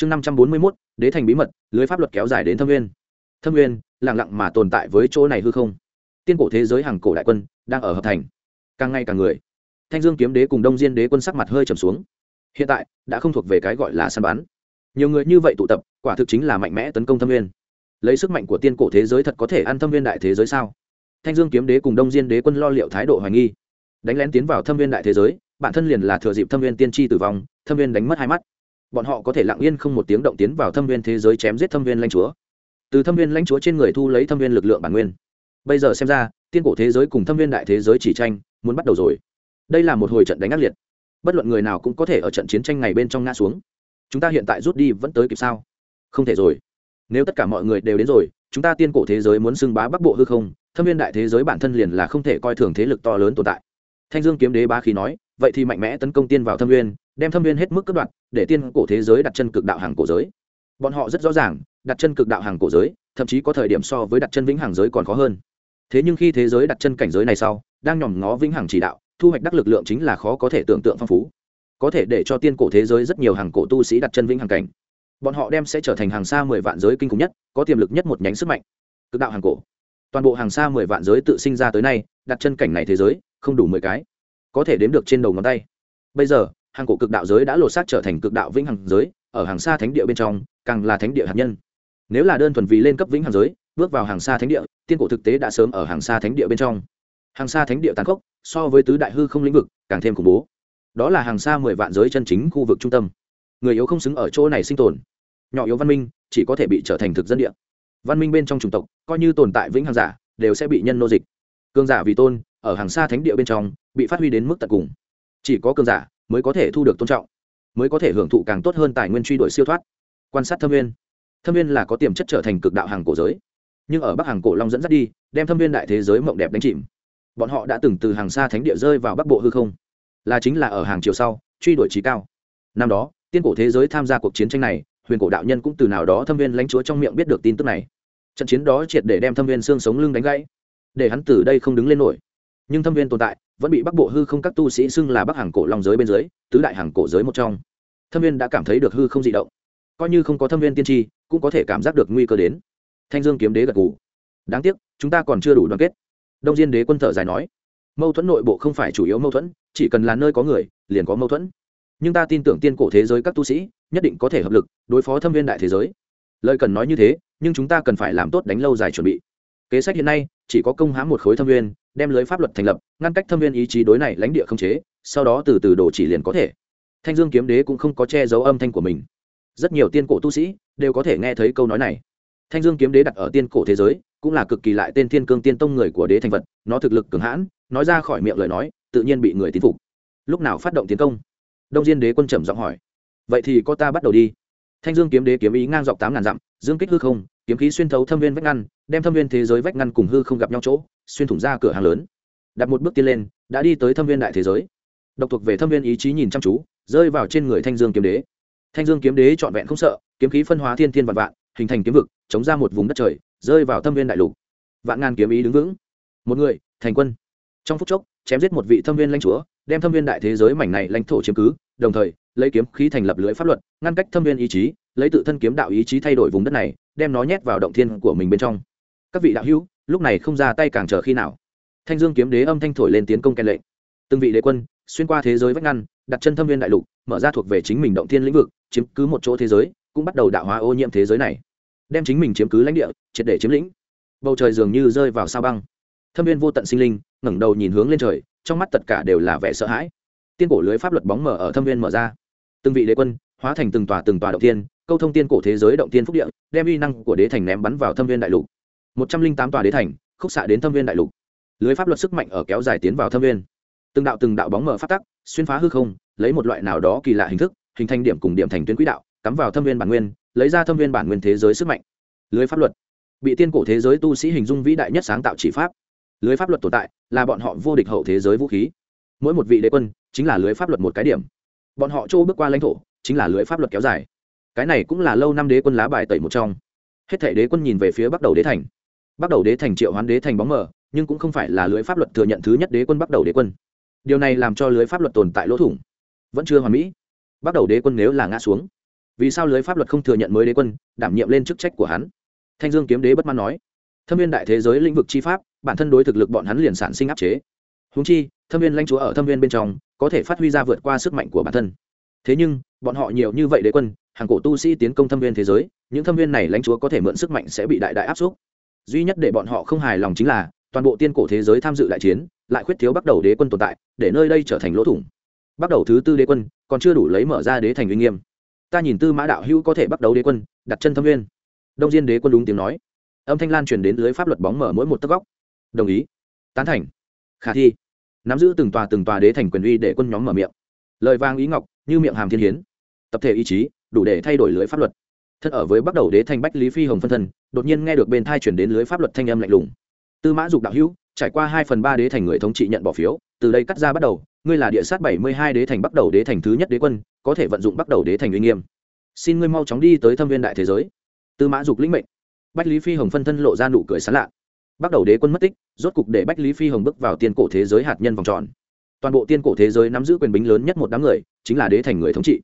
chương năm trăm bốn mươi mốt, đế thành bí mật, lưới pháp luật kéo dài đến thâm nguyên. Thâm nguyên lẳng lặng mà tồn tại với chỗ này hư không. Tiên cổ thế giới hàng cổ đại quân đang ở hợp thành. Càng ngày càng người. Thanh dương kiếm đế cùng đông diên đế quân sắc mặt hơi trầm xuống. Hiện tại, đã không thuộc về cái gọi là săn bắn. Nhiều người như vậy tụ tập, quả thực chính là mạnh mẽ tấn công thâm Nguyên. lấy sức mạnh của tiên cổ thế giới thật có thể ăn thâm viên đại thế giới sao? Thanh dương kiếm đế cùng đông diên đế quân lo liệu thái độ hoài nghi. Đánh lén tiến vào thâm viên đại thế giới, bản thân liền là thừa dịp thâm viên tiên tri tử vong, thâm viên đánh mất hai mắt bọn họ có thể lặng yên không một tiếng động tiến vào thâm viên thế giới chém giết thâm viên lãnh chúa. Từ thâm viên lãnh chúa trên người thu lấy thâm viên lực lượng bản nguyên. Bây giờ xem ra, tiên cổ thế giới cùng thâm viên đại thế giới chỉ tranh, muốn bắt đầu rồi. Đây là một hồi trận đánh ác liệt. Bất luận người nào cũng có thể ở trận chiến tranh này bên trong ngã xuống. Chúng ta hiện tại rút đi vẫn tới kịp sao? Không thể rồi. Nếu tất cả mọi người đều đến rồi, chúng ta tiên cổ thế giới muốn xưng bá bắc bộ hư không, thâm viên đại thế giới bản thân liền là không thể coi thường thế lực to lớn tồn tại. Thanh dương kiếm đế bá khí nói vậy thì mạnh mẽ tấn công tiên vào thâm Nguyên, đem thâm Nguyên hết mức cất đoạn để tiên cổ thế giới đặt chân cực đạo hàng cổ giới. Bọn họ rất rõ ràng đặt chân cực đạo hàng cổ giới thậm chí có thời điểm so với đặt chân vĩnh hàng giới còn khó hơn. Thế nhưng khi thế giới đặt chân cảnh giới này sau đang nhòm ngó vĩnh hằng chỉ đạo thu hoạch đắc lực lượng chính là khó có thể tưởng tượng phong phú. Có thể để cho tiên cổ thế giới rất nhiều hàng cổ tu sĩ đặt chân vĩnh hằng cảnh. Bọn họ đem sẽ trở thành hàng xa mười vạn giới kinh khủng nhất có tiềm lực nhất một nhánh sức mạnh. Cực đạo hàng cổ. Toàn bộ hàng xa mười vạn giới tự sinh ra tới nay đặt chân cảnh này thế giới không đủ mười cái có thể đếm được trên đầu ngón tay. Bây giờ, hàng cổ cực đạo giới đã lột xác trở thành cực đạo vĩnh hằng giới, ở hàng xa thánh địa bên trong, càng là thánh địa hạt nhân. Nếu là đơn thuần vì lên cấp vĩnh hằng giới, bước vào hàng xa thánh địa, tiên cổ thực tế đã sớm ở hàng xa thánh địa bên trong. Hàng xa thánh địa tàn khốc, so với tứ đại hư không lĩnh vực, càng thêm khủng bố. Đó là hàng xa mười vạn giới chân chính khu vực trung tâm. Người yếu không xứng ở chỗ này sinh tồn. Nhỏ yếu văn minh, chỉ có thể bị trở thành thực dân địa. Văn minh bên trong chủng tộc, coi như tồn tại vĩnh hàng giả, đều sẽ bị nhân nô dịch. Cương giả vì tôn, ở hàng xa thánh địa bên trong bị phát huy đến mức tận cùng. Chỉ có cường giả mới có thể thu được tôn trọng, mới có thể hưởng thụ càng tốt hơn tài nguyên truy đuổi siêu thoát. Quan sát thâm viên thâm viên là có tiềm chất trở thành cực đạo hàng cổ giới, nhưng ở bắc hàng cổ long dẫn dắt đi, đem thâm viên đại thế giới mộng đẹp đánh chìm. Bọn họ đã từng từ hàng xa thánh địa rơi vào bắc bộ hư không, là chính là ở hàng chiều sau, truy đuổi trí cao. Năm đó, tiên cổ thế giới tham gia cuộc chiến tranh này, huyền cổ đạo nhân cũng từ nào đó thâm viên lãnh chúa trong miệng biết được tin tức này. Trận chiến đó triệt để đem thâm viên xương sống lưng đánh gãy, để hắn từ đây không đứng lên nổi. Nhưng thâm viên tồn tại vẫn bị bắc bộ hư không các tu sĩ xưng là bắc hàng cổ long giới bên dưới, tứ đại hàng cổ giới một trong. Thâm viên đã cảm thấy được hư không dị động. Coi như không có thâm viên tiên tri, cũng có thể cảm giác được nguy cơ đến. Thanh dương kiếm đế gật gù. Đáng tiếc, chúng ta còn chưa đủ đoàn kết. Đông diên đế quân thở dài nói. Mâu thuẫn nội bộ không phải chủ yếu mâu thuẫn, chỉ cần là nơi có người, liền có mâu thuẫn. Nhưng ta tin tưởng tiên cổ thế giới các tu sĩ, nhất định có thể hợp lực đối phó thâm viên đại thế giới. Lời cần nói như thế, nhưng chúng ta cần phải làm tốt đánh lâu dài chuẩn bị kế sách hiện nay, chỉ có công hãm một khối thâm viên, đem lưới pháp luật thành lập, ngăn cách thâm viên ý chí đối này lãnh địa không chế, sau đó từ từ đổ chỉ liền có thể. Thanh dương kiếm đế cũng không có che giấu âm thanh của mình. Rất nhiều tiên cổ tu sĩ đều có thể nghe thấy câu nói này. Thanh dương kiếm đế đặt ở tiên cổ thế giới, cũng là cực kỳ lại tên thiên cương tiên tông người của đế thành vật, nó thực lực cường hãn, nói ra khỏi miệng lời nói, tự nhiên bị người tín phục. Lúc nào phát động tiến công? Đông diên đế quân trầm giọng hỏi. Vậy thì có ta bắt đầu đi. Thanh dương kiếm đế kiếm ý ngang dọc tám ngàn dặm, dương kích hư không kiếm khí xuyên thấu thâm viên vách ngăn, đem thâm viên thế giới vách ngăn cùng hư không gặp nhau chỗ, xuyên thủng ra cửa hàng lớn. Đặt một bước tiên lên, đã đi tới thâm viên đại thế giới. Độc thuộc về thâm viên ý chí nhìn chăm chú, rơi vào trên người thanh dương kiếm đế. Thanh dương kiếm đế trọn vẹn không sợ, kiếm khí phân hóa thiên thiên vạn vạn, hình thành kiếm vực, chống ra một vùng đất trời, rơi vào thâm viên đại lục. Vạn ngàn kiếm ý đứng vững. Một người, thành quân. Trong phút chốc, chém giết một vị thâm viên lãnh chúa, đem thâm viên đại thế giới mảnh này lãnh thổ chiếm cứ, đồng thời, lấy kiếm khí thành lập lưỡi pháp luật, ngăn cách thâm viên ý chí lấy tự thân kiếm đạo ý chí thay đổi vùng đất này, đem nó nhét vào động thiên của mình bên trong. Các vị đạo hữu, lúc này không ra tay càng chờ khi nào? Thanh dương kiếm đế âm thanh thổi lên tiến công kèn lệnh. Từng vị đế quân, xuyên qua thế giới vách ngăn, đặt chân thâm viên đại lục, mở ra thuộc về chính mình động thiên lĩnh vực, chiếm cứ một chỗ thế giới, cũng bắt đầu đạo hóa ô nhiễm thế giới này. Đem chính mình chiếm cứ lãnh địa, triệt để chiếm lĩnh. Bầu trời dường như rơi vào sao băng. Thâm viên vô tận sinh linh, ngẩng đầu nhìn hướng lên trời, trong mắt tất cả đều là vẻ sợ hãi. Tiên cổ lưới pháp luật bóng mở ở thâm viên mở ra. Từng vị đế quân, hóa thành từng tòa từng tòa động thiên câu thông tiên cổ thế giới động tiên phúc địa, đem uy năng của đế thành ném bắn vào thâm viên đại lục. Một trăm linh tám tòa đế thành, khúc xạ đến thâm viên đại lục. Lưới pháp luật sức mạnh ở kéo dài tiến vào thâm viên. Từng đạo từng đạo bóng mở phát tắc, xuyên phá hư không, lấy một loại nào đó kỳ lạ hình thức, hình thành điểm cùng điểm thành tuyến quỹ đạo, cắm vào thâm viên bản nguyên, lấy ra thâm viên bản nguyên thế giới sức mạnh. Lưới pháp luật. Bị tiên cổ thế giới tu sĩ hình dung vĩ đại nhất sáng tạo chỉ pháp. Lưới pháp luật tồn tại, là bọn họ vô địch hậu thế giới vũ khí. Mỗi một vị đế quân, chính là lưới pháp luật một cái điểm. Bọn họ chỗ bước qua lãnh thổ, chính là lưới pháp luật kéo dài cái này cũng là lâu năm đế quân lá bài tẩy một trong. Hết thể đế quân nhìn về phía bắt đầu đế thành. Bắt đầu đế thành triệu hoán đế thành bóng mờ, nhưng cũng không phải là lưới pháp luật thừa nhận thứ nhất đế quân bắt đầu đế quân. Điều này làm cho lưới pháp luật tồn tại lỗ thủng. Vẫn chưa hoàn mỹ. Bắt đầu đế quân nếu là ngã xuống, vì sao lưới pháp luật không thừa nhận mới đế quân, đảm nhiệm lên chức trách của hắn? Thanh dương kiếm đế bất mãn nói. Thâm viên đại thế giới lĩnh vực chi pháp, bản thân đối thực lực bọn hắn liền sản sinh áp chế. Húng chi, thâm viên lãnh chúa ở thâm viên bên trong, có thể phát huy ra vượt qua sức mạnh của bản thân. Thế nhưng, bọn họ nhiều như vậy đế quân hàng cổ tu sĩ tiến công thâm viên thế giới, những thâm viên này lãnh chúa có thể mượn sức mạnh sẽ bị đại đại áp suất duy nhất để bọn họ không hài lòng chính là, toàn bộ tiên cổ thế giới tham dự đại chiến, lại khuyết thiếu bắt đầu đế quân tồn tại, để nơi đây trở thành lỗ thủng. Bắt đầu thứ tư đế quân còn chưa đủ lấy mở ra đế thành uy nghiêm. Ta nhìn tư mã đạo hữu có thể bắt đầu đế quân, đặt chân thâm viên. Đông diên đế quân đúng tiếng nói. Âm thanh lan truyền đến lưới pháp luật bóng mở mỗi một tấc góc. Đồng ý. Tán thành. Khả thi. Nắm giữ từng tòa từng tòa đế thành quyền uy để quân nhóm mở miệng. Lời vang ý ngọc, như miệng hàm thiên hiến. Tập thể ý chí đủ để thay đổi lưới pháp luật. Thân ở với bắt đầu đế thành bách lý phi hồng phân thân, đột nhiên nghe được bên thai chuyển đến lưới pháp luật thanh âm lạnh lùng. Tư mã dục đạo hữu, trải qua hai phần ba đế thành người thống trị nhận bỏ phiếu, từ đây cắt ra bắt đầu, ngươi là địa sát bảy mươi hai đế thành bắt đầu đế thành thứ nhất đế quân, có thể vận dụng bắt đầu đế thành uy nghiêm. Xin ngươi mau chóng đi tới thâm viên đại thế giới. Tư mã dục lĩnh mệnh. Bách lý phi hồng phân thân lộ ra nụ cười sán lạ. Bắt đầu đế quân mất tích, rốt cục để bách lý phi hồng bước vào tiên cổ thế giới hạt nhân vòng tròn. Toàn bộ tiên cổ thế giới nắm giữ quyền bính lớn nhất một đám người, chính là đế thành người thống trị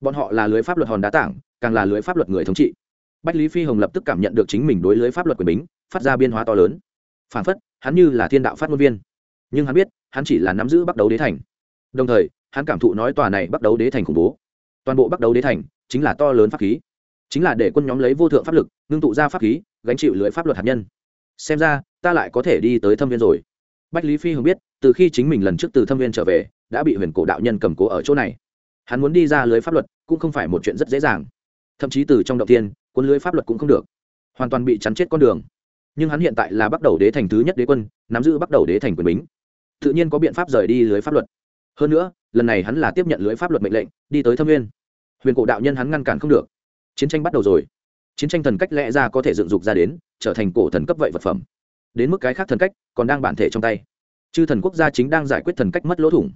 bọn họ là lưới pháp luật hòn đá tảng, càng là lưới pháp luật người thống trị. Bách lý phi hồng lập tức cảm nhận được chính mình đối lưới pháp luật quyền bính, phát ra biên hóa to lớn. Phản phất, hắn như là thiên đạo phát ngôn viên. Nhưng hắn biết, hắn chỉ là nắm giữ bắt đầu đế thành. Đồng thời, hắn cảm thụ nói tòa này bắt đầu đế thành khủng bố. Toàn bộ bắt đầu đế thành chính là to lớn pháp khí. Chính là để quân nhóm lấy vô thượng pháp lực, ngưng tụ ra pháp khí, gánh chịu lưới pháp luật hạt nhân. Xem ra, ta lại có thể đi tới thâm viên rồi. Bách lý phi hồng biết, từ khi chính mình lần trước từ thâm viên trở về, đã bị huyền cổ đạo nhân cầm cố ở chỗ này hắn muốn đi ra lưới pháp luật cũng không phải một chuyện rất dễ dàng. Thậm chí từ trong động tiên quân lưới pháp luật cũng không được. Hoàn toàn bị chắn chết con đường. Nhưng hắn hiện tại là bắt đầu đế thành thứ nhất đế quân, nắm giữ bắt đầu đế thành quyền bính. Tự nhiên có biện pháp rời đi lưới pháp luật. Hơn nữa, lần này hắn là tiếp nhận lưới pháp luật mệnh lệnh, đi tới thâm nguyên. Huyền cổ đạo nhân hắn ngăn cản không được. Chiến tranh bắt đầu rồi. Chiến tranh thần cách lẽ ra có thể dựng dục ra đến, trở thành cổ thần cấp vậy vật phẩm. Đến mức cái khác thần cách còn đang bản thể trong tay. Chư thần quốc gia chính đang giải quyết thần cách mất lỗ thủng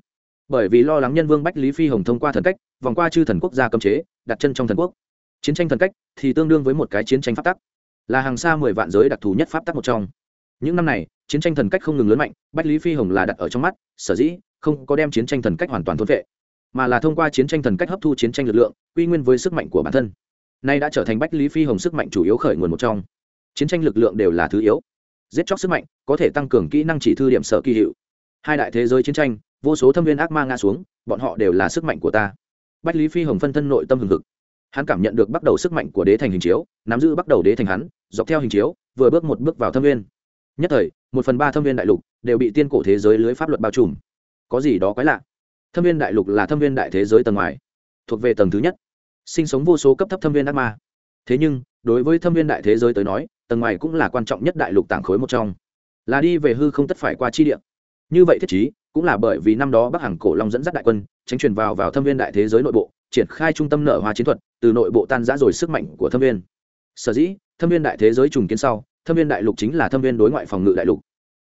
bởi vì lo lắng nhân vương bách lý phi hồng thông qua thần cách, vòng qua chư thần quốc gia cấm chế, đặt chân trong thần quốc. Chiến tranh thần cách thì tương đương với một cái chiến tranh pháp tắc, là hàng xa mười vạn giới đặc thù nhất pháp tắc một trong. Những năm này, chiến tranh thần cách không ngừng lớn mạnh, bách lý phi hồng là đặt ở trong mắt, sở dĩ không có đem chiến tranh thần cách hoàn toàn thôn vệ, mà là thông qua chiến tranh thần cách hấp thu chiến tranh lực lượng, quy nguyên với sức mạnh của bản thân. Nay đã trở thành bách lý phi hồng sức mạnh chủ yếu khởi nguồn một trong. Chiến tranh lực lượng đều là thứ yếu. Giết chóc sức mạnh có thể tăng cường kỹ năng chỉ thư điểm sở kỳ hiệu. Hai đại thế giới chiến tranh vô số thâm viên ác ma ngã xuống, bọn họ đều là sức mạnh của ta. Bách lý phi hồng phân thân nội tâm hừng hực. Hắn cảm nhận được bắt đầu sức mạnh của đế thành hình chiếu, nắm giữ bắt đầu đế thành hắn, dọc theo hình chiếu, vừa bước một bước vào thâm viên. Nhất thời, một phần ba thâm viên đại lục đều bị tiên cổ thế giới lưới pháp luật bao trùm. Có gì đó quái lạ? Thâm viên đại lục là thâm viên đại thế giới tầng ngoài, thuộc về tầng thứ nhất. Sinh sống vô số cấp thấp thâm viên ác ma. Thế nhưng, đối với thâm viên đại thế giới tới nói, tầng ngoài cũng là quan trọng nhất đại lục tảng khối một trong. Là đi về hư không tất phải qua chi địa. Như vậy thiết chí cũng là bởi vì năm đó bắc hàng cổ long dẫn dắt đại quân, tránh truyền vào vào thâm viên đại thế giới nội bộ, triển khai trung tâm nở hoa chiến thuật, từ nội bộ tan giã rồi sức mạnh của thâm viên. Sở dĩ, thâm viên đại thế giới trùng kiến sau, thâm viên đại lục chính là thâm viên đối ngoại phòng ngự đại lục.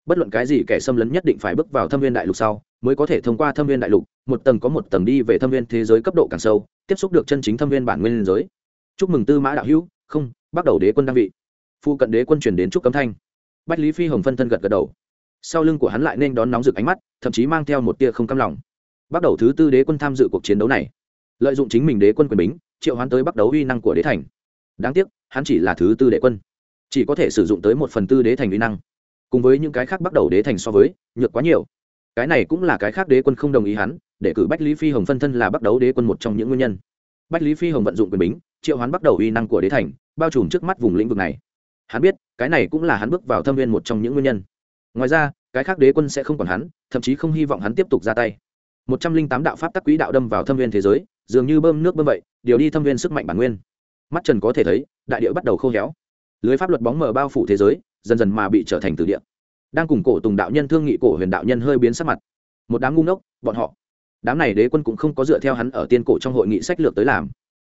Bất luận cái gì kẻ xâm lấn nhất định phải bước vào thâm viên đại lục sau, mới có thể thông qua thâm viên đại lục, một tầng có một tầng đi về thâm viên thế giới cấp độ càng sâu, tiếp xúc được chân chính thâm viên bản nguyên giới. Chúc mừng tư mã đạo hữu. Không, bắt đầu đế quân đăng vị. Phu cận đế quân chuyển đến trúc cấm thanh. Bách lý phi hồng phân thân gật gật đầu sau lưng của hắn lại nên đón nóng rực ánh mắt, thậm chí mang theo một tia không cam lòng. Bắt đầu thứ tư đế quân tham dự cuộc chiến đấu này. Lợi dụng chính mình đế quân quyền bính, triệu hoán tới bắt đầu uy năng của đế thành. Đáng tiếc, hắn chỉ là thứ tư đế quân. Chỉ có thể sử dụng tới một phần tư đế thành uy năng. Cùng với những cái khác bắt đầu đế thành so với, nhược quá nhiều. Cái này cũng là cái khác đế quân không đồng ý hắn, để cử bách lý phi hồng phân thân là bắt đầu đế quân một trong những nguyên nhân. Bách lý phi hồng vận dụng quyền bính, triệu hoán bắt đầu uy năng của đế thành, bao trùm trước mắt vùng lĩnh vực này. Hắn biết, cái này cũng là hắn bước vào thâm viên một trong những nguyên nhân ngoài ra, cái khác đế quân sẽ không còn hắn, thậm chí không hy vọng hắn tiếp tục ra tay. Một trăm linh tám đạo pháp tắc quỹ đạo đâm vào thâm viên thế giới, dường như bơm nước bơm vậy, điều đi thâm viên sức mạnh bản nguyên. Mắt trần có thể thấy, đại địa bắt đầu khô héo. Lưới pháp luật bóng mờ bao phủ thế giới, dần dần mà bị trở thành từ địa. Đang cùng cổ tùng đạo nhân thương nghị cổ huyền đạo nhân hơi biến sắc mặt. Một đám ngu ngốc, bọn họ. Đám này đế quân cũng không có dựa theo hắn ở tiên cổ trong hội nghị sách lược tới làm.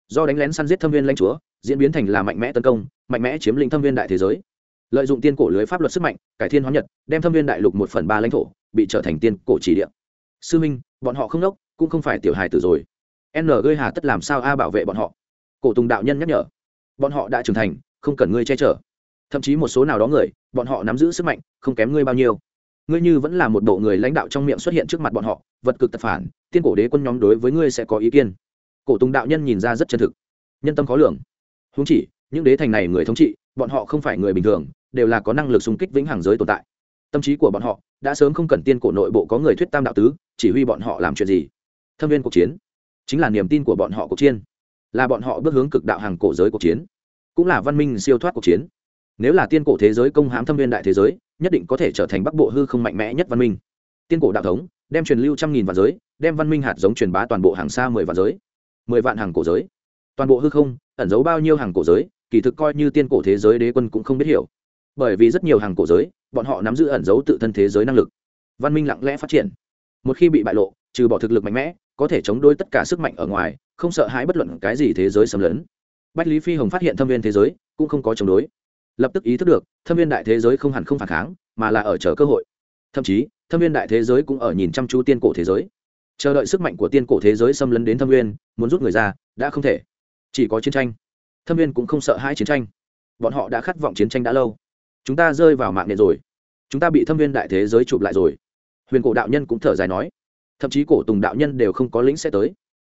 Do đánh lén săn giết thâm viên lãnh chúa, diễn biến thành là mạnh mẽ tấn công, mạnh mẽ chiếm lĩnh thâm viên đại thế giới lợi dụng tiên cổ lưới pháp luật sức mạnh, cải thiên hóa nhật, đem thâm viên đại lục một phần ba lãnh thổ bị trở thành tiên cổ chỉ địa. Sư minh, bọn họ không đốc, cũng không phải tiểu hài tử rồi. N gây hà tất làm sao a bảo vệ bọn họ? Cổ tùng đạo nhân nhắc nhở. Bọn họ đã trưởng thành, không cần ngươi che chở. Thậm chí một số nào đó người, bọn họ nắm giữ sức mạnh, không kém ngươi bao nhiêu. Ngươi như vẫn là một bộ người lãnh đạo trong miệng xuất hiện trước mặt bọn họ, vật cực tập phản, tiên cổ đế quân nhóm đối với ngươi sẽ có ý kiến. Cổ tùng đạo nhân nhìn ra rất chân thực. Nhân tâm khó lường. Húng chỉ, những đế thành này người thống trị, bọn họ không phải người bình thường đều là có năng lực xung kích vĩnh hằng giới tồn tại. Tâm trí của bọn họ đã sớm không cần tiên cổ nội bộ có người thuyết tam đạo tứ, chỉ huy bọn họ làm chuyện gì? Thâm viên cuộc chiến chính là niềm tin của bọn họ cuộc chiến, là bọn họ bước hướng cực đạo hàng cổ giới cuộc chiến, cũng là văn minh siêu thoát cuộc chiến. Nếu là tiên cổ thế giới công hãm thâm viên đại thế giới, nhất định có thể trở thành bắc bộ hư không mạnh mẽ nhất văn minh. Tiên cổ đạo thống đem truyền lưu trăm nghìn vạn giới, đem văn minh hạt giống truyền bá toàn bộ hàng xa mười vạn giới, mười vạn hàng cổ giới. Toàn bộ hư không, ẩn giấu bao nhiêu hàng cổ giới, kỳ thực coi như tiên cổ thế giới đế quân cũng không biết hiểu bởi vì rất nhiều hàng cổ giới, bọn họ nắm giữ ẩn giấu tự thân thế giới năng lực. Văn minh lặng lẽ phát triển. Một khi bị bại lộ, trừ bỏ thực lực mạnh mẽ, có thể chống đối tất cả sức mạnh ở ngoài, không sợ hãi bất luận cái gì thế giới xâm lấn. Bách lý phi hồng phát hiện thâm viên thế giới, cũng không có chống đối. Lập tức ý thức được, thâm viên đại thế giới không hẳn không phản kháng, mà là ở chờ cơ hội. Thậm chí, thâm viên đại thế giới cũng ở nhìn chăm chú tiên cổ thế giới. Chờ đợi sức mạnh của tiên cổ thế giới xâm lấn đến thâm viên, muốn rút người ra, đã không thể. Chỉ có chiến tranh. Thâm viên cũng không sợ hãi chiến tranh. Bọn họ đã khát vọng chiến tranh đã lâu chúng ta rơi vào mạng nện rồi. Chúng ta bị thâm viên đại thế giới chụp lại rồi. Huyền cổ đạo nhân cũng thở dài nói. Thậm chí cổ tùng đạo nhân đều không có lĩnh sẽ tới.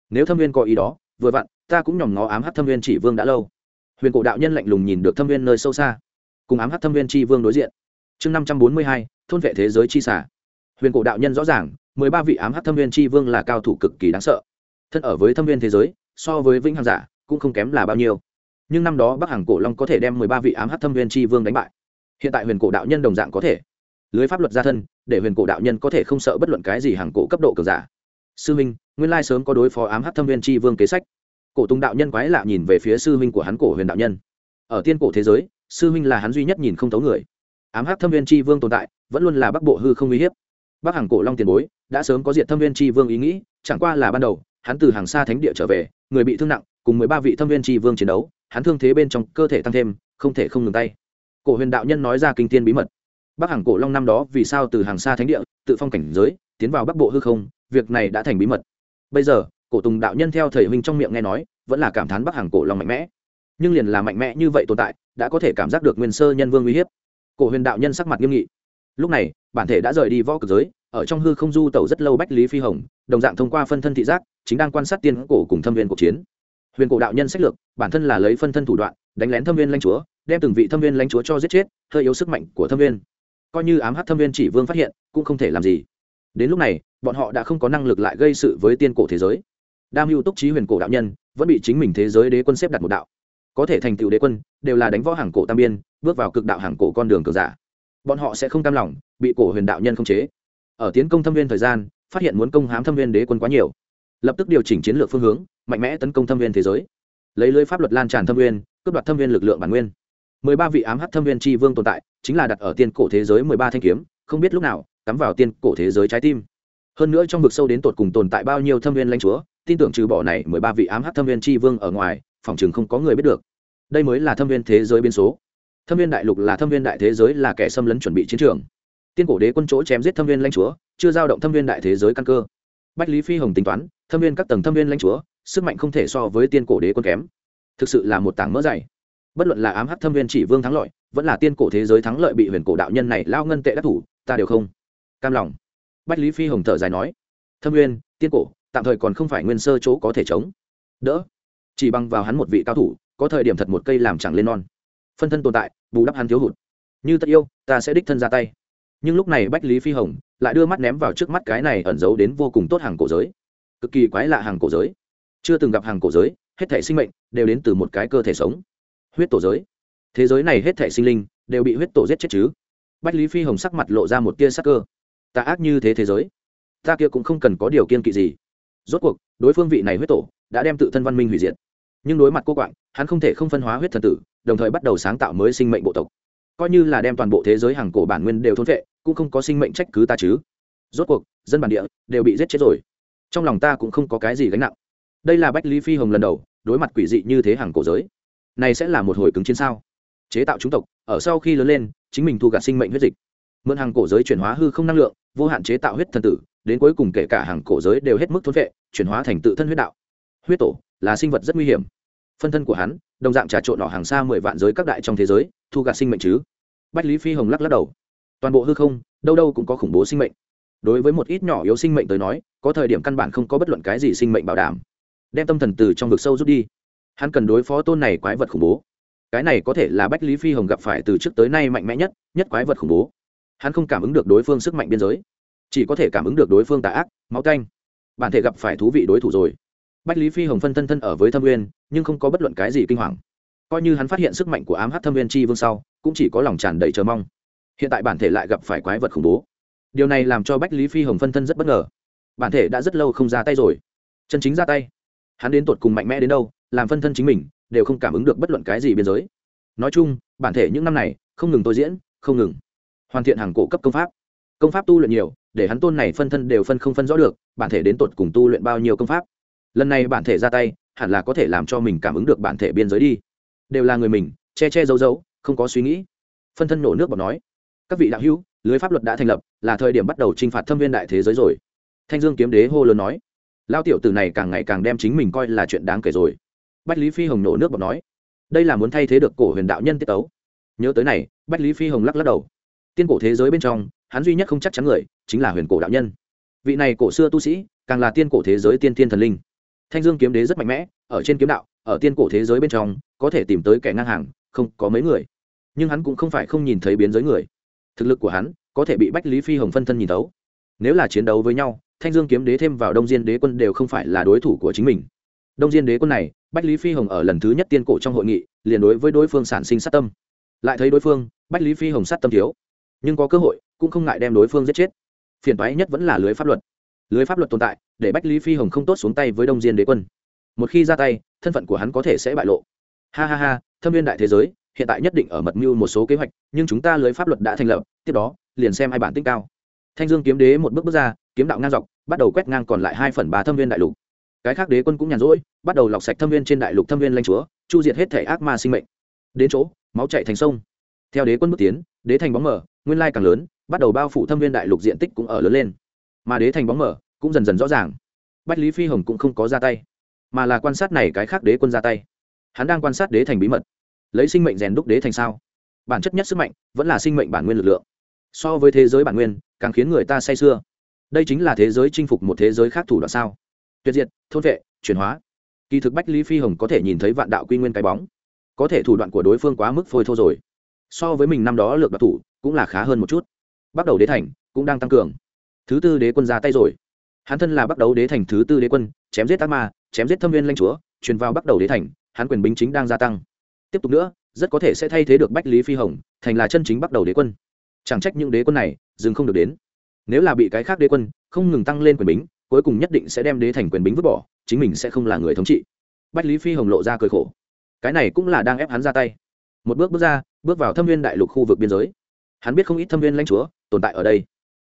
Nếu thâm viên có ý đó, vừa vặn, ta cũng nhòm ngó ám hát thâm viên chỉ vương đã lâu. Huyền cổ đạo nhân lạnh lùng nhìn được thâm viên nơi sâu xa. Cùng ám hát thâm viên tri vương đối diện. Chương năm trăm bốn mươi hai, thôn vệ thế giới chi xả huyền cổ đạo nhân rõ ràng, mười ba vị ám hát thâm viên tri vương là cao thủ cực kỳ đáng sợ. Thân ở với thâm viên thế giới, so với vĩnh hằng giả, cũng không kém là bao nhiêu. Nhưng năm đó bắc hàng cổ long có thể đem mười ba vị ám hát thâm viên tri vương đánh bại hiện tại huyền cổ đạo nhân đồng dạng có thể lưới pháp luật gia thân để huyền cổ đạo nhân có thể không sợ bất luận cái gì hàng cổ cấp độ cường giả sư minh nguyên lai sớm có đối phó ám hát thâm viên tri vương kế sách cổ tùng đạo nhân quái lạ nhìn về phía sư minh của hắn cổ huyền đạo nhân ở tiên cổ thế giới sư minh là hắn duy nhất nhìn không thấu người ám hát thâm viên tri vương tồn tại vẫn luôn là bắc bộ hư không uy hiếp bắc hàng cổ long tiền bối đã sớm có diện thâm viên tri vương ý nghĩ chẳng qua là ban đầu hắn từ hàng xa thánh địa trở về người bị thương nặng cùng mười ba vị thâm viên tri vương chiến đấu hắn thương thế bên trong cơ thể tăng thêm không thể không ngừng tay cổ huyền đạo nhân nói ra kinh tiên bí mật. Bắc hàng cổ long năm đó vì sao từ hàng xa thánh địa, tự phong cảnh giới, tiến vào bắc bộ hư không, việc này đã thành bí mật. Bây giờ, cổ tùng đạo nhân theo thầy huynh trong miệng nghe nói, vẫn là cảm thán bắc hàng cổ long mạnh mẽ. Nhưng liền là mạnh mẽ như vậy tồn tại, đã có thể cảm giác được nguyên sơ nhân vương uy hiếp. Cổ huyền đạo nhân sắc mặt nghiêm nghị. Lúc này, bản thể đã rời đi võ cực giới, ở trong hư không du tẩu rất lâu bách lý phi hồng, đồng dạng thông qua phân thân thị giác, chính đang quan sát tiên cổ cùng thâm viên cuộc chiến. Huyền cổ đạo nhân sách lược, bản thân là lấy phân thân thủ đoạn, đánh lén thâm viên lanh chúa đem từng vị thâm viên lãnh chúa cho giết chết, hơi yếu sức mạnh của thâm viên. Coi như ám hát thâm viên chỉ vương phát hiện, cũng không thể làm gì. Đến lúc này, bọn họ đã không có năng lực lại gây sự với tiên cổ thế giới. Đam mưu túc trí huyền cổ đạo nhân vẫn bị chính mình thế giới đế quân xếp đặt một đạo. Có thể thành tựu đế quân, đều là đánh võ hàng cổ tam biên, bước vào cực đạo hàng cổ con đường cường giả. Bọn họ sẽ không cam lòng, bị cổ huyền đạo nhân không chế. Ở tiến công thâm viên thời gian, phát hiện muốn công hám thâm viên đế quân quá nhiều. Lập tức điều chỉnh chiến lược phương hướng, mạnh mẽ tấn công thâm viên thế giới. Lấy lưới pháp luật lan tràn thâm viên, cướp đoạt thâm viên lực lượng bản nguyên mười ba vị ám hắc thâm viên tri vương tồn tại, chính là đặt ở tiên cổ thế giới mười ba thanh kiếm, không biết lúc nào, cắm vào tiên cổ thế giới trái tim. Hơn nữa trong vực sâu đến tột cùng tồn tại bao nhiêu thâm viên lãnh chúa, tin tưởng trừ bỏ này mười ba vị ám hắc thâm viên tri vương ở ngoài, phòng chừng không có người biết được. Đây mới là thâm viên thế giới biên số. Thâm viên đại lục là thâm viên đại thế giới là kẻ xâm lấn chuẩn bị chiến trường. Tiên cổ đế quân chỗ chém giết thâm viên lãnh chúa, chưa giao động thâm viên đại thế giới căn cơ. Bách lý phi hồng tính toán, thâm viên các tầng thâm viên lãnh chúa, sức mạnh không thể so với tiên cổ đế quân kém. Thực sự là một tảng mỡ dày bất luận là ám hắc thâm viên chỉ vương thắng lợi, vẫn là tiên cổ thế giới thắng lợi bị huyền cổ đạo nhân này lao ngân tệ đắc thủ, ta đều không cam lòng. Bách lý phi hồng thở dài nói, thâm viên, tiên cổ, tạm thời còn không phải nguyên sơ chỗ có thể chống. Đỡ. Chỉ bằng vào hắn một vị cao thủ, có thời điểm thật một cây làm chẳng lên non. Phân thân tồn tại, bù đắp hắn thiếu hụt. Như tất yêu, ta sẽ đích thân ra tay. Nhưng lúc này bách lý phi hồng lại đưa mắt ném vào trước mắt cái này ẩn giấu đến vô cùng tốt hàng cổ giới. Cực kỳ quái lạ hàng cổ giới. Chưa từng gặp hàng cổ giới, hết thể sinh mệnh đều đến từ một cái cơ thể sống huyết tổ giới. Thế giới này hết thể sinh linh đều bị huyết tổ giết chết chứ? Bách lý phi hồng sắc mặt lộ ra một tia sắc cơ. Ta ác như thế thế giới. Ta kia cũng không cần có điều kiên kỵ gì. Rốt cuộc, đối phương vị này huyết tổ đã đem tự thân văn minh hủy diệt. Nhưng đối mặt cô quạng, hắn không thể không phân hóa huyết thần tử, đồng thời bắt đầu sáng tạo mới sinh mệnh bộ tộc. Coi như là đem toàn bộ thế giới hàng cổ bản nguyên đều thôn vệ cũng không có sinh mệnh trách cứ ta chứ. Rốt cuộc, dân bản địa đều bị giết chết rồi. Trong lòng ta cũng không có cái gì gánh nặng. Đây là bách lý phi hồng lần đầu đối mặt quỷ dị như thế hàng cổ giới này sẽ là một hồi cứng chiến sao? Chế tạo chúng tộc, ở sau khi lớn lên, chính mình thu gạt sinh mệnh huyết dịch. Mượn hàng cổ giới chuyển hóa hư không năng lượng, vô hạn chế tạo huyết thần tử, đến cuối cùng kể cả hàng cổ giới đều hết mức thốn vệ chuyển hóa thành tự thân huyết đạo. Huyết tổ là sinh vật rất nguy hiểm. Phân thân của hắn, đồng dạng trà trộn ở hàng xa mười vạn giới các đại trong thế giới, thu gạt sinh mệnh chứ? Bách lý phi hồng lắc lắc đầu. Toàn bộ hư không, đâu đâu cũng có khủng bố sinh mệnh. Đối với một ít nhỏ yếu sinh mệnh tới nói, có thời điểm căn bản không có bất luận cái gì sinh mệnh bảo đảm. Đem tâm thần từ trong vực sâu rút đi hắn cần đối phó tôn này quái vật khủng bố. Cái này có thể là bách lý phi hồng gặp phải từ trước tới nay mạnh mẽ nhất nhất quái vật khủng bố. Hắn không cảm ứng được đối phương sức mạnh biên giới, chỉ có thể cảm ứng được đối phương tà ác, máu canh. Bản thể gặp phải thú vị đối thủ rồi. Bách lý phi hồng phân thân thân ở với thâm uyên nhưng không có bất luận cái gì kinh hoàng. Coi như hắn phát hiện sức mạnh của ám hát thâm uyên chi vương sau, cũng chỉ có lòng tràn đầy chờ mong. Hiện tại bản thể lại gặp phải quái vật khủng bố. Điều này làm cho bách lý phi hồng phân thân rất bất ngờ. Bản thể đã rất lâu không ra tay rồi. Chân chính ra tay. Hắn đến tột cùng mạnh mẽ đến đâu? Làm phân thân chính mình, đều không cảm ứng được bất luận cái gì biên giới. Nói chung, bản thể những năm này, không ngừng tôi diễn, không ngừng hoàn thiện hàng cổ cấp công pháp. Công pháp tu luyện nhiều, để hắn tôn này phân thân đều phân không phân rõ được, bản thể đến tột cùng tu luyện bao nhiêu công pháp. Lần này bản thể ra tay, hẳn là có thể làm cho mình cảm ứng được bản thể biên giới đi. Đều là người mình, che che giấu giấu, không có suy nghĩ. Phân thân nổ nước bọt nói, các vị đạo hữu, lưới pháp luật đã thành lập, là thời điểm bắt đầu t r i n h phạt thâm viên đại thế giới rồi. Thanh dương kiếm đế hô lớn nói lao tiểu tử này càng ngày càng đem chính mình coi là chuyện đáng kể rồi bách lý phi hồng nổ nước bọt nói, đây là muốn thay thế được cổ huyền đạo nhân tiết tấu. Nhớ tới này, bách lý phi hồng lắc lắc đầu. Tiên cổ thế giới bên trong, hắn duy nhất không chắc chắn người, chính là huyền cổ đạo nhân. Vị này cổ xưa tu sĩ, càng là tiên cổ thế giới tiên tiên thần linh. Thanh dương kiếm đế rất mạnh mẽ, ở trên kiếm đạo, ở tiên cổ thế giới bên trong, có thể tìm tới kẻ ngang hàng, không có mấy người. Nhưng hắn cũng không phải không nhìn thấy biến giới người. Thực lực của hắn, có thể bị bách lý phi hồng phân thân nhìn tấu nếu là chiến đấu với nhau, thanh dương kiếm đế thêm vào đông diên đế quân đều không phải là đối thủ của chính mình đông diên đế quân này, bách lý phi hồng ở lần thứ nhất tiên cổ trong hội nghị, liền đối với đối phương sản sinh sát tâm. Lại thấy đối phương, bách lý phi hồng sát tâm thiếu. Nhưng có cơ hội, cũng không ngại đem đối phương giết chết. Phiền toái nhất vẫn là lưới pháp luật. Lưới pháp luật tồn tại, để bách lý phi hồng không tốt xuống tay với đông diên đế quân. Một khi ra tay, thân phận của hắn có thể sẽ bại lộ. Ha ha ha, thâm viên đại thế giới, hiện tại nhất định ở mật mưu một số kế hoạch, nhưng chúng ta lưới pháp luật đã thành lập, tiếp đó, liền xem hai bản tinh cao. Thanh dương kiếm đế một bước bước ra, kiếm đạo ngang dọc, bắt đầu quét ngang còn lại hai phần ba thâm viên đại lục cái khác đế quân cũng nhàn rỗi, bắt đầu lọc sạch thâm viên trên đại lục thâm viên lanh chúa, chu diệt hết thể ác ma sinh mệnh. Đến chỗ, máu chạy thành sông. Theo đế quân bước tiến, đế thành bóng mở nguyên lai càng lớn, bắt đầu bao phủ thâm viên đại lục diện tích cũng ở lớn lên. Mà đế thành bóng mở cũng dần dần rõ ràng. Bách lý phi hồng cũng không có ra tay, mà là quan sát này cái khác đế quân ra tay. Hắn đang quan sát đế thành bí mật. Lấy sinh mệnh rèn đúc đế thành sao? Bản chất nhất sức mạnh vẫn là sinh mệnh bản nguyên lực lượng. So với thế giới bản nguyên, càng khiến người ta say sưa. Đây chính là thế giới chinh phục một thế giới khác thủ đoạn sao? Tuyệt diệt, thôn vệ, chuyển hóa. Kỳ thực bách lý phi hồng có thể nhìn thấy vạn đạo quy nguyên cái bóng. Có thể thủ đoạn của đối phương quá mức phôi thô rồi. So với mình năm đó lược đặc thủ, cũng là khá hơn một chút. Bắt đầu đế thành, cũng đang tăng cường. Thứ tư đế quân ra tay rồi. Hắn thân là bắt đầu đế thành thứ tư đế quân, chém giết ác ma, chém giết thâm viên lanh chúa, truyền vào bắt đầu đế thành, hắn quyền binh chính đang gia tăng. Tiếp tục nữa, rất có thể sẽ thay thế được bách lý phi hồng, thành là chân chính bắt đầu đế quân. Chẳng trách những đế quân này dừng không được đến. Nếu là bị cái khác đế quân không ngừng tăng lên quyền bính cuối cùng nhất định sẽ đem đế thành quyền bính vứt bỏ, chính mình sẽ không là người thống trị. Bách lý phi hồng lộ ra cười khổ. Cái này cũng là đang ép hắn ra tay. Một bước bước ra, bước vào thâm viên đại lục khu vực biên giới. Hắn biết không ít thâm viên lãnh chúa tồn tại ở đây.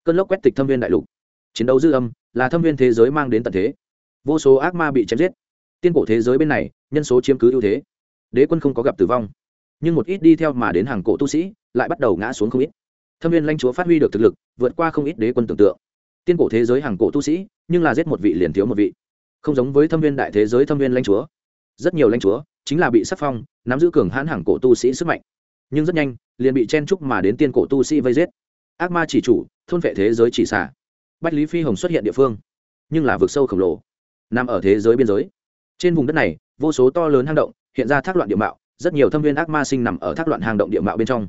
Cơn lốc quét tịch thâm viên đại lục. Chiến đấu dư âm là thâm viên thế giới mang đến tận thế. Vô số ác ma bị chém giết. Tiên cổ thế giới bên này, nhân số chiếm cứ ưu thế. Đế quân không có gặp tử vong. Nhưng một ít đi theo mà đến hàng cổ tu sĩ lại bắt đầu ngã xuống không ít. Thâm viên lãnh chúa phát huy được thực lực, vượt qua không ít đế quân tưởng tượng. Tiên cổ thế giới hàng cổ tu sĩ nhưng là giết một vị liền thiếu một vị. Không giống với thâm viên đại thế giới thâm viên lãnh chúa. Rất nhiều lãnh chúa chính là bị sắc phong, nắm giữ cường hãn hàng cổ tu sĩ sức mạnh. Nhưng rất nhanh, liền bị chen trúc mà đến tiên cổ tu sĩ vây giết. Ác ma chỉ chủ, thôn vệ thế giới chỉ xả bách lý phi hồng xuất hiện địa phương, nhưng là vực sâu khổng lồ. Nằm ở thế giới biên giới. Trên vùng đất này, vô số to lớn hang động hiện ra thác loạn địa mạo, rất nhiều thâm viên ác ma sinh nằm ở thác loạn hang động địa mạo bên trong.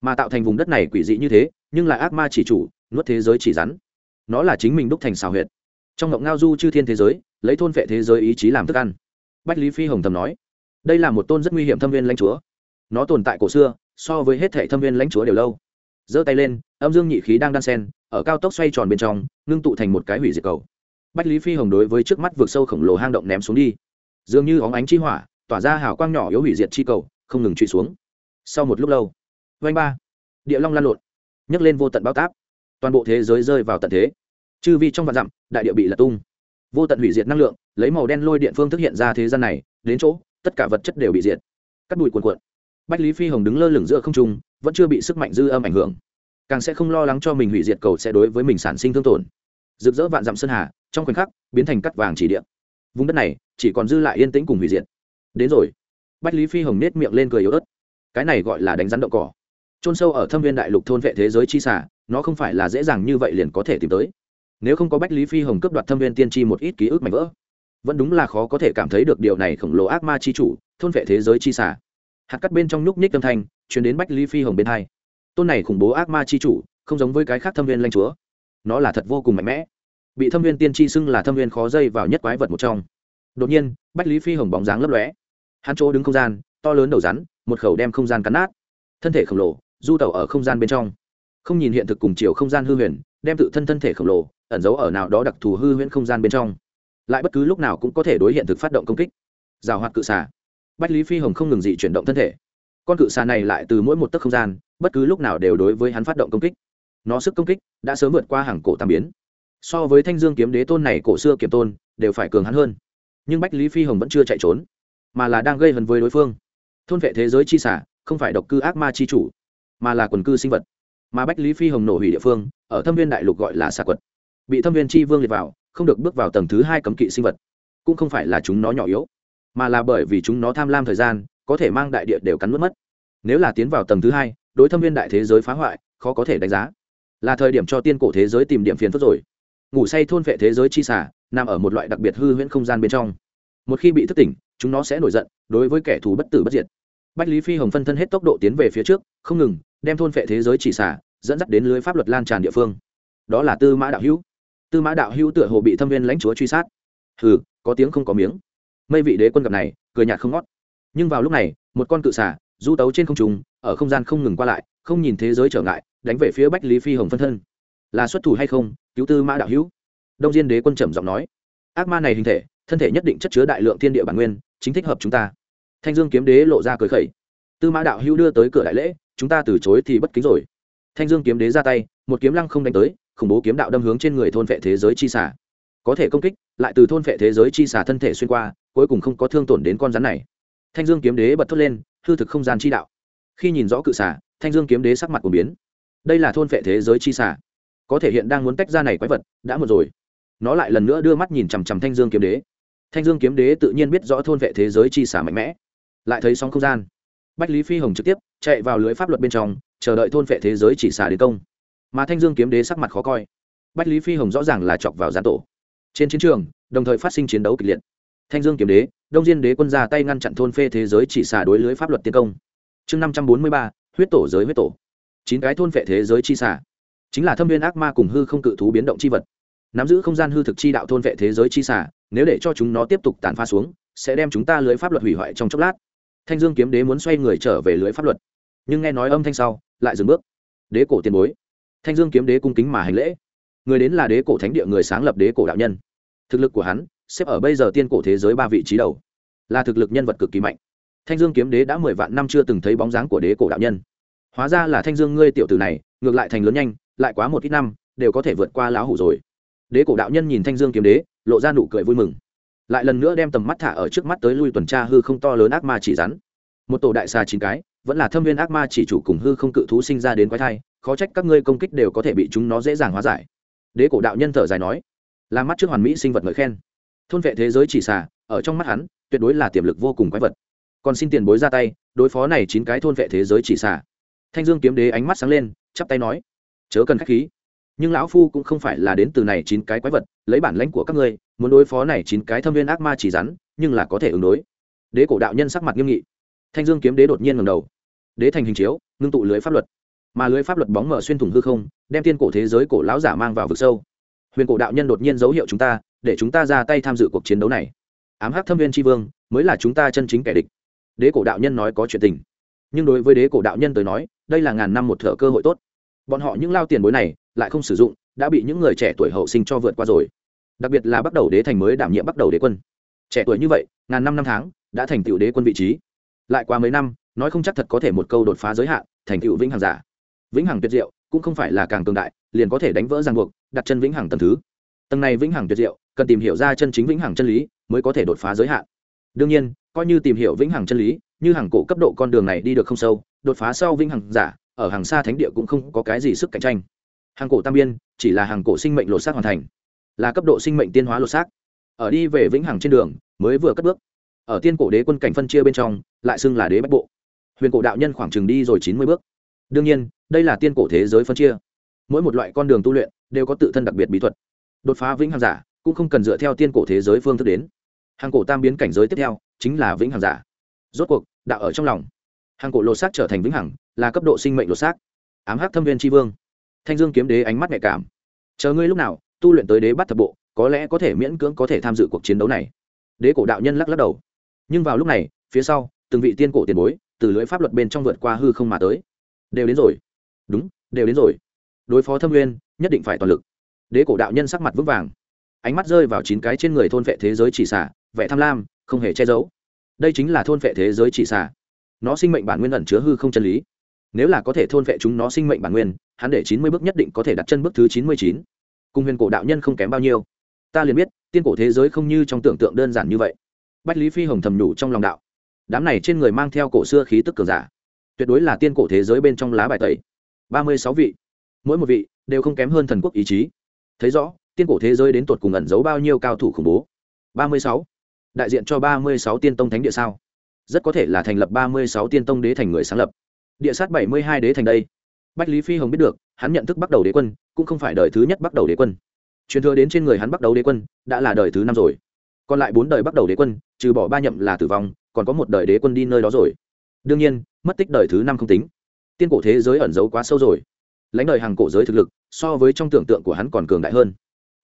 Mà tạo thành vùng đất này quỷ dị như thế, nhưng là ác ma chỉ chủ, nuốt thế giới chỉ rắn. Nó là chính mình đúc thành xào huyệt trong ngộng ngao du chư thiên thế giới, lấy thôn vệ thế giới ý chí làm thức ăn. Bách lý phi hồng thầm nói, đây là một tôn rất nguy hiểm thâm viên lãnh chúa. Nó tồn tại cổ xưa, so với hết thệ thâm viên lãnh chúa đều lâu. Giơ tay lên, âm dương nhị khí đang đan sen, ở cao tốc xoay tròn bên trong, ngưng tụ thành một cái hủy diệt cầu. Bách lý phi hồng đối với trước mắt vượt sâu khổng lồ hang động ném xuống đi. Dường như óng ánh chi hỏa, tỏa ra hào quang nhỏ yếu hủy diệt chi cầu, không ngừng truy xuống. Sau một lúc lâu vanh ba, địa long lan lộn, nhấc lên vô tận bao táp. Toàn bộ thế giới rơi vào tận thế chư vi trong vạn dặm, đại địa bị lật tung. Vô tận hủy diệt năng lượng, lấy màu đen lôi điện phương thức hiện ra thế gian này, đến chỗ, tất cả vật chất đều bị diệt. Cắt bụi cuồn cuộn. Bách lý phi hồng đứng lơ lửng giữa không trung, vẫn chưa bị sức mạnh dư âm ảnh hưởng. Càng sẽ không lo lắng cho mình hủy diệt cầu sẽ đối với mình sản sinh thương tổn. Rực rỡ vạn dặm sơn hà, trong khoảnh khắc, biến thành cắt vàng chỉ điện vùng đất này, chỉ còn dư lại yên tĩnh cùng hủy diệt. Đến rồi. Bách lý phi hồng nết miệng lên cười yếu ớt. Cái này gọi là đánh rắn đậu cỏ. Trôn sâu ở thâm viên đại lục thôn vệ thế giới chi xả nó không phải là dễ dàng như vậy liền có thể tìm tới nếu không có bách lý phi hồng cướp đoạt thâm viên tiên tri một ít ký ức mạnh vỡ, vẫn đúng là khó có thể cảm thấy được điều này khổng lồ ác ma chi chủ, thôn vệ thế giới chi xả hạt cắt bên trong nhúc nhích âm thanh chuyển đến bách lý phi hồng bên hai. Tôn này khủng bố ác ma chi chủ, không giống với cái khác thâm viên lanh chúa. Nó là thật vô cùng mạnh mẽ. Bị thâm viên tiên Tri xưng là thâm viên khó dây vào nhất quái vật một trong. Đột nhiên, bách lý phi hồng bóng dáng lấp lóe. Hắn chỗ đứng không gian, to lớn đầu rắn, một khẩu đem không gian cắn nát. Thân thể khổng lồ, du tẩu ở không gian bên trong. Không nhìn hiện thực cùng chiều không gian hư huyền đem tự thân thân thể khổng lồ, ẩn giấu ở nào đó đặc thù hư huyễn không gian bên trong. Lại bất cứ lúc nào cũng có thể đối hiện thực phát động công kích. Rào hoạt cự xà. Bách lý phi hồng không ngừng dị chuyển động thân thể. Con cự xà này lại từ mỗi một tấc không gian, bất cứ lúc nào đều đối với hắn phát động công kích. Nó sức công kích đã sớm vượt qua hàng cổ tam biến. So với thanh dương kiếm đế tôn này cổ xưa kiếm tôn, đều phải cường hắn hơn. Nhưng bách lý phi hồng vẫn chưa chạy trốn, mà là đang gây hấn với đối phương. Thôn vệ thế giới chi xả không phải độc cư ác ma chi chủ, mà là quần cư sinh vật. Mà bách lý phi hồng nổ hủy địa phương ở thâm viên đại lục gọi là xà quật. Bị thâm viên chi vương liệt vào, không được bước vào tầng thứ hai cấm kỵ sinh vật. Cũng không phải là chúng nó nhỏ yếu, mà là bởi vì chúng nó tham lam thời gian, có thể mang đại địa đều cắn mất mất. Nếu là tiến vào tầng thứ hai, đối thâm viên đại thế giới phá hoại, khó có thể đánh giá. Là thời điểm cho tiên cổ thế giới tìm điểm phiền phức rồi. Ngủ say thôn vệ thế giới chi xả nằm ở một loại đặc biệt hư huyễn không gian bên trong. Một khi bị thức tỉnh, chúng nó sẽ nổi giận, đối với kẻ thù bất tử bất diệt. Bách lý phi hồng phân thân hết tốc độ tiến về phía trước, không ngừng, đem thôn vệ thế giới chỉ xả dẫn dắt đến lưới pháp luật lan tràn địa phương. Đó là tư mã đạo hữu. Tư mã đạo hữu tựa hồ bị thâm viên lãnh chúa truy sát. Hừ, có tiếng không có miếng. Mây vị đế quân gặp này, cười nhạt không ngót. Nhưng vào lúc này, một con cự xả du tấu trên không trùng ở không gian không ngừng qua lại, không nhìn thế giới trở ngại, đánh về phía bách lý phi hồng phân thân. Là xuất thủ hay không? Cứu tư mã đạo hữu. Đông diên đế quân trầm giọng nói. Ác ma này hình thể, thân thể nhất định chất chứa đại lượng thiên địa bản nguyên, chính thích hợp chúng ta. Thanh dương kiếm đế lộ ra cười khẩy. Tư mã đạo hữu đưa tới cửa đại lễ, chúng ta từ chối thì bất kính rồi thanh dương kiếm đế ra tay, một kiếm lăng không đánh tới, khủng bố kiếm đạo đâm hướng trên người thôn vệ thế giới chi xả có thể công kích, lại từ thôn vệ thế giới chi xả thân thể xuyên qua, cuối cùng không có thương tổn đến con rắn này. Thanh dương kiếm đế bật thốt lên, hư thực không gian chi đạo. Khi nhìn rõ cự xả thanh dương kiếm đế sắc mặt của biến. Đây là thôn vệ thế giới chi xả có thể hiện đang muốn tách ra này quái vật, đã một rồi. Nó lại lần nữa đưa mắt nhìn chằm chằm thanh dương kiếm đế. Thanh dương kiếm đế tự nhiên biết rõ thôn vệ thế giới chi xả mạnh mẽ. Lại thấy sóng không gian. Bách lý phi hồng trực tiếp chạy vào lưới pháp luật bên trong chờ đợi thôn phệ thế giới chỉ xả đến công. Mà thanh dương kiếm đế sắc mặt khó coi. Bách lý phi hồng rõ ràng là chọc vào gián tổ. Trên chiến trường, đồng thời phát sinh chiến đấu kịch liệt. Thanh dương kiếm đế, đông diên đế quân ra tay ngăn chặn thôn phê thế giới chỉ xả đối lưới pháp luật tiến công. Chương năm trăm bốn mươi ba, huyết tổ giới huyết tổ. Chín cái thôn phệ thế giới chi xả. Chính là thâm viên ác ma cùng hư không cự thú biến động chi vật. Nắm giữ không gian hư thực chi đạo thôn vệ thế giới chi xả, nếu để cho chúng nó tiếp tục tàn pha xuống, sẽ đem chúng ta lưới pháp luật hủy hoại trong chốc lát. Thanh dương kiếm đế muốn xoay người trở về lưới pháp luật nhưng nghe nói âm thanh sau, lại dừng bước. Đế cổ tiền bối. Thanh dương kiếm đế cung kính mà hành lễ. Người đến là đế cổ thánh địa người sáng lập đế cổ đạo nhân. Thực lực của hắn, xếp ở bây giờ tiên cổ thế giới ba vị trí đầu. Là thực lực nhân vật cực kỳ mạnh. Thanh dương kiếm đế đã mười vạn năm chưa từng thấy bóng dáng của đế cổ đạo nhân. Hóa ra là thanh dương ngươi tiểu tử này, ngược lại thành lớn nhanh, lại quá một ít năm, đều có thể vượt qua lão hủ rồi. Đế cổ đạo nhân nhìn thanh dương kiếm đế, lộ ra nụ cười vui mừng. Lại lần nữa đem tầm mắt thả ở trước mắt tới lui tuần tra hư không to lớn ác ma chỉ rắn. Một tổ đại xà chín cái vẫn là thâm viên ác ma chỉ chủ cùng hư không cự thú sinh ra đến quái thai, khó trách các ngươi công kích đều có thể bị chúng nó dễ dàng hóa giải. Đế cổ đạo nhân thở dài nói, là mắt trước hoàn mỹ sinh vật ngợi khen. Thôn vệ thế giới chỉ xà, ở trong mắt hắn, tuyệt đối là tiềm lực vô cùng quái vật. Còn xin tiền bối ra tay, đối phó này chín cái thôn vệ thế giới chỉ xà. Thanh dương kiếm đế ánh mắt sáng lên, chắp tay nói, chớ cần k h á c h khí. Nhưng lão phu cũng không phải là đến từ này chín cái quái vật, lấy bản lãnh của các ngươi, muốn đối phó này chín cái thâm viên ác ma chỉ rắn, nhưng là có thể ứng đối. Đế cổ đạo nhân sắc mặt nghiêm nghị thanh dương kiếm đế đột nhiên ngầm đầu. Đế thành hình chiếu, ngưng tụ lưới pháp luật. Mà lưới pháp luật bóng mở xuyên thủng hư không, đem tiên cổ thế giới cổ lão giả mang vào vực sâu. Huyền cổ đạo nhân đột nhiên dấu hiệu chúng ta, để chúng ta ra tay tham dự cuộc chiến đấu này. Ám hắc thâm viên tri vương, mới là chúng ta chân chính kẻ địch. Đế cổ đạo nhân nói có chuyện tình. Nhưng đối với đế cổ đạo nhân tới nói, đây là ngàn năm một thợ cơ hội tốt. Bọn họ những lao tiền bối này, lại không sử dụng, đã bị những người trẻ tuổi hậu sinh cho vượt qua rồi. Đặc biệt là bắt đầu đế thành mới đảm nhiệm bắt đầu đế quân. Trẻ tuổi như vậy, ngàn năm năm tháng, đã thành tựu đế quân vị trí lại qua mấy năm, nói không chắc thật có thể một câu đột phá giới hạn, thành tựu vĩnh hằng giả. Vĩnh hằng tuyệt diệu, cũng không phải là càng cường đại, liền có thể đánh vỡ ràng buộc, đặt chân vĩnh hằng tầng thứ. Tầng này vĩnh hằng tuyệt diệu, cần tìm hiểu ra chân chính vĩnh hằng chân lý, mới có thể đột phá giới hạn. Đương nhiên, coi như tìm hiểu vĩnh hằng chân lý, như hàng cổ cấp độ con đường này đi được không sâu, đột phá sau vĩnh hằng giả, ở hàng xa thánh địa cũng không có cái gì sức cạnh tranh. Hàng cổ tam biên, chỉ là hàng cổ sinh mệnh lột xác hoàn thành, là cấp độ sinh mệnh tiên hóa lột xác. Ở đi về vĩnh hằng trên đường, mới vừa cất bước ở tiên cổ đế quân cảnh phân chia bên trong, lại xưng là đế bách bộ. Huyền cổ đạo nhân khoảng chừng đi rồi chín mươi bước. Đương nhiên, đây là tiên cổ thế giới phân chia. Mỗi một loại con đường tu luyện đều có tự thân đặc biệt bí thuật. Đột phá vĩnh hằng giả cũng không cần dựa theo tiên cổ thế giới phương thức đến. Hàng cổ tam biến cảnh giới tiếp theo chính là vĩnh hằng giả. Rốt cuộc, đạo ở trong lòng. Hàng cổ lột xác trở thành vĩnh hằng, là cấp độ sinh mệnh lột xác. Ám hắc thâm viên tri vương. Thanh dương kiếm đế ánh mắt nhạy cảm. Chờ ngươi lúc nào, tu luyện tới đế bắt thập bộ, có lẽ có thể miễn cưỡng có thể tham dự cuộc chiến đấu này. Đế cổ đạo nhân lắc lắc đầu nhưng vào lúc này, phía sau, từng vị tiên cổ tiền bối, từ lưỡi pháp luật bên trong vượt qua hư không mà tới. Đều đến rồi. Đúng, đều đến rồi. Đối phó thâm nguyên, nhất định phải toàn lực. Đế cổ đạo nhân sắc mặt vững vàng. Ánh mắt rơi vào chín cái trên người thôn vệ thế giới chỉ xả vẻ tham lam, không hề che giấu. Đây chính là thôn vệ thế giới chỉ xả nó sinh mệnh bản nguyên ẩn chứa hư không chân lý. Nếu là có thể thôn vệ chúng nó sinh mệnh bản nguyên, hắn để chín mươi bước nhất định có thể đặt chân bước thứ chín mươi chín. Cùng huyền cổ đạo nhân không kém bao nhiêu. Ta liền biết, tiên cổ thế giới không như trong tưởng tượng đơn giản như vậy bách lý phi hồng thầm nhủ trong lòng đạo. Đám này trên người mang theo cổ xưa khí tức cường giả. Tuyệt đối là tiên cổ thế giới bên trong lá bài tẩy. Ba mươi sáu vị. Mỗi một vị đều không kém hơn thần quốc ý chí. Thấy rõ, tiên cổ thế giới đến tột cùng ẩn giấu bao nhiêu cao thủ khủng bố. Ba mươi sáu. Đại diện cho ba mươi sáu tiên tông thánh địa sao? Rất có thể là thành lập ba mươi sáu tiên tông đế thành người sáng lập. Địa sát bảy mươi hai đế thành đây. Bách lý phi hồng biết được, hắn nhận thức bắt đầu đế quân, cũng không phải đời thứ nhất bắt đầu đế quân. Truyền thừa đến trên người hắn bắt đầu đế quân, đã là đời thứ năm rồi còn lại bốn đời bắt đầu đế quân, trừ bỏ ba nhậm là tử vong, còn có một đời đế quân đi nơi đó rồi. Đương nhiên, mất tích đời thứ năm không tính. Tiên cổ thế giới ẩn giấu quá sâu rồi. Lãnh đời hàng cổ giới thực lực, so với trong tưởng tượng của hắn còn cường đại hơn.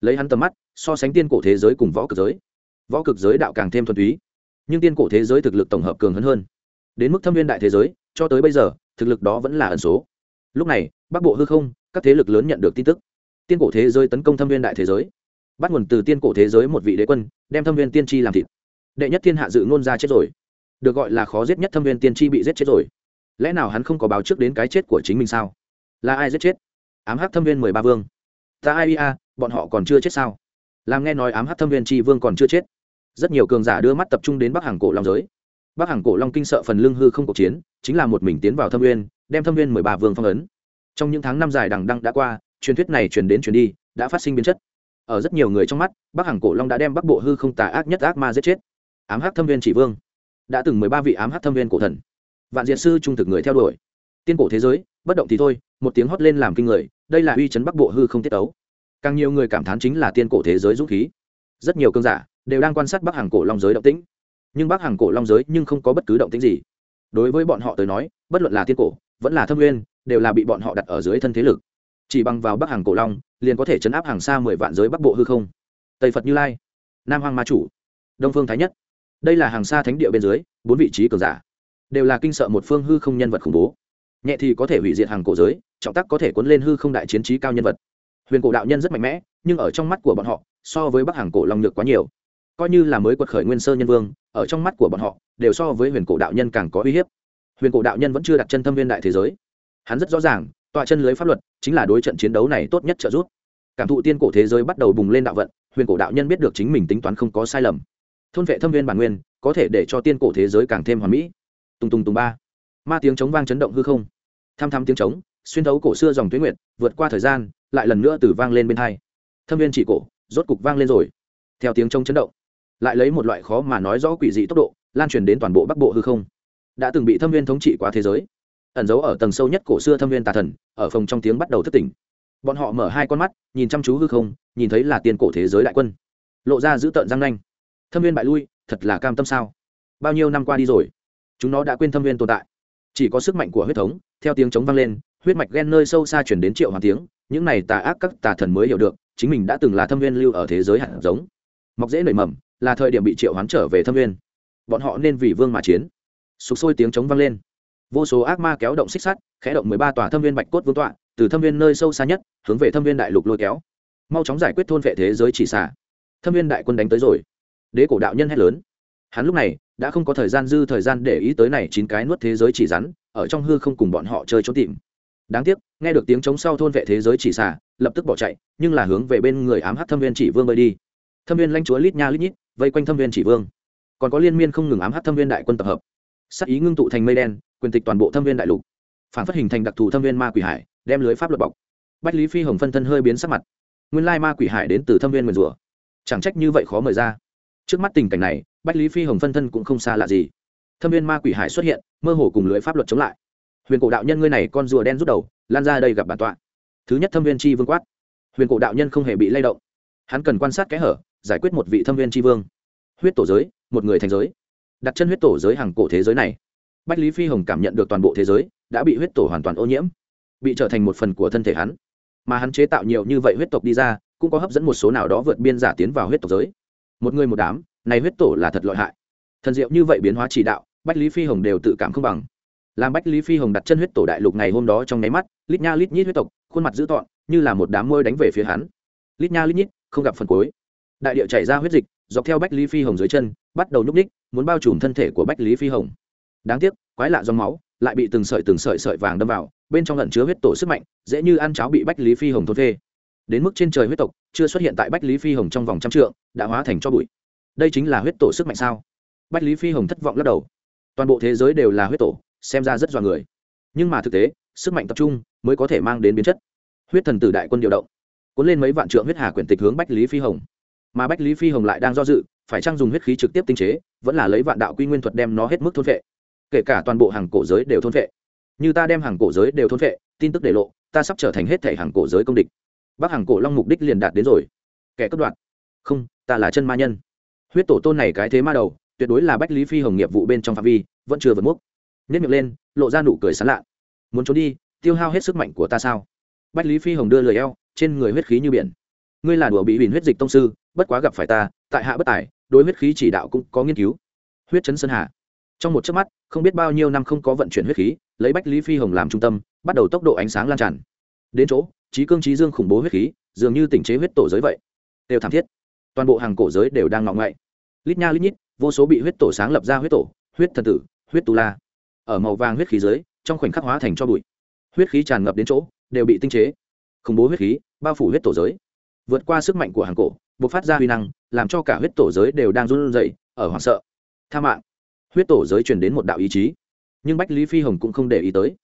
Lấy hắn tầm mắt, so sánh tiên cổ thế giới cùng võ cực giới. Võ cực giới đạo càng thêm thuần túy, nhưng tiên cổ thế giới thực lực tổng hợp cường hơn hơn. Đến mức thâm viên đại thế giới, cho tới bây giờ, thực lực đó vẫn là ẩn số. Lúc này, bắc bộ hư không, các thế lực lớn nhận được tin tức. Tiên cổ thế giới tấn công thâm viên đại thế giới bắt nguồn từ tiên cổ thế giới một vị đế quân, đem thâm viên tiên tri làm thịt. Đệ nhất thiên hạ dự ngôn ra chết rồi. Được gọi là khó giết nhất thâm viên tiên tri bị giết chết rồi. Lẽ nào hắn không có báo trước đến cái chết của chính mình sao? Là ai giết chết? Ám hắc thâm viên mười ba vương. Ta ai ia, bọn họ còn chưa chết sao? Làm nghe nói ám hắc thâm viên tri vương còn chưa chết. Rất nhiều cường giả đưa mắt tập trung đến bắc hàng cổ long giới. Bắc hàng cổ long kinh sợ phần lưng hư không cuộc chiến, chính là một mình tiến vào thâm viên, đem thâm viên mười ba vương phong ấn. Trong những tháng năm dài đằng đăng đã qua, truyền thuyết này truyền đến truyền đi, đã phát sinh biến chất ở rất nhiều người trong mắt, bắc hàng cổ long đã đem bắc bộ hư không tà ác nhất ác ma giết chết. Ám hắc thâm viên chỉ vương đã từng mười ba vị ám hắc thâm viên cổ thần. Vạn diệt sư trung thực người theo đuổi. Tiên cổ thế giới, bất động thì thôi, một tiếng hót lên làm kinh người, đây là uy chấn bắc bộ hư không tiết ấu càng nhiều người cảm thán chính là tiên cổ thế giới dũng khí. Rất nhiều cơn giả đều đang quan sát bắc hàng cổ long giới động tĩnh. Nhưng bắc hàng cổ long giới nhưng không có bất cứ động tĩnh gì. Đối với bọn họ tới nói, bất luận là tiên cổ, vẫn là thâm nguyên, đều là bị bọn họ đặt ở dưới thân thế lực. Chỉ bằng vào bắc hàng cổ long liền có thể chấn áp hàng xa mười vạn giới bắc bộ hư không. Tây phật như lai, nam hoàng ma chủ, đông phương thái nhất. Đây là hàng xa thánh địa bên dưới, bốn vị trí cường giả. Đều là kinh sợ một phương hư không nhân vật khủng bố. Nhẹ thì có thể hủy diệt hàng cổ giới, trọng tắc có thể cuốn lên hư không đại chiến trí cao nhân vật. Huyền cổ đạo nhân rất mạnh mẽ, nhưng ở trong mắt của bọn họ, so với bắc hàng cổ long nhược quá nhiều. Coi như là mới quật khởi nguyên sơ nhân vương, ở trong mắt của bọn họ, đều so với huyền cổ đạo nhân càng có uy hiếp. Huyền cổ đạo nhân vẫn chưa đặt chân thâm viên đại thế giới. Hắn rất rõ ràng tọa chân lưới pháp luật chính là đối trận chiến đấu này tốt nhất trợ giúp. Cảm thụ tiên cổ thế giới bắt đầu bùng lên đạo vận, huyền cổ đạo nhân biết được chính mình tính toán không có sai lầm. Thôn vệ thâm viên bản nguyên, có thể để cho tiên cổ thế giới càng thêm hoàn mỹ. Tùng tùng tùng ba. Ma tiếng chống vang chấn động hư không. Tham tham tiếng trống, xuyên thấu cổ xưa dòng tuyến nguyệt, vượt qua thời gian, lại lần nữa từ vang lên bên hai. Thâm viên chỉ cổ, rốt cục vang lên rồi. Theo tiếng trống chấn động, lại lấy một loại khó mà nói rõ quỷ dị tốc độ, lan truyền đến toàn bộ bắc bộ hư không. Đã từng bị thâm viên thống trị quá thế giới ẩn giấu ở tầng sâu nhất cổ xưa thâm viên tà thần, ở phòng trong tiếng bắt đầu thất tỉnh. Bọn họ mở hai con mắt, nhìn chăm chú hư không, nhìn thấy là tiền cổ thế giới đại quân. Lộ ra giữ tợn răng nanh. Thâm viên bại lui, thật là cam tâm sao? Bao nhiêu năm qua đi rồi, chúng nó đã quên thâm viên tồn tại. Chỉ có sức mạnh của huyết thống, theo tiếng chống vang lên, huyết mạch ghen nơi sâu xa chuyển đến triệu hoàng tiếng, những này tà ác các tà thần mới hiểu được, chính mình đã từng là thâm viên lưu ở thế giới hạt giống. Mọc dễ nảy mầm, là thời điểm bị triệu hoán trở về thâm viên. Bọn họ nên vì vương mà chiến. Sục sôi tiếng chống vang lên vô số ác ma kéo động xích sắt, khẽ động mười ba tòa thâm viên bạch cốt vương tọa, từ thâm viên nơi sâu xa nhất, hướng về thâm viên đại lục lôi kéo. Mau chóng giải quyết thôn vệ thế giới chỉ xả thâm viên đại quân đánh tới rồi. Đế cổ đạo nhân hét lớn. Hắn lúc này, đã không có thời gian dư thời gian để ý tới này chín cái nuốt thế giới chỉ rắn, ở trong hư không cùng bọn họ chơi trốn tìm. Đáng tiếc, nghe được tiếng chống sau thôn vệ thế giới chỉ xả lập tức bỏ chạy, nhưng là hướng về bên người ám hát thâm viên chỉ vương bơi đi. Thâm viên lanh chúa lít nha lít nhít, vây quanh thâm viên chỉ vương. Còn có liên miên không ngừng ám hát thâm viên đại quân tập hợp. Sắc ý ngưng tụ thành mây đen quyền tịch toàn bộ thâm viên đại lục. Phản phát hình thành đặc thù thâm viên ma quỷ hải, đem lưới pháp luật bọc. Bách lý phi hồng phân thân hơi biến sắc mặt. Nguyên lai ma quỷ hải đến từ thâm viên nguyền rủa. Chẳng trách như vậy khó mời ra. Trước mắt tình cảnh này, bách lý phi hồng phân thân cũng không xa lạ gì. Thâm viên ma quỷ hải xuất hiện, mơ hồ cùng lưới pháp luật chống lại. Huyền cổ đạo nhân ngươi này con rùa đen rút đầu, lan ra đây gặp bản tọa. Thứ nhất thâm viên tri vương quát. Huyền cổ đạo nhân không hề bị lay động. Hắn cần quan sát kẽ hở, giải quyết một vị thâm viên tri vương. Huyết tổ giới, một người thành giới. Đặt chân huyết tổ giới hàng cổ thế giới này bách lý phi hồng cảm nhận được toàn bộ thế giới đã bị huyết tổ hoàn toàn ô nhiễm, bị trở thành một phần của thân thể hắn. Mà hắn chế tạo nhiều như vậy huyết tộc đi ra, cũng có hấp dẫn một số nào đó vượt biên giả tiến vào huyết tộc giới. Một người một đám, này huyết tổ là thật lợi hại. Thần diệu như vậy biến hóa chỉ đạo, bách lý phi hồng đều tự cảm không bằng. Làm bách lý phi hồng đặt chân huyết tổ đại lục ngày hôm đó trong nháy mắt, lít nha lít nhít huyết tộc, khuôn mặt dữ tọn như là một đám môi đánh về phía hắn. Lít nha lít nhít, không gặp phần cuối. Đại địa chảy ra huyết dịch, dọc theo bách lý phi hồng dưới chân, bắt đầu nhúc ních muốn bao trùm thân thể của bách lý phi hồng đáng tiếc, quái lạ dòng máu, lại bị từng sợi từng sợi sợi vàng đâm vào, bên trong lẩn chứa huyết tổ sức mạnh, dễ như ăn cháo bị bách lý phi hồng thôn phê. Đến mức trên trời huyết tộc, chưa xuất hiện tại bách lý phi hồng trong vòng trăm trượng, đã hóa thành cho bụi. Đây chính là huyết tổ sức mạnh sao? Bách lý phi hồng thất vọng lắc đầu. Toàn bộ thế giới đều là huyết tổ, xem ra rất dọa người. Nhưng mà thực tế, sức mạnh tập trung mới có thể mang đến biến chất. Huyết thần tử đại quân điều động, cuốn lên mấy vạn trượng huyết hà quyển tịch hướng bách lý phi hồng. Mà bách lý phi hồng lại đang do dự, phải trang dùng huyết khí trực tiếp tinh chế, vẫn là lấy vạn đạo quy nguyên thuật đem nó hết mức thôn vệ kể cả toàn bộ hàng cổ giới đều thôn vệ. Như ta đem hàng cổ giới đều thôn vệ, tin tức để lộ, ta sắp trở thành hết thể hàng cổ giới công địch. Bắc hàng cổ long mục đích liền đạt đến rồi. Kẻ cất đoạn không, ta là chân ma nhân. Huyết tổ tôn này cái thế ma đầu, tuyệt đối là bách lý phi hồng nghiệp vụ bên trong phạm vi, vẫn chưa vượt mốc. Nhất miệng lên, lộ ra nụ cười sán lạ. Muốn trốn đi, tiêu hao hết sức mạnh của ta sao? Bách lý phi hồng đưa lời eo, trên người huyết khí như biển. Ngươi là đùa bị bỉn huyết dịch tông sư, bất quá gặp phải ta, tại hạ bất tài, đối huyết khí chỉ đạo cũng có nghiên cứu. Huyết chấn sơn hà trong một chớp mắt, không biết bao nhiêu năm không có vận chuyển huyết khí, lấy bách lý phi hồng làm trung tâm, bắt đầu tốc độ ánh sáng lan tràn. Đến chỗ trí cương trí dương khủng bố huyết khí, dường như tỉnh chế huyết tổ giới vậy. Đều thảm thiết. Toàn bộ hàng cổ giới đều đang ngọng ngậy. Lít nha lít nhít, vô số bị huyết tổ sáng lập ra huyết tổ, huyết thần tử, huyết tu la. Ở màu vàng huyết khí giới trong khoảnh khắc hóa thành cho bụi. Huyết khí tràn ngập đến chỗ, đều bị tinh chế. Khủng bố huyết khí, bao phủ huyết tổ giới. Vượt qua sức mạnh của hàng cổ buộc phát ra huy năng, làm cho cả huyết tổ giới đều đang run rẩy, ở hoảng sợ. Tha mạng huyết tổ giới truyền đến một đạo ý chí. Nhưng bách lý phi hồng cũng không để ý tới.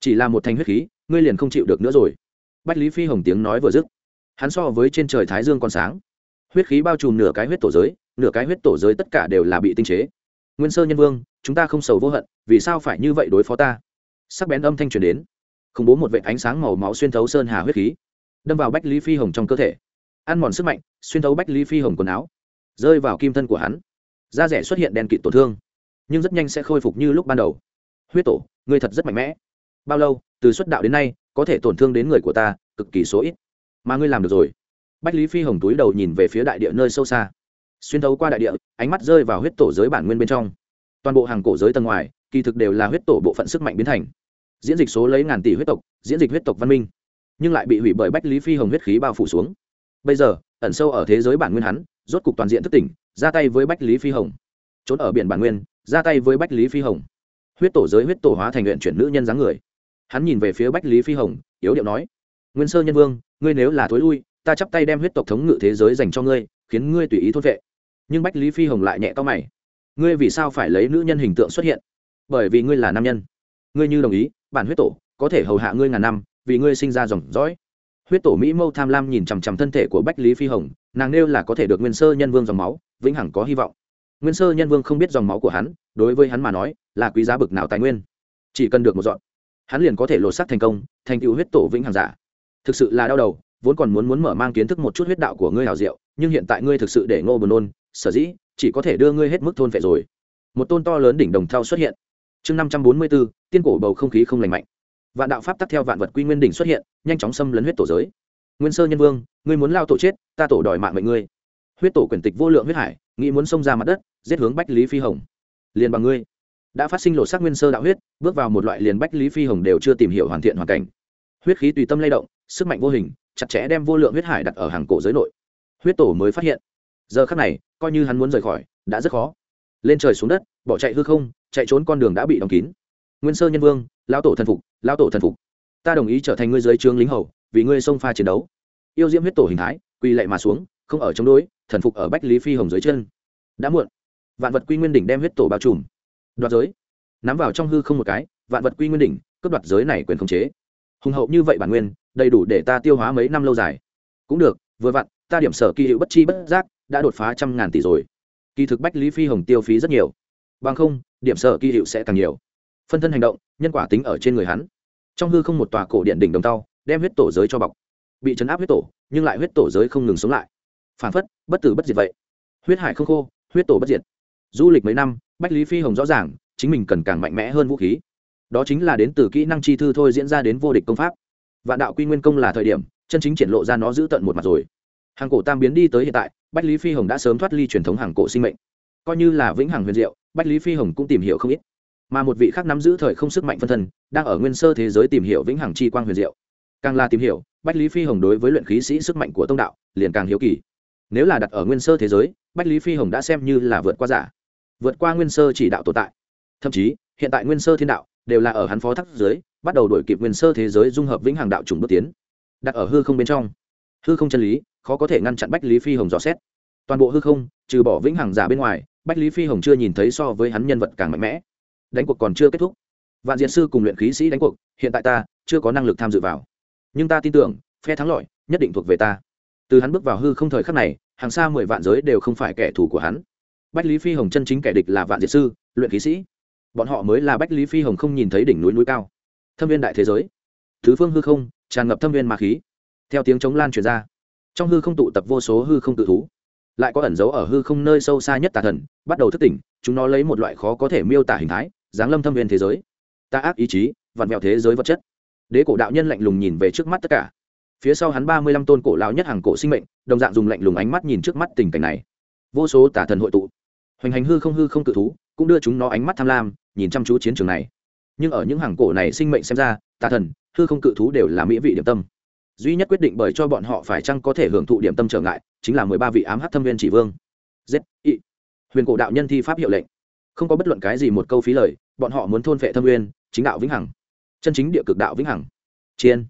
Chỉ là một thanh huyết khí, ngươi liền không chịu được nữa rồi. Bách lý phi hồng tiếng nói vừa dứt, hắn so với trên trời thái dương còn sáng. Huyết khí bao trùm nửa cái huyết tổ giới, nửa cái huyết tổ giới tất cả đều là bị tinh chế. Nguyên sơ nhân vương, chúng ta không sầu vô hận, vì sao phải như vậy đối phó ta? Sắc bén âm thanh truyền đến. Khủng bố một vệ ánh sáng màu máu xuyên thấu sơn hà huyết khí, đâm vào bách lý phi hồng trong cơ thể. Ăn mòn sức mạnh, xuyên thấu bách lý phi hồng quần áo, rơi vào kim thân của hắn. Da rẻ xuất hiện đèn kịt tổn thương nhưng rất nhanh sẽ khôi phục như lúc ban đầu. Huyết tổ, ngươi thật rất mạnh mẽ. Bao lâu, từ xuất đạo đến nay, có thể tổn thương đến người của ta, cực kỳ số ít. Mà ngươi làm được rồi. Bách lý phi hồng túi đầu nhìn về phía đại địa nơi sâu xa. Xuyên thấu qua đại địa, ánh mắt rơi vào huyết tổ giới bản nguyên bên trong. Toàn bộ hàng cổ giới tầng ngoài, kỳ thực đều là huyết tổ bộ phận sức mạnh biến thành. Diễn dịch số lấy ngàn tỷ huyết tộc, diễn dịch huyết tộc văn minh, nhưng lại bị hủy bởi bách lý phi hồng huyết khí bao phủ xuống. Bây giờ, ẩn sâu ở thế giới bản nguyên hắn, rốt cục toàn diện thức tỉnh, ra tay với bách lý phi hồng. Trốn ở biển bản nguyên ra tay với bách lý phi hồng. Huyết tổ giới huyết tổ hóa thành luyện chuyển nữ nhân dáng người. Hắn nhìn về phía bách lý phi hồng, yếu điệu nói, nguyên sơ nhân vương, ngươi nếu là thối lui, ta chắp tay đem huyết tộc thống ngự thế giới dành cho ngươi, khiến ngươi tùy ý thốt vệ. Nhưng bách lý phi hồng lại nhẹ to mày, ngươi vì sao phải lấy nữ nhân hình tượng xuất hiện? Bởi vì ngươi là nam nhân. Ngươi như đồng ý, bản huyết tổ có thể hầu hạ ngươi ngàn năm, vì ngươi sinh ra dòng dõi. Huyết tổ mỹ mâu tham lam nhìn chằm chằm thân thể của bách lý phi hồng, nàng nêu là có thể được nguyên sơ nhân vương dòng máu, vĩnh hằng có hy vọng nguyên sơ nhân vương không biết dòng máu của hắn, đối với hắn mà nói, là quý giá bực nào tài nguyên. Chỉ cần được một dọn, hắn liền có thể lột xác thành công, thành tựu huyết tổ vĩnh hằng giả. Thực sự là đau đầu, vốn còn muốn muốn mở mang kiến thức một chút huyết đạo của ngươi hào diệu, nhưng hiện tại ngươi thực sự để ngô buồn nôn, sở dĩ, chỉ có thể đưa ngươi hết mức thôn vệ rồi. Một tôn to lớn đỉnh đồng thau xuất hiện. Chương năm trăm bốn mươi bốn, tiên cổ bầu không khí không lành mạnh. Vạn đạo pháp tắc theo vạn vật quy nguyên đỉnh xuất hiện, nhanh chóng xâm lấn huyết tổ giới. Nguyên sơ nhân vương, ngươi muốn lao tổ chết, ta tổ đòi mạng mệnh ngươi huyết tổ quyền tịch vô lượng huyết hải, nghĩ muốn xông ra mặt đất, giết hướng bách lý phi hồng. Liền bằng ngươi. Đã phát sinh lộ sắc nguyên sơ đạo huyết, bước vào một loại liền bách lý phi hồng đều chưa tìm hiểu hoàn thiện hoàn cảnh. Huyết khí tùy tâm lay động, sức mạnh vô hình, chặt chẽ đem vô lượng huyết hải đặt ở hàng cổ giới nội. Huyết tổ mới phát hiện. Giờ khắc này, coi như hắn muốn rời khỏi, đã rất khó. Lên trời xuống đất, bỏ chạy hư không, chạy trốn con đường đã bị đóng kín. Nguyên sơ nhân vương, lão tổ thần phục, lão tổ thần phục. Ta đồng ý trở thành ngươi dưới trướng lính hầu, vì ngươi xông pha chiến đấu. Yêu diễm huyết tổ hình thái, quỳ lệ mà xuống không ở chống đối, thần phục ở bách lý phi hồng dưới chân. Đã muộn. Vạn vật quy nguyên đỉnh đem huyết tổ bao trùm. Đoạt giới. Nắm vào trong hư không một cái, vạn vật quy nguyên đỉnh, cướp đoạt giới này quyền khống chế. Hùng hậu như vậy bản nguyên, đầy đủ để ta tiêu hóa mấy năm lâu dài. Cũng được, vừa vặn, ta điểm sở kỳ hiệu bất chi bất giác, đã đột phá trăm ngàn tỷ rồi. Kỳ thực bách lý phi hồng tiêu phí rất nhiều. Bằng không, điểm sở kỳ hiệu sẽ càng nhiều. Phân thân hành động, nhân quả tính ở trên người hắn. Trong hư không một tòa cổ điện đỉnh đồng tàu đem huyết tổ giới cho bọc. Bị chấn áp huyết tổ, nhưng lại huyết tổ giới không ngừng sống lại phản phất, bất tử bất diệt vậy. Huyết hải không khô, huyết tổ bất diệt. Du lịch mấy năm, bách lý phi hồng rõ ràng, chính mình cần càng mạnh mẽ hơn vũ khí. Đó chính là đến từ kỹ năng chi thư thôi diễn ra đến vô địch công pháp. Vạn đạo quy nguyên công là thời điểm, chân chính triển lộ ra nó giữ tận một mặt rồi. Hàng cổ tam biến đi tới hiện tại, bách lý phi hồng đã sớm thoát ly truyền thống hàng cổ sinh mệnh. Coi như là vĩnh hằng huyền diệu, bách lý phi hồng cũng tìm hiểu không ít. Mà một vị khác nắm giữ thời không sức mạnh phân thân, đang ở nguyên sơ thế giới tìm hiểu vĩnh hằng chi quang huyền diệu. Càng là tìm hiểu, bách lý phi hồng đối với luyện khí sĩ sức mạnh của tông đạo, liền càng hiếu kỳ nếu là đặt ở nguyên sơ thế giới, bách lý phi hồng đã xem như là vượt qua giả, vượt qua nguyên sơ chỉ đạo tồn tại. Thậm chí, hiện tại nguyên sơ thiên đạo đều là ở hắn phó thác dưới, bắt đầu đổi kịp nguyên sơ thế giới dung hợp vĩnh hằng đạo trùng bước tiến. Đặt ở hư không bên trong. Hư không chân lý, khó có thể ngăn chặn bách lý phi hồng dò xét. Toàn bộ hư không, trừ bỏ vĩnh hằng giả bên ngoài, bách lý phi hồng chưa nhìn thấy so với hắn nhân vật càng mạnh mẽ. Đánh cuộc còn chưa kết thúc. Vạn diện sư cùng luyện khí sĩ đánh cuộc, hiện tại ta chưa có năng lực tham dự vào. Nhưng ta tin tưởng, phe thắng lợi nhất định thuộc về ta. Từ hắn bước vào hư không thời khắc này hàng xa mười vạn giới đều không phải kẻ thù của hắn. Bách lý phi hồng chân chính kẻ địch là vạn diệt sư, luyện khí sĩ. Bọn họ mới là bách lý phi hồng không nhìn thấy đỉnh núi núi cao. Thâm viên đại thế giới. Thứ phương hư không, tràn ngập thâm viên ma khí. Theo tiếng chống lan truyền ra, trong hư không tụ tập vô số hư không tự thú. Lại có ẩn dấu ở hư không nơi sâu xa nhất tà thần, bắt đầu thức tỉnh, chúng nó lấy một loại khó có thể miêu tả hình thái, giáng lâm thâm viên thế giới. Ta ác ý chí, vặn vẹo thế giới vật chất. Đế cổ đạo nhân lạnh lùng nhìn về trước mắt tất cả phía sau hắn ba mươi lăm tôn cổ lão nhất hàng cổ sinh mệnh, đồng dạng dùng lạnh lùng ánh mắt nhìn trước mắt tình cảnh này. Vô số tà thần hội tụ. Hoành hành hư không hư không cự thú, cũng đưa chúng nó ánh mắt tham lam, nhìn chăm chú chiến trường này. Nhưng ở những hàng cổ này sinh mệnh xem ra, tà thần, hư không cự thú đều là mỹ vị điểm tâm. Duy nhất quyết định bởi cho bọn họ phải chăng có thể hưởng thụ điểm tâm trở ngại, chính là mười ba vị ám hát thâm viên chỉ vương. Z y huyền cổ đạo nhân thi pháp hiệu lệnh. Không có bất luận cái gì một câu phí lời, bọn họ muốn thôn phệ thâm viên, chính đạo vĩnh hằng. Chân chính địa cực đạo vĩnh hằng. Chiên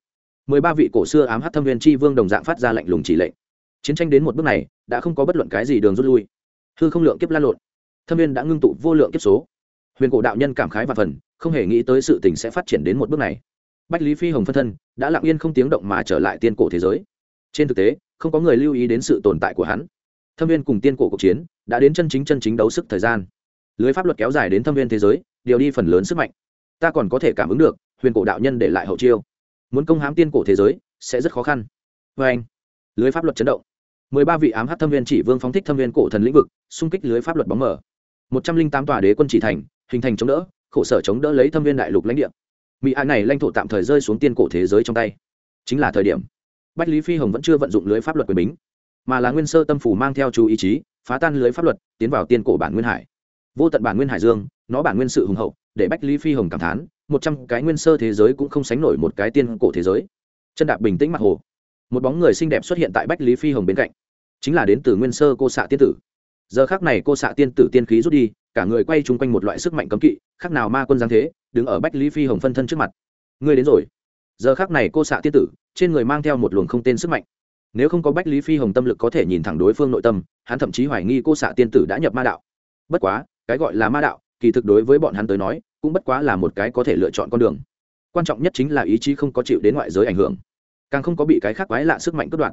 mười ba vị cổ xưa ám hát thâm viên tri vương đồng dạng phát ra lệnh lùng chỉ lệnh. Chiến tranh đến một bước này, đã không có bất luận cái gì đường rút lui. Hư không lượng kiếp lan lộn. Thâm viên đã ngưng tụ vô lượng kiếp số. Huyền cổ đạo nhân cảm khái và phần, không hề nghĩ tới sự tình sẽ phát triển đến một bước này. Bách lý phi hồng phân thân, đã lặng yên không tiếng động mà trở lại tiên cổ thế giới. Trên thực tế, không có người lưu ý đến sự tồn tại của hắn. Thâm viên cùng tiên cổ cuộc chiến, đã đến chân chính chân chính đấu sức thời gian. Lưới pháp luật kéo dài đến thâm viên thế giới, điều đi phần lớn sức mạnh. Ta còn có thể cảm ứng được, huyền cổ đạo nhân để lại hậu chiêu muốn công hám tiên cổ thế giới, sẽ rất khó khăn. Vê anh, lưới pháp luật chấn động. Mười ba vị ám hát thâm viên chỉ vương phóng thích thâm viên cổ thần lĩnh vực, xung kích lưới pháp luật bóng mở một trăm linh tám tòa đế quân chỉ thành, hình thành chống đỡ, khổ sở chống đỡ lấy thâm viên đại lục lãnh địa. Mỹ hạ này lãnh thổ tạm thời rơi xuống tiên cổ thế giới trong tay. Chính là thời điểm. Bách lý phi hồng vẫn chưa vận dụng lưới pháp luật quyền bính, mà là nguyên sơ tâm phủ mang theo chú ý chí, phá tan lưới pháp luật, tiến vào tiên cổ bản nguyên hải. Vô tận bản nguyên hải dương, nó bản nguyên sự hùng hậu, để bách lý phi hồng cảm thán một trăm cái nguyên sơ thế giới cũng không sánh nổi một cái tiên cổ thế giới. Chân đạp bình tĩnh mặt hồ. Một bóng người xinh đẹp xuất hiện tại bách lý phi hồng bên cạnh. Chính là đến từ nguyên sơ cô xạ tiên tử. Giờ khác này cô xạ tiên tử tiên khí rút đi, cả người quay chung quanh một loại sức mạnh cấm kỵ, khác nào ma quân giáng thế, đứng ở bách lý phi hồng phân thân trước mặt. Ngươi đến rồi. Giờ khác này cô xạ tiên tử, trên người mang theo một luồng không tên sức mạnh. Nếu không có bách lý phi hồng tâm lực có thể nhìn thẳng đối phương nội tâm, hắn thậm chí hoài nghi cô xạ tiên tử đã nhập ma đạo. Bất quá, cái gọi là ma đạo, kỳ thực đối với bọn hắn tới nói cũng bất quá là một cái có thể lựa chọn con đường. Quan trọng nhất chính là ý chí không có chịu đến ngoại giới ảnh hưởng. Càng không có bị cái khác quái lạ sức mạnh cướp đoạt.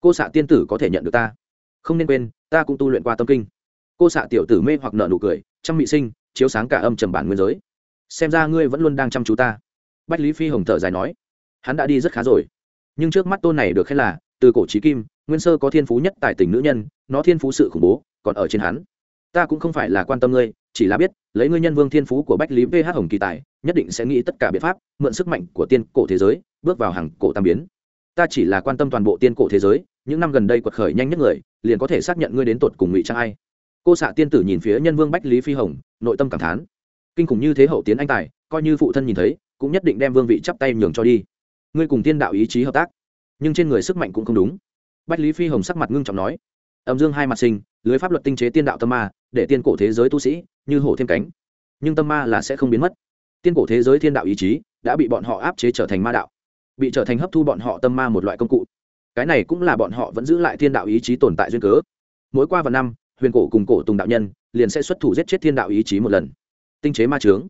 Cô xạ tiên tử có thể nhận được ta. Không nên quên, ta cũng tu luyện qua tâm kinh. Cô xạ tiểu tử mê hoặc nợ nụ cười chăm mị sinh, chiếu sáng cả âm trầm bản nguyên giới. Xem ra ngươi vẫn luôn đang chăm chú ta. Bách lý phi hồng thở dài nói, hắn đã đi rất khá rồi. Nhưng trước mắt tôn này được khen là, từ cổ trí kim, nguyên sơ có thiên phú nhất tại tỉnh nữ nhân, nó thiên phú sự khủng bố, còn ở trên hắn. Ta cũng không phải là quan tâm ngươi chỉ là biết, lấy ngươi nhân vương thiên phú của bách lý vh hồng kỳ tài, nhất định sẽ nghĩ tất cả biện pháp, mượn sức mạnh của tiên cổ thế giới, bước vào hàng cổ tam biến. Ta chỉ là quan tâm toàn bộ tiên cổ thế giới, những năm gần đây quật khởi nhanh nhất người, liền có thể xác nhận ngươi đến tột cùng ngụy trang ai. Cô xạ tiên tử nhìn phía nhân vương bách lý phi hồng, nội tâm cảm thán. Kinh khủng như thế hậu tiến anh tài, coi như phụ thân nhìn thấy, cũng nhất định đem vương vị chắp tay nhường cho đi. Ngươi cùng tiên đạo ý chí hợp tác, nhưng trên người sức mạnh cũng không đúng. Bách lý phi hồng sắc mặt ngưng trọng nói âm dương hai mặt sinh, lưới pháp luật tinh chế tiên đạo tâm ma, để tiên cổ thế giới tu sĩ như hổ thêm cánh. Nhưng tâm ma là sẽ không biến mất. Tiên cổ thế giới thiên đạo ý chí đã bị bọn họ áp chế trở thành ma đạo, bị trở thành hấp thu bọn họ tâm ma một loại công cụ. Cái này cũng là bọn họ vẫn giữ lại thiên đạo ý chí tồn tại duyên cớ. Mỗi qua vào năm, huyền cổ cùng cổ tùng đạo nhân liền sẽ xuất thủ giết chết thiên đạo ý chí một lần. Tinh chế ma trướng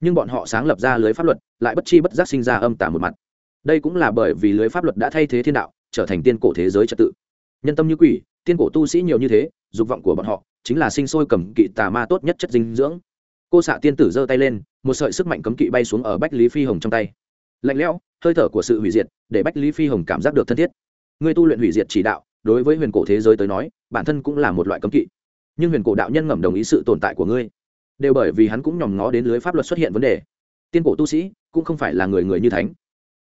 nhưng bọn họ sáng lập ra lưới pháp luật, lại bất chi bất giác sinh ra âm tả một mặt. Đây cũng là bởi vì lưới pháp luật đã thay thế thiên đạo, trở thành tiên cổ thế giới trật tự. Nhân tâm như quỷ tiên cổ tu sĩ nhiều như thế, dục vọng của bọn họ chính là sinh sôi cầm kỵ tà ma tốt nhất chất dinh dưỡng. Cô xạ tiên tử giơ tay lên, một sợi sức mạnh cấm kỵ bay xuống ở bách lý phi hồng trong tay. Lạnh lẽo, hơi thở của sự hủy diệt để bách lý phi hồng cảm giác được thân thiết. Người tu luyện hủy diệt chỉ đạo, đối với huyền cổ thế giới tới nói, bản thân cũng là một loại cấm kỵ. Nhưng huyền cổ đạo nhân ngầm đồng ý sự tồn tại của ngươi, đều bởi vì hắn cũng nhòm ngó đến lưới pháp luật xuất hiện vấn đề. Tiên cổ tu sĩ cũng không phải là người người như thánh.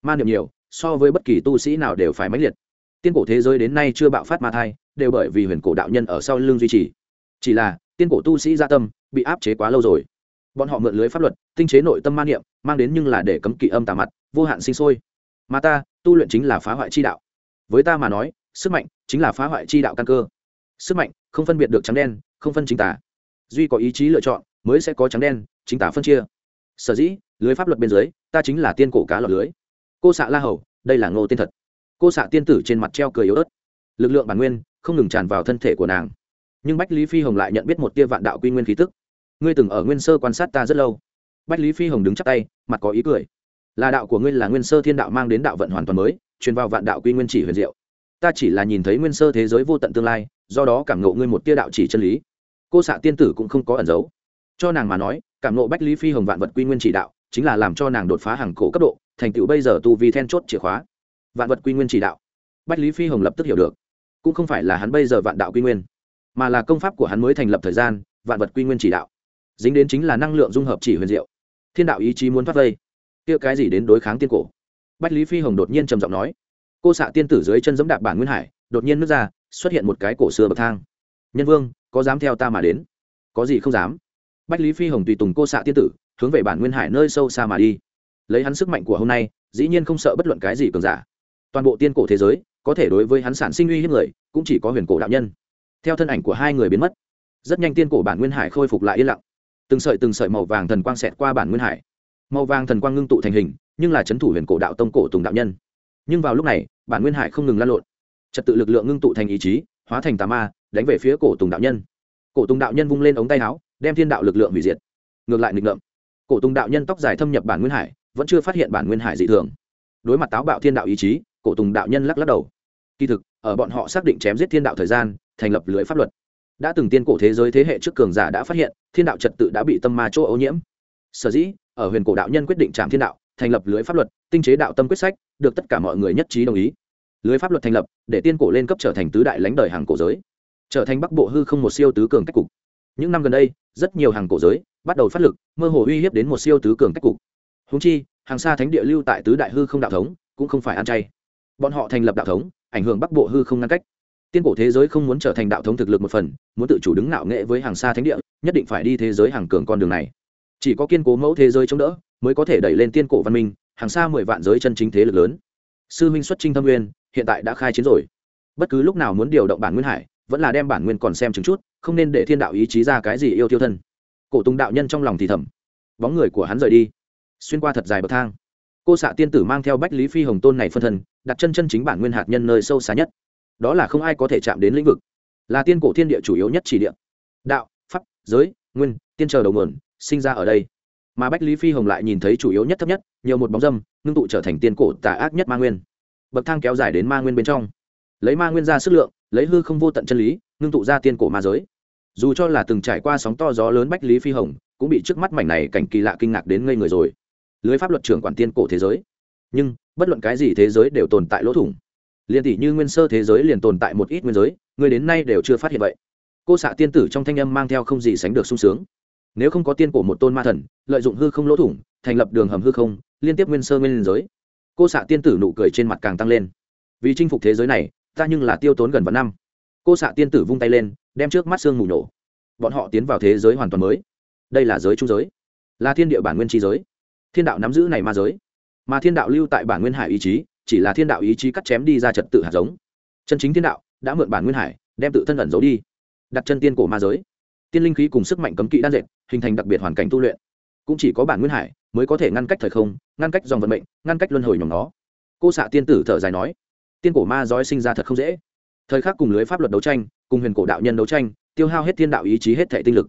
Ma niệm nhiều, so với bất kỳ tu sĩ nào đều phải mãnh liệt. Tiên cổ thế giới đến nay chưa bạo phát ma thai đều bởi vì huyền cổ đạo nhân ở sau lưng duy trì. Chỉ là, tiên cổ tu sĩ gia tâm bị áp chế quá lâu rồi. Bọn họ mượn lưới pháp luật, tinh chế nội tâm ma niệm, mang đến nhưng là để cấm kỵ âm tà mặt, vô hạn sinh sôi. Mà ta, tu luyện chính là phá hoại chi đạo. Với ta mà nói, sức mạnh chính là phá hoại chi đạo căn cơ. Sức mạnh không phân biệt được trắng đen, không phân chính tả duy có ý chí lựa chọn, mới sẽ có trắng đen, chính tả phân chia. Sở dĩ, lưới pháp luật bên dưới, ta chính là tiên cổ cá lọt lưới. Cô xạ la hầu, đây là ngô tên thật. Cô xạ tiên tử trên mặt treo cười yếu ớt. Lực lượng bản nguyên không ngừng tràn vào thân thể của nàng. Nhưng bách lý phi hồng lại nhận biết một tia vạn đạo quy nguyên khí tức. Ngươi từng ở nguyên sơ quan sát ta rất lâu. Bách lý phi hồng đứng chắp tay, mặt có ý cười. Là đạo của ngươi là nguyên sơ thiên đạo mang đến đạo vận hoàn toàn mới, truyền vào vạn đạo quy nguyên chỉ huyền diệu. Ta chỉ là nhìn thấy nguyên sơ thế giới vô tận tương lai, do đó cảm ngộ ngươi một tia đạo chỉ chân lý. Cô xạ tiên tử cũng không có ẩn giấu. Cho nàng mà nói, cảm ngộ bách lý phi hồng vạn vật quy nguyên chỉ đạo, chính là làm cho nàng đột phá hàng cổ cấp độ, thành tựu bây giờ tu vi then chốt chìa khóa. Vạn vật quy nguyên chỉ đạo. Bách lý phi hồng lập tức hiểu được cũng không phải là hắn bây giờ vạn đạo quy nguyên, mà là công pháp của hắn mới thành lập thời gian, vạn vật quy nguyên chỉ đạo. Dính đến chính là năng lượng dung hợp chỉ huyền diệu. Thiên đạo ý chí muốn thoát vây. Kia cái gì đến đối kháng tiên cổ? Bách lý phi hồng đột nhiên trầm giọng nói. Cô xạ tiên tử dưới chân giẫm đạp bản nguyên hải, đột nhiên nước ra, xuất hiện một cái cổ xưa bậc thang. Nhân vương, có dám theo ta mà đến? Có gì không dám? Bách lý phi hồng tùy tùng cô xạ tiên tử, hướng về bản nguyên hải nơi sâu xa mà đi. Lấy hắn sức mạnh của hôm nay, dĩ nhiên không sợ bất luận cái gì cường giả. Toàn bộ tiên cổ thế giới có thể đối với hắn sản sinh uy hiếp người, cũng chỉ có huyền cổ đạo nhân. Theo thân ảnh của hai người biến mất, rất nhanh tiên cổ bản nguyên hải khôi phục lại yên lặng. Từng sợi từng sợi màu vàng thần quang xẹt qua bản nguyên hải. Màu vàng thần quang ngưng tụ thành hình, nhưng là c h ấ n thủ huyền cổ đạo tông cổ tùng đạo nhân. Nhưng vào lúc này, bản nguyên hải không ngừng lan lộn. Trật tự lực lượng ngưng tụ thành ý chí, hóa thành tà ma, đánh về phía cổ tùng đạo nhân. Cổ tùng đạo nhân vung lên ống tay áo, đem thiên đạo lực lượng hủy diệt. Ngược lại nghịch ngợm. Cổ tùng đạo nhân tóc dài thâm nhập bản nguyên hải, vẫn chưa phát hiện bản nguyên hải dị thường. Đối mặt táo bạo thiên đạo ý chí cổ tùng đạo nhân lắc lắc đầu. Kỳ thực, ở bọn họ xác định chém giết thiên đạo thời gian, thành lập lưới pháp luật. Đã từng tiên cổ thế giới thế hệ trước cường giả đã phát hiện, thiên đạo trật tự đã bị tâm ma chỗ ô nhiễm. Sở dĩ, ở huyền cổ đạo nhân quyết định trạm thiên đạo, thành lập lưới pháp luật, tinh chế đạo tâm quyết sách, được tất cả mọi người nhất trí đồng ý. Lưới pháp luật thành lập, để tiên cổ lên cấp trở thành tứ đại lãnh đời hàng cổ giới, trở thành bắc bộ hư không một siêu tứ cường cách cục. Những năm gần đây, rất nhiều hàng cổ giới bắt đầu phát lực, mơ hồ uy hiếp đến một siêu tứ cường cách cục. Húng chi, hàng xa thánh địa lưu tại tứ đại hư không đạo thống, cũng không phải ăn chay bọn họ thành lập đạo thống, ảnh hưởng bắc bộ hư không ngăn cách. Tiên cổ thế giới không muốn trở thành đạo thống thực lực một phần, muốn tự chủ đứng nạo nghệ với hàng xa thánh địa, nhất định phải đi thế giới hàng cường con đường này. Chỉ có kiên cố mẫu thế giới chống đỡ, mới có thể đẩy lên tiên cổ văn minh, hàng xa mười vạn giới chân chính thế lực lớn. Sư minh xuất trinh thâm nguyên, hiện tại đã khai chiến rồi. Bất cứ lúc nào muốn điều động bản nguyên hải, vẫn là đem bản nguyên còn xem chứng chút, không nên để thiên đạo ý chí ra cái gì yêu tiêu thân. Cổ tùng đạo nhân trong lòng thì thầm. Bóng người của hắn rời đi. Xuyên qua thật dài bậc thang cô xạ tiên tử mang theo bách lý phi hồng tôn này phân thân, đặt chân chân chính bản nguyên hạt nhân nơi sâu xa nhất. Đó là không ai có thể chạm đến lĩnh vực. Là tiên cổ thiên địa chủ yếu nhất chỉ địa. Đạo, pháp, giới, nguyên, tiên chờ đầu nguồn, sinh ra ở đây. Mà bách lý phi hồng lại nhìn thấy chủ yếu nhất thấp nhất, nhiều một bóng dâm, ngưng tụ trở thành tiên cổ tà ác nhất ma nguyên. Bậc thang kéo dài đến ma nguyên bên trong. Lấy ma nguyên ra sức lượng, lấy hư không vô tận chân lý, ngưng tụ ra tiên cổ ma giới. Dù cho là từng trải qua sóng to gió lớn bách lý phi hồng, cũng bị trước mắt mảnh này cảnh kỳ lạ kinh ngạc đến ngây người rồi lưới pháp luật trưởng quản tiên cổ thế giới. Nhưng, bất luận cái gì thế giới đều tồn tại lỗ thủng. Liền tỷ như nguyên sơ thế giới liền tồn tại một ít nguyên giới, người đến nay đều chưa phát hiện vậy. Cô xạ tiên tử trong thanh âm mang theo không gì sánh được sung sướng. Nếu không có tiên cổ một tôn ma thần, lợi dụng hư không lỗ thủng, thành lập đường hầm hư không, liên tiếp nguyên sơ nguyên giới. Cô xạ tiên tử nụ cười trên mặt càng tăng lên. Vì chinh phục thế giới này, ta nhưng là tiêu tốn gần vạn năm. Cô xạ tiên tử vung tay lên, đem trước mắt sương mù nổ. Bọn họ tiến vào thế giới hoàn toàn mới. Đây là giới trung giới. Là thiên địa bản nguyên tri giới thiên đạo nắm giữ này ma giới, mà thiên đạo lưu tại bản nguyên hải ý chí, chỉ là thiên đạo ý chí cắt chém đi ra trật tự hạt giống. Chân chính thiên đạo đã mượn bản nguyên hải, đem tự thân ẩn giấu đi, đặt chân tiên cổ ma giới. Tiên linh khí cùng sức mạnh cấm kỵ đan dệt, hình thành đặc biệt hoàn cảnh tu luyện. Cũng chỉ có bản nguyên hải mới có thể ngăn cách thời không, ngăn cách dòng vận mệnh, ngăn cách luân hồi nhòm nó cô xạ tiên tử thở dài nói, tiên cổ ma giói sinh ra thật không dễ. Thời khắc cùng lưới pháp luật đấu tranh, cùng huyền cổ đạo nhân đấu tranh, tiêu hao hết thiên đạo ý chí hết thể tinh lực.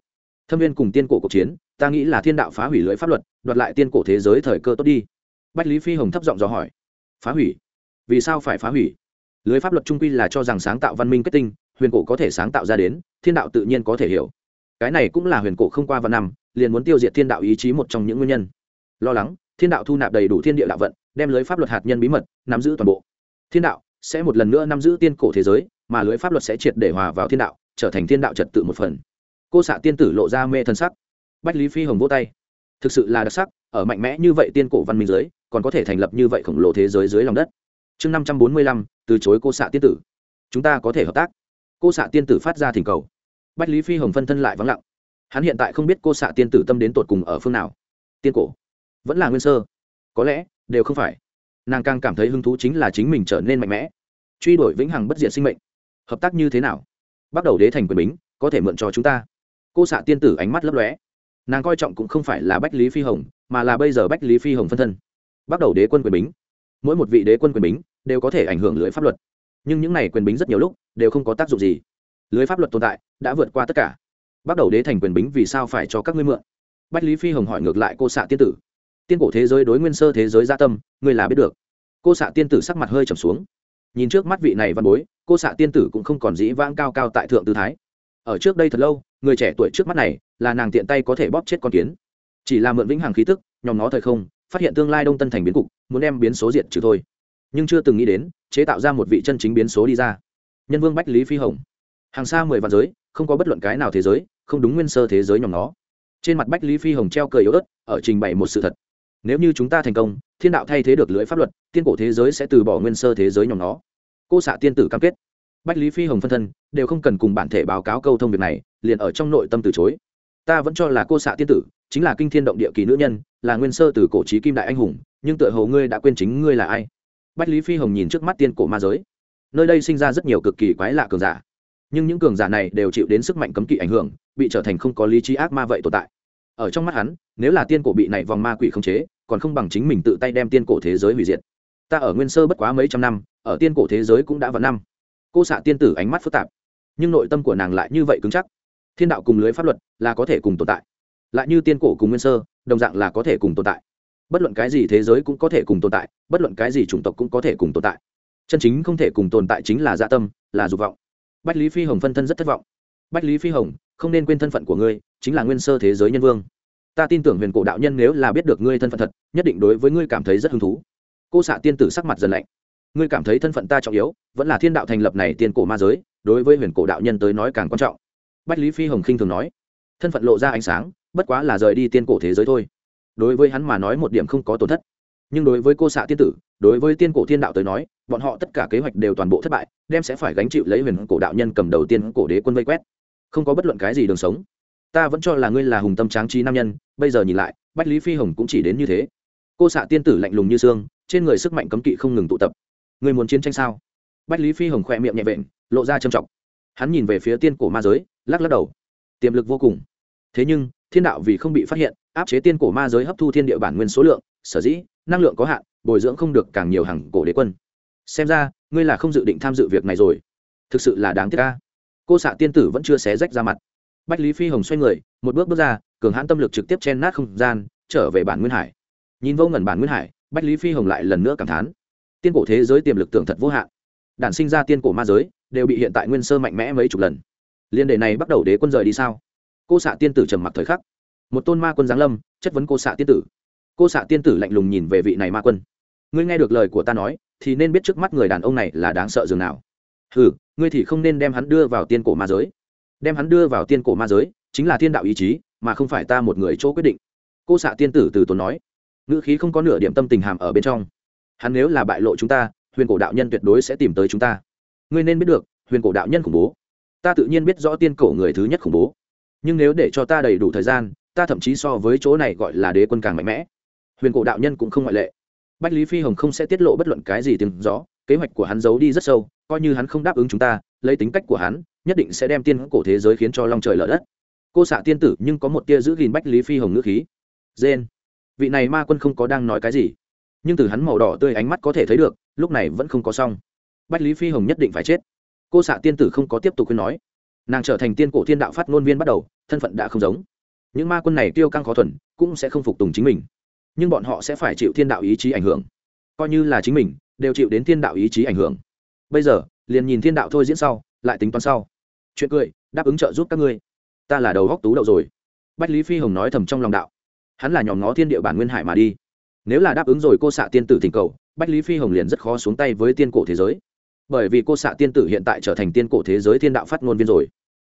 Thâm viên cùng tiên cổ cuộc chiến ta nghĩ là thiên đạo phá hủy lưới pháp luật, đoạt lại tiên cổ thế giới thời cơ tốt đi. Bách lý phi hồng thấp giọng dò hỏi. Phá hủy? Vì sao phải phá hủy? Lưới pháp luật trung quy là cho rằng sáng tạo văn minh kết tinh, huyền cổ có thể sáng tạo ra đến, thiên đạo tự nhiên có thể hiểu. Cái này cũng là huyền cổ không qua vạn năm, liền muốn tiêu diệt thiên đạo ý chí một trong những nguyên nhân. Lo lắng, thiên đạo thu nạp đầy đủ thiên địa đạo vận, đem lưới pháp luật hạt nhân bí mật, nắm giữ toàn bộ. Thiên đạo sẽ một lần nữa nắm giữ tiên cổ thế giới, mà lưới pháp luật sẽ triệt để hòa vào thiên đạo, trở thành thiên đạo trật tự một phần. Cô xạ tiên tử lộ ra mê thân sắc bách lý phi hồng vỗ tay. Thực sự là đặc sắc, ở mạnh mẽ như vậy tiên cổ văn minh giới, còn có thể thành lập như vậy khổng lồ thế giới dưới lòng đất. Chương năm trăm bốn mươi lăm, từ chối cô xạ tiên tử. Chúng ta có thể hợp tác. Cô xạ tiên tử phát ra thỉnh cầu. Bách lý phi hồng phân thân lại vắng lặng. Hắn hiện tại không biết cô xạ tiên tử tâm đến tột cùng ở phương nào. Tiên cổ? Vẫn là nguyên sơ? Có lẽ, đều không phải. Nàng càng cảm thấy hứng thú chính là chính mình trở nên mạnh mẽ. Truy đuổi vĩnh hằng bất diện sinh mệnh. Hợp tác như thế nào? Bắt đầu đế thành quyền bính, có thể mượn cho chúng ta. Cô xạ tiên tử ánh mắt lấp lóe nàng coi trọng cũng không phải là bách lý phi hồng, mà là bây giờ bách lý phi hồng phân thân. Bắt đầu đế quân quyền bính. Mỗi một vị đế quân quyền bính đều có thể ảnh hưởng lưới pháp luật. Nhưng những này quyền bính rất nhiều lúc đều không có tác dụng gì. Lưới pháp luật tồn tại đã vượt qua tất cả. Bắt đầu đế thành quyền bính vì sao phải cho các ngươi mượn? Bách lý phi hồng hỏi ngược lại cô xạ tiên tử. Tiên cổ thế giới đối nguyên sơ thế giới gia tâm, ngươi là biết được. Cô xạ tiên tử sắc mặt hơi trầm xuống. Nhìn trước mắt vị này văn bối, cô xạ tiên tử cũng không còn dĩ vãng cao cao tại thượng tư thái. Ở trước đây thật lâu, người trẻ tuổi trước mắt này là nàng tiện tay có thể bóp chết con kiến. Chỉ là mượn vĩnh hằng khí tức nhòm nó thời không, phát hiện tương lai đông tân thành biến cục, muốn đem biến số diện trừ thôi. Nhưng chưa từng nghĩ đến, chế tạo ra một vị chân chính biến số đi ra. Nhân vương bách lý phi hồng. Hàng xa mười vạn giới, không có bất luận cái nào thế giới, không đúng nguyên sơ thế giới nhóm nó. Trên mặt bách lý phi hồng treo cười yếu ớt, ở trình bày một sự thật. Nếu như chúng ta thành công, thiên đạo thay thế được lưỡi pháp luật, tiên cổ thế giới sẽ từ bỏ nguyên sơ thế giới nhóm nó. Cô xạ tiên tử cam kết. Bách lý phi hồng phân thân, đều không cần cùng bản thể báo cáo câu thông việc này, liền ở trong nội tâm từ chối ta vẫn cho là cô xạ tiên tử chính là kinh thiên động địa kỳ nữ nhân, là nguyên sơ từ cổ trí kim đại anh hùng, nhưng tựa hồ ngươi đã quên chính ngươi là ai. Bách lý phi hồng nhìn trước mắt tiên cổ ma giới. Nơi đây sinh ra rất nhiều cực kỳ quái lạ cường giả, nhưng những cường giả này đều chịu đến sức mạnh cấm kỵ ảnh hưởng, bị trở thành không có lý trí ác ma vậy tồn tại. Ở trong mắt hắn, nếu là tiên cổ bị này vòng ma quỷ khống chế, còn không bằng chính mình tự tay đem tiên cổ thế giới hủy diệt. Ta ở nguyên sơ bất quá mấy trăm năm, ở tiên cổ thế giới cũng đã vào năm. Cô xạ tiên tử ánh mắt phức tạp, nhưng nội tâm của nàng lại như vậy cứng chắc thiên đạo cùng lưới pháp luật là có thể cùng tồn tại. Lại như tiên cổ cùng nguyên sơ, đồng dạng là có thể cùng tồn tại. Bất luận cái gì thế giới cũng có thể cùng tồn tại, bất luận cái gì chủng tộc cũng có thể cùng tồn tại. Chân chính không thể cùng tồn tại chính là dạ tâm, là dục vọng. Bách lý phi hồng phân thân rất thất vọng. Bách lý phi hồng, không nên quên thân phận của ngươi, chính là nguyên sơ thế giới nhân vương. Ta tin tưởng huyền cổ đạo nhân nếu là biết được ngươi thân phận thật, nhất định đối với ngươi cảm thấy rất hứng thú. Cô xạ tiên tử sắc mặt dần lạnh. Ngươi cảm thấy thân phận ta trọng yếu, vẫn là thiên đạo thành lập này tiên cổ ma giới, đối với huyền cổ đạo nhân tới nói càng quan trọng bách lý phi hồng khinh thường nói, thân phận lộ ra ánh sáng, bất quá là rời đi tiên cổ thế giới thôi. Đối với hắn mà nói một điểm không có tổn thất. Nhưng đối với cô xạ tiên tử, đối với tiên cổ thiên đạo tới nói, bọn họ tất cả kế hoạch đều toàn bộ thất bại, đem sẽ phải gánh chịu lấy huyền cổ đạo nhân cầm đầu tiên cổ đế quân vây quét. Không có bất luận cái gì đường sống. Ta vẫn cho là ngươi là hùng tâm tráng trí nam nhân, bây giờ nhìn lại, bách lý phi hồng cũng chỉ đến như thế. Cô xạ tiên tử lạnh lùng như xương, trên người sức mạnh cấm kỵ không ngừng tụ tập. Ngươi muốn chiến tranh sao? Bách lý phi hồng khỏe miệng nhẹ vện, lộ ra trầm trọng hắn nhìn về phía tiên cổ ma giới, lắc lắc đầu. Tiềm lực vô cùng. Thế nhưng, thiên đạo vì không bị phát hiện, áp chế tiên cổ ma giới hấp thu thiên địa bản nguyên số lượng, sở dĩ, năng lượng có hạn, bồi dưỡng không được càng nhiều hàng cổ đế quân. Xem ra, ngươi là không dự định tham dự việc này rồi. Thực sự là đáng tiếc ca cô xạ tiên tử vẫn chưa xé rách ra mặt. Bách lý phi hồng xoay người, một bước bước ra, cường hãn tâm lực trực tiếp chen nát không gian, trở về bản nguyên hải. Nhìn vô ngẩn bản nguyên hải, bách lý phi hồng lại lần nữa cảm thán. Tiên cổ thế giới tiềm lực tưởng thật vô hạn. Đản sinh ra tiên cổ ma giới đều bị hiện tại nguyên sơ mạnh mẽ mấy chục lần. Liên đề này bắt đầu đế quân rời đi sao? Cô xạ tiên tử trầm mặc thời khắc. Một tôn ma quân giáng lâm, chất vấn cô xạ tiên tử. Cô xạ tiên tử lạnh lùng nhìn về vị này ma quân. Ngươi nghe được lời của ta nói, thì nên biết trước mắt người đàn ông này là đáng sợ dường nào. Ừ ngươi thì không nên đem hắn đưa vào tiên cổ ma giới. Đem hắn đưa vào tiên cổ ma giới, chính là thiên đạo ý chí, mà không phải ta một người chỗ quyết định. Cô xạ tiên tử từ tốn nói. Ngữ khí không có nửa điểm tâm tình hàm ở bên trong. Hắn nếu là bại lộ chúng ta, huyền cổ đạo nhân tuyệt đối sẽ tìm tới chúng ta ngươi nên biết được, huyền cổ đạo nhân khủng bố. Ta tự nhiên biết rõ tiên cổ người thứ nhất khủng bố. Nhưng nếu để cho ta đầy đủ thời gian, ta thậm chí so với chỗ này gọi là đế quân càng mạnh mẽ. Huyền cổ đạo nhân cũng không ngoại lệ. Bách lý phi hồng không sẽ tiết lộ bất luận cái gì tiếng rõ kế hoạch của hắn giấu đi rất sâu, coi như hắn không đáp ứng chúng ta, lấy tính cách của hắn, nhất định sẽ đem tiên cổ thế giới khiến cho long trời lở đất. Cô xạ tiên tử nhưng có một tia giữ gìn bách lý phi hồng ngữ khí. Dên vị này ma quân không có đang nói cái gì. Nhưng từ hắn màu đỏ tươi ánh mắt có thể thấy được, lúc này vẫn không có xong bách lý phi hồng nhất định phải chết. Cô xạ tiên tử không có tiếp tục khuyên nói. Nàng trở thành tiên cổ thiên đạo phát ngôn viên bắt đầu, thân phận đã không giống. Những ma quân này tiêu căng khó thuần, cũng sẽ không phục tùng chính mình. Nhưng bọn họ sẽ phải chịu thiên đạo ý chí ảnh hưởng. Coi như là chính mình, đều chịu đến thiên đạo ý chí ảnh hưởng. Bây giờ, liền nhìn thiên đạo thôi diễn sau, lại tính toán sau. Chuyện cười, đáp ứng trợ giúp các ngươi. Ta là đầu góc tú đậu rồi. Bách lý phi hồng nói thầm trong lòng đạo. Hắn là nhòm ngó thiên địa bản nguyên hải mà đi. Nếu là đáp ứng rồi cô xạ tiên tử thỉnh cầu, bách lý phi hồng liền rất khó xuống tay với tiên cổ thế giới bởi vì cô xạ tiên tử hiện tại trở thành tiên cổ thế giới thiên đạo phát ngôn viên rồi.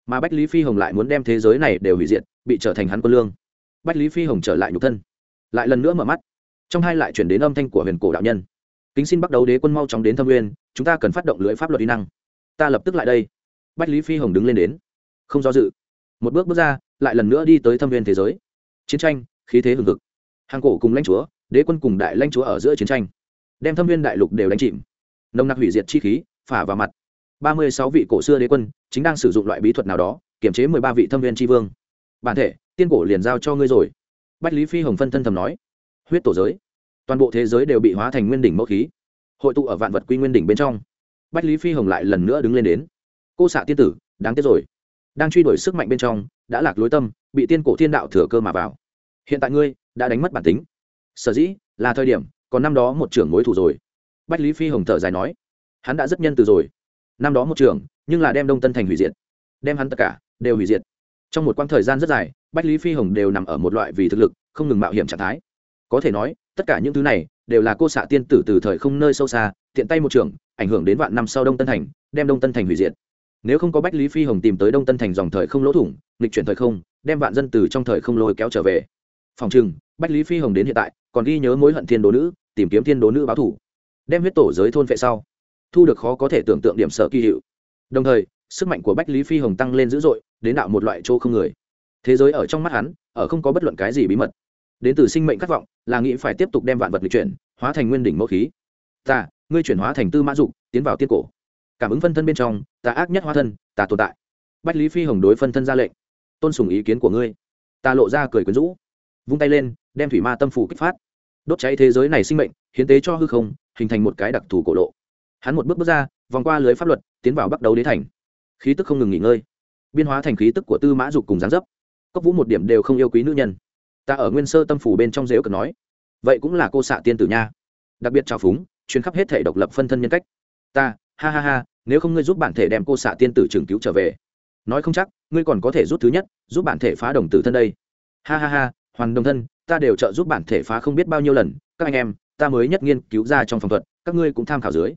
Mà bách lý phi hồng lại muốn đem thế giới này đều hủy diệt, bị trở thành hắn quân lương. Bách lý phi hồng trở lại nhục thân. Lại lần nữa mở mắt. Trong hai lại chuyển đến âm thanh của huyền cổ đạo nhân. Kính xin bắt đầu đế quân mau chóng đến thâm nguyên chúng ta cần phát động lưỡi pháp luật y năng. Ta lập tức lại đây. Bách lý phi hồng đứng lên đến. Không do dự. Một bước bước ra, lại lần nữa đi tới thâm nguyên thế giới. Chiến tranh, khí thế hừng hực. Hàng cổ cùng lãnh chúa, đế quân cùng đại lãnh chúa ở giữa chiến tranh. Đem thâm nguyên đại lục đều đánh chìm. Nồng nặc hủy diệt chi khí phả vào mặt. Ba mươi sáu vị cổ xưa đế quân chính đang sử dụng loại bí thuật nào đó kiểm chế mười ba vị thâm viên tri vương. Bản thể, tiên cổ liền giao cho ngươi rồi. Bách lý phi hồng phân thân thầm nói. Huyết tổ giới. Toàn bộ thế giới đều bị hóa thành nguyên đỉnh mẫu khí. Hội tụ ở vạn vật quy nguyên đỉnh bên trong. Bách lý phi hồng lại lần nữa đứng lên đến. Cô xạ tiên tử, đáng tiếc rồi. Đang truy đuổi sức mạnh bên trong, đã lạc lối tâm, bị tiên cổ thiên đạo thừa cơ mà vào. Hiện tại ngươi, đã đánh mất bản tính. Sở dĩ, là thời điểm, còn năm đó một trưởng mối thủ rồi. Bách lý phi hồng thở dài nói hắn đã rất nhân từ rồi. Năm đó một trưởng nhưng là đem đông tân thành hủy diệt. Đem hắn tất cả đều hủy diệt. Trong một quãng thời gian rất dài, bách lý phi hồng đều nằm ở một loại vì thực lực, không ngừng mạo hiểm trạng thái. Có thể nói, tất cả những thứ này đều là cô xạ tiên tử từ thời không nơi sâu xa, tiện tay một trưởng ảnh hưởng đến vạn năm sau đông tân thành, đem đông tân thành hủy diệt. Nếu không có bách lý phi hồng tìm tới đông tân thành dòng thời không lỗ thủng, nghịch chuyển thời không, đem vạn dân từ trong thời không lôi kéo trở về. Phòng chừng bách lý phi hồng đến hiện tại, còn ghi nhớ mối hận thiên đố nữ, tìm kiếm thiên đố nữ báo thủ. Đem huyết tổ giới thôn vệ sau thu được khó có thể tưởng tượng điểm sở kỳ hiệu. Đồng thời, sức mạnh của bách lý phi hồng tăng lên dữ dội, đến đạo một loại chỗ không người. Thế giới ở trong mắt hắn, ở không có bất luận cái gì bí mật. Đến từ sinh mệnh khát vọng, là nghĩ phải tiếp tục đem vạn vật lịch chuyển, hóa thành nguyên đỉnh mẫu khí. Ta, ngươi chuyển hóa thành tư mã dục, tiến vào tiên cổ. Cảm ứng phân thân bên trong, ta ác nhất hóa thân, ta tồn tại. Bách lý phi hồng đối phân thân ra lệnh. Tôn sùng ý kiến của ngươi. Ta lộ ra cười quyến rũ. Vung tay lên, đem thủy ma tâm phủ kích phát. Đốt cháy thế giới này sinh mệnh, hiến tế cho hư không, hình thành một cái đặc thù cổ lộ hắn một bước bước ra, vòng qua lưới pháp luật, tiến vào bắt đầu đế thành. Khí tức không ngừng nghỉ ngơi. Biên hóa thành khí tức của tư mã dục cùng gián dấp. Cốc vũ một điểm đều không yêu quý nữ nhân. Ta ở nguyên sơ tâm phủ bên trong dếu cần nói, vậy cũng là cô xạ tiên tử nha. Đặc biệt trào phúng chuyến khắp hết thể độc lập phân thân nhân cách. Ta, ha ha ha, nếu không ngươi giúp bản thể đem cô xạ tiên tử trường cứu trở về. Nói không chắc, ngươi còn có thể rút thứ nhất, giúp bản thể phá đồng tử thân đây. Ha ha ha, hoàn đồng thân, ta đều trợ giúp bản thể phá không biết bao nhiêu lần. Các anh em, ta mới nhất nghiên cứu ra trong phòng thuật, các ngươi cũng tham khảo dưới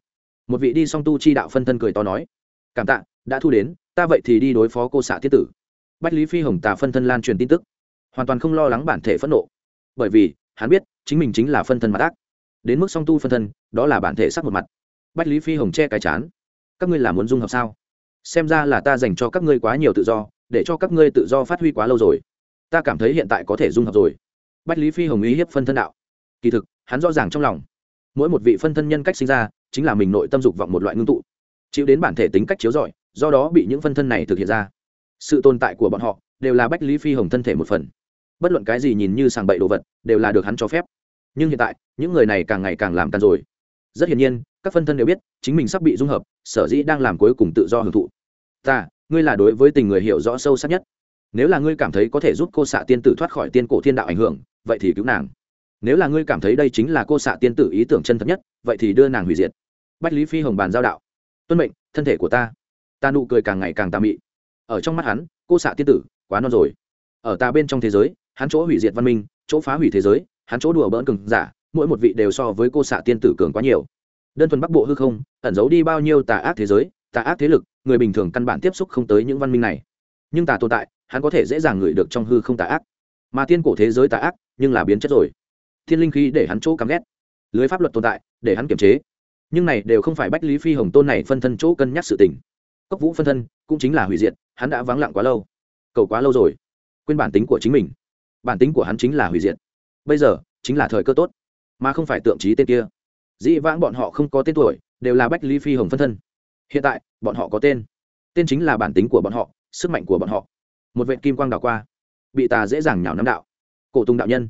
một vị đi song tu chi đạo phân thân cười to nói, cảm tạ, đã thu đến, ta vậy thì đi đối phó cô xạ tiết tử. Bách lý phi hồng tà phân thân lan truyền tin tức, hoàn toàn không lo lắng bản thể phẫn nộ, bởi vì, hắn biết, chính mình chính là phân thân mặt ác. Đến mức song tu phân thân, đó là bản thể sắc một mặt. Bách lý phi hồng che cái chán, các ngươi là muốn dung hợp sao? Xem ra là ta dành cho các ngươi quá nhiều tự do, để cho các ngươi tự do phát huy quá lâu rồi. Ta cảm thấy hiện tại có thể dung hợp rồi. Bách lý phi hồng ý hiếp phân thân đạo. Kỳ thực, hắn rõ ràng trong lòng, mỗi một vị phân thân nhân cách sinh ra chính là mình nội tâm dục vọng một loại ngưng tụ, chịu đến bản thể tính cách chiếu rọi, do đó bị những phân thân này thực hiện ra. Sự tồn tại của bọn họ đều là bách lý phi hồng thân thể một phần. Bất luận cái gì nhìn như sàng bậy đồ vật, đều là được hắn cho phép. Nhưng hiện tại, những người này càng ngày càng làm càng rồi. Rất hiển nhiên, các phân thân đều biết, chính mình sắp bị dung hợp, sở dĩ đang làm cuối cùng tự do hưởng thụ. Ta, ngươi là đối với tình người hiểu rõ sâu sắc nhất. Nếu là ngươi cảm thấy có thể giúp cô xạ tiên tử thoát khỏi tiên cổ thiên đạo ảnh hưởng, vậy thì cứu nàng. Nếu là ngươi cảm thấy đây chính là cô xạ tiên tử ý tưởng chân thật nhất, vậy thì đưa nàng hủy diệt bách lý phi hồng bàn giao đạo. Tuân mệnh, thân thể của ta. Ta nụ cười càng ngày càng tà mị. Ở trong mắt hắn, cô xạ tiên tử, quá non rồi. Ở ta bên trong thế giới, hắn chỗ hủy diệt văn minh, chỗ phá hủy thế giới, hắn chỗ đùa bỡn cường giả, mỗi một vị đều so với cô xạ tiên tử cường quá nhiều. Đơn thuần bắc bộ hư không, ẩn giấu đi bao nhiêu tà ác thế giới, tà ác thế lực, người bình thường căn bản tiếp xúc không tới những văn minh này. Nhưng tà tồn tại, hắn có thể dễ dàng ngửi được trong hư không tà ác. Mà tiên cổ thế giới tà ác, nhưng là biến chất rồi. Thiên linh khí để hắn chỗ căm ghét. Lưới pháp luật tồn tại, để hắn kiểm chế nhưng này đều không phải bách lý phi hồng tôn này phân thân chỗ cân nhắc sự tình. Cốc vũ phân thân cũng chính là hủy diệt, hắn đã vắng lặng quá lâu. Cầu quá lâu rồi. Quên bản tính của chính mình. Bản tính của hắn chính là hủy diệt. Bây giờ, chính là thời cơ tốt. Mà không phải tượng trí tên kia. Dĩ vãng bọn họ không có tên tuổi, đều là bách lý phi hồng phân thân. Hiện tại, bọn họ có tên. Tên chính là bản tính của bọn họ, sức mạnh của bọn họ. Một vệ kim quang đảo qua, bị tà dễ dàng nhào nắm đạo. Cổ tùng đạo nhân.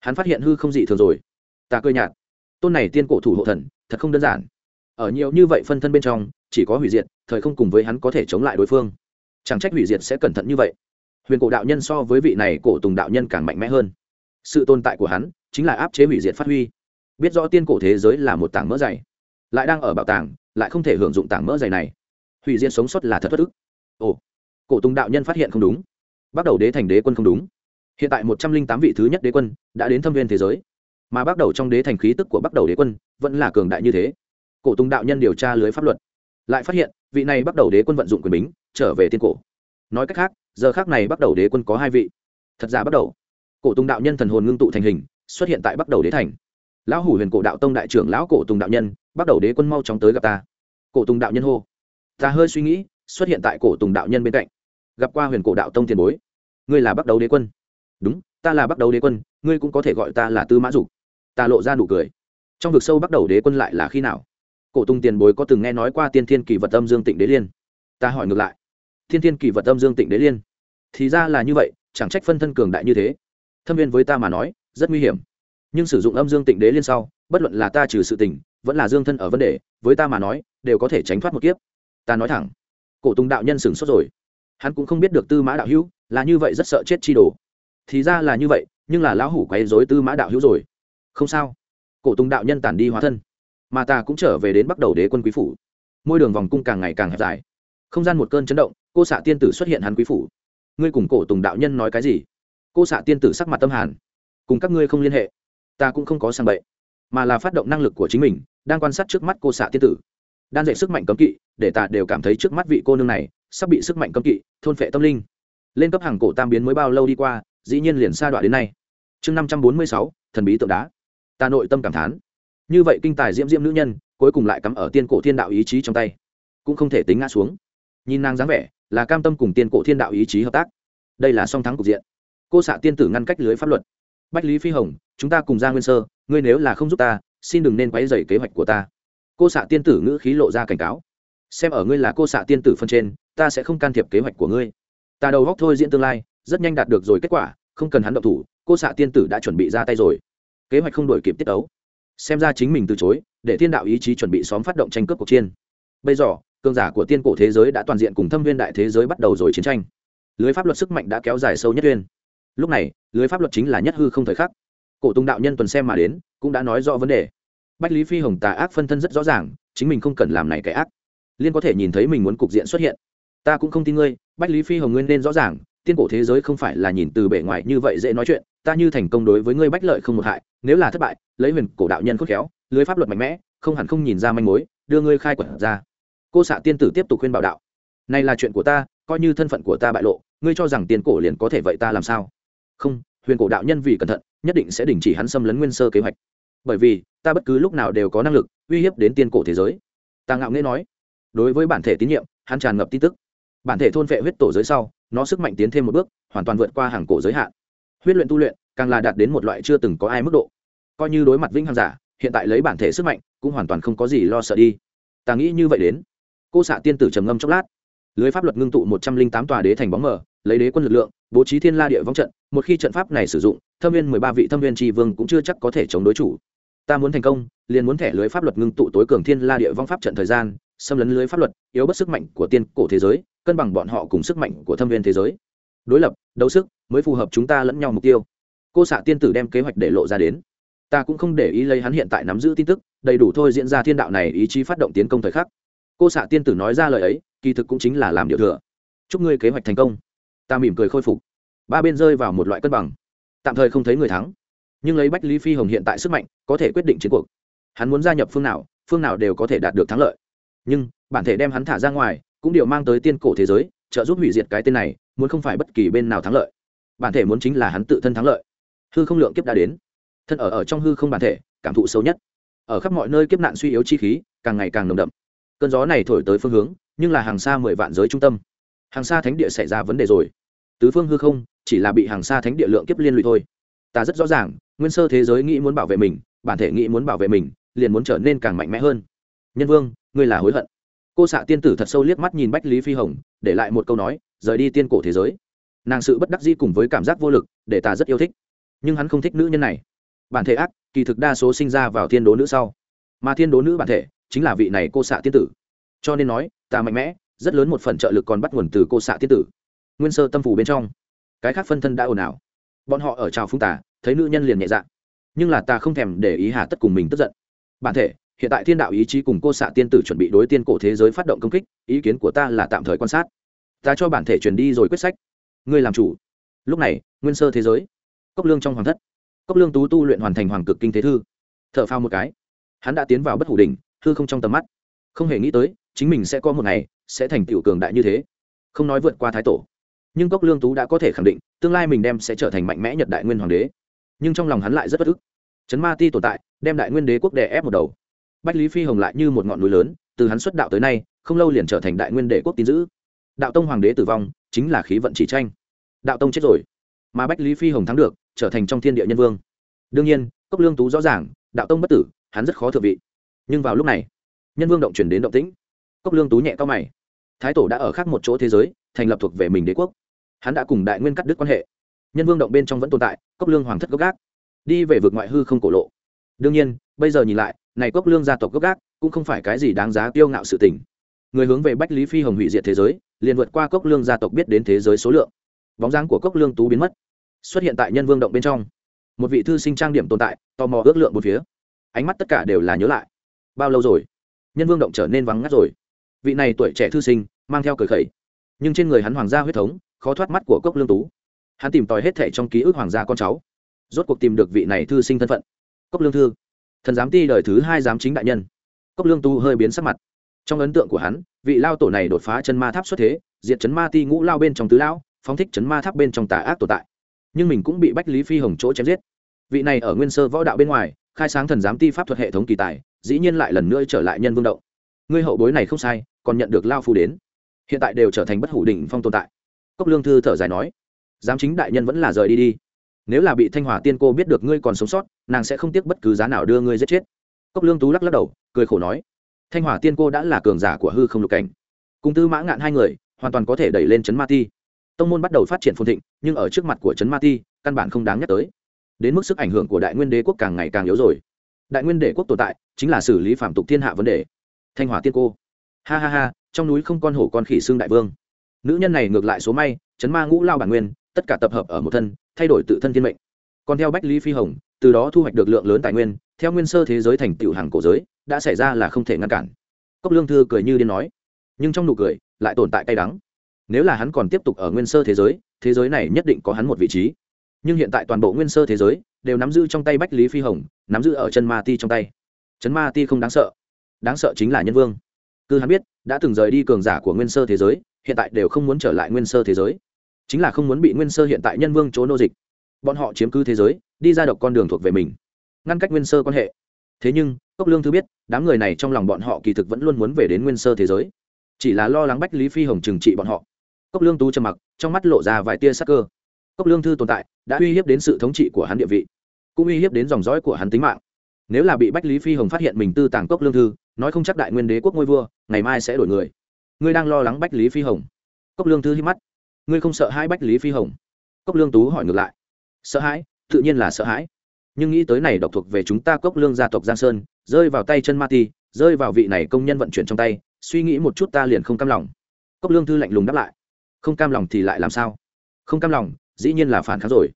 Hắn phát hiện hư không dị thường rồi. Tà cười nhạt. Tôn này tiên cổ thủ hộ thần thật không đơn giản. Ở nhiều như vậy phân thân bên trong, chỉ có hủy diệt, thời không cùng với hắn có thể chống lại đối phương. Chẳng trách hủy diệt sẽ cẩn thận như vậy. Huyền cổ đạo nhân so với vị này cổ tùng đạo nhân càng mạnh mẽ hơn. Sự tồn tại của hắn chính là áp chế hủy diệt phát huy. Biết rõ tiên cổ thế giới là một tảng mỡ dày, lại đang ở bảo tàng, lại không thể hưởng dụng tảng mỡ dày này. Hủy diệt sống sót là thật bất ức. Ồ, cổ tùng đạo nhân phát hiện không đúng. Bắt đầu đế thành đế quân không đúng. Hiện tại một trăm linh tám vị thứ nhất đế quân đã đến thâm viên thế giới mà bắt đầu trong đế thành khí tức của bắt đầu đế quân vẫn là cường đại như thế. Cổ tùng đạo nhân điều tra lưới pháp luật, lại phát hiện vị này bắt đầu đế quân vận dụng quyền bính trở về tiên cổ. Nói cách khác, giờ khác này bắt đầu đế quân có hai vị. Thật ra bắt đầu. Cổ tùng đạo nhân thần hồn ngưng tụ thành hình, xuất hiện tại bắt đầu đế thành. Lão hủ huyền cổ đạo tông đại trưởng lão cổ tùng đạo nhân, bắt đầu đế quân mau chóng tới gặp ta. Cổ tùng đạo nhân hô. Ta hơi suy nghĩ, xuất hiện tại cổ tùng đạo nhân bên cạnh. Gặp qua huyền cổ đạo tông tiền bối. Ngươi là bắt đầu đế quân. Đúng ta là bắt đầu đế quân, ngươi cũng có thể gọi ta là tư mã dục. Ta lộ ra nụ cười. Trong vực sâu bắt đầu đế quân lại là khi nào? Cổ tùng tiền bối có từng nghe nói qua tiên thiên kỳ vật âm dương tịnh đế liên? Ta hỏi ngược lại. Thiên thiên kỳ vật âm dương tịnh đế liên? Thì ra là như vậy, chẳng trách phân thân cường đại như thế. Thâm viên với ta mà nói, rất nguy hiểm. Nhưng sử dụng âm dương tịnh đế liên sau, bất luận là ta trừ sự tình, vẫn là dương thân ở vấn đề, với ta mà nói, đều có thể tránh thoát một kiếp. Ta nói thẳng. Cổ tùng đạo nhân sửng sốt rồi. Hắn cũng không biết được tư mã đạo hữu, là như vậy rất sợ chết chi đồ thì ra là như vậy, nhưng là lão hủ quấy dối tư mã đạo hữu rồi. Không sao. Cổ tùng đạo nhân tản đi hóa thân. Mà ta cũng trở về đến bắt đầu đế quân quý phủ. Môi đường vòng cung càng ngày càng hẹp dài. Không gian một cơn chấn động, cô xạ tiên tử xuất hiện hắn quý phủ. Ngươi cùng cổ tùng đạo nhân nói cái gì? Cô xạ tiên tử sắc mặt tâm hàn. Cùng các ngươi không liên hệ. Ta cũng không có sang bậy. Mà là phát động năng lực của chính mình, đang quan sát trước mắt cô xạ tiên tử. Đan dạy sức mạnh cấm kỵ, để ta đều cảm thấy trước mắt vị cô nương này sắp bị sức mạnh cấm kỵ, thôn phệ tâm linh. Lên cấp hàng cổ tam biến mới bao lâu đi qua dĩ nhiên liền sa đoạn đến nay. Chương năm trăm bốn mươi sáu, thần bí tượng đá. Ta nội tâm cảm thán. Như vậy kinh tài diễm diễm nữ nhân, cuối cùng lại cắm ở tiên cổ thiên đạo ý chí trong tay. Cũng không thể tính ngã xuống. Nhìn nàng dáng vẻ, là cam tâm cùng tiên cổ thiên đạo ý chí hợp tác. Đây là song thắng cục diện. Cô xạ tiên tử ngăn cách lưới pháp luật. Bách lý phi hồng, chúng ta cùng ra nguyên sơ, ngươi nếu là không giúp ta, xin đừng nên quấy dày kế hoạch của ta. Cô xạ tiên tử ngữ khí lộ ra cảnh cáo. Xem ở ngươi là cô xạ tiên tử phân trên, ta sẽ không can thiệp kế hoạch của ngươi. Ta đầu góc thôi diễn tương lai rất nhanh đạt được rồi kết quả, không cần hắn động thủ, cô xạ tiên tử đã chuẩn bị ra tay rồi. Kế hoạch không đổi kịp tiết ấu xem ra chính mình từ chối, để thiên đạo ý chí chuẩn bị xóm phát động tranh cướp cuộc chiến. Bây giờ, cường giả của tiên cổ thế giới đã toàn diện cùng thâm viên đại thế giới bắt đầu rồi chiến tranh. Lưới pháp luật sức mạnh đã kéo dài sâu nhất tuyên lúc này, lưới pháp luật chính là nhất hư không thời khắc. Cổ tùng đạo nhân tuần xem mà đến, cũng đã nói rõ vấn đề. Bách lý phi hồng tà ác phân thân rất rõ ràng, chính mình không cần làm này cái ác. Liên có thể nhìn thấy mình muốn cục diện xuất hiện. Ta cũng không tin ngươi, bách lý phi hồng nguyên nên rõ ràng tiên cổ thế giới không phải là nhìn từ bề ngoài như vậy dễ nói chuyện, ta như thành công đối với ngươi bách lợi không một hại, nếu là thất bại, lấy huyền cổ đạo nhân khôn khéo, lưới pháp luật mạnh mẽ, không hẳn không nhìn ra manh mối, đưa ngươi khai quẩn ra. Cô xạ tiên tử tiếp tục khuyên bảo đạo, này là chuyện của ta, coi như thân phận của ta bại lộ, ngươi cho rằng tiền cổ liền có thể vậy ta làm sao? Không, huyền cổ đạo nhân vì cẩn thận, nhất định sẽ đình chỉ hắn xâm lấn nguyên sơ kế hoạch. Bởi vì, ta bất cứ lúc nào đều có năng lực, uy hiếp đến tiên cổ thế giới. Ta ngạo nghễ nói. Đối với bản thể tín nhiệm, hắn tràn ngập tin tức. Bản thể thôn vệ huyết tổ giới sau nó sức mạnh tiến thêm một bước, hoàn toàn vượt qua hàng cổ giới hạn. Huyết luyện tu luyện càng là đạt đến một loại chưa từng có ai mức độ. Coi như đối mặt vĩnh hằng giả, hiện tại lấy bản thể sức mạnh cũng hoàn toàn không có gì lo sợ đi. Ta nghĩ như vậy đến. Cô xạ tiên tử trầm ngâm chốc lát. Lưới pháp luật ngưng tụ một trăm linh tám tòa đế thành bóng mờ, lấy đế quân lực lượng, bố trí thiên la địa vong trận, một khi trận pháp này sử dụng, thâm viên mười ba vị thâm viên tri vương cũng chưa chắc có thể chống đối chủ. Ta muốn thành công, liền muốn thẻ lưới pháp luật ngưng tụ tối cường thiên la địa vong pháp trận thời gian, xâm lấn lưới pháp luật, yếu bất sức mạnh của tiên cổ thế giới cân bằng bọn họ cùng sức mạnh của thâm viên thế giới. Đối lập, đấu sức mới phù hợp chúng ta lẫn nhau mục tiêu. Cô xạ tiên tử đem kế hoạch để lộ ra đến. Ta cũng không để ý lấy hắn hiện tại nắm giữ tin tức, đầy đủ thôi diễn ra thiên đạo này ý chí phát động tiến công thời khắc. Cô xạ tiên tử nói ra lời ấy, kỳ thực cũng chính là làm điều thừa. Chúc ngươi kế hoạch thành công. Ta mỉm cười khôi phục. Ba bên rơi vào một loại cân bằng. Tạm thời không thấy người thắng. Nhưng lấy bách lý phi hồng hiện tại sức mạnh, có thể quyết định chiến cuộc. Hắn muốn gia nhập phương nào phương nào đều có thể đạt được thắng lợi. Nhưng, bản thể đem hắn thả ra ngoài cũng điều mang tới tiên cổ thế giới, trợ giúp hủy diệt cái tên này, muốn không phải bất kỳ bên nào thắng lợi. Bản thể muốn chính là hắn tự thân thắng lợi. Hư không lượng kiếp đã đến. Thân ở ở trong hư không bản thể, cảm thụ sâu nhất. Ở khắp mọi nơi kiếp nạn suy yếu chi khí, càng ngày càng nồng đậm. Cơn gió này thổi tới phương hướng, nhưng là hàng xa mười vạn giới trung tâm. Hàng xa thánh địa xảy ra vấn đề rồi. Tứ phương hư không, chỉ là bị hàng xa thánh địa lượng kiếp liên lụy thôi. Ta rất rõ ràng, nguyên sơ thế giới nghĩ muốn bảo vệ mình, bản thể nghĩ muốn bảo vệ mình, liền muốn trở nên càng mạnh mẽ hơn. Nhân vương, ngươi là hối hận cô xạ tiên tử thật sâu liếc mắt nhìn bách lý phi hồng, để lại một câu nói, rời đi tiên cổ thế giới. Nàng sự bất đắc di cùng với cảm giác vô lực, để ta rất yêu thích. Nhưng hắn không thích nữ nhân này. Bản thể ác, kỳ thực đa số sinh ra vào thiên đố nữ sau. Mà thiên đố nữ bản thể, chính là vị này cô xạ tiên tử. Cho nên nói, ta mạnh mẽ, rất lớn một phần trợ lực còn bắt nguồn từ cô xạ tiên tử. Nguyên sơ tâm phủ bên trong. Cái khác phân thân đã ồn ào. Bọn họ ở trào phung tà thấy nữ nhân liền nhẹ dạ. Nhưng là ta không thèm để ý hà tất cùng mình tức giận. Bản thể hiện tại thiên đạo ý chí cùng cô xạ tiên tử chuẩn bị đối tiên cổ thế giới phát động công kích, ý kiến của ta là tạm thời quan sát. Ta cho bản thể truyền đi rồi quyết sách. Ngươi làm chủ. Lúc này, nguyên sơ thế giới. Cốc lương trong hoàng thất. Cốc lương tú tu luyện hoàn thành hoàng cực kinh thế thư. T h ở phao một cái. Hắn đã tiến vào bất hủ đỉnh thư không trong tầm mắt. Không hề nghĩ tới, chính mình sẽ có một ngày, sẽ thành tựu cường đại như thế. Không nói vượt qua thái tổ. Nhưng cốc lương tú đã có thể khẳng định, tương lai mình đem sẽ trở thành mạnh mẽ nhật đại nguyên hoàng đế. Nhưng trong lòng hắn lại rất bất ức. Chấn ma ti tồn tại, đem đại nguyên đế quốc đè ép một đầu bách lý phi hồng lại như một ngọn núi lớn, từ hắn xuất đạo tới nay, không lâu liền trở thành đại nguyên đệ quốc tín giữ đạo tông hoàng đế tử vong, chính là khí vận chỉ tranh. Đạo tông chết rồi, mà bách lý phi hồng thắng được, trở thành trong thiên địa nhân vương. Đương nhiên, cốc lương tú rõ ràng, đạo tông bất tử, hắn rất khó thượng vị. Nhưng vào lúc này, nhân vương động chuyển đến động tĩnh. Cốc lương tú nhẹ cao mày. Thái tổ đã ở khác một chỗ thế giới, thành lập thuộc về mình đế quốc. Hắn đã cùng đại nguyên cắt đứt quan hệ. Nhân vương động bên trong vẫn tồn tại, cốc lương hoàng thất gốc gác. Đi về vực ngoại hư không cổ lộ. Đương nhiên, bây giờ nhìn lại này cốc lương gia tộc gốc gác cũng không phải cái gì đáng giá kiêu ngạo sự tình. Người hướng về bách lý phi hồng hủy diệt thế giới, liền vượt qua cốc lương gia tộc biết đến thế giới số lượng. Bóng dáng của cốc lương tú biến mất, xuất hiện tại nhân vương động bên trong. Một vị thư sinh trang điểm tồn tại, tò mò ước lượng một phía. Ánh mắt tất cả đều là nhớ lại. Bao lâu rồi? Nhân vương động trở nên vắng ngắt rồi. Vị này tuổi trẻ thư sinh, mang theo cờ khẩy. Nhưng trên người hắn hoàng gia huyết thống, khó thoát mắt của cốc lương tú. Hắn tìm tòi hết thẻ trong ký ức hoàng gia con cháu. Rốt cuộc tìm được vị này thư sinh thân phận. Cốc lương thư thần giám ti đời thứ hai giám chính đại nhân. Cốc lương tu hơi biến sắc mặt. Trong ấn tượng của hắn, vị lao tổ này đột phá chân ma tháp xuất thế, diệt chấn ma ti ngũ lao bên trong tứ lão, phóng thích chấn ma tháp bên trong tà ác tồn tại. Nhưng mình cũng bị bách lý phi hồng chỗ chém giết. Vị này ở nguyên sơ võ đạo bên ngoài, khai sáng thần giám ti pháp thuật hệ thống kỳ tài, dĩ nhiên lại lần nữa trở lại nhân vương động. Ngươi hậu bối này không sai, còn nhận được lao phu đến. Hiện tại đều trở thành bất hủ đỉnh phong tồn tại. Cốc lương thư thở dài nói, giám chính đại nhân vẫn là rời đi đi nếu là bị thanh hòa tiên cô biết được ngươi còn sống sót, nàng sẽ không tiếc bất cứ giá nào đưa ngươi giết chết. Cốc lương tú lắc lắc đầu, cười khổ nói, thanh hòa tiên cô đã là cường giả của hư không lục cảnh. Cùng tư mã ngạn hai người, hoàn toàn có thể đẩy lên trấn ma ti. Tông môn bắt đầu phát triển phồn thịnh, nhưng ở trước mặt của trấn ma ti, căn bản không đáng nhắc tới. Đến mức sức ảnh hưởng của đại nguyên đế quốc càng ngày càng yếu rồi. Đại nguyên đế quốc tồn tại, chính là xử lý phạm tục thiên hạ vấn đề. Thanh hòa tiên cô. Ha ha ha, trong núi không con hổ con khỉ xương đại vương. Nữ nhân này ngược lại số may, chấn ma ngũ lao bản nguyên tất cả tập hợp ở một thân, thay đổi tự thân thiên mệnh. Còn theo bách lý phi hồng, từ đó thu hoạch được lượng lớn tài nguyên, theo nguyên sơ thế giới thành tựu hàng cổ giới, đã xảy ra là không thể ngăn cản. Cốc lương thư cười như điên nói, nhưng trong nụ cười, lại tồn tại cay đắng. Nếu là hắn còn tiếp tục ở nguyên sơ thế giới thế giới này nhất định có hắn một vị trí. Nhưng hiện tại toàn bộ nguyên sơ thế giới, đều nắm giữ trong tay bách lý phi hồng, nắm giữ ở chân ma ti trong tay. Chân ma ti không đáng sợ. Đáng sợ chính là nhân vương. Cứ hắn biết, đã từng rời đi cường giả của nguyên sơ thế giới, hiện tại đều không muốn trở lại nguyên sơ thế giới chính là không muốn bị nguyên sơ hiện tại nhân vương chỗ nô dịch. Bọn họ chiếm cứ thế giới, đi ra độc con đường thuộc về mình, ngăn cách nguyên sơ quan hệ. Thế nhưng, cốc lương thư biết, đám người này trong lòng bọn họ kỳ thực vẫn luôn muốn về đến nguyên sơ thế giới. Chỉ là lo lắng bách lý phi hồng trừng trị bọn họ. Cốc lương tú trầm mặc, trong mắt lộ ra vài tia sắc cơ. Cốc lương thư tồn tại, đã uy hiếp đến sự thống trị của hắn địa vị, cũng uy hiếp đến dòng dõi của hắn tính mạng. Nếu là bị bách lý phi hồng phát hiện mình tư tàng cốc lương thư, nói không chắc đại nguyên đế quốc ngôi vua, ngày mai sẽ đổi người. Ngươi đang lo lắng bách lý phi hồng. Cốc lương thư hít mắt ngươi không sợ hai bách lý phi hồng? Cốc lương tú hỏi ngược lại. Sợ hãi? Tự nhiên là sợ hãi. Nhưng nghĩ tới này độc thuộc về chúng ta cốc lương gia tộc giang sơn, rơi vào tay chân ma ti, rơi vào vị này công nhân vận chuyển trong tay, suy nghĩ một chút ta liền không cam lòng. Cốc lương thư lạnh lùng đáp lại. Không cam lòng thì lại làm sao? Không cam lòng, dĩ nhiên là phản kháng rồi.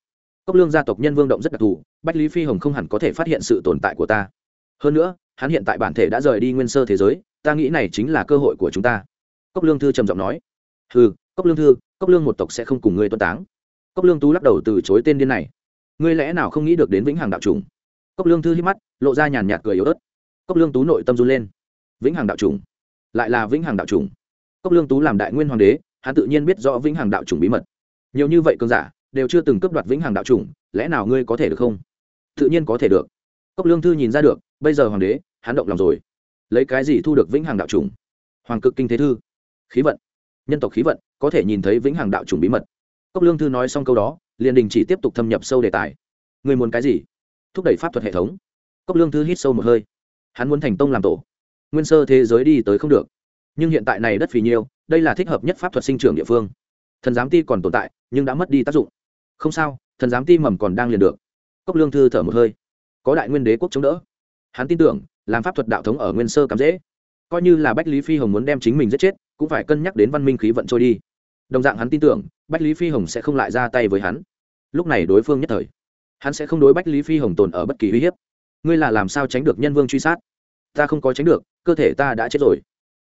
Cốc lương gia tộc nhân vương động rất đặc thù, bách lý phi hồng không hẳn có thể phát hiện sự tồn tại của ta. Hơn nữa, hắn hiện tại bản thể đã rời đi nguyên sơ thế giới, ta nghĩ này chính là cơ hội của chúng ta. Cốc lương thư trầm giọng nói. Ừ cốc lương thư cốc lương một tộc sẽ không cùng ngươi tuân táng. Cốc lương tú lắc đầu từ chối tên điên này. Ngươi lẽ nào không nghĩ được đến vĩnh hằng đạo trùng cốc lương thư hít mắt, lộ ra nhàn nhạt cười yếu ớt. Cốc lương tú nội tâm run lên. Vĩnh hằng đạo trùng lại là vĩnh hằng đạo trùng cốc lương tú làm đại nguyên hoàng đế, hắn tự nhiên biết rõ vĩnh hằng đạo trùng bí mật. Nhiều như vậy cơn giả, đều chưa từng cấp đoạt vĩnh hằng đạo trùng lẽ nào ngươi có thể được không? Tự nhiên có thể được. Cốc lương thư nhìn ra được, bây giờ hoàng đế, hắn động lòng rồi. Lấy cái gì thu được vĩnh hằng đạo trùng hoàng cực kinh thế thư. Khí vận nhân tộc khí vận, có thể nhìn thấy vĩnh hằng đạo trùng bí mật. Cốc lương thư nói xong câu đó, liền đình chỉ tiếp tục thâm nhập sâu đề tài. Người muốn cái gì? Thúc đẩy pháp thuật hệ thống. Cốc lương thư hít sâu một hơi. Hắn muốn thành tông làm tổ. Nguyên sơ thế giới đi tới không được. Nhưng hiện tại này đất phì nhiêu đây là thích hợp nhất pháp thuật sinh trưởng địa phương. Thần giám ti còn tồn tại, nhưng đã mất đi tác dụng. Không sao, thần giám ti mầm còn đang liền được. Cốc lương thư thở một hơi. Có đại nguyên đế quốc chống đỡ. Hắn tin tưởng, làm pháp thuật đạo thống ở nguyên sơ cắm dễ coi như là bách lý phi hồng muốn đem chính mình giết chết, cũng phải cân nhắc đến văn minh khí vận trôi đi. Đồng dạng hắn tin tưởng, bách lý phi hồng sẽ không lại ra tay với hắn. Lúc này đối phương nhất thời, hắn sẽ không đối bách lý phi hồng tồn ở bất kỳ uy hiếp. Ngươi là làm sao tránh được nhân vương truy sát? Ta không có tránh được, cơ thể ta đã chết rồi.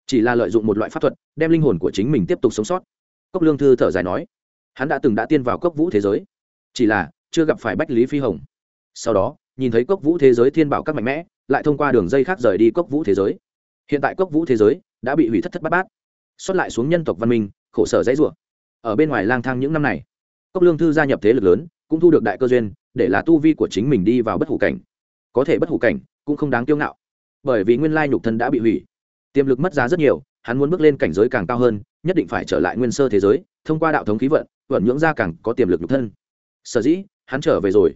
Chỉ là lợi dụng một loại pháp thuật, đem linh hồn của chính mình tiếp tục sống sót. Cốc lương thư thở dài nói, hắn đã từng đã tiên vào cốc vũ thế giới, chỉ là chưa gặp phải bách lý phi hồng. Sau đó, nhìn thấy cốc vũ thế giới thiên bảo các mạnh mẽ, lại thông qua đường dây khác rời đi cốc vũ thế giới hiện tại cốc vũ thế giới đã bị hủy thất thất bát bát. Xuất lại xuống nhân tộc văn minh, khổ sở dãy rủa. Ở bên ngoài lang thang những năm này, cốc lương thư gia nhập thế lực lớn, cũng thu được đại cơ duyên, để là tu vi của chính mình đi vào bất hủ cảnh. Có thể bất hủ cảnh cũng không đáng kiêu ngạo, bởi vì nguyên lai nhục thân đã bị hủy. Tiềm lực mất giá rất nhiều, hắn muốn bước lên cảnh giới càng cao hơn, nhất định phải trở lại nguyên sơ thế giới, thông qua đạo thống khí vận vận nhưỡng ra càng có tiềm lực nhục thân. Sở dĩ, hắn trở về rồi.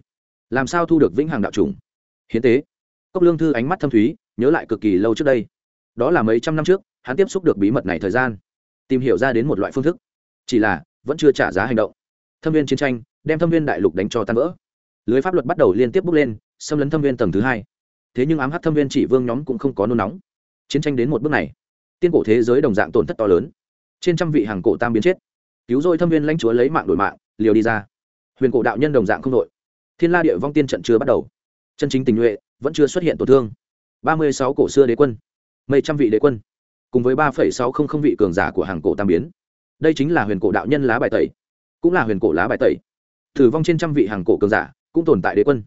Làm sao thu được vĩnh hằng đạo trùng? Hiến tế. Cốc lương thư ánh mắt thâm thúy, nhớ lại cực kỳ lâu trước đây đó là mấy trăm năm trước, hắn tiếp xúc được bí mật này thời gian, tìm hiểu ra đến một loại phương thức. Chỉ là, vẫn chưa trả giá hành động. Thâm viên chiến tranh, đem thâm viên đại lục đánh cho tan vỡ. Lưới pháp luật bắt đầu liên tiếp bước lên, xâm lấn thâm viên tầng thứ hai. Thế nhưng ám hát thâm viên chỉ vương nhóm cũng không có nôn nóng. Chiến tranh đến một bước này, tiên cổ thế giới đồng dạng tổn thất to lớn. Trên trăm vị hàng cổ tam biến chết. Cứu rồi thâm viên lãnh chúa lấy mạng đổi mạng, liều đi ra. Huyền cổ đạo nhân đồng dạng không đội. Thiên la địa vong tiên trận chưa bắt đầu. Chân chính tình nhuệ vẫn chưa xuất hiện tổn thương. Ba mươi sáu cổ xưa đế quân mấy trăm vị đế quân, cùng với ba phẩy sáu không không vị cường giả của hàng cổ tam biến. Đây chính là huyền cổ đạo nhân lá bài tẩy, cũng là huyền cổ lá bài tẩy. Thử vong trên trăm vị hàng cổ cường giả cũng tồn tại đế quân.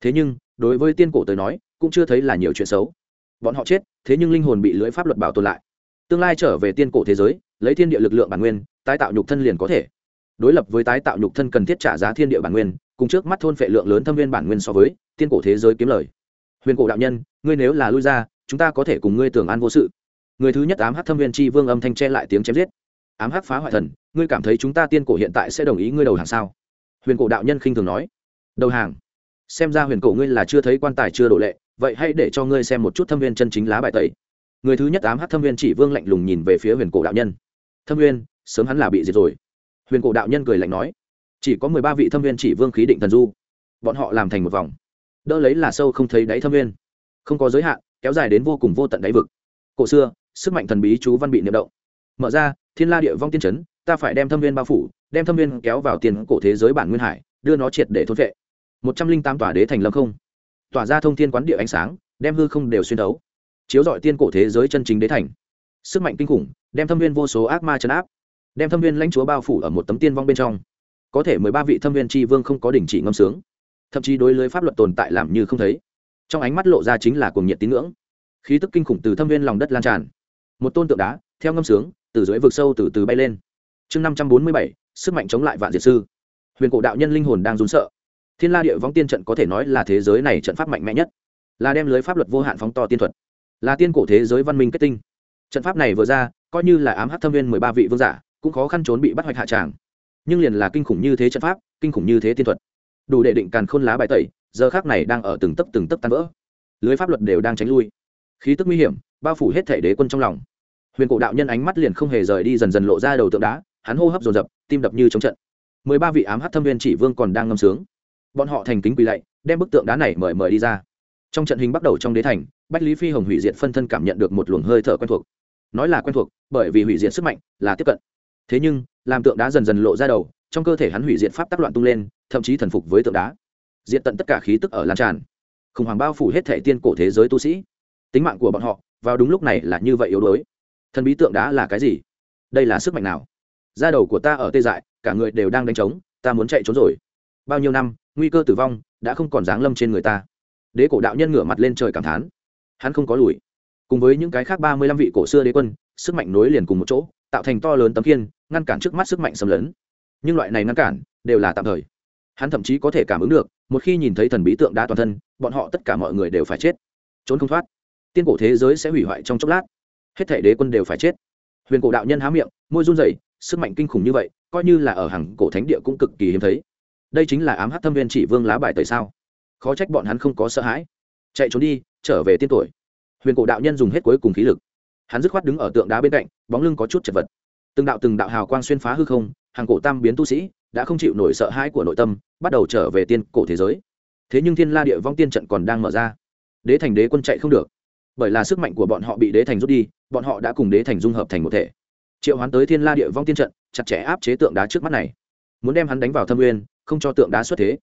Thế nhưng, đối với tiên cổ tới nói, cũng chưa thấy là nhiều chuyện xấu. Bọn họ chết, thế nhưng linh hồn bị lưỡi pháp luật bảo tồn lại. Tương lai trở về tiên cổ thế giới, lấy thiên địa lực lượng bản nguyên, tái tạo nhục thân liền có thể. Đối lập với tái tạo nhục thân cần thiết trả giá thiên địa bản nguyên, cùng trước mắt thôn phệ lượng lớn thâm viên bản nguyên so với tiên cổ thế giới kiếm lời. Huyền cổ đạo nhân, ngươi nếu là lui ra chúng ta có thể cùng ngươi tưởng an vô sự. Người thứ nhất ám hắc thâm viên tri vương âm thanh che lại tiếng chém giết. Ám hắc phá hoại thần, ngươi cảm thấy chúng ta tiên cổ hiện tại sẽ đồng ý ngươi đầu hàng sao? Huyền cổ đạo nhân khinh thường nói. Đầu hàng. Xem ra huyền cổ ngươi là chưa thấy quan tài chưa đổ lệ, vậy hãy để cho ngươi xem một chút thâm viên chân chính lá bài tẩy. Người thứ nhất ám hắc thâm viên chỉ vương lạnh lùng nhìn về phía huyền cổ đạo nhân. Thâm viên sớm hắn là bị diệt rồi. Huyền cổ đạo nhân cười lạnh nói. Chỉ có mười ba vị thâm viên chỉ vương khí định thần du. Bọn họ làm thành một vòng. Đỡ lấy là sâu không thấy đáy thâm viên không có giới hạn kéo dài đến vô cùng vô tận đáy vực. Cổ xưa, sức mạnh thần bí chú văn bị niệm động. Mở ra, thiên la địa vong tiên chấn. ta phải đem thâm viên bao phủ, đem thâm viên kéo vào tiền cổ thế giới bản nguyên hải, đưa nó triệt để thôn vệ. Một trăm linh tám tòa đế thành lâm không. Tỏa ra thông thiên quán địa ánh sáng, đem hư không đều xuyên đấu chiếu dọi tiên cổ thế giới chân chính đế thành. Sức mạnh kinh khủng, đem thâm viên vô số ác ma chấn áp. Đem thâm viên lãnh chúa bao phủ ở một tấm tiên vong bên trong. Có thể mười ba vị thâm viên tri vương không có đình chỉ ngâm sướng. Thậm chí đối lưới pháp luật tồn tại làm như không thấy trong ánh mắt lộ ra chính là cuồng nhiệt tín ngưỡng. Khí tức kinh khủng từ thâm viên lòng đất lan tràn. Một tôn tượng đá, theo ngâm sướng, từ dưới vực sâu từ từ bay lên. Chương năm trăm bốn mươi bảy, sức mạnh chống lại vạn diệt sư. Huyền cổ đạo nhân linh hồn đang rún sợ. Thiên la địa võng tiên trận có thể nói là thế giới này trận pháp mạnh mẽ nhất. Là đem lưới pháp luật vô hạn phóng to tiên thuật. Là tiên cổ thế giới văn minh kết tinh. Trận pháp này vừa ra, coi như là ám hát thâm viên mười ba vị vương giả, cũng khó khăn trốn bị bắt hoạch hạ tràng. Nhưng liền là kinh khủng như thế trận pháp, kinh khủng như thế tiên thuật. Đủ để định càn khôn lá bài tẩy giờ khác này đang ở từng tấc từng tấc tan vỡ. Lưới pháp luật đều đang tránh lui. Khí tức nguy hiểm, bao phủ hết thể đế quân trong lòng. Huyền cổ đạo nhân ánh mắt liền không hề rời đi dần dần lộ ra đầu tượng đá, hắn hô hấp dồn dập, tim đập như trống trận. Mười ba vị ám hát thâm viên chỉ vương còn đang ngâm sướng. Bọn họ thành kính quỳ lạy, đem bức tượng đá này mời mời đi ra. Trong trận hình bắt đầu trong đế thành, bách lý phi hồng hủy diệt phân thân cảm nhận được một luồng hơi thở quen thuộc. Nói là quen thuộc, bởi vì hủy diệt sức mạnh là tiếp cận. Thế nhưng, làm tượng đá dần dần lộ ra đầu, trong cơ thể hắn hủy diệt pháp tắc loạn tung lên, thậm chí thần phục với tượng đá diện tận tất cả khí tức ở lan tràn. Khủng hoảng bao phủ hết thể tiên cổ thế giới tu sĩ. Tính mạng của bọn họ, vào đúng lúc này là như vậy yếu đuối. Thần bí tượng đá là cái gì? Đây là sức mạnh nào? Da đầu của ta ở tê dại, cả người đều đang đánh trống, ta muốn chạy trốn rồi. Bao nhiêu năm, nguy cơ tử vong đã không còn giáng lâm trên người ta. Đế cổ đạo nhân ngửa mặt lên trời cảm thán. Hắn không có lùi. Cùng với những cái khác ba mươi lăm vị cổ xưa đế quân, sức mạnh nối liền cùng một chỗ, tạo thành to lớn tấm kiên ngăn cản trước mắt sức mạnh xâm lấn. Nhưng loại này ngăn cản đều là tạm thời hắn thậm chí có thể cảm ứng được, một khi nhìn thấy thần bí tượng đá toàn thân, bọn họ tất cả mọi người đều phải chết. Trốn không thoát. Tiên cổ thế giới sẽ hủy hoại trong chốc lát. Hết thể đế quân đều phải chết. Huyền cổ đạo nhân há miệng, môi run rẩy, sức mạnh kinh khủng như vậy, coi như là ở hàng cổ thánh địa cũng cực kỳ hiếm thấy. Đây chính là ám hát thâm viên chỉ vương lá bài tại sao? Khó trách bọn hắn không có sợ hãi. Chạy trốn đi, trở về tiên tuổi. Huyền cổ đạo nhân dùng hết cuối cùng khí lực. Hắn dứt khoát đứng ở tượng đá bên cạnh, bóng lưng có chút chật vật. Từng đạo từng đạo hào quang xuyên phá hư không, hàng cổ tam biến tu sĩ đã không chịu nổi sợ hãi của nội tâm, bắt đầu trở về tiên cổ thế giới. Thế nhưng thiên la địa vong tiên trận còn đang mở ra. Đế thành đế quân chạy không được. Bởi là sức mạnh của bọn họ bị đế thành rút đi, bọn họ đã cùng đế thành dung hợp thành một thể. Triệu hoán tới thiên la địa vong tiên trận, chặt chẽ áp chế tượng đá trước mắt này. Muốn đem hắn đánh vào thâm uyên không cho tượng đá xuất thế.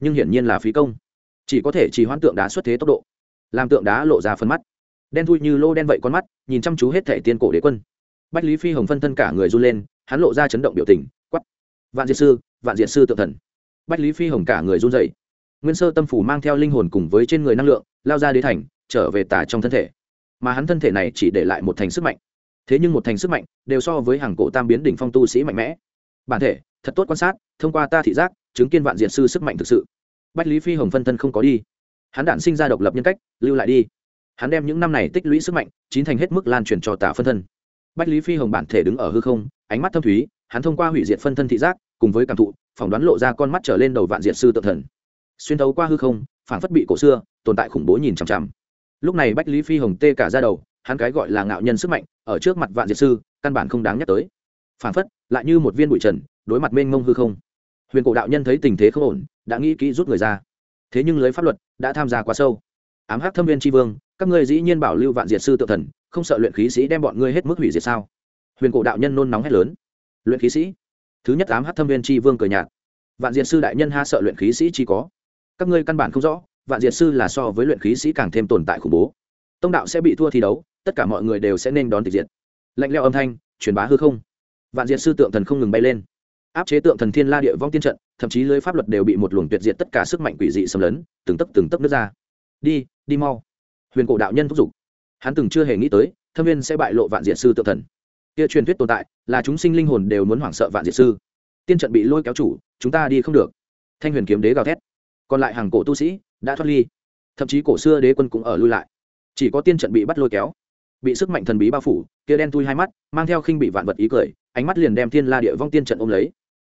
Nhưng hiển nhiên là phí công. Chỉ có thể chỉ hoãn tượng đá xuất thế tốc độ. Làm tượng đá lộ ra phân mắt. Đen thui như lô đen vậy con mắt, nhìn chăm chú hết thẻ tiên cổ đế quân. Bách lý phi hồng phân thân cả người run lên, hắn lộ ra chấn động biểu tình vạn diệt sư, vạn diệt sư tự thần. Bách lý phi hồng cả người run dậy nguyên sơ tâm phủ mang theo linh hồn cùng với trên người năng lượng, lao ra đế thành, trở về tả trong thân thể. Mà hắn thân thể này chỉ để lại một thành sức mạnh. Thế nhưng một thành sức mạnh đều so với hàng cổ tam biến đỉnh phong tu sĩ mạnh mẽ. Bản thể, thật tốt quan sát, thông qua ta thị giác, chứng kiến vạn diện sư sức mạnh thực sự. Bách lý phi hồng phân thân không có đi. Hắn đản sinh ra độc lập nhân cách, lưu lại đi. Hắn đem những năm này tích lũy sức mạnh, chín thành hết mức lan truyền cho tả phân thân. Bách lý phi hồng bản thể đứng ở hư không, ánh mắt thâm thúy hắn thông qua hủy diệt phân thân thị giác, cùng với cảm thụ, phỏng đoán lộ ra con mắt trở lên đầu vạn diệt sư tự thần. Xuyên thấu qua hư không phản phất bị cổ xưa, tồn tại khủng bố nhìn chằm chằm. Lúc này bách lý phi hồng tê cả ra đầu, hắn cái gọi là ngạo nhân sức mạnh, ở trước mặt vạn diệt sư, căn bản không đáng nhắc tới. Phản phất, lại như một viên bụi trần, đối mặt mênh mông hư không. Huyền cổ đạo nhân thấy tình thế không ổn, đã nghĩ kỹ rút người ra. Thế nhưng lưới pháp luật đã tham gia quá sâu. Ám hắc thâm viên tri vương, các ngươi dĩ nhiên bảo lưu vạn diệt sư tự thần, không sợ luyện khí sĩ đem bọn ngươi hết mức hủy diệt sao? Huyền cổ đạo nhân nôn nóng hét lớn luyện khí sĩ. Thứ nhất ám hắc thâm viên tri vương cười nhạt. Vạn diệt sư đại nhân ha sợ luyện khí sĩ chi có. Các ngươi căn bản không rõ, vạn diệt sư là so với luyện khí sĩ càng thêm tồn tại khủng bố. Tông đạo sẽ bị thua thi đấu, tất cả mọi người đều sẽ nên đón tịch diệt. Lạnh leo âm thanh, truyền bá hư không. Vạn diệt sư tượng thần không ngừng bay lên. Áp chế tượng thần thiên la địa vong tiên trận, thậm chí lưới pháp luật đều bị một luồng tuyệt diệt tất cả sức mạnh quỷ dị xâm lấn, từng tấc từng tấc nước ra. Đi đi mau. Huyền cổ đạo nhân thúc giục. Hắn từng chưa hề nghĩ tới, thâm viên sẽ bại lộ vạn diệt sư tượng thần kia truyền thuyết tồn tại, là chúng sinh linh hồn đều muốn hoảng sợ vạn diệt sư. Tiên trận bị lôi kéo chủ, chúng ta đi không được. Thanh huyền kiếm đế gào thét. Còn lại hàng cổ tu sĩ đã thoát ly. Thậm chí cổ xưa đế quân cũng ở lui lại. Chỉ có tiên trận bị bắt lôi kéo. Bị sức mạnh thần bí bao phủ, kia đen tui hai mắt, mang theo khinh bị vạn vật ý cười, ánh mắt liền đem thiên la địa vong tiên trận ôm lấy.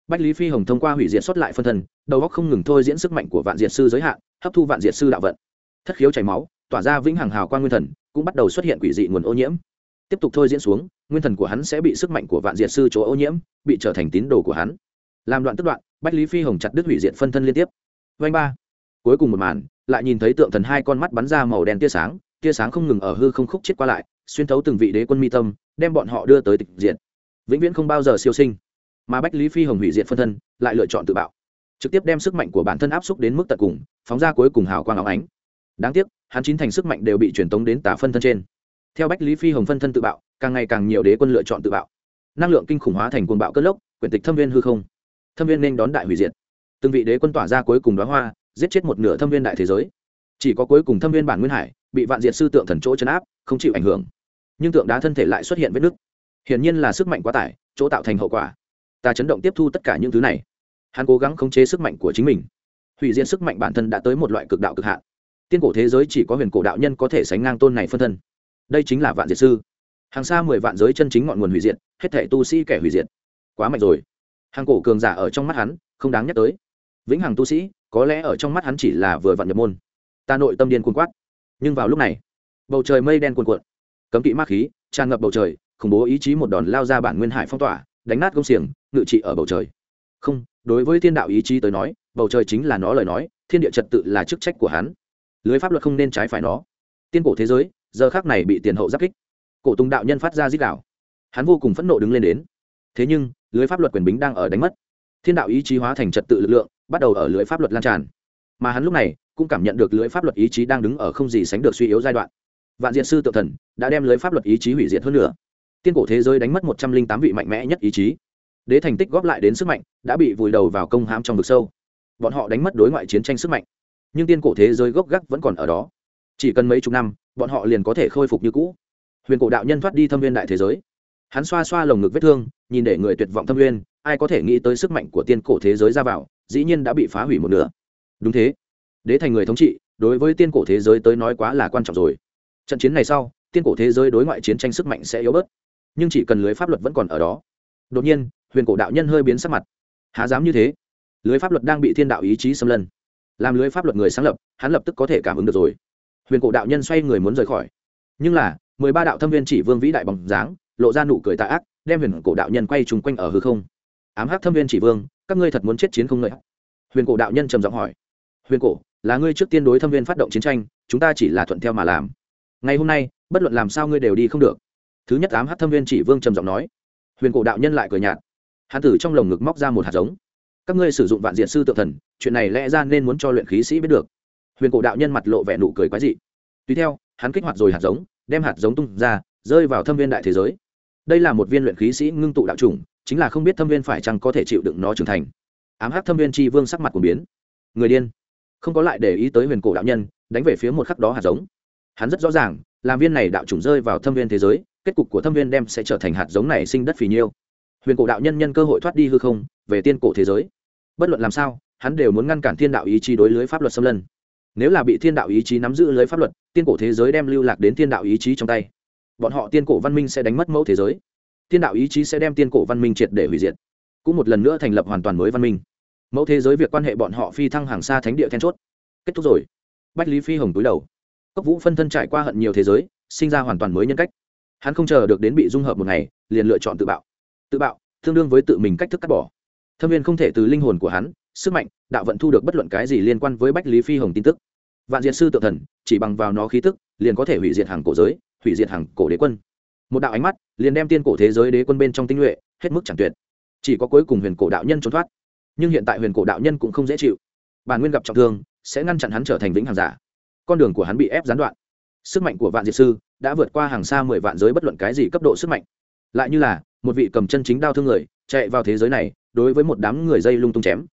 Bách lý phi hồng thông qua hủy diệt xuất lại phân thần, đầu góc không ngừng thôi diễn sức mạnh của vạn diệt sư giới hạn, hấp thu vạn diệt sư đạo vận. Thất khiếu chảy máu, tỏa ra vĩnh hằng hào quan nguyên thần, cũng bắt đầu xuất hiện quỷ dị nguồn ô nhiễm. Tiếp tục thôi diễn xuống nguyên thần của hắn sẽ bị sức mạnh của vạn diệt sư chỗ ô nhiễm, bị trở thành tín đồ của hắn. Làm đoạn tức đoạn, bách lý phi hồng chặt đứt hủy diệt phân thân liên tiếp. Vanh ba. Cuối cùng một màn, lại nhìn thấy tượng thần hai con mắt bắn ra màu đen tia sáng tia sáng không ngừng ở hư không khúc chết qua lại, xuyên thấu từng vị đế quân mi tâm, đem bọn họ đưa tới tịch diện. vĩnh viễn không bao giờ siêu sinh. Mà bách lý phi hồng hủy diệt phân thân, lại lựa chọn tự bạo. Trực tiếp đem sức mạnh của bản thân áp xúc đến mức tận cùng, phóng ra cuối cùng hào quang áo ánh. Đáng tiếc, hắn chín thành sức mạnh đều bị truyền tống đến tả phân thân trên. Theo bách lý phi hồng phân thân tự bạo càng ngày càng nhiều đế quân lựa chọn tự bạo. Năng lượng kinh khủng hóa thành cuồng bạo cất lốc, quyển tịch thâm viên hư không. Thâm viên nên đón đại hủy diệt. Từng vị đế quân tỏa ra cuối cùng đoá hoa, giết chết một nửa thâm viên đại thế giới. Chỉ có cuối cùng thâm viên bản nguyên hải, bị vạn diệt sư tượng thần chỗ chấn áp, không chịu ảnh hưởng. Nhưng tượng đá thân thể lại xuất hiện vết nứt. Hiển nhiên là sức mạnh quá tải, chỗ tạo thành hậu quả. Ta chấn động tiếp thu tất cả những thứ này. Hắn cố gắng khống chế sức mạnh của chính mình. Hủy diệt sức mạnh bản thân đã tới một loại cực đạo cực hạn. Tiên cổ thế giới chỉ có huyền cổ đạo nhân có thể sánh ngang tôn này phân thân. Đây chính là vạn diệt sư hàng xa mười vạn giới chân chính ngọn nguồn hủy diệt, hết thể tu sĩ kẻ hủy diệt. Quá mạnh rồi. Hàng cổ cường giả ở trong mắt hắn, không đáng nhắc tới. Vĩnh hằng tu sĩ, có lẽ ở trong mắt hắn chỉ là vừa vặn nhập môn. Ta nội tâm điên cuồng quát. Nhưng vào lúc này, bầu trời mây đen cuồn cuộn. Cấm kỵ ma khí, tràn ngập bầu trời, khủng bố ý chí một đòn lao ra bản nguyên hải phong tỏa, đánh nát công xiềng, ngự trị ở bầu trời. Không, đối với thiên đạo ý chí tới nói, bầu trời chính là nó lời nói, thiên địa trật tự là chức trách của hắn. Lưới pháp luật không nên trái phải nó. Tiên cổ thế giới, giờ khác này bị tiền hậu giáp kích cổ tùng đạo nhân phát ra dít đạo hắn vô cùng phẫn nộ đứng lên đến. Thế nhưng, lưới pháp luật quyền bính đang ở đánh mất. Thiên đạo ý chí hóa thành trật tự lực lượng, bắt đầu ở lưới pháp luật lan tràn. Mà hắn lúc này cũng cảm nhận được lưới pháp luật ý chí đang đứng ở không gì sánh được suy yếu giai đoạn. Vạn diện sư tự thần đã đem lưới pháp luật ý chí hủy diệt hơn nữa tiên cổ thế giới đánh mất một trăm linh tám vị mạnh mẽ nhất ý chí. Đế thành tích góp lại đến sức mạnh, đã bị vùi đầu vào công hãm trong vực sâu. Bọn họ đánh mất đối ngoại chiến tranh sức mạnh. Nhưng tiên cổ thế giới gốc gác vẫn còn ở đó. Chỉ cần mấy chục năm, bọn họ liền có thể khôi phục như cũ huyền cổ đạo nhân thoát đi thâm viên đại thế giới. Hắn xoa xoa lồng ngực vết thương, nhìn để người tuyệt vọng thâm viên, ai có thể nghĩ tới sức mạnh của tiên cổ thế giới ra vào, dĩ nhiên đã bị phá hủy một nửa. Đúng thế. Đế thành người thống trị, đối với tiên cổ thế giới tới nói quá là quan trọng rồi. Trận chiến này sau, tiên cổ thế giới đối ngoại chiến tranh sức mạnh sẽ yếu bớt. Nhưng chỉ cần lưới pháp luật vẫn còn ở đó. Đột nhiên, huyền cổ đạo nhân hơi biến sắc mặt. Há dám như thế? Lưới pháp luật đang bị thiên đạo ý chí xâm lân làm lưới pháp luật người sáng lập, hắn lập tức có thể cảm ứng được rồi. Huyền cổ đạo nhân xoay người muốn rời khỏi. Nhưng là mười ba đạo thâm viên chỉ vương vĩ đại bằng dáng, lộ ra nụ cười tạ ác, đem huyền cổ đạo nhân quay trùng quanh ở hư không. Ám hắc thâm viên chỉ vương, các ngươi thật muốn chết chiến không lợi huyền cổ đạo nhân trầm giọng hỏi. Huyền cổ, là ngươi trước tiên đối thâm viên phát động chiến tranh, chúng ta chỉ là thuận theo mà làm. Ngày hôm nay, bất luận làm sao ngươi đều đi không được. Thứ nhất ám hắc thâm viên chỉ vương trầm giọng nói. Huyền cổ đạo nhân lại cười nhạt. Hán tử trong lồng ngực móc ra một hạt giống. Các ngươi sử dụng vạn diện sư tự thần, chuyện này lẽ ra nên muốn cho luyện khí sĩ biết được. Huyền cổ đạo nhân mặt lộ vẻ nụ cười quái dị. Tùy theo, hắn kích hoạt rồi hạt giống đem hạt giống tung ra, rơi vào thâm viên đại thế giới. Đây là một viên luyện khí sĩ ngưng tụ đạo chủng, chính là không biết thâm viên phải chăng có thể chịu đựng nó trưởng thành. Ám hắc thâm viên tri vương sắc mặt của biến. Người điên. Không có lại để ý tới huyền cổ đạo nhân, đánh về phía một khắc đó hạt giống. Hắn rất rõ ràng, làm viên này đạo chủng rơi vào thâm viên thế giới, kết cục của thâm viên đem sẽ trở thành hạt giống này sinh đất phì nhiêu. Huyền cổ đạo nhân nhân cơ hội thoát đi hư không, về tiên cổ thế giới. Bất luận làm sao, hắn đều muốn ngăn cản thiên đạo ý chí đối lưới pháp luật xâm lân nếu là bị thiên đạo ý chí nắm giữ lưới pháp luật, tiên cổ thế giới đem lưu lạc đến thiên đạo ý chí trong tay. Bọn họ tiên cổ văn minh sẽ đánh mất mẫu thế giới. Thiên đạo ý chí sẽ đem tiên cổ văn minh triệt để hủy diệt. Cũng một lần nữa thành lập hoàn toàn mới văn minh. Mẫu thế giới việc quan hệ bọn họ phi thăng hàng xa thánh địa then chốt. Kết thúc rồi. Bách lý phi hồng túi đầu. Cốc vũ phân thân trải qua hận nhiều thế giới, sinh ra hoàn toàn mới nhân cách. Hắn không chờ được đến bị dung hợp một ngày, liền lựa chọn tự bạo. Tự bạo, tương đương với tự mình cách thức cắt bỏ. Thâm viên không thể từ linh hồn của hắn sức mạnh, đạo vận thu được bất luận cái gì liên quan với bách lý phi hồng tin tức. Vạn diệt sư tự thần, chỉ bằng vào nó khí tức, liền có thể hủy diệt hàng cổ giới, hủy diệt hàng cổ đế quân. Một đạo ánh mắt, liền đem tiên cổ thế giới đế quân bên trong tinh nhuệ, hết mức chẳng tuyệt. Chỉ có cuối cùng huyền cổ đạo nhân trốn thoát. Nhưng hiện tại huyền cổ đạo nhân cũng không dễ chịu. Bản nguyên gặp trọng thương, sẽ ngăn chặn hắn trở thành vĩnh hàng giả. Con đường của hắn bị ép gián đoạn. Sức mạnh của vạn diệt sư đã vượt qua hàng xa mười vạn giới bất luận cái gì cấp độ sức mạnh. Lại như là, một vị cầm chân chính đao thương người, chạy vào thế giới này, đối với một đám người dây lung tung chém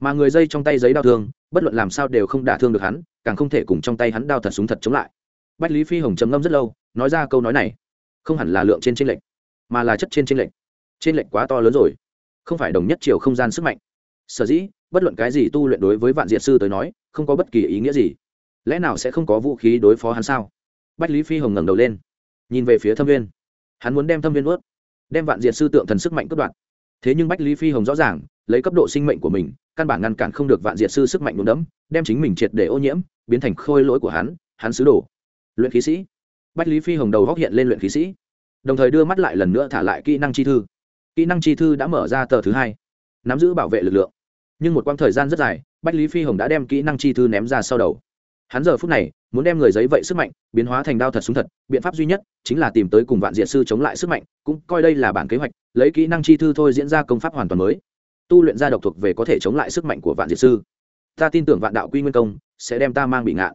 mà người dây trong tay giấy đao thương, bất luận làm sao đều không đả thương được hắn, càng không thể cùng trong tay hắn đao thật súng thật chống lại. Bách lý phi hồng trầm ngâm rất lâu, nói ra câu nói này. Không hẳn là lượng trên tranh lệch, mà là chất trên tranh lệch. Trên lệch quá to lớn rồi, không phải đồng nhất chiều không gian sức mạnh. Sở dĩ, bất luận cái gì tu luyện đối với vạn diệt sư tới nói, không có bất kỳ ý nghĩa gì. Lẽ nào sẽ không có vũ khí đối phó hắn sao? Bách lý phi hồng ngẩng đầu lên, nhìn về phía thâm viên. Hắn muốn đem thâm viên ướt đem vạn diệt sư tượng thần sức mạnh cất đoạn thế nhưng bách lý phi hồng rõ ràng, lấy cấp độ sinh mệnh của mình căn bản ngăn cản không được vạn diệt sư sức mạnh đúng đấm đem chính mình triệt để ô nhiễm, biến thành khôi lỗi của hắn hắn sứ đồ. Luyện khí sĩ. Bách lý phi hồng đầu góc hiện lên luyện khí sĩ. Đồng thời đưa mắt lại lần nữa thả lại kỹ năng chi thư. Kỹ năng chi thư đã mở ra tờ thứ hai. Nắm giữ bảo vệ lực lượng. Nhưng một quãng thời gian rất dài, bách lý phi hồng đã đem kỹ năng chi thư ném ra sau đầu. Hắn giờ phút này, muốn đem người giấy vậy sức mạnh, biến hóa thành đao thật súng thật, biện pháp duy nhất chính là tìm tới cùng vạn diện sư chống lại sức mạnh, cũng coi đây là bản kế hoạch, lấy kỹ năng chi thư thôi diễn ra công pháp hoàn toàn mới tu luyện ra độc thuộc về có thể chống lại sức mạnh của vạn diệt sư. Ta tin tưởng vạn đạo quy nguyên công sẽ đem ta mang bị ngạn.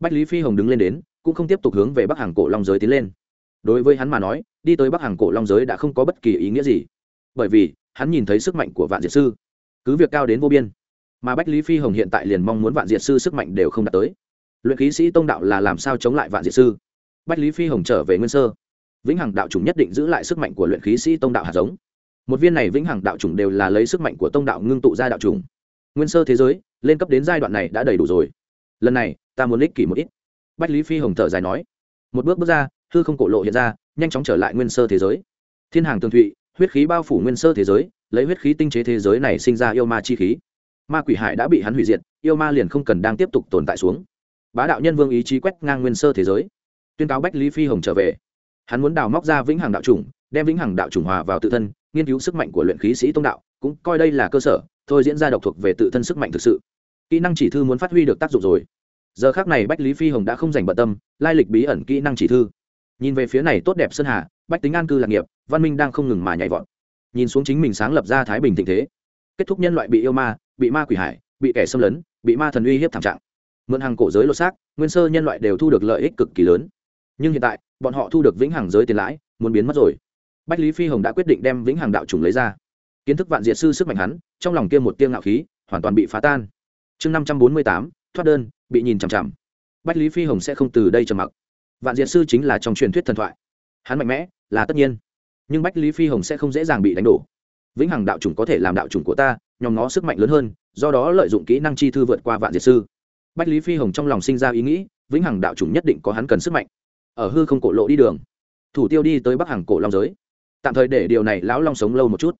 Bách lý phi hồng đứng lên đến, cũng không tiếp tục hướng về bắc hàng cổ long giới tiến lên. Đối với hắn mà nói, đi tới bắc hàng cổ long giới đã không có bất kỳ ý nghĩa gì, bởi vì hắn nhìn thấy sức mạnh của vạn diệt sư, cứ việc cao đến vô biên, mà bách lý phi hồng hiện tại liền mong muốn vạn diệt sư sức mạnh đều không đạt tới. Luyện khí sĩ tông đạo là làm sao chống lại vạn diệt sư? Bách lý phi hồng trở về nguyên sơ. Vĩnh hằng đạo chủng nhất định giữ lại sức mạnh của luyện khí sĩ tông đạo hạt giống một viên này vĩnh hằng đạo chủng đều là lấy sức mạnh của tông đạo ngưng tụ ra đạo chủng. Nguyên sơ thế giới, lên cấp đến giai đoạn này đã đầy đủ rồi. Lần này, ta muốn lích kỷ một ít. Bách lý phi hồng thở dài nói. Một bước bước ra, hư không cổ lộ hiện ra, nhanh chóng trở lại nguyên sơ thế giới. Thiên hàng tường thụy, huyết khí bao phủ nguyên sơ thế giới, lấy huyết khí tinh chế thế giới này sinh ra yêu ma chi khí. Ma quỷ hải đã bị hắn hủy diệt, yêu ma liền không cần đang tiếp tục tồn tại xuống. Bá đạo nhân vương ý chí quét ngang nguyên sơ thế giới. Tuyên cáo bách lý phi hồng trở về. Hắn muốn đào móc ra vĩnh hằng đạo chủng, đem vĩnh hằng đạo chủng hòa vào tự thân nghiên cứu sức mạnh của luyện khí sĩ tông đạo, cũng coi đây là cơ sở, thôi diễn ra độc thuộc về tự thân sức mạnh thực sự. Kỹ năng chỉ thư muốn phát huy được tác dụng rồi. Giờ khác này bách lý phi hồng đã không dành bận tâm, lai lịch bí ẩn kỹ năng chỉ thư. Nhìn về phía này tốt đẹp sơn hà, bách tính an cư lạc nghiệp, văn minh đang không ngừng mà nhảy vọt. Nhìn xuống chính mình sáng lập ra thái bình tình thế, kết thúc nhân loại bị yêu ma, bị ma quỷ hải bị kẻ xâm lấn, bị ma thần uy hiếp thảm trạng. Mượn hàng cổ giới lột xác, nguyên sơ nhân loại đều thu được lợi ích cực kỳ lớn. Nhưng hiện tại, bọn họ thu được vĩnh hằng giới tiền lãi, muốn biến mất rồi bách lý phi hồng đã quyết định đem vĩnh hằng đạo trùng lấy ra. Kiến thức vạn diệt sư sức mạnh hắn, trong lòng kia một tiêng ngạo khí, hoàn toàn bị phá tan. Chương năm trăm bốn mươi tám, thoát đơn, bị nhìn chằm chằm. Bách lý phi hồng sẽ không từ đây trầm mặc. Vạn diệt sư chính là trong truyền thuyết thần thoại. Hắn mạnh mẽ, là tất nhiên. Nhưng bách lý phi hồng sẽ không dễ dàng bị đánh đổ. Vĩnh hằng đạo chủng có thể làm đạo chủng của ta, nhóm nó sức mạnh lớn hơn, do đó lợi dụng kỹ năng chi thư vượt qua vạn diệt sư. Bách lý phi hồng trong lòng sinh ra ý nghĩ, vĩnh hằng đạo chủng nhất định có hắn cần sức mạnh. Ở hư không cổ lộ đi đường. Thủ tiêu đi tới bắc hàng cổ long giới tạm thời để điều này lão long sống lâu một chút.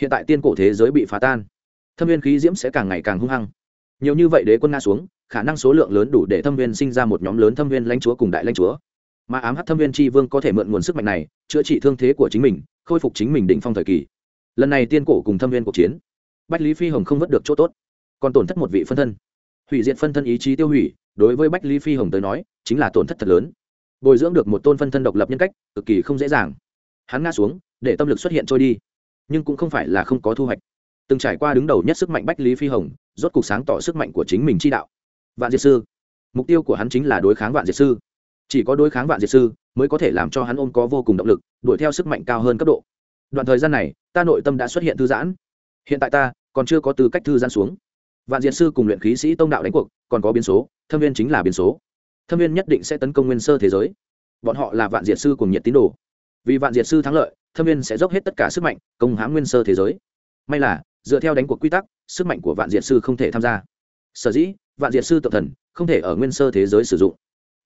Hiện tại tiên cổ thế giới bị phá tan, thâm viên khí diễm sẽ càng ngày càng hung hăng. Nhiều như vậy đế quân nga xuống, khả năng số lượng lớn đủ để thâm viên sinh ra một nhóm lớn thâm viên lãnh chúa cùng đại lãnh chúa. Mà ám hát thâm viên tri vương có thể mượn nguồn sức mạnh này, chữa trị thương thế của chính mình, khôi phục chính mình định phong thời kỳ. Lần này tiên cổ cùng thâm viên cuộc chiến, bách lý phi hồng không vất được chỗ tốt, còn tổn thất một vị phân thân. Hủy diệt phân thân ý chí tiêu hủy, đối với bách lý phi hồng tới nói, chính là tổn thất thật lớn. Bồi dưỡng được một tôn phân thân độc lập nhân cách, cực kỳ không dễ dàng hắn ngã xuống, để tâm lực xuất hiện trôi đi. Nhưng cũng không phải là không có thu hoạch. Từng trải qua đứng đầu nhất sức mạnh bách lý phi hồng, rốt cuộc sáng tỏ sức mạnh của chính mình chi đạo. Vạn diệt sư. Mục tiêu của hắn chính là đối kháng vạn diệt sư. Chỉ có đối kháng vạn diệt sư mới có thể làm cho hắn ôm có vô cùng động lực, đuổi theo sức mạnh cao hơn cấp độ. Đoạn thời gian này, ta nội tâm đã xuất hiện thư giãn. Hiện tại ta còn chưa có tư cách thư giãn xuống. Vạn diệt sư cùng luyện khí sĩ tông đạo đánh cuộc, còn có biến số, thâm viên chính là biến số. Thâm viên nhất định sẽ tấn công nguyên sơ thế giới. Bọn họ là vạn diệt sư cùng nhiệt tín đồ vì vạn diệt sư thắng lợi, thâm viên sẽ dốc hết tất cả sức mạnh, công hãm nguyên sơ thế giới. May là, dựa theo đánh cuộc quy tắc, sức mạnh của vạn Diệt sư không thể tham gia. Sở dĩ, vạn Diệt sư tự thần không thể ở nguyên sơ thế giới sử dụng.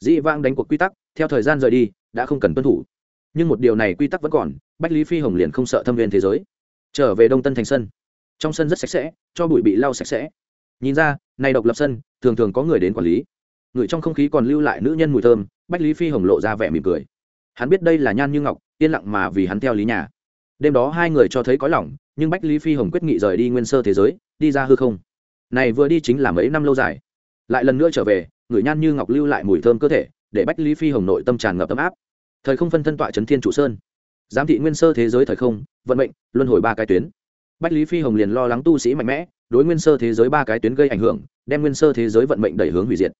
Dĩ vang đánh cuộc quy tắc, theo thời gian rời đi, đã không cần tuân thủ. Nhưng một điều này quy tắc vẫn còn, bách lý phi hồng liền không sợ thâm viên thế giới. Trở về đông tân thành sân. Trong sân rất sạch sẽ, cho bụi bị lau sạch sẽ. Nhìn ra, này độc lập sân, thường thường có người đến quản lý. Người trong không khí còn lưu lại nữ nhân mùi thơm, bách lý phi hồng lộ ra vẻ mỉm cười hắn biết đây là nhan như ngọc, yên lặng mà vì hắn theo lý nhà. Đêm đó hai người cho thấy có lòng, nhưng bách lý phi hồng quyết nghị rời đi nguyên sơ thế giới, đi ra hư không. Này vừa đi chính là mấy năm lâu dài. Lại lần nữa trở về, người nhan như ngọc lưu lại mùi thơm cơ thể, để bách lý phi hồng nội tâm tràn ngập ấm áp. Thời không phân thân tọa trấn thiên trụ sơn. Giám thị nguyên sơ thế giới thời không, vận mệnh, luân hồi ba cái tuyến. Bách lý phi hồng liền lo lắng tu sĩ mạnh mẽ, đối nguyên sơ thế giới ba cái tuyến gây ảnh hưởng, đem nguyên sơ thế giới vận mệnh đẩy hướng hủy diệt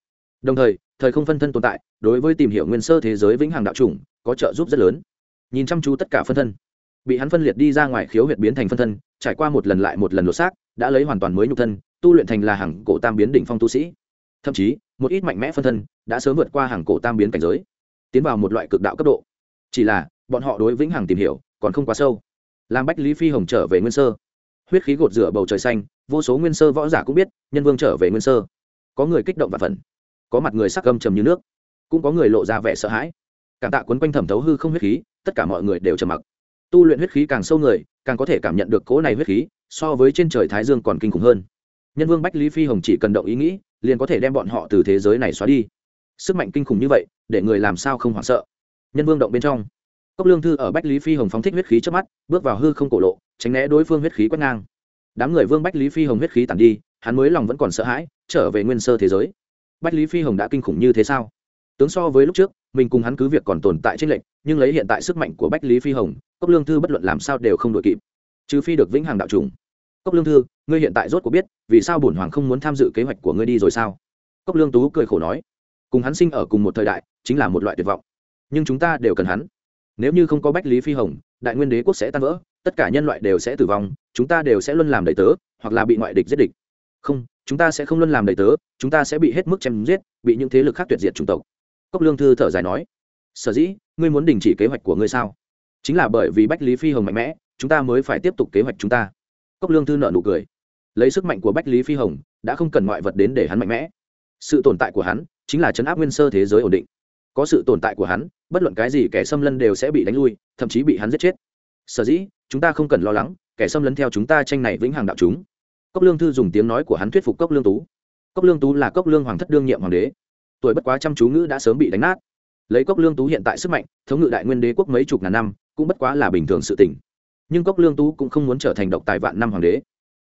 đồng thời thời không phân thân tồn tại, đối với tìm hiểu nguyên sơ thế giới vĩnh hằng đạo chủng, có trợ giúp rất lớn. Nhìn chăm chú tất cả phân thân, bị hắn phân liệt đi ra ngoài khiếu huyệt biến thành phân thân, trải qua một lần lại một lần lột xác, đã lấy hoàn toàn mới nhục thân, tu luyện thành là hàng cổ tam biến đỉnh phong tu sĩ. Thậm chí, một ít mạnh mẽ phân thân đã sớm vượt qua hàng cổ tam biến cảnh giới, tiến vào một loại cực đạo cấp độ. Chỉ là, bọn họ đối vĩnh hằng tìm hiểu còn không quá sâu. Làm bách lý phi hồng trở về nguyên sơ. Huyết khí gột rửa bầu trời xanh, vô số nguyên sơ võ giả cũng biết, nhân vương trở về nguyên sơ. Có người kích động và phần có mặt người sắc gâm trầm như nước, cũng có người lộ ra vẻ sợ hãi. Cảm tạ quấn quanh thẩm thấu hư không huyết khí, tất cả mọi người đều trầm mặc. Tu luyện huyết khí càng sâu người, càng có thể cảm nhận được cố này huyết khí, so với trên trời thái dương còn kinh khủng hơn. Nhân vương bách lý phi hồng chỉ cần động ý nghĩ, liền có thể đem bọn họ từ thế giới này xóa đi. Sức mạnh kinh khủng như vậy, để người làm sao không hoảng sợ? Nhân vương động bên trong, cốc lương thư ở bách lý phi hồng phóng thích huyết khí trước mắt, bước vào hư không cổ lộ, tránh né đối phương huyết khí quét ngang. Đám người vương bách lý phi hồng huyết khí tàn đi, hắn mới lòng vẫn còn sợ hãi, trở về nguyên sơ thế giới bách lý phi hồng đã kinh khủng như thế sao? Tướng so với lúc trước, mình cùng hắn cứ việc còn tồn tại trên lệnh nhưng lấy hiện tại sức mạnh của bách lý phi hồng, cốc lương thư bất luận làm sao đều không đội kịp. Trừ phi được vĩnh hằng đạo trùng cốc lương thư, ngươi hiện tại rốt cuộc biết, vì sao bổn hoàng không muốn tham dự kế hoạch của ngươi đi rồi sao? Cốc lương tú cười khổ nói. Cùng hắn sinh ở cùng một thời đại, chính là một loại tuyệt vọng. Nhưng chúng ta đều cần hắn. Nếu như không có bách lý phi hồng, đại nguyên đế quốc sẽ tan vỡ, tất cả nhân loại đều sẽ tử vong, chúng ta đều sẽ luôn làm đầy tớ, hoặc là bị ngoại địch giết địch. Không chúng ta sẽ không luôn làm đầy tớ, chúng ta sẽ bị hết mức chém giết, bị những thế lực khác tuyệt diệt chủng tộc. Cốc lương thư thở dài nói, sở dĩ, ngươi muốn đình chỉ kế hoạch của ngươi sao? Chính là bởi vì bách lý phi hồng mạnh mẽ, chúng ta mới phải tiếp tục kế hoạch chúng ta. Cốc lương thư nợ nụ cười, lấy sức mạnh của bách lý phi hồng, đã không cần ngoại vật đến để hắn mạnh mẽ. Sự tồn tại của hắn chính là chấn áp nguyên sơ thế giới ổn định. Có sự tồn tại của hắn, bất luận cái gì kẻ xâm lân đều sẽ bị đánh lui, thậm chí bị hắn giết chết. Sở dĩ, chúng ta không cần lo lắng, kẻ xâm lấn theo chúng ta tranh này vĩnh hằng đạo chúng cốc lương thư dùng tiếng nói của hắn thuyết phục cốc lương tú. Cốc lương tú là cốc lương hoàng thất đương nhiệm hoàng đế. Tuổi bất quá chăm chú ngữ đã sớm bị đánh nát. Lấy cốc lương tú hiện tại sức mạnh, thống ngự đại nguyên đế quốc mấy chục ngàn năm, cũng bất quá là bình thường sự tỉnh nhưng cốc lương tú cũng không muốn trở thành độc tài vạn năm hoàng đế,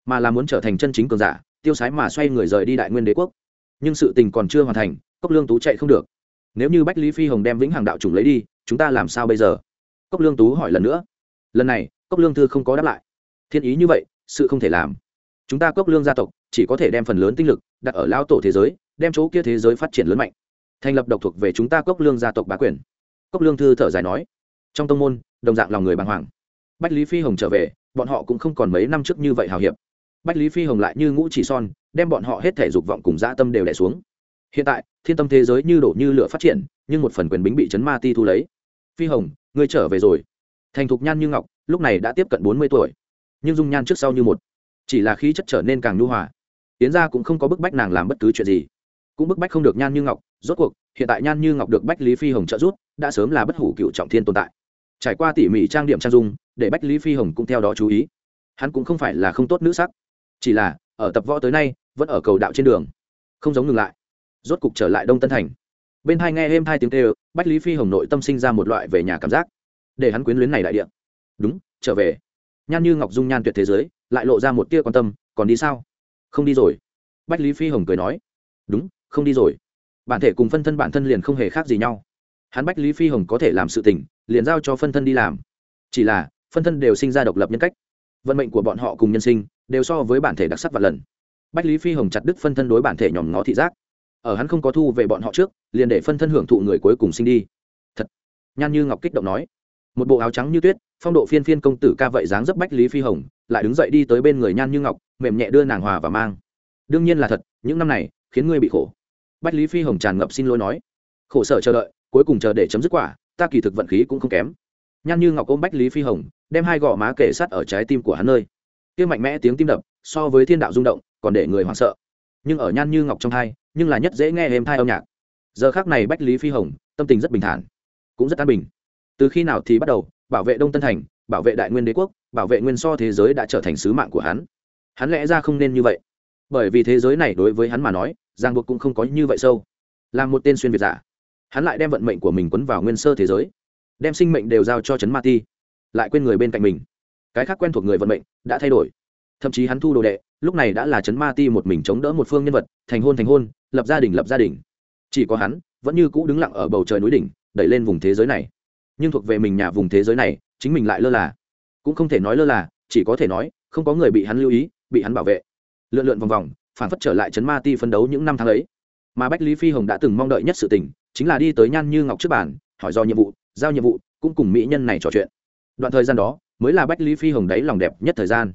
mà là muốn trở thành chân chính cường giả, tiêu sái mà xoay người rời đi đại nguyên đế quốc. Nhưng sự tình còn chưa hoàn thành, cốc lương tú chạy không được. Nếu như bách lý phi hồng đem vĩnh hằng đạo chủng lấy đi, chúng ta làm sao bây giờ? Cốc lương tú hỏi lần nữa. Lần này, cốc lương thư không có đáp lại. Thiên ý như vậy, sự không thể làm chúng ta cốc lương gia tộc, chỉ có thể đem phần lớn tinh lực đặt ở lao tổ thế giới, đem chỗ kia thế giới phát triển lớn mạnh. Thành lập độc thuộc về chúng ta cốc lương gia tộc bá quyền. Cốc lương thư thở dài nói. Trong tông môn, đồng dạng lòng người bàng hoàng. Bách lý phi hồng trở về, bọn họ cũng không còn mấy năm trước như vậy hào hiệp. Bách lý phi hồng lại như ngũ chỉ son, đem bọn họ hết thể dục vọng cùng dã tâm đều đẻ xuống. Hiện tại, thiên tâm thế giới như đổ như lửa phát triển, nhưng một phần quyền bính bị chấn ma ti thu lấy. Phi hồng, ngươi trở về rồi. Thành thục nhan như ngọc, lúc này đã tiếp cận bốn mươi tuổi. Nhưng dung nhan trước sau như một chỉ là khí chất trở nên càng nhu hòa. Tiến gia cũng không có bức bách nàng làm bất cứ chuyện gì. Cũng bức bách không được nhan như ngọc. Rốt cuộc, hiện tại nhan như ngọc được bách lý phi hồng trợ giúp, đã sớm là bất hủ cựu trọng thiên tồn tại. Trải qua tỉ mỉ trang điểm trang dung, để bách lý phi hồng cũng theo đó chú ý. Hắn cũng không phải là không tốt nữ sắc. Chỉ là, ở tập võ tới nay, vẫn ở cầu đạo trên đường. Không giống ngừng lại. Rốt cục trở lại đông tân thành. Bên hai nghe êm hai tiếng kêu, bách lý phi hồng nội tâm sinh ra một loại về nhà cảm giác. Để hắn quyến luyến này đại điện đúng, trở về. Nhan như ngọc dung nhan tuyệt thế giới lại lộ ra một tia quan tâm, còn đi sao? Không đi rồi. Bách lý phi hồng cười nói, đúng, không đi rồi. Bản thể cùng phân thân bản thân liền không hề khác gì nhau. Hắn bách lý phi hồng có thể làm sự tình, liền giao cho phân thân đi làm. Chỉ là, phân thân đều sinh ra độc lập nhân cách. Vận mệnh của bọn họ cùng nhân sinh đều so với bản thể đặc sắc và lần. Bách lý phi hồng chặt đứt phân thân đối bản thể nhòm ngó thị giác. Ở hắn không có thu về bọn họ trước, liền để phân thân hưởng thụ người cuối cùng sinh đi. Thật. Nhan như ngọc kích động nói một bộ áo trắng như tuyết, phong độ phiên phiên công tử ca vậy dáng dấp bách lý phi hồng, lại đứng dậy đi tới bên người nhan như ngọc, mềm nhẹ đưa nàng hòa và mang. Đương nhiên là thật, những năm này, khiến ngươi bị khổ. Bách lý phi hồng tràn ngập xin lỗi nói. Khổ sở chờ đợi, cuối cùng chờ để chấm dứt quả, ta kỳ thực vận khí cũng không kém. Nhan như ngọc ôm bách lý phi hồng, đem hai gò má kể sát ở trái tim của hắn nơi. Kia mạnh mẽ tiếng tim đập, so với thiên đạo rung động, còn để người hoảng sợ. Nhưng ở nhan như ngọc trong thai, nhưng là nhất dễ nghe êm thai âm nhạc. Giờ khác này bách lý phi hồng, tâm tình rất bình thản, cũng rất an bình từ khi nào thì bắt đầu, bảo vệ đông tân thành, bảo vệ đại nguyên đế quốc, bảo vệ nguyên so thế giới đã trở thành sứ mạng của hắn. Hắn lẽ ra không nên như vậy. Bởi vì thế giới này đối với hắn mà nói giang buộc cũng không có như vậy sâu. Là một tên xuyên việt giả. Hắn lại đem vận mệnh của mình quấn vào nguyên sơ thế giới, đem sinh mệnh đều giao cho trấn ma ti, lại quên người bên cạnh mình. Cái khác quen thuộc người vận mệnh đã thay đổi. Thậm chí hắn thu đồ đệ, lúc này đã là trấn ma ti một mình chống đỡ một phương nhân vật, thành hôn thành hôn, lập gia đình lập gia đình. Chỉ có hắn vẫn như cũ đứng lặng ở bầu trời núi đỉnh, đẩy lên vùng thế giới này nhưng thuộc về mình nhà vùng thế giới này, chính mình lại lơ là. Cũng không thể nói lơ là, chỉ có thể nói, không có người bị hắn lưu ý, bị hắn bảo vệ. Lượn lượn vòng vòng, phản phất trở lại chấn ma ti phân đấu những năm tháng ấy. Mà bách lý phi hồng đã từng mong đợi nhất sự tình, chính là đi tới nhan như ngọc trước bàn, hỏi do nhiệm vụ, giao nhiệm vụ, cũng cùng mỹ nhân này trò chuyện. Đoạn thời gian đó, mới là bách lý phi hồng đấy lòng đẹp nhất thời gian.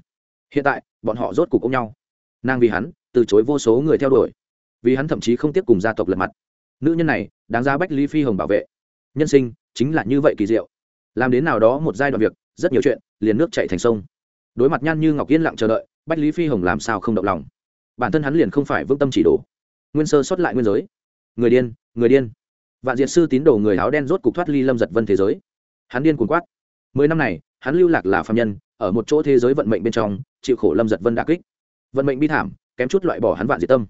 Hiện tại, bọn họ rốt cuộc ôm nhau. Nàng vì hắn, từ chối vô số người theo đuổi. Vì hắn thậm chí không tiếp cùng gia tộc lật mặt. Nữ nhân này, đáng ra bách lý phi hồng bảo vệ. Nhân sinh chính là như vậy kỳ diệu. Làm đến nào đó một giai đoạn việc, rất nhiều chuyện, liền nước chạy thành sông. Đối mặt nhan như ngọc yên lặng chờ đợi, bách lý phi hồng làm sao không động lòng. Bản thân hắn liền không phải vững tâm chỉ đồ. Nguyên sơ xuất lại nguyên giới. Người điên người điên. Vạn diệt sư tín đồ người áo đen rốt cục thoát ly lâm giật vân thế giới. Hắn điên cuồng quát. Mười năm này, hắn lưu lạc là phạm nhân, ở một chỗ thế giới vận mệnh bên trong, chịu khổ lâm giật vân đà kích. Vận mệnh bi thảm, kém chút loại bỏ hắn vạn diệt tâm.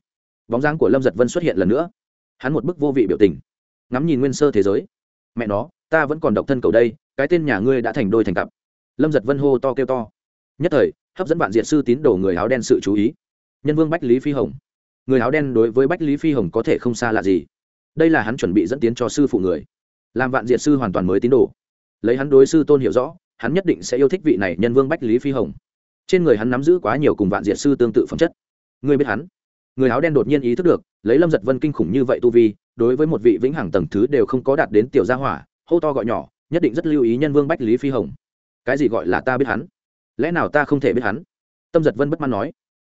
Bóng dáng của lâm giật vân xuất hiện lần nữa. Hắn một bức vô vị biểu tình. Ngắm nhìn nguyên sơ thế giới. Mẹ nó ta vẫn còn độc thân cầu đây, cái tên nhà ngươi đã thành đôi thành cặp. Lâm giật vân hô to kêu to. Nhất thời, hấp dẫn bạn diệt sư tín đồ người áo đen sự chú ý. Nhân vương bách lý phi hồng. Người áo đen đối với bách lý phi hồng có thể không xa lạ gì. Đây là hắn chuẩn bị dẫn tiến cho sư phụ người. Làm vạn diệt sư hoàn toàn mới tín đồ. Lấy hắn đối sư tôn hiểu rõ, hắn nhất định sẽ yêu thích vị này nhân vương bách lý phi hồng. Trên người hắn nắm giữ quá nhiều cùng vạn diệt sư tương tự phẩm chất. Người biết hắn? Người áo đen đột nhiên ý thức được, lấy lâm giật vân kinh khủng như vậy tu vi, đối với một vị vĩnh hằng tầng thứ đều không có đạt đến tiểu gia hỏa hô to gọi nhỏ, nhất định rất lưu ý nhân vương bách lý phi hồng. Cái gì gọi là ta biết hắn? Lẽ nào ta không thể biết hắn? Tâm giật vân bất mãn nói.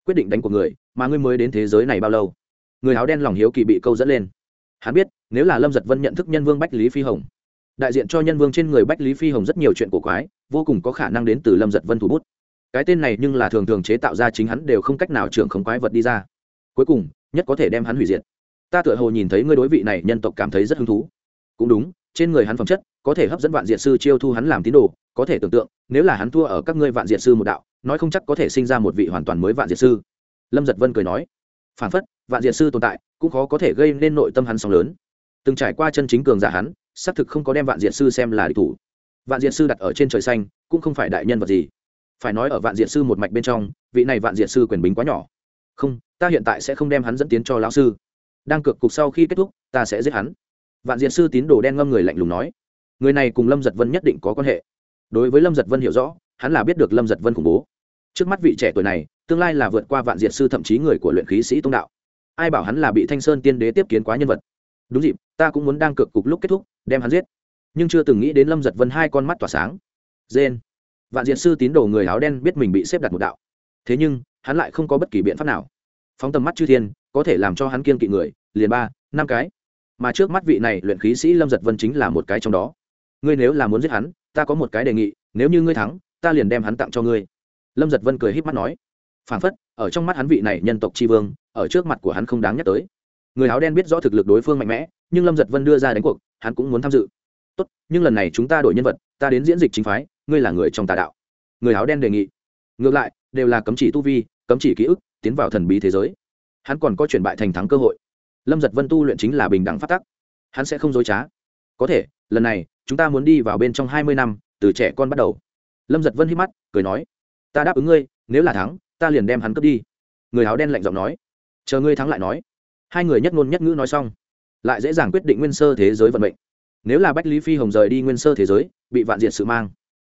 Quyết định đánh của người, mà ngươi mới đến thế giới này bao lâu? Người áo đen lòng hiếu kỳ bị câu dẫn lên. Hắn biết, nếu là lâm giật vân nhận thức nhân vương bách lý phi hồng, đại diện cho nhân vương trên người bách lý phi hồng rất nhiều chuyện cổ quái, vô cùng có khả năng đến từ lâm giật vân thủ bút. Cái tên này nhưng là thường thường chế tạo ra chính hắn đều không cách nào trưởng không quái vật đi ra. Cuối cùng, nhất có thể đem hắn hủy diệt. Ta tựa hồ nhìn thấy ngươi đối vị này nhân tộc cảm thấy rất hứng thú. Cũng đúng trên người hắn phẩm chất, có thể hấp dẫn vạn diệt sư chiêu thu hắn làm tín đồ, có thể tưởng tượng, nếu là hắn thua ở các ngươi vạn diệt sư một đạo, nói không chắc có thể sinh ra một vị hoàn toàn mới vạn diệt sư. Lâm giật vân cười nói phản phất, vạn diệt sư tồn tại, cũng khó có thể gây nên nội tâm hắn sóng lớn. Từng trải qua chân chính cường giả hắn, xác thực không có đem vạn diệt sư xem là địch thủ. Vạn diệt sư đặt ở trên trời xanh, cũng không phải đại nhân vật gì. Phải nói ở vạn diệt sư một mạch bên trong, vị này vạn diệt sư quyền bính quá nhỏ. Không, ta hiện tại sẽ không đem hắn dẫn tiến cho lão sư. Đang cược cục sau khi kết thúc, ta sẽ giết hắn vạn diệt sư tín đồ đen ngâm người lạnh lùng nói, người này cùng lâm giật vân nhất định có quan hệ. Đối với lâm giật vân hiểu rõ, hắn là biết được lâm giật vân khủng bố. Trước mắt vị trẻ tuổi này, tương lai là vượt qua vạn diệt sư thậm chí người của luyện khí sĩ tông đạo. Ai bảo hắn là bị thanh sơn tiên đế tiếp kiến quá nhân vật. Đúng dịp, ta cũng muốn đang cực cục lúc kết thúc, đem hắn giết. Nhưng chưa từng nghĩ đến lâm giật vân hai con mắt tỏa sáng. Dên vạn diệt sư tín đồ người áo đen biết mình bị xếp đặt một đạo. Thế nhưng, hắn lại không có bất kỳ biện pháp nào. Phóng tầm mắt chư thiên, có thể làm cho hắn kiên kỵ người, liền ba, năm cái mà trước mắt vị này luyện khí sĩ lâm giật vân chính là một cái trong đó. Ngươi nếu là muốn giết hắn, ta có một cái đề nghị, nếu như ngươi thắng, ta liền đem hắn tặng cho ngươi. Lâm giật vân cười h í p mắt nói. Phản phất, ở trong mắt hắn vị này nhân tộc tri vương, ở trước mặt của hắn không đáng nhắc tới. Người áo đen biết rõ thực lực đối phương mạnh mẽ, nhưng lâm giật vân đưa ra đánh cuộc, hắn cũng muốn tham dự. Tốt, nhưng lần này chúng ta đổi nhân vật, ta đến diễn dịch chính phái, ngươi là người trong tà đạo. Người áo đen đề nghị. Ngược lại, đều là cấm chỉ tu vi, cấm chỉ ký ức, tiến vào thần bí thế giới. Hắn còn có chuyển bại thành thắng cơ hội lâm giật vân tu luyện chính là bình đẳng phát tắc. Hắn sẽ không dối trá. Có thể, lần này, chúng ta muốn đi vào bên trong hai mươi năm, từ trẻ con bắt đầu. Lâm giật vân hít mắt, cười nói, ta đáp ứng ngươi, nếu là thắng, ta liền đem hắn cướp đi. Người áo đen lạnh giọng nói. Chờ ngươi thắng lại nói. Hai người nhất ngôn nhất ngữ nói xong, lại dễ dàng quyết định nguyên sơ thế giới vận mệnh. Nếu là bách lý phi hồng rời đi nguyên sơ thế giới, bị vạn diệt sự mang,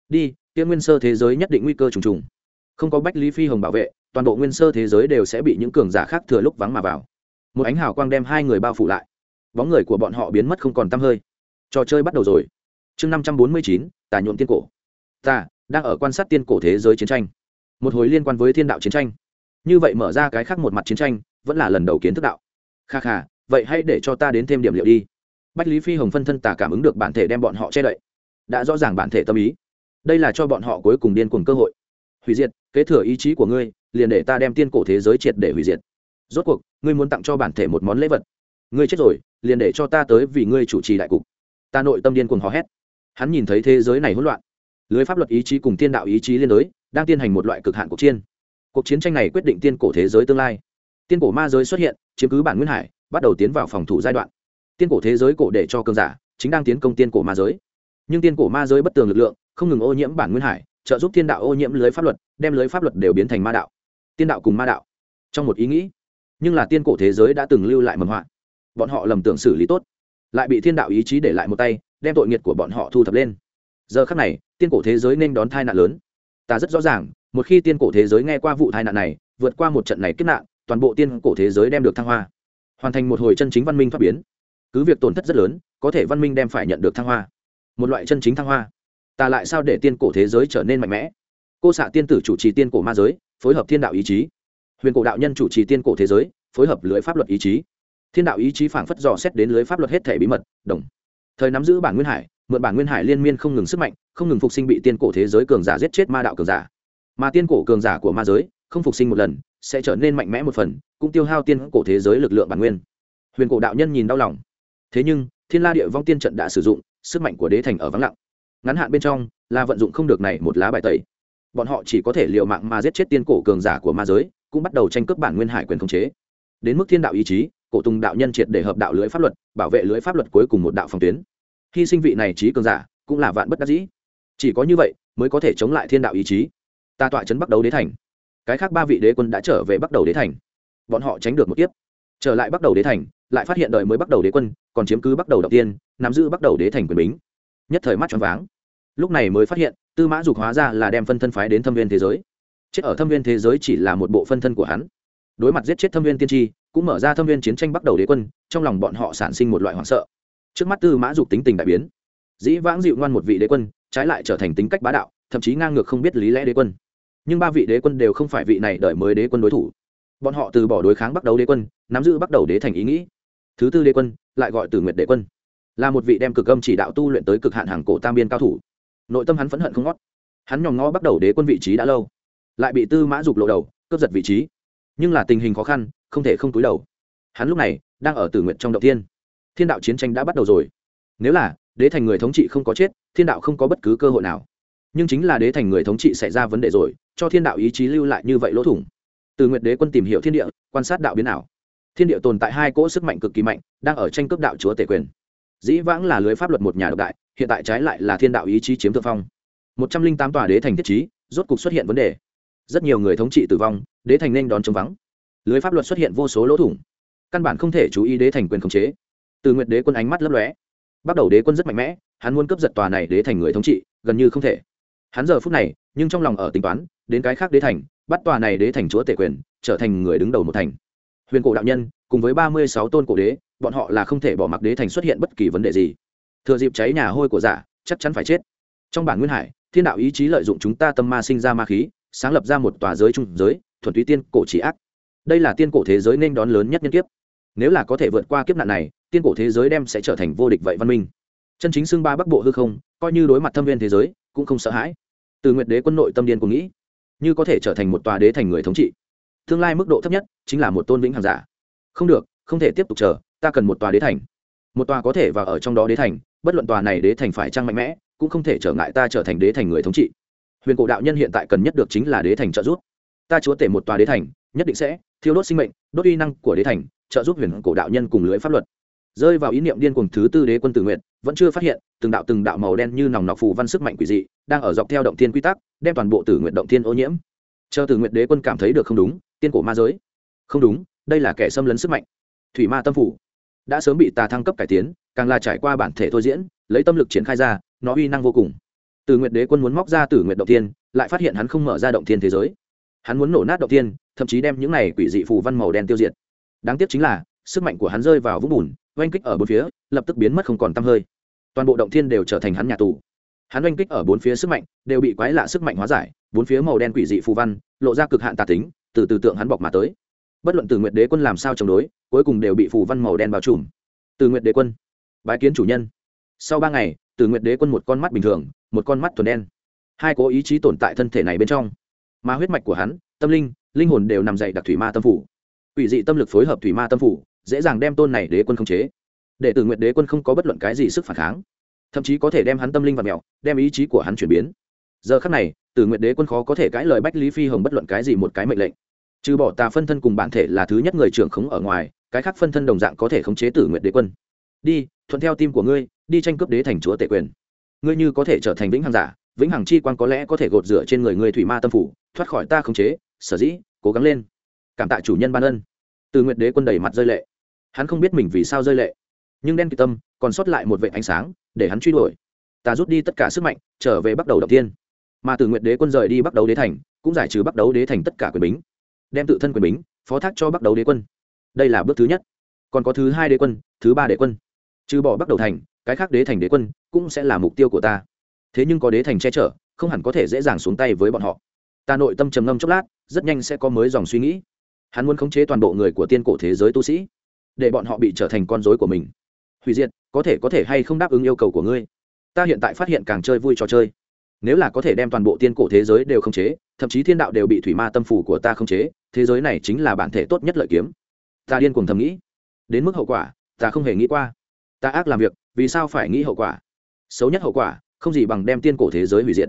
đi, kia nguyên sơ thế giới nhất định nguy cơ trùng trùng. Không có bách lý phi hồng bảo vệ, toàn bộ nguyên sơ thế giới đều sẽ bị những cường giả khác thừa lúc vắng mà vào một ánh hào quang đem hai người bao phủ lại. Bóng người của bọn họ biến mất không còn t hơi. Trò chơi bắt đầu rồi. Chương năm trăm bốn mươi chín, tà nhuộm tiên cổ. Ta đang ở quan sát tiên cổ thế giới chiến tranh. Một hồi liên quan với thiên đạo chiến tranh. Như vậy mở ra cái khác một mặt chiến tranh, vẫn là lần đầu kiến thức đạo. Kha kha, vậy hãy để cho ta đến thêm điểm liệu đi. Bách lý phi hồng phân thân tà cảm ứng được bản thể đem bọn họ che đậy. Đã rõ ràng bản thể tâm ý. Đây là cho bọn họ cuối cùng điên cuồng cơ hội. Hủy diệt, kế thừa ý chí của ngươi, liền để ta đem tiên cổ thế giới triệt để hủy diệt rốt cuộc, ngươi muốn tặng cho bản thể một món lễ vật. Ngươi chết rồi, liền để cho ta tới vì ngươi chủ trì đại cục. Ta nội tâm điên cuồng hò hét. Hắn nhìn thấy thế giới này hỗn loạn. Lưới pháp luật ý chí cùng tiên đạo ý chí liên đối, đang tiến hành một loại cực hạn cuộc chiến. Cuộc chiến tranh này quyết định tiên cổ thế giới tương lai. Tiên cổ ma giới xuất hiện, chiếm cứ bản nguyên hải, bắt đầu tiến vào phòng thủ giai đoạn. Tiên cổ thế giới cổ để cho cơn giả, chính đang tiến công tiên cổ ma giới. Nhưng tiên cổ ma giới bất tường lực lượng, không ngừng ô nhiễm bản nguyên hải, trợ giúp tiên đạo ô nhiễm lưới pháp luật, đem lưới pháp luật đều biến thành ma đạo. Tiên đạo cùng ma đạo. Trong một ý nghĩ nhưng là tiên cổ thế giới đã từng lưu lại mầm họa. Bọn họ lầm tưởng xử lý tốt, lại bị thiên đạo ý chí để lại một tay, đem tội nghiệt của bọn họ thu thập lên. Giờ khắc này, tiên cổ thế giới nên đón tai nạn lớn. Ta rất rõ ràng, một khi tiên cổ thế giới nghe qua vụ tai nạn này, vượt qua một trận này kết nạn, toàn bộ tiên cổ thế giới đem được thăng hoa, hoàn thành một hồi chân chính văn minh phát biến. Cứ việc tổn thất rất lớn, có thể văn minh đem phải nhận được thăng hoa. Một loại chân chính thăng hoa. Ta lại sao để tiên cổ thế giới trở nên mạnh mẽ? Cô xạ tiên tử chủ trì tiên cổ ma giới, phối hợp thiên đạo ý chí huyền cổ đạo nhân chủ trì tiên cổ thế giới, phối hợp lưới pháp luật ý chí. Thiên đạo ý chí phảng phất dò xét đến lưới pháp luật hết thể bí mật, đồng. Thời nắm giữ bản nguyên hải, mượn bản nguyên hải liên miên không ngừng sức mạnh, không ngừng phục sinh bị tiên cổ thế giới cường giả giết chết ma đạo cường giả. Mà tiên cổ cường giả của ma giới, không phục sinh một lần, sẽ trở nên mạnh mẽ một phần, cũng tiêu hao tiên cổ thế giới lực lượng bản nguyên. Huyền cổ đạo nhân nhìn đau lòng. Thế nhưng, thiên la địa vong tiên trận đã sử dụng, sức mạnh của đế thành ở vắng lặng. Ngắn hạn bên trong, là vận dụng không được này một lá bài tẩy. Bọn họ chỉ có thể l i ề u mạng mà giết chết tiên cổ cường giả của ma giới cũng bắt đầu tranh cướp bản nguyên hải quyền khống chế. Đến mức thiên đạo ý chí, cổ tùng đạo nhân triệt để hợp đạo lưới pháp luật, bảo vệ lưới pháp luật cuối cùng một đạo phòng tuyến. Hy sinh vị này trí cường giả, cũng là vạn bất đắc dĩ. Chỉ có như vậy, mới có thể chống lại thiên đạo ý chí. Ta tọa chấn bắt đầu đế thành. Cái khác ba vị đế quân đã trở về bắt đầu đế thành. Bọn họ tránh được một kiếp. Trở lại bắt đầu đế thành, lại phát hiện đời mới bắt đầu đế quân, còn chiếm cứ bắt đầu đầu tiên, nắm giữ bắt đầu đế thành quyền bính. Nhất thời mắt choáng váng. Lúc này mới phát hiện, tư mã dục hóa ra là đem phân thân phái đến thâm viên thế giới chết ở thâm viên thế giới chỉ là một bộ phân thân của hắn. Đối mặt giết chết thâm viên tiên tri, cũng mở ra thâm viên chiến tranh bắt đầu đế quân, trong lòng bọn họ sản sinh một loại hoảng sợ. Trước mắt tư mã dục tính tình đại biến. Dĩ vãng dịu ngoan một vị đế quân, trái lại trở thành tính cách bá đạo, thậm chí ngang ngược không biết lý lẽ đế quân. Nhưng ba vị đế quân đều không phải vị này đợi mới đế quân đối thủ. Bọn họ từ bỏ đối kháng bắt đầu đế quân, nắm giữ bắt đầu đế thành ý nghĩ. Thứ tư đế quân, lại gọi từ nguyệt đế quân. Là một vị đem cực âm chỉ đạo tu luyện tới cực hạn hàng cổ tam biên cao thủ. Nội tâm hắn phẫn hận không ngót. Hắn nhòm ngó bắt đầu đế quân vị trí đã lâu lại bị tư mã dục lộ đầu, cướp giật vị trí. Nhưng là tình hình khó khăn, không thể không túi đầu. Hắn lúc này đang ở tử nguyện trong động Thiên. thiên đạo chiến tranh đã bắt đầu rồi. Nếu là đế thành người thống trị không có chết, thiên đạo không có bất cứ cơ hội nào. Nhưng chính là đế thành người thống trị xảy ra vấn đề rồi, cho thiên đạo ý chí lưu lại như vậy lỗ thủng. Từ nguyệt đế quân tìm hiểu thiên địa, quan sát đạo biến ảo. Thiên địa tồn tại hai cỗ sức mạnh cực kỳ mạnh, đang ở tranh cướp đạo chúa tể quyền. Dĩ vãng là lưới pháp luật một nhà độc đại, hiện tại trái lại là thiên đạo ý chí chiếm thượng phong. Một trăm linh tám tòa đế thành thiết chí rốt cục xuất hiện vấn đề rất nhiều người thống trị tử vong, đế thành nên đón chống vắng. Lưới pháp luật xuất hiện vô số lỗ thủng. Căn bản không thể chú ý đế thành quyền khống chế. Từ nguyệt đế quân ánh mắt lấp lóe. Bắt đầu đế quân rất mạnh mẽ, hắn muốn cướp giật tòa này đế thành người thống trị, gần như không thể. Hắn giờ phút này, nhưng trong lòng ở tính toán, đến cái khác đế thành, bắt tòa này đế thành chúa tể quyền, trở thành người đứng đầu một thành. Huyền cổ đạo nhân, cùng với ba mươi sáu tôn cổ đế, bọn họ là không thể bỏ mặc đế thành xuất hiện bất kỳ vấn đề gì. Thừa dịp cháy nhà hôi của giả chắc chắn phải chết. Trong bản nguyên hải, thiên đạo ý chí lợi dụng chúng ta tâm ma sinh ra ma khí sáng lập ra một tòa giới trung giới, thuần túy tiên cổ chỉ ác. Đây là tiên cổ thế giới nên đón lớn nhất nhân kiếp. Nếu là có thể vượt qua kiếp nạn này, tiên cổ thế giới đem sẽ trở thành vô địch vậy văn minh. Chân chính xưng ba bắc bộ hư không, coi như đối mặt thâm viên thế giới, cũng không sợ hãi. Từ nguyệt đế quân nội tâm điên cũng nghĩ, như có thể trở thành một tòa đế thành người thống trị. Tương lai mức độ thấp nhất chính là một tôn vĩnh hàng giả. Không được, không thể tiếp tục chờ, ta cần một tòa đế thành. Một tòa có thể vào ở trong đó đế thành, bất luận tòa này đế thành phải trăng mạnh mẽ, cũng không thể trở ngại ta trở thành đế thành người thống trị huyền cổ đạo nhân hiện tại cần nhất được chính là đế thành trợ giúp. Ta chúa tể một tòa đế thành, nhất định sẽ thiêu đốt sinh mệnh, đốt uy năng của đế thành, trợ giúp huyền cổ đạo nhân cùng lưới pháp luật. Rơi vào ý niệm điên cuồng thứ tư đế quân tử nguyện vẫn chưa phát hiện, từng đạo từng đạo màu đen như nòng nọc phù văn sức mạnh quỷ dị, đang ở dọc theo động thiên quy tắc, đem toàn bộ tử nguyện động thiên ô nhiễm. Chờ tử nguyện đế quân cảm thấy được không đúng, tiên cổ ma giới. Không đúng, đây là kẻ xâm lấn sức mạnh. Thủy ma tâm phủ. Đã sớm bị tà thăng cấp cải tiến, càng là trải qua bản thể thôi diễn, lấy tâm lực triển khai ra, nó uy năng vô cùng từ nguyện đế quân muốn móc ra tử nguyện động tiên lại phát hiện hắn không mở ra động thiên thế giới. Hắn muốn nổ nát động tiên thậm chí đem những này quỷ dị phù văn màu đen tiêu diệt. Đáng tiếc chính là, sức mạnh của hắn rơi vào vũng bùn, oanh kích ở bốn phía, lập tức biến mất không còn t hơi. Toàn bộ động thiên đều trở thành hắn nhà tù. Hắn oanh kích ở bốn phía sức mạnh, đều bị quái lạ sức mạnh hóa giải, bốn phía màu đen quỷ dị phù văn, lộ ra cực hạn tà tính, từ từ tượng hắn bọc mà tới. Bất luận từ nguyệt đế quân làm sao chống đối, cuối cùng đều bị phù văn màu đen bao trùm. Từ nguyệt đế quân, bái kiến chủ nhân. Sau ba ngày từ nguyệt đế quân một con mắt bình thường, một con mắt thuần đen. Hai cố ý chí tồn tại thân thể này bên trong. Mà huyết mạch của hắn, tâm linh linh hồn đều nằm dậy đặc thủy ma tâm phủ. Ủy dị tâm lực phối hợp thủy ma tâm phủ, dễ dàng đem tôn này đế quân khống chế. Để từ nguyệt đế quân không có bất luận cái gì sức phản kháng. Thậm chí có thể đem hắn tâm linh và mẹo, đem ý chí của hắn chuyển biến. Giờ khắc này, từ nguyệt đế quân khó có thể cãi lời bách lý phi hồng bất luận cái gì một cái mệnh lệnh. Trừ bỏ tà phân thân cùng bản thể là thứ nhất người trưởng khống ở ngoài, cái khác phân thân đồng dạng có thể khống chế tử nguyệt đế quân. Đi thuận theo tim của ngươi, đi tranh cướp đế thành chúa tể quyền. Ngươi như có thể trở thành vĩnh hằng giả, vĩnh hằng chi quan có lẽ có thể gột rửa trên người ngươi thủy ma tâm phủ, thoát khỏi ta khống chế, sở dĩ, cố gắng lên. Cảm tạ chủ nhân ban ân. Từ nguyệt đế quân đầy mặt rơi lệ. Hắn không biết mình vì sao rơi lệ, nhưng đen kịch tâm còn sót lại một vệ ánh sáng để hắn truy đuổi. Ta rút đi tất cả sức mạnh, trở về bắt đầu đầu tiên mà từ nguyệt đế quân rời đi bắt đầu đế thành, cũng giải trừ bắt đầu đế thành tất cả quyền bính, đem tự thân quyền bính phó thác cho bắt đầu đế quân. Đây là bước thứ nhất. Còn có thứ hai đế quân, thứ ba đế quân trừ bỏ bắt đầu thành, cái khác đế thành đế quân cũng sẽ là mục tiêu của ta. Thế nhưng có đế thành che chở, không hẳn có thể dễ dàng xuống tay với bọn họ. Ta nội tâm trầm ngâm chốc lát, rất nhanh sẽ có mới dòng suy nghĩ. Hắn muốn khống chế toàn bộ người của tiên cổ thế giới tu sĩ, để bọn họ bị trở thành con dối của mình. Hủy diệt, có thể có thể hay không đáp ứng yêu cầu của ngươi? Ta hiện tại phát hiện càng chơi vui trò chơi. Nếu là có thể đem toàn bộ tiên cổ thế giới đều khống chế, thậm chí thiên đạo đều bị thủy ma tâm phủ của ta khống chế, thế giới này chính là bản thể tốt nhất lợi kiếm. Ta điên cuồng thầm nghĩ. Đến mức hậu quả, ta không hề nghĩ qua ta ác làm việc, vì sao phải nghĩ hậu quả? Xấu nhất hậu quả, không gì bằng đem tiên cổ thế giới hủy diệt.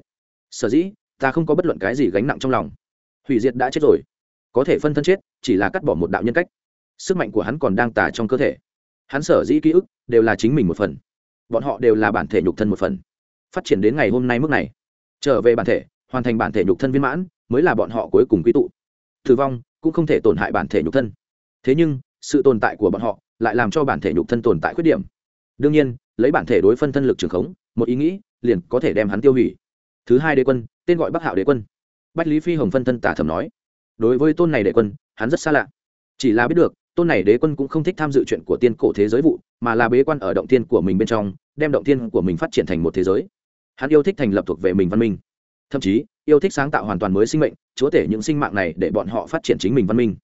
Sở dĩ, ta không có bất luận cái gì gánh nặng trong lòng. Hủy diệt đã chết rồi. Có thể phân thân chết, chỉ là cắt bỏ một đạo nhân cách. Sức mạnh của hắn còn đang tà trong cơ thể. Hắn sở dĩ ký ức, đều là chính mình một phần. Bọn họ đều là bản thể nhục thân một phần. Phát triển đến ngày hôm nay mức này. Trở về bản thể, hoàn thành bản thể nhục thân viên mãn, mới là bọn họ cuối cùng quy tụ. Tử vong, cũng không thể tổn hại bản thể nhục thân. Thế nhưng, sự tồn tại của bọn họ, lại làm cho bản thể nhục thân tồn tại khuyết điểm đương nhiên, lấy bản thể đối phân thân lực trường khống, một ý nghĩ, liền có thể đem hắn tiêu hủy. Thứ hai đế quân, tên gọi bắc hạo đế quân. Bách lý phi hồng phân thân tả thầm nói, đối với tôn này đế quân, hắn rất xa lạ. Chỉ là biết được, tôn này đế quân cũng không thích tham dự chuyện của tiên cổ thế giới vụ, mà là bế quan ở động tiên của mình bên trong, đem động tiên của mình phát triển thành một thế giới. Hắn yêu thích thành lập thuộc về mình văn minh. Thậm chí, yêu thích sáng tạo hoàn toàn mới sinh mệnh, chúa tể những sinh mạng này để bọn họ phát triển chính mình văn minh.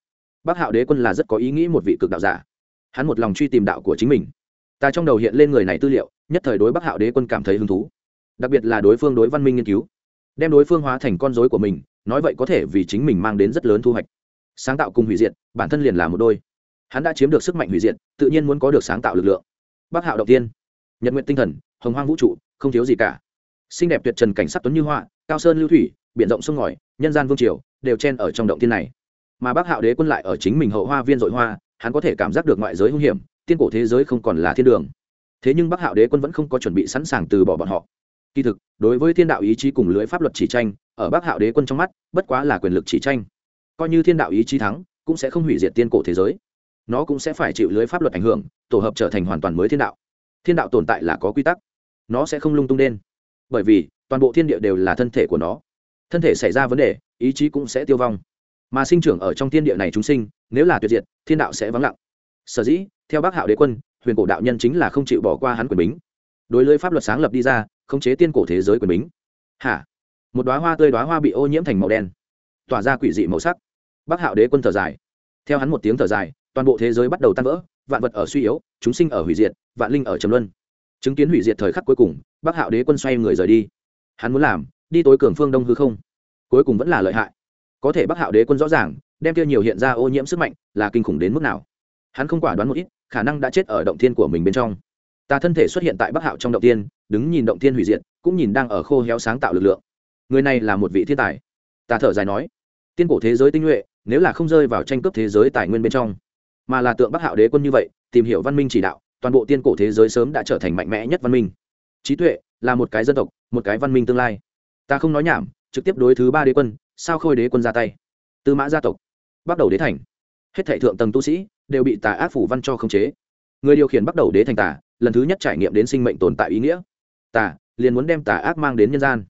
Bác hạo đế quân là rất có ý nghĩ một vị cực đạo giả. Hắn một lòng truy tìm đạo của chính mình ta trong đầu hiện lên người này tư liệu, nhất thời đối Bắc hạo đế quân cảm thấy hứng thú. Đặc biệt là đối phương đối văn minh nghiên cứu. Đem đối phương hóa thành con dối của mình, nói vậy có thể vì chính mình mang đến rất lớn thu hoạch. Sáng tạo cùng hủy diệt, bản thân liền là một đôi. Hắn đã chiếm được sức mạnh hủy diệt, tự nhiên muốn có được sáng tạo lực lượng. Bắc hạo đầu tiên, nhật nguyện tinh thần, hồng hoang vũ trụ, không thiếu gì cả. Xinh đẹp tuyệt trần cảnh sắc tuấn như họa cao sơn lưu thủy, biển rộng sông ngòi, nhân gian vương triều, đều chen ở trong động tiên này. Mà bác hạo đế quân lại ở chính mình hậu hoa viên dội hoa, hắn có thể cảm giác được ngoại giới hung hiểm tiên cổ thế giới không còn là thiên đường. Thế nhưng Bắc hạo đế quân vẫn không có chuẩn bị sẵn sàng từ bỏ bọn họ. Kỳ thực, đối với thiên đạo ý chí cùng lưới pháp luật chỉ tranh, ở Bắc hạo đế quân trong mắt, bất quá là quyền lực chỉ tranh. Coi như thiên đạo ý chí thắng, cũng sẽ không hủy diệt tiên cổ thế giới. Nó cũng sẽ phải chịu lưới pháp luật ảnh hưởng, tổ hợp trở thành hoàn toàn mới thiên đạo. Thiên đạo tồn tại là có quy tắc. Nó sẽ không lung tung đen bởi vì, toàn bộ thiên địa đều là thân thể của nó. Thân thể xảy ra vấn đề, ý chí cũng sẽ tiêu vong. Mà sinh trưởng ở trong thiên địa này chúng sinh, nếu là tuyệt diệt, thiên đạo sẽ vắng lặng sở dĩ, theo bác hạo đế quân, huyền cổ đạo nhân chính là không chịu bỏ qua hắn quyền bính. Đối lưới pháp luật sáng lập đi ra, khống chế tiên cổ thế giới quyền bính. Hả? Một đoá hoa tươi đoá hoa bị ô nhiễm thành màu đen, tỏa ra quỷ dị màu sắc. Bác hạo đế quân thở dài. Theo hắn một tiếng thở dài, toàn bộ thế giới bắt đầu tan vỡ, vạn vật ở suy yếu, chúng sinh ở hủy diệt, vạn linh ở trầm luân. Chứng kiến hủy diệt thời khắc cuối cùng, bác hạo đế quân xoay người rời đi. Hắn muốn làm, đi tối cường phương đông hư không. Cuối cùng vẫn là lợi hại. Có thể bác hạo đế quân rõ ràng, đem tiêu nhiều hiện ra ô nhiễm sức mạnh là kinh khủng đến mức nào hắn không quả đoán một ít, khả năng đã chết ở động thiên của mình bên trong. Ta thân thể xuất hiện tại bắc hạo trong động tiên đứng nhìn động thiên hủy diệt, cũng nhìn đang ở khô héo sáng tạo lực lượng. Người này là một vị thiên tài. Ta thở dài nói, tiên cổ thế giới tinh nhuệ, nếu là không rơi vào tranh cướp thế giới tài nguyên bên trong, mà là tượng bắc hạo đế quân như vậy, tìm hiểu văn minh chỉ đạo, toàn bộ tiên cổ thế giới sớm đã trở thành mạnh mẽ nhất văn minh. Trí tuệ là một cái dân tộc, một cái văn minh tương lai. Ta không nói nhảm, trực tiếp đối thứ ba đế quân, sao khôi đế quân ra tay? Tư mã gia tộc, bắt đầu đế thành hết thể thượng tầng tu sĩ đều bị tà ác phủ văn cho khống chế. Người điều khiển bắt đầu đế thành tà, lần thứ nhất trải nghiệm đến sinh mệnh tồn tại ý nghĩa. Tà, liền muốn đem tà ác mang đến nhân gian.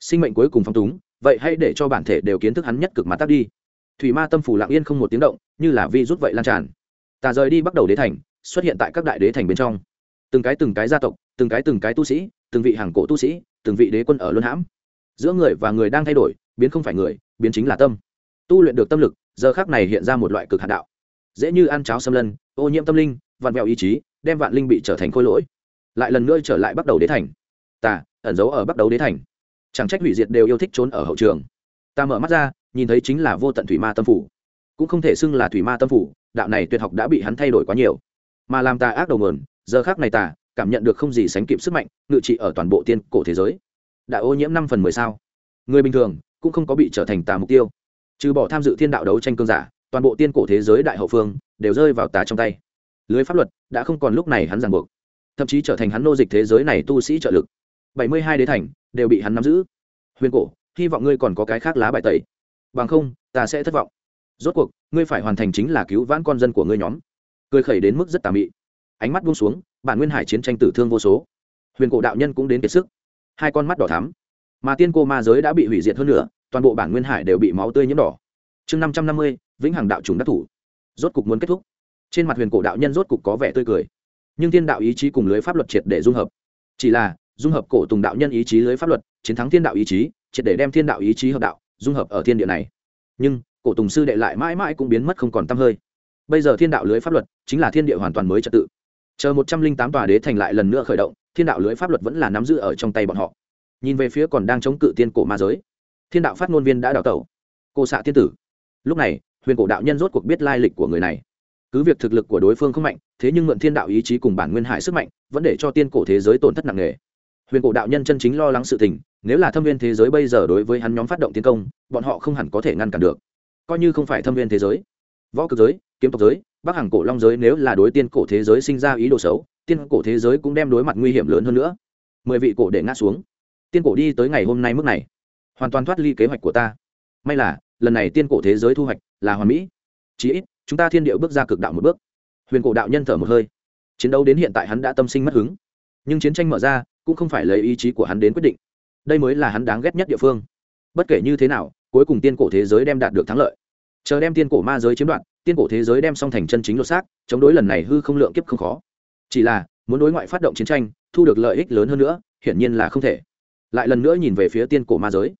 Sinh mệnh cuối cùng phong túng, vậy hãy để cho bản thể đều kiến thức hắn nhất cực mà tắt đi. Thủy ma tâm phủ lặng yên không một tiếng động, như là vi rút vậy lan tràn. Tà rời đi bắt đầu đế thành, xuất hiện tại các đại đế thành bên trong. Từng cái từng cái gia tộc, từng cái từng cái tu sĩ, từng vị hàng cổ tu sĩ, từng vị đế quân ở luân hãm. Giữa người và người đang thay đổi, biến không phải người, biến chính là tâm. Tu luyện được tâm lực giờ khác này hiện ra một loại cực hạt đạo. Dễ như ăn cháo xâm lân, ô nhiễm tâm linh, vặn vẹo ý chí, đem vạn linh bị trở thành khôi lỗi. Lại lần nữa trở lại bắt đầu đế thành. Ta, ẩn giấu ở bắt đầu đế thành. Chẳng trách hủy diệt đều yêu thích trốn ở hậu trường. Ta mở mắt ra, nhìn thấy chính là vô tận thủy ma tâm phủ. Cũng không thể xưng là thủy ma tâm phủ, đạo này tuyệt học đã bị hắn thay đổi quá nhiều. Mà làm ta ác đầu mờn giờ khác này ta cảm nhận được không gì sánh kịp sức mạnh, ngự trị ở toàn bộ tiên cổ thế giới. Đã ô nhiễm năm phần mười sao? Người bình thường cũng không có bị trở thành tà mục tiêu trừ bỏ tham dự thiên đạo đấu tranh cương giả, toàn bộ tiên cổ thế giới đại hậu phương đều rơi vào tà trong tay. Lưới pháp luật đã không còn lúc này hắn ràng buộc, thậm chí trở thành hắn nô dịch thế giới này tu sĩ trợ lực. Bảy mươi hai đế thành đều bị hắn nắm giữ. Huyền cổ, hy vọng ngươi còn có cái khác lá bài tẩy. Bằng không, ta sẽ thất vọng. Rốt cuộc, ngươi phải hoàn thành chính là cứu vãn con dân của ngươi nhóm. Cười khẩy đến mức rất tà mị. Ánh mắt buông xuống, bản nguyên hải chiến tranh tử thương vô số. Huyền cổ đạo nhân cũng đến kiệt sức. Hai con mắt đỏ thắm. Mà tiên cô ma giới đã bị hủy diệt hơn nữa toàn bộ bản nguyên hải đều bị máu tươi nhiễm đỏ. Chương năm trăm năm mươi, vĩnh hằng đạo trùng đắc thủ. Rốt cục muốn kết thúc. Trên mặt huyền cổ đạo nhân rốt cục có vẻ tươi cười. Nhưng thiên đạo ý chí cùng lưới pháp luật triệt để dung hợp. Chỉ là, dung hợp cổ tùng đạo nhân ý chí lưới pháp luật, chiến thắng thiên đạo ý chí, triệt để đem thiên đạo ý chí hợp đạo, dung hợp ở thiên địa này. Nhưng, cổ tùng sư đệ lại mãi mãi cũng biến mất không còn t hơi. Bây giờ thiên đạo lưới pháp luật chính là thiên địa hoàn toàn mới trật tự. Chờ một trăm linh tám tòa đế thành lại lần nữa khởi động, thiên đạo lưới pháp luật vẫn là nắm giữ ở trong tay bọn họ. Nhìn về phía còn đang chống cự tiên cổ ma giới thiên đạo phát ngôn viên đã đào tẩu. Cô xạ tiên tử. Lúc này, huyền cổ đạo nhân rốt cuộc biết lai lịch của người này. Cứ việc thực lực của đối phương không mạnh, thế nhưng mượn thiên đạo ý chí cùng bản nguyên hải sức mạnh, vẫn để cho tiên cổ thế giới tổn thất nặng nề. Huyền cổ đạo nhân chân chính lo lắng sự tình, nếu là thâm viên thế giới bây giờ đối với hắn nhóm phát động tiến công, bọn họ không hẳn có thể ngăn cản được. Coi như không phải thâm viên thế giới, võ cực giới, kiếm tộc giới, bắc hàng cổ long giới nếu là đối tiên cổ thế giới sinh ra ý đồ xấu, tiên cổ thế giới cũng đem đối mặt nguy hiểm lớn hơn nữa. Mười vị cổ để ngã xuống. Tiên cổ đi tới ngày hôm nay mức này hoàn toàn thoát ly kế hoạch của ta. May là, lần này tiên cổ thế giới thu hoạch là hoàn mỹ. Chí ít, chúng ta thiên điệu bước ra cực đạo một bước. Huyền cổ đạo nhân thở một hơi. Chiến đấu đến hiện tại hắn đã tâm sinh mất hứng. Nhưng chiến tranh mở ra, cũng không phải lấy ý chí của hắn đến quyết định. Đây mới là hắn đáng ghét nhất địa phương. Bất kể như thế nào, cuối cùng tiên cổ thế giới đem đạt được thắng lợi. Chờ đem tiên cổ ma giới chiếm đoạt, tiên cổ thế giới đem song thành chân chính lột xác, chống đối lần này hư không lượng kiếp không khó. Chỉ là, muốn đối ngoại phát động chiến tranh, thu được lợi ích lớn hơn nữa, hiển nhiên là không thể. Lại lần nữa nhìn về phía tiên cổ ma giới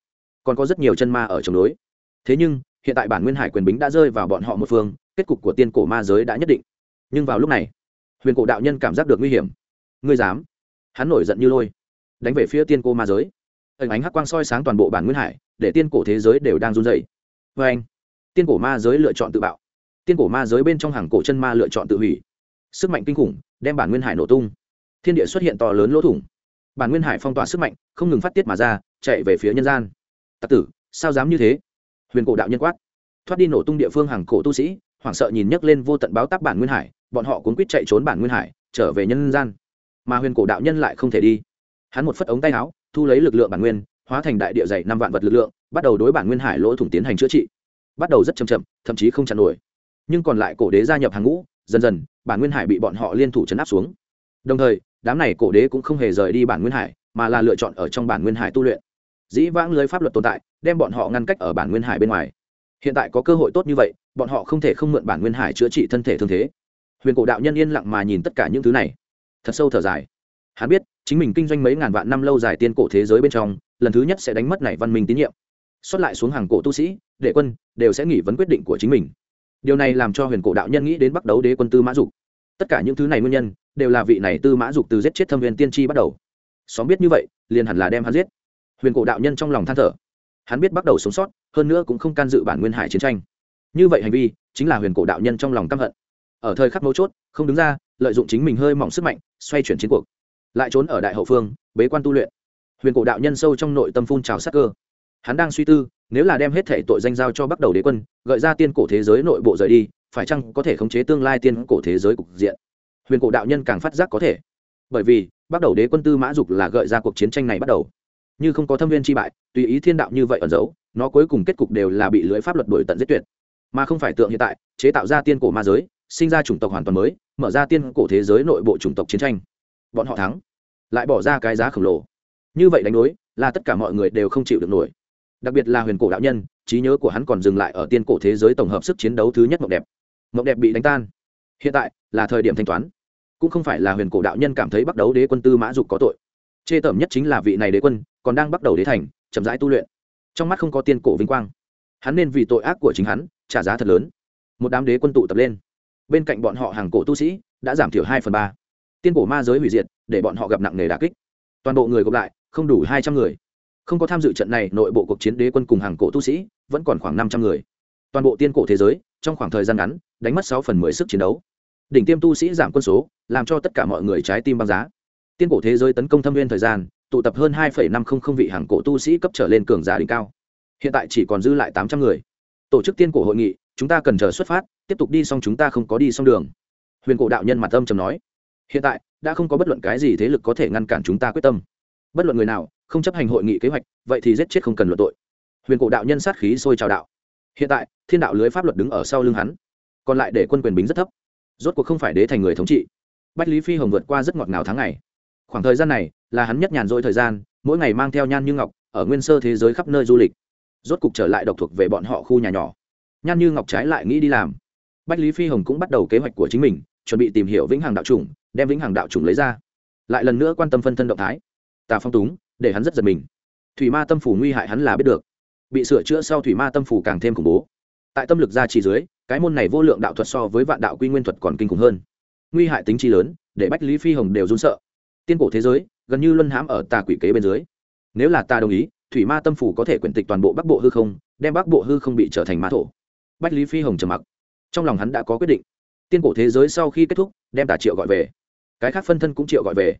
còn có rất nhiều chân ma ở chống đối. Thế nhưng, hiện tại bản nguyên hải quyền bính đã rơi vào bọn họ một phương, kết cục của tiên cổ ma giới đã nhất định. Nhưng vào lúc này, huyền cổ đạo nhân cảm giác được nguy hiểm. Ngươi dám? Hắn nổi giận như lôi, đánh về phía tiên cổ ma giới. Hình ánh hắc quang soi sáng toàn bộ bản nguyên hải, để tiên cổ thế giới đều đang run dày vê anh, tiên cổ ma giới lựa chọn tự bạo. Tiên cổ ma giới bên trong hàng cổ chân ma lựa chọn tự hủy. Sức mạnh kinh khủng đem bản nguyên hải nổ tung. Thiên địa xuất hiện to lớn lỗ thủng. Bản nguyên hải phong tỏa sức mạnh, không ngừng phát tiết mà ra, chạy về phía nhân gian tặc tử, sao dám như thế? Huyền cổ đạo nhân quát. Thoát đi nổ tung địa phương hàng cổ tu sĩ, hoảng sợ nhìn nhấc lên vô tận báo tác bản nguyên hải, bọn họ cuốn quýt chạy trốn bản nguyên hải, trở về nhân gian. Mà huyền cổ đạo nhân lại không thể đi. Hắn một phất ống tay áo, thu lấy lực lượng bản nguyên, hóa thành đại địa dày năm vạn vật lực lượng, bắt đầu đối bản nguyên hải lỗ thủng tiến hành chữa trị. Bắt đầu rất chậm chậm, thậm chí không chặn nổi. Nhưng còn lại cổ đế gia nhập hàng ngũ, dần dần, bản nguyên hải bị bọn họ liên thủ chấn áp xuống. Đồng thời, đám này cổ đế cũng không hề rời đi bản nguyên hải, mà là lựa chọn ở trong bản nguyên hải tu luyện dĩ vãng lưới pháp luật tồn tại, đem bọn họ ngăn cách ở bản nguyên hải bên ngoài. Hiện tại có cơ hội tốt như vậy, bọn họ không thể không mượn bản nguyên hải chữa trị thân thể thương thế. Huyền cổ đạo nhân yên lặng mà nhìn tất cả những thứ này. Thật sâu thở dài. Hắn biết, chính mình kinh doanh mấy ngàn vạn năm lâu dài tiên cổ thế giới bên trong, lần thứ nhất sẽ đánh mất này văn minh tín nhiệm. Xuất lại xuống hàng cổ tu sĩ, đệ quân, đều sẽ nghỉ vấn quyết định của chính mình. Điều này làm cho huyền cổ đạo nhân nghĩ đến bắt đấu đế quân tư mã dục. Tất cả những thứ này nguyên nhân, đều là vị này tư mã dục từ giết chết thâm viên tiên tri bắt đầu. Xóm biết như vậy, liền hẳn là đem hắn giết huyền cổ đạo nhân trong lòng than thở. Hắn biết bắt đầu sống sót, hơn nữa cũng không can dự bản nguyên hải chiến tranh. Như vậy hành vi, chính là huyền cổ đạo nhân trong lòng căm hận. Ở thời khắc mấu chốt, không đứng ra, lợi dụng chính mình hơi mỏng sức mạnh, xoay chuyển chiến cuộc. Lại trốn ở đại hậu phương, bế quan tu luyện. Huyền cổ đạo nhân sâu trong nội tâm phun trào sắc cơ. Hắn đang suy tư, nếu là đem hết thể tội danh giao cho bắt đầu đế quân, gợi ra tiên cổ thế giới nội bộ rời đi, phải chăng có thể khống chế tương lai tiên cổ thế giới cục diện? Huyền cổ đạo nhân càng phát giác có thể. Bởi vì bắt đầu đế quân tư mã dục là gợi ra cuộc chiến tranh này bắt đầu như không có thâm viên chi bại, tùy ý thiên đạo như vậy ẩn giấu, nó cuối cùng kết cục đều là bị lưỡi pháp luật đổi tận giết tuyệt. Mà không phải tượng hiện tại, chế tạo ra tiên cổ ma giới, sinh ra chủng tộc hoàn toàn mới, mở ra tiên cổ thế giới nội bộ chủng tộc chiến tranh. Bọn họ thắng, lại bỏ ra cái giá khổng lồ. Như vậy đánh đối, là tất cả mọi người đều không chịu được nổi. Đặc biệt là huyền cổ đạo nhân, trí nhớ của hắn còn dừng lại ở tiên cổ thế giới tổng hợp sức chiến đấu thứ nhất mộng đẹp. Mộng đẹp bị đánh tan. Hiện tại, là thời điểm thanh toán. Cũng không phải là huyền cổ đạo nhân cảm thấy bắt đấu đế quân tư mã dục có tội. Chê tởm nhất chính là vị này đế quân còn đang bắt đầu đế thành, chậm rãi tu luyện. Trong mắt không có tiên cổ vinh quang. Hắn nên vì tội ác của chính hắn trả giá thật lớn. Một đám đế quân tụ tập lên. Bên cạnh bọn họ hàng cổ tu sĩ đã giảm thiểu hai phần ba. Tiên cổ ma giới hủy diệt, để bọn họ gặp nặng nề đà kích. Toàn bộ người gộp lại, không đủ hai trăm người. Không có tham dự trận này, nội bộ cuộc chiến đế quân cùng hàng cổ tu sĩ vẫn còn khoảng năm trăm người. Toàn bộ tiên cổ thế giới, trong khoảng thời gian ngắn, đánh mất sáu phần mười sức chiến đấu. Đỉnh tiêm tu sĩ giảm quân số, làm cho tất cả mọi người trái tim băng giá. Tiên cổ thế giới tấn công thâm viên thời gian tụ tập hơn hai năm trăm linh vị hàng cổ tu sĩ cấp trở lên cường giả đỉnh cao. Hiện tại chỉ còn dư lại tám trăm người. Tổ chức tiên cổ hội nghị, chúng ta cần chờ xuất phát, tiếp tục đi xong chúng ta không có đi xong đường. Huyền cổ đạo nhân mặt âm trầm nói. Hiện tại, đã không có bất luận cái gì thế lực có thể ngăn cản chúng ta quyết tâm. Bất luận người nào, không chấp hành hội nghị kế hoạch, vậy thì giết chết không cần luận tội. Huyền cổ đạo nhân sát khí sôi trào đạo. Hiện tại, thiên đạo lưới pháp luật đứng ở sau lưng hắn. Còn lại để quân quyền bính rất thấp. Rốt cuộc không phải đế thành người thống trị. Bách lý phi hồng vượt qua rất ngọt ngào tháng ngày khoảng thời gian này là hắn nhất nhàn rỗi thời gian, mỗi ngày mang theo nhan như ngọc ở nguyên sơ thế giới khắp nơi du lịch, rốt cục trở lại độc thuộc về bọn họ khu nhà nhỏ. Nhan như ngọc trái lại nghĩ đi làm. Bách lý phi hồng cũng bắt đầu kế hoạch của chính mình, chuẩn bị tìm hiểu vĩnh hằng đạo chủng, đem vĩnh hằng đạo chủng lấy ra. Lại lần nữa quan tâm phân thân động thái. Tà phong túng, để hắn rất giật mình. Thủy ma tâm phủ nguy hại hắn là biết được. Bị sửa chữa sau thủy ma tâm phủ càng thêm khủng bố. Tại tâm lực gia trì dưới, cái môn này vô lượng đạo thuật so với vạn đạo quy nguyên thuật còn kinh khủng hơn. Nguy hại tính chi lớn, để bách lý phi hồng đều run sợ tiên cổ thế giới, gần như luân hãm ở tà quỷ kế bên dưới. Nếu là ta đồng ý, thủy ma tâm phủ có thể quyển tịch toàn bộ bắc bộ hư không, đem bắc bộ hư không bị trở thành ma thổ. Bách lý phi hồng trầm mặc. Trong lòng hắn đã có quyết định. Tiên cổ thế giới sau khi kết thúc, đem tà triệu gọi về. Cái khác phân thân cũng triệu gọi về.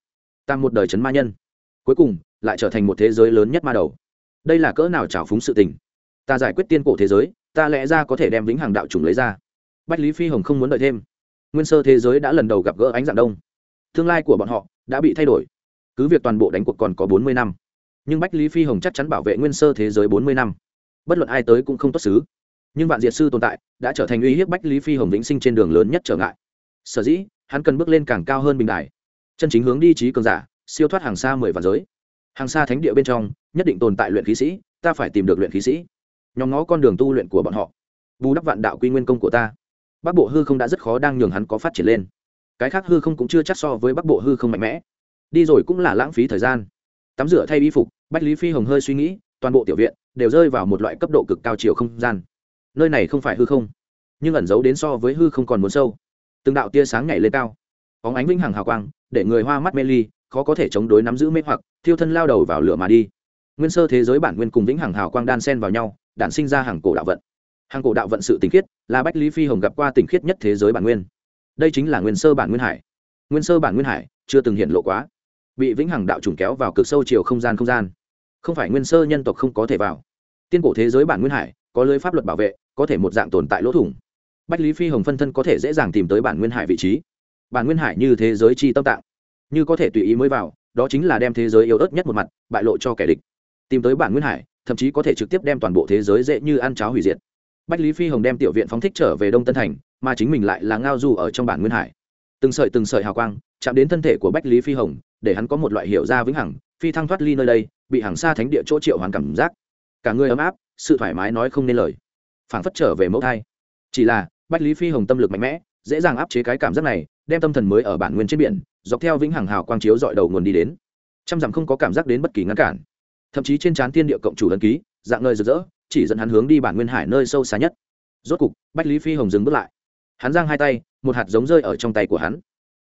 Tăng một đời chấn ma nhân. Cuối cùng, lại trở thành một thế giới lớn nhất ma đầu. Đây là cỡ nào trào phúng sự tình? Ta giải quyết tiên cổ thế giới, ta lẽ ra có thể đem vĩnh hằng đạo chủng lấy ra. Bách lý phi hồng không muốn đợi thêm. Nguyên sơ thế giới đã lần đầu gặp gỡ ánh dạng đông. Tương lai của bọn họ đã bị thay đổi. Cứ việc toàn bộ đánh cuộc còn có bốn mươi năm, nhưng bách lý phi hồng chắc chắn bảo vệ nguyên sơ thế giới bốn mươi năm. Bất luận ai tới cũng không tốt xứ. Nhưng vạn diệt sư tồn tại đã trở thành uy hiếp bách lý phi hồng vĩnh sinh trên đường lớn nhất trở ngại. Sở dĩ, hắn cần bước lên càng cao hơn bình đài. Chân chính hướng đi trí cường giả, siêu thoát hàng xa mười vạn giới. Hàng xa thánh địa bên trong, nhất định tồn tại luyện khí sĩ, ta phải tìm được luyện khí sĩ. Nhóm ngó con đường tu luyện của bọn họ. Bù đắp vạn đạo quy nguyên công của ta. Bắc bộ hư không đã rất khó đang nhường hắn có phát triển lên cái khác hư không cũng chưa chắc so với bắc bộ hư không mạnh mẽ. Đi rồi cũng là lãng phí thời gian. Tắm rửa thay y phục, bách lý phi hồng hơi suy nghĩ, toàn bộ tiểu viện đều rơi vào một loại cấp độ cực cao chiều không gian. Nơi này không phải hư không, nhưng ẩn giấu đến so với hư không còn muốn sâu. Từng đạo tia sáng nhảy lên cao. Óng ánh vĩnh hằng hào quang, để người hoa mắt mê ly, khó có thể chống đối nắm giữ mê hoặc, thiêu thân lao đầu vào lửa mà đi. Nguyên sơ thế giới bản nguyên cùng vĩnh hằng hào quang đan sen vào nhau, đản sinh ra hàng cổ đạo vận. Hàng cổ đạo vận sự tình khiết, là bách lý phi hồng gặp qua tình khiết nhất thế giới bản nguyên đây chính là nguyên sơ bản nguyên hải. Nguyên sơ bản nguyên hải chưa từng hiện lộ quá. Bị vĩnh hằng đạo trùng kéo vào cực sâu chiều không gian không gian. Không phải nguyên sơ nhân tộc không có thể vào. Tiên cổ thế giới bản nguyên hải có lưới pháp luật bảo vệ, có thể một dạng tồn tại lỗ thủng. Bách lý phi hồng phân thân có thể dễ dàng tìm tới bản nguyên hải vị trí. Bản nguyên hải như thế giới chi tâm tạng, như có thể tùy ý mới vào, đó chính là đem thế giới yếu ớt nhất một mặt, bại lộ cho kẻ địch. Tìm tới bản nguyên hải, thậm chí có thể trực tiếp đem toàn bộ thế giới dễ như ăn cháo hủy diệt. Bách lý phi hồng đem tiểu viện phóng thích trở về đông tân thành mà chính mình lại là ngao du ở trong bản nguyên hải. Từng sợi từng sợi hào quang chạm đến thân thể của bách lý phi hồng, để hắn có một loại hiểu ra vĩnh hằng, phi thăng thoát ly nơi đây, bị hàng xa thánh địa chỗ triệu hoàn cảm giác. Cả người ấm áp, sự thoải mái nói không nên lời. Phảng phất trở về mẫu thai. Chỉ là, bách lý phi hồng tâm lực mạnh mẽ, dễ dàng áp chế cái cảm giác này, đem tâm thần mới ở bản nguyên trên biển, dọc theo vĩnh hằng hào quang chiếu dọi đầu nguồn đi đến. Trăm dặm không có cảm giác đến bất kỳ ngăn cản. Thậm chí trên trán thiên địa cộng chủ ấn ký, dạng nơi rực rỡ, chỉ dẫn hắn hướng đi bản nguyên hải nơi sâu xa nhất. Rốt cục, bách lý phi hồng dừng bước lại hắn giang hai tay, một hạt giống rơi ở trong tay của hắn.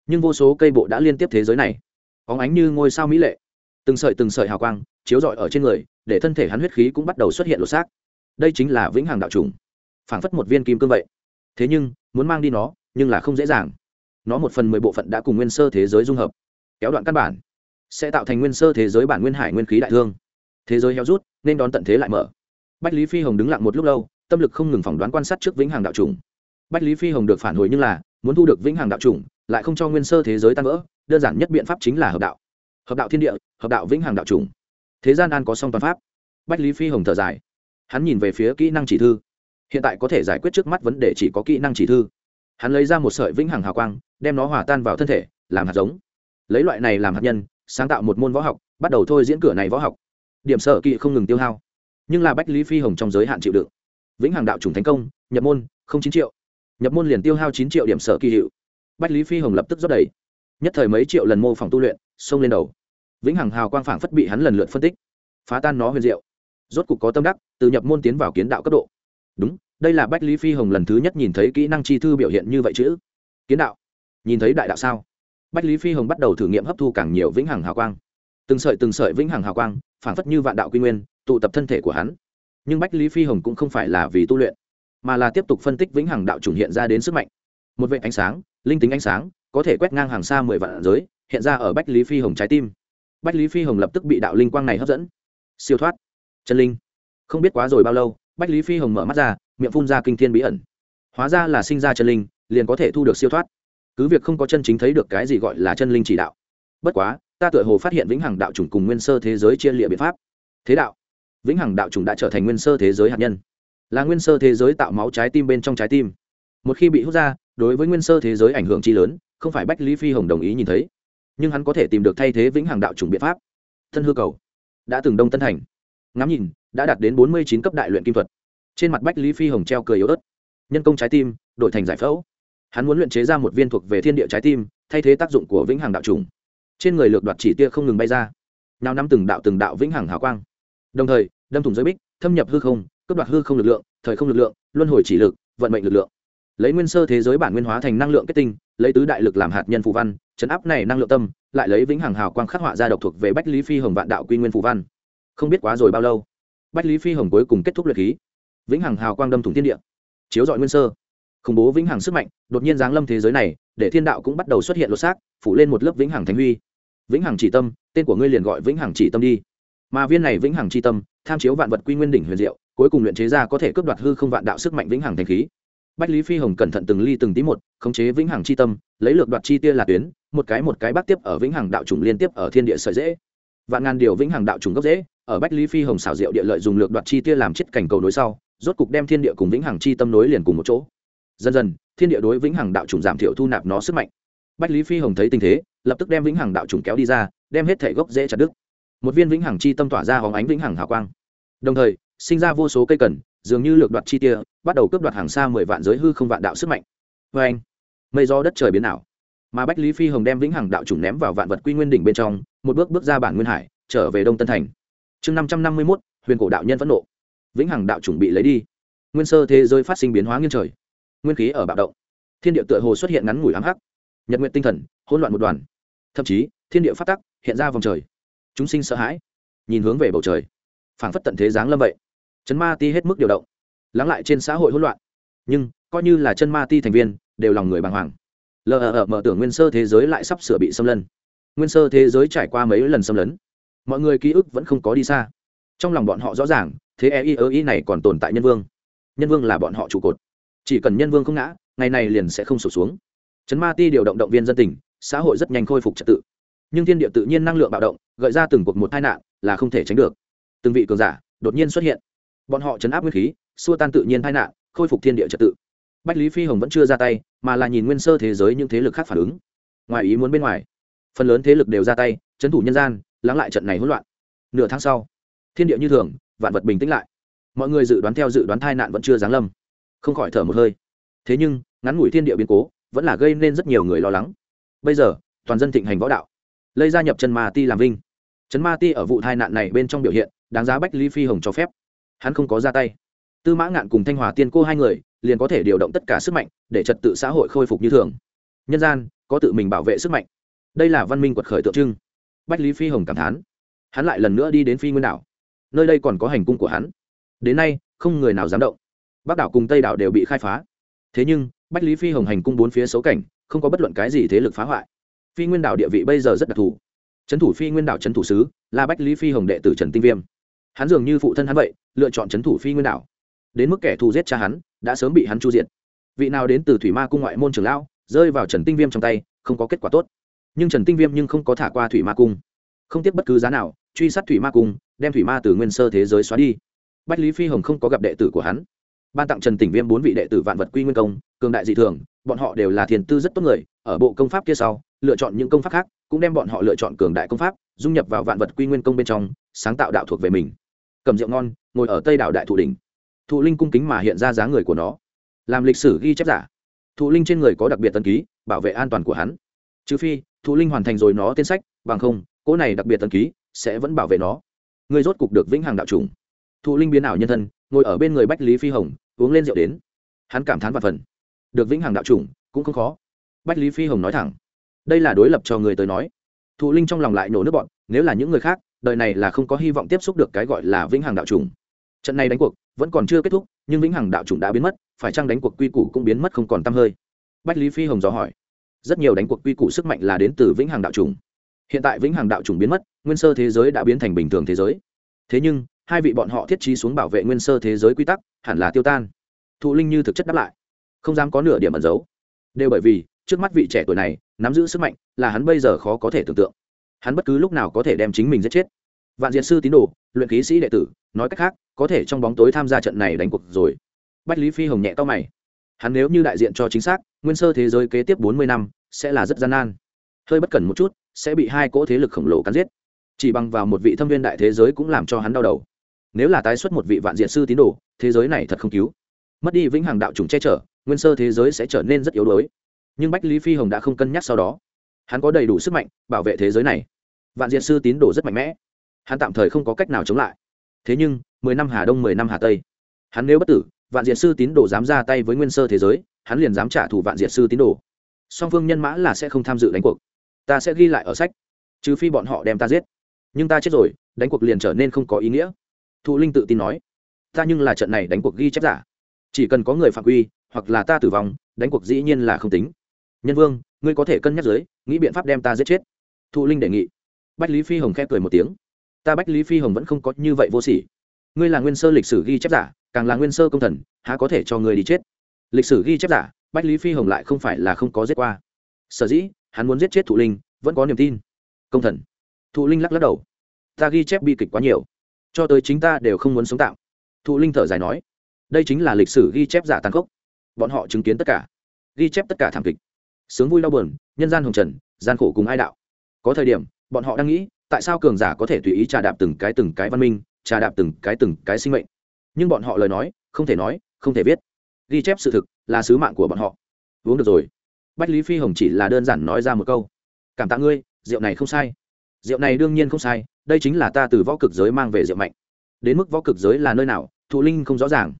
Nhưng vô số cây bộ đã liên tiếp thế giới này. Óng ánh như ngôi sao mỹ lệ. Từng sợi từng sợi hào quang chiếu rọi ở trên người, để thân thể hắn huyết khí cũng bắt đầu xuất hiện lột xác. Đây chính là vĩnh hằng đạo trùng. Phảng phất một viên kim cương vậy. Thế nhưng, muốn mang đi nó, nhưng là không dễ dàng. Nó một phần mười bộ phận đã cùng nguyên sơ thế giới dung hợp. Kéo đoạn căn bản. Sẽ tạo thành nguyên sơ thế giới bản nguyên hải nguyên khí đại thương. Thế giới heo rút, nên đón tận thế lại mở. Bách lý phi hồng đứng lặng một lúc lâu, tâm lực không ngừng phỏng đoán quan sát trước vĩnh hằng đạo trùng bách lý phi hồng được phản hồi nhưng là, muốn thu được vĩnh hằng đạo trùng lại không cho nguyên sơ thế giới tan vỡ, đơn giản nhất biện pháp chính là hợp đạo. Hợp đạo thiên địa, hợp đạo vĩnh hằng đạo trùng thế gian an có song toàn pháp. Bách lý phi hồng thở dài. Hắn nhìn về phía kỹ năng chỉ thư. Hiện tại có thể giải quyết trước mắt vấn đề chỉ có kỹ năng chỉ thư. Hắn lấy ra một sợi vĩnh hằng hào quang, đem nó hòa tan vào thân thể, làm hạt giống. Lấy loại này làm hạt nhân, sáng tạo một môn võ học, bắt đầu thôi diễn cửa này võ học. Điểm sở kỵ không ngừng tiêu hao. Nhưng là bách lý phi hồng trong giới hạn chịu đựng. Vĩnh hằng đạo chủng thành công, nhập môn, không chín triệu nhập môn liền tiêu hao chín triệu điểm sở kỳ hiệu. Bách lý phi hồng lập tức rót đầy. Nhất thời mấy triệu lần mô phỏng tu luyện, xông lên đầu. Vĩnh hằng hào quang phảng phất bị hắn lần lượt phân tích. Phá tan nó huyền diệu. Rốt cục có tâm đắc, từ nhập môn tiến vào kiến đạo cấp độ. Đúng, đây là bách lý phi hồng lần thứ nhất nhìn thấy kỹ năng chi thư biểu hiện như vậy chữ kiến đạo. Nhìn thấy đại đạo sao? Bách lý phi hồng bắt đầu thử nghiệm hấp thu càng nhiều vĩnh hằng hào quang. Từng sợi từng sợi vĩnh hằng hào quang, phảng phất như vạn đạo quy nguyên, tụ tập thân thể của hắn. Nhưng bách lý phi hồng cũng không phải là vì tu luyện mà là tiếp tục phân tích vĩnh hằng đạo chủng hiện ra đến sức mạnh. Một vệ ánh sáng, linh tính ánh sáng, có thể quét ngang hàng xa mười vạn giới, hiện ra ở bách lý phi hồng trái tim. Bách lý phi hồng lập tức bị đạo linh quang này hấp dẫn. Siêu thoát. Chân linh. Không biết quá rồi bao lâu, bách lý phi hồng mở mắt ra, miệng phun ra kinh thiên bí ẩn. Hóa ra là sinh ra chân linh, liền có thể thu được siêu thoát. Cứ việc không có chân chính thấy được cái gì gọi là chân linh chỉ đạo. Bất quá, ta tựa hồ phát hiện vĩnh hằng đạo chủng cùng nguyên sơ thế giới chia lịa biện pháp. Thế đạo. Vĩnh hằng đạo chủng đã trở thành nguyên sơ thế giới hạt nhân là nguyên sơ thế giới tạo máu trái tim bên trong trái tim. Một khi bị hút ra, đối với nguyên sơ thế giới ảnh hưởng chi lớn, không phải bách lý phi hồng đồng ý nhìn thấy, nhưng hắn có thể tìm được thay thế vĩnh hằng đạo chủng biện pháp. Thân hư cầu đã từng đông tân thành. Ngắm nhìn, đã đạt đến bốn mươi chín cấp đại luyện kim thuật. Trên mặt bách lý phi hồng treo cười yếu ớt. Nhân công trái tim, đổi thành giải phẫu. Hắn muốn luyện chế ra một viên thuộc về thiên địa trái tim, thay thế tác dụng của vĩnh hằng đạo trùng trên người lược đoạt chỉ tia không ngừng bay ra. Nào năm từng đạo từng đạo vĩnh hằng hào quang. Đồng thời, đâm thủng giới bích, thâm nhập hư không cướp đoạt hư không lực lượng, thời không lực lượng, luân hồi chỉ lực, vận mệnh lực lượng. Lấy nguyên sơ thế giới bản nguyên hóa thành năng lượng kết tinh, lấy tứ đại lực làm hạt nhân phù văn, chấn áp này năng lượng tâm, lại lấy vĩnh hằng hào quang khắc họa ra độc thuộc về bách lý phi hồng vạn đạo quy nguyên phù văn. Không biết quá rồi bao lâu, bách lý phi hồng cuối cùng kết thúc luyện khí. Vĩnh hằng hào quang đâm thủng thiên địa, chiếu dọi nguyên sơ, khủng bố vĩnh hằng sức mạnh, đột nhiên giáng lâm thế giới này, để thiên đạo cũng bắt đầu xuất hiện lột xác, phủ lên một lớp vĩnh hằng thánh huy. Vĩnh hằng chỉ tâm, tên của ngươi liền gọi vĩnh hằng chỉ tâm đi. Mà viên này vĩnh hằng chi tâm, tham chiếu vạn vật quy nguyên đỉnh huyền diệu cuối cùng luyện chế ra có thể cướp đoạt hư không vạn đạo sức mạnh vĩnh hằng thành khí. Bách lý phi hồng cẩn thận từng ly từng tí một, khống chế vĩnh hằng chi tâm, lấy lược đoạt chi tia là tuyến, một cái một cái bác tiếp ở vĩnh hằng đạo trùng liên tiếp ở thiên địa sợi dễ. Vạn ngàn điều vĩnh hằng đạo trùng gốc dễ, ở bách lý phi hồng xảo diệu địa lợi dùng lược đoạt chi tia làm chết cảnh cầu nối sau, rốt cục đem thiên địa cùng vĩnh hằng chi tâm nối liền cùng một chỗ. Dần dần, thiên địa đối vĩnh hằng đạo trùng giảm thiểu thu nạp nó sức mạnh. Bách lý phi hồng thấy tình thế, lập tức đem vĩnh hằng đạo trùng kéo đi ra, đem hết thể gốc dễ chặt đứt. Một viên vĩnh hằng chi tâm tỏa ra hóng ánh vĩnh hằng hào quang. Đồng thời sinh ra vô số cây cần, dường như lược đoạt chi tia, bắt đầu cướp đoạt hàng xa mười vạn giới hư không vạn đạo sức mạnh. Vê anh, mây do đất trời biến ảo. Mà bách lý phi hồng đem vĩnh hằng đạo chủng ném vào vạn vật quy nguyên đỉnh bên trong, một bước bước ra bản nguyên hải, trở về đông tân thành. Chương năm trăm năm mươi mốt, huyền cổ đạo nhân phẫn nộ. Vĩnh hằng đạo chủng bị lấy đi. Nguyên sơ thế giới phát sinh biến hóa nghiêng trời. Nguyên khí ở bạo động. Thiên địa tựa hồ xuất hiện ngắn ngủi ám hắc. Nhật nguyện tinh thần, hỗn loạn một đoàn. Thậm chí, thiên địa phát tắc hiện ra vòng trời. Chúng sinh sợ hãi, nhìn hướng về bầu trời. Phảng phất tận thế giáng lâm vậy chấn ma ti hết mức điều động, lắng lại trên xã hội hỗn loạn. Nhưng, coi như là chân ma ti thành viên, đều lòng người bàng hoàng. Lờ ở mở tưởng nguyên sơ thế giới lại sắp sửa bị xâm lấn. Nguyên sơ thế giới trải qua mấy lần xâm lấn, mọi người ký ức vẫn không có đi xa. Trong lòng bọn họ rõ ràng, thế e i ơ ý này còn tồn tại nhân vương. Nhân vương là bọn họ trụ cột. Chỉ cần nhân vương không ngã, ngày này liền sẽ không sụp xuống. Chấn ma ti điều động động viên dân tình, xã hội rất nhanh khôi phục trật tự. Nhưng thiên địa tự nhiên năng lượng bạo động, gợi ra từng cuộc một tai nạn là không thể tránh được. Từng vị cường giả đột nhiên xuất hiện bọn họ chấn áp nguyên khí, xua tan tự nhiên tai nạn, khôi phục thiên địa trật tự. Bách lý phi hồng vẫn chưa ra tay, mà là nhìn nguyên sơ thế giới những thế lực khác phản ứng. Ngoài ý muốn bên ngoài, phần lớn thế lực đều ra tay trấn thủ nhân gian, lắng lại trận này hỗn loạn. Nửa tháng sau, thiên địa như thường, vạn vật bình tĩnh lại. Mọi người dự đoán theo dự đoán tai nạn vẫn chưa giáng lâm. Không khỏi thở một hơi. Thế nhưng, ngắn ngủi thiên địa biến cố vẫn là gây nên rất nhiều người lo lắng. Bây giờ, toàn dân thịnh hành võ đạo lây gia nhập chân ma ti làm vinh. Trấn ma ti ở vụ tai nạn này bên trong biểu hiện, đáng giá bách lý phi hồng cho phép hắn không có ra tay. Tư mã ngạn cùng thanh hòa tiên cô hai người liền có thể điều động tất cả sức mạnh để trật tự xã hội khôi phục như thường. Nhân gian có tự mình bảo vệ sức mạnh. Đây là văn minh quật khởi tượng trưng. Bách lý phi hồng cảm thán. Hắn lại lần nữa đi đến phi nguyên đảo. Nơi đây còn có hành cung của hắn. Đến nay, không người nào dám động. Bắc đảo cùng tây đảo đều bị khai phá. Thế nhưng, bách lý phi hồng hành cung bốn phía xấu cảnh, không có bất luận cái gì thế lực phá hoại. Phi nguyên đảo địa vị bây giờ rất đặc thù. Trấn thủ phi nguyên đảo trấn thủ sứ là bách lý phi hồng đệ tử trần tinh viêm. Hắn dường như phụ thân hắn vậy lựa chọn trấn thủ phi nguyên đảo. Đến mức kẻ thù giết cha hắn, đã sớm bị hắn chu diệt. Vị nào đến từ thủy ma cung ngoại môn trường lão, rơi vào trần tinh viêm trong tay, không có kết quả tốt. Nhưng trần tinh viêm nhưng không có thả qua thủy ma cung. Không tiếc bất cứ giá nào, truy sát thủy ma cung, đem thủy ma từ nguyên sơ thế giới xóa đi. Bách lý phi hồng không có gặp đệ tử của hắn. Ban tặng trần tỉnh viêm bốn vị đệ tử vạn vật quy nguyên công, cường đại dị thường, bọn họ đều là thiền tư rất tốt người, ở bộ công pháp kia sau, lựa chọn những công pháp khác, cũng đem bọn họ lựa chọn cường đại công pháp, dung nhập vào vạn vật quy nguyên công bên trong, sáng tạo đạo thuộc về mình. Cầm rượu ngon ngồi ở tây đảo đại thụ đỉnh, thụ linh cung kính mà hiện ra dáng người của nó. Làm lịch sử ghi chép giả. Thụ linh trên người có đặc biệt tân ký bảo vệ an toàn của hắn. Trừ phi thụ linh hoàn thành rồi nó tên sách bằng không cỗ này đặc biệt tân ký sẽ vẫn bảo vệ nó. Người rốt cục được vĩnh hằng đạo trùng. Thụ linh biến ảo nhân thân ngồi ở bên người bách lý phi hồng uống lên rượu đến. Hắn cảm thán và phần. Được vĩnh hằng đạo trùng cũng không khó. Bách lý phi hồng nói thẳng. Đây là đối lập cho người tới nói. Thụ linh trong lòng lại nổ nước bọn nếu là những người khác đời này là không có hy vọng tiếp xúc được cái gọi là vĩnh hằng đạo trùng trận này đánh cuộc vẫn còn chưa kết thúc, nhưng vĩnh hằng đạo trùng đã biến mất, phải chăng đánh cuộc quy củ cũng biến mất không còn t hơi? Bách lý phi hồng dò hỏi. Rất nhiều đánh cuộc quy củ sức mạnh là đến từ vĩnh hằng đạo trùng hiện tại vĩnh hằng đạo trùng biến mất, nguyên sơ thế giới đã biến thành bình thường thế giới. Thế nhưng, hai vị bọn họ thiết trí xuống bảo vệ nguyên sơ thế giới quy tắc hẳn là tiêu tan. Thụ linh như thực chất đáp lại. Không dám có nửa điểm ẩn giấu. Đều bởi vì, trước mắt vị trẻ tuổi này, nắm giữ sức mạnh là hắn bây giờ khó có thể tưởng tượng. Hắn bất cứ lúc nào có thể đem chính mình giết chết vạn diệt sư tín đồ, luyện khí sĩ đệ tử, nói cách khác, có thể trong bóng tối tham gia trận này đánh cuộc rồi. Bách lý phi hồng nhẹ to mày. Hắn nếu như đại diện cho chính xác, nguyên sơ thế giới kế tiếp bốn mươi năm, sẽ là rất gian nan. Hơi bất cẩn một chút, sẽ bị hai cỗ thế lực khổng lồ cắn giết. Chỉ bằng vào một vị thâm viên đại thế giới cũng làm cho hắn đau đầu. Nếu là tái xuất một vị vạn diện sư tín đồ, thế giới này thật không cứu. Mất đi vĩnh hằng đạo chủng che chở, nguyên sơ thế giới sẽ trở nên rất yếu đuối. Nhưng bách lý phi hồng đã không cân nhắc sau đó. Hắn có đầy đủ sức mạnh bảo vệ thế giới này. Vạn diện sư tín đồ rất mạnh mẽ hắn tạm thời không có cách nào chống lại. Thế nhưng, mười năm hà đông, mười năm hà tây. Hắn nếu bất tử, vạn Diệt sư tín đồ dám ra tay với nguyên sơ thế giới, hắn liền dám trả thù vạn Diệt sư tín đồ. Song phương nhân mã là sẽ không tham dự đánh cuộc. Ta sẽ ghi lại ở sách. Trừ phi bọn họ đem ta giết. Nhưng ta chết rồi, đánh cuộc liền trở nên không có ý nghĩa. Thụ linh tự tin nói. Ta nhưng là trận này đánh cuộc ghi chép giả. Chỉ cần có người phạm quy, hoặc là ta tử vong, đánh cuộc dĩ nhiên là không tính. Nhân vương, ngươi có thể cân nhắc giới, nghĩ biện pháp đem ta giết chết. Thụ linh đề nghị. Bách lý phi hồng khẽ cười một tiếng ta bách lý phi hồng vẫn không có như vậy vô sỉ. Ngươi là nguyên sơ lịch sử ghi chép giả, càng là nguyên sơ công thần, há có thể cho ngươi đi chết? Lịch sử ghi chép giả, bách lý phi hồng lại không phải là không có giết qua. Sở dĩ, hắn muốn giết chết thụ linh, vẫn có niềm tin. Công thần. Thụ linh lắc lắc đầu. Ta ghi chép bi kịch quá nhiều. Cho tới chính ta đều không muốn sống tạo thụ linh thở dài nói. Đây chính là lịch sử ghi chép giả tàn khốc. Bọn họ chứng kiến tất cả. Ghi chép tất cả thảm kịch. Sướng vui đau buồn, nhân gian hồng trần, gian khổ cùng ai đạo. Có thời điểm, bọn họ đang nghĩ tại sao cường giả có thể tùy ý trà đạp từng cái từng cái văn minh, trà đạp từng cái từng cái sinh mệnh? Nhưng bọn họ lời nói, không thể nói, không thể viết. Ghi chép sự thực là sứ mạng của bọn họ. Uống được rồi. Bách lý phi hồng chỉ là đơn giản nói ra một câu. Cảm tạ ngươi, rượu này không sai. Rượu này đương nhiên không sai, đây chính là ta từ võ cực giới mang về rượu mạnh. Đến mức võ cực giới là nơi nào, thụ linh không rõ ràng.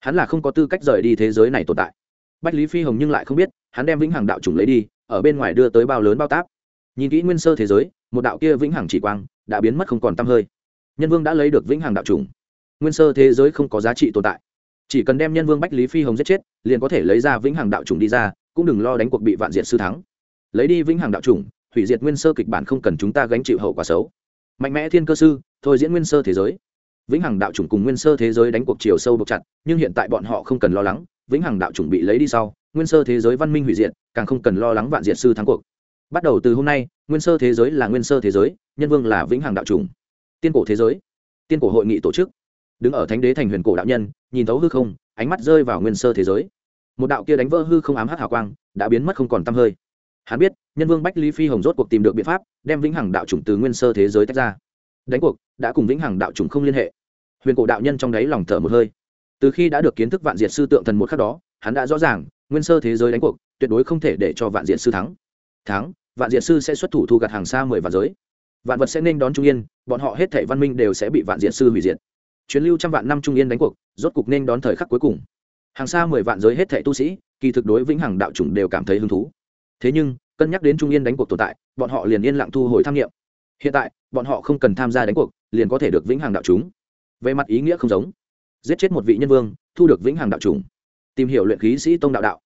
Hắn là không có tư cách rời đi thế giới này tồn tại. Bách lý phi hồng nhưng lại không biết, hắn đem vĩnh hằng đạo chủng lấy đi, ở bên ngoài đưa tới bao lớn bao táp nhìn kỹ nguyên sơ thế giới một đạo kia vĩnh hằng chỉ quang đã biến mất không còn t hơi. Nhân vương đã lấy được vĩnh hằng đạo trùng, nguyên sơ thế giới không có giá trị tồn tại. Chỉ cần đem nhân vương bách lý phi hồng giết chết liền có thể lấy ra vĩnh hằng đạo trùng đi ra cũng đừng lo đánh cuộc bị vạn diệt sư thắng. Lấy đi vĩnh hằng đạo trùng, hủy diệt nguyên sơ kịch bản không cần chúng ta gánh chịu hậu quả xấu. Mạnh mẽ thiên cơ sư thôi diễn nguyên sơ thế giới. Vĩnh hằng đạo trùng cùng nguyên sơ thế giới đánh cuộc chiều sâu buộc chặt nhưng hiện tại bọn họ không cần lo lắng vĩnh hằng đạo trùng bị lấy đi sau nguyên sơ thế giới văn minh hủy diệt càng không cần lo lắng vạn diệt sư thắng cuộc bắt đầu từ hôm nay nguyên sơ thế giới là nguyên sơ thế giới nhân vương là vĩnh hằng đạo trùng, tiên cổ thế giới tiên cổ hội nghị tổ chức. Đứng ở thánh đế thành huyền cổ đạo nhân nhìn thấu hư không ánh mắt rơi vào nguyên sơ thế giới. Một đạo kia đánh vỡ hư không ám hắc hào quang đã biến mất không còn t hơi. Hắn biết nhân vương bách lý phi hồng rốt cuộc tìm được biện pháp đem vĩnh hằng đạo trùng từ nguyên sơ thế giới tách ra. Đánh cuộc đã cùng vĩnh hằng đạo trùng không liên hệ. Huyền cổ đạo nhân trong đáy lòng thở một hơi. Từ khi đã được kiến thức vạn diệt sư tượng thần một khắc đó hắn đã rõ ràng nguyên sơ thế giới đánh cuộc tuyệt đối không thể để cho vạn diệt sư thắng. Thắng vạn diệt sư sẽ xuất thủ thu gặt hàng xa mười vạn giới. Vạn vật sẽ nên đón trung yên, bọn họ hết thể văn minh đều sẽ bị vạn diệt sư hủy diệt. Chuyến lưu trăm vạn năm trung yên đánh cuộc, rốt cục nên đón thời khắc cuối cùng. Hàng xa mười vạn giới hết thể tu sĩ, kỳ thực đối vĩnh hằng đạo chủng đều cảm thấy hứng thú. Thế nhưng, cân nhắc đến trung yên đánh cuộc tồn tại, bọn họ liền yên lặng thu hồi tham nghiệm. Hiện tại, bọn họ không cần tham gia đánh cuộc, liền có thể được vĩnh hằng đạo chúng về mặt ý nghĩa không giống. Giết chết một vị nhân vương, thu được vĩnh hằng đạo chủng. Tìm hiểu luyện khí sĩ tông đạo đạo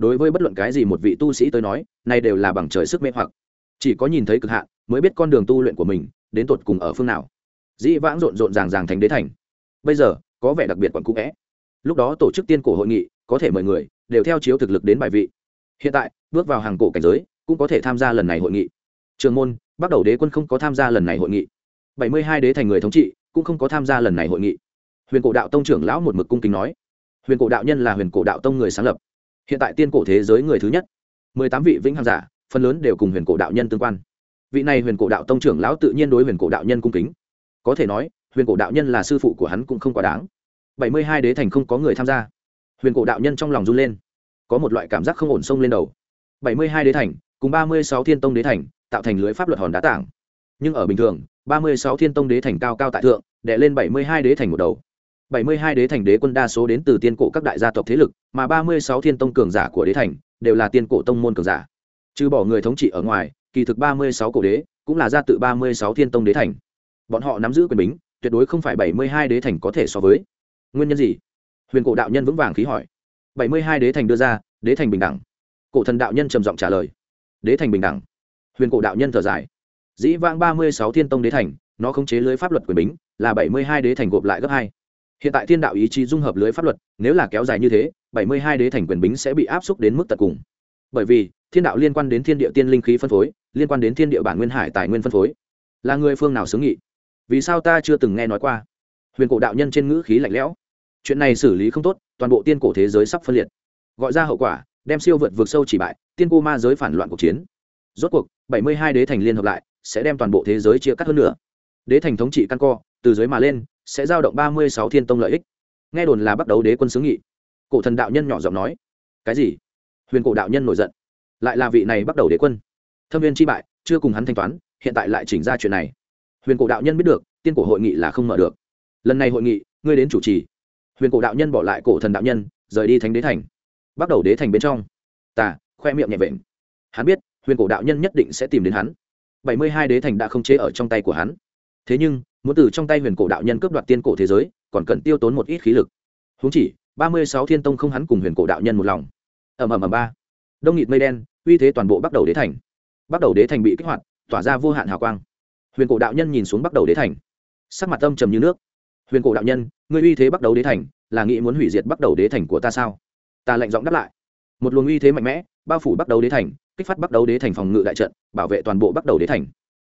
đối với bất luận cái gì một vị tu sĩ tới nói, nay đều là bằng trời sức mê hoặc. Chỉ có nhìn thấy cực hạn, mới biết con đường tu luyện của mình đến tột cùng ở phương nào. Dĩ vãng rộn rộn ràng ràng thành đế thành. Bây giờ, có vẻ đặc biệt còn cũ vẽ. Lúc đó tổ chức tiên cổ hội nghị, có thể mời người, đều theo chiếu thực lực đến bài vị. Hiện tại, bước vào hàng cổ cảnh giới, cũng có thể tham gia lần này hội nghị. Trường môn, bắt đầu đế quân không có tham gia lần này hội nghị. Bảy mươi hai đế thành người thống trị, cũng không có tham gia lần này hội nghị. Huyền cổ đạo tông trưởng lão một mực cung kính nói. Huyền cổ đạo nhân là huyền cổ đạo tông người sáng lập hiện tại tiên cổ thế giới người thứ nhất. Mười tám vị vĩnh hằng giả, phần lớn đều cùng huyền cổ đạo nhân tương quan. Vị này huyền cổ đạo tông trưởng lão tự nhiên đối huyền cổ đạo nhân cung kính. Có thể nói, huyền cổ đạo nhân là sư phụ của hắn cũng không quá đáng. Bảy mươi hai đế thành không có người tham gia. Huyền cổ đạo nhân trong lòng run lên. Có một loại cảm giác không ổn sông lên đầu. Bảy mươi hai đế thành, cùng ba mươi sáu thiên tông đế thành, tạo thành lưới pháp luật hòn đá tảng. Nhưng ở bình thường, ba mươi sáu thiên tông đế thành cao cao tại thượng đệ lên bảy mươi hai đế thành một đầu bảy mươi hai đế thành đế quân đa số đến từ tiên cổ các đại gia tộc thế lực, mà ba mươi sáu thiên tông cường giả của đế thành đều là tiên cổ tông môn cường giả. Trừ bỏ người thống trị ở ngoài, kỳ thực ba mươi sáu cổ đế cũng là gia tự ba mươi sáu thiên tông đế thành. Bọn họ nắm giữ quyền bính, tuyệt đối không phải bảy mươi hai đế thành có thể so với. Nguyên nhân gì? Huyền cổ đạo nhân vững vàng khí hỏi. bảy mươi hai đế thành đưa ra, đế thành bình đẳng. Cổ thần đạo nhân trầm giọng trả lời. Đế thành bình đẳng. Huyền cổ đạo nhân thở dài. Dĩ vãng ba mươi sáu thiên tông đế thành, nó khống chế lưới pháp luật quyền bính, là bảy mươi hai đế thành gộp lại gấp hai hiện tại thiên đạo ý chí dung hợp lưới pháp luật, nếu là kéo dài như thế, bảy mươi hai đế thành quyền bính sẽ bị áp xúc đến mức tận cùng. Bởi vì, thiên đạo liên quan đến thiên địa tiên linh khí phân phối, liên quan đến thiên địa bản nguyên hải tài nguyên phân phối. Là người phương nào xứng nghị? Vì sao ta chưa từng nghe nói qua? Huyền cổ đạo nhân trên ngữ khí lạnh lẽo. Chuyện này xử lý không tốt, toàn bộ tiên cổ thế giới sắp phân liệt. Gọi ra hậu quả, đem siêu vượt vượt sâu chỉ bại, tiên cô ma giới phản loạn cuộc chiến. Rốt cuộc, bảy mươi hai đế thành liên hợp lại, sẽ đem toàn bộ thế giới chia cắt hơn nữa. Đế thành thống trị căn co, từ dưới mà lên sẽ giao động ba mươi sáu thiên tông lợi ích. Nghe đồn là bắt đầu đế quân xướng nghị. Cổ thần đạo nhân nhỏ giọng nói, cái gì? Huyền cổ đạo nhân nổi giận, lại là vị này bắt đầu đế quân. Thâm viên chi bại, chưa cùng hắn thanh toán, hiện tại lại chỉnh ra chuyện này. Huyền cổ đạo nhân biết được, tiên cổ hội nghị là không mở được. Lần này hội nghị, ngươi đến chủ trì. Huyền cổ đạo nhân bỏ lại cổ thần đạo nhân, rời đi thánh đế thành. Bắt đầu đế thành bên trong tà khoe miệng nhẹ vện. Hắn biết, huyền cổ đạo nhân nhất định sẽ tìm đến hắn. Bảy mươi hai đế thành đã không chế ở trong tay của hắn. Thế nhưng muốn từ trong tay huyền cổ đạo nhân cướp đoạt tiên cổ thế giới, còn cần tiêu tốn một ít khí lực. Húng chỉ, ba mươi sáu thiên tông không hắn cùng huyền cổ đạo nhân một lòng. Ầm ầm ầm ba. Đông nghịt mây đen, uy thế toàn bộ bắt đầu đế thành. Bắt đầu đế thành bị kích hoạt, tỏa ra vô hạn hào quang. Huyền cổ đạo nhân nhìn xuống bắt đầu đế thành. Sắc mặt âm trầm như nước. Huyền cổ đạo nhân, người uy thế bắt đầu đế thành, là nghĩ muốn hủy diệt bắt đầu đế thành của ta sao? Ta lệnh giọng đáp lại. Một luồng uy thế mạnh mẽ, bao phủ bắt đầu đế thành, kích phát bắt đầu đế thành phòng ngự đại trận, bảo vệ toàn bộ bắt đầu đế thành.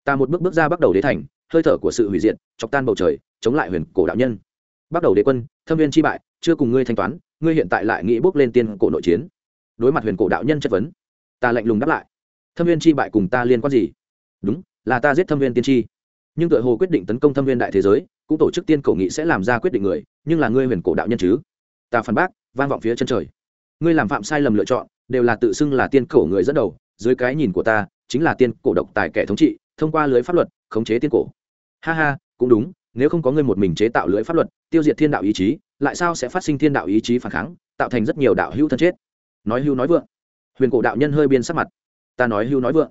Ta một bước bước ra bắt đầu đế thành hơi thở của sự hủy diệt, chọc tan bầu trời, chống lại huyền cổ đạo nhân. Bắt đầu đế quân, thâm viên chi bại, chưa cùng ngươi thanh toán, ngươi hiện tại lại nghĩ bước lên tiên cổ nội chiến. Đối mặt huyền cổ đạo nhân chất vấn, ta lạnh lùng đáp lại. Thâm viên chi bại cùng ta liên quan gì? Đúng, là ta giết thâm viên tiên tri. Nhưng tựa hồ quyết định tấn công thâm viên đại thế giới, cũng tổ chức tiên cổ nghị sẽ làm ra quyết định người, nhưng là ngươi huyền cổ đạo nhân chứ? Ta phản bác, vang vọng phía chân trời. Ngươi làm phạm sai lầm lựa chọn, đều là tự xưng là tiên cổ người dẫn đầu, dưới cái nhìn của ta, chính là tiên cổ độc tài kẻ thống trị, thông qua lưới pháp luật khống chế tiên cổ. Ha ha, cũng đúng, nếu không có ngươi một mình chế tạo lưới pháp luật, tiêu diệt thiên đạo ý chí, lại sao sẽ phát sinh thiên đạo ý chí phản kháng, tạo thành rất nhiều đạo hữu thân chết? Nói hưu nói vượng. Huyền cổ đạo nhân hơi biên sắc mặt. Ta nói hưu nói vượng.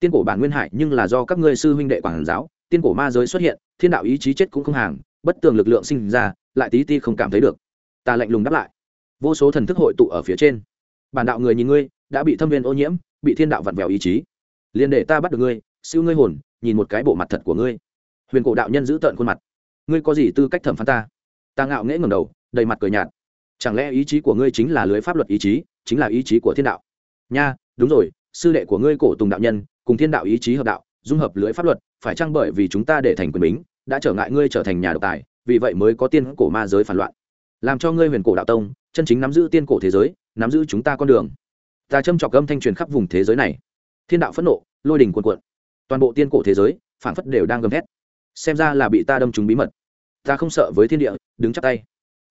Tiên cổ bản nguyên hải nhưng là do các ngươi sư huynh đệ quản giáo, tiên cổ ma giới xuất hiện, thiên đạo ý chí chết cũng không hàng, bất tường lực lượng sinh ra, lại tí ti không cảm thấy được. Ta lạnh lùng đáp lại. Vô số thần thức hội tụ ở phía trên. Bản đạo người nhìn ngươi, đã bị thâm viên ô nhiễm, bị thiên đạo vặn vẹo ý chí. Liền để ta bắt được ngươi, siêu ngươi hồn nhìn một cái bộ mặt thật của ngươi. Huyền cổ đạo nhân giữ tợn khuôn mặt. Ngươi có gì tư cách thẩm phán ta? Ta ngạo nghễ ngầm đầu, đầy mặt cười nhạt. Chẳng lẽ ý chí của ngươi chính là lưới pháp luật ý chí, chính là ý chí của thiên đạo? Nha, đúng rồi, sư đệ của ngươi cổ tùng đạo nhân, cùng thiên đạo ý chí hợp đạo, dung hợp lưới pháp luật, phải chăng bởi vì chúng ta để thành quyền bính, đã trở ngại ngươi trở thành nhà độc tài, vì vậy mới có tiên cổ ma giới phản loạn. Làm cho ngươi huyền cổ đạo tông, chân chính nắm giữ tiên cổ thế giới, nắm giữ chúng ta con đường. Ta châm trọc âm thanh truyền khắp vùng thế giới này. Thiên đạo phẫn nộ, lôi đình cuồn cuộn toàn bộ tiên cổ thế giới phản phất đều đang gầm thét. Xem ra là bị ta đâm trúng bí mật. Ta không sợ với thiên địa, đứng chắp tay.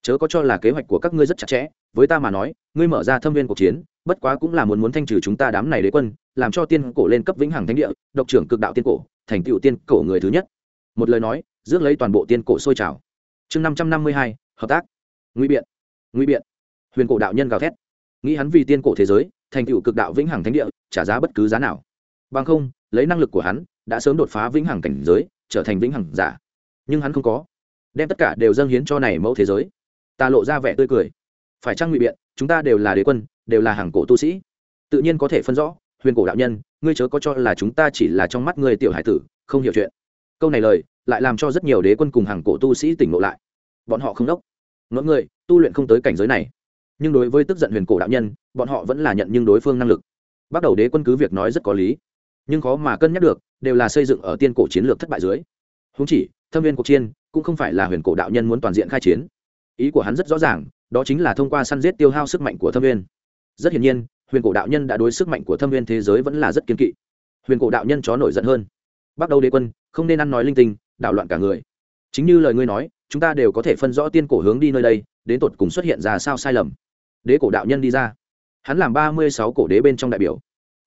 Chớ có cho là kế hoạch của các ngươi rất chặt chẽ, với ta mà nói, ngươi mở ra thâm viên cuộc chiến, bất quá cũng là muốn muốn thanh trừ chúng ta đám này đế quân, làm cho tiên cổ lên cấp vĩnh hằng thánh địa, độc trưởng cực đạo tiên cổ, thành tựu tiên cổ người thứ nhất. Một lời nói, rước lấy toàn bộ tiên cổ sôi trào. Chương năm trăm năm mươi hai, hợp tác. Nguy biện. Nguy biện. Huyền cổ đạo nhân gào thét. Nghĩ hắn vì tiên cổ thế giới, thành tựu cực đạo vĩnh hằng thánh địa, trả giá bất cứ giá nào. Bằng không lấy năng lực của hắn, đã sớm đột phá vĩnh hằng cảnh giới, trở thành vĩnh hằng giả. Nhưng hắn không có. Đem tất cả đều dâng hiến cho này mẫu thế giới. Ta lộ ra vẻ tươi cười. Phải trang ngụy biện, chúng ta đều là đế quân, đều là hàng cổ tu sĩ? Tự nhiên có thể phân rõ, huyền cổ đạo nhân, ngươi chớ có cho là chúng ta chỉ là trong mắt ngươi tiểu hải tử, không hiểu chuyện. Câu này lời, lại làm cho rất nhiều đế quân cùng hàng cổ tu sĩ tỉnh ngộ lại. Bọn họ không đốc. Ngỡ người tu luyện không tới cảnh giới này. Nhưng đối với tức giận huyền cổ đạo nhân, bọn họ vẫn là nhận nhưng đối phương năng lực. Bắt đầu đế quân cứ việc nói rất có lý nhưng khó mà cân nhắc được, đều là xây dựng ở tiên cổ chiến lược thất bại dưới. Húng chỉ, thâm viên cuộc chiến cũng không phải là huyền cổ đạo nhân muốn toàn diện khai chiến. Ý của hắn rất rõ ràng, đó chính là thông qua săn giết tiêu hao sức mạnh của thâm viên. Rất hiển nhiên, huyền cổ đạo nhân đã đối sức mạnh của thâm viên thế giới vẫn là rất kiên kỵ. Huyền cổ đạo nhân chó nổi giận hơn. Bắt đầu đế quân, không nên ăn nói linh tinh, đảo loạn cả người. Chính như lời ngươi nói, chúng ta đều có thể phân rõ tiên cổ hướng đi nơi đây, đến tột cùng xuất hiện ra sao sai lầm. Đế cổ đạo nhân đi ra. Hắn làm ba mươi sáu cổ đế bên trong đại biểu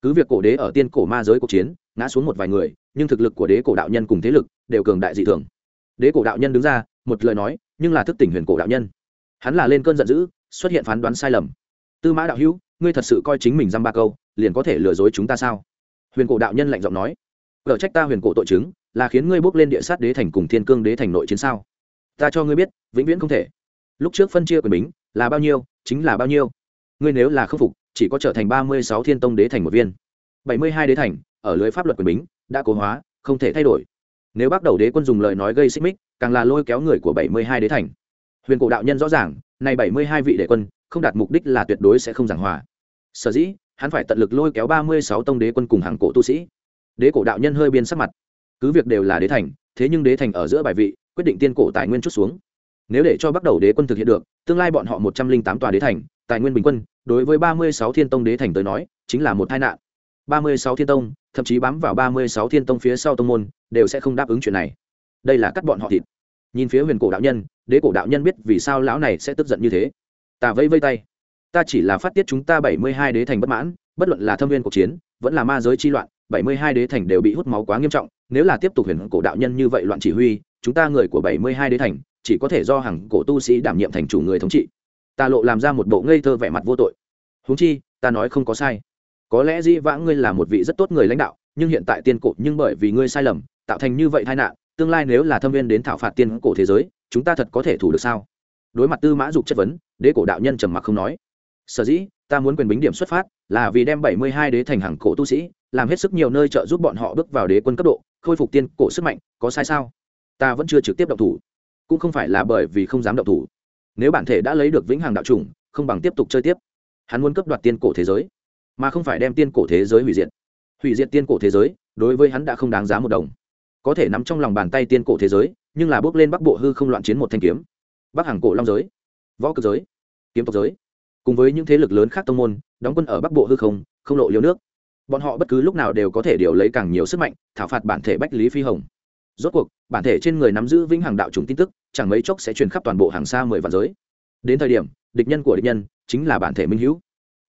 cứ việc cổ đế ở tiên cổ ma giới cuộc chiến, ngã xuống một vài người, nhưng thực lực của đế cổ đạo nhân cùng thế lực đều cường đại dị thường. Đế cổ đạo nhân đứng ra, một lời nói, nhưng là thức tỉnh huyền cổ đạo nhân. Hắn là lên cơn giận dữ, xuất hiện phán đoán sai lầm. Tư mã đạo hữu, ngươi thật sự coi chính mình dăm ba câu, liền có thể lừa dối chúng ta sao? Huyền cổ đạo nhân lạnh giọng nói. Gỡ trách ta huyền cổ tội chứng, là khiến ngươi bước lên địa sát đế thành cùng thiên cương đế thành nội chiến sao? Ta cho ngươi biết, vĩnh viễn không thể. Lúc trước phân chia quyền bính là bao nhiêu, chính là bao nhiêu ngươi nếu là khâm phục, chỉ có trở thành ba mươi sáu thiên tông đế thành một viên. bảy mươi hai đế thành, ở lưới pháp luật quyền bính, đã cố hóa, không thể thay đổi. Nếu bắt đầu đế quân dùng lời nói gây xích mích, càng là lôi kéo người của bảy mươi hai đế thành. Huyền cổ đạo nhân rõ ràng, nay bảy mươi hai vị đế quân, không đạt mục đích là tuyệt đối sẽ không giảng hòa. Sở dĩ, hắn phải tận lực lôi kéo ba mươi sáu tông đế quân cùng hàng cổ tu sĩ. Đế cổ đạo nhân hơi biên sắc mặt. Cứ việc đều là đế thành, thế nhưng đế thành ở giữa bài vị, quyết định tiên cổ tài nguyên chút xuống. Nếu để cho bắt đầu đế quân thực hiện được, tương lai bọn họ một trăm linh tám tòa đế thành tài nguyên bình quân, đối với ba mươi sáu thiên tông đế thành tới nói, chính là một tai nạn. ba mươi sáu thiên tông, thậm chí bám vào ba mươi sáu thiên tông phía sau tông môn, đều sẽ không đáp ứng chuyện này. Đây là cắt bọn họ thịt. Nhìn phía huyền cổ đạo nhân, đế cổ đạo nhân biết vì sao lão này sẽ tức giận như thế. Ta vẫy vây tay. Ta chỉ là phát tiết chúng ta bảy mươi hai đế thành bất mãn, bất luận là thâm viên cuộc chiến, vẫn là ma giới chi loạn, bảy mươi hai đế thành đều bị hút máu quá nghiêm trọng, nếu là tiếp tục huyền cổ đạo nhân như vậy loạn chỉ huy, chúng ta người của bảy mươi hai đế thành, chỉ có thể do hàng cổ tu sĩ đảm nhiệm thành chủ người thống trị ta lộ làm ra một bộ ngây thơ vẻ mặt vô tội. Huống chi, ta nói không có sai. Có lẽ dĩ vãng ngươi là một vị rất tốt người lãnh đạo, nhưng hiện tại tiên cổ nhưng bởi vì ngươi sai lầm, tạo thành như vậy tai nạn, tương lai nếu là thâm viên đến thảo phạt tiên cổ thế giới, chúng ta thật có thể thủ được sao? Đối mặt tư mã dục chất vấn, đế cổ đạo nhân trầm mặc không nói. Sở dĩ, ta muốn quyền bính điểm xuất phát, là vì đem bảy mươi hai đế thành hàng cổ tu sĩ, làm hết sức nhiều nơi trợ giúp bọn họ bước vào đế quân cấp độ, khôi phục tiên cổ sức mạnh, có sai sao? Ta vẫn chưa trực tiếp động thủ. Cũng không phải là bởi vì không dám động thủ nếu bản thể đã lấy được vĩnh hằng đạo chủng, không bằng tiếp tục chơi tiếp. Hắn muốn cấp đoạt tiên cổ thế giới, mà không phải đem tiên cổ thế giới hủy diệt. Hủy diệt tiên cổ thế giới, đối với hắn đã không đáng giá một đồng. Có thể nắm trong lòng bàn tay tiên cổ thế giới, nhưng là bước lên bắc bộ hư không loạn chiến một thanh kiếm. Bắc hàng cổ long giới, võ cực giới, kiếm tộc giới. Cùng với những thế lực lớn khác tông môn, đóng quân ở bắc bộ hư không không lộ liêu nước. Bọn họ bất cứ lúc nào đều có thể điều lấy càng nhiều sức mạnh, thảo phạt bản thể bách lý phi hồng. Rốt cuộc, bản thể trên người nắm giữ vĩnh hằng đạo trùng tin tức chẳng mấy chốc sẽ truyền khắp toàn bộ hàng xa mười vạn giới. Đến thời điểm, địch nhân của địch nhân chính là bản thể minh hữu.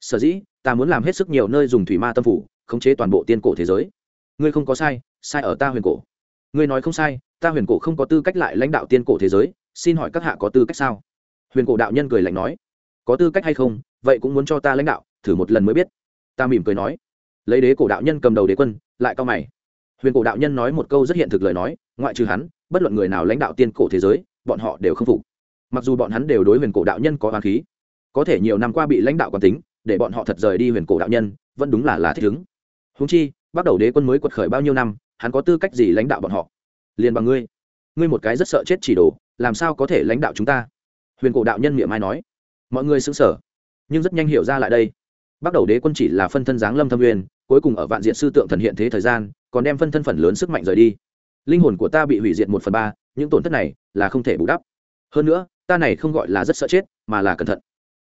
Sở dĩ, ta muốn làm hết sức nhiều nơi dùng thủy ma tâm phủ, khống chế toàn bộ tiên cổ thế giới. Ngươi không có sai sai ở ta huyền cổ. Ngươi nói không sai, ta huyền cổ không có tư cách lại lãnh đạo tiên cổ thế giới, xin hỏi các hạ có tư cách sao? Huyền cổ đạo nhân cười lạnh nói. Có tư cách hay không, vậy cũng muốn cho ta lãnh đạo, thử một lần mới biết. Ta mỉm cười nói. Lấy đế cổ đạo nhân cầm đầu đế quân, lại cao mày. Huyền cổ đạo nhân nói một câu rất hiện thực lời nói, ngoại trừ hắn, bất luận người nào lãnh đạo tiên cổ thế giới bọn họ đều không phục. Mặc dù bọn hắn đều đối huyền cổ đạo nhân có oán khí, có thể nhiều năm qua bị lãnh đạo quán tính, để bọn họ thật rời đi huyền cổ đạo nhân, vẫn đúng là là thích ứng. Húng chi, bắt đầu đế quân mới quật khởi bao nhiêu năm, hắn có tư cách gì lãnh đạo bọn họ? Liền bằng ngươi. Ngươi một cái rất sợ chết chỉ đồ, làm sao có thể lãnh đạo chúng ta? Huyền cổ đạo nhân miệng mai nói. Mọi người xứng sở nhưng rất nhanh hiểu ra lại đây. Bắt đầu đế quân chỉ là phân thân giáng lâm thâm uyên cuối cùng ở vạn diện sư tượng thần hiện thế thời gian, còn đem phân thân phần lớn sức mạnh rời đi. Linh hồn của ta bị hủy diệt một phần ba những tổn thất này là không thể bù đắp. Hơn nữa, ta này không gọi là rất sợ chết, mà là cẩn thận.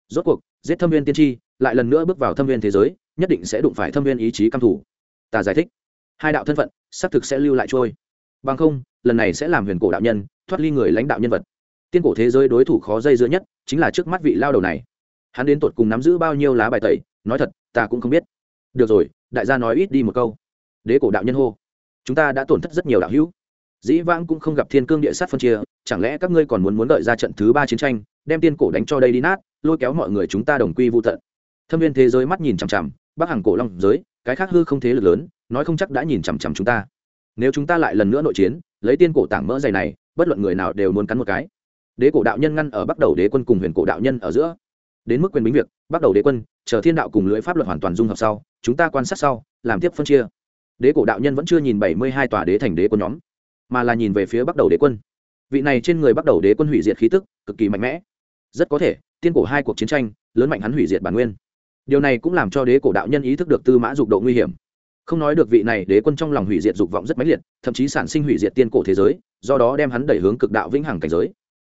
Rốt cuộc, giết thâm viên tiên tri, lại lần nữa bước vào thâm viên thế giới, nhất định sẽ đụng phải thâm viên ý chí căm thủ ta giải thích. Hai đạo thân phận, xác thực sẽ lưu lại trôi. Bằng không, lần này sẽ làm huyền cổ đạo nhân, thoát ly người lãnh đạo nhân vật. Tiên cổ thế giới đối thủ khó dây dưa nhất chính là trước mắt vị lao đầu này. Hắn đến tột cùng nắm giữ bao nhiêu lá bài tẩy, nói thật, ta cũng không biết. Được rồi, đại gia nói ít đi một câu. Đế cổ đạo nhân hô. Chúng ta đã tổn thất rất nhiều đạo hữu dĩ vãng cũng không gặp thiên cương địa sát phân chia, chẳng lẽ các ngươi còn muốn muốn đợi ra trận thứ ba chiến tranh, đem tiên cổ đánh cho đây đi nát, lôi kéo mọi người chúng ta đồng quy vô tận. Thâm viên thế giới mắt nhìn chằm chằm, bắc hàng cổ long giới, cái khác hư không thế lực lớn, nói không chắc đã nhìn chằm chằm chúng ta. Nếu chúng ta lại lần nữa nội chiến, lấy tiên cổ tảng mỡ dày này, bất luận người nào đều muốn cắn một cái. Đế cổ đạo nhân ngăn ở bắt đầu đế quân cùng huyền cổ đạo nhân ở giữa. Đến mức quyền bính việc bắt đầu đế quân, chờ thiên đạo cùng lưỡi pháp luật hoàn toàn dung hợp sau, chúng ta quan sát sau, làm tiếp phân chia. Đế cổ đạo nhân vẫn chưa nhìn bảy mươi hai tòa đế thành đế quân nhóm mà là nhìn về phía bắt đầu đế quân. Vị này trên người bắt đầu đế quân hủy diệt khí tức, cực kỳ mạnh mẽ. Rất có thể, tiên cổ hai cuộc chiến tranh, lớn mạnh hắn hủy diệt bản nguyên. Điều này cũng làm cho đế cổ đạo nhân ý thức được tư mã dục độ nguy hiểm. Không nói được vị này đế quân trong lòng hủy diệt dục vọng rất mãnh liệt, thậm chí sản sinh hủy diệt tiên cổ thế giới, do đó đem hắn đẩy hướng cực đạo vĩnh hằng cảnh giới.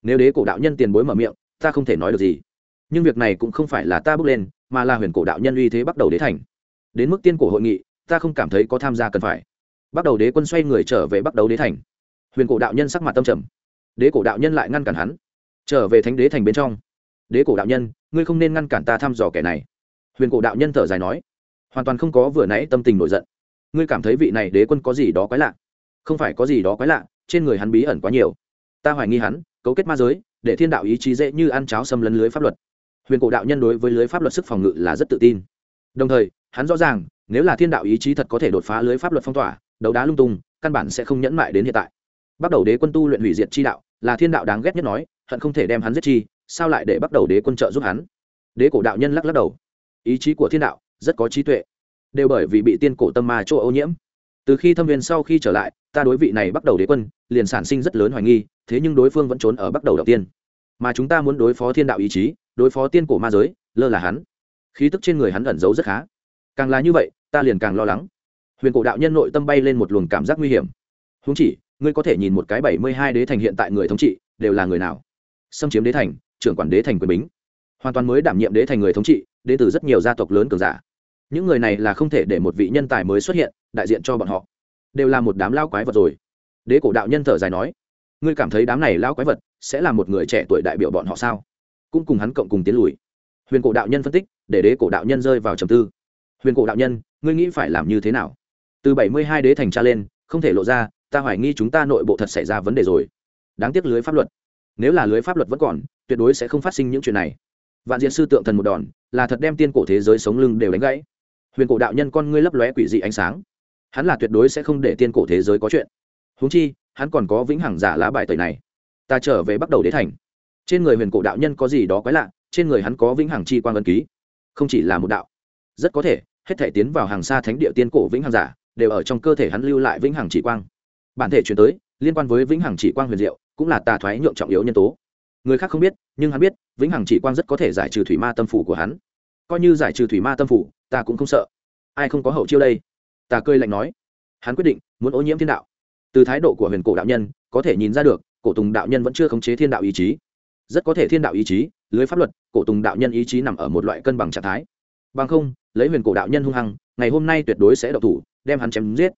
Nếu đế cổ đạo nhân tiền bối mở miệng, ta không thể nói được gì. Nhưng việc này cũng không phải là ta bước lên, mà là huyền cổ đạo nhân uy thế bắt đầu đế thành. Đến mức tiên cổ hội nghị, ta không cảm thấy có tham gia cần phải bắt đầu đế quân xoay người trở về bắt đầu đế thành. Huyền cổ đạo nhân sắc mặt tâm trầm. Đế cổ đạo nhân lại ngăn cản hắn. Trở về thánh đế thành bên trong. Đế cổ đạo nhân, ngươi không nên ngăn cản ta thăm dò kẻ này. Huyền cổ đạo nhân thở dài nói. Hoàn toàn không có vừa nãy tâm tình nổi giận. Ngươi cảm thấy vị này đế quân có gì đó quái lạ? Không phải có gì đó quái lạ, trên người hắn bí ẩn quá nhiều. Ta hoài nghi hắn, cấu kết ma giới, để thiên đạo ý chí dễ như ăn cháo xâm lấn lưới pháp luật. Huyền cổ đạo nhân đối với lưới pháp luật sức phòng ngự là rất tự tin. Đồng thời, hắn rõ ràng, nếu là thiên đạo ý chí thật có thể đột phá lưới pháp luật phong tỏa đấu đá lung tung, căn bản sẽ không nhẫn mại đến hiện tại. Bắt đầu đế quân tu luyện hủy diệt chi đạo, là thiên đạo đáng ghét nhất nói, hận không thể đem hắn giết chi, sao lại để bắt đầu đế quân trợ giúp hắn? Đế cổ đạo nhân lắc lắc đầu. Ý chí của thiên đạo rất có trí tuệ, đều bởi vì bị tiên cổ tâm ma chỗ ô nhiễm. Từ khi thâm viên sau khi trở lại, ta đối vị này bắt đầu đế quân, liền sản sinh rất lớn hoài nghi, thế nhưng đối phương vẫn trốn ở bắt đầu đầu tiên. Mà chúng ta muốn đối phó thiên đạo ý chí, đối phó tiên cổ ma giới, lơ là hắn. Khí tức trên người hắn ẩn giấu rất khá. Càng là như vậy, ta liền càng lo lắng huyền cổ đạo nhân nội tâm bay lên một luồng cảm giác nguy hiểm. Húng chỉ, ngươi có thể nhìn một cái bảy mươi hai đế thành hiện tại người thống trị, đều là người nào? Xâm chiếm đế thành, trưởng quản đế thành quyền bính. Hoàn toàn mới đảm nhiệm đế thành người thống trị đế từ rất nhiều gia tộc lớn cường giả. Những người này là không thể để một vị nhân tài mới xuất hiện, đại diện cho bọn họ. Đều là một đám lao quái vật rồi. Đế cổ đạo nhân thở dài nói, ngươi cảm thấy đám này lao quái vật sẽ là một người trẻ tuổi đại biểu bọn họ sao? Cũng cùng hắn cộng cùng tiến lùi. Huyền cổ đạo nhân phân tích, để đế cổ đạo nhân rơi vào trầm tư. Huyền cổ đạo nhân, ngươi nghĩ phải làm như thế nào? Từ bảy mươi hai đế thành tra lên, không thể lộ ra, ta hoài nghi chúng ta nội bộ thật xảy ra vấn đề rồi. Đáng tiếc lưới pháp luật. Nếu là lưới pháp luật vẫn còn, tuyệt đối sẽ không phát sinh những chuyện này. Vạn diện sư tượng thần một đòn, là thật đem tiên cổ thế giới sống lưng đều đánh gãy. Huyền cổ đạo nhân con ngươi lấp lóe quỷ dị ánh sáng. Hắn là tuyệt đối sẽ không để tiên cổ thế giới có chuyện. Húng chi, hắn còn có vĩnh hằng giả lá bài tẩy này. Ta trở về bắt đầu đế thành. Trên người huyền cổ đạo nhân có gì đó quái lạ, trên người hắn có vĩnh hằng chi quang ân ký. Không chỉ là một đạo. Rất có thể, hết thể tiến vào hàng xa thánh địa tiên cổ vĩnh hằng giả đều ở trong cơ thể hắn lưu lại vĩnh hằng chỉ quang. Bản thể chuyển tới, liên quan với vĩnh hằng chỉ quang huyền diệu, cũng là tà thoái nhượng trọng yếu nhân tố. Người khác không biết, nhưng hắn biết, vĩnh hằng chỉ quang rất có thể giải trừ thủy ma tâm phủ của hắn. Coi như giải trừ thủy ma tâm phủ, ta cũng không sợ. Ai không có hậu chiêu đây? Ta cười lạnh nói. Hắn quyết định, muốn ô nhiễm thiên đạo. Từ thái độ của huyền cổ đạo nhân, có thể nhìn ra được, cổ tùng đạo nhân vẫn chưa khống chế thiên đạo ý chí. Rất có thể thiên đạo ý chí, lưới pháp luật, cổ tùng đạo nhân ý chí nằm ở một loại cân bằng trạng thái. Bằng không lấy huyền cổ đạo nhân hung hăng, ngày hôm nay tuyệt đối sẽ độc thủ, đem hắn chém giết.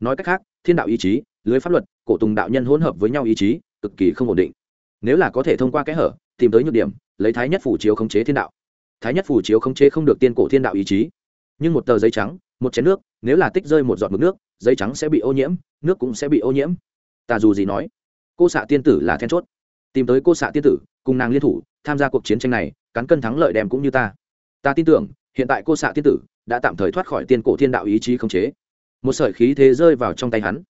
Nói cách khác, thiên đạo ý chí, lưới pháp luật, cổ tùng đạo nhân hỗn hợp với nhau ý chí, cực kỳ không ổn định. Nếu là có thể thông qua kẽ hở, tìm tới nhược điểm, lấy thái nhất phủ chiếu khống chế thiên đạo. Thái nhất phủ chiếu khống chế không được tiên cổ thiên đạo ý chí. Nhưng một tờ giấy trắng, một chén nước, nếu là tích rơi một giọt mực nước, giấy trắng sẽ bị ô nhiễm, nước cũng sẽ bị ô nhiễm. Ta dù gì nói, cô xạ tiên tử là then chốt. Tìm tới cô xạ tiên tử, cùng nàng liên thủ, tham gia cuộc chiến tranh này, cán cân thắng lợi đem cũng như ta. Ta tin tưởng hiện tại cô xạ tiên tử đã tạm thời thoát khỏi tiên cổ thiên đạo ý chí khống chế. Một sợi khí thế rơi vào trong tay hắn.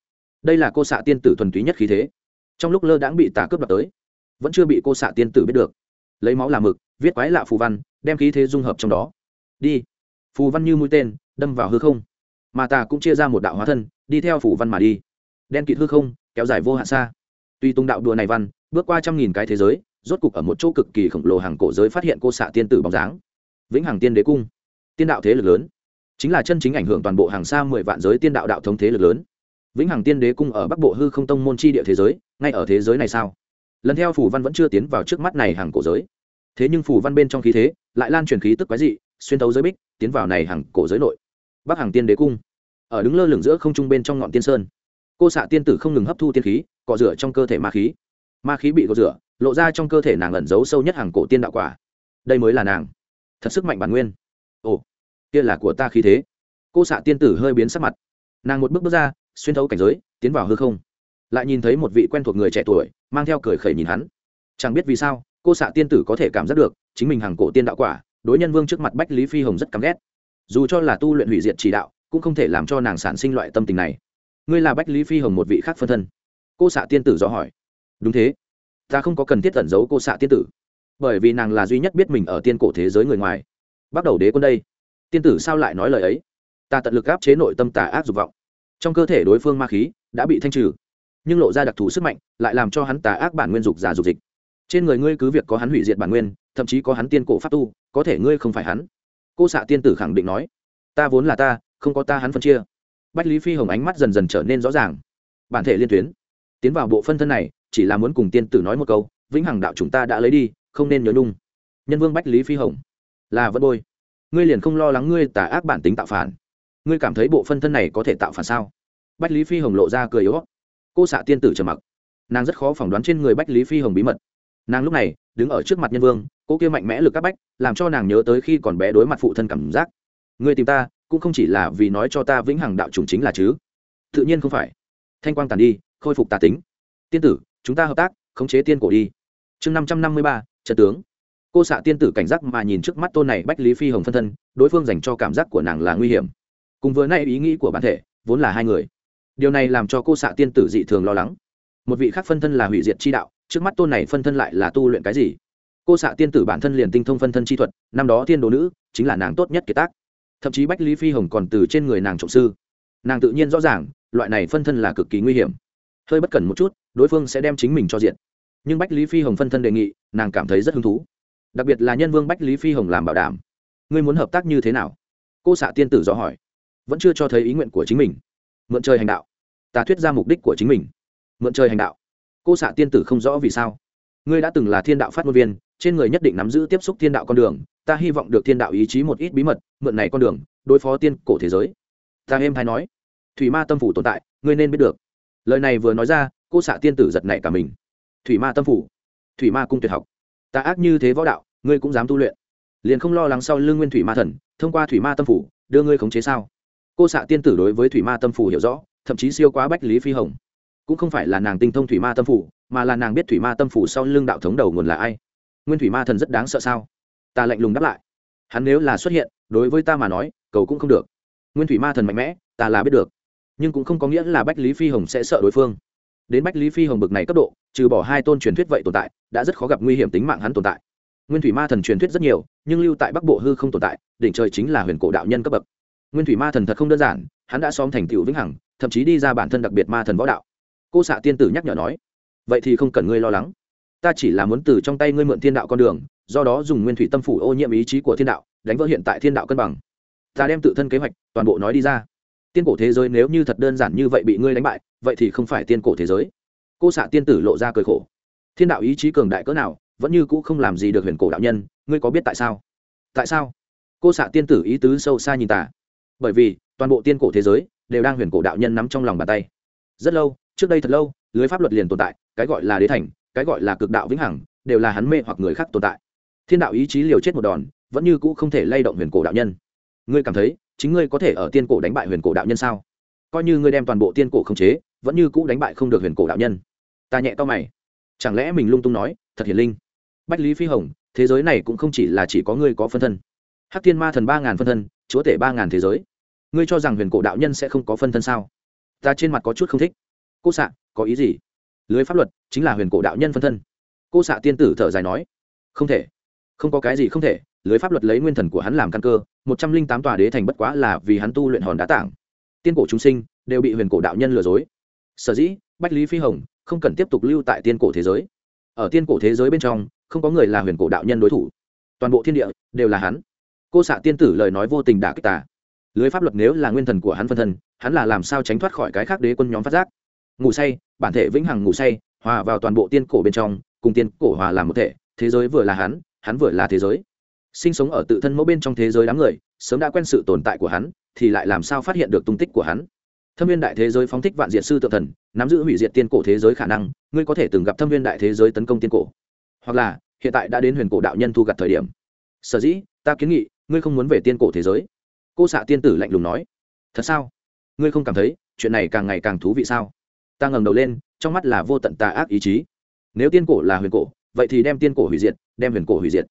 Đây là cô xạ tiên tử thuần túy nhất khí thế. Trong lúc lơ đãng bị tà cướp đoạt tới, vẫn chưa bị cô xạ tiên tử biết được. Lấy máu làm mực, viết quái lạ phù văn, đem khí thế dung hợp trong đó. Đi. Phù văn như mũi tên, đâm vào hư không. Mà ta cũng chia ra một đạo hóa thân, đi theo phù văn mà đi. Đen kịt hư không, kéo dài vô hạn xa. Tuy tung đạo đùa này văn, bước qua trăm nghìn cái thế giới, rốt cục ở một chỗ cực kỳ khổng lồ hàng cổ giới phát hiện cô xạ tiên tử bóng dáng. Vĩnh hằng tiên đế cung tiên đạo thế lực lớn. Chính là chân chính ảnh hưởng toàn bộ hàng xa mười vạn giới tiên đạo đạo thống thế lực lớn. Vĩnh hằng tiên đế cung ở bắc bộ hư không tông môn chi địa thế giới, ngay ở thế giới này sao? Lần theo phủ văn vẫn chưa tiến vào trước mắt này hàng cổ giới. Thế nhưng phủ văn bên trong khí thế lại lan truyền khí tức quái dị, xuyên tấu giới bích, tiến vào này hàng cổ giới nội. Bắc hàng tiên đế cung, ở đứng lơ lửng giữa không trung bên trong ngọn tiên sơn. Cô xạ tiên tử không ngừng hấp thu tiên khí, cọ rửa trong cơ thể ma khí. Ma khí bị cọ rửa, lộ ra trong cơ thể nàng ẩn giấu sâu nhất hàng cổ tiên đạo quả. Đây mới là nàng. Thật sức mạnh bản nguyên ồ, kia là của ta khí thế. Cô xạ tiên tử hơi biến sắc mặt. Nàng một bước bước ra, xuyên thấu cảnh giới, tiến vào hư không. Lại nhìn thấy một vị quen thuộc người trẻ tuổi, mang theo cười khẩy nhìn hắn. Chẳng biết vì sao, cô xạ tiên tử có thể cảm giác được, chính mình hàng cổ tiên đạo quả, đối nhân vương trước mặt bách lý phi hồng rất căm ghét. Dù cho là tu luyện hủy diệt chỉ đạo, cũng không thể làm cho nàng sản sinh loại tâm tình này. Ngươi là bách lý phi hồng một vị khác phân thân. Cô xạ tiên tử rõ hỏi. Đúng thế. Ta không có cần thiết tẩn giấu cô xạ tiên tử. Bởi vì nàng là duy nhất biết mình ở tiên cổ thế giới người ngoài bắt đầu đế quân đây. Tiên tử sao lại nói lời ấy? Ta tận lực áp chế nội tâm tà ác dục vọng. Trong cơ thể đối phương ma khí đã bị thanh trừ, nhưng lộ ra đặc thù sức mạnh lại làm cho hắn tà ác bản nguyên dục giả dục dịch. Trên người ngươi cứ việc có hắn hủy diệt bản nguyên, thậm chí có hắn tiên cổ pháp tu, có thể ngươi không phải hắn. Cô xạ tiên tử khẳng định nói, ta vốn là ta, không có ta hắn phân chia. Bách lý phi hồng ánh mắt dần dần trở nên rõ ràng. Bản thể liên tuyến, tiến vào bộ phân thân này, chỉ là muốn cùng tiên tử nói một câu, vĩnh hằng đạo chúng ta đã lấy đi, không nên nhớ nhung. Nhân vương bách lý phi hồng là vẫn bôi. Ngươi liền không lo lắng ngươi tà ác bản tính tạo phản. Ngươi cảm thấy bộ phân thân này có thể tạo phản sao? Bách lý phi hồng lộ ra cười yếu cô xạ tiên tử trầm mặc. Nàng rất khó phỏng đoán trên người bách lý phi hồng bí mật. Nàng lúc này đứng ở trước mặt nhân vương, cô kia mạnh mẽ lực các bách, làm cho nàng nhớ tới khi còn bé đối mặt phụ thân cảm giác. Ngươi tìm ta, cũng không chỉ là vì nói cho ta vĩnh hằng đạo chủng chính là chứ. Tự nhiên không phải. Thanh quang tàn đi, khôi phục tà tính. Tiên tử, chúng ta hợp tác, khống chế tiên cổ đi. Chương năm trăm năm mươi ba, trận tướng cô xạ tiên tử cảnh giác mà nhìn trước mắt tôn này bách lý phi hồng phân thân, đối phương dành cho cảm giác của nàng là nguy hiểm. Cùng vừa nay ý nghĩ của bản thể, vốn là hai người. Điều này làm cho cô xạ tiên tử dị thường lo lắng. Một vị khác phân thân là hủy diệt chi đạo, trước mắt tôn này phân thân lại là tu luyện cái gì? Cô xạ tiên tử bản thân liền tinh thông phân thân chi thuật, năm đó thiên đồ nữ, chính là nàng tốt nhất kiệt tác. Thậm chí bách lý phi hồng còn từ trên người nàng trọng sư. Nàng tự nhiên rõ ràng, loại này phân thân là cực kỳ nguy hiểm. Hơi bất cẩn một chút, đối phương sẽ đem chính mình cho diện. Nhưng bách lý phi hồng phân thân đề nghị, nàng cảm thấy rất hứng thú đặc biệt là nhân vương bách lý phi hồng làm bảo đảm. Ngươi muốn hợp tác như thế nào? Cô xạ tiên tử rõ hỏi. Vẫn chưa cho thấy ý nguyện của chính mình. Mượn trời hành đạo. Ta thuyết ra mục đích của chính mình. Mượn trời hành đạo. Cô xạ tiên tử không rõ vì sao. Ngươi đã từng là thiên đạo phát ngôn viên, trên người nhất định nắm giữ tiếp xúc thiên đạo con đường. Ta hy vọng được thiên đạo ý chí một ít bí mật, mượn này con đường, đối phó tiên cổ thế giới. Ta êm hay nói, thủy ma tâm phủ tồn tại, ngươi nên biết được. Lời này vừa nói ra, cô xạ tiên tử giật nảy cả mình. Thủy ma tâm phủ? Thủy ma cung tuyệt học. Ta ác như thế võ đạo ngươi cũng dám tu luyện. Liền không lo lắng sau lưng nguyên thủy ma thần, thông qua thủy ma tâm phủ, đưa ngươi khống chế sao? Cô xạ tiên tử đối với thủy ma tâm phủ hiểu rõ, thậm chí siêu quá bách lý phi hồng. Cũng không phải là nàng tinh thông thủy ma tâm phủ, mà là nàng biết thủy ma tâm phủ sau lưng đạo thống đầu nguồn là ai. Nguyên thủy ma thần rất đáng sợ sao? Ta lạnh lùng đáp lại. Hắn nếu là xuất hiện, đối với ta mà nói, cầu cũng không được. Nguyên thủy ma thần mạnh mẽ, ta là biết được. Nhưng cũng không có nghĩa là bách lý phi hồng sẽ sợ đối phương. Đến bách lý phi hồng bực này cấp độ, trừ bỏ hai tôn truyền thuyết vậy tồn tại, đã rất khó gặp nguy hiểm tính mạng hắn tồn tại nguyên thủy ma thần truyền thuyết rất nhiều, nhưng lưu tại bắc bộ hư không tồn tại, đỉnh trời chính là huyền cổ đạo nhân cấp bậc. Nguyên thủy ma thần thật không đơn giản, hắn đã xóm thành tựu vĩnh hằng, thậm chí đi ra bản thân đặc biệt ma thần võ đạo. Cô xạ tiên tử nhắc nhở nói, vậy thì không cần ngươi lo lắng. Ta chỉ là muốn từ trong tay ngươi mượn thiên đạo con đường, do đó dùng nguyên thủy tâm phủ ô nhiễm ý chí của thiên đạo, đánh vỡ hiện tại thiên đạo cân bằng. Ta đem tự thân kế hoạch, toàn bộ nói đi ra. Tiên cổ thế giới nếu như thật đơn giản như vậy bị ngươi đánh bại, vậy thì không phải tiên cổ thế giới. Cô xạ tiên tử lộ ra cười khổ. Thiên đạo ý chí cường đại cỡ nào vẫn như cũ không làm gì được huyền cổ đạo nhân, ngươi có biết tại sao? Tại sao? Cô xạ tiên tử ý tứ sâu xa nhìn tả bởi vì, toàn bộ tiên cổ thế giới đều đang huyền cổ đạo nhân nắm trong lòng bàn tay. Rất lâu, trước đây thật lâu, lưới pháp luật liền tồn tại, cái gọi là đế thành, cái gọi là cực đạo vĩnh hằng, đều là hắn mê hoặc người khác tồn tại. Thiên đạo ý chí liều chết một đòn, vẫn như cũ không thể lay động huyền cổ đạo nhân. Ngươi cảm thấy, chính ngươi có thể ở tiên cổ đánh bại huyền cổ đạo nhân sao? Coi như ngươi đem toàn bộ tiên cổ khống chế, vẫn như cũ đánh bại không được huyền cổ đạo nhân. Ta nhẹ to mày. Chẳng lẽ mình lung tung nói, thật hiền linh? Bách lý phi hồng, thế giới này cũng không chỉ là chỉ có ngươi có phân thân. Hắc thiên ma thần ba ngàn phân thân, chúa tể ba ngàn thế giới. Ngươi cho rằng huyền cổ đạo nhân sẽ không có phân thân sao? Ta trên mặt có chút không thích. Cô xạ có ý gì? Lưới pháp luật chính là huyền cổ đạo nhân phân thân. Cô xạ tiên tử thở dài nói. Không thể. Không có cái gì không thể. Lưới pháp luật lấy nguyên thần của hắn làm căn cơ, một trăm linh tám tòa đế thành bất quá là vì hắn tu luyện hòn đá tảng. Tiên cổ chúng sinh đều bị huyền cổ đạo nhân lừa dối. Sở dĩ, bách lý phi hồng không cần tiếp tục lưu tại tiên cổ thế giới. Ở tiên cổ thế giới bên trong không có người là huyền cổ đạo nhân đối thủ. Toàn bộ thiên địa đều là hắn. Cô xạ tiên tử lời nói vô tình đả kích tà lưới pháp luật nếu là nguyên thần của hắn phân thân, hắn là làm sao tránh thoát khỏi cái khác đế quân nhóm phát giác? Ngủ say, bản thể vĩnh hằng ngủ say, hòa vào toàn bộ tiên cổ bên trong, cùng tiên cổ hòa làm một thể, thế giới vừa là hắn hắn vừa là thế giới. Sinh sống ở tự thân mẫu bên trong thế giới đám người, sớm đã quen sự tồn tại của hắn, thì lại làm sao phát hiện được tung tích của hắn? Thâm viên đại thế giới phóng thích vạn diệt sư tự thần, nắm giữ hủy diệt tiên cổ thế giới khả năng, ngươi có thể từng gặp thâm viên đại thế giới tấn công tiên cổ hoặc là hiện tại đã đến huyền cổ đạo nhân thu gặt thời điểm. Sở dĩ, ta kiến nghị, ngươi không muốn về tiên cổ thế giới. Cô xạ tiên tử lạnh lùng nói. Thật sao? Ngươi không cảm thấy, chuyện này càng ngày càng thú vị sao? Ta ngẩng đầu lên, trong mắt là vô tận tà ác ý chí. Nếu tiên cổ là huyền cổ, vậy thì đem tiên cổ hủy diệt, đem huyền cổ hủy diệt.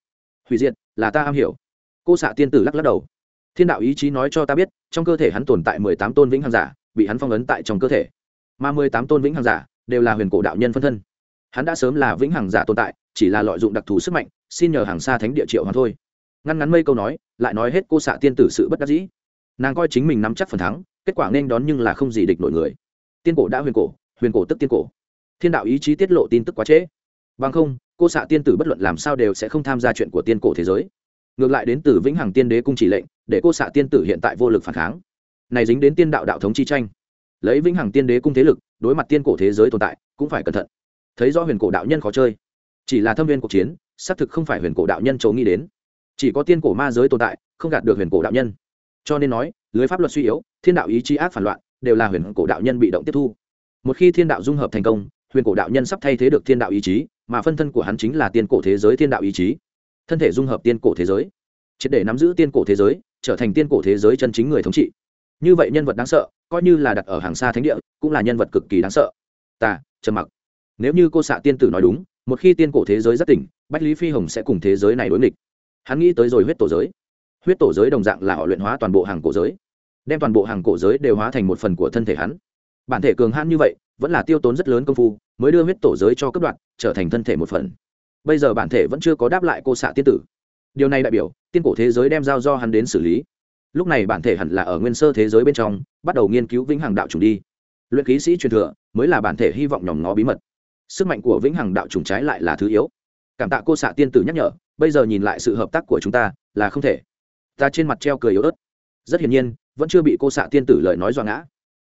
Hủy diệt, là ta am hiểu. Cô xạ tiên tử lắc lắc đầu. Thiên đạo ý chí nói cho ta biết, trong cơ thể hắn tồn tại mười tám tôn vĩnh hằng giả, bị hắn phong ấn tại trong cơ thể. Mà mười tám tôn vĩnh hằng giả, đều là huyền cổ đạo nhân phân thân hắn đã sớm là vĩnh hằng giả tồn tại, chỉ là lợi dụng đặc thù sức mạnh, xin nhờ hàng xa thánh địa triệu hoàng thôi. Ngăn ngắn mây câu nói, lại nói hết cô xạ tiên tử sự bất đắc dĩ. Nàng coi chính mình nắm chắc phần thắng, kết quả nên đón nhưng là không gì địch nổi người. Tiên cổ đã huyền cổ huyền cổ tức tiên cổ. Thiên đạo ý chí tiết lộ tin tức quá trễ. Bằng không, cô xạ tiên tử bất luận làm sao đều sẽ không tham gia chuyện của tiên cổ thế giới. Ngược lại đến từ vĩnh hằng tiên đế cung chỉ lệnh, để cô xạ tiên tử hiện tại vô lực phản kháng. Này dính đến tiên đạo đạo thống chi tranh. Lấy vĩnh hằng tiên đế cung thế lực, đối mặt tiên cổ thế giới tồn tại, cũng phải cẩn thận thấy do huyền cổ đạo nhân khó chơi. Chỉ là thâm viên cuộc chiến, xác thực không phải huyền cổ đạo nhân chấu nghĩ đến. Chỉ có tiên cổ ma giới tồn tại, không gạt được huyền cổ đạo nhân. Cho nên nói, lưới pháp luật suy yếu, thiên đạo ý chí ác phản loạn, đều là huyền cổ đạo nhân bị động tiếp thu. Một khi thiên đạo dung hợp thành công, huyền cổ đạo nhân sắp thay thế được thiên đạo ý chí, mà phân thân của hắn chính là tiên cổ thế giới thiên đạo ý chí. Thân thể dung hợp tiên cổ thế giới. Triệt để nắm giữ tiên cổ thế giới, trở thành tiên cổ thế giới chân chính người thống trị. Như vậy nhân vật đáng sợ, coi như là đặt ở hàng xa thánh địa, cũng là nhân vật cực kỳ đáng sợ. Ta, trầm mặc nếu như cô xạ tiên tử nói đúng, một khi tiên cổ thế giới rất tỉnh, bách lý phi hồng sẽ cùng thế giới này đối nghịch. Hắn nghĩ tới rồi huyết tổ giới. Huyết tổ giới đồng dạng là họ luyện hóa toàn bộ hàng cổ giới, đem toàn bộ hàng cổ giới đều hóa thành một phần của thân thể hắn. Bản thể cường hãn như vậy, vẫn là tiêu tốn rất lớn công phu, mới đưa huyết tổ giới cho cấp đoạn, trở thành thân thể một phần. Bây giờ bản thể vẫn chưa có đáp lại cô xạ tiên tử. Điều này đại biểu, tiên cổ thế giới đem giao do hắn đến xử lý. Lúc này bản thể hẳn là ở nguyên sơ thế giới bên trong, bắt đầu nghiên cứu vĩnh hằng đạo trùng đi. Luyện ký sĩ truyền thừa mới là bản thể hy vọng nhòm ngó bí mật sức mạnh của vĩnh hằng đạo trùng trái lại là thứ yếu. Cảm tạ cô xạ tiên tử nhắc nhở, bây giờ nhìn lại sự hợp tác của chúng ta, là không thể. Ta trên mặt treo cười yếu ớt. Rất hiển nhiên, vẫn chưa bị cô xạ tiên tử lời nói dọa ngã.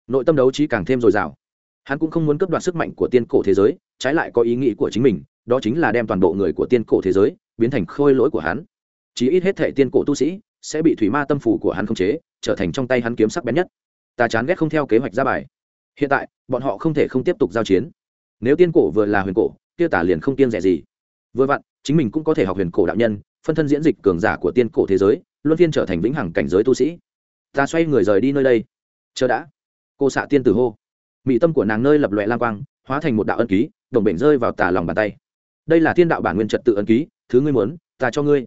Nội tâm đấu trí càng thêm dồi dào. Hắn cũng không muốn cấp đoạt sức mạnh của tiên cổ thế giới, trái lại có ý nghĩ của chính mình, đó chính là đem toàn bộ người của tiên cổ thế giới biến thành khôi lỗi của hắn. Chí ít hết thể tiên cổ tu sĩ sẽ bị thủy ma tâm phủ của hắn khống chế, trở thành trong tay hắn kiếm sắc bén nhất. Ta chán ghét không theo kế hoạch ra bài. Hiện tại, bọn họ không thể không tiếp tục giao chiến nếu tiên cổ vừa là huyền cổ, kia tả liền không tiên rẻ gì. Vừa vặn, chính mình cũng có thể học huyền cổ đạo nhân, phân thân diễn dịch cường giả của tiên cổ thế giới, luân phiên trở thành vĩnh hằng cảnh giới tu sĩ. Ta xoay người rời đi nơi đây. Chờ đã. Cô xạ tiên tử hô. Mỹ tâm của nàng nơi lập loẹ lang quang, hóa thành một đạo ân ký, đồng bệnh rơi vào tà lòng bàn tay. Đây là thiên đạo bản nguyên trật tự ân ký, thứ ngươi muốn, ta cho ngươi.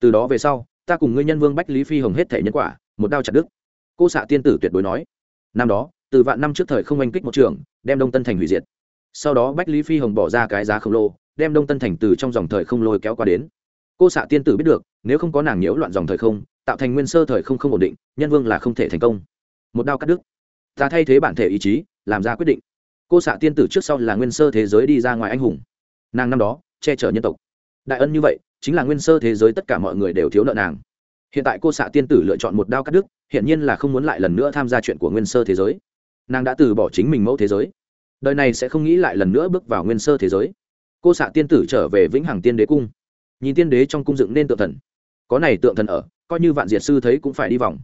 Từ đó về sau, ta cùng ngươi nhân vương bách lý phi hồng hết thể nhân quả, một đao chặt đức cô xạ tiên tử tuyệt đối nói. Năm đó, từ vạn năm trước thời không oanh kích một trường, đem đông tân thành hủy diệt sau đó bách lý phi hồng bỏ ra cái giá khổng lồ, đem đông tân thành từ trong dòng thời không lôi kéo qua đến. Cô xạ tiên tử biết được, nếu không có nàng nhiễu loạn dòng thời không, tạo thành nguyên sơ thời không không ổn định, nhân vương là không thể thành công. Một đao cắt đứt. Ta thay thế bản thể ý chí, làm ra quyết định. Cô xạ tiên tử trước sau là nguyên sơ thế giới đi ra ngoài anh hùng. Nàng năm đó, che chở nhân tộc. Đại ân như vậy, chính là nguyên sơ thế giới tất cả mọi người đều thiếu nợ nàng. Hiện tại cô xạ tiên tử lựa chọn một đao cắt đứt hiện nhiên là không muốn lại lần nữa tham gia chuyện của nguyên sơ thế giới. Nàng đã từ bỏ chính mình mẫu thế giới đời này sẽ không nghĩ lại lần nữa bước vào nguyên sơ thế giới. Cô xạ tiên tử trở về vĩnh hằng tiên đế cung. Nhìn tiên đế trong cung dựng nên tượng thần. Có này tượng thần ở, coi như vạn diệt sư thấy cũng phải đi vòng.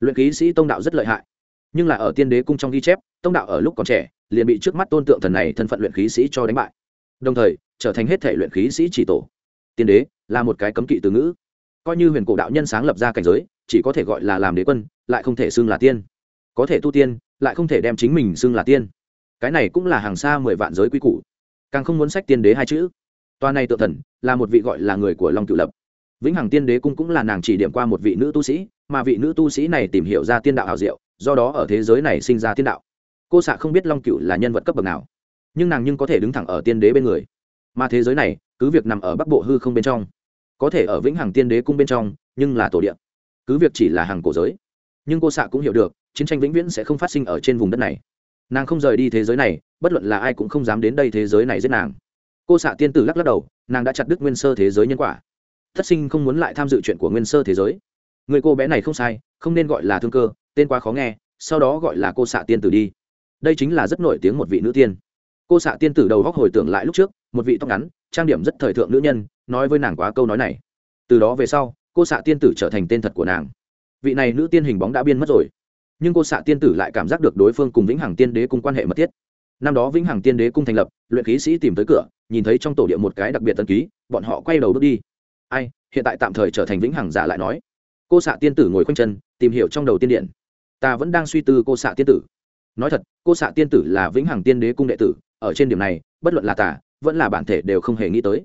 Luyện ký sĩ tông đạo rất lợi hại. Nhưng là ở tiên đế cung trong ghi chép, tông đạo ở lúc còn trẻ, liền bị trước mắt tôn tượng thần này thân phận luyện khí sĩ cho đánh bại. Đồng thời, trở thành hết thể luyện khí sĩ chỉ tổ. Tiên đế là một cái cấm kỵ từ ngữ. Coi như huyền cổ đạo nhân sáng lập ra cảnh giới, chỉ có thể gọi là làm đế quân, lại không thể xưng là tiên. Có thể tu tiên, lại không thể đem chính mình xưng là tiên cái này cũng là hàng xa mười vạn giới quy củ. Càng không muốn sách tiên đế hai chữ. Toa này tự thần, là một vị gọi là người của long cựu lập. Vĩnh hằng tiên đế cung cũng là nàng chỉ điểm qua một vị nữ tu sĩ, mà vị nữ tu sĩ này tìm hiểu ra tiên đạo hào diệu, do đó ở thế giới này sinh ra tiên đạo. Cô xạ không biết long cựu là nhân vật cấp bậc nào, nhưng nàng nhưng có thể đứng thẳng ở tiên đế bên người. Mà thế giới này, cứ việc nằm ở bắc bộ hư không bên trong, có thể ở vĩnh hằng tiên đế cung bên trong, nhưng là tổ địa. Cứ việc chỉ là hàng cổ giới, nhưng cô xạ cũng hiểu được, chiến tranh vĩnh viễn sẽ không phát sinh ở trên vùng đất này nàng không rời đi thế giới này, bất luận là ai cũng không dám đến đây thế giới này giết nàng. Cô xạ tiên tử lắc lắc đầu, nàng đã chặt đứt nguyên sơ thế giới nhân quả. Thất sinh không muốn lại tham dự chuyện của nguyên sơ thế giới. Người cô bé này không sai, không nên gọi là thương cơ, tên quá khó nghe, sau đó gọi là cô xạ tiên tử đi. Đây chính là rất nổi tiếng một vị nữ tiên. Cô xạ tiên tử đầu góc hồi tưởng lại lúc trước, một vị tóc ngắn, trang điểm rất thời thượng nữ nhân, nói với nàng quá câu nói này. Từ đó về sau, cô xạ tiên tử trở thành tên thật của nàng. Vị này nữ tiên hình bóng đã biên mất rồi nhưng cô xạ tiên tử lại cảm giác được đối phương cùng vĩnh hằng tiên đế cung quan hệ mật thiết. Năm đó vĩnh hằng tiên đế cung thành lập, luyện khí sĩ tìm tới cửa, nhìn thấy trong tổ địa một cái đặc biệt tân ký, bọn họ quay đầu bước đi. Ai, hiện tại tạm thời trở thành vĩnh hằng giả lại nói. Cô xạ tiên tử ngồi khoanh chân, tìm hiểu trong đầu tiên điện. Ta vẫn đang suy tư cô xạ tiên tử. Nói thật, cô xạ tiên tử là vĩnh hằng tiên đế cung đệ tử, ở trên điểm này, bất luận là tả vẫn là bản thể đều không hề nghĩ tới.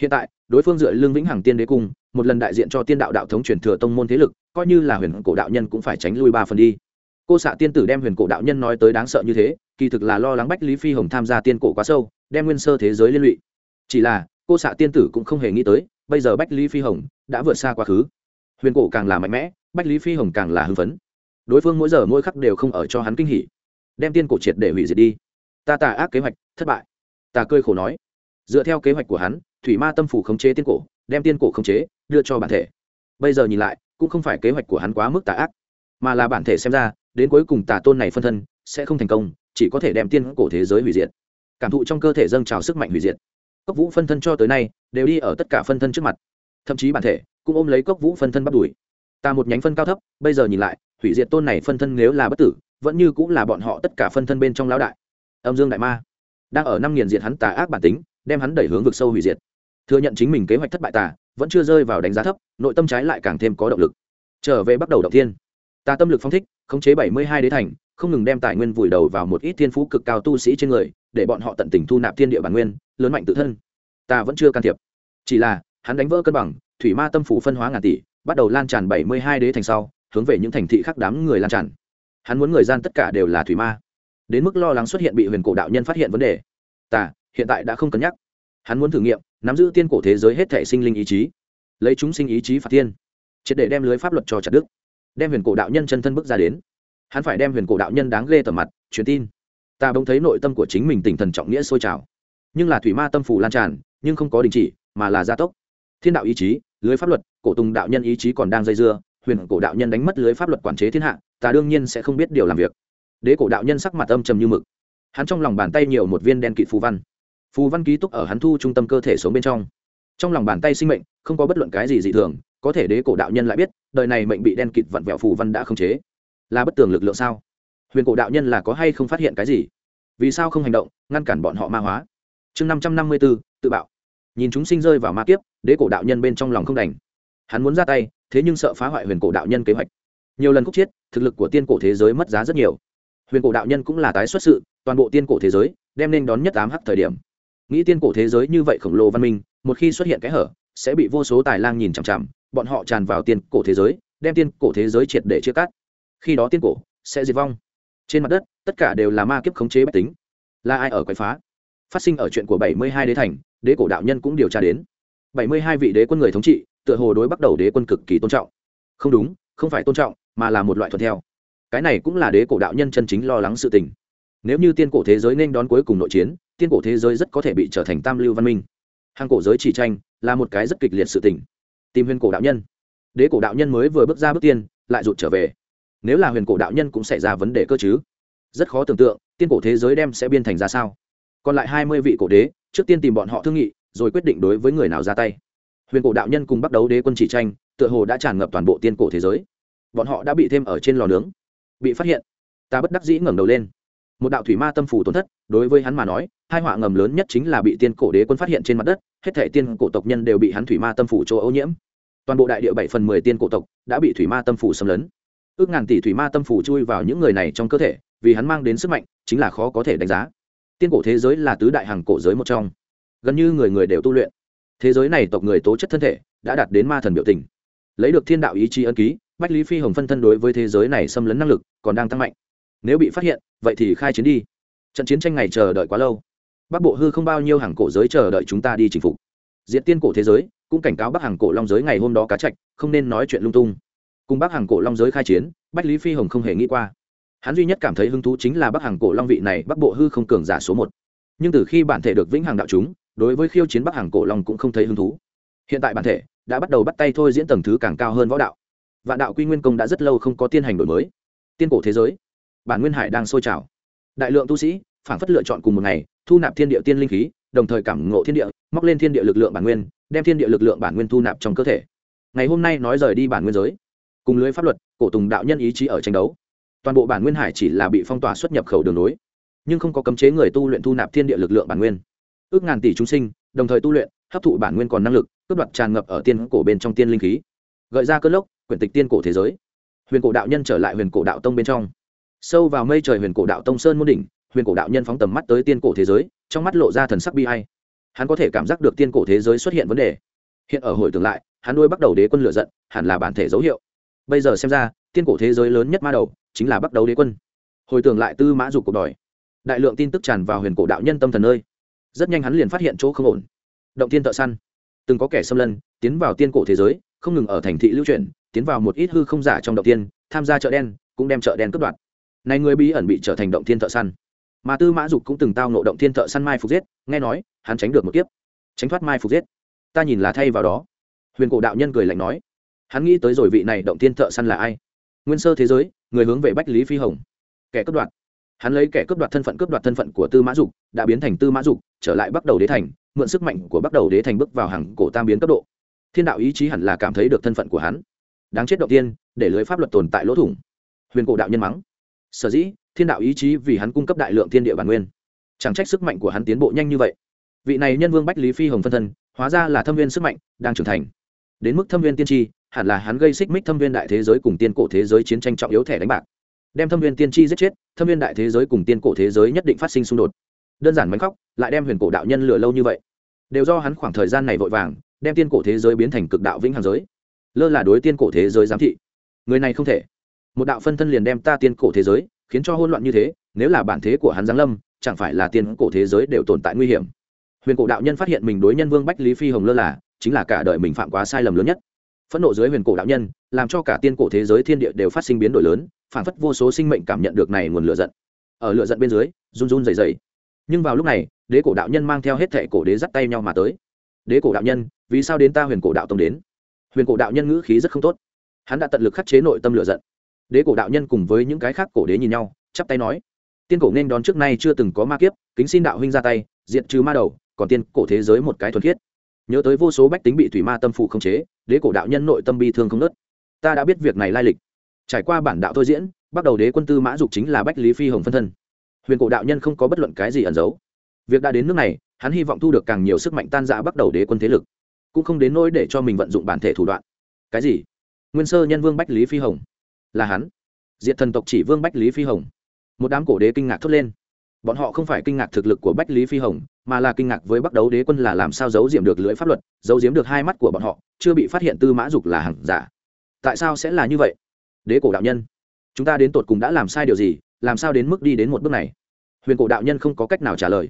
Hiện tại, đối phương dựa lương vĩnh hằng tiên đế cung, một lần đại diện cho tiên đạo đạo thống truyền thừa tông môn thế lực, coi như là huyền cổ đạo nhân cũng phải tránh lui ba phần đi cô xạ tiên tử đem huyền cổ đạo nhân nói tới đáng sợ như thế, kỳ thực là lo lắng bách lý phi hồng tham gia tiên cổ quá sâu, đem nguyên sơ thế giới liên lụy. Chỉ là, cô xạ tiên tử cũng không hề nghĩ tới, bây giờ bách lý phi hồng đã vượt xa quá khứ. Huyền cổ càng là mạnh mẽ, bách lý phi hồng càng là hưng phấn. Đối phương mỗi giờ mỗi khắc đều không ở cho hắn kinh hỉ. Đem tiên cổ triệt để hủy diệt đi. Ta tà ác kế hoạch, thất bại. Ta cơi khổ nói. Dựa theo kế hoạch của hắn, thủy ma tâm phủ khống chế tiên cổ, đem tiên cổ khống chế, đưa cho bản thể. Bây giờ nhìn lại, cũng không phải kế hoạch của hắn quá mức tà ác, mà là bản thể xem ra đến cuối cùng tà tôn này phân thân sẽ không thành công, chỉ có thể đem tiên cổ thế giới hủy diệt. Cảm thụ trong cơ thể dâng trào sức mạnh hủy diệt. Cốc vũ phân thân cho tới nay đều đi ở tất cả phân thân trước mặt. Thậm chí bản thể cũng ôm lấy cốc vũ phân thân bắt đuổi. Ta một nhánh phân cao thấp, bây giờ nhìn lại, hủy diệt tôn này phân thân nếu là bất tử, vẫn như cũng là bọn họ tất cả phân thân bên trong lão đại. Âm dương đại ma đang ở năm nghiền diệt hắn tà ác bản tính, đem hắn đẩy hướng vực sâu hủy diệt. Thừa nhận chính mình kế hoạch thất bại tà, vẫn chưa rơi vào đánh giá thấp, nội tâm trái lại càng thêm có động lực. Trở về bắt đầu động thiên. Ta tâm lực phong thích, khống chế bảy mươi hai đế thành, không ngừng đem tài nguyên vùi đầu vào một ít thiên phú cực cao tu sĩ trên người, để bọn họ tận tình thu nạp thiên địa bản nguyên, lớn mạnh tự thân. Ta vẫn chưa can thiệp. Chỉ là, hắn đánh vỡ cân bằng, thủy ma tâm phủ phân hóa ngàn tỷ, bắt đầu lan tràn bảy mươi hai đế thành sau, hướng về những thành thị khác đám người lan tràn. Hắn muốn người gian tất cả đều là thủy ma. Đến mức lo lắng xuất hiện bị huyền cổ đạo nhân phát hiện vấn đề. Ta, hiện tại đã không cân nhắc. Hắn muốn thử nghiệm, nắm giữ tiên cổ thế giới hết thể sinh linh ý chí. Lấy chúng sinh ý chí phạt tiên triệt để đem lưới pháp luật cho chặt đức đem huyền cổ đạo nhân chân thân bước ra đến. Hắn phải đem huyền cổ đạo nhân đáng ghê tầm mặt, truyền tin. Ta bỗng thấy nội tâm của chính mình tinh thần trọng nghĩa sôi trào. Nhưng là thủy ma tâm phủ lan tràn, nhưng không có đình chỉ, mà là gia tốc. Thiên đạo ý chí, lưới pháp luật, cổ tùng đạo nhân ý chí còn đang dây dưa, huyền cổ đạo nhân đánh mất lưới pháp luật quản chế thiên hạ, ta đương nhiên sẽ không biết điều làm việc. Đế cổ đạo nhân sắc mặt âm trầm như mực. Hắn trong lòng bàn tay nhiều một viên đen kịt phù văn. Phù văn ký túc ở hắn thu trung tâm cơ thể sống bên trong. Trong lòng bàn tay sinh mệnh, không có bất luận cái gì dị thường có thể đế cổ đạo nhân lại biết, đời này mệnh bị đen kịt vặn vẹo phù văn đã không chế. Là bất tường lực lượng sao? Huyền cổ đạo nhân là có hay không phát hiện cái gì? Vì sao không hành động, ngăn cản bọn họ ma hóa? Chương năm trăm năm mươi b ố tự bạo. Nhìn chúng sinh rơi vào ma kiếp, đế cổ đạo nhân bên trong lòng không đành. Hắn muốn ra tay, thế nhưng sợ phá hoại huyền cổ đạo nhân kế hoạch. Nhiều lần khúc chiết, thực lực của tiên cổ thế giới mất giá rất nhiều. Huyền cổ đạo nhân cũng là tái xuất sự, toàn bộ tiên cổ thế giới đem nên đón nhất tám h thời điểm. Nghĩ tiên cổ thế giới như vậy khổng lồ văn minh, một khi xuất hiện cái hở, sẽ bị vô số tài lang nhìn chằm chằm bọn họ tràn vào tiên cổ thế giới, đem tiên cổ thế giới triệt để chia cắt. Khi đó tiên cổ sẽ diệt vong. Trên mặt đất, tất cả đều là ma kiếp khống chế bách tính. Là ai ở quậy phá? Phát sinh ở chuyện của bảy mươi hai đế thành, đế cổ đạo nhân cũng điều tra đến. bảy mươi hai vị đế quân người thống trị, tựa hồ đối bắt đầu đế quân cực kỳ tôn trọng. Không đúng, không phải tôn trọng, mà là một loại thuận theo. Cái này cũng là đế cổ đạo nhân chân chính lo lắng sự tình. Nếu như tiên cổ thế giới nên đón cuối cùng nội chiến, tiên cổ thế giới rất có thể bị trở thành tam lưu văn minh. Hàng cổ giới chỉ tranh là một cái rất kịch liệt sự tình tìm huyền cổ đạo nhân. Đế cổ đạo nhân mới vừa bước ra bước tiên, lại rụt trở về. Nếu là huyền cổ đạo nhân cũng xảy ra vấn đề cơ chứ? Rất khó tưởng tượng, tiên cổ thế giới đem sẽ biên thành ra sao? Còn lại hai mươi vị cổ đế, trước tiên tìm bọn họ thương nghị, rồi quyết định đối với người nào ra tay. Huyền cổ đạo nhân cùng bắt đấu đế quân chỉ tranh, tựa hồ đã tràn ngập toàn bộ tiên cổ thế giới. Bọn họ đã bị thêm ở trên lò nướng. Bị phát hiện. Ta bất đắc dĩ ngẩng đầu lên. Một đạo thủy ma tâm phủ tổn thất, đối với hắn mà nói hai họa ngầm lớn nhất chính là bị tiên cổ đế quân phát hiện trên mặt đất, hết thể tiên cổ tộc nhân đều bị hắn thủy ma tâm phủ chỗ ô nhiễm. Toàn bộ đại địa bảy phần mười tiên cổ tộc đã bị thủy ma tâm phủ xâm lấn. Ước ngàn tỷ thủy ma tâm phủ chui vào những người này trong cơ thể, vì hắn mang đến sức mạnh, chính là khó có thể đánh giá. Tiên cổ thế giới là tứ đại hàng cổ giới một trong. Gần như người người đều tu luyện. Thế giới này tộc người tố chất thân thể đã đạt đến ma thần biểu tình. Lấy được thiên đạo ý chí ân ký, bách lý phi hồng phân thân đối với thế giới này xâm lấn năng lực còn đang tăng mạnh. Nếu bị phát hiện, vậy thì khai chiến đi. Trận chiến tranh này chờ đợi quá lâu bắc bộ hư không bao nhiêu hàng cổ giới chờ đợi chúng ta đi chinh phục. Diện tiên cổ thế giới, cũng cảnh cáo bắc hàng cổ long giới ngày hôm đó cá trạch không nên nói chuyện lung tung. Cùng bắc hàng cổ long giới khai chiến, bách lý phi hồng không hề nghĩ qua. Hắn duy nhất cảm thấy hứng thú chính là bắc hàng cổ long vị này bắc bộ hư không cường giả số một. Nhưng từ khi bản thể được vĩnh hằng đạo chúng, đối với khiêu chiến bắc hàng cổ long cũng không thấy hứng thú. Hiện tại bản thể đã bắt đầu bắt tay thôi diễn tầng thứ càng cao hơn võ đạo. Vạn đạo quy nguyên công đã rất lâu không có tiên hành đổi mới. Tiên cổ thế giới, bản nguyên hải đang sôi trào. Đại lượng tu sĩ phản phất lựa chọn cùng một ngày, thu nạp thiên địa tiên linh khí, đồng thời cảm ngộ thiên địa, móc lên thiên địa lực lượng bản nguyên, đem thiên địa lực lượng bản nguyên thu nạp trong cơ thể. Ngày hôm nay nói rời đi bản nguyên giới, cùng lưới pháp luật, cổ tùng đạo nhân ý chí ở tranh đấu. Toàn bộ bản nguyên hải chỉ là bị phong tỏa xuất nhập khẩu đường lối nhưng không có cấm chế người tu luyện thu nạp thiên địa lực lượng bản nguyên. Ước ngàn tỷ chúng sinh, đồng thời tu luyện, hấp thụ bản nguyên còn năng lực, cướp đoạt tràn ngập ở tiên cổ bên trong tiên linh khí. Gợi ra cơn lốc, quyển tịch tiên cổ thế giới. Huyền cổ đạo nhân trở lại huyền cổ đạo tông bên trong. Sâu vào mây trời huyền cổ đạo tông sơn môn đỉnh huyền cổ đạo nhân phóng tầm mắt tới tiên cổ thế giới, trong mắt lộ ra thần sắc bi hay hắn có thể cảm giác được tiên cổ thế giới xuất hiện vấn đề. Hiện ở hồi tưởng lại, hắn nuôi bắt đầu đế quân lựa giận, hẳn là bản thể dấu hiệu. Bây giờ xem ra, tiên cổ thế giới lớn nhất ma đầu, chính là bắt đầu đế quân. Hồi tưởng lại tư mã dục cuộc đòi đại lượng tin tức tràn vào huyền cổ đạo nhân tâm thần nơi. Rất nhanh hắn liền phát hiện chỗ không ổn. Động tiên thợ săn. Từng có kẻ xâm lân tiến vào tiên cổ thế giới, không ngừng ở thành thị lưu truyền tiến vào một ít hư không giả trong động tiên tham gia chợ đen, cũng đem chợ đen cướp đoạt. Này người bí ẩn bị trở thành động thiên thợ săn mà tư mã dục cũng từng tao nộ động thiên thợ săn mai phục giết, nghe nói, hắn tránh được một kiếp. Tránh thoát mai phục giết. Ta nhìn là thay vào đó. Huyền cổ đạo nhân cười lạnh nói. Hắn nghĩ tới rồi vị này động thiên thợ săn là ai? Nguyên sơ thế giới, người hướng về bách lý phi hồng. Kẻ cướp đoạt. Hắn lấy kẻ cướp đoạt thân phận cướp đoạt thân phận của tư mã dục, đã biến thành tư mã dục, trở lại bắt đầu đế thành, mượn sức mạnh của bắt đầu đế thành bước vào hàng cổ tam biến cấp độ. Thiên đạo ý chí hẳn là cảm thấy được thân phận của hắn. Đáng chết đầu tiên để lưới pháp luật tồn tại lỗ thủng. Huyền cổ đạo nhân mắng sở dĩ, thiên đạo ý chí vì hắn cung cấp đại lượng thiên địa bản nguyên. Chẳng trách sức mạnh của hắn tiến bộ nhanh như vậy. Vị này nhân vương bách lý phi hồng phân thân, hóa ra là thâm viên sức mạnh, đang trưởng thành. Đến mức thâm viên tiên tri, hẳn là hắn gây xích mích thâm viên đại thế giới cùng tiên cổ thế giới chiến tranh trọng yếu thẻ đánh bạc. Đem thâm viên tiên tri giết chết, thâm viên đại thế giới cùng tiên cổ thế giới nhất định phát sinh xung đột. Đơn giản mánh khóc, lại đem huyền cổ đạo nhân lừa lâu như vậy. Đều do hắn khoảng thời gian này vội vàng, đem tiên cổ thế giới biến thành cực đạo vĩnh hằng giới. Lơ là đối tiên cổ thế giới giám thị. Người này không thể một đạo phân thân liền đem ta tiên cổ thế giới, khiến cho hỗn loạn như thế, nếu là bản thế của hắn giáng lâm, chẳng phải là tiên cổ thế giới đều tồn tại nguy hiểm. Huyền cổ đạo nhân phát hiện mình đối nhân vương bách lý phi hồng lơ là, chính là cả đời mình phạm quá sai lầm lớn nhất. Phẫn nộ dưới huyền cổ đạo nhân, làm cho cả tiên cổ thế giới thiên địa đều phát sinh biến đổi lớn, phản phất vô số sinh mệnh cảm nhận được này nguồn lửa giận. Ở lửa giận bên dưới, run run dày dày nhưng vào lúc này, đế cổ đạo nhân mang theo hết thệ cổ đế dắt tay nhau mà tới. Đế cổ đạo nhân, vì sao đến ta huyền cổ đạo tông đến? Huyền cổ đạo nhân ngữ khí rất không tốt. Hắn đã tận lực khắc chế nội tâm lửa giận đế cổ đạo nhân cùng với những cái khác cổ đế nhìn nhau, chắp tay nói, tiên cổ nên đón trước nay chưa từng có ma kiếp, kính xin đạo huynh ra tay diện trừ ma đầu, còn tiên cổ thế giới một cái thuần khiết. Nhớ tới vô số bách tính bị thủy ma tâm phụ không chế, đế cổ đạo nhân nội tâm bi thương không nớt ta đã biết việc này lai lịch. Trải qua bản đạo thôi diễn, bắt đầu đế quân tư mã dục chính là bách lý phi hồng phân thân. Huyền cổ đạo nhân không có bất luận cái gì ẩn giấu. Việc đã đến nước này, hắn hy vọng thu được càng nhiều sức mạnh tan dã bắt đầu đế quân thế lực, cũng không đến nỗi để cho mình vận dụng bản thể thủ đoạn. Cái gì? Nguyên sơ nhân vương bách lý phi hồng là hắn. Diệt thần tộc chỉ vương bách lý phi hồng. Một đám cổ đế kinh ngạc thốt lên. Bọn họ không phải kinh ngạc thực lực của bách lý phi hồng, mà là kinh ngạc với bắt đấu đế quân là làm sao giấu diệm được lưỡi pháp luật, giấu diếm được hai mắt của bọn họ, chưa bị phát hiện tư mã dục là hàng giả. Tại sao sẽ là như vậy? Đế cổ đạo nhân, chúng ta đến tột cùng đã làm sai điều gì, làm sao đến mức đi đến một bước này? Huyền cổ đạo nhân không có cách nào trả lời.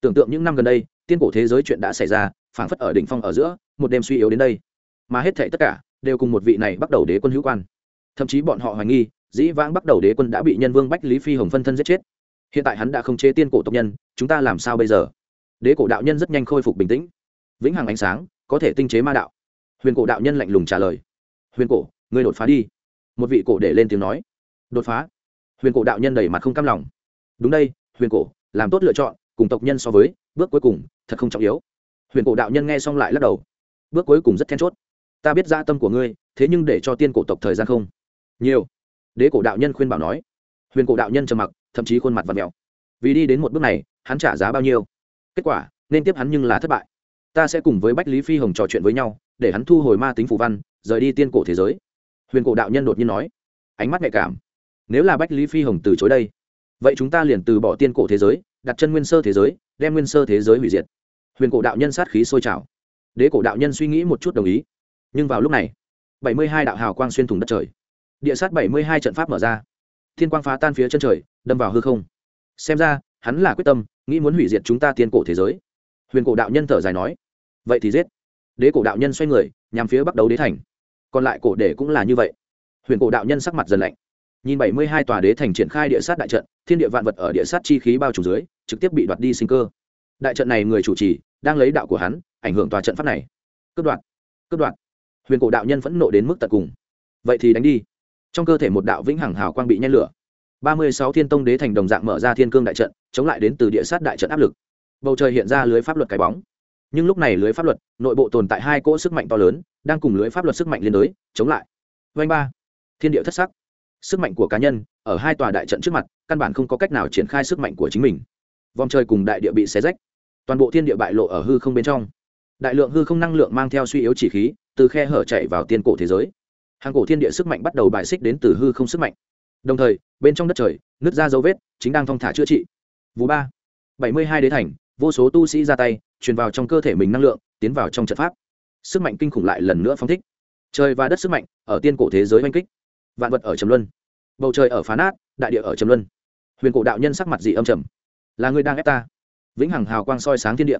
Tưởng tượng những năm gần đây, tiên cổ thế giới chuyện đã xảy ra, phảng phất ở đỉnh phong ở giữa, một đêm suy yếu đến đây. Mà hết thảy tất cả đều cùng một vị này bắt đầu đế quân hữu quan thậm chí bọn họ hoài nghi, dĩ vãng bắt đầu đế quân đã bị nhân vương bách lý phi hồng phân thân giết chết. Hiện tại hắn đã không chế tiên cổ tộc nhân, chúng ta làm sao bây giờ? Đế cổ đạo nhân rất nhanh khôi phục bình tĩnh. Vĩnh hằng ánh sáng, có thể tinh chế ma đạo. Huyền cổ đạo nhân lạnh lùng trả lời. Huyền cổ, ngươi đột phá đi. Một vị cổ để lên tiếng nói. Đột phá. Huyền cổ đạo nhân đầy mặt không cam lòng. Đúng đây, huyền cổ, làm tốt lựa chọn, cùng tộc nhân so với, bước cuối cùng, thật không trọng yếu. Huyền cổ đạo nhân nghe xong lại lắc đầu. Bước cuối cùng rất then chốt. Ta biết gia tâm của ngươi, thế nhưng để cho tiên cổ tộc thời gian không? Nhiều. Đế cổ đạo nhân khuyên bảo nói. Huyền cổ đạo nhân trầm mặc, thậm chí khuôn mặt và mèo vì đi đến một bước này, hắn trả giá bao nhiêu? Kết quả, nên tiếp hắn nhưng là thất bại. Ta sẽ cùng với bách lý phi hồng trò chuyện với nhau, để hắn thu hồi ma tính phù văn, rời đi tiên cổ thế giới. Huyền cổ đạo nhân đột nhiên nói. Ánh mắt nhạy cảm. Nếu là bách lý phi hồng từ chối đây, vậy chúng ta liền từ bỏ tiên cổ thế giới, đặt chân nguyên sơ thế giới, đem nguyên sơ thế giới hủy diệt. Huyền cổ đạo nhân sát khí sôi trào. Đế cổ đạo nhân suy nghĩ một chút đồng ý. Nhưng vào lúc này, bảy mươi hai đạo hào quang xuyên thủng đất trời địa sát bảy mươi hai trận pháp mở ra. Thiên quang phá tan phía chân trời, đâm vào hư không. Xem ra, hắn là quyết tâm, nghĩ muốn hủy diệt chúng ta tiên cổ thế giới. Huyền cổ đạo nhân thở dài nói. Vậy thì giết. Đế cổ đạo nhân xoay người, nhằm phía bắt đầu đế thành. Còn lại cổ để cũng là như vậy. Huyền cổ đạo nhân sắc mặt dần lạnh. Nhìn bảy mươi hai tòa đế thành triển khai địa sát đại trận, thiên địa vạn vật ở địa sát chi khí bao trùm dưới, trực tiếp bị đoạt đi sinh cơ. Đại trận này người chủ trì, đang lấy đạo của hắn, ảnh hưởng tòa trận pháp này. Cướp đoạt. Cướp đoạt. Huyền cổ đạo nhân phẫn nộ đến mức tận cùng. Vậy thì đánh đi trong cơ thể một đạo vĩnh hằng hào quang bị nhen lửa. Ba mươi sáu thiên tông đế thành đồng dạng mở ra thiên cương đại trận, chống lại đến từ địa sát đại trận áp lực. Bầu trời hiện ra lưới pháp luật cái bóng. Nhưng lúc này lưới pháp luật, nội bộ tồn tại hai cỗ sức mạnh to lớn, đang cùng lưới pháp luật sức mạnh liên đới chống lại. Vanh ba. Thiên địa thất sắc. Sức mạnh của cá nhân, ở hai tòa đại trận trước mặt, căn bản không có cách nào triển khai sức mạnh của chính mình. Vòng trời cùng đại địa bị xé rách. Toàn bộ thiên địa bại lộ ở hư không bên trong. Đại lượng hư không năng lượng mang theo suy yếu chỉ khí, từ khe hở chạy vào tiên cổ thế giới hàng cổ thiên địa sức mạnh bắt đầu bài xích đến từ hư không sức mạnh. Đồng thời, bên trong đất trời, nứt ra dấu vết, chính đang thong thả chữa trị. Vũ ba. Bảy mươi hai đế thành, vô số tu sĩ ra tay, truyền vào trong cơ thể mình năng lượng, tiến vào trong trận pháp. Sức mạnh kinh khủng lại lần nữa phong thích. Trời và đất sức mạnh, ở tiên cổ thế giới oanh kích. Vạn vật ở trầm luân. Bầu trời ở phá nát, đại địa ở trầm luân. Huyền cổ đạo nhân sắc mặt dị âm trầm. Là người đang ép ta. Vĩnh hằng hào quang soi sáng thiên địa.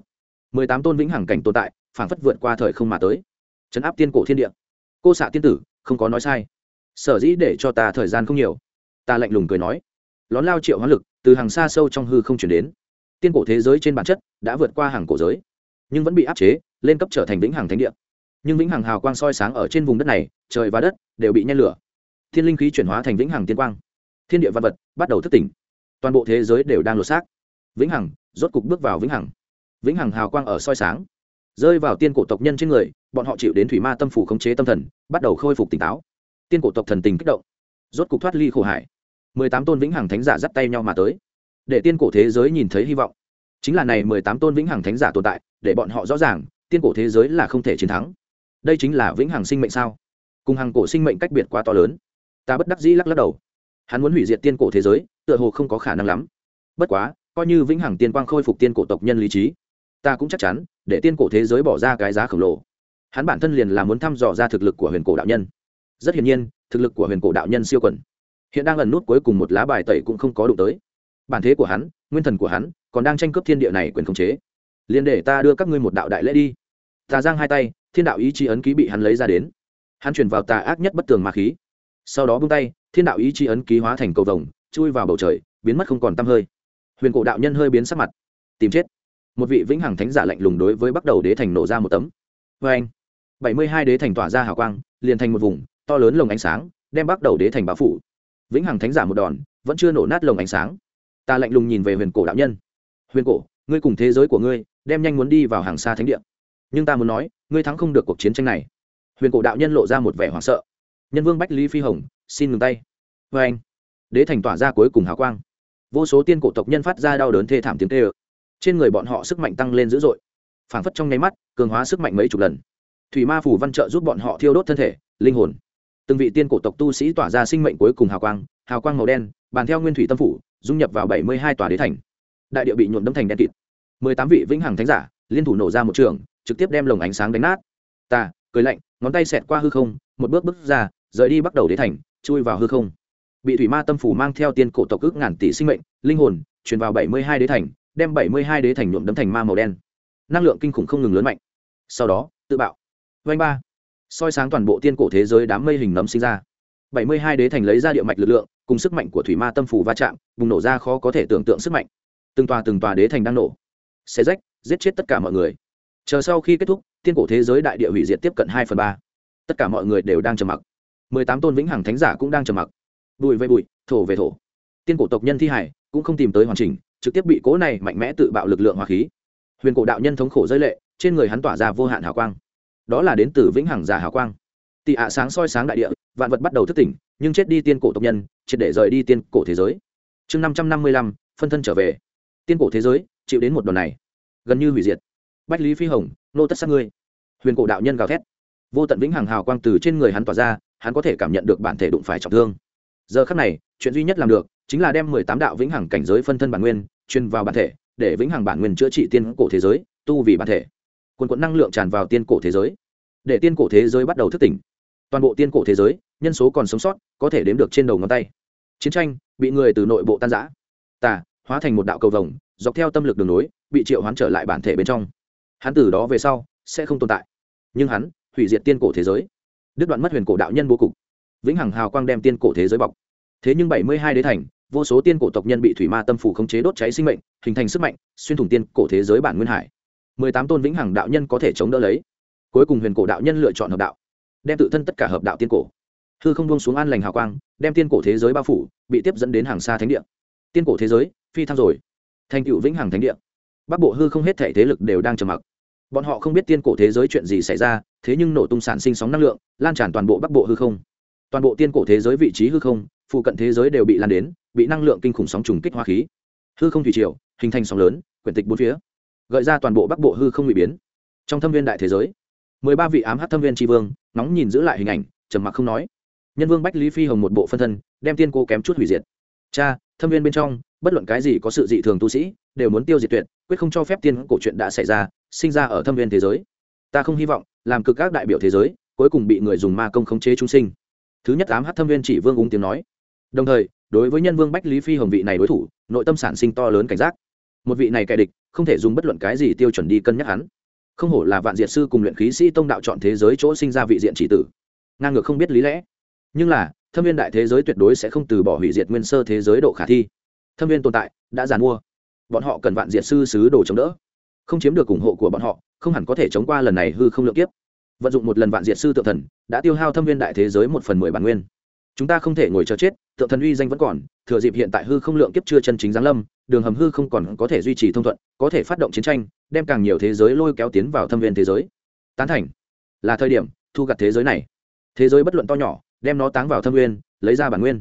Mười tám tôn vĩnh hằng cảnh tồn tại, phảng phất vượt qua thời không mà tới. Chấn áp tiên cổ thiên địa. Cô xạ tiên tử không có nói sai. Sở dĩ để cho ta thời gian không nhiều. Ta lạnh lùng cười nói. Lón lao triệu hóa lực, từ hàng xa sâu trong hư không chuyển đến. Tiên cổ thế giới trên bản chất đã vượt qua hàng cổ giới, nhưng vẫn bị áp chế, lên cấp trở thành vĩnh hằng thánh địa. Nhưng vĩnh hằng hào quang soi sáng ở trên vùng đất này, trời và đất đều bị nhen lửa. Thiên linh khí chuyển hóa thành vĩnh hằng tiên quang. Thiên địa văn vật bắt đầu thức tỉnh. Toàn bộ thế giới đều đang lột xác. Vĩnh hằng, rốt cục bước vào vĩnh hằng. Vĩnh hằng hào quang ở soi sáng rơi vào tiên cổ tộc nhân trên người, bọn họ chịu đến thủy ma tâm phủ khống chế tâm thần, bắt đầu khôi phục tỉnh táo. Tiên cổ tộc thần tình kích động, rốt cục thoát ly khổ hải. Mười tám tôn vĩnh hằng thánh giả dắt tay nhau mà tới, để tiên cổ thế giới nhìn thấy hy vọng. Chính là này mười tám tôn vĩnh hằng thánh giả tồn tại, để bọn họ rõ ràng, tiên cổ thế giới là không thể chiến thắng. Đây chính là vĩnh hằng sinh mệnh sao? Cùng hàng cổ sinh mệnh cách biệt quá to lớn. Ta bất đắc dĩ lắc lắc đầu. Hắn muốn hủy diệt tiên cổ thế giới, tựa hồ không có khả năng lắm. Bất quá, coi như vĩnh hằng tiên quang khôi phục tiên cổ tộc nhân lý trí ta cũng chắc chắn, để tiên cổ thế giới bỏ ra cái giá khổng lồ. Hắn bản thân liền là muốn thăm dò ra thực lực của huyền cổ đạo nhân. Rất hiển nhiên, thực lực của huyền cổ đạo nhân siêu quần. Hiện đang ẩn nút cuối cùng một lá bài tẩy cũng không có đụng tới. Bản thế của hắn, nguyên thần của hắn, còn đang tranh cướp thiên địa này quyền khống chế. Liền để ta đưa các ngươi một đạo đại lễ đi. Tà giang hai tay, thiên đạo ý chí ấn ký bị hắn lấy ra đến. Hắn chuyển vào tà ác nhất bất tường ma khí. Sau đó bung tay, thiên đạo ý chí ấn ký hóa thành cầu vồng, chui vào bầu trời, biến mất không còn tăm hơi. Huyền cổ đạo nhân hơi biến sắc mặt. Tìm chết một vị vĩnh hằng thánh giả lạnh lùng đối với bắt đầu đế thành nổ ra một tấm. Vê anh, bảy mươi hai đế thành tỏa ra hào quang, liền thành một vùng, to lớn lồng ánh sáng, đem bắt đầu đế thành bao phủ. Vĩnh hằng thánh giả một đòn, vẫn chưa nổ nát lồng ánh sáng. Ta lạnh lùng nhìn về huyền cổ đạo nhân. Huyền cổ, ngươi cùng thế giới của ngươi, đem nhanh muốn đi vào hàng xa thánh địa. Nhưng ta muốn nói, ngươi thắng không được cuộc chiến tranh này. Huyền cổ đạo nhân lộ ra một vẻ hoảng sợ. Nhân vương bách lý phi hồng, xin ngừng tay. Vê anh, đế thành tỏa ra cuối cùng hào quang. Vô số tiên cổ tộc nhân phát ra đau đớn thê thảm tiếng tê ơ trên người bọn họ sức mạnh tăng lên dữ dội. Phảng phất trong nháy mắt, cường hóa sức mạnh mấy chục lần. Thủy ma phủ văn trợ giúp bọn họ thiêu đốt thân thể, linh hồn. Từng vị tiên cổ tộc tu sĩ tỏa ra sinh mệnh cuối cùng hào quang hào quang màu đen, bàn theo nguyên thủy tâm phủ, dung nhập vào bảy mươi hai tòa đế thành. Đại địa bị nhuộm đâm thành đen kịt. mười tám vị vĩnh hằng thánh giả, liên thủ nổ ra một trường, trực tiếp đem lồng ánh sáng đánh nát. Ta, cười lạnh, ngón tay xẹt qua hư không, một bước bước ra, rời đi bắt đầu đế thành, chui vào hư không. Bị thủy ma tâm phủ mang theo tiên cổ tộc ước ngàn tỷ sinh mệnh, linh hồn, truyền vào bảy mươi hai đế thành đem bảy mươi hai đế thành nhuộm đấm thành ma màu đen. Năng lượng kinh khủng không ngừng lớn mạnh. Sau đó, tự bạo. Vanh ba. Soi sáng toàn bộ tiên cổ thế giới đám mây hình nấm sinh ra. bảy mươi hai đế thành lấy ra địa mạch lực lượng, cùng sức mạnh của thủy ma tâm phủ va chạm, bùng nổ ra khó có thể tưởng tượng sức mạnh. Từng tòa từng tòa đế thành đang nổ. Xé rách, giết chết tất cả mọi người. Chờ sau khi kết thúc, tiên cổ thế giới đại địa hủy diệt tiếp cận hai phần ba. Tất cả mọi người đều đang trầm mặc. mười tám tôn vĩnh hằng thánh giả cũng đang trầm mặc. Bụi về bụi, thổ về thổ. Tiên cổ tộc nhân thi hải cũng không tìm tới hoàn chỉnh trực tiếp bị cố này mạnh mẽ tự bạo lực lượng hỏa khí. Huyền cổ đạo nhân thống khổ rơi lệ, trên người hắn tỏa ra vô hạn hào quang. Đó là đến từ vĩnh hằng giả hào quang. Tị ạ sáng soi sáng đại địa, vạn vật bắt đầu thức tỉnh, nhưng chết đi tiên cổ tộc nhân, triệt để rời đi tiên cổ thế giới. Chương năm trăm năm mươi lăm, phân thân trở về. Tiên cổ thế giới, chịu đến một đòn này. Gần như hủy diệt. Bách lý phi hồng, nô tất sát ngươi. Huyền cổ đạo nhân gào thét. Vô tận vĩnh hằng hào quang từ trên người hắn tỏa ra, hắn có thể cảm nhận được bản thể đụng phải trọng thương. Giờ khắc này, chuyện duy nhất làm được, chính là đem mười tám đạo vĩnh hằng cảnh giới phân thân bản nguyên truyền vào bản thể, để vĩnh hằng bản nguyên chữa trị tiên cổ thế giới, tu vì bản thể. Quần quận năng lượng tràn vào tiên cổ thế giới. Để tiên cổ thế giới bắt đầu thức tỉnh. Toàn bộ tiên cổ thế giới, nhân số còn sống sót, có thể đếm được trên đầu ngón tay. Chiến tranh, bị người từ nội bộ tan giã tà, hóa thành một đạo cầu vồng, dọc theo tâm lực đường nối, bị triệu hoán trở lại bản thể bên trong. Hắn từ đó về sau, sẽ không tồn tại. Nhưng hắn, hủy diệt tiên cổ thế giới. Đứt đoạn mất huyền cổ đạo nhân bố cục. Vĩnh hằng hào quang đem tiên cổ thế giới bọc. Thế nhưng bảy mươi hai đế thành vô số tiên cổ tộc nhân bị thủy ma tâm phủ khống chế đốt cháy sinh mệnh, hình thành sức mạnh, xuyên thủng tiên cổ thế giới bản nguyên hải. Mười tám tôn vĩnh hằng đạo nhân có thể chống đỡ lấy. Cuối cùng huyền cổ đạo nhân lựa chọn hợp đạo, đem tự thân tất cả hợp đạo tiên cổ. Hư không buông xuống an lành hào quang, đem tiên cổ thế giới bao phủ, bị tiếp dẫn đến hàng xa thánh địa. Tiên cổ thế giới, phi thăng rồi. Thành cựu vĩnh hằng thánh địa. Bắc bộ hư không hết thể thế lực đều đang trầm mặc. Bọn họ không biết tiên cổ thế giới chuyện gì xảy ra, thế nhưng nổ tung sản sinh sóng năng lượng, lan tràn toàn bộ bắc bộ hư không. Toàn bộ tiên cổ thế giới vị trí hư không, phụ cận thế giới đều bị lan đến bị năng lượng kinh khủng sóng trùng kích hoa khí. Hư không thủy triều, hình thành sóng lớn, quyển tịch bốn phía. Gợi ra toàn bộ bắc bộ hư không bị biến. Trong thâm viên đại thế giới, mười ba vị ám hát thâm viên tri vương nóng nhìn giữ lại hình ảnh, trầm mặc không nói. Nhân vương bách lý phi hồng một bộ phân thân, đem tiên cô kém chút hủy diệt. Cha, thâm viên bên trong, bất luận cái gì có sự dị thường tu sĩ, đều muốn tiêu diệt tuyệt, quyết không cho phép tiên cổ chuyện đã xảy ra, sinh ra ở thâm viên thế giới. Ta không hy vọng, làm cực các đại biểu thế giới, cuối cùng bị người dùng ma công khống chế chúng sinh. Thứ nhất ám hát thâm viên chỉ vương ung tiếng nói. Đồng thời đối với nhân vương bách lý phi hồng vị này đối thủ, nội tâm sản sinh to lớn cảnh giác. Một vị này kẻ địch, không thể dùng bất luận cái gì tiêu chuẩn đi cân nhắc hắn. Không hổ là vạn diệt sư cùng luyện khí sĩ tông đạo chọn thế giới chỗ sinh ra vị diện chỉ tử. Ngang ngược không biết lý lẽ. Nhưng là, thâm viên đại thế giới tuyệt đối sẽ không từ bỏ hủy diệt nguyên sơ thế giới độ khả thi. Thâm viên tồn tại, đã giàn mua. Bọn họ cần vạn diệt sư sứ đồ chống đỡ. Không chiếm được ủng hộ của bọn họ, không hẳn có thể chống qua lần này hư không lượng kiếp. Vận dụng một lần vạn diệt sư tự thần, đã tiêu hao thâm viên đại thế giới một phần mười bản nguyên chúng ta không thể ngồi chờ chết tượng thần uy danh vẫn còn thừa dịp hiện tại hư không lượng kiếp chưa chân chính giáng lâm đường hầm hư không còn có thể duy trì thông thuận có thể phát động chiến tranh đem càng nhiều thế giới lôi kéo tiến vào thâm viên thế giới. Tán thành. Là thời điểm thu gặt thế giới này. Thế giới bất luận to nhỏ đem nó táng vào thâm nguyên, lấy ra bản nguyên.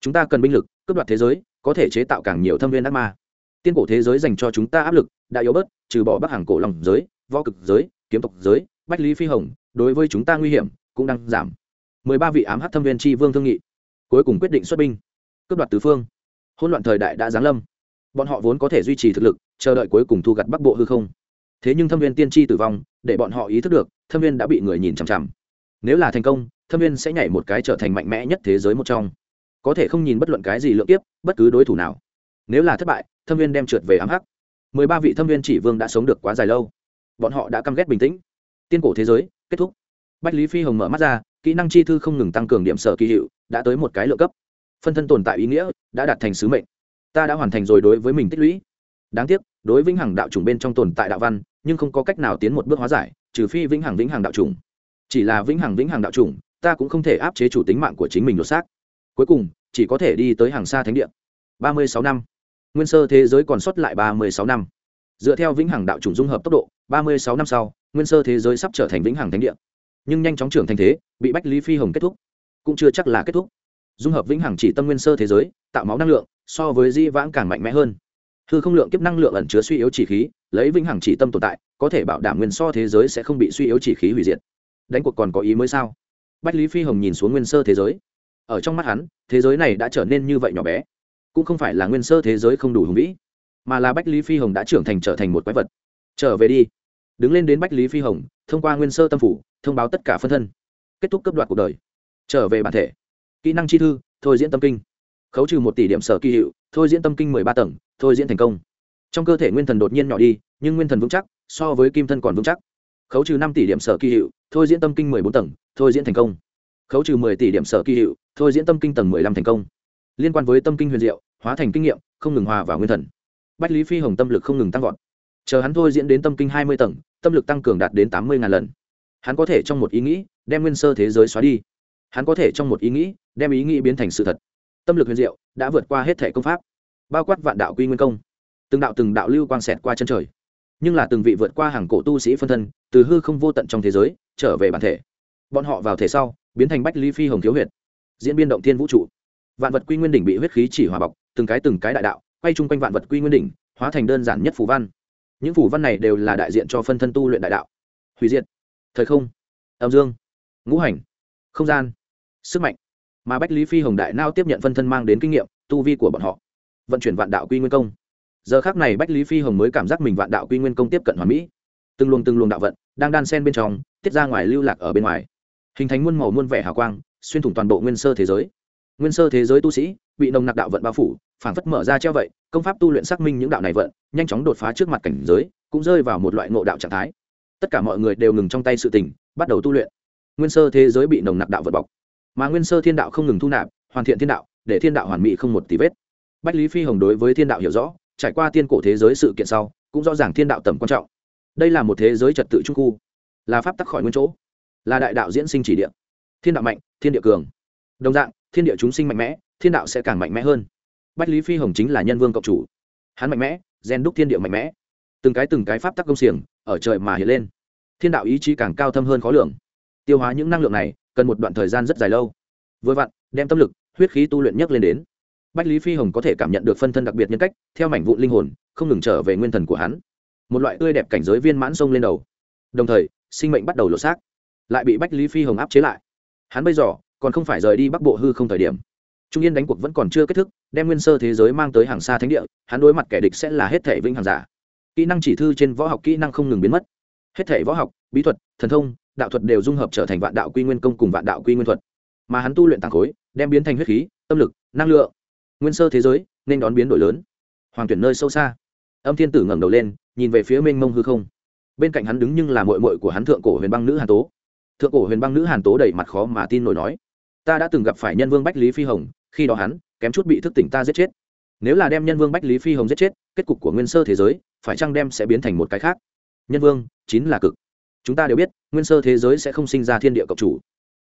Chúng ta cần binh lực cướp đoạt thế giới có thể chế tạo càng nhiều thâm viên ác ma. Tiên cổ thế giới dành cho chúng ta áp lực đã yếu bớt trừ bỏ bắc hàng cổ lòng giới võ cực giới kiếm tộc giới bách lý phi hồng đối với chúng ta nguy hiểm cũng đang giảm mười ba vị ám hát thâm viên tri vương thương nghị, cuối cùng quyết định xuất binh, cướp đoạt tứ phương. Hỗn loạn thời đại đã giáng lâm, bọn họ vốn có thể duy trì thực lực, chờ đợi cuối cùng thu gặt bắc bộ hư không. Thế nhưng thâm viên tiên tri tử vong, để bọn họ ý thức được, thâm viên đã bị người nhìn chằm chằm. Nếu là thành công, thâm viên sẽ nhảy một cái trở thành mạnh mẽ nhất thế giới một trong. Có thể không nhìn bất luận cái gì lượng tiếp bất cứ đối thủ nào. Nếu là thất bại, thâm viên đem trượt về ám hắc. Mười ba vị thâm viên chỉ vương đã sống được quá dài lâu. Bọn họ đã căm ghét bình tĩnh. Tiên cổ thế giới, kết thúc. Bách lý phi hồng mở mắt ra kỹ năng chi thư không ngừng tăng cường điểm sở kỳ hiệu, đã tới một cái lượng cấp. Phân thân tồn tại ý nghĩa đã đạt thành sứ mệnh. Ta đã hoàn thành rồi đối với mình tích lũy. Đáng tiếc, đối vĩnh hằng đạo chủng bên trong tồn tại đạo văn, nhưng không có cách nào tiến một bước hóa giải, trừ phi vĩnh hằng vĩnh hằng đạo chủng. Chỉ là vĩnh hằng vĩnh hằng đạo chủng, ta cũng không thể áp chế chủ tính mạng của chính mình lột xác. Cuối cùng, chỉ có thể đi tới hàng xa thánh địa. Ba mươi sáu năm. Nguyên sơ thế giới còn sót lại ba mươi sáu năm. Dựa theo vĩnh hằng đạo chủng dung hợp tốc độ, ba mươi sáu năm sau, nguyên sơ thế giới sắp trở thành vĩnh hằng thánh địa nhưng nhanh chóng trưởng thành thế, bị bách lý phi hồng kết thúc, cũng chưa chắc là kết thúc. Dung hợp vĩnh hằng chỉ tâm nguyên sơ thế giới, tạo máu năng lượng, so với di vãng càng mạnh mẽ hơn. Hư không lượng kiếp năng lượng ẩn chứa suy yếu chỉ khí, lấy vĩnh hằng chỉ tâm tồn tại, có thể bảo đảm nguyên so thế giới sẽ không bị suy yếu chỉ khí hủy diệt. Đánh cuộc còn có ý mới sao? Bách lý phi hồng nhìn xuống nguyên sơ thế giới. Ở trong mắt hắn, thế giới này đã trở nên như vậy nhỏ bé. Cũng không phải là nguyên sơ thế giới không đủ hùng vĩ, mà là bách lý phi hồng đã trưởng thành trở thành một quái vật. Trở về đi. Đứng lên đến bách lý phi hồng, thông qua nguyên sơ tâm phủ thông báo tất cả phân thân, kết thúc cấp đoạt cuộc đời, trở về bản thể. Kỹ năng chi thư, thôi diễn tâm kinh. Khấu trừ một tỷ điểm sở kỳ hiệu, thôi diễn tâm kinh mười ba tầng, thôi diễn thành công. Trong cơ thể nguyên thần đột nhiên nhỏ đi, nhưng nguyên thần vững chắc, so với kim thân còn vững chắc. Khấu trừ năm tỷ điểm sở kỳ hiệu, thôi diễn tâm kinh mười bốn tầng, thôi diễn thành công. Khấu trừ mười tỷ điểm sở kỳ hiệu, thôi diễn tâm kinh tầng mười lăm thành công. Liên quan với tâm kinh huyền diệu, hóa thành kinh nghiệm, không ngừng hòa vào nguyên thần. Bách lý phi hồng tâm lực không ngừng tăng vọt. Chờ hắn thôi diễn đến tâm kinh hai mươi tầng, tâm lực tăng cường đạt đến tám mươi ngàn lần hắn có thể trong một ý nghĩ đem nguyên sơ thế giới xóa đi. Hắn có thể trong một ý nghĩ đem ý nghĩ biến thành sự thật. Tâm lực huyền diệu đã vượt qua hết thể công pháp, bao quát vạn đạo quy nguyên công. Từng đạo từng đạo lưu quang xẹt qua chân trời. Nhưng là từng vị vượt qua hàng cổ tu sĩ phân thân, từ hư không vô tận trong thế giới trở về bản thể. Bọn họ vào thể sau, biến thành bách ly phi hồng thiếu huyệt, diễn biên động thiên vũ trụ. Vạn vật quy nguyên đỉnh bị huyết khí chỉ hòa bọc, từng cái từng cái đại đạo, quay chung quanh vạn vật quy nguyên đỉnh, hóa thành đơn giản nhất phù văn. Những phù văn này đều là đại diện cho phân thân tu luyện đại đạo. Hủy diệt thời không, âm dương, ngũ hành, không gian, sức mạnh. Mà bách lý phi hồng đại nao tiếp nhận phân thân mang đến kinh nghiệm, tu vi của bọn họ, vận chuyển vạn đạo quy nguyên công. Giờ khác này bách lý phi hồng mới cảm giác mình vạn đạo quy nguyên công tiếp cận hoàn mỹ. Từng luồng từng luồng đạo vận đang đan sen bên trong, tiết ra ngoài lưu lạc ở bên ngoài. Hình thành muôn màu muôn vẻ hào quang, xuyên thủng toàn bộ nguyên sơ thế giới. Nguyên sơ thế giới tu sĩ bị nồng nặc đạo vận bao phủ, phảng phất mở ra treo vậy, công pháp tu luyện xác minh những đạo này vận, nhanh chóng đột phá trước mặt cảnh giới, cũng rơi vào một loại ngộ đạo trạng thái tất cả mọi người đều ngừng trong tay sự tình, bắt đầu tu luyện. Nguyên sơ thế giới bị nồng nặc đạo vật bọc. Mà nguyên sơ thiên đạo không ngừng thu nạp, hoàn thiện thiên đạo, để thiên đạo hoàn mỹ không một tí vết. Bách lý phi hồng đối với thiên đạo hiểu rõ, trải qua tiên cổ thế giới sự kiện sau, cũng rõ ràng thiên đạo tầm quan trọng. Đây là một thế giới trật tự trung khu, là pháp tắc khỏi nguyên chỗ, là đại đạo diễn sinh chỉ địa. Thiên đạo mạnh, thiên địa cường. Đồng dạng, thiên địa chúng sinh mạnh mẽ, thiên đạo sẽ càng mạnh mẽ hơn. Bách lý phi hồng chính là nhân vương cộng chủ. Hắn mạnh mẽ, gen đúc thiên địa mạnh mẽ. Từng cái từng cái pháp tắc công xiềng ở trời mà hiện lên. Thiên đạo ý chí càng cao thâm hơn khó lường. Tiêu hóa những năng lượng này, cần một đoạn thời gian rất dài lâu. Vừa vặn, đem tâm lực, huyết khí tu luyện nhấc lên đến. Bách lý phi hồng có thể cảm nhận được phân thân đặc biệt nhân cách, theo mảnh vụ linh hồn, không ngừng trở về nguyên thần của hắn. Một loại tươi đẹp cảnh giới viên mãn sông lên đầu. Đồng thời, sinh mệnh bắt đầu lột xác, lại bị bách lý phi hồng áp chế lại. Hắn bây giờ, còn không phải rời đi bắc bộ hư không thời điểm. Trung yên đánh cuộc vẫn còn chưa kết thúc, đem nguyên sơ thế giới mang tới hàng xa thánh địa, hắn đối mặt kẻ địch sẽ là hết thể vĩnh hàng giả kỹ năng chỉ thư trên võ học kỹ năng không ngừng biến mất. Hết thể võ học, bí thuật, thần thông, đạo thuật đều dung hợp trở thành vạn đạo quy nguyên công cùng vạn đạo quy nguyên thuật. Mà hắn tu luyện tàng khối, đem biến thành huyết khí, tâm lực, năng lượng. Nguyên sơ thế giới, nên đón biến đổi lớn. Hoàng tuyển nơi sâu xa. Âm thiên tử ngẩng đầu lên, nhìn về phía mênh mông hư không. Bên cạnh hắn đứng nhưng là mội mội của hắn thượng cổ huyền băng nữ hàn tố. Thượng cổ huyền băng nữ hàn tố đầy mặt khó mà tin nổi nói, ta đã từng gặp phải nhân vương bách lý phi hồng, khi đó hắn kém chút bị thức tỉnh ta giết chết. Nếu là đem nhân vương bách lý phi hồng giết chết, kết cục của nguyên sơ thế giới phải chăng đem sẽ biến thành một cái khác? Nhân vương chính là cực. Chúng ta đều biết, nguyên sơ thế giới sẽ không sinh ra thiên địa cộng chủ.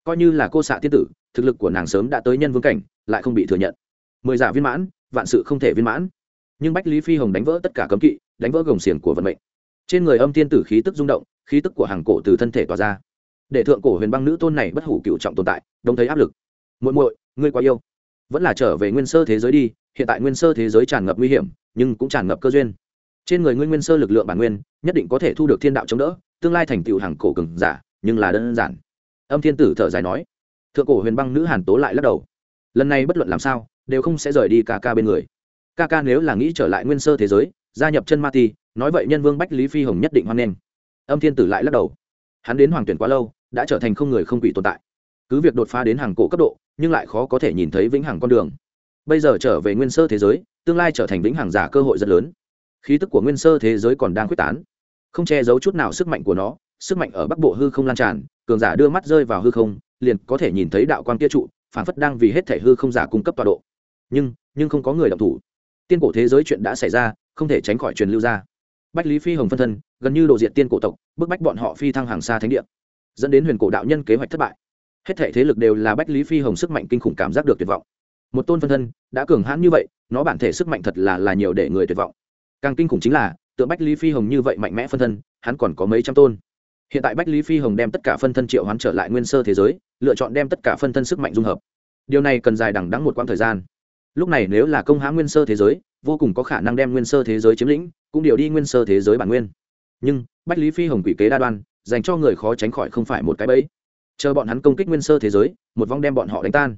Coi như là cô xạ tiên tử, thực lực của nàng sớm đã tới nhân vương cảnh, lại không bị thừa nhận. Mười giả viên mãn, vạn sự không thể viên mãn. Nhưng bách lý phi hồng đánh vỡ tất cả cấm kỵ, đánh vỡ gồng xiềng của vận mệnh. Trên người âm tiên tử khí tức rung động, khí tức của hàng cổ từ thân thể tỏa ra. Để thượng cổ huyền băng nữ tôn này bất hủ cựu trọng tồn tại, đồng thấy áp lực. Muội muội, ngươi quá yêu. Vẫn là trở về nguyên sơ thế giới đi, hiện tại nguyên sơ thế giới tràn ngập nguy hiểm, nhưng cũng tràn ngập cơ duyên trên người ngươi nguyên sơ lực lượng bản nguyên, nhất định có thể thu được thiên đạo chống đỡ, tương lai thành tựu hàng cổ cường giả, nhưng là đơn giản. Âm thiên tử thở dài nói. Thượng cổ huyền băng nữ hàn tố lại lắc đầu. Lần này bất luận làm sao, đều không sẽ rời đi ca ca bên người. Ca ca nếu là nghĩ trở lại nguyên sơ thế giới, gia nhập chân ma ti, nói vậy nhân vương bách lý phi hồng nhất định hoan nghênh. Âm thiên tử lại lắc đầu. Hắn đến hoàng tuyển quá lâu, đã trở thành không người không quỷ tồn tại. Cứ việc đột phá đến hàng cổ cấp độ, nhưng lại khó có thể nhìn thấy vĩnh hằng con đường. Bây giờ trở về nguyên sơ thế giới, tương lai trở thành vĩnh hằng giả cơ hội rất lớn khí tức của nguyên sơ thế giới còn đang quyết tán. Không che giấu chút nào sức mạnh của nó, sức mạnh ở bắc bộ hư không lan tràn, cường giả đưa mắt rơi vào hư không, liền có thể nhìn thấy đạo quan kia trụ phản phất đang vì hết thể hư không giả cung cấp tọa độ. Nhưng nhưng không có người động thủ. Tiên cổ thế giới chuyện đã xảy ra, không thể tránh khỏi truyền lưu ra. Bách lý phi hồng phân thân, gần như đồ diện tiên cổ tộc, bức bách bọn họ phi thăng hàng xa thánh địa, dẫn đến huyền cổ đạo nhân kế hoạch thất bại. Hết thể thế lực đều là bách lý phi hồng sức mạnh kinh khủng cảm giác được tuyệt vọng. Một tôn phân thân, đã cường hãn như vậy, nó bản thể sức mạnh thật là là nhiều để người tuyệt vọng càng kinh khủng chính là, tượng bách lý phi hồng như vậy mạnh mẽ phân thân, hắn còn có mấy trăm tôn. Hiện tại bách lý phi hồng đem tất cả phân thân triệu hoán trở lại nguyên sơ thế giới, lựa chọn đem tất cả phân thân sức mạnh dung hợp. Điều này cần dài đằng đắng một quãng thời gian. Lúc này nếu là công hãm nguyên sơ thế giới, vô cùng có khả năng đem nguyên sơ thế giới chiếm lĩnh, cũng điều đi nguyên sơ thế giới bản nguyên. Nhưng, bách lý phi hồng quỷ kế đa đoan, dành cho người khó tránh khỏi không phải một cái bẫy. Chờ bọn hắn công kích nguyên sơ thế giới, một vong đem bọn họ đánh tan.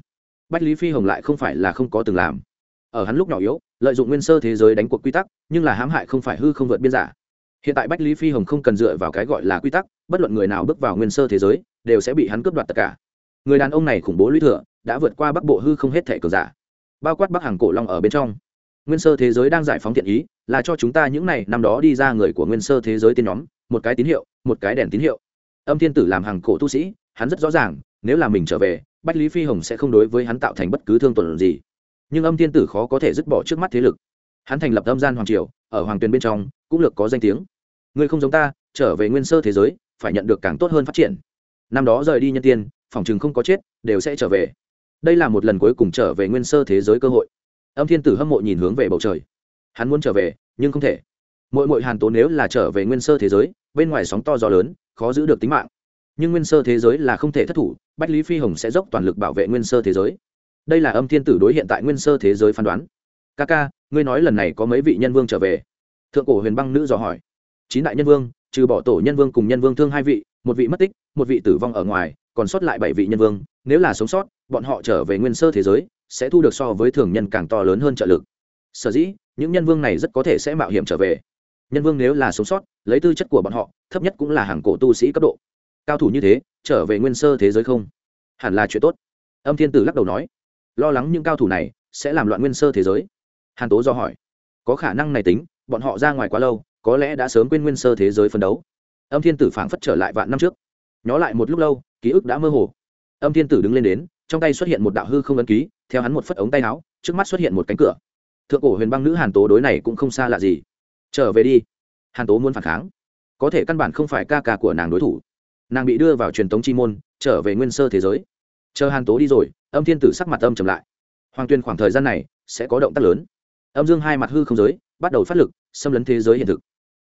Bách lý phi hồng lại không phải là không có từng làm. Ở hắn lúc nhỏ yếu lợi dụng nguyên sơ thế giới đánh cuộc quy tắc, nhưng là hãm hại không phải hư không vượt biên giả. Hiện tại bách lý phi hồng không cần dựa vào cái gọi là quy tắc, bất luận người nào bước vào nguyên sơ thế giới, đều sẽ bị hắn cướp đoạt tất cả. Người đàn ông này khủng bố lũy thừa, đã vượt qua bắc bộ hư không hết thể cờ giả. Bao quát bắc hàng cổ long ở bên trong. Nguyên sơ thế giới đang giải phóng thiện ý, là cho chúng ta những này năm đó đi ra người của nguyên sơ thế giới tiên nhóm, một cái tín hiệu, một cái đèn tín hiệu. Âm thiên tử làm hàng cổ tu sĩ, hắn rất rõ ràng, nếu là mình trở về, bách lý phi hồng sẽ không đối với hắn tạo thành bất cứ thương tuần gì nhưng âm thiên tử khó có thể dứt bỏ trước mắt thế lực. Hắn thành lập âm gian hoàng triều, ở hoàng tuyền bên trong, cũng lược có danh tiếng. Ngươi không giống ta, trở về nguyên sơ thế giới, phải nhận được càng tốt hơn phát triển. Năm đó rời đi nhân tiên, phòng chừng không có chết, đều sẽ trở về. Đây là một lần cuối cùng trở về nguyên sơ thế giới cơ hội. Âm thiên tử hâm mộ nhìn hướng về bầu trời. Hắn muốn trở về, nhưng không thể. Mỗi mỗi hàn tố nếu là trở về nguyên sơ thế giới, bên ngoài sóng to gió lớn, khó giữ được tính mạng. Nhưng nguyên sơ thế giới là không thể thất thủ, bách lý phi hồng sẽ dốc toàn lực bảo vệ nguyên sơ thế giới đây là âm thiên tử đối hiện tại nguyên sơ thế giới phán đoán. Ca ca, ngươi nói lần này có mấy vị nhân vương trở về? Thượng cổ huyền băng nữ dò hỏi. Chín đại nhân vương, trừ bỏ tổ nhân vương cùng nhân vương thương hai vị, một vị mất tích, một vị tử vong ở ngoài, còn sót lại bảy vị nhân vương. Nếu là sống sót, bọn họ trở về nguyên sơ thế giới, sẽ thu được so với thường nhân càng to lớn hơn trợ lực. Sở dĩ, những nhân vương này rất có thể sẽ mạo hiểm trở về. Nhân vương nếu là sống sót, lấy tư chất của bọn họ, thấp nhất cũng là hàng cổ tu sĩ cấp độ. Cao thủ như thế, trở về nguyên sơ thế giới không? Hẳn là chuyện tốt. Âm thiên tử lắc đầu nói lo lắng những cao thủ này sẽ làm loạn nguyên sơ thế giới. Hàn tố do hỏi, có khả năng này tính, bọn họ ra ngoài quá lâu, có lẽ đã sớm quên nguyên sơ thế giới phân đấu. Âm thiên tử phảng phất trở lại vạn năm trước. Nhó lại một lúc lâu, ký ức đã mơ hồ. Âm thiên tử đứng lên đến, trong tay xuất hiện một đạo hư không ấn ký, theo hắn một phất ống tay áo, trước mắt xuất hiện một cánh cửa. Thượng cổ huyền băng nữ hàn tố đối này cũng không xa lạ gì. Trở về đi. Hàn tố muốn phản kháng. Có thể căn bản không phải ca ca của nàng đối thủ. Nàng bị đưa vào truyền tống chi môn, trở về nguyên sơ thế giới chờ hàn tố đi rồi, âm thiên tử sắc mặt âm trầm lại. Hoàng tuyên khoảng thời gian này sẽ có động tác lớn. Âm dương hai mặt hư không giới, bắt đầu phát lực, xâm lấn thế giới hiện thực.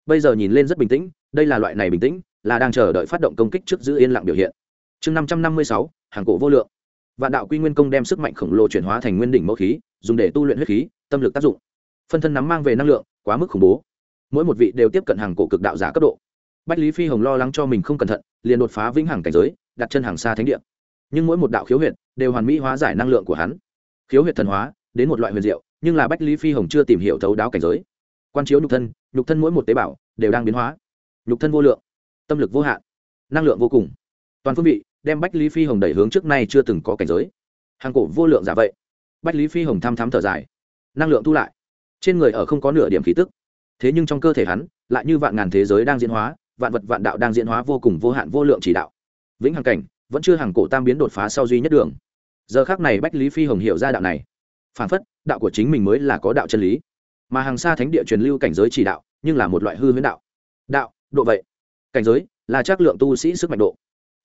Bây giờ nhìn lên rất bình tĩnh, đây là loại này bình tĩnh, là đang chờ đợi phát động công kích trước giữ yên lặng biểu hiện. Chương năm trăm năm mươi sáu, hàng cổ vô lượng. Vạn đạo quy nguyên công đem sức mạnh khổng lồ chuyển hóa thành nguyên đỉnh mẫu khí, dùng để tu luyện huyết khí, tâm lực tác dụng. Phân thân nắm mang về năng lượng, quá mức khủng bố. Mỗi một vị đều tiếp cận hàng cổ cực đạo giả cấp độ. Bách lý phi hồng lo lắng cho mình không cẩn thận, liền đột phá vĩnh hằng cảnh giới, đặt chân hàng xa thánh địa nhưng mỗi một đạo khiếu huyệt đều hoàn mỹ hóa giải năng lượng của hắn. Khiếu huyệt thần hóa, đến một loại huyền diệu, nhưng là bách lý phi hồng chưa tìm hiểu thấu đáo cảnh giới. Quan chiếu nhục thân nhục thân mỗi một tế bào đều đang biến hóa. Nhục thân vô lượng, tâm lực vô hạn, năng lượng vô cùng. Toàn phương vị, đem bách lý phi hồng đẩy hướng trước nay chưa từng có cảnh giới. Hàng cổ vô lượng giả vậy. Bách lý phi hồng thăm thắm thở dài. Năng lượng thu lại. Trên người ở không có nửa điểm khí tức. Thế nhưng trong cơ thể hắn, lại như vạn ngàn thế giới đang diễn hóa, vạn vật vạn đạo đang diễn hóa vô cùng vô hạn vô lượng chỉ đạo. Vĩnh hằng cảnh vẫn chưa hàng cổ tam biến đột phá sau duy nhất đường. Giờ khác này bách lý phi hồng hiểu ra đạo này. Phản phất, đạo của chính mình mới là có đạo chân lý. Mà hàng xa thánh địa truyền lưu cảnh giới chỉ đạo, nhưng là một loại hư huyễn đạo. Đạo, độ vậy. Cảnh giới, là chắc lượng tu sĩ sức mạnh độ.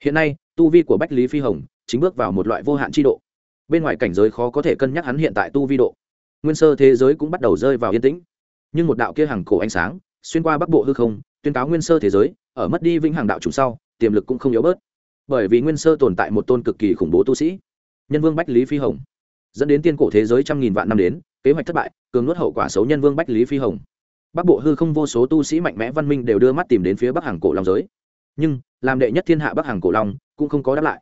Hiện nay, tu vi của bách lý phi hồng, chính bước vào một loại vô hạn chi độ. Bên ngoài cảnh giới khó có thể cân nhắc hắn hiện tại tu vi độ. Nguyên sơ thế giới cũng bắt đầu rơi vào yên tĩnh. Nhưng một đạo kia hàng cổ ánh sáng, xuyên qua bắc bộ hư không, tuyên cáo nguyên sơ thế giới, ở mất đi vĩnh hàng đạo chủ sau, tiềm lực cũng không yếu bớt bởi vì nguyên sơ tồn tại một tôn cực kỳ khủng bố tu sĩ. Nhân vương bách lý phi hồng. Dẫn đến tiên cổ thế giới trăm nghìn vạn năm đến, kế hoạch thất bại, cường nuốt hậu quả xấu nhân vương bách lý phi hồng. Bắc bộ hư không vô số tu sĩ mạnh mẽ văn minh đều đưa mắt tìm đến phía bắc hàng cổ long giới. Nhưng, làm đệ nhất thiên hạ bắc hàng cổ long cũng không có đáp lại.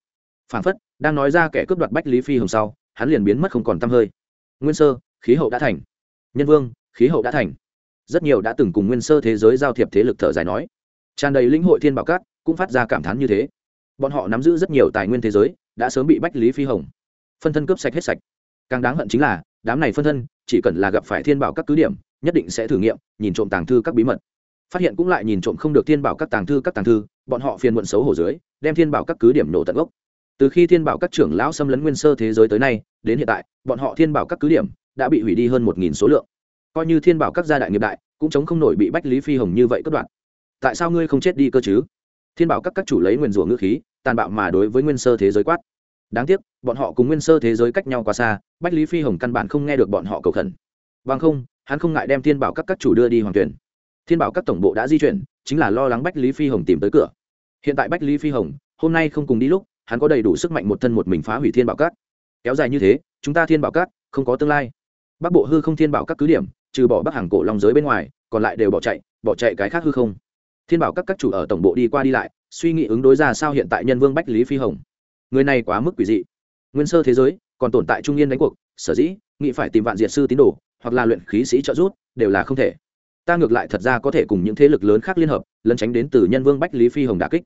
Phản phất, đang nói ra kẻ cướp đoạt bách lý phi hồng sau, hắn liền biến mất không còn t hơi. Nguyên sơ, khí hậu đã thành. Nhân vương, khí hậu đã thành. Rất nhiều đã từng cùng nguyên sơ thế giới giao thiệp thế lực thở dài nói. Tràn đầy lĩnh hội thiên bảo cát cũng phát ra cảm thán như thế bọn họ nắm giữ rất nhiều tài nguyên thế giới, đã sớm bị bách lý phi hồng. Phân thân cướp sạch hết sạch. Càng đáng hận chính là, đám này phân thân, chỉ cần là gặp phải thiên bảo các cứ điểm, nhất định sẽ thử nghiệm, nhìn trộm tàng thư các bí mật. Phát hiện cũng lại nhìn trộm không được thiên bảo các tàng thư các tàng thư, bọn họ phiền muộn xấu hổ dưới, đem thiên bảo các cứ điểm nổ tận gốc. Từ khi thiên bảo các trưởng lão xâm lấn nguyên sơ thế giới tới nay, đến hiện tại, bọn họ thiên bảo các cứ điểm đã bị hủy đi hơn một nghìn số lượng. Coi như thiên bảo các gia đại nghiệp đại, cũng chống không nổi bị bách lý phi hồng như vậy cất đoạn tại sao ngươi không chết đi cơ chứ? Thiên bảo các các chủ lấy nguyền rủa ngữ khí tàn bạo mà đối với nguyên sơ thế giới quát. Đáng tiếc, bọn họ cùng nguyên sơ thế giới cách nhau quá xa, bách lý phi hồng căn bản không nghe được bọn họ cầu khẩn. Vâng không, hắn không ngại đem thiên bảo các các chủ đưa đi hoàng tuyển. Thiên bảo các tổng bộ đã di chuyển, chính là lo lắng bách lý phi hồng tìm tới cửa. Hiện tại bách lý phi hồng, hôm nay không cùng đi lúc, hắn có đầy đủ sức mạnh một thân một mình phá hủy thiên bảo các. Kéo dài như thế, chúng ta thiên bảo các, không có tương lai. Bắc bộ hư không thiên bảo các cứ điểm, trừ bỏ bắc hàng cổ long giới bên ngoài, còn lại đều bỏ chạy bỏ chạy cái khác hư không. Thiên bảo các các chủ ở tổng bộ đi qua đi lại suy nghĩ ứng đối ra sao hiện tại nhân vương bách lý phi hồng. Người này quá mức quỷ dị. Nguyên sơ thế giới, còn tồn tại trung yên đánh cuộc, sở dĩ, nghĩ phải tìm vạn diệt sư tín đồ, hoặc là luyện khí sĩ trợ giúp, đều là không thể. Ta ngược lại thật ra có thể cùng những thế lực lớn khác liên hợp, lấn tránh đến từ nhân vương bách lý phi hồng đà kích.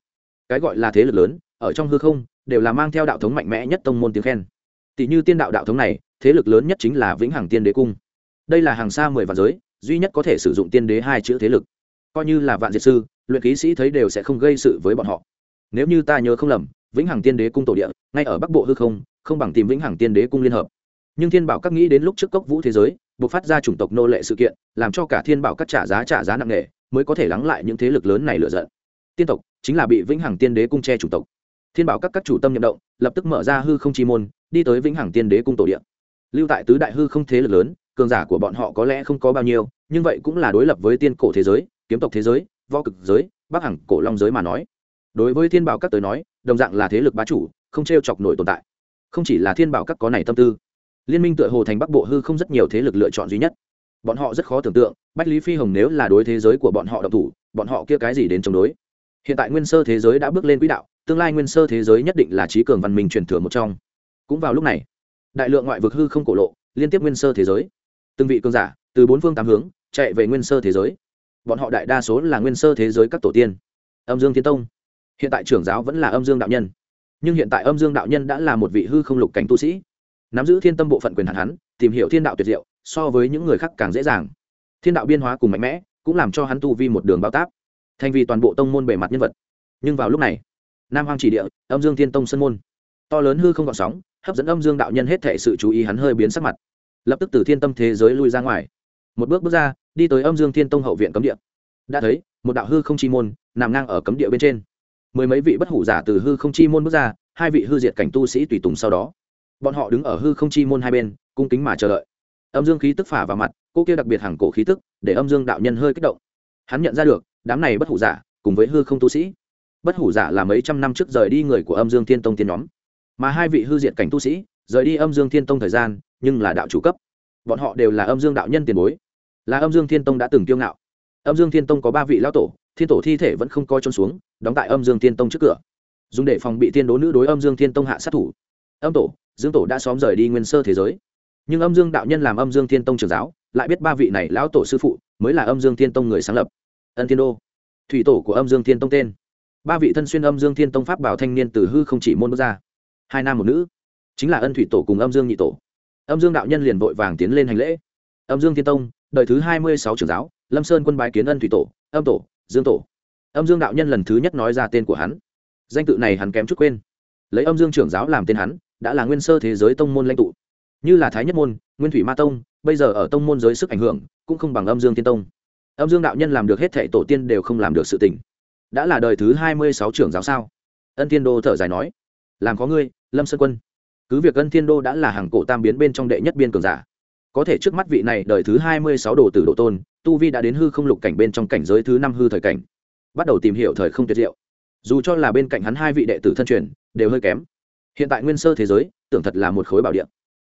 Cái gọi là thế lực lớn, ở trong hư không, đều là mang theo đạo thống mạnh mẽ nhất tông môn tiếng khen. Tỷ như tiên đạo đạo thống này, thế lực lớn nhất chính là vĩnh hằng tiên đế cung. Đây là hàng xa mười vạn giới, duy nhất có thể sử dụng tiên đế hai chữ thế lực. Coi như là vạn diệt sư luyện ký sĩ thấy đều sẽ không gây sự với bọn họ. Nếu như ta nhớ không lầm, vĩnh hằng tiên đế cung tổ địa, ngay ở bắc bộ hư không không bằng tìm vĩnh hằng tiên đế cung liên hợp. Nhưng thiên bảo các nghĩ đến lúc trước cốc vũ thế giới, buộc phát ra chủng tộc nô lệ sự kiện, làm cho cả thiên bảo các trả giá trả giá nặng nề, mới có thể lắng lại những thế lực lớn này lựa giận. Tiên tộc chính là bị vĩnh hằng tiên đế cung che chủng tộc. Thiên bảo các các chủ tâm nhậm động, lập tức mở ra hư không chi môn, đi tới vĩnh hằng tiên đế cung tổ địa. Lưu tại tứ đại hư không thế lực lớn, cường giả của bọn họ có lẽ không có bao nhiêu, nhưng vậy cũng là đối lập với tiên cổ thế giới, kiếm tộc thế giới võ cực giới, bắc hằng cổ long giới mà nói. Đối với thiên bảo các tới nói, đồng dạng là thế lực bá chủ, không t r e o chọc nổi tồn tại. Không chỉ là thiên bảo các có này tâm tư, liên minh tựa hồ thành bắc bộ hư không rất nhiều thế lực lựa chọn duy nhất. Bọn họ rất khó tưởng tượng, bách lý phi hồng nếu là đối thế giới của bọn họ độc thủ, bọn họ kia cái gì đến chống đối? Hiện tại nguyên sơ thế giới đã bước lên quỹ đạo, tương lai nguyên sơ thế giới nhất định là trí cường văn minh truyền thừa một trong. Cũng vào lúc này, đại lượng ngoại vực hư không cổ lộ, liên tiếp nguyên sơ thế giới. Từng vị cường giả, từ bốn phương tám hướng, chạy về nguyên sơ thế giới bọn họ đại đa số là nguyên sơ thế giới các tổ tiên. Âm dương thiên tông. Hiện tại trưởng giáo vẫn là âm dương đạo nhân. Nhưng hiện tại âm dương đạo nhân đã là một vị hư không lục cảnh tu sĩ. Nắm giữ thiên tâm bộ phận quyền hạn hắn, tìm hiểu thiên đạo tuyệt diệu, so với những người khác càng dễ dàng. Thiên đạo biên hóa cùng mạnh mẽ, cũng làm cho hắn tu vi một đường bao táp thành vì toàn bộ tông môn bề mặt nhân vật. Nhưng vào lúc này, nam hoàng chỉ địa, âm dương thiên tông sân môn. To lớn hư không còn sóng, hấp dẫn âm dương đạo nhân hết thể sự chú ý hắn hơi biến sắc mặt. Lập tức từ thiên tâm thế giới lui ra ngoài. Một bước bước ra đi tới âm dương thiên tông hậu viện cấm địa. Đã thấy, một đạo hư không chi môn nằm ngang ở cấm địa bên trên. Mười mấy vị bất hủ giả từ hư không chi môn bước ra, hai vị hư diệt cảnh tu sĩ tùy tùng sau đó. Bọn họ đứng ở hư không chi môn hai bên, cung kính mà chờ đợi. Âm dương khí tức phả vào mặt, cô kia đặc biệt hàng cổ khí tức, để âm dương đạo nhân hơi kích động. Hắn nhận ra được, đám này bất hủ giả cùng với hư không tu sĩ. Bất hủ giả là mấy trăm năm trước rời đi người của âm dương thiên tông tiên nhóm. Mà hai vị hư diệt cảnh tu sĩ rời đi âm dương thiên tông thời gian, nhưng là đạo chủ cấp. Bọn họ đều là âm dương đạo nhân tiền bối là âm dương thiên tông đã từng kiêu ngạo. Âm dương thiên tông có ba vị lão tổ, thiên tổ thi thể vẫn không coi trôn xuống, đóng tại âm dương thiên tông trước cửa. Dùng để phòng bị thiên đố nữ đối âm dương thiên tông hạ sát thủ. Âm tổ, dương tổ đã xóm rời đi nguyên sơ thế giới. Nhưng âm dương đạo nhân làm âm dương thiên tông trường giáo, lại biết ba vị này lão tổ sư phụ mới là âm dương thiên tông người sáng lập. Ân thiên đô, thủy tổ của âm dương thiên tông tên. Ba vị thân xuyên âm dương thiên tông pháp bảo thanh niên từ hư không chỉ môn bước ra. Hai nam một nữ, chính là ân thủy tổ cùng âm dương nhị tổ. Âm dương đạo nhân liền vội vàng tiến lên hành lễ. Âm dương thiên tông đời thứ hai mươi sáu trưởng giáo, lâm sơn quân bái kiến ân thủy tổ, âm tổ, dương tổ. Âm dương đạo nhân lần thứ nhất nói ra tên của hắn. Danh tự này hắn kém chút quên. Lấy âm dương trưởng giáo làm tên hắn, đã là nguyên sơ thế giới tông môn lãnh tụ. Như là thái nhất môn, nguyên thủy ma tông, bây giờ ở tông môn giới sức ảnh hưởng, cũng không bằng âm dương tiên tông. Âm dương đạo nhân làm được hết thệ tổ tiên đều không làm được sự tình. Đã là đời thứ hai mươi sáu trưởng giáo sao? Ân tiên đô thở dài nói. Làm có ngươi, lâm sơn quân. Cứ việc ân thiên đô đã là hàng cổ tam biến bên trong đệ nhất biên cường giả có thể trước mắt vị này đời thứ hai mươi sáu đồ tử độ tôn, tu vi đã đến hư không lục cảnh bên trong cảnh giới thứ năm hư thời cảnh. Bắt đầu tìm hiểu thời không tuyệt diệu. Dù cho là bên cạnh hắn hai vị đệ tử thân truyền, đều hơi kém. Hiện tại nguyên sơ thế giới, tưởng thật là một khối bảo địa.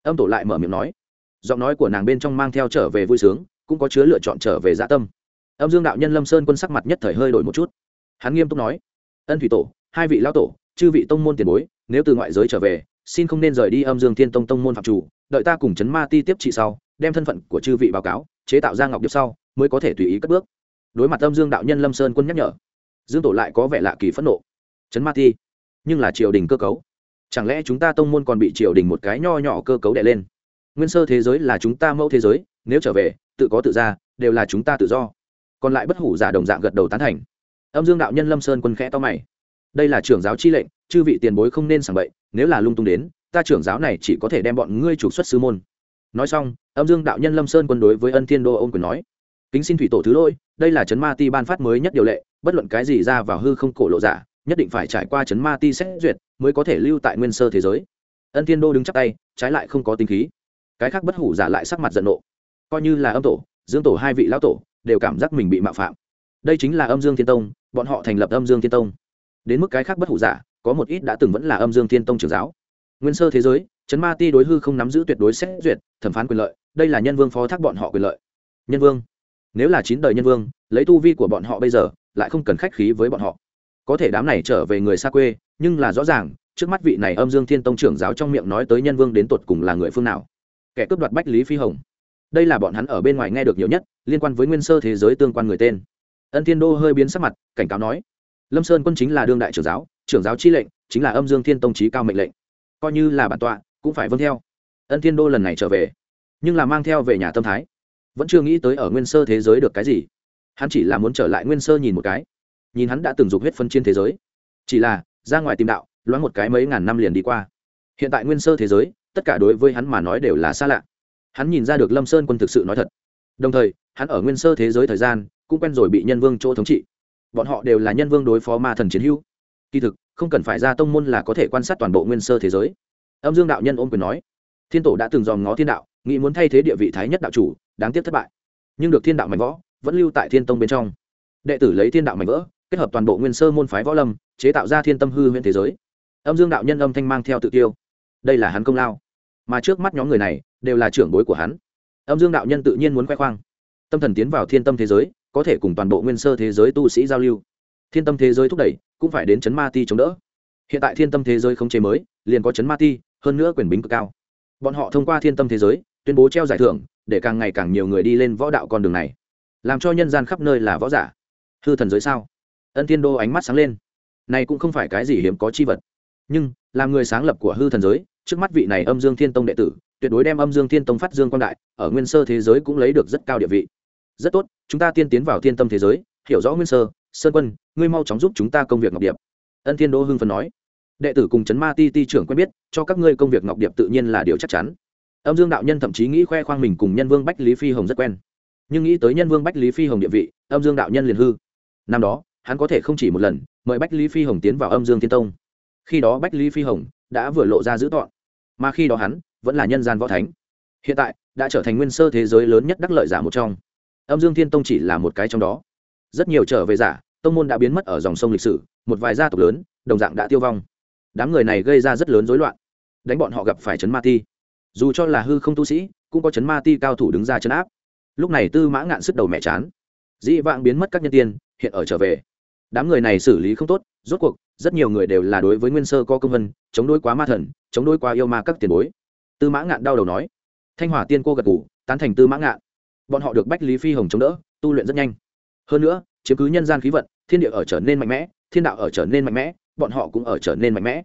Âm tổ lại mở miệng nói. Giọng nói của nàng bên trong mang theo trở về vui sướng, cũng có chứa lựa chọn trở về dạ tâm. Âm dương đạo nhân lâm sơn quân sắc mặt nhất thời hơi đổi một chút. Hắn nghiêm túc nói. Ân thủy tổ, hai vị lao tổ, chư vị tông môn tiền bối, nếu từ ngoại giới trở về, xin không nên rời đi âm dương thiên tông tông môn phạm chủ đợi ta cùng chấn ma ti tiếp trị sau, đem thân phận của chư vị báo cáo, chế tạo ra ngọc điệp sau, mới có thể tùy ý cất bước. Đối mặt âm dương đạo nhân lâm sơn quân nhắc nhở, dương tổ lại có vẻ lạ kỳ phẫn nộ. Chấn ma ti, nhưng là triều đình cơ cấu. Chẳng lẽ chúng ta tông môn còn bị triều đình một cái nho nhỏ cơ cấu đè lên? Nguyên sơ thế giới là chúng ta mẫu thế giới, nếu trở về, tự có tự ra, đều là chúng ta tự do. Còn lại bất hủ giả đồng dạng gật đầu tán thành. Âm dương đạo nhân lâm sơn quân khẽ to mày. Đây là trưởng giáo chi lệnh, chư vị tiền bối không nên sảng bậy, nếu là lung tung đến ta trưởng giáo này chỉ có thể đem bọn ngươi trục xuất sư môn. Nói xong, âm dương đạo nhân lâm sơn quân đối với ân thiên đô ôm quyền nói, kính xin thủy tổ thứ lỗi, đây là chấn ma ti ban phát mới nhất điều lệ, bất luận cái gì ra vào hư không cổ lộ giả, nhất định phải trải qua chấn ma ti xét duyệt mới có thể lưu tại nguyên sơ thế giới. Ân thiên đô đứng chắc tay, trái lại không có tính khí. Cái khác bất hủ giả lại sắc mặt giận nộ. Coi như là âm tổ, dương tổ hai vị lão tổ, đều cảm giác mình bị mạo phạm. Đây chính là âm dương thiên tông, bọn họ thành lập âm dương thiên tông. Đến mức cái khác bất hủ giả, có một ít đã từng vẫn là âm dương thiên tông trưởng giáo nguyên sơ thế giới, chấn ma ti đối hư không nắm giữ tuyệt đối xét duyệt, thẩm phán quyền lợi, đây là nhân vương phó thác bọn họ quyền lợi. Nhân vương? Nếu là chín đời nhân vương, lấy tu vi của bọn họ bây giờ, lại không cần khách khí với bọn họ. Có thể đám này trở về người xa quê, nhưng là rõ ràng, trước mắt vị này âm dương thiên tông trưởng giáo trong miệng nói tới nhân vương đến tột cùng là người phương nào. Kẻ cướp đoạt bách lý phi hồng. Đây là bọn hắn ở bên ngoài nghe được nhiều nhất, liên quan với nguyên sơ thế giới tương quan người tên. Ân thiên đô hơi biến sắc mặt, cảnh cáo nói, lâm sơn quân chính là đương đại trưởng giáo trưởng giáo chi lệnh chính là âm dương thiên tông trí cao mệnh lệnh coi như là bản tọa, cũng phải vâng theo. Ân thiên đô lần này trở về, nhưng là mang theo về nhà tâm thái. Vẫn chưa nghĩ tới ở nguyên sơ thế giới được cái gì. Hắn chỉ là muốn trở lại nguyên sơ nhìn một cái. Nhìn hắn đã từng dục huyết phân trên thế giới. Chỉ là, ra ngoài tìm đạo, loáng một cái mấy ngàn năm liền đi qua. Hiện tại nguyên sơ thế giới, tất cả đối với hắn mà nói đều là xa lạ. Hắn nhìn ra được lâm sơn quân thực sự nói thật. Đồng thời, hắn ở nguyên sơ thế giới thời gian, cũng quen rồi bị nhân vương chỗ thống trị. Bọn họ đều là nhân vương đối phó ma thần chiến hữu kỳ thực, không cần phải ra tông môn là có thể quan sát toàn bộ nguyên sơ thế giới. Âm dương đạo nhân ôm quyền nói, thiên tổ đã từng dòm ngó thiên đạo, nghĩ muốn thay thế địa vị thái nhất đạo chủ, đáng tiếc thất bại. Nhưng được thiên đạo mạnh võ vẫn lưu tại thiên tông bên trong. Đệ tử lấy thiên đạo mạnh vỡ, kết hợp toàn bộ nguyên sơ môn phái võ lâm, chế tạo ra thiên tâm hư huyện thế giới. Âm dương đạo nhân âm thanh mang theo tự tiêu đây là hắn công lao. Mà trước mắt nhóm người này, đều là trưởng bối của hắn. Âm dương đạo nhân tự nhiên muốn khoe khoang. Tâm thần tiến vào thiên tâm thế giới, có thể cùng toàn bộ nguyên sơ thế giới tu sĩ giao lưu. Thiên tâm thế giới thúc đẩy cũng phải đến chấn ma ti chống đỡ. Hiện tại thiên tâm thế giới không chế mới, liền có chấn ma ti, hơn nữa quyền bính cực cao. Bọn họ thông qua thiên tâm thế giới, tuyên bố treo giải thưởng, để càng ngày càng nhiều người đi lên võ đạo con đường này. Làm cho nhân gian khắp nơi là võ giả. Hư thần giới sao? Ân thiên đô ánh mắt sáng lên. Này cũng không phải cái gì hiếm có chi vật. Nhưng, làm người sáng lập của hư thần giới, trước mắt vị này âm dương thiên tông đệ tử, tuyệt đối đem âm dương thiên tông phát dương quan đại, ở nguyên sơ thế giới cũng lấy được rất cao địa vị. Rất tốt, chúng ta tiên tiến vào thiên tâm thế giới, hiểu rõ nguyên sơ sơn quân, ngươi mau chóng giúp chúng ta công việc ngọc điệp. Ân thiên đô hưng phần nói. Đệ tử cùng chấn ma ti ti trưởng quen biết, cho các ngươi công việc ngọc điệp tự nhiên là điều chắc chắn. Âm dương đạo nhân thậm chí nghĩ khoe khoang mình cùng nhân vương bách lý phi hồng rất quen. Nhưng nghĩ tới nhân vương bách lý phi hồng địa vị, âm dương đạo nhân liền hư. Năm đó, hắn có thể không chỉ một lần, mời bách lý phi hồng tiến vào âm dương thiên tông. Khi đó bách lý phi hồng đã vừa lộ ra giữ tọn mà khi đó hắn vẫn là nhân gian võ thánh. Hiện tại, đã trở thành nguyên sơ thế giới lớn nhất đắc lợi giả một trong. Âm dương thiên tông chỉ là một cái trong đó. Rất nhiều trở về giả tông môn đã biến mất ở dòng sông lịch sử, một vài gia tộc lớn, đồng dạng đã tiêu vong. Đám người này gây ra rất lớn rối loạn. Đánh bọn họ gặp phải chấn ma ti. Dù cho là hư không tu sĩ, cũng có chấn ma ti cao thủ đứng ra chấn áp. Lúc này tư mã ngạn sức đầu mẹ chán. Dĩ vãng biến mất các nhân tiên, hiện ở trở về. Đám người này xử lý không tốt, rốt cuộc, rất nhiều người đều là đối với nguyên sơ có công vân, chống đối quá ma thần, chống đối quá yêu ma các tiền bối. Tư mã ngạn đau đầu nói. Thanh hỏa tiên cô gật ngủ tán thành tư mã ngạn. Bọn họ được bách lý phi hồng chống đỡ, tu luyện rất nhanh. Hơn nữa chiếm cứ nhân gian khí vận, thiên địa ở trở nên mạnh mẽ, thiên đạo ở trở nên mạnh mẽ, bọn họ cũng ở trở nên mạnh mẽ.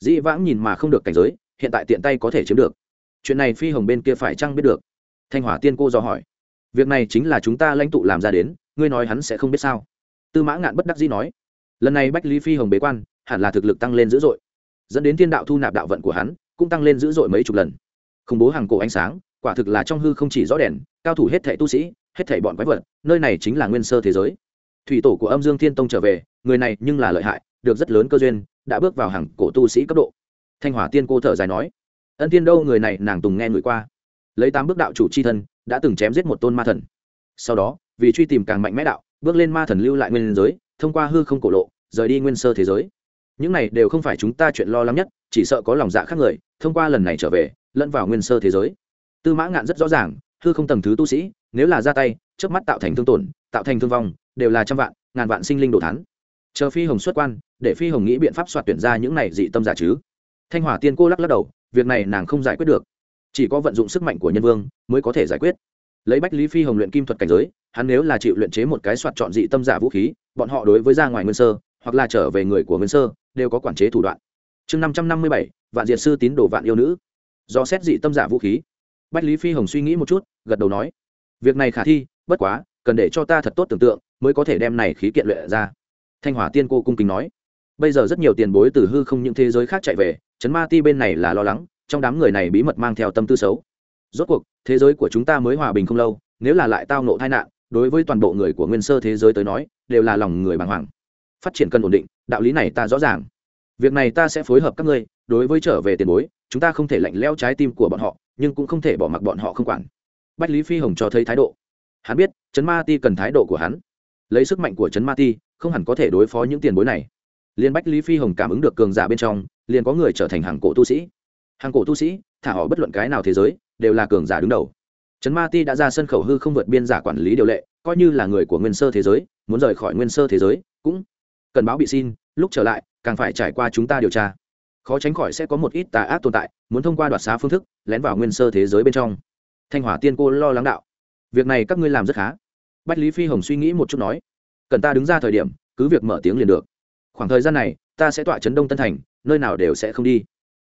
Dĩ vãng nhìn mà không được cảnh giới, hiện tại tiện tay có thể chiếm được. Chuyện này phi hồng bên kia phải chăng biết được? Thanh hỏa tiên cô do hỏi. Việc này chính là chúng ta lãnh tụ làm ra đến, ngươi nói hắn sẽ không biết sao? Tư mã ngạn bất đắc dĩ nói. Lần này bách lý phi hồng bế quan, hẳn là thực lực tăng lên dữ dội. Dẫn đến thiên đạo thu nạp đạo vận của hắn, cũng tăng lên dữ dội mấy chục lần. Khủng bố hàng cổ ánh sáng, quả thực là trong hư không chỉ rõ đèn, cao thủ hết thảy tu sĩ, hết thảy bọn quái vật, nơi này chính là nguyên sơ thế giới thủy tổ của âm dương thiên tông trở về, người này nhưng là lợi hại, được rất lớn cơ duyên, đã bước vào hàng cổ tu sĩ cấp độ. Thanh hỏa tiên cô thở dài nói, ân tiên đâu, người này nàng tùng nghe người qua. Lấy tám bước đạo chủ c h i thân, đã từng chém giết một tôn ma thần. Sau đó, vì truy tìm càng mạnh mẽ đạo, bước lên ma thần lưu lại nguyên giới, thông qua hư không cổ lộ, rời đi nguyên sơ thế giới. Những này đều không phải chúng ta chuyện lo lắng nhất, chỉ sợ có lòng dạ khác người, thông qua lần này trở về, lẫn vào nguyên sơ thế giới. Tư mã ngạn rất rõ ràng, hư không tầng thứ tu sĩ, nếu là ra tay trước mắt tạo thành thương tổn, tạo thành thương vong đều là trăm vạn, ngàn vạn sinh linh đồ thán. Chờ phi hồng xuất quan, để phi hồng nghĩ biện pháp soạt tuyển ra những này dị tâm giả chứ. Thanh hỏa tiên cô lắc lắc đầu, việc này nàng không giải quyết được. Chỉ có vận dụng sức mạnh của nhân vương mới có thể giải quyết. Lấy bách lý phi hồng luyện kim thuật cảnh giới, hắn nếu là chịu luyện chế một cái soạt chọn dị tâm giả vũ khí, bọn họ đối với ra ngoài nguyên sơ, hoặc là trở về người của nguyên sơ, đều có quản chế thủ đoạn. Chương năm trăm năm mươi bảy, vạn diệt sư tín đồ vạn yêu nữ. Do xét dị tâm giả vũ khí. Bách lý phi hồng suy nghĩ một chút, gật đầu nói, việc này khả thi, bất quá cần để cho ta thật tốt tưởng tượng, mới có thể đem này khí kiện luyện ra. Thanh hỏa tiên cô cung kính nói. Bây giờ rất nhiều tiền bối từ hư không những thế giới khác chạy về chấn ma ti bên này là lo lắng, trong đám người này bí mật mang theo tâm tư xấu. Rốt cuộc, thế giới của chúng ta mới hòa bình không lâu, nếu là lại tao nộ tai nạn, đối với toàn bộ người của nguyên sơ thế giới tới nói, đều là lòng người bàng hoàng. Phát triển cần ổn định, đạo lý này ta rõ ràng. Việc này ta sẽ phối hợp các ngươi, đối với trở về tiền bối, chúng ta không thể lạnh leo trái tim của bọn họ, nhưng cũng không thể bỏ mặc bọn họ không quản. Bách lý phi hồng cho thấy thái độ hắn biết chấn ma ti cần thái độ của hắn. Lấy sức mạnh của chấn ma ti, không hẳn có thể đối phó những tiền bối này. Liên bách lý phi hồng cảm ứng được cường giả bên trong, liền có người trở thành hàng cổ tu sĩ. Hàng cổ tu sĩ, thả họ bất luận cái nào thế giới, đều là cường giả đứng đầu. Trấn ma ti đã ra sân khẩu hư không vượt biên giả quản lý điều lệ, coi như là người của nguyên sơ thế giới, muốn rời khỏi nguyên sơ thế giới, cũng cần báo bị xin, lúc trở lại, càng phải trải qua chúng ta điều tra. Khó tránh khỏi sẽ có một ít tà ác tồn tại, muốn thông qua đoạt xá phương thức, lén vào nguyên sơ thế giới bên trong. Thanh hỏa tiên cô lo lắng đạo việc này các ngươi làm rất khá. Bách lý phi hồng suy nghĩ một chút nói, cần ta đứng ra thời điểm, cứ việc mở tiếng liền được. Khoảng thời gian này, ta sẽ tọa chấn đông tân thành, nơi nào đều sẽ không đi.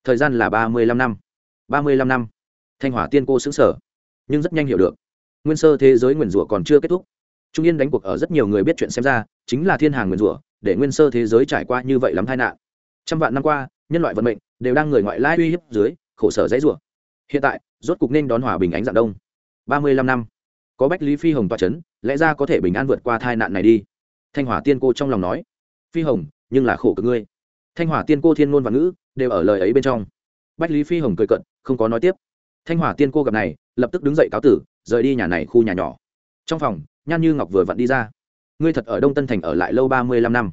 Thời gian là ba mươi lăm năm. ba mươi lăm năm. Thanh hỏa tiên cô xứng sở, nhưng rất nhanh hiểu được. Nguyên sơ thế giới nguyền rủa còn chưa kết thúc. Trung yên đánh cuộc ở rất nhiều người biết chuyện xem ra, chính là thiên hàng nguyền rủa, để nguyên sơ thế giới trải qua như vậy lắm tai nạn. Trăm vạn năm qua, nhân loại vận mệnh đều đang người ngoại lai uy hiếp dưới, khổ sở dãy rủa. Hiện tại, rốt cục nên đón hòa bình ánh dạng đông. ba mươi lăm năm có bách lý phi hồng toa c h ấ n lẽ ra có thể bình an vượt qua tai nạn này đi. Thanh hỏa tiên cô trong lòng nói, phi hồng, nhưng là khổ cực ngươi. Thanh hỏa tiên cô thiên ngôn và ngữ đều ở lời ấy bên trong. Bách lý phi hồng cười cận không có nói tiếp. Thanh hỏa tiên cô gặp này, lập tức đứng dậy cáo tử, rời đi nhà này khu nhà nhỏ. Trong phòng, nhan như ngọc vừa vặn đi ra. Ngươi thật ở đông tân thành ở lại lâu ba mươi lăm năm.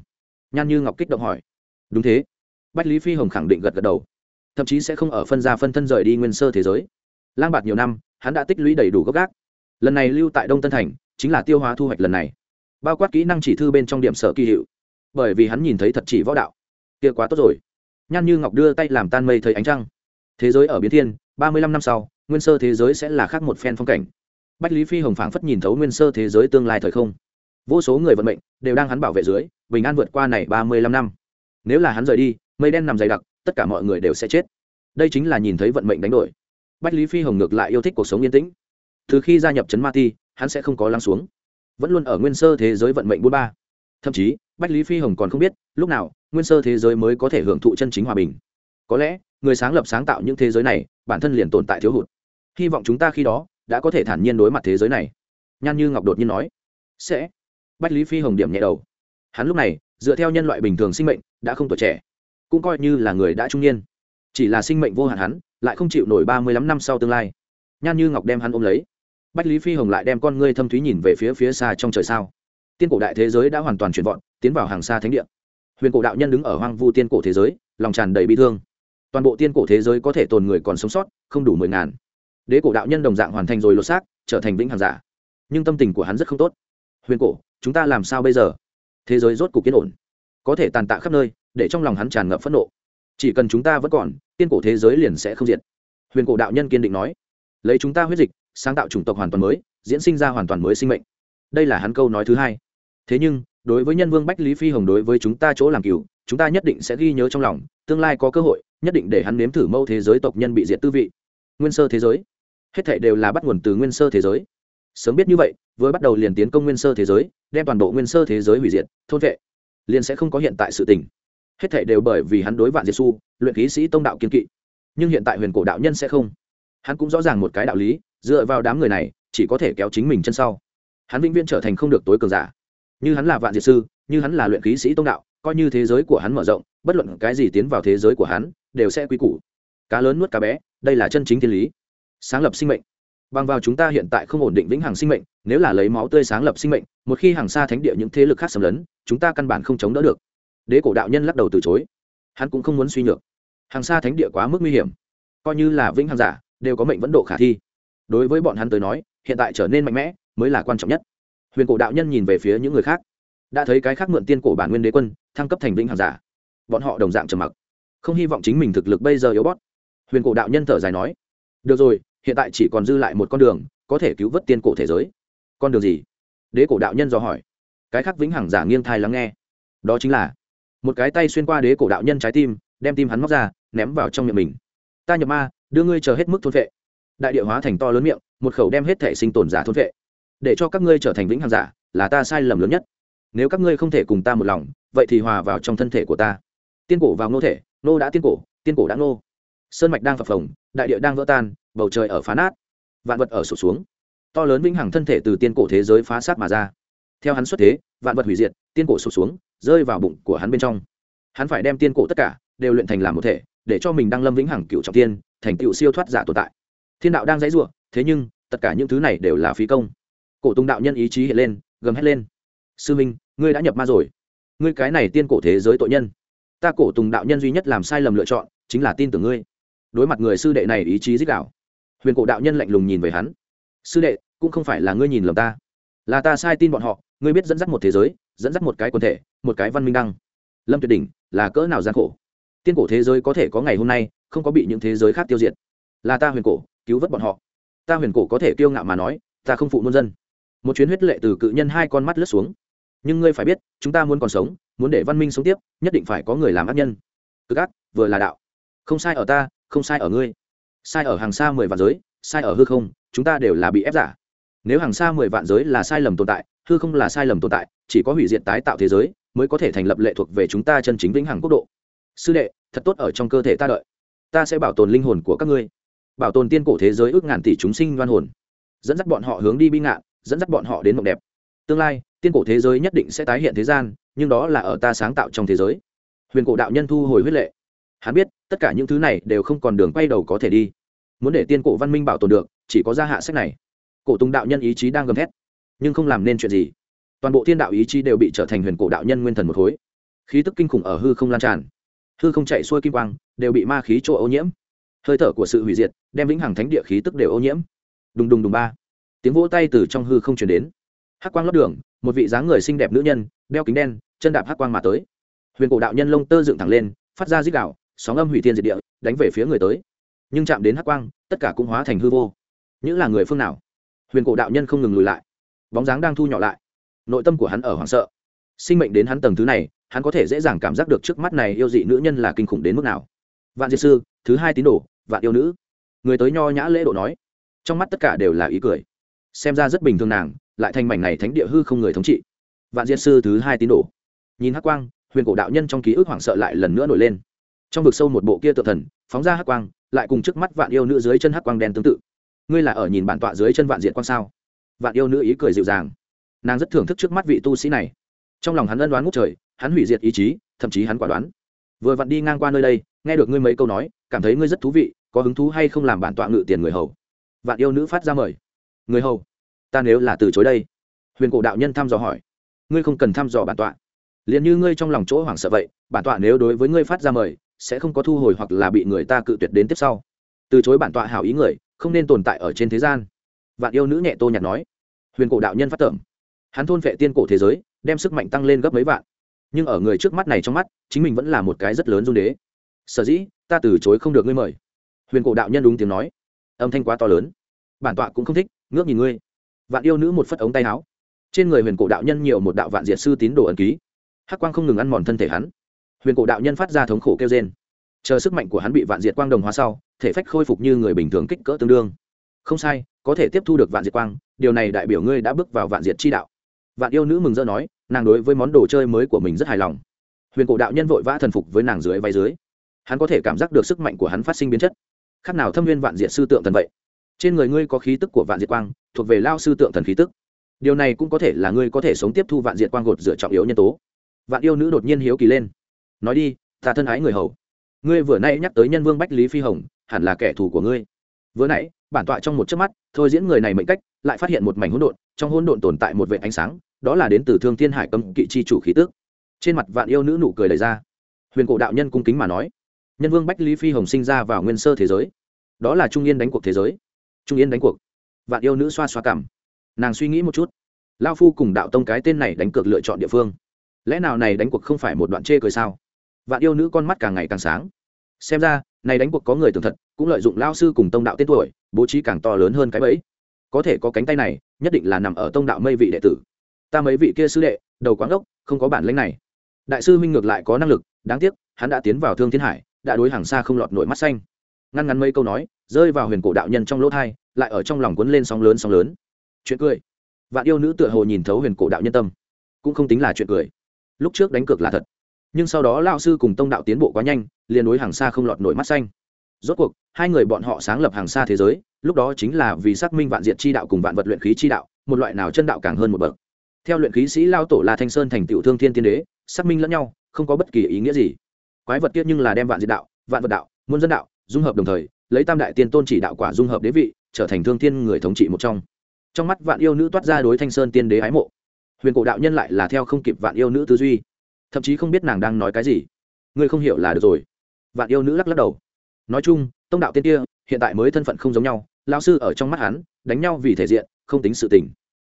Nhan như ngọc kích động hỏi. Đúng thế. Bách lý phi hồng khẳng định gật gật đầu. Thậm chí sẽ không ở phân ra phân thân rời đi nguyên sơ thế giới. Lang bạt nhiều năm, hắn đã tích lũy đầy đủ gốc gác lần này lưu tại đông tân thành, chính là tiêu hóa thu hoạch lần này. Bao quát kỹ năng chỉ thư bên trong điểm sở kỳ hiệu. Bởi vì hắn nhìn thấy thật chỉ võ đạo. Kia quá tốt rồi. Nhan như ngọc đưa tay làm tan mây thấy ánh trăng. Thế giới ở biến thiên, ba mươi lăm năm sau, nguyên sơ thế giới sẽ là khác một phen phong cảnh. Bách lý phi hồng phảng phất nhìn thấu nguyên sơ thế giới tương lai thời không. Vô số người vận mệnh đều đang hắn bảo vệ dưới, bình an vượt qua này ba mươi lăm năm. Nếu là hắn rời đi, mây đen nằm dày đặc, tất cả mọi người đều sẽ chết. Đây chính là nhìn thấy vận mệnh đánh đổi. Bách lý phi hồng ngược lại yêu thích cuộc sống yên tĩnh từ khi gia nhập trấn ma ti, hắn sẽ không có lắng xuống. Vẫn luôn ở nguyên sơ thế giới vận mệnh bốn ba. Thậm chí, bách lý phi hồng còn không biết, lúc nào, nguyên sơ thế giới mới có thể hưởng thụ chân chính hòa bình. Có lẽ, người sáng lập sáng tạo những thế giới này, bản thân liền tồn tại thiếu hụt. Hy vọng chúng ta khi đó, đã có thể thản nhiên đối mặt thế giới này. Nhan như ngọc đột nhiên nói. Sẽ. Bách lý phi hồng điểm nhẹ đầu. Hắn lúc này, dựa theo nhân loại bình thường sinh mệnh, đã không tuổi trẻ. Cũng coi như là người đã trung niên. Chỉ là sinh mệnh vô hạn hắn, lại không chịu nổi ba mươi lăm năm sau tương lai. Nhan như ngọc đem hắn ôm lấy bách lý phi hồng lại đem con ngươi thâm thúy nhìn về phía phía xa trong trời sao. Tiên cổ đại thế giới đã hoàn toàn chuyển vọn tiến vào hàng xa thánh địa. Huyền cổ đạo nhân đứng ở hoang vu tiên cổ thế giới, lòng tràn đầy bi thương. Toàn bộ tiên cổ thế giới có thể tồn người còn sống sót, không đủ mười ngàn. Đế cổ đạo nhân đồng dạng hoàn thành rồi lột xác, trở thành vĩnh hàng giả. Nhưng tâm tình của hắn rất không tốt. Huyền cổ, chúng ta làm sao bây giờ? Thế giới rốt cuộc yên ổn. Có thể tàn tạ khắp nơi, để trong lòng hắn tràn ngập phẫn nộ. Chỉ cần chúng ta vẫn còn, tiên cổ thế giới liền sẽ không diệt. Huyền cổ đạo nhân kiên định nói. Lấy chúng ta huyết dịch sáng tạo chủng tộc hoàn toàn mới, diễn sinh ra hoàn toàn mới sinh mệnh. Đây là hắn câu nói thứ hai. Thế nhưng, đối với nhân vương bách lý phi hồng đối với chúng ta chỗ làm cựu chúng ta nhất định sẽ ghi nhớ trong lòng, tương lai có cơ hội, nhất định để hắn nếm thử mâu thế giới tộc nhân bị diệt tư vị. Nguyên sơ thế giới. Hết thảy đều là bắt nguồn từ nguyên sơ thế giới. Sớm biết như vậy, vừa bắt đầu liền tiến công nguyên sơ thế giới, đem toàn bộ nguyên sơ thế giới hủy diệt, thôn vệ. Liền sẽ không có hiện tại sự tình. Hết thảy đều bởi vì hắn đối vạn diệt su luyện khí sĩ tông đạo kiên kỵ. Nhưng hiện tại huyền cổ đạo nhân sẽ không hắn cũng rõ ràng một cái đạo lý, dựa vào đám người này, chỉ có thể kéo chính mình chân sau. Hắn vĩnh viễn trở thành không được tối cường giả. Như hắn là vạn diệt sư, như hắn là luyện khí sĩ tông đạo, coi như thế giới của hắn mở rộng, bất luận cái gì tiến vào thế giới của hắn, đều sẽ quy củ. Cá lớn nuốt cá bé, đây là chân chính thiên lý. Sáng lập sinh mệnh. Bằng vào chúng ta hiện tại không ổn định vĩnh hằng sinh mệnh, nếu là lấy máu tươi sáng lập sinh mệnh, một khi hàng xa thánh địa những thế lực khác xâm lấn, chúng ta căn bản không chống đỡ được. Đế cổ đạo nhân lắc đầu từ chối. Hắn cũng không muốn suy nhược. Hàng xa thánh địa quá mức nguy hiểm. Coi như là vĩnh hằng giả đều có mệnh vẫn độ khả thi. Đối với bọn hắn tới nói, hiện tại trở nên mạnh mẽ mới là quan trọng nhất. Huyền cổ đạo nhân nhìn về phía những người khác, đã thấy cái khác mượn tiên cổ bản nguyên đế quân, thăng cấp thành vĩnh hằng giả. Bọn họ đồng dạng trầm mặc, không hy vọng chính mình thực lực bây giờ yếu bót huyền cổ đạo nhân thở dài nói, được rồi, hiện tại chỉ còn dư lại một con đường, có thể cứu vớt tiên cổ thế giới. Con đường gì? Đế cổ đạo nhân dò hỏi. Cái khác vĩnh hằng giả nghiêng thai lắng nghe. Đó chính là một cái tay xuyên qua đế cổ đạo nhân trái tim, đem tim hắn móc ra, ném vào trong miệng mình. Ta nhập ma đưa ngươi chờ hết mức thôn vệ. Đại địa hóa thành to lớn miệng, một khẩu đem hết thể sinh tồn giả thôn vệ. Để cho các ngươi trở thành vĩnh hằng giả, là ta sai lầm lớn nhất. Nếu các ngươi không thể cùng ta một lòng, vậy thì hòa vào trong thân thể của ta. Tiên cổ vào nô thể nô đã tiên cổ tiên cổ đã nô sơn mạch đang phập phồng, đại địa đang vỡ tan, bầu trời ở phá nát, vạn vật ở sụt xuống. To lớn vĩnh hằng thân thể từ tiên cổ thế giới phá sát mà ra. Theo hắn xuất thế, vạn vật hủy diệt, tiên cổ sụt xuống, rơi vào bụng của hắn bên trong. Hắn phải đem tiên cổ tất cả đều luyện thành làm một thể, để cho mình đang lâm vĩnh hằng cựu trọng tiên thành cựu siêu thoát giả tồn tại. Thiên đạo đang dãy ruộng thế nhưng, tất cả những thứ này đều là phí công. Cổ tùng đạo nhân ý chí hiện lên, gầm hét lên. Sư minh, ngươi đã nhập ma rồi. Ngươi cái này tiên cổ thế giới tội nhân. Ta cổ tùng đạo nhân duy nhất làm sai lầm lựa chọn, chính là tin tưởng ngươi. Đối mặt người sư đệ này ý chí dích đạo. Huyền cổ đạo nhân lạnh lùng nhìn về hắn. Sư đệ, cũng không phải là ngươi nhìn lầm ta. Là ta sai tin bọn họ, ngươi biết dẫn dắt một thế giới, dẫn dắt một cái quần thể, một cái văn minh đăng. Lâm tuyệt đỉnh, là cỡ nào gian khổ? Tiên cổ thế giới có thể có ngày hôm nay không có bị những thế giới khác tiêu diệt. Là ta huyền cổ, cứu vớt bọn họ. Ta huyền cổ có thể kiêu ngạo mà nói, ta không phụ muôn dân. Một chuyến huyết lệ từ cự nhân hai con mắt lướt xuống. Nhưng ngươi phải biết, chúng ta muốn còn sống, muốn để văn minh sống tiếp, nhất định phải có người làm ác nhân. Cực ác, vừa là đạo. Không sai ở ta, không sai ở ngươi. Sai ở hàng xa mười vạn giới, sai ở hư không, chúng ta đều là bị ép giả. Nếu hàng xa mười vạn giới là sai lầm tồn tại, hư không là sai lầm tồn tại, chỉ có hủy diệt tái tạo thế giới, mới có thể thành lập lệ thuộc về chúng ta chân chính vĩnh hằng quốc độ. Sư đệ, thật tốt ở trong cơ thể ta đợi ta sẽ bảo tồn linh hồn của các ngươi. Bảo tồn tiên cổ thế giới ước ngàn tỷ chúng sinh đoan hồn. Dẫn dắt bọn họ hướng đi bi ngạn, dẫn dắt bọn họ đến mộng đẹp. Tương lai, tiên cổ thế giới nhất định sẽ tái hiện thế gian, nhưng đó là ở ta sáng tạo trong thế giới. Huyền cổ đạo nhân thu hồi huyết lệ. Hắn biết, tất cả những thứ này đều không còn đường quay đầu có thể đi. Muốn để tiên cổ văn minh bảo tồn được, chỉ có gia hạ sách này. Cổ tùng đạo nhân ý chí đang gầm thét. Nhưng không làm nên chuyện gì. Toàn bộ thiên đạo ý chí đều bị trở thành huyền cổ đạo nhân nguyên thần một khối. Khí tức kinh khủng ở hư không lan tràn hư không chạy xuôi kim quang, đều bị ma khí chỗ ô nhiễm. Hơi thở của sự hủy diệt đem vĩnh hằng thánh địa khí tức đều ô nhiễm. Đùng đùng đùng ba. Tiếng vỗ tay từ trong hư không chuyển đến. Hắc quang lót đường, một vị dáng người xinh đẹp nữ nhân, đeo kính đen, chân đạp hắc quang mà tới. Huyền cổ đạo nhân lông tơ dựng thẳng lên, phát ra dích đạo sóng âm hủy thiên diệt địa, đánh về phía người tới. Nhưng chạm đến hắc quang, tất cả cũng hóa thành hư vô. Những là người phương nào? Huyền cổ đạo nhân không ngừng lùi lại. Bóng dáng đang thu nhỏ lại. Nội tâm của hắn ở hoảng sợ. Sinh mệnh đến hắn tầng thứ này hắn có thể dễ dàng cảm giác được trước mắt này yêu dị nữ nhân là kinh khủng đến mức nào. Vạn diệt sư, thứ hai tín đồ, vạn yêu nữ. Người tới nho nhã lễ độ nói. Trong mắt tất cả đều là ý cười. Xem ra rất bình thường nàng, lại thành mảnh này thánh địa hư không người thống trị. Vạn diệt sư thứ hai tín đồ. Nhìn hắc quang, huyền cổ đạo nhân trong ký ức hoảng sợ lại lần nữa nổi lên. Trong vực sâu một bộ kia tự thần, phóng ra hắc quang, lại cùng trước mắt vạn yêu nữ dưới chân hắc quang đen tương tự. Ngươi là ở nhìn bản tọa dưới chân vạn diện quang sao? Vạn yêu nữ ý cười dịu dàng. Nàng rất thưởng thức trước mắt vị tu sĩ này. Trong lòng hắn ân đoán ngút trời hắn hủy diệt ý chí, thậm chí hắn quả đoán. Vừa vặn đi ngang qua nơi đây, nghe được ngươi mấy câu nói, cảm thấy ngươi rất thú vị, có hứng thú hay không làm bản tọa ngự tiền người hầu? Vạn yêu nữ phát ra mời. Người hầu, ta nếu là từ chối đây. Huyền cổ đạo nhân thăm dò hỏi. Ngươi không cần thăm dò bản tọa. Liền như ngươi trong lòng chỗ hoảng sợ vậy, bản tọa nếu đối với ngươi phát ra mời, sẽ không có thu hồi hoặc là bị người ta cự tuyệt đến tiếp sau. Từ chối bản tọa hảo ý người, không nên tồn tại ở trên thế gian. Vạn yêu nữ nhẹ tô nhạt nói. Huyền cổ đạo nhân phát tưởng hắn thôn vệ tiên cổ thế giới, đem sức mạnh tăng lên gấp mấy vạn nhưng ở người trước mắt này trong mắt, chính mình vẫn là một cái rất lớn dung đế. Sở dĩ, ta từ chối không được ngươi mời. Huyền cổ đạo nhân đúng tiếng nói. Âm thanh quá to lớn. Bản tọa cũng không thích, ngước nhìn ngươi. Vạn yêu nữ một phất ống tay áo. Trên người huyền cổ đạo nhân nhiều một đạo vạn diệt sư tín đồ ẩn ký. Hắc quang không ngừng ăn mòn thân thể hắn. Huyền cổ đạo nhân phát ra thống khổ kêu trên chờ sức mạnh của hắn bị vạn diệt quang đồng hóa sau, thể phách khôi phục như người bình thường kích cỡ tương đương. Không sai, có thể tiếp thu được vạn diệt quang, điều này đại biểu ngươi đã bước vào vạn diệt chi đạo. Vạn yêu nữ mừng rỡ nói nàng đối với món đồ chơi mới của mình rất hài lòng. Huyền cổ đạo nhân vội vã thần phục với nàng dưới vai dưới. Hắn có thể cảm giác được sức mạnh của hắn phát sinh biến chất. Khác nào thâm viên vạn diệt sư tượng thần vậy? Trên người ngươi có khí tức của vạn diệt quang, thuộc về lao sư tượng thần khí tức. Điều này cũng có thể là ngươi có thể sống tiếp thu vạn diệt quang gột dựa trọng yếu nhân tố. Vạn yêu nữ đột nhiên hiếu kỳ lên. Nói đi, ta thân ái người hầu. Ngươi vừa nay nhắc tới nhân vương bách lý phi hồng, hẳn là kẻ thù của ngươi vừa nãy, bản tọa trong một chớp mắt, thôi diễn người này mệnh cách, lại phát hiện một mảnh hỗn độn, trong hỗn độn tồn tại một vệ ánh sáng, đó là đến từ thương thiên hải cấm kỵ chi chủ khí tước trên mặt vạn yêu nữ nụ cười đầy ra. Huyền cổ đạo nhân cung kính mà nói, nhân vương bách lý phi hồng sinh ra vào nguyên sơ thế giới. Đó là trung yên đánh cuộc thế giới. Trung yên đánh cuộc. Vạn yêu nữ xoa xoa cảm. Nàng suy nghĩ một chút. Lao phu cùng đạo tông cái tên này đánh cược lựa chọn địa phương. Lẽ nào này đánh cuộc không phải một đoạn chê cười sao? Vạn yêu nữ con mắt càng ngày càng sáng. Xem ra này đánh cuộc có người tưởng thật, cũng lợi dụng lao sư cùng tông đạo tên tuổi, bố trí càng to lớn hơn cái bẫy. Có thể có cánh tay này, nhất định là nằm ở tông đạo mây vị đệ tử. Ta mấy vị kia sư đệ, đầu quán ốc, không có bản lĩnh này. Đại sư minh ngược lại có năng lực, đáng tiếc, hắn đã tiến vào thương thiên hải, đã đối hàng xa không lọt nổi mắt xanh. Ngăn ngắn mấy câu nói, rơi vào huyền cổ đạo nhân trong lỗ thai, lại ở trong lòng quấn lên sóng lớn sóng lớn. Chuyện cười. Vạn yêu nữ tựa hồ nhìn thấu huyền cổ đạo nhân tâm. Cũng không tính là chuyện cười. Lúc trước đánh cược là thật nhưng sau đó lao sư cùng tông đạo tiến bộ quá nhanh, liền đối hàng xa không lọt nổi mắt xanh. Rốt cuộc, hai người bọn họ sáng lập hàng xa thế giới, lúc đó chính là vì xác minh vạn diện chi đạo cùng vạn vật luyện khí chi đạo, một loại nào chân đạo càng hơn một bậc. Theo luyện khí sĩ lao tổ la thanh sơn thành tựu thương thiên tiên đế, xác minh lẫn nhau, không có bất kỳ ý nghĩa gì. Quái vật tiết nhưng là đem vạn diện đạo, vạn vật đạo, muôn dân đạo, dung hợp đồng thời, lấy tam đại tiên tôn chỉ đạo quả dung hợp đế vị, trở thành thương thiên người thống trị một trong. Trong mắt vạn yêu nữ toát ra đối thanh sơn tiên đế ái mộ. Huyền cổ đạo nhân lại là theo không kịp vạn yêu nữ tư duy thậm chí không biết nàng đang nói cái gì. Ngươi không hiểu là được rồi. Vạn yêu nữ lắc lắc đầu. Nói chung, tông đạo tiên kia, hiện tại mới thân phận không giống nhau lao sư ở trong mắt hắn, đánh nhau vì thể diện, không tính sự tình.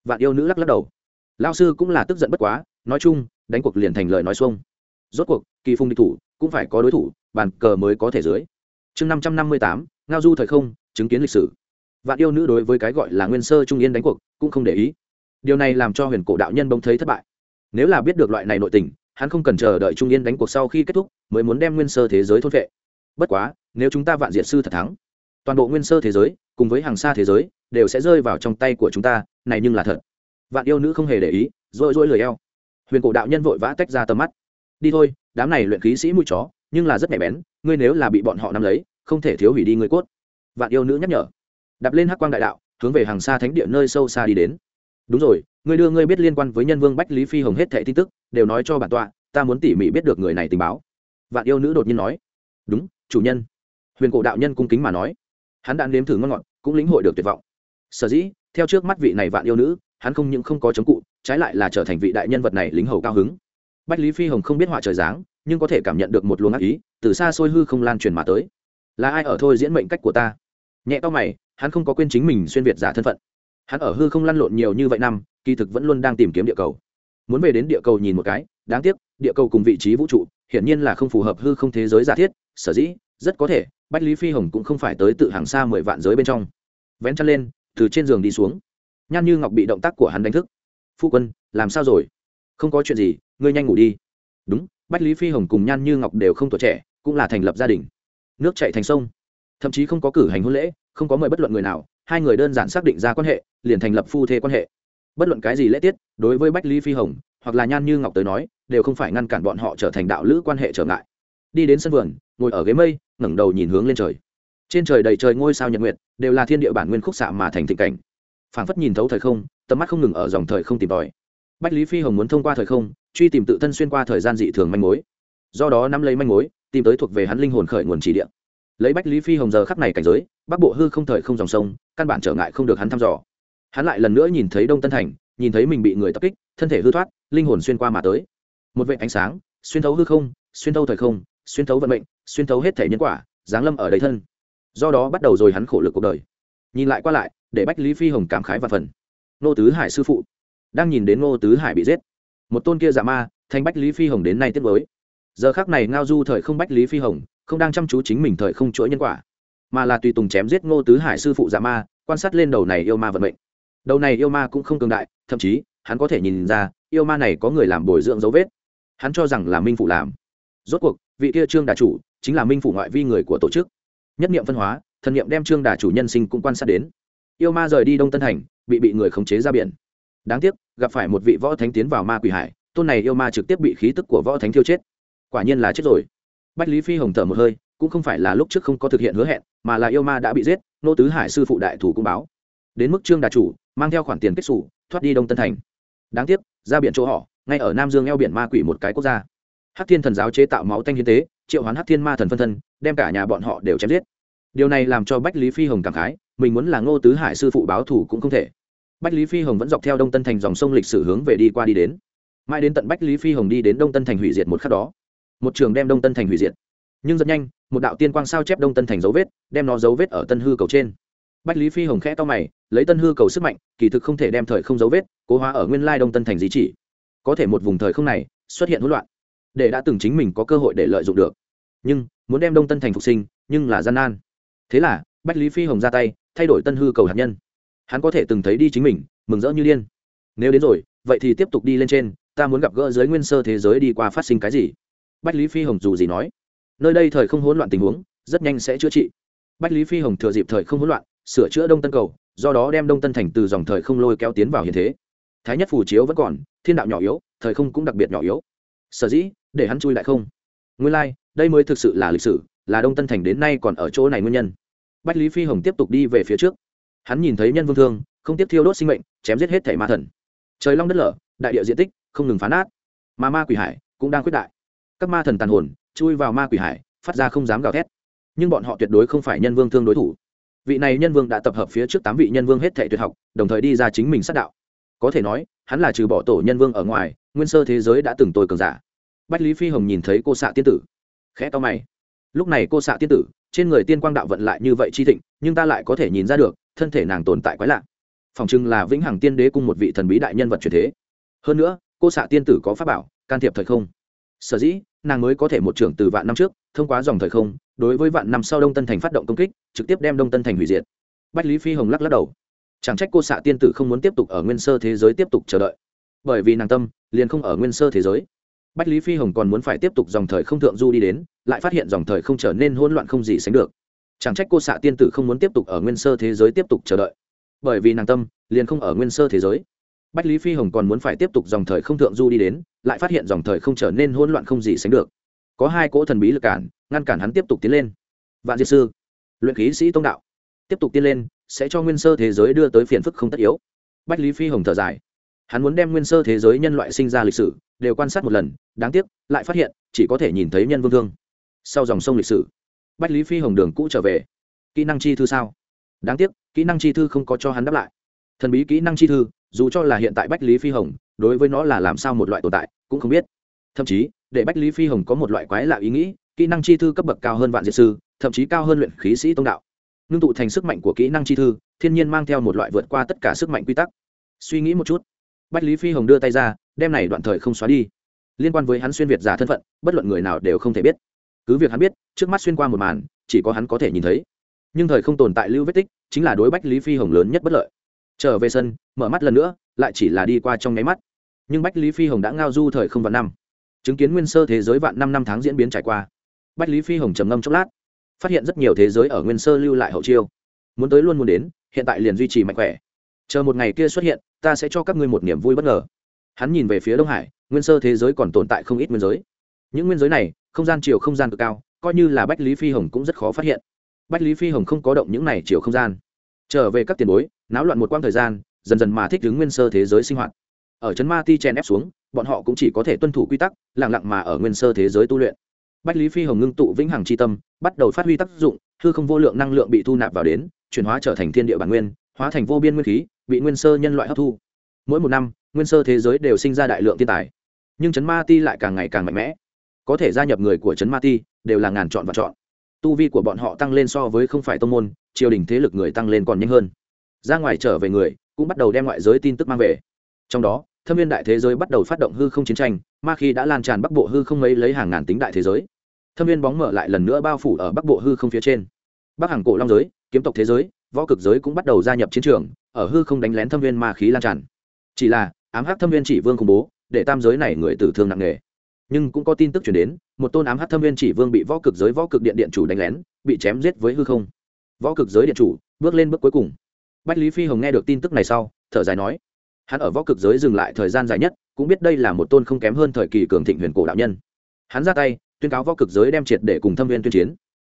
Vạn yêu nữ lắc lắc đầu. Lao sư cũng là tức giận bất quá, nói chung, đánh cuộc liền thành lời nói xuông. Rốt cuộc, kỳ phung địch thủ, cũng phải có đối thủ, bàn cờ mới có thể dưới. Chương năm trăm năm mươi tám, ngao du thời không, chứng kiến lịch sử. Vạn yêu nữ đối với cái gọi là nguyên sơ trung yên đánh cuộc, cũng không để ý. Điều này làm cho huyền cổ đạo nhân bông thấy thất bại. Nếu là biết được loại này nội tình hắn không cần chờ đợi trung yên đánh cuộc sau khi kết thúc, mới muốn đem nguyên sơ thế giới thốt vệ bất quá, nếu chúng ta vạn diệt sư thật thắng, toàn bộ nguyên sơ thế giới, cùng với hàng xa thế giới, đều sẽ rơi vào trong tay của chúng ta, này nhưng là thật. Vạn yêu nữ không hề để ý rỗi rỗi lười eo. Huyền cổ đạo nhân vội vã tách ra tầm mắt. Đi thôi, đám này luyện khí sĩ mũi chó, nhưng là rất nhạy bén, ngươi nếu là bị bọn họ nắm lấy, không thể thiếu hủy đi ngươi cốt. Vạn yêu nữ nhắc nhở. Đạp lên hắc quang đại đạo, hướng về hàng xa thánh địa nơi sâu xa đi đến. Đúng rồi ngươi đưa ngươi biết liên quan với nhân vương bách lý phi hồng hết thệ tin tức, đều nói cho bản tọa, ta muốn tỉ mỉ biết được người này tình báo. Vạn yêu nữ đột nhiên nói. Đúng, chủ nhân. Huyền cổ đạo nhân cung kính mà nói. Hắn đã nếm thử ngon ngọt, cũng lĩnh hội được tuyệt vọng. Sở dĩ, theo trước mắt vị này vạn yêu nữ, hắn không những không có chống cụ, trái lại là trở thành vị đại nhân vật này lính hầu cao hứng. Bách lý phi hồng không biết họa trời dáng nhưng có thể cảm nhận được một luồng ác ý, từ xa xôi hư không lan truyền mà tới. Là ai ở thôi diễn mệnh cách của ta? Nhẹ to mày, hắn không có quên chính mình xuyên việt giả thân phận. Hắn ở hư không lăn lộn nhiều như vậy năm kỳ thực vẫn luôn đang tìm kiếm địa cầu. Muốn về đến địa cầu nhìn một cái, đáng tiếc, địa cầu cùng vị trí vũ trụ, hiển nhiên là không phù hợp hư không thế giới giả thiết, sở dĩ, rất có thể, bách lý phi hồng cũng không phải tới tự hàng xa mười vạn giới bên trong. Vén chân lên, từ trên giường đi xuống. Nhan như ngọc bị động tác của hắn đánh thức. Phu quân, làm sao rồi? Không có chuyện gì, ngươi nhanh ngủ đi. Đúng, bách lý phi hồng cùng nhan như ngọc đều không tuổi trẻ, cũng là thành lập gia đình. Nước chạy thành sông. Thậm chí không có cử hành hôn lễ, không có mời bất luận người nào, hai người đơn giản xác định ra quan hệ, liền thành lập phu thê quan hệ bất luận cái gì lễ tiết, đối với bách lý phi hồng, hoặc là nhan như ngọc tới nói, đều không phải ngăn cản bọn họ trở thành đạo lữ quan hệ trở ngại. Đi đến sân vườn, ngồi ở ghế mây, ngẩng đầu nhìn hướng lên trời. Trên trời đầy trời ngôi sao nhật nguyệt, đều là thiên địa bản nguyên khúc xạ mà thành thịnh cảnh. Phảng phất nhìn thấu thời không, tầm mắt không ngừng ở dòng thời không tìm tòi. Bách lý phi hồng muốn thông qua thời không, truy tìm tự thân xuyên qua thời gian dị thường manh mối. Do đó nắm lấy manh mối, tìm tới thuộc về hắn linh hồn khởi nguồn chỉ địa. Lấy bách lý phi hồng giờ khắc này cảnh giới, bắc bộ hư không thời không dòng sông, căn bản trở ngại không được hắn thăm dò hắn lại lần nữa nhìn thấy đông tân thành, nhìn thấy mình bị người tập kích, thân thể hư thoát, linh hồn xuyên qua mà tới. Một vệ ánh sáng, xuyên thấu hư không, xuyên thấu thời không, xuyên thấu vận mệnh, xuyên thấu hết thể nhân quả, giáng lâm ở đầy thân. Do đó bắt đầu rồi hắn khổ lực cuộc đời. Nhìn lại qua lại, để bách lý phi hồng cảm khái và phần. Nô tứ hải sư phụ, đang nhìn đến nô tứ hải bị giết. Một tôn kia giả ma, thành bách lý phi hồng đến nay tiếp với giờ khác này ngao du thời không bách lý phi hồng, không đang chăm chú chính mình thời không chuỗi nhân quả, mà là tùy tùng chém giết ngô tứ hải sư phụ giả ma, quan sát lên đầu này yêu ma vận mệnh đầu này yêu ma cũng không cường đại, thậm chí, hắn có thể nhìn ra, yêu ma này có người làm bồi dưỡng dấu vết. Hắn cho rằng là minh phụ làm. Rốt cuộc, vị kia trương đà chủ chính là minh phụ ngoại vi người của tổ chức. Nhất niệm phân hóa, thần niệm đem trương đà chủ nhân sinh cũng quan sát đến. Yêu ma rời đi đông tân thành, bị bị người khống chế ra biển. Đáng tiếc, gặp phải một vị võ thánh tiến vào ma quỷ hải, tôn này yêu ma trực tiếp bị khí tức của võ thánh thiêu chết. Quả nhiên là chết rồi. Bách lý phi hồng thở một hơi, cũng không phải là lúc trước không có thực hiện hứa hẹn, mà là yêu ma đã bị giết, nô tứ hải sư phụ đại thủ cũng báo đến mức trương đà chủ, mang theo khoản tiền kết xù, thoát đi đông tân thành. Đáng tiếc, ra biển chỗ họ, ngay ở nam dương eo biển ma quỷ một cái quốc gia. Hắc thiên thần giáo chế tạo máu tanh hiến tế, triệu hoán hắc thiên ma thần phân thân, đem cả nhà bọn họ đều chém giết. Điều này làm cho bách lý phi hồng cảm khái, mình muốn là ngô tứ hải sư phụ báo thủ cũng không thể. Bách lý phi hồng vẫn dọc theo đông tân thành dòng sông lịch sử hướng về đi qua đi đến. Mãi đến tận bách lý phi hồng đi đến đông tân thành hủy diệt một khắc đó. Một trường đem đông tân thành hủy diệt. Nhưng rất nhanh, một đạo tiên quang sao chép đông tân thành dấu vết, đem nó dấu vết ở tân hư cầu trên. Bách lý phi hồng khẽ to mày lấy tân hư cầu sức mạnh, kỳ thực không thể đem thời không dấu vết, cố hóa ở nguyên lai đông tân thành di chỉ. Có thể một vùng thời không này, xuất hiện hỗn loạn, để đã từng chính mình có cơ hội để lợi dụng được. Nhưng, muốn đem đông tân thành phục sinh, nhưng là gian nan. Thế là, bách lý phi hồng ra tay, thay đổi tân hư cầu hạt nhân. Hắn có thể từng thấy đi chính mình, mừng rỡ như điên. Nếu đến rồi, vậy thì tiếp tục đi lên trên, ta muốn gặp gỡ giới nguyên sơ thế giới đi qua phát sinh cái gì? Bách lý phi hồng dù gì nói, nơi đây thời không hỗn loạn tình huống, rất nhanh sẽ chữa trị. Bách lý phi hồng thừa dịp thời không hỗn loạn, sửa chữa đông tân cầu do đó đem đông tân thành từ dòng thời không lôi kéo tiến vào hiện thế. Thái nhất phù chiếu vẫn còn thiên đạo nhỏ yếu thời không cũng đặc biệt nhỏ yếu. Sở dĩ để hắn chui lại không? Nguyên lai、like, đây mới thực sự là lịch sử là đông tân thành đến nay còn ở chỗ này nguyên nhân. Bách lý phi hồng tiếp tục đi về phía trước. Hắn nhìn thấy nhân vương thương không tiếp thiêu đốt sinh mệnh chém giết hết thẻ ma thần. Trời long đất lở đại địa diện tích không ngừng phá nát. Mà ma quỷ hải cũng đang quyết đại. Các ma thần tàn hồn chui vào ma quỷ hải phát ra không dám gào thét. Nhưng bọn họ tuyệt đối không phải nhân vương thương đối thủ vị này nhân vương đã tập hợp phía trước tám vị nhân vương hết thệ tuyệt học, đồng thời đi ra chính mình sát đạo. Có thể nói, hắn là trừ bỏ tổ nhân vương ở ngoài, nguyên sơ thế giới đã từng tồi cường giả. Bách lý phi hồng nhìn thấy cô xạ tiên tử, khẽ to mày. Lúc này cô xạ tiên tử, trên người tiên quang đạo vận lại như vậy chi thịnh, nhưng ta lại có thể nhìn ra được, thân thể nàng tồn tại quái lạ. Phòng chừng là vĩnh hằng tiên đế cung một vị thần bí đại nhân vật truyền thế. Hơn nữa, cô xạ tiên tử có pháp bảo, can thiệp thời không. Sở dĩ, nàng mới có thể một trưởng từ vạn năm trước thông qua dòng thời không, đối với vạn năm sau đông tân thành phát động công kích, trực tiếp đem đông tân thành hủy diệt. Bách lý phi hồng lắc lắc đầu. Chẳng trách cô xạ tiên tử không muốn tiếp tục ở nguyên sơ thế giới tiếp tục chờ đợi. Bởi vì nàng tâm, liền không ở nguyên sơ thế giới. Bách lý phi hồng còn muốn phải tiếp tục dòng thời không thượng du đi đến, lại phát hiện dòng thời không trở nên hỗn loạn không gì sánh được. Chẳng trách cô xạ tiên tử không muốn tiếp tục ở nguyên sơ thế giới tiếp tục chờ đợi. Bởi vì nàng tâm, liền không ở nguyên sơ thế giới. Bách lý phi hồng còn muốn phải tiếp tục dòng thời không thượng du đi đến, lại phát hiện dòng thời không trở nên hỗn loạn không gì sánh được có hai cỗ thần bí lực cản, ngăn cản hắn tiếp tục tiến lên. Vạn diệt sư, luyện khí sĩ tông đạo, tiếp tục tiến lên, sẽ cho nguyên sơ thế giới đưa tới phiền phức không tất yếu. Bách lý phi hồng thở dài. Hắn muốn đem nguyên sơ thế giới nhân loại sinh ra lịch sử, đều quan sát một lần, đáng tiếc, lại phát hiện, chỉ có thể nhìn thấy nhân vương thương. Sau dòng sông lịch sử, bách lý phi hồng đường cũ trở về. Kỹ năng chi thư sao? Đáng tiếc, kỹ năng chi thư không có cho hắn đáp lại. Thần bí kỹ năng chi thư, dù cho là hiện tại bách lý phi hồng, đối với nó là làm sao một loại tồn tại, cũng không biết. Thậm chí để bách lý phi hồng có một loại quái lạ ý nghĩ, kỹ năng chi thư cấp bậc cao hơn vạn diệt sư, thậm chí cao hơn luyện khí sĩ tông đạo. Ngưng tụ thành sức mạnh của kỹ năng chi thư, thiên nhiên mang theo một loại vượt qua tất cả sức mạnh quy tắc. Suy nghĩ một chút, bách lý phi hồng đưa tay ra, đem này đoạn thời không xóa đi. Liên quan với hắn xuyên việt giả thân phận, bất luận người nào đều không thể biết. Cứ việc hắn biết, trước mắt xuyên qua một màn, chỉ có hắn có thể nhìn thấy. Nhưng thời không tồn tại lưu vết tích, chính là đối bách lý phi hồng lớn nhất bất lợi. Trở về sân, mở mắt lần nữa, lại chỉ là đi qua trong nháy mắt. Nhưng bách lý phi hồng đã ngao du thời không vạn năm chứng kiến nguyên sơ thế giới vạn năm năm tháng diễn biến trải qua, bách lý phi hồng trầm ngâm chốc lát, phát hiện rất nhiều thế giới ở nguyên sơ lưu lại hậu chiêu. Muốn tới luôn muốn đến, hiện tại liền duy trì mạnh khỏe. Chờ một ngày kia xuất hiện, ta sẽ cho các ngươi một niềm vui bất ngờ. Hắn nhìn về phía đông hải, nguyên sơ thế giới còn tồn tại không ít nguyên giới. Những nguyên giới này, không gian chiều không gian cực cao, coi như là bách lý phi hồng cũng rất khó phát hiện. Bách lý phi hồng không có động những này chiều không gian. Trở về các tiền bối, náo loạn một quãng thời gian, dần dần mà thích ứng nguyên sơ thế giới sinh hoạt. Ở trấn ma ti chen ép xuống bọn họ cũng chỉ có thể tuân thủ quy tắc lẳng lặng mà ở nguyên sơ thế giới tu luyện. Bách lý phi hồng ngưng tụ vĩnh hằng c tâm, bắt đầu phát huy tác dụng, hư không vô lượng năng lượng bị thu nạp vào đến, chuyển hóa trở thành thiên địa bản nguyên, hóa thành vô biên nguyên khí, bị nguyên sơ nhân loại hấp thu. Mỗi một năm, nguyên sơ thế giới đều sinh ra đại lượng thiên tài. Nhưng trấn ma ti lại càng ngày càng mạnh mẽ. Có thể gia nhập người của trấn ma ti đều là ngàn chọn và chọn. Tu vi của bọn họ tăng lên so với không phải tông môn, triều đình thế lực người tăng lên còn nhanh hơn. Ra ngoài trở về người, cũng bắt đầu đem ngoại giới tin tức mang về. Trong đó thâm viên đại thế giới bắt đầu phát động hư không chiến tranh, ma khi đã lan tràn bắc bộ hư không mấy lấy hàng ngàn tính đại thế giới. Thâm viên bóng mở lại lần nữa bao phủ ở bắc bộ hư không phía trên. Bắc hàng cổ long giới, kiếm tộc thế giới, võ cực giới cũng bắt đầu gia nhập chiến trường, ở hư không đánh lén thâm viên ma khí lan tràn. Chỉ là, ám hắc thâm viên chỉ vương khủng bố, để tam giới này người tử thương nặng nề. Nhưng cũng có tin tức chuyển đến, một tôn ám hắc thâm viên chỉ vương bị võ cực giới, võ cực điện điện chủ đánh lén, bị chém giết với hư không. Võ cực giới điện chủ bước lên bước cuối cùng. Bách lý phi hồng nghe được tin tức này sau, thở dài nói hắn ở võ cực giới dừng lại thời gian dài nhất, cũng biết đây là một tôn không kém hơn thời kỳ cường thịnh huyền cổ đạo nhân. Hắn ra tay, tuyên cáo võ cực giới đem triệt để cùng thâm viên tuyên chiến.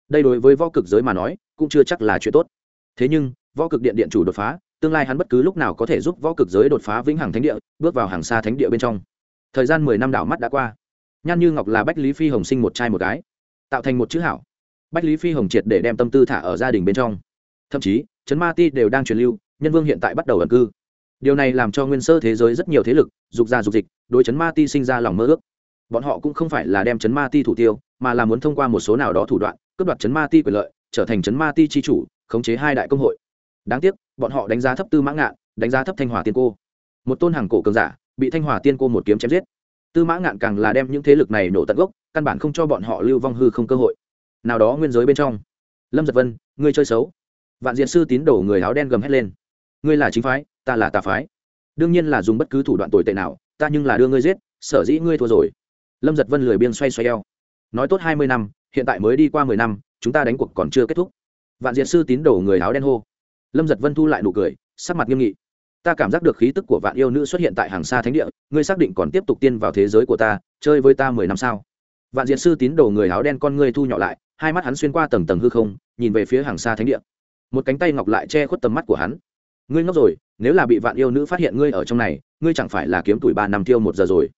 Đây đối với võ cực giới mà nói, cũng chưa chắc là chuyện tốt. Thế nhưng, võ cực điện điện chủ đột phá, tương lai hắn bất cứ lúc nào có thể giúp võ cực giới đột phá vĩnh hằng thánh địa, bước vào hàng xa thánh địa bên trong. Thời gian mười năm đảo mắt đã qua. Nhan như ngọc là bách lý phi hồng sinh một trai một cái tạo thành một chữ hảo. Bách lý phi hồng triệt để đem tâm tư thả ở gia đình bên trong. Thậm chí, trấn ma ti đều đang truyền lưu, nhân vương hiện tại bắt đầu ẩn cư điều này làm cho nguyên sơ thế giới rất nhiều thế lực, dục ra dục dịch, đối chấn ma ti sinh ra lòng mơ ước. Bọn họ cũng không phải là đem chấn ma ti thủ tiêu, mà là muốn thông qua một số nào đó thủ đoạn, cướp đoạt chấn ma ti quyền lợi, trở thành chấn ma ti chi chủ, khống chế hai đại công hội. Đáng tiếc, bọn họ đánh giá thấp tư mã ngạn, đánh giá thấp thanh hòa tiên cô. Một tôn hàng cổ cường giả, bị thanh hòa tiên cô một kiếm chém giết. Tư mã ngạn càng là đem những thế lực này nổ tận gốc, căn bản không cho bọn họ lưu vong hư không cơ hội. Nào đó nguyên giới bên trong. Lâm giật vân, ngươi chơi xấu. Vạn diện sư tín đổ người áo đen gầm hét lên. Ngươi là chính phái ta là tà phái. Đương nhiên là dùng bất cứ thủ đoạn tồi tệ nào, ta nhưng là đưa ngươi giết, sở dĩ ngươi thua rồi. Lâm giật vân lười biên xoay xoay eo. Nói tốt hai mươi năm, hiện tại mới đi qua mười năm, chúng ta đánh cuộc còn chưa kết thúc. Vạn diệt sư tín đồ người áo đen hô. Lâm giật vân thu lại nụ cười, sắc mặt nghiêm nghị. Ta cảm giác được khí tức của vạn yêu nữ xuất hiện tại hàng xa thánh địa, ngươi xác định còn tiếp tục tiên vào thế giới của ta, chơi với ta mười năm sao? Vạn diệt sư tín đồ người áo đen con ngươi thu nhỏ lại, hai mắt hắn xuyên qua tầng tầng hư không, nhìn về phía hàng xa thánh địa. Một cánh tay ngọc lại che khuất tầm mắt của hắn. Ngươi ngốc rồi nếu là bị vạn yêu nữ phát hiện ngươi ở trong này, ngươi chẳng phải là kiếm tuổi ba năm tiêu một giờ rồi.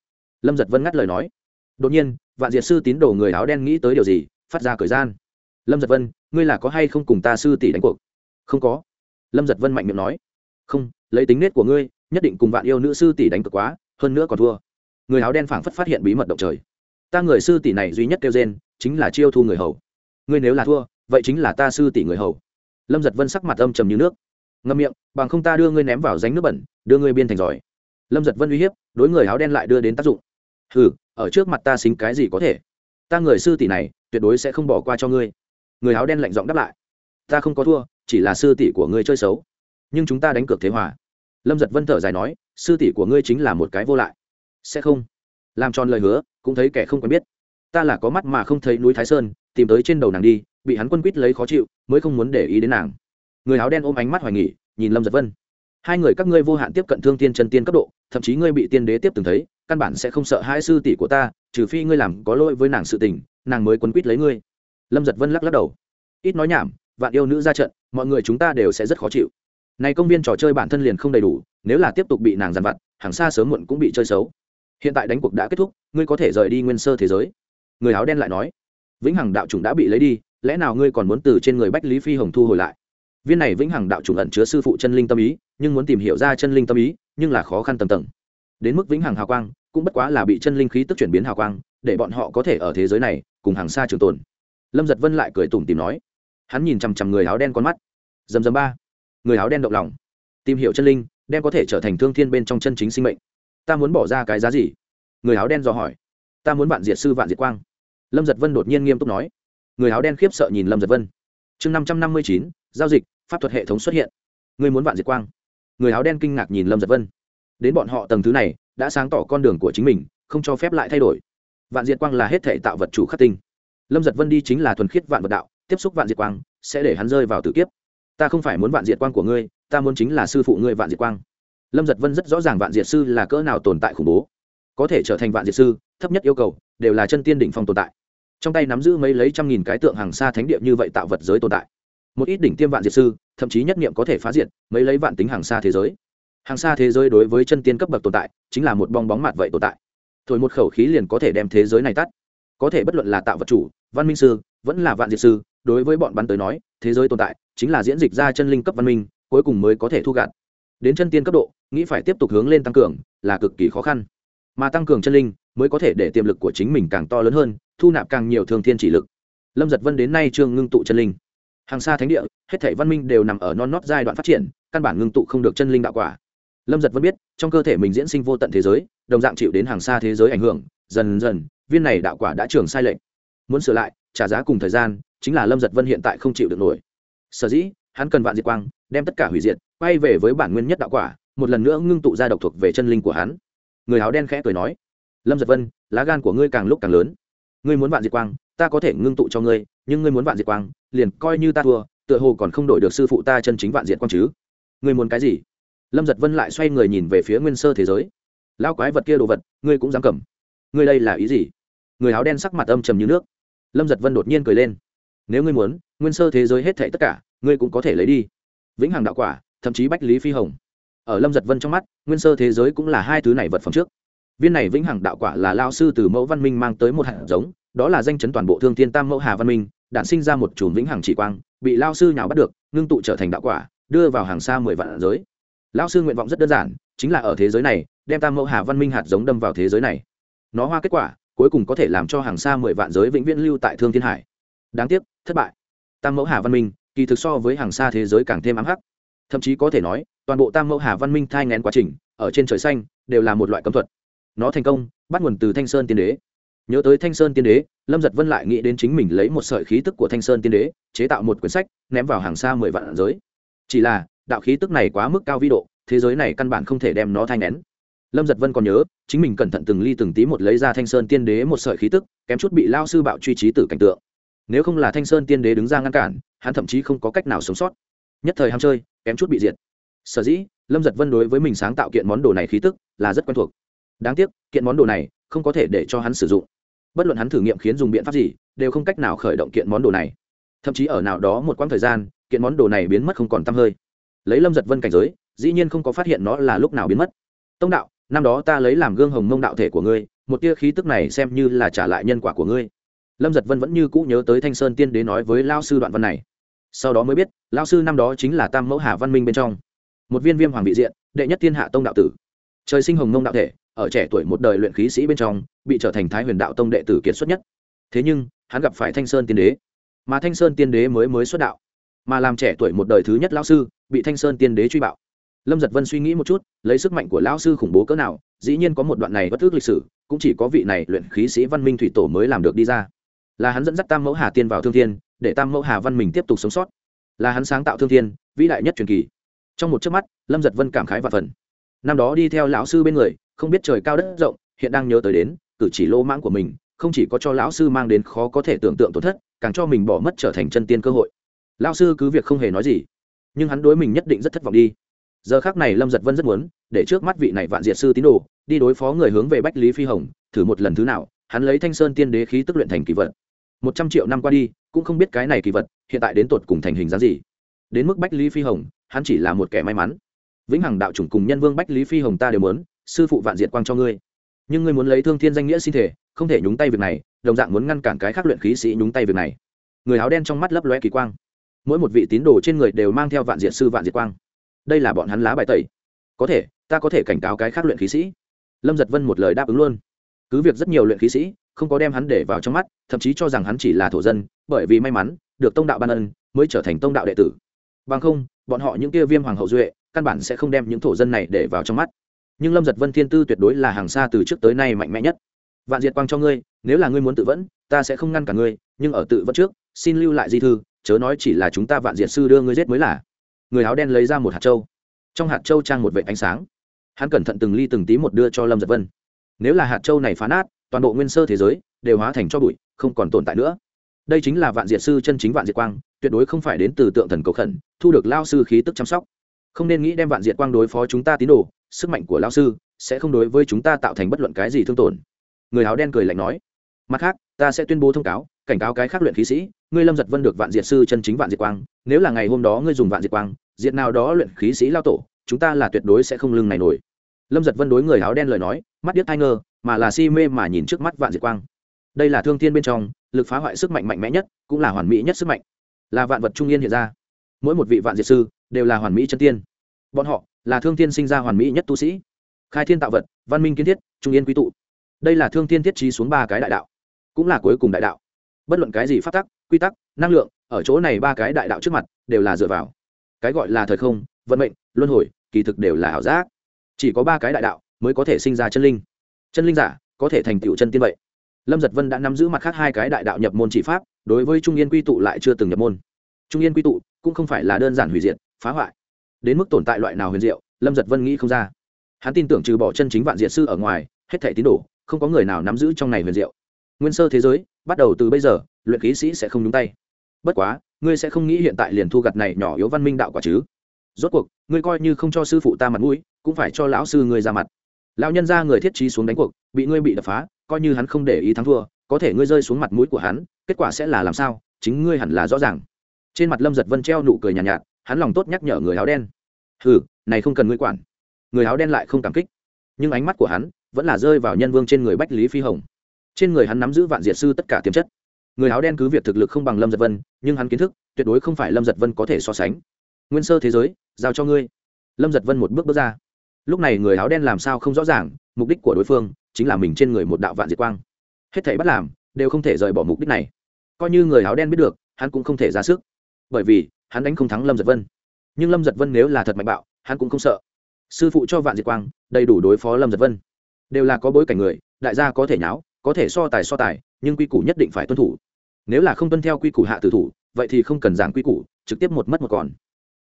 Lâm giật vân ngắt lời nói. Đột nhiên, vạn diệt sư tín đồ người áo đen nghĩ tới điều gì, phát ra cởi gian. Lâm giật vân, ngươi là có hay không cùng ta sư tỷ đánh cuộc? Không có. Lâm giật vân mạnh miệng nói. Không, lấy tính nết của ngươi, nhất định cùng vạn yêu nữ sư tỷ đánh cực quá, hơn nữa còn thua. Người áo đen phảng phất phát hiện bí mật động trời. Ta người sư tỷ này duy nhất kêu gen chính là chiêu thu người hầu. Ngươi nếu là thua, vậy chính là ta sư tỷ người hầu. Lâm giật vân sắc mặt âm trầm như nước ngâm miệng, bằng không ta đưa ngươi ném vào ránh nước bẩn, đưa ngươi biên thành giỏi. Lâm giật vân uy hiếp, đối người áo đen lại đưa đến tác dụng. Ừ ở trước mặt ta xính cái gì có thể? Ta người sư tỷ này, tuyệt đối sẽ không bỏ qua cho ngươi. Người áo đen lạnh giọng đáp lại. Ta không có thua, chỉ là sư tỷ của ngươi chơi xấu. Nhưng chúng ta đánh cược thế hòa. Lâm giật vân thở dài nói, sư tỷ của ngươi chính là một cái vô lại. Sẽ không. Làm tròn lời hứa, cũng thấy kẻ không quen biết. Ta là có mắt mà không thấy núi thái sơn, tìm tới trên đầu nàng đi, bị hắn quân quýt lấy khó chịu, mới không muốn để ý đến nàng người áo đen ôm ánh mắt hoài nghỉ, nhìn lâm giật vân. Hai người các ngươi vô hạn tiếp cận thương tiên chân tiên cấp độ, thậm chí ngươi bị tiên đế tiếp từng thấy, căn bản sẽ không sợ hai sư tỷ của ta, trừ phi ngươi làm có lỗi với nàng sự tình, nàng mới quấn quýt lấy ngươi. Lâm giật vân lắc lắc đầu. Ít nói nhảm, vạn yêu nữ ra trận, mọi người chúng ta đều sẽ rất khó chịu. Này công viên trò chơi bản thân liền không đầy đủ, nếu là tiếp tục bị nàng dằn vặt hàng xa sớm muộn cũng bị chơi xấu. Hiện tại đánh cuộc đã kết thúc, ngươi có thể rời đi nguyên sơ thế giới. Người áo đen lại nói. Vĩnh hằng đạo chủng đã bị lấy đi, lẽ nào ngươi còn muốn từ trên người bách lý phi hồng thu hồi lại? Viên này vĩnh hằng đạo chủng ẩn chứa sư phụ chân linh tâm ý, nhưng muốn tìm hiểu ra chân linh tâm ý, nhưng là khó khăn tầm tầng. Đến mức vĩnh hằng hào quang, cũng bất quá là bị chân linh khí tức chuyển biến hào quang, để bọn họ có thể ở thế giới này, cùng hàng xa trường tồn. Lâm giật vân lại cười tủm tìm nói. Hắn nhìn chằm chằm người áo đen con mắt. Dầm dầm ba. Người áo đen động lòng. Tìm hiểu chân linh, đem có thể trở thành thương thiên bên trong chân chính sinh mệnh. Ta muốn bỏ ra cái giá gì? Người áo đen dò hỏi. Ta muốn bạn diệt sư vạn diệt quang. Lâm giật vân đột nhiên nghiêm túc nói. Người áo đen khiếp sợ nhìn lâm giật vân. Chương năm trăm năm mươi chín, giao dịch pháp thuật hệ thống xuất hiện. Người muốn vạn diệt quang. Người áo đen kinh ngạc nhìn lâm giật vân. Đến bọn họ tầng thứ này, đã sáng tỏ con đường của chính mình, không cho phép lại thay đổi. Vạn diệt quang là hết thể tạo vật chủ khắc tinh. Lâm giật vân đi chính là thuần khiết vạn vật đạo, tiếp xúc vạn diệt quang, sẽ để hắn rơi vào tử kiếp. Ta không phải muốn vạn diệt quang của ngươi, ta muốn chính là sư phụ ngươi vạn diệt quang. Lâm giật vân rất rõ ràng vạn diệt sư là cỡ nào tồn tại khủng bố. Có thể trở thành vạn diệt sư, thấp nhất yêu cầu, đều là chân tiên đỉnh phong tồn tại. Trong tay nắm giữ mấy lấy trăm nghìn cái tượng hàng xa thánh địa như vậy tạo vật giới tồn tại một ít đỉnh tiêm vạn diệt sư, thậm chí nhất nghiệm có thể phá diệt, mấy lấy vạn tính hàng xa thế giới. Hàng xa thế giới đối với chân tiên cấp bậc tồn tại, chính là một bong bóng mặt vậy tồn tại. Thổi một khẩu khí liền có thể đem thế giới này tắt. Có thể bất luận là tạo vật chủ, văn minh sư, vẫn là vạn diệt sư, đối với bọn bắn tới nói, thế giới tồn tại chính là diễn dịch ra chân linh cấp văn minh, cuối cùng mới có thể thu gạt đến chân tiên cấp độ, nghĩ phải tiếp tục hướng lên tăng cường, là cực kỳ khó khăn. Mà tăng cường chân linh, mới có thể để tiềm lực của chính mình càng to lớn hơn, thu nạp càng nhiều thường thiên chỉ lực. Lâm giật vân đến nay trương ngưng tụ chân linh hàng xa thánh địa, hết thể văn minh đều nằm ở non nót giai đoạn phát triển, căn bản ngưng tụ không được chân linh đạo quả. Lâm giật vân biết, trong cơ thể mình diễn sinh vô tận thế giới, đồng dạng chịu đến hàng xa thế giới ảnh hưởng, dần dần, viên này đạo quả đã trường sai lệch. Muốn sửa lại, trả giá cùng thời gian, chính là lâm giật vân hiện tại không chịu được nổi. Sở dĩ, hắn cần vạn diệt quang, đem tất cả hủy diệt, quay về với bản nguyên nhất đạo quả, một lần nữa ngưng tụ ra độc thuộc về chân linh của hắn. Người áo đen khẽ cười nói, lâm giật vân, lá gan của ngươi càng lúc càng lớn. Ngươi muốn vạn diệt quang ta có thể ngưng tụ cho ngươi, nhưng ngươi muốn vạn diệt quang, liền coi như ta thua, tựa hồ còn không đổi được sư phụ ta chân chính vạn diệt quang chứ. Ngươi muốn cái gì? Lâm giật vân lại xoay người nhìn về phía nguyên sơ thế giới. Lao quái vật kia đồ vật, ngươi cũng dám cầm. Ngươi đây là ý gì? Người áo đen sắc mặt âm trầm như nước. Lâm giật vân đột nhiên cười lên. Nếu ngươi muốn, nguyên sơ thế giới hết thảy tất cả, ngươi cũng có thể lấy đi. Vĩnh hằng đạo quả, thậm chí bách lý phi hồng. Ở lâm giật vân trong mắt, nguyên sơ thế giới cũng là hai thứ này vật phẩm trước. Viên này vĩnh hằng đạo quả là lao sư từ mẫu văn minh mang tới một hạt giống đó là danh chấn toàn bộ thương thiên tam mẫu hà văn minh, đản sinh ra một chùm vĩnh hằng chỉ quang, bị lao sư nhào bắt được, ngưng tụ trở thành đạo quả, đưa vào hàng xa mười vạn giới. Lao sư nguyện vọng rất đơn giản, chính là ở thế giới này, đem tam mẫu hà văn minh hạt giống đâm vào thế giới này. Nó hoa kết quả, cuối cùng có thể làm cho hàng xa mười vạn giới vĩnh viễn lưu tại thương thiên hải. Đáng tiếc, thất bại. Tam mẫu hà văn minh, kỳ thực so với hàng xa thế giới càng thêm ám hắc. Thậm chí có thể nói, toàn bộ tam mẫu hà văn minh thai ngén quá trình, ở trên trời xanh, đều là một loại cấm thuật. Nó thành công, bắt nguồn từ thanh sơn tiên đế nhớ tới thanh sơn tiên đế, lâm giật vân lại nghĩ đến chính mình lấy một sợi khí tức của thanh sơn tiên đế, chế tạo một quyển sách, ném vào hàng xa mười vạn giới. Chỉ là, đạo khí tức này quá mức cao vi độ, thế giới này căn bản không thể đem nó thay nén. Lâm giật vân còn nhớ, chính mình cẩn thận từng ly từng tí một lấy ra thanh sơn tiên đế một sợi khí tức, kém chút bị lao sư bạo truy trí tử cảnh tượng. Nếu không là thanh sơn tiên đế đứng ra ngăn cản, hắn thậm chí không có cách nào sống sót. Nhất thời ham chơi, kém chút bị diệt. Sở dĩ, lâm giật vân đối với mình sáng tạo kiện món đồ này khí tức là rất quen thuộc. Đáng tiếc, kiện món đồ này không có thể để cho hắn sử dụng bất luận hắn thử nghiệm khiến dùng biện pháp gì, đều không cách nào khởi động kiện món đồ này. Thậm chí ở nào đó một quãng thời gian, kiện món đồ này biến mất không còn t hơi. Lấy lâm giật vân cảnh giới, dĩ nhiên không có phát hiện nó là lúc nào biến mất. Tông đạo, năm đó ta lấy làm gương hồng mông đạo thể của ngươi, một tia khí tức này xem như là trả lại nhân quả của ngươi. Lâm giật vân vẫn như cũ nhớ tới thanh sơn tiên đế nói với lao sư đoạn văn này. Sau đó mới biết, lao sư năm đó chính là tam mẫu hà văn minh bên trong. Một viên viêm hoàng vị diện, đệ nhất thiên hạ tông đạo tử. Trời sinh hồng mông đạo thể ở trẻ tuổi một đời luyện khí sĩ bên trong, bị trở thành thái huyền đạo tông đệ tử kiệt xuất nhất. Thế nhưng, hắn gặp phải thanh sơn tiên đế. Mà thanh sơn tiên đế mới mới xuất đạo. Mà làm trẻ tuổi một đời thứ nhất lão sư, bị thanh sơn tiên đế truy bạo. Lâm giật vân suy nghĩ một chút, lấy sức mạnh của lão sư khủng bố cỡ nào, dĩ nhiên có một đoạn này bất ước lịch sử, cũng chỉ có vị này luyện khí sĩ văn minh thủy tổ mới làm được đi ra. Là hắn dẫn dắt tam mẫu hà tiên vào thương thiên, để tam mẫu hà văn mình tiếp tục sống sót. Là hắn sáng tạo thương thiên, vĩ đại nhất truyền kỳ. Trong một chớp mắt, lâm giật vân cảm khái và phần năm đó đi theo lão sư bên người không biết trời cao đất rộng, hiện đang nhớ tới đến, cử chỉ lô mãng của mình, không chỉ có cho lão sư mang đến khó có thể tưởng tượng tổn thất, càng cho mình bỏ mất trở thành chân tiên cơ hội. Lão sư cứ việc không hề nói gì, nhưng hắn đối mình nhất định rất thất vọng đi. Giờ khác này lâm giật vân rất muốn, để trước mắt vị này vạn diệt sư tín đồ, đi đối phó người hướng về bách lý phi hồng, thử một lần thứ nào, hắn lấy thanh sơn tiên đế khí tức luyện thành kỳ vật. Một trăm triệu năm qua đi, cũng không biết cái này kỳ vật, hiện tại đến tột cùng thành hình dáng gì. Đến mức bách lý phi hồng, hắn chỉ là một kẻ may mắn. Vĩnh hằng đạo chủng cùng nhân vương bách lý phi hồng ta đều muốn sư phụ vạn diệt quang cho ngươi. Nhưng ngươi muốn lấy thương thiên danh nghĩa xin thể, không thể nhúng tay việc này, đồng dạng muốn ngăn cản cái khác luyện khí sĩ nhúng tay việc này. Người áo đen trong mắt lấp loe kỳ quang. Mỗi một vị tín đồ trên người đều mang theo vạn diệt sư vạn diệt quang. Đây là bọn hắn lá bài tẩy. Có thể, ta có thể cảnh cáo cái khác luyện khí sĩ. Lâm giật vân một lời đáp ứng luôn. Cứ việc rất nhiều luyện khí sĩ, không có đem hắn để vào trong mắt, thậm chí cho rằng hắn chỉ là thổ dân, bởi vì may mắn, được tông đạo ban ân, mới trở thành tông đạo đệ tử. Bằng không, bọn họ những kia viêm hoàng hậu duệ, căn bản sẽ không đem những thổ dân này để vào trong mắt nhưng lâm giật vân thiên tư tuyệt đối là hàng xa từ trước tới nay mạnh mẽ nhất vạn diệt quang cho ngươi nếu là ngươi muốn tự vẫn ta sẽ không ngăn cả ngươi nhưng ở tự vẫn trước xin lưu lại di thư chớ nói chỉ là chúng ta vạn diệt sư đưa ngươi giết mới là người áo đen lấy ra một hạt trâu trong hạt trâu trang một vệ ánh sáng hắn cẩn thận từng ly từng tí một đưa cho lâm giật vân nếu là hạt trâu này phá nát toàn bộ nguyên sơ thế giới đều hóa thành cho bụi không còn tồn tại nữa đây chính là vạn diệt sư chân chính vạn diệt quang tuyệt đối không phải đến từ tượng thần cầu khẩn thu được lao sư khí tức chăm sóc không nên nghĩ đem vạn diệt quang đối phó chúng ta tín đồ sức mạnh của lão sư sẽ không đối với chúng ta tạo thành bất luận cái gì thương tổn. Người áo đen cười lạnh nói, mặt khác, ta sẽ tuyên bố thông cáo, cảnh cáo cái khác luyện khí sĩ, ngươi lâm giật vân được vạn diệt sư chân chính vạn diệt quang, nếu là ngày hôm đó ngươi dùng vạn diệt quang, diệt nào đó luyện khí sĩ lao tổ, chúng ta là tuyệt đối sẽ không lưng này nổi. Lâm giật vân đối người áo đen lời nói, mắt điếc ai ngơ mà là si mê mà nhìn trước mắt vạn diệt quang. Đây là thương thiên bên trong, lực phá hoại sức mạnh mạnh mẽ nhất, cũng là hoàn mỹ nhất sức mạnh. Là vạn vật trung yên hiện ra. Mỗi một vị vạn diệt sư đều là hoàn mỹ chân tiên. Bọn họ là thương thiên sinh ra hoàn mỹ nhất tu sĩ. Khai thiên tạo vật, văn minh kiến thiết, trung yên quý tụ. Đây là thương thiên thiết trí xuống ba cái đại đạo, cũng là cuối cùng đại đạo. Bất luận cái gì phát tắc, quy tắc, năng lượng, ở chỗ này ba cái đại đạo trước mặt, đều là dựa vào. Cái gọi là thời không, vận mệnh, luân hồi, kỳ thực đều là ảo giác. Chỉ có ba cái đại đạo mới có thể sinh ra chân linh. Chân linh giả có thể thành tựu chân tiên vậy. Lâm giật vân đã nắm giữ mặt khác hai cái đại đạo nhập môn chỉ pháp, đối với trung yên quy tụ lại chưa từng nhập môn. Trung yên quy tụ cũng không phải là đơn giản hủy diệt, phá hoại đến mức tồn tại loại nào huyền diệu lâm giật vân nghĩ không ra. Hắn tin tưởng trừ bỏ chân chính vạn diệt sư ở ngoài hết thẻ tín đồ không có người nào nắm giữ trong này huyền diệu. Nguyên sơ thế giới bắt đầu từ bây giờ luyện khí sĩ sẽ không nhúng tay. Bất quá ngươi sẽ không nghĩ hiện tại liền thu gặt này nhỏ yếu văn minh đạo quả chứ? Rốt cuộc ngươi coi như không cho sư phụ ta mặt mũi cũng phải cho lão sư ngươi ra mặt. Lão nhân ra người thiết trí xuống đánh cuộc bị ngươi bị đập phá coi như hắn không để ý thắng thua có thể ngươi rơi xuống mặt mũi của hắn kết quả sẽ là làm sao? Chính ngươi hẳn là rõ ràng. Trên mặt lâm giật vân treo nụ cười nhàn nhạt, nhạt hắn lòng tốt nhắc nhở người áo đen. Hừ, này không cần ngươi quản. Người áo đen lại không cảm kích. Nhưng ánh mắt của hắn vẫn là rơi vào nhân vương trên người bách lý phi hồng. Trên người hắn nắm giữ vạn diệt sư tất cả tiềm chất. Người áo đen cứ việc thực lực không bằng lâm giật vân, nhưng hắn kiến thức tuyệt đối không phải lâm giật vân có thể so sánh. Nguyên sơ thế giới, giao cho ngươi. Lâm giật vân một bước bước ra. Lúc này người áo đen làm sao không rõ ràng, mục đích của đối phương chính là mình trên người một đạo vạn diệt quang. Hết thảy bắt làm đều không thể rời bỏ mục đích này. Coi như người áo đen biết được, hắn cũng không thể ra sức bởi vì hắn đánh không thắng lâm giật vân nhưng lâm giật vân nếu là thật mạnh bạo hắn cũng không sợ sư phụ cho vạn diệt quang đầy đủ đối phó lâm giật vân đều là có bối cảnh người đại gia có thể nháo có thể so tài so tài nhưng quy củ nhất định phải tuân thủ nếu là không tuân theo quy củ hạ tử thủ vậy thì không cần giảng quy củ trực tiếp một mất một còn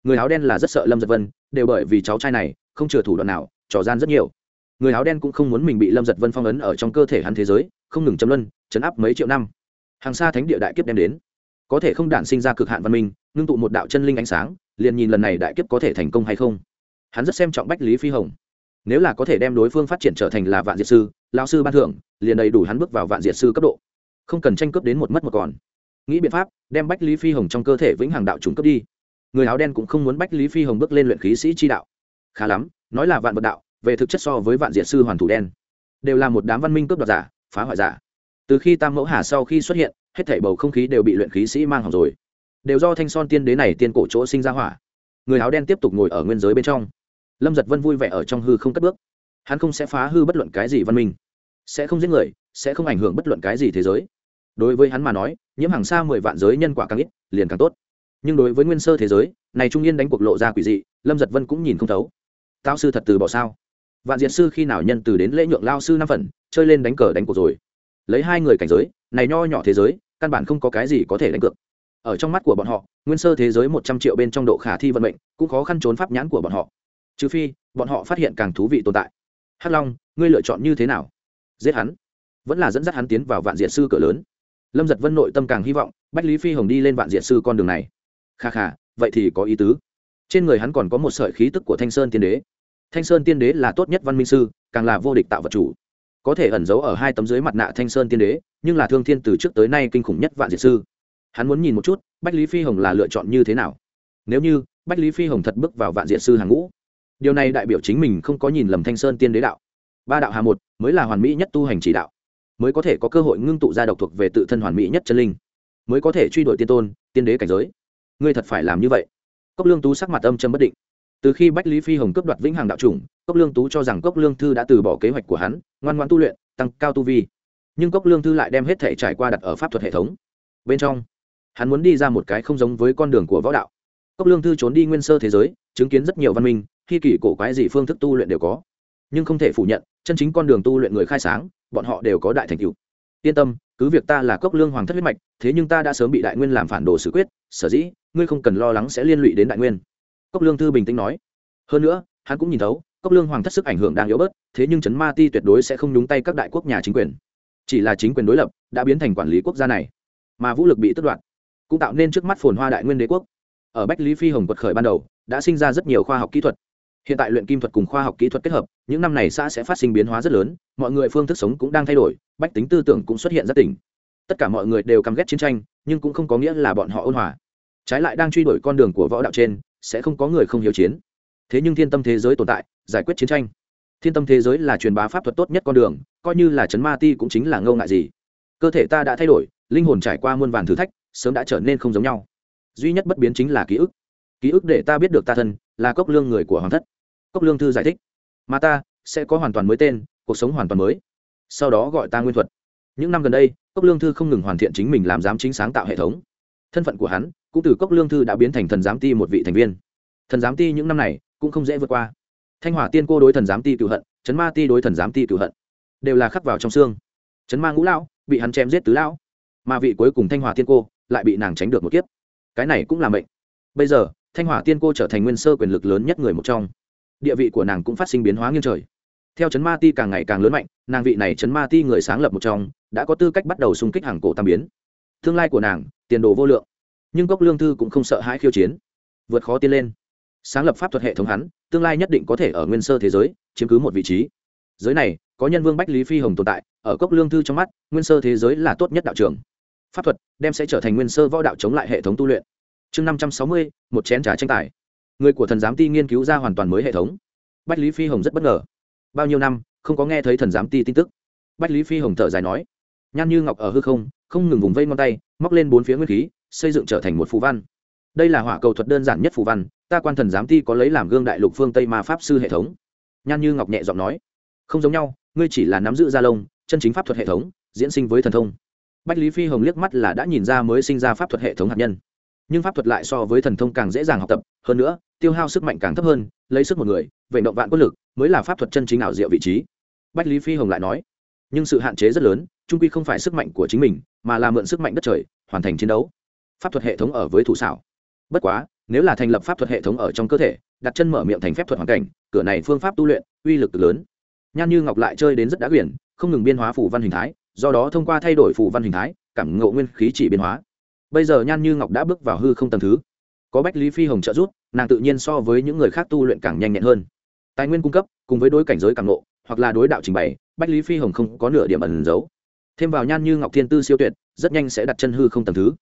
người áo đen là rất sợ lâm giật vân đều bởi vì cháu trai này không chừa thủ đoạn nào trò gian rất nhiều người áo đen cũng không muốn mình bị lâm giật vân phong ấn ở trong cơ thể hắn thế giới không ngừng chấm luân chấn áp mấy triệu năm hàng xa thánh địa đại kiếp đem đến có thể không đản sinh ra cực hạn văn minh, ngưng tụ một đạo chân linh ánh sáng, liền nhìn lần này đại kiếp có thể thành công hay không. Hắn rất xem trọng bách lý phi hồng. Nếu là có thể đem đối phương phát triển trở thành là vạn diệt sư lao sư ban thưởng, liền đầy đủ hắn bước vào vạn diệt sư cấp độ. Không cần tranh cướp đến một mất một còn. Nghĩ biện pháp, đem bách lý phi hồng trong cơ thể vĩnh hằng đạo trùng cướp đi. Người áo đen cũng không muốn bách lý phi hồng bước lên luyện khí sĩ chi đạo. Khá lắm, nói là vạn vật đạo, về thực chất so với vạn diệt sư hoàn thủ đen, đều là một đám văn minh cướp đoạt giả, phá hoại giả. Từ khi tam mẫu hà sau khi xuất hiện hết thảy bầu không khí đều bị luyện khí sĩ mang hỏng rồi. Đều do thanh son tiên đế này tiên cổ chỗ sinh ra hỏa. Người áo đen tiếp tục ngồi ở nguyên giới bên trong. Lâm giật vân vui vẻ ở trong hư không cất bước. Hắn không sẽ phá hư bất luận cái gì văn minh, sẽ không giết người, sẽ không ảnh hưởng bất luận cái gì thế giới. Đối với hắn mà nói, nhiễm hàng xa mười vạn giới nhân quả càng ít, liền càng tốt. Nhưng đối với nguyên sơ thế giới, này trung yên đánh cuộc lộ ra quỷ dị, lâm giật vân cũng nhìn không thấu. Tao sư thật từ bỏ sao? Vạn diệt sư khi nào nhân từ đến lễ nhượng lao sư năm phần, chơi lên đánh cờ đánh cuộc rồi. Lấy hai người cảnh giới, này nho nhỏ thế giới căn bản không có cái gì có thể đánh cược. Ở trong mắt của bọn họ, nguyên sơ thế giới một trăm triệu bên trong độ khả thi vận mệnh, cũng khó khăn trốn pháp nhãn của bọn họ. Trừ phi, bọn họ phát hiện càng thú vị tồn tại. Hắc long, ngươi lựa chọn như thế nào? Giết hắn. Vẫn là dẫn dắt hắn tiến vào vạn diện sư cửa lớn. Lâm giật vân nội tâm càng hy vọng, bách lý phi hồng đi lên vạn diện sư con đường này. Kha kha, vậy thì có ý tứ. Trên người hắn còn có một sợi khí tức của thanh sơn tiên đế. Thanh sơn tiên đế là tốt nhất văn minh sư, càng là vô địch tạo vật chủ có thể ẩn giấu ở hai tấm dưới mặt nạ thanh sơn tiên đế, nhưng là thương thiên từ trước tới nay kinh khủng nhất vạn diệt sư. Hắn muốn nhìn một chút, bách lý phi hồng là lựa chọn như thế nào. Nếu như, bách lý phi hồng thật bước vào vạn diệt sư hàng ngũ, điều này đại biểu chính mình không có nhìn lầm thanh sơn tiên đế đạo. Ba đạo hà một, mới là hoàn mỹ nhất tu hành chỉ đạo. Mới có thể có cơ hội ngưng tụ ra độc thuộc về tự thân hoàn mỹ nhất chân linh. Mới có thể truy đuổi tiên tôn, tiên đế cảnh giới. Ngươi thật phải làm như vậy. Cốc lương tú sắc mặt âm châm bất định từ khi bách lý phi hồng cướp đoạt vĩnh hằng đạo chủng, cốc lương tú cho rằng cốc lương thư đã từ bỏ kế hoạch của hắn, ngoan ngoan tu luyện, tăng cao tu vi. Nhưng cốc lương thư lại đem hết thể trải qua đặt ở pháp thuật hệ thống. Bên trong, hắn muốn đi ra một cái không giống với con đường của võ đạo. Cốc lương thư trốn đi nguyên sơ thế giới, chứng kiến rất nhiều văn minh, khi kỷ cổ quái gì phương thức tu luyện đều có. Nhưng không thể phủ nhận, chân chính con đường tu luyện người khai sáng, bọn họ đều có đại thành tựu. Yên tâm, cứ việc ta là cốc lương hoàng thất huyết mạch, thế nhưng ta đã sớm bị đại nguyên làm phản đồ xử quyết, sở dĩ, ngươi không cần lo lắng sẽ liên lụy đến đại nguyên cốc lương thư bình tĩnh nói. Hơn nữa, hắn cũng nhìn thấu, cốc lương hoàng thất sức ảnh hưởng đang yếu bớt, thế nhưng trấn ma ti tuyệt đối sẽ không nhúng tay các đại quốc nhà chính quyền. Chỉ là chính quyền đối lập đã biến thành quản lý quốc gia này, mà vũ lực bị tất đoạt, cũng tạo nên trước mắt phồn hoa đại nguyên đế quốc. Ở bách lý phi hồng quật khởi ban đầu, đã sinh ra rất nhiều khoa học kỹ thuật. Hiện tại luyện kim thuật cùng khoa học kỹ thuật kết hợp, những năm này xã sẽ phát sinh biến hóa rất lớn, mọi người phương thức sống cũng đang thay đổi, bách tính tư tưởng cũng xuất hiện rất tỉnh tất cả mọi người đều căm ghét chiến tranh, nhưng cũng không có nghĩa là bọn họ ôn hòa. Trái lại đang truy đuổi con đường của võ đạo trên sẽ không có người không hiếu chiến. Thế nhưng thiên tâm thế giới tồn tại, giải quyết chiến tranh. Thiên tâm thế giới là truyền bá pháp thuật tốt nhất con đường, coi như là chấn ma ti cũng chính là ngâu ngại gì. Cơ thể ta đã thay đổi, linh hồn trải qua muôn vàn thử thách, sớm đã trở nên không giống nhau. Duy nhất bất biến chính là ký ức. Ký ức để ta biết được ta thân, là cốc lương người của hoàng thất. Cốc lương thư giải thích. Mà ta sẽ có hoàn toàn mới tên, cuộc sống hoàn toàn mới. Sau đó gọi ta nguyên thuật. Những năm gần đây, cốc lương thư không ngừng hoàn thiện chính mình làm giám chính sáng tạo hệ thống. Thân phận của hắn cũng từ cốc lương thư đã biến thành thần giám ti một vị thành viên. Thần giám ti những năm này cũng không dễ vượt qua. Thanh hỏa tiên cô đối thần giám ti cựu hận, chấn ma ti đối thần giám ti cựu hận, đều là khắc vào trong xương. Chấn ma ngũ lão bị hắn chém giết tứ lão, mà vị cuối cùng thanh hỏa tiên cô lại bị nàng tránh được một kiếp. Cái này cũng là mệnh. Bây giờ, thanh hỏa tiên cô trở thành nguyên sơ quyền lực lớn nhất người một trong. Địa vị của nàng cũng phát sinh biến hóa nghiêng trời. Theo chấn ma ti càng ngày càng lớn mạnh, nàng vị này chấn ma ti người sáng lập một trong, đã có tư cách bắt đầu xung kích hàng cổ tam biến. Tương lai của nàng, tiền đồ vô lượng nhưng cốc lương thư cũng không sợ hãi khiêu chiến. Vượt khó tiến lên. Sáng lập pháp thuật hệ thống hắn, tương lai nhất định có thể ở nguyên sơ thế giới, chiếm cứ một vị trí. Giới này, có nhân vương bách lý phi hồng tồn tại, ở cốc lương thư trong mắt, nguyên sơ thế giới là tốt nhất đạo trường. Pháp thuật đem sẽ trở thành nguyên sơ võ đạo chống lại hệ thống tu luyện. Chương năm trăm sáu mươi, một chén trà tranh tài. Người của thần giám ti nghiên cứu ra hoàn toàn mới hệ thống. Bách lý phi hồng rất bất ngờ. Bao nhiêu năm, không có nghe thấy thần giám ti tin tức. Bách lý phi hồng thở dài nói, nhan như ngọc ở hư không không ngừng vùng vây ngón tay, móc lên bốn phía nguyên khí xây dựng trở thành một phù văn. Đây là hỏa cầu thuật đơn giản nhất phù văn, ta quan thần giám ti có lấy làm gương đại lục phương tây ma pháp sư hệ thống. Nhan như ngọc nhẹ giọng nói, không giống nhau, ngươi chỉ là nắm giữ gia lông, chân chính pháp thuật hệ thống, diễn sinh với thần thông. Bách lý phi hồng liếc mắt là đã nhìn ra mới sinh ra pháp thuật hệ thống hạt nhân. Nhưng pháp thuật lại so với thần thông càng dễ dàng học tập, hơn nữa, tiêu hao sức mạnh càng thấp hơn, lấy sức một người vệ động vạn quân lực, mới là pháp thuật chân chính ảo diệu vị trí. Bách lý phi hồng lại nói, nhưng sự hạn chế rất lớn, trung quy không phải sức mạnh của chính mình, mà là mượn sức mạnh đất trời, hoàn thành chiến đấu pháp thuật hệ thống ở với thủ xảo. Bất quá nếu là thành lập pháp thuật hệ thống ở trong cơ thể đặt chân mở miệng thành phép thuật hoàn cảnh cửa này phương pháp tu luyện uy lực lớn. Nhan như ngọc lại chơi đến rất đã quyển không ngừng biên hóa phủ văn hình thái do đó thông qua thay đổi phủ văn hình thái cảm ngộ nguyên khí chỉ biên hóa. Bây giờ nhan như ngọc đã bước vào hư không tầm thứ. Có bách lý phi hồng trợ giúp nàng tự nhiên so với những người khác tu luyện càng nhanh nhẹn hơn. Tài nguyên cung cấp cùng với đối cảnh giới càng ngộ, hoặc là đối đạo trình bày bách lý phi hồng không có nửa điểm ẩn giấu. Thêm vào nhan như ngọc thiên tư siêu tuyệt rất nhanh sẽ đặt chân hư không tầm thứ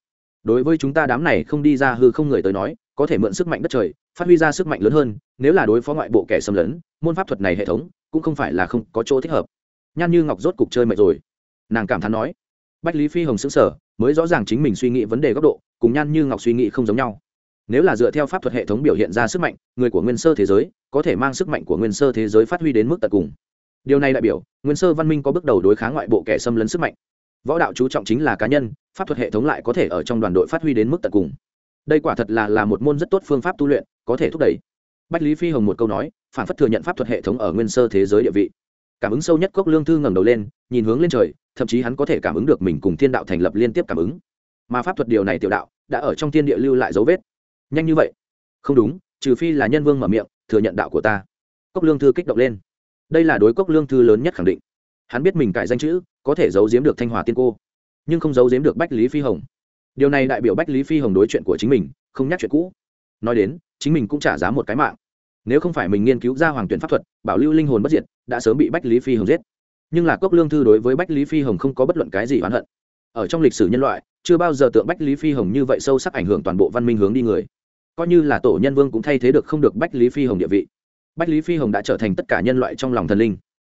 đối với chúng ta đám này không đi ra hư không người tới nói, có thể mượn sức mạnh đất trời, phát huy ra sức mạnh lớn hơn, nếu là đối phó ngoại bộ kẻ xâm lấn, môn pháp thuật này hệ thống cũng không phải là không có chỗ thích hợp. Nhan như ngọc rốt cục chơi mệt rồi. Nàng cảm thán nói, bách lý phi hồng xứng sở mới rõ ràng chính mình suy nghĩ vấn đề góc độ, cùng nhan như ngọc suy nghĩ không giống nhau. Nếu là dựa theo pháp thuật hệ thống biểu hiện ra sức mạnh, người của nguyên sơ thế giới có thể mang sức mạnh của nguyên sơ thế giới phát huy đến mức tận cùng. Điều này đại biểu, nguyên sơ văn minh có bước đầu đối kháng ngoại bộ kẻ xâm lấn sức mạnh võ đạo chú trọng chính là cá nhân, pháp thuật hệ thống lại có thể ở trong đoàn đội phát huy đến mức tận cùng. Đây quả thật là là một môn rất tốt phương pháp tu luyện, có thể thúc đẩy. Bách lý phi hồng một câu nói, phản phất thừa nhận pháp thuật hệ thống ở nguyên sơ thế giới địa vị. Cảm ứng sâu nhất cốc lương thư ngẩng đầu lên, nhìn hướng lên trời, thậm chí hắn có thể cảm ứng được mình cùng thiên đạo thành lập liên tiếp cảm ứng. Mà pháp thuật điều này tiểu đạo, đã ở trong thiên địa lưu lại dấu vết. Nhanh như vậy? Không đúng, trừ phi là nhân vương mở miệng, thừa nhận đạo của ta. Cốc lương thư kích động lên. Đây là đối cốc lương thư lớn nhất khẳng định hắn biết mình cải danh chữ, có thể giấu giếm được thanh hòa tiên cô, nhưng không giấu giếm được bách lý phi hồng. Điều này đại biểu bách lý phi hồng đối chuyện của chính mình, không nhắc chuyện cũ. Nói đến, chính mình cũng trả giá một cái mạng. Nếu không phải mình nghiên cứu ra hoàng tuyển pháp thuật, bảo lưu linh hồn bất diệt, đã sớm bị bách lý phi hồng giết. Nhưng là cốc lương thư đối với bách lý phi hồng không có bất luận cái gì oán hận. Ở trong lịch sử nhân loại, chưa bao giờ tượng bách lý phi hồng như vậy sâu sắc ảnh hưởng toàn bộ văn minh hướng đi người. Coi như là tổ nhân vương cũng thay thế được không được bách lý phi hồng địa vị. Bách lý phi hồng đã trở thành tất cả nhân loại trong lòng thần linh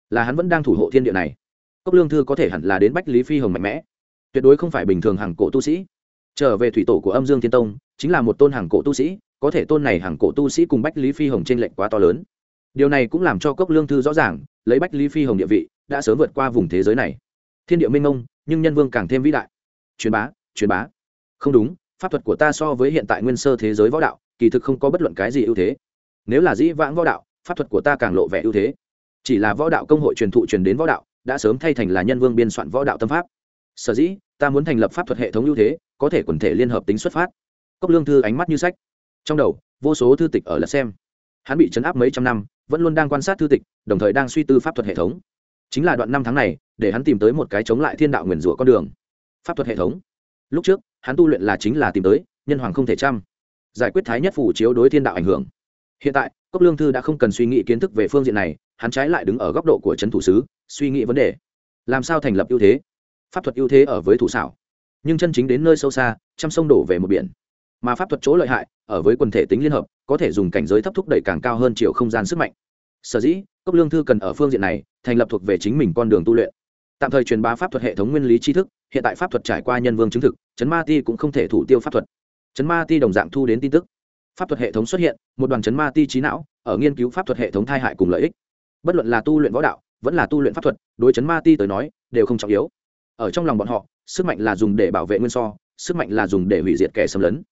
là hắn vẫn đang thủ hộ thiên địa này. Cốc lương thư có thể hẳn là đến bách lý phi hồng mạnh mẽ. Tuyệt đối không phải bình thường hàng cổ tu sĩ. Trở về thủy tổ của âm dương thiên tông, chính là một tôn hàng cổ tu sĩ, có thể tôn này hàng cổ tu sĩ cùng bách lý phi hồng t r ê n lệch quá to lớn. Điều này cũng làm cho cốc lương thư rõ ràng, lấy bách lý phi hồng địa vị, đã sớm vượt qua vùng thế giới này. Thiên địa minh ông nhưng nhân vương càng thêm vĩ đại. Truyền bá truyền bá. Không đúng, pháp thuật của ta so với hiện tại nguyên sơ thế giới võ đạo, kỳ thực không có bất luận cái gì ưu thế. Nếu là dĩ vãng võ đạo, pháp thuật của ta càng lộ vẻ ưu thế chỉ là võ đạo công hội truyền thụ truyền đến võ đạo, đã sớm thay thành là nhân vương biên soạn võ đạo tâm pháp. Sở dĩ, ta muốn thành lập pháp thuật hệ thống ưu thế, có thể quần thể liên hợp tính xuất phát. Cốc lương thư ánh mắt như sách. Trong đầu, vô số thư tịch ở lật xem. Hắn bị chấn áp mấy trăm năm, vẫn luôn đang quan sát thư tịch, đồng thời đang suy tư pháp thuật hệ thống. Chính là đoạn năm tháng này, để hắn tìm tới một cái chống lại thiên đạo nguyền rủa con đường. Pháp thuật hệ thống. Lúc trước, hắn tu luyện là chính là tìm tới, nhân hoàng không thể chăm. Giải quyết thái nhất phủ chiếu đối thiên đạo ảnh hưởng. Hiện tại, cốc lương thư đã không cần suy nghĩ kiến thức về phương diện này hắn trái lại đứng ở góc độ của trấn thủ sứ, suy nghĩ vấn đề. Làm sao thành lập ưu thế? Pháp thuật ưu thế ở với thủ xảo. Nhưng chân chính đến nơi sâu xa, trăm sông đổ về một biển. Mà pháp thuật chỗ lợi hại, ở với quần thể tính liên hợp, có thể dùng cảnh giới thấp thúc đẩy càng cao hơn chiều không gian sức mạnh. Sở dĩ, cốc lương thư cần ở phương diện này, thành lập thuộc về chính mình con đường tu luyện. Tạm thời truyền bá pháp thuật hệ thống nguyên lý tri thức, hiện tại pháp thuật trải qua nhân vương chứng thực chấn ma ti cũng không thể thủ tiêu pháp thuật. Chấn ma ti đồng dạng thu đến tin tức. Pháp thuật hệ thống xuất hiện, một đoàn chấn ma ti trí não, ở nghiên cứu pháp thuật hệ thống thai hại cùng lợi ích bất luận là tu luyện võ đạo, vẫn là tu luyện pháp thuật, đối chấn ma ti tới nói, đều không trọng yếu. Ở trong lòng bọn họ, sức mạnh là dùng để bảo vệ nguyên so, sức mạnh là dùng để hủy diệt kẻ xâm lấn.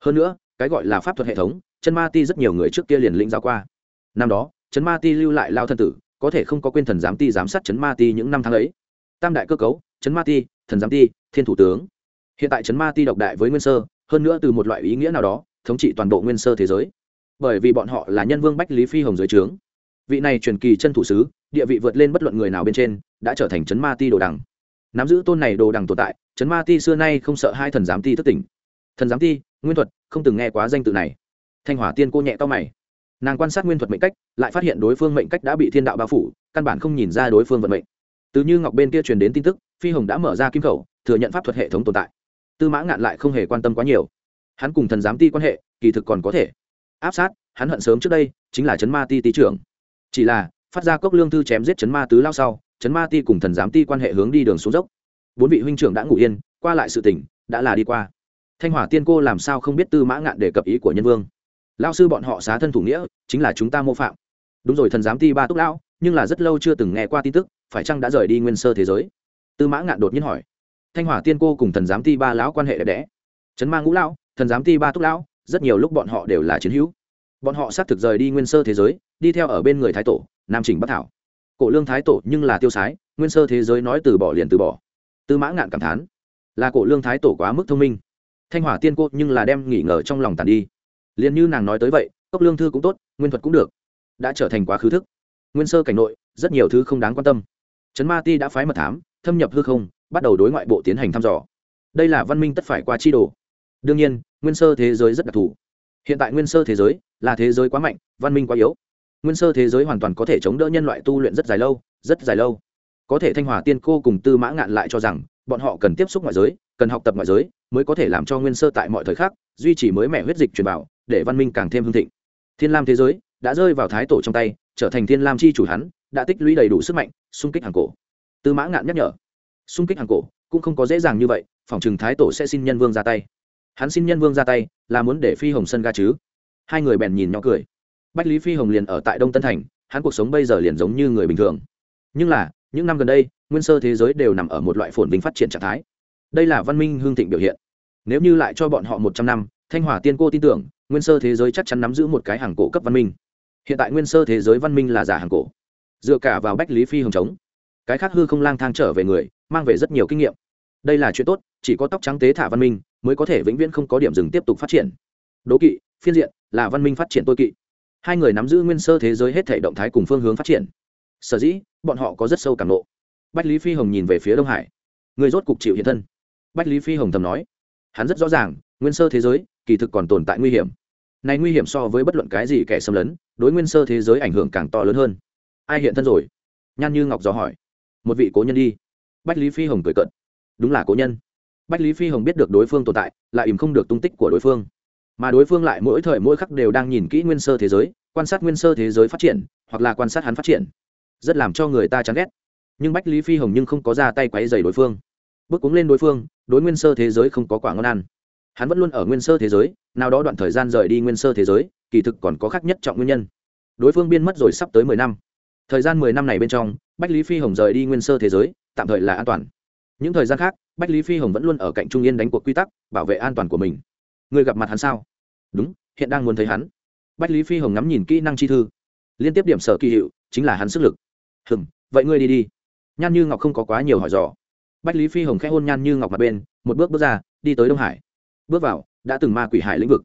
Hơn nữa, cái gọi là pháp thuật hệ thống chân ma ti rất nhiều người trước kia liền lĩnh giáo qua. Năm đó, chấn ma ti lưu lại lao thân tử, có thể không có quên thần giám ti giám sát chấn ma ti những năm tháng ấy. Tam đại cơ cấu, chấn ma ti, thần giám ti, thiên thủ tướng. Hiện tại chấn ma ti độc đại với nguyên sơ, hơn nữa từ một loại ý nghĩa nào đó, thống trị toàn bộ nguyên sơ thế giới. Bởi vì bọn họ là nhân vương bách lý phi hồng dưới trướng vị này truyền kỳ chân thủ sứ, địa vị vượt lên bất luận người nào bên trên, đã trở thành chấn ma ti đồ đằng. Nắm giữ tôn này đồ đằng tồn tại, chấn ma ti xưa nay không sợ hai thần giám ti thất tỉnh. Thần giám ti, nguyên thuật, không từng nghe quá danh tự này. Thanh hỏa tiên cô nhẹ to mày. Nàng quan sát nguyên thuật mệnh cách, lại phát hiện đối phương mệnh cách đã bị thiên đạo bao phủ, căn bản không nhìn ra đối phương vận mệnh. Từ như ngọc bên kia truyền đến tin tức, phi hồng đã mở ra kim khẩu, thừa nhận pháp thuật hệ thống tồn tại. Tư mã ngạn lại không hề quan tâm quá nhiều. Hắn cùng thần giám ti quan hệ, kỳ thực còn có thể. Áp sát, hắn hận sớm trước đây, chính là chấn ma ti tý trưởng chỉ là, phát ra cốc lương thư chém giết chấn ma tứ lao sau chấn ma ti cùng thần giám ti quan hệ hướng đi đường xuống dốc. Bốn vị huynh trưởng đã ngủ yên, qua lại sự tỉnh, đã là đi qua. Thanh hỏa tiên cô làm sao không biết tư mã ngạn đề cập ý của nhân vương? Lao sư bọn họ xá thân thủ nghĩa, chính là chúng ta mô phạm. Đúng rồi, thần giám ti ba túc lão, nhưng là rất lâu chưa từng nghe qua tin tức, phải chăng đã rời đi nguyên sơ thế giới? Tư mã ngạn đột nhiên hỏi. Thanh hỏa tiên cô cùng thần giám ti ba lão quan hệ đẹp đẽ. Trấn ma ngũ lão, thần giám ti ba túc lão, rất nhiều lúc bọn họ đều là chiến hữu bọn họ xác thực rời đi nguyên sơ thế giới, đi theo ở bên người thái tổ, nam trình bắc thảo. Cổ lương thái tổ nhưng là tiêu sái, nguyên sơ thế giới nói từ bỏ liền từ bỏ. Tư mã ngạn cảm thán, là cổ lương thái tổ quá mức thông minh. Thanh hỏa tiên cô nhưng là đem nghỉ ngờ trong lòng tàn đi. Liền như nàng nói tới vậy, cốc lương thư cũng tốt, nguyên thuật cũng được. Đã trở thành quá khứ thức. Nguyên sơ cảnh nội, rất nhiều thứ không đáng quan tâm. Trấn ma ti đã phái mật thám, thâm nhập hư không, bắt đầu đối ngoại bộ tiến hành thăm dò. Đây là văn minh tất phải qua chi đồ. Đương nhiên, nguyên sơ thế giới rất đặc thù hiện tại nguyên sơ thế giới là thế giới quá mạnh, văn minh quá yếu. Nguyên sơ thế giới hoàn toàn có thể chống đỡ nhân loại tu luyện rất dài lâu, rất dài lâu. Có thể thanh hòa tiên cô cùng tư mã ngạn lại cho rằng, bọn họ cần tiếp xúc ngoại giới, cần học tập ngoại giới mới có thể làm cho nguyên sơ tại mọi thời khắc duy trì mới mẻ huyết dịch truyền bảo, để văn minh càng thêm hương thịnh. Thiên lam thế giới đã rơi vào thái tổ trong tay, trở thành thiên lam chi chủ hắn, đã tích lũy đầy đủ sức mạnh, xung kích hàng cổ. Tư mã ngạn nhắc nhở, xung kích hàng cổ cũng không có dễ dàng như vậy, phòng trừng thái tổ sẽ xin nhân vương ra tay hắn xin nhân vương ra tay, là muốn để phi hồng sân ga chứ? Hai người bèn nhìn nhỏ cười. Bách lý phi hồng liền ở tại đông tân thành, hắn cuộc sống bây giờ liền giống như người bình thường. Nhưng là, những năm gần đây, nguyên sơ thế giới đều nằm ở một loại phồn vinh phát triển trạng thái. Đây là văn minh hương thịnh biểu hiện. Nếu như lại cho bọn họ một trăm năm, thanh hỏa tiên cô tin tưởng, nguyên sơ thế giới chắc chắn nắm giữ một cái hàng cổ cấp văn minh. Hiện tại nguyên sơ thế giới văn minh là giả hàng cổ. Dựa cả vào bách lý phi hồng chống, cái khác hư không lang thang trở về người, mang về rất nhiều kinh nghiệm. Đây là chuyện tốt, chỉ có tóc trắng tế thả văn minh mới có thể vĩnh viễn không có điểm dừng tiếp tục phát triển. Đố kỵ, phiên diện, là văn minh phát triển tôi kỵ. Hai người nắm giữ nguyên sơ thế giới hết thể động thái cùng phương hướng phát triển. Sở dĩ, bọn họ có rất sâu cảm nộ. Bách lý phi hồng nhìn về phía đông hải. Người rốt cục chịu hiện thân. Bách lý phi hồng thầm nói, hắn rất rõ ràng, nguyên sơ thế giới, kỳ thực còn tồn tại nguy hiểm. Này nguy hiểm so với bất luận cái gì kẻ xâm lấn, đối nguyên sơ thế giới ảnh hưởng càng to lớn hơn. Ai hiện thân rồi? Nhan như ngọc dò hỏi. Một vị cố nhân đi. Bách lý phi hồng cười cận đúng là cố nhân bách lý phi hồng biết được đối phương tồn tại, lại ìm không được tung tích của đối phương. Mà đối phương lại mỗi thời mỗi khắc đều đang nhìn kỹ nguyên sơ thế giới, quan sát nguyên sơ thế giới phát triển, hoặc là quan sát hắn phát triển. Rất làm cho người ta chán ghét. Nhưng bách lý phi hồng nhưng không có ra tay quáy dày đối phương. Bước cuống lên đối phương, đối nguyên sơ thế giới không có quả ngon ăn. Hắn vẫn luôn ở nguyên sơ thế giới, nào đó đoạn thời gian rời đi nguyên sơ thế giới, kỳ thực còn có khác nhất trọng nguyên nhân. Đối phương biên mất rồi sắp tới mười năm. Thời gian mười năm này bên trong, bách lý phi hồng rời đi nguyên sơ thế giới, tạm thời là an toàn những thời gian khác, bách lý phi hồng vẫn luôn ở cạnh trung yên đánh cuộc quy tắc, bảo vệ an toàn của mình. Người gặp mặt hắn sao? Đúng, hiện đang muốn thấy hắn. Bách lý phi hồng ngắm nhìn kỹ năng chi thư. Liên tiếp điểm sở kỳ hiệu, chính là hắn sức lực. Hừng vậy ngươi đi đi. Nhan như ngọc không có quá nhiều hỏi dò. Bách lý phi hồng khẽ hôn nhan như ngọc mặt bên, một bước bước ra, đi tới đông hải. Bước vào, đã từng ma quỷ hải lĩnh vực.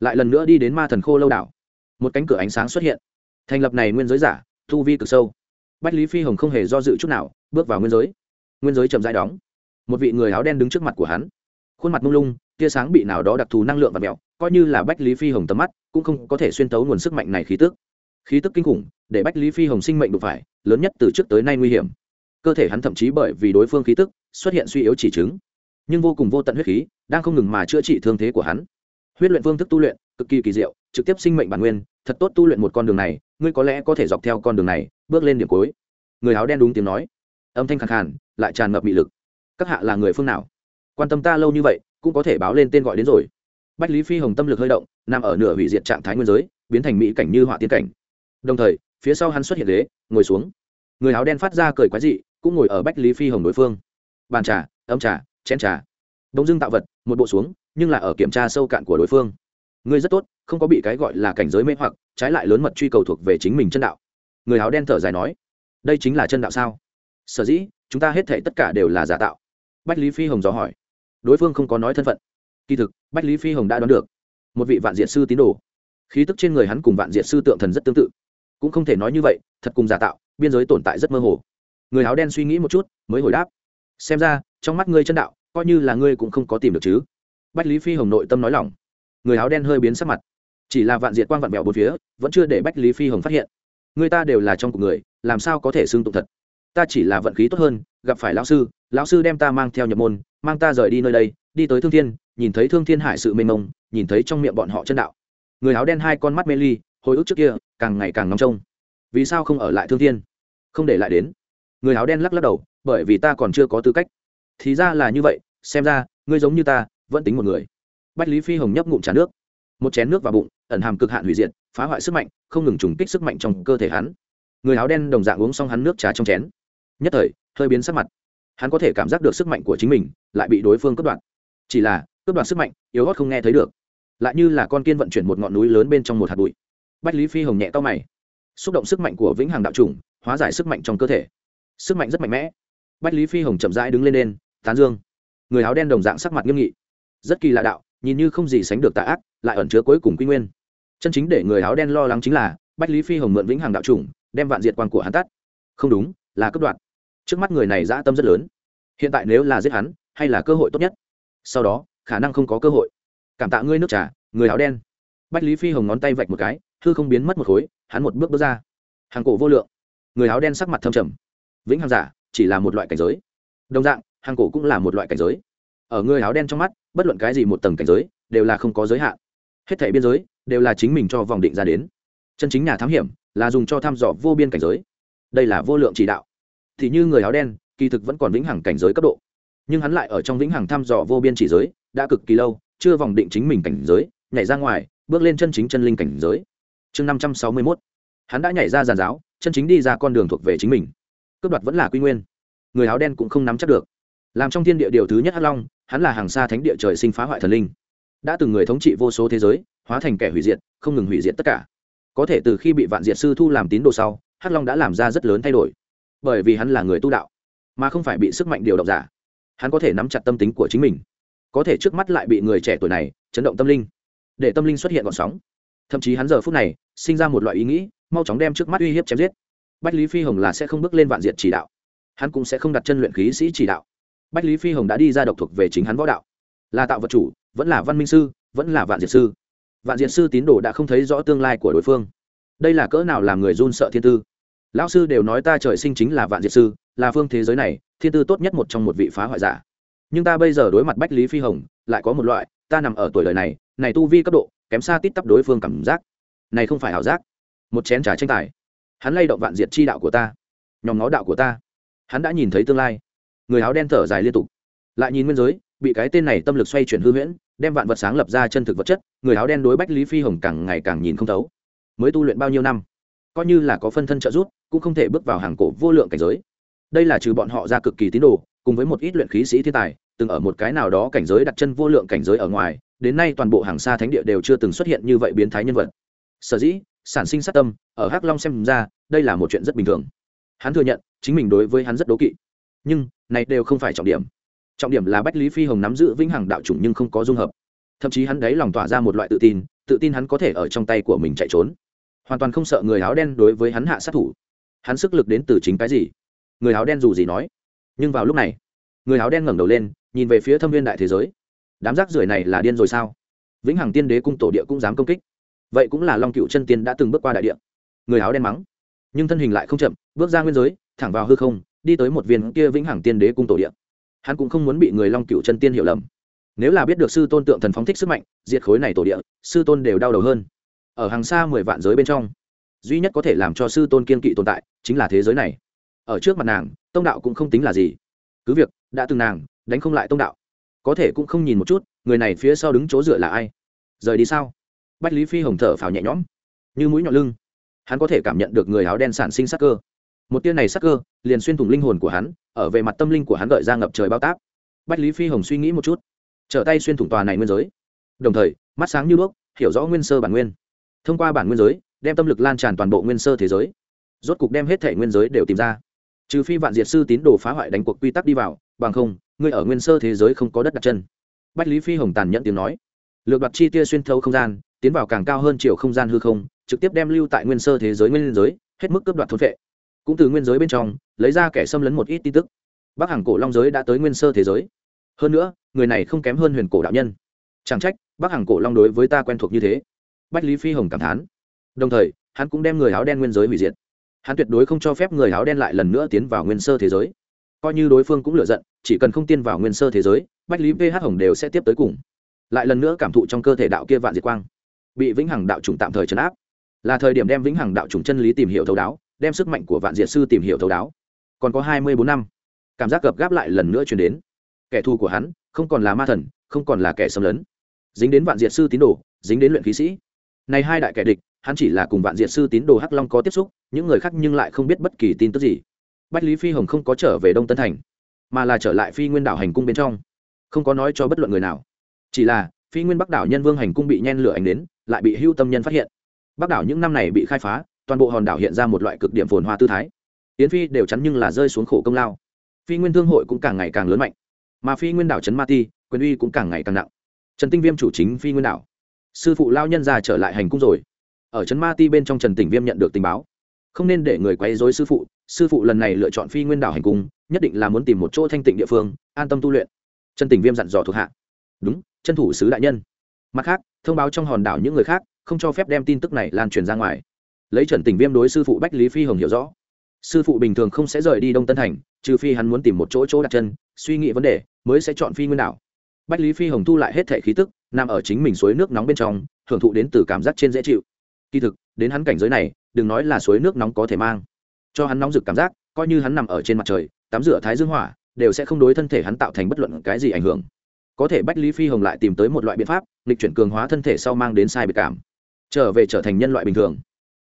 Lại lần nữa đi đến ma thần khô lâu đảo. Một cánh cửa ánh sáng xuất hiện. Thành lập này nguyên giới giả thu vi cực sâu. Bách lý phi hồng không hề do dự chút nào, bước vào nguyên giới nguyên giới chậm rãi đóng. Một vị người áo đen đứng trước mặt của hắn. Khuôn mặt mông lung, tia sáng bị nào đó đặc thù năng lượng và mẹo, coi như là bách lý phi hồng tầm mắt, cũng không có thể xuyên tấu nguồn sức mạnh này khí tức. Khí tức kinh khủng, để bách lý phi hồng sinh mệnh đụng phải, lớn nhất từ trước tới nay nguy hiểm. Cơ thể hắn thậm chí bởi vì đối phương khí tức, xuất hiện suy yếu chỉ chứng. Nhưng vô cùng vô tận huyết khí, đang không ngừng mà chữa trị thương thế của hắn. Huyết luyện phương thức tu luyện, cực kỳ kỳ diệu, trực tiếp sinh mệnh bản nguyên, thật tốt tu luyện một con đường này, ngươi có lẽ có thể dọc theo con đường này, bước lên điểm cuối. Người áo đen đúng tiếng nói. Âm thanh khẳng khàn lại tràn ngập mị lực. Các hạ là người phương nào? Quan tâm ta lâu như vậy, cũng có thể báo lên tên gọi đến rồi. Bách lý phi hồng tâm lực hơi động, nằm ở nửa hủy diệt trạng thái nguyên giới, biến thành mỹ cảnh như họa tiến cảnh. Đồng thời, phía sau hắn xuất hiện ghế, ngồi xuống. Người áo đen phát ra cười quái dị, cũng ngồi ở bách lý phi hồng đối phương. Bàn trà, ấm trà, chén trà. Đông dưng tạo vật, một bộ xuống, nhưng là ở kiểm tra sâu cạn của đối phương. Ngươi rất tốt, không có bị cái gọi là cảnh giới mê hoặc, trái lại lớn mật truy cầu thuộc về chính mình chân đạo. Người áo đen thở dài nói, đây chính là chân đạo sao? Sở dĩ chúng ta hết thể tất cả đều là giả tạo. Bách lý phi hồng dò hỏi. Đối phương không có nói thân phận. Kỳ thực, bách lý phi hồng đã đoán được. Một vị vạn diệt sư tín đồ. Khí tức trên người hắn cùng vạn diệt sư tượng thần rất tương tự. Cũng không thể nói như vậy, thật cùng giả tạo, biên giới tồn tại rất mơ hồ. Người áo đen suy nghĩ một chút, mới hồi đáp. Xem ra, trong mắt ngươi chân đạo, coi như là ngươi cũng không có tìm được chứ. Bách lý phi hồng nội tâm nói lỏng. Người áo đen hơi biến sắc mặt. Chỉ là vạn diệt quang vạn mẹo bốn phía, vẫn chưa để bách lý phi hồng phát hiện. Người ta đều là trong cuộc người, làm sao có thể xưng tụng thật? Ta chỉ là vận khí tốt hơn, gặp phải lão sư lão sư đem ta mang theo nhập môn, mang ta rời đi nơi đây, đi tới thương thiên, nhìn thấy thương thiên hải sự mênh mông, nhìn thấy trong miệng bọn họ chân đạo. Người áo đen hai con mắt mê ly, hồi ức trước kia, càng ngày càng ngóng trông. Vì sao không ở lại thương thiên? Không để lại đến. Người áo đen lắc lắc đầu, bởi vì ta còn chưa có tư cách. Thì ra là như vậy, xem ra, ngươi giống như ta, vẫn tính một người. Bách lý phi hồng nhấp ngụm trà nước. Một chén nước vào bụng, ẩn hàm cực hạn hủy diệt, phá hoại sức mạnh, không ngừng trùng kích sức mạnh trong cơ thể hắn. Người áo đen đồng dạng uống xong hắn nước trà trong chén nhất thời, hơi biến sắc mặt. Hắn có thể cảm giác được sức mạnh của chính mình, lại bị đối phương cướp đoạt. Chỉ là, cướp đoạt sức mạnh, yếu hót không nghe thấy được. Lại như là con kiên vận chuyển một ngọn núi lớn bên trong một hạt bụi. Bách lý phi hồng nhẹ to mày. Xúc động sức mạnh của vĩnh hằng đạo trùng hóa giải sức mạnh trong cơ thể. Sức mạnh rất mạnh mẽ. Bách lý phi hồng chậm rãi đứng lên đen tán dương. Người áo đen đồng dạng sắc mặt nghiêm nghị. Rất kỳ lạ đạo, nhìn như không gì sánh được tạ ác, lại ẩn chứa cuối cùng quy nguyên. Chân chính để người áo đen lo lắng chính là, bách lý phi hồng mượn vĩnh hằng đạo trùng đem vạn diệt quan của hắn tắt. Không đúng, là cấp đoạn trước mắt người này dã tâm rất lớn. Hiện tại nếu là giết hắn, hay là cơ hội tốt nhất. Sau đó, khả năng không có cơ hội. Cảm tạ ngươi nước trà, người áo đen. Bách lý phi hồng ngón tay vạch một cái thư không biến mất một khối, hắn một bước bước ra. Hàng cổ vô lượng. Người áo đen sắc mặt thâm trầm. Vĩnh hằng giả, chỉ là một loại cảnh giới. Đồng dạng, hàng cổ cũng là một loại cảnh giới. Ở người áo đen trong mắt, bất luận cái gì một tầng cảnh giới, đều là không có giới hạn. Hết thảy biên giới, đều là chính mình cho vòng định ra đến. Chân chính nhà thám hiểm, là dùng cho thăm dò vô biên cảnh giới. Đây là vô lượng chỉ đạo thì như người áo đen, kỳ thực vẫn còn vĩnh hằng cảnh giới cấp độ. Nhưng hắn lại ở trong vĩnh hằng thăm dò vô biên chỉ giới, đã cực kỳ lâu, chưa vòng định chính mình cảnh giới, nhảy ra ngoài, bước lên chân chính chân linh cảnh giới. Chương năm trăm sáu mươi mốt. Hắn đã nhảy ra giàn giáo, chân chính đi ra con đường thuộc về chính mình. Cướp đoạt vẫn là quy nguyên. Người áo đen cũng không nắm chắc được. Làm trong thiên địa điều thứ nhất hắc long, hắn là hàng xa thánh địa trời sinh phá hoại thần linh. Đã từng người thống trị vô số thế giới, hóa thành kẻ hủy diệt, không ngừng hủy diệt tất cả. Có thể từ khi bị vạn diệt sư thu làm tín đồ sau, hắc long đã làm ra rất lớn thay đổi bởi vì hắn là người tu đạo, mà không phải bị sức mạnh điều động giả. Hắn có thể nắm chặt tâm tính của chính mình, có thể trước mắt lại bị người trẻ tuổi này chấn động tâm linh, để tâm linh xuất hiện gọn sóng. Thậm chí hắn giờ phút này sinh ra một loại ý nghĩ, mau chóng đem trước mắt uy hiếp chém giết. Bách lý phi hồng là sẽ không bước lên vạn diệt chỉ đạo, hắn cũng sẽ không đặt chân luyện khí sĩ chỉ đạo. Bách lý phi hồng đã đi ra độc thuộc về chính hắn võ đạo, là tạo vật chủ, vẫn là văn minh sư, vẫn là vạn diệt sư. Vạn diệt sư tín đồ đã không thấy rõ tương lai của đối phương. Đây là cỡ nào làm người run sợ thiên tư? Lão sư đều nói ta trời sinh chính là vạn diệt sư, là phương thế giới này, thiên tư tốt nhất một trong một vị phá hoại giả. Nhưng ta bây giờ đối mặt bách lý phi hồng, lại có một loại, ta nằm ở tuổi đời này này tu vi cấp độ, kém xa tít tắp đối phương cảm giác. Này không phải ảo giác. Một chén trà tranh tài. Hắn lay động vạn diệt chi đạo của ta. Nhóm ngó đạo của ta. Hắn đã nhìn thấy tương lai. Người áo đen thở dài liên tục. Lại nhìn nguyên giới, bị cái tên này tâm lực xoay chuyển hư huyễn, đem vạn vật sáng lập ra chân thực vật chất, người áo đen đối bách lý phi hồng càng ngày càng nhìn không thấu. Mới tu luyện bao nhiêu năm? Coi như là có phân thân trợ giúp cũng không thể bước vào hàng cổ vô lượng cảnh giới. Đây là trừ bọn họ ra cực kỳ tín đồ, cùng với một ít luyện khí sĩ thiên tài, từng ở một cái nào đó cảnh giới đặt chân vô lượng cảnh giới ở ngoài, đến nay toàn bộ hàng xa thánh địa đều chưa từng xuất hiện như vậy biến thái nhân vật. Sở dĩ, sản sinh sát tâm, ở hắc long xem ra, đây là một chuyện rất bình thường. Hắn thừa nhận, chính mình đối với hắn rất đố kỵ. Nhưng, này đều không phải trọng điểm. Trọng điểm là bách lý phi hồng nắm giữ vĩnh hằng đạo chủng nhưng không có dung hợp. Thậm chí hắn đấy lòng tỏa ra một loại tự tin tự tin hắn có thể ở trong tay của mình chạy trốn. Hoàn toàn không sợ người áo đen đối với hắn hạ sát thủ hắn sức lực đến từ chính cái gì? Người áo đen dù gì nói. Nhưng vào lúc này, người áo đen ngẩng đầu lên, nhìn về phía thâm viên đại thế giới. Đám rác rưởi này là điên rồi sao? Vĩnh hằng tiên đế cung tổ địa cũng dám công kích. Vậy cũng là long cựu chân tiên đã từng bước qua đại địa. Người áo đen mắng. Nhưng thân hình lại không chậm, bước ra nguyên giới, thẳng vào hư không, đi tới một viên kia vĩnh hằng tiên đế cung tổ địa. Hắn cũng không muốn bị người long cựu chân tiên hiểu lầm. Nếu là biết được sư tôn tượng thần phóng thích sức mạnh, diệt khối này tổ địa, sư tôn đều đau đầu hơn. Ở hàng xa mười vạn giới bên trong duy nhất có thể làm cho sư tôn kiên kỵ tồn tại chính là thế giới này. Ở trước mặt nàng, tông đạo cũng không tính là gì. Cứ việc, đã từng nàng, đánh không lại tông đạo. Có thể cũng không nhìn một chút, người này phía sau đứng chỗ dựa là ai? Rời đi sao? Bách lý phi hồng thở phào nhẹ nhõm, như mũi nhọn lưng. Hắn có thể cảm nhận được người áo đen sản sinh sắc cơ. Một tia này sắc cơ, liền xuyên thủng linh hồn của hắn, ở về mặt tâm linh của hắn gợi ra ngập trời bao táp bách lý phi hồng suy nghĩ một chút, trở tay xuyên thủng tòa này nguyên giới. Đồng thời, mắt sáng như đuốc, hiểu rõ nguyên sơ bản nguyên. Thông qua bản nguyên giới đem tâm lực lan tràn toàn bộ nguyên sơ thế giới. Rốt cục đem hết thể nguyên giới đều tìm ra. Trừ phi vạn diệt sư tín đồ phá hoại đánh cuộc quy tắc đi vào, bằng không, ngươi ở nguyên sơ thế giới không có đất đặt chân. Bách lý phi hồng tàn nhẫn tiếng nói. Lược đoạt chi tia xuyên thấu không gian, tiến vào càng cao hơn chiều không gian hư không, trực tiếp đem lưu tại nguyên sơ thế giới nguyên giới, hết mức cướp đoạt thôn vệ. Cũng từ nguyên giới bên trong, lấy ra kẻ xâm lấn một ít tin tức. Bắc hàng cổ long giới đã tới nguyên sơ thế giới. Hơn nữa, người này không kém hơn huyền cổ đạo nhân. Chẳng trách, bắc hàng cổ long đối với ta quen thuộc như thế. Bách lý phi hồng cảm thán đồng thời, hắn cũng đem người áo đen nguyên giới hủy diệt. Hắn tuyệt đối không cho phép người áo đen lại lần nữa tiến vào nguyên sơ thế giới. Coi như đối phương cũng lựa giận, chỉ cần không tiên vào nguyên sơ thế giới, bách lý ph hồng đều sẽ tiếp tới cùng. Lại lần nữa cảm thụ trong cơ thể đạo kia vạn diệt quang. Bị vĩnh hằng đạo trùng tạm thời chấn áp. Là thời điểm đem vĩnh hằng đạo trùng chân lý tìm hiểu thấu đáo, đem sức mạnh của vạn diệt sư tìm hiểu thấu đáo. Còn có hai mươi bốn năm, cảm giác gập gáp lại lần nữa chuyển đến. Kẻ thù của hắn không còn là ma thần, không còn là kẻ xâm lấn. Dính đến vạn diệt sư tín đồ, dính đến luyện khí sĩ này hai đại kẻ địch, hắn chỉ là cùng vạn diệt sư tín đồ hắc long có tiếp xúc, những người khác nhưng lại không biết bất kỳ tin tức gì. Bách lý phi hồng không có trở về đông tân thành, mà là trở lại phi nguyên đảo hành cung bên trong. Không có nói cho bất luận người nào. Chỉ là, phi nguyên bắc đảo nhân vương hành cung bị nhen lửa ảnh đến, lại bị hưu tâm nhân phát hiện. Bắc đảo những năm này bị khai phá, toàn bộ hòn đảo hiện ra một loại cực điểm phồn hoa tư thái. Yến phi đều chắn nhưng là rơi xuống khổ công lao. Phi nguyên thương hội cũng càng ngày càng lớn mạnh, mà phi nguyên đảo trấn ma ti, quyền uy cũng càng ngày càng nặng. Trần tinh viêm chủ chính phi nguyên đảo sư phụ lao nhân ra trở lại hành cung rồi. Ở trấn ma ti bên trong trần tỉnh viêm nhận được tình báo. Không nên để người quấy dối sư phụ sư phụ lần này lựa chọn phi nguyên đảo hành cung, nhất định là muốn tìm một chỗ thanh tịnh địa phương, an tâm tu luyện. Trần tỉnh viêm dặn dò thuộc hạ. Đúng, chân thủ sứ đại nhân. Mặt khác, thông báo trong hòn đảo những người khác, không cho phép đem tin tức này lan truyền ra ngoài. Lấy trần Tỉnh viêm đối sư phụ bách lý phi hồng hiểu rõ. Sư phụ bình thường không sẽ rời đi đông tân thành, trừ phi hắn muốn tìm một chỗ chỗ đặt chân, suy nghĩ vấn đề, mới sẽ chọn phi nguyên đảo. Bách lý phi hồng thu lại hết thể khí tức nằm ở chính mình suối nước nóng bên trong, hưởng thụ đến từ cảm giác trên dễ chịu. Kỳ thực, đến hắn cảnh giới này, đừng nói là suối nước nóng có thể mang. Cho hắn nóng rực cảm giác, coi như hắn nằm ở trên mặt trời, tắm rửa thái dương hỏa, đều sẽ không đối thân thể hắn tạo thành bất luận cái gì ảnh hưởng. Có thể bách lý phi hồng lại tìm tới một loại biện pháp lịch chuyển cường hóa thân thể sau mang đến sai biệt cảm. Trở về trở thành nhân loại bình thường.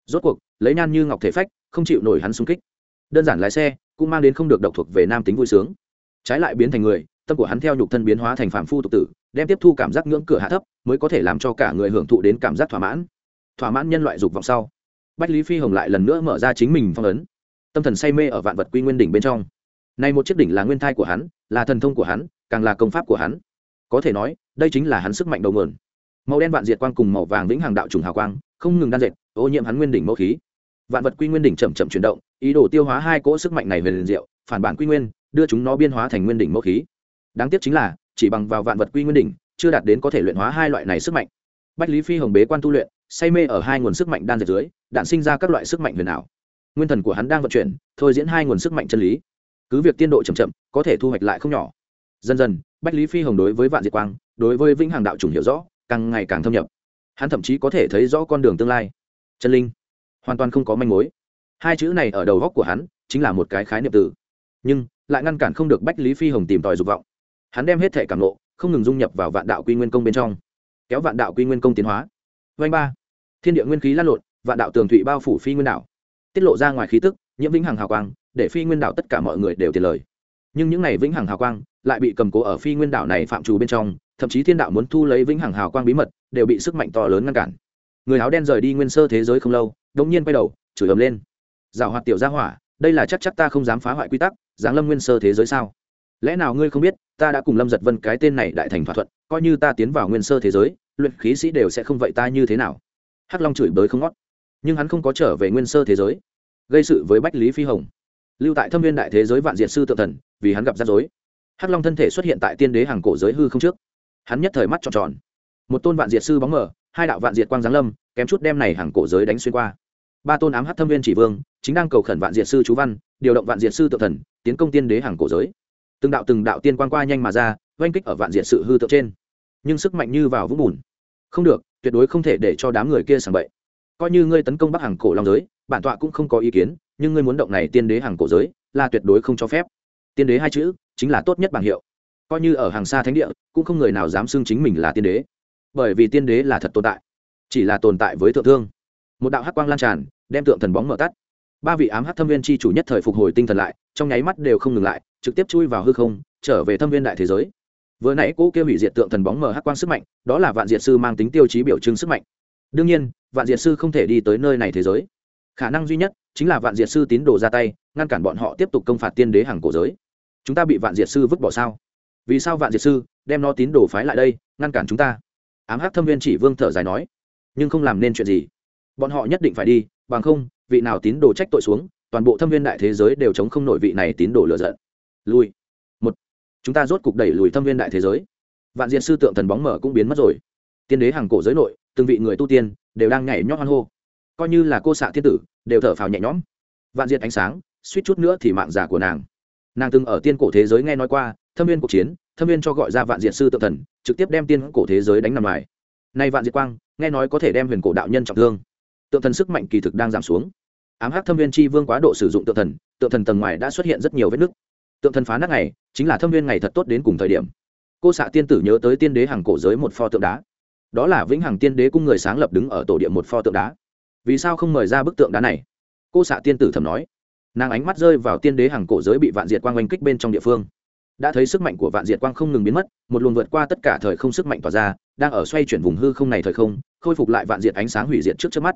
Rốt cuộc, lấy nhan như ngọc thể phách, không chịu nổi hắn xung kích. Đơn giản lái xe, cũng mang đến không được độc thuộc về nam tính vui sướng. Trái lại biến thành người tâm của hắn theo nhục thân biến hóa thành phạm phu tục tử, đem tiếp thu cảm giác ngưỡng cửa hạ thấp, mới có thể làm cho cả người hưởng thụ đến cảm giác thỏa mãn. Thỏa mãn nhân loại dục vọng sau, bách lý phi hồng lại lần nữa mở ra chính mình phong ấn. Tâm thần say mê ở vạn vật quy nguyên đỉnh bên trong. Nay một chiếc đỉnh là nguyên thai của hắn, là thần thông của hắn, càng là công pháp của hắn. Có thể nói, đây chính là hắn sức mạnh đầu nguồn. Màu đen vạn diệt quang cùng màu vàng vĩnh hàng đạo trùng hào quang, không ngừng đan dệt, ô nhiễm hắn nguyên đỉnh mẫu khí. Vạn vật quy nguyên đỉnh chậm chậm chuyển động, ý đồ tiêu hóa hai cỗ sức mạnh này về liền diệu, phản bản quy nguyên, đưa chúng nó biên hóa thành nguyên đỉnh mẫu khí đáng tiếc chính là, chỉ bằng vào vạn vật quy nguyên đỉnh, chưa đạt đến có thể luyện hóa hai loại này sức mạnh. Bách lý phi hồng bế quan tu luyện, say mê ở hai nguồn sức mạnh đan dệt dưới đạn sinh ra các loại sức mạnh huyền ảo. Nguyên thần của hắn đang vận chuyển, thôi diễn hai nguồn sức mạnh chân lý. Cứ việc tiên độ chậm chậm, có thể thu hoạch lại không nhỏ. Dần dần, bách lý phi hồng đối với vạn diệt quang, đối với vĩnh hằng đạo chủng hiểu rõ, càng ngày càng thâm nhập. Hắn thậm chí có thể thấy rõ con đường tương lai. Chân linh, hoàn toàn không có manh mối. Hai chữ này ở đầu góc của hắn, chính là một cái khái niệm từ. Nhưng, lại ngăn cản không được bách lý phi hồng tìm tòi dục vọng hắn đem hết thể cảm lộ không ngừng dung nhập vào vạn đạo quy nguyên công bên trong. Kéo vạn đạo quy nguyên công tiến hóa. Vanh ba. Thiên địa nguyên khí lan lộn, vạn đạo tường thụy bao phủ phi nguyên đạo tiết lộ ra ngoài khí tức, nhiễm vĩnh hằng hào quang, để phi nguyên đạo tất cả mọi người đều tiền lời. Nhưng những này vĩnh hằng hào quang lại bị cầm cố ở phi nguyên đạo này phạm trù bên trong, thậm chí thiên đạo muốn thu lấy vĩnh hằng hào quang bí mật đều bị sức mạnh to lớn ngăn cản. Người áo đen rời đi nguyên sơ thế giới không lâu, đống nhiên quay đầu, chửi ầm lên. Rào hoạt tiểu gia hỏa, đây là chắc chắc ta không dám phá hoại quy tắc, giáng lâm nguyên sơ thế giới sao? Lẽ nào ngươi không biết, ta đã cùng lâm giật vân cái tên này đại thành thỏa thuận, coi như ta tiến vào nguyên sơ thế giới, luyện khí sĩ đều sẽ không vậy ta như thế nào? Hắc long chửi bới không ngót. Nhưng hắn không có trở về nguyên sơ thế giới, gây sự với bách lý phi hồng. Lưu tại thâm viên đại thế giới vạn diệt sư tự thần, vì hắn gặp rắc rối. Hắc long thân thể xuất hiện tại tiên đế hàng cổ giới hư không trước. Hắn nhất thời mắt tròn tròn. Một tôn vạn diệt sư bóng mở hai đạo vạn diệt quang giáng lâm, kém chút đem này hàng cổ giới đánh xuyên qua. Ba tôn ám hắc thâm viên chỉ vương, chính đang cầu khẩn vạn diệt sư chú văn, điều động vạn diệt sư tự thần, tiến công tiên đế hàng cổ giới từng đạo từng đạo tiên quang qua nhanh mà ra, oanh kích ở vạn diện sự hư tượng trên. Nhưng sức mạnh như vào vũng bùn. Không được, tuyệt đối không thể để cho đám người kia sảng bậy. Coi như ngươi tấn công bắc hàng cổ long giới, bản tọa cũng không có ý kiến, nhưng ngươi muốn động này tiên đế hàng cổ giới, là tuyệt đối không cho phép. Tiên đế hai chữ, chính là tốt nhất bảng hiệu. Coi như ở hàng xa thánh địa, cũng không người nào dám xưng chính mình là tiên đế. Bởi vì tiên đế là thật tồn tại, chỉ là tồn tại với thượng thương. Một đạo hắc quang lan tràn, đem tượng thần bóng mở tắt. Ba vị ám hắc thâm viên chi chủ nhất thời phục hồi tinh thần lại trong nháy mắt đều không ngừng lại, trực tiếp chui vào hư không, trở về thâm viên đại thế giới. Vừa nãy cô kêu hủy diệt tượng thần bóng mờ hắc quang sức mạnh, đó là vạn diệt sư mang tính tiêu chí biểu trưng sức mạnh. Đương nhiên, vạn diệt sư không thể đi tới nơi này thế giới. Khả năng duy nhất chính là vạn diệt sư tín đồ ra tay, ngăn cản bọn họ tiếp tục công phạt tiên đế hàng cổ giới. Chúng ta bị vạn diệt sư vứt bỏ sao? Vì sao vạn diệt sư đem nó tín đồ phái lại đây, ngăn cản chúng ta? Ám hắc thâm viên chỉ vương thở dài nói. Nhưng không làm nên chuyện gì. Bọn họ nhất định phải đi, bằng không, vị nào tín đồ trách tội xuống toàn bộ thâm viên đại thế giới đều chống không nổi vị này tín đồ lựa giận. Lui. Một. Chúng ta rốt cục đẩy lùi thâm viên đại thế giới. Vạn diện sư tượng thần bóng mở cũng biến mất rồi. Tiên đế hàng cổ giới nội, từng vị người tu tiên đều đang nhảy nhót hoan hô. Coi như là cô xạ thiên tử, đều thở phào nhẹ nhõm. Vạn diệt ánh sáng, suýt chút nữa thì mạng giả của nàng. Nàng từng ở tiên cổ thế giới nghe nói qua, thâm viên cuộc chiến, thâm viên cho gọi ra vạn diệt sư tượng thần, trực tiếp đem tiên cổ thế giới đánh nằm ngoài. Nay vạn diệt quang, nghe nói có thể đem huyền cổ đạo nhân trọng thương. Tượng thần sức mạnh kỳ thực đang giảm xuống ám hắc thâm viên chi vương quá độ sử dụng tượng thần tượng thần tầng ngoài đã xuất hiện rất nhiều vết nứt. Tượng thần phá nát này, chính là thâm viên ngày thật tốt đến cùng thời điểm. Cô xạ tiên tử nhớ tới tiên đế hàng cổ giới một pho tượng đá. Đó là vĩnh hằng tiên đế cung người sáng lập đứng ở tổ địa một pho tượng đá. Vì sao không mời ra bức tượng đá này? Cô xạ tiên tử thầm nói. Nàng ánh mắt rơi vào tiên đế hàng cổ giới bị vạn diệt quang oanh kích bên trong địa phương. Đã thấy sức mạnh của vạn diệt quang không ngừng biến mất, một luồng vượt qua tất cả thời không sức mạnh tỏa ra, đang ở xoay chuyển vùng hư không này thời không, khôi phục lại vạn diệt ánh sáng hủy diệt trước trước mắt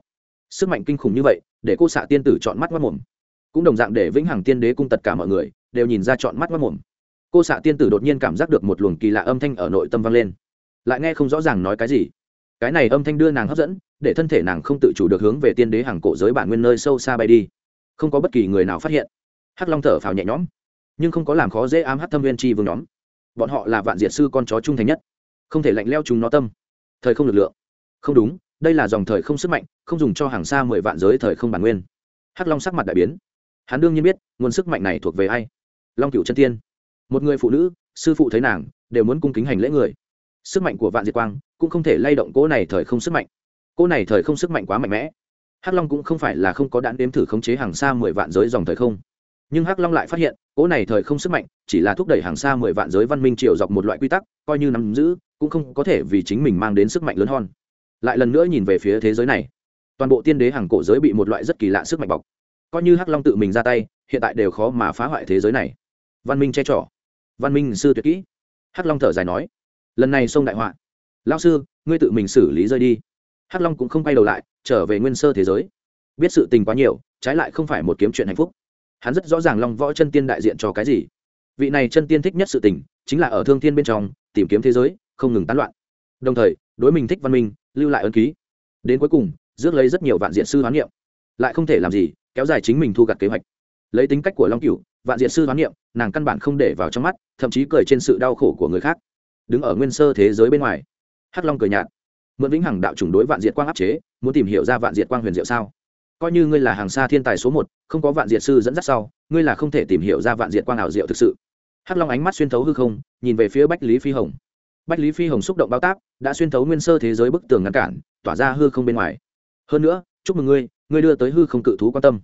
sức mạnh kinh khủng như vậy, để cô xạ tiên tử chọn mắt mất mồm. Cũng đồng dạng để vĩnh hằng tiên đế cung tất cả mọi người đều nhìn ra chọn mắt mất mồm. Cô xạ tiên tử đột nhiên cảm giác được một luồng kỳ lạ âm thanh ở nội tâm vang lên. Lại nghe không rõ ràng nói cái gì. Cái này âm thanh đưa nàng hấp dẫn, để thân thể nàng không tự chủ được hướng về tiên đế hàng cổ giới bản nguyên nơi sâu xa bay đi. Không có bất kỳ người nào phát hiện. Hắc long thở phào nhẹ nhõm, nhưng không có làm khó dễ ám hắc thâm viên chi vương nhóm. Bọn họ là vạn diệt sư con chó trung thành nhất. Không thể lạnh leo chúng nó tâm. Thời không lực lượng. Không đúng đây là dòng thời không sức mạnh, không dùng cho hàng xa mười vạn giới thời không bản nguyên. Hắc long sắc mặt đại biến. Hắn đương nhiên biết, nguồn sức mạnh này thuộc về ai? Long cựu chân tiên. Một người phụ nữ, sư phụ thấy nàng, đều muốn cung kính hành lễ người. Sức mạnh của vạn diệt quang cũng không thể lay động cỗ này thời không sức mạnh. Cỗ này thời không sức mạnh quá mạnh mẽ. Hắc long cũng không phải là không có đạn đếm thử khống chế hàng xa mười vạn giới dòng thời không. Nhưng hắc long lại phát hiện, cỗ này thời không sức mạnh chỉ là thúc đẩy hàng xa mười vạn giới văn minh triều dọc một loại quy tắc, coi như nắm giữ, cũng không có thể vì chính mình mang đến sức mạnh lớn hơn lại lần nữa nhìn về phía thế giới này. Toàn bộ tiên đế hàng cổ giới bị một loại rất kỳ lạ sức mạnh bọc. Coi như hắc long tự mình ra tay, hiện tại đều khó mà phá hoại thế giới này. Văn minh che trỏ văn minh sư tuyệt kỹ. Hắc long thở dài nói, lần này sông đại họa. Lao sư, ngươi tự mình xử lý rơi đi. Hắc long cũng không quay đầu lại, trở về nguyên sơ thế giới. Biết sự tình quá nhiều, trái lại không phải một kiếm chuyện hạnh phúc. Hắn rất rõ ràng long võ chân tiên đại diện cho cái gì. Vị này chân tiên thích nhất sự tình, chính là ở thương thiên bên trong, tìm kiếm thế giới, không ngừng tán loạn. Đồng thời, đối mình thích văn minh lưu lại ân ký. Đến cuối cùng, rước lấy rất nhiều vạn diện sư hoán niệm. Lại không thể làm gì, kéo dài chính mình thu gặt kế hoạch. Lấy tính cách của long cửu, vạn diện sư hoán niệm, nàng căn bản không để vào trong mắt, thậm chí cười trên sự đau khổ của người khác. Đứng ở nguyên sơ thế giới bên ngoài, hắc long cười nhạt. Mượn vĩnh hằng đạo chủng đối vạn diệt quang áp chế, muốn tìm hiểu ra vạn diệt quang huyền diệu sao? Coi như ngươi là hàng xa thiên tài số một, không có vạn diệt sư dẫn dắt sau, ngươi là không thể tìm hiểu ra vạn diệt quang ảo diệu thực sự. Hắc long ánh mắt xuyên thấu hư không, nhìn về phía bách lý phi hồng bách lý phi hồng xúc động bao tác đã xuyên thấu nguyên sơ thế giới bức tường ngăn cản, tỏa ra hư không bên ngoài. Hơn nữa, chúc mừng ngươi ngươi đưa tới hư không cự thú quan tâm.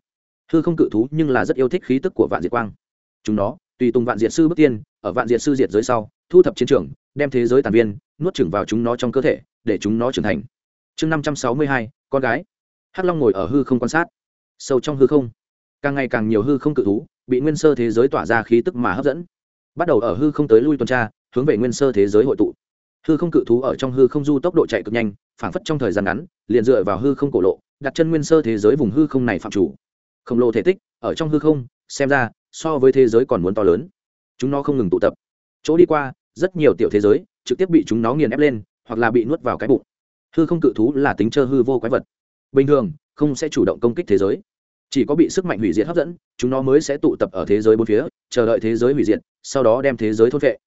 Hư không cự thú nhưng là rất yêu thích khí tức của vạn diệt quang. Chúng nó, tùy tùng vạn diệt sư bước tiên, ở vạn diệt sư diệt giới sau, thu thập chiến trường, đem thế giới tàn viên, nuốt chửng vào chúng nó trong cơ thể, để chúng nó trưởng thành. Chương năm trăm sáu mươi hai, con gái. Hắc long ngồi ở hư không quan sát. Sâu trong hư không, càng ngày càng nhiều hư không cự thú, bị nguyên sơ thế giới tỏa ra khí tức mà hấp dẫn. Bắt đầu ở hư không tới lui tuần tra hướng về nguyên sơ thế giới hội tụ. Hư không cự thú ở trong hư không du tốc độ chạy cực nhanh, phảng phất trong thời gian ngắn, liền dựa vào hư không cổ lộ, đặt chân nguyên sơ thế giới vùng hư không này phạm chủ. Khổng lồ thể tích, ở trong hư không, xem ra, so với thế giới còn muốn to lớn. Chúng nó không ngừng tụ tập. Chỗ đi qua, rất nhiều tiểu thế giới, trực tiếp bị chúng nó nghiền ép lên, hoặc là bị nuốt vào cái bụng. Hư không cự thú là tính chơi hư vô quái vật. Bình thường, không sẽ chủ động công kích thế giới. Chỉ có bị sức mạnh hủy diệt hấp dẫn, chúng nó mới sẽ tụ tập ở thế giới bốn phía, chờ đợi thế giới hủy diệt, sau đó đem thế giới thốt vệ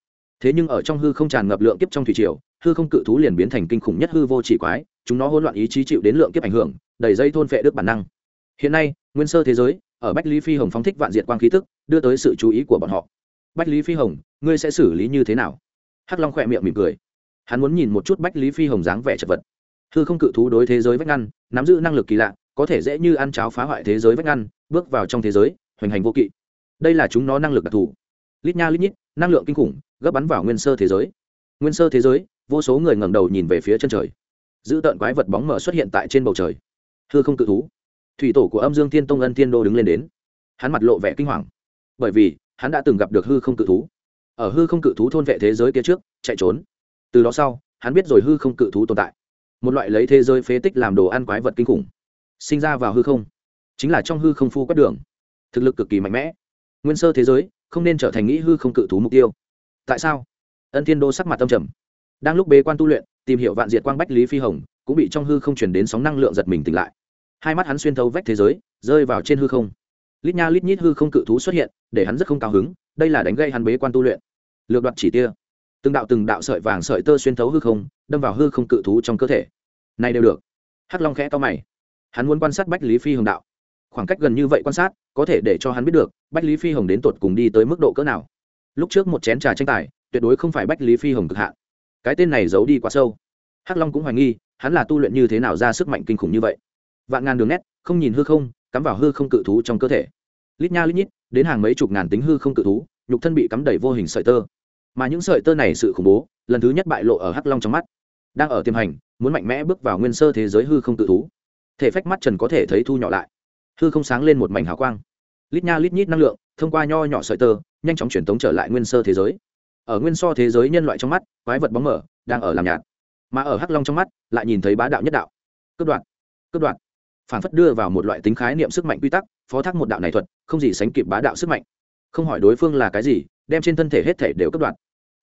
thế nhưng ở trong hư không tràn ngập lượng kiếp trong thủy triều, hư không cự thú liền biến thành kinh khủng nhất hư vô chỉ quái, chúng nó hỗn loạn ý chí chịu đến lượng kiếp ảnh hưởng đẩy dây thôn vệ đức bản năng. Hiện nay, nguyên sơ thế giới, ở bách lý phi hồng phóng thích vạn diệt quang khí tức, đưa tới sự chú ý của bọn họ. Bách lý phi hồng, ngươi sẽ xử lý như thế nào? Hắc long khỏe miệng mỉm cười. Hắn muốn nhìn một chút bách lý phi hồng dáng vẻ chật vật. Hư không cự thú đối thế giới vách ngăn, nắm giữ năng lực kỳ lạ, có thể dễ như ăn cháo phá hoại thế giới vách ngăn, bước vào trong thế giới, hoành hành vô kỵ. Đây là chúng nó năng lực đặc thù lít nha lít nhít, năng lượng kinh khủng, gấp bắn vào nguyên sơ thế giới. Nguyên sơ thế giới, vô số người ngẩng đầu nhìn về phía chân trời. Giữ tợn quái vật bóng mở xuất hiện tại trên bầu trời. Hư không cự thú. Thủy tổ của âm dương thiên tông ân thiên đô đứng lên đến. Hắn mặt lộ vẻ kinh hoàng. Bởi vì, hắn đã từng gặp được hư không cự thú. Ở hư không cự thú thôn vệ thế giới kia trước, chạy trốn. Từ đó sau, hắn biết rồi hư không cự thú tồn tại. Một loại lấy thế giới phế tích làm đồ ăn quái vật kinh khủng. Sinh ra vào hư không. Chính là trong hư không phu quét đường. Thực lực cực kỳ mạnh mẽ. Nguyên sơ thế giới không nên trở thành nghĩ hư không cự thú mục tiêu. Tại sao? Ân thiên đô sắc mặt tâm trầm. Đang lúc bế quan tu luyện, tìm hiểu vạn diệt quang bách lý phi hồng, cũng bị trong hư không chuyển đến sóng năng lượng giật mình tỉnh lại. Hai mắt hắn xuyên thấu vách thế giới, rơi vào trên hư không. Lít nha lít nhít hư không cự thú xuất hiện, để hắn rất không cao hứng, đây là đánh gây hắn bế quan tu luyện. Lược đoạt chỉ tia. Từng đạo từng đạo sợi vàng sợi tơ xuyên thấu hư không, đâm vào hư không cự thú trong cơ thể. Này đều được. Hắc long khẽ to mày. Hắn muốn quan sát bách lý phi hồng đạo khoảng cách gần như vậy quan sát, có thể để cho hắn biết được, bách lý phi hồng đến tột cùng đi tới mức độ cỡ nào. Lúc trước một chén trà tranh tài, tuyệt đối không phải bách lý phi hồng cực hạn. Cái tên này giấu đi quá sâu. Hắc long cũng hoài nghi, hắn là tu luyện như thế nào ra sức mạnh kinh khủng như vậy. Vạn ngàn đường nét, không nhìn hư không, cắm vào hư không cự thú trong cơ thể. Lít nha lít nhít, đến hàng mấy chục ngàn tính hư không cự thú, nhục thân bị cắm đầy vô hình sợi tơ. Mà những sợi tơ này sự khủng bố, lần thứ nhất bại lộ ở hắc long trong mắt. Đang ở tiềm hành, muốn mạnh mẽ bước vào nguyên sơ thế giới hư không cự thú. Thể phách mắt trần có thể thấy thu nhỏ lại hư không sáng lên một mảnh hào quang. Lít nha lít nhít năng lượng, thông qua nho nhỏ sợi tơ, nhanh chóng truyền tống trở lại nguyên sơ thế giới. Ở nguyên so thế giới nhân loại trong mắt, quái vật bóng mở đang ở làm nhạt. Mà ở hắc long trong mắt, lại nhìn thấy bá đạo nhất đạo. Cướp đoạn cướp đoạn phản phất đưa vào một loại tính khái niệm sức mạnh quy tắc, phó thác một đạo này thuật, không gì sánh kịp bá đạo sức mạnh. Không hỏi đối phương là cái gì, đem trên thân thể hết thể đều cướp đoạn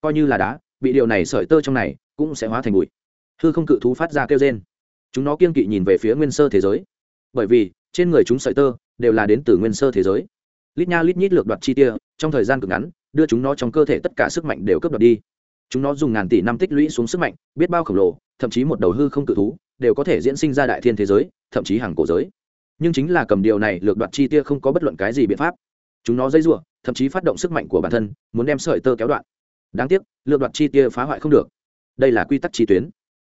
coi như là đá, bị điều này sợi tơ trong này, cũng sẽ hóa thành bụi. Hư không cự thú phát ra kêu trên chúng nó kiên kỵ nhìn về phía nguyên sơ thế giới. Bởi vì trên người chúng sợi tơ đều là đến từ nguyên sơ thế giới. Lít nha lít nhít lược đoạt chi tia, trong thời gian cực ngắn, đưa chúng nó trong cơ thể tất cả sức mạnh đều cướp đoạt đi. Chúng nó dùng ngàn tỷ năm tích lũy xuống sức mạnh, biết bao khổng lồ, thậm chí một đầu hư không cự thú, đều có thể diễn sinh ra đại thiên thế giới, thậm chí hàng cổ giới. Nhưng chính là cầm điều này lược đoạt chi tia không có bất luận cái gì biện pháp. Chúng nó dây r thậm chí phát động sức mạnh của bản thân, muốn đem sợi tơ kéo đoạn. Đáng tiếc, lược đoạt chi tia phá hoại không được. Đây là quy tắc chi tuyến.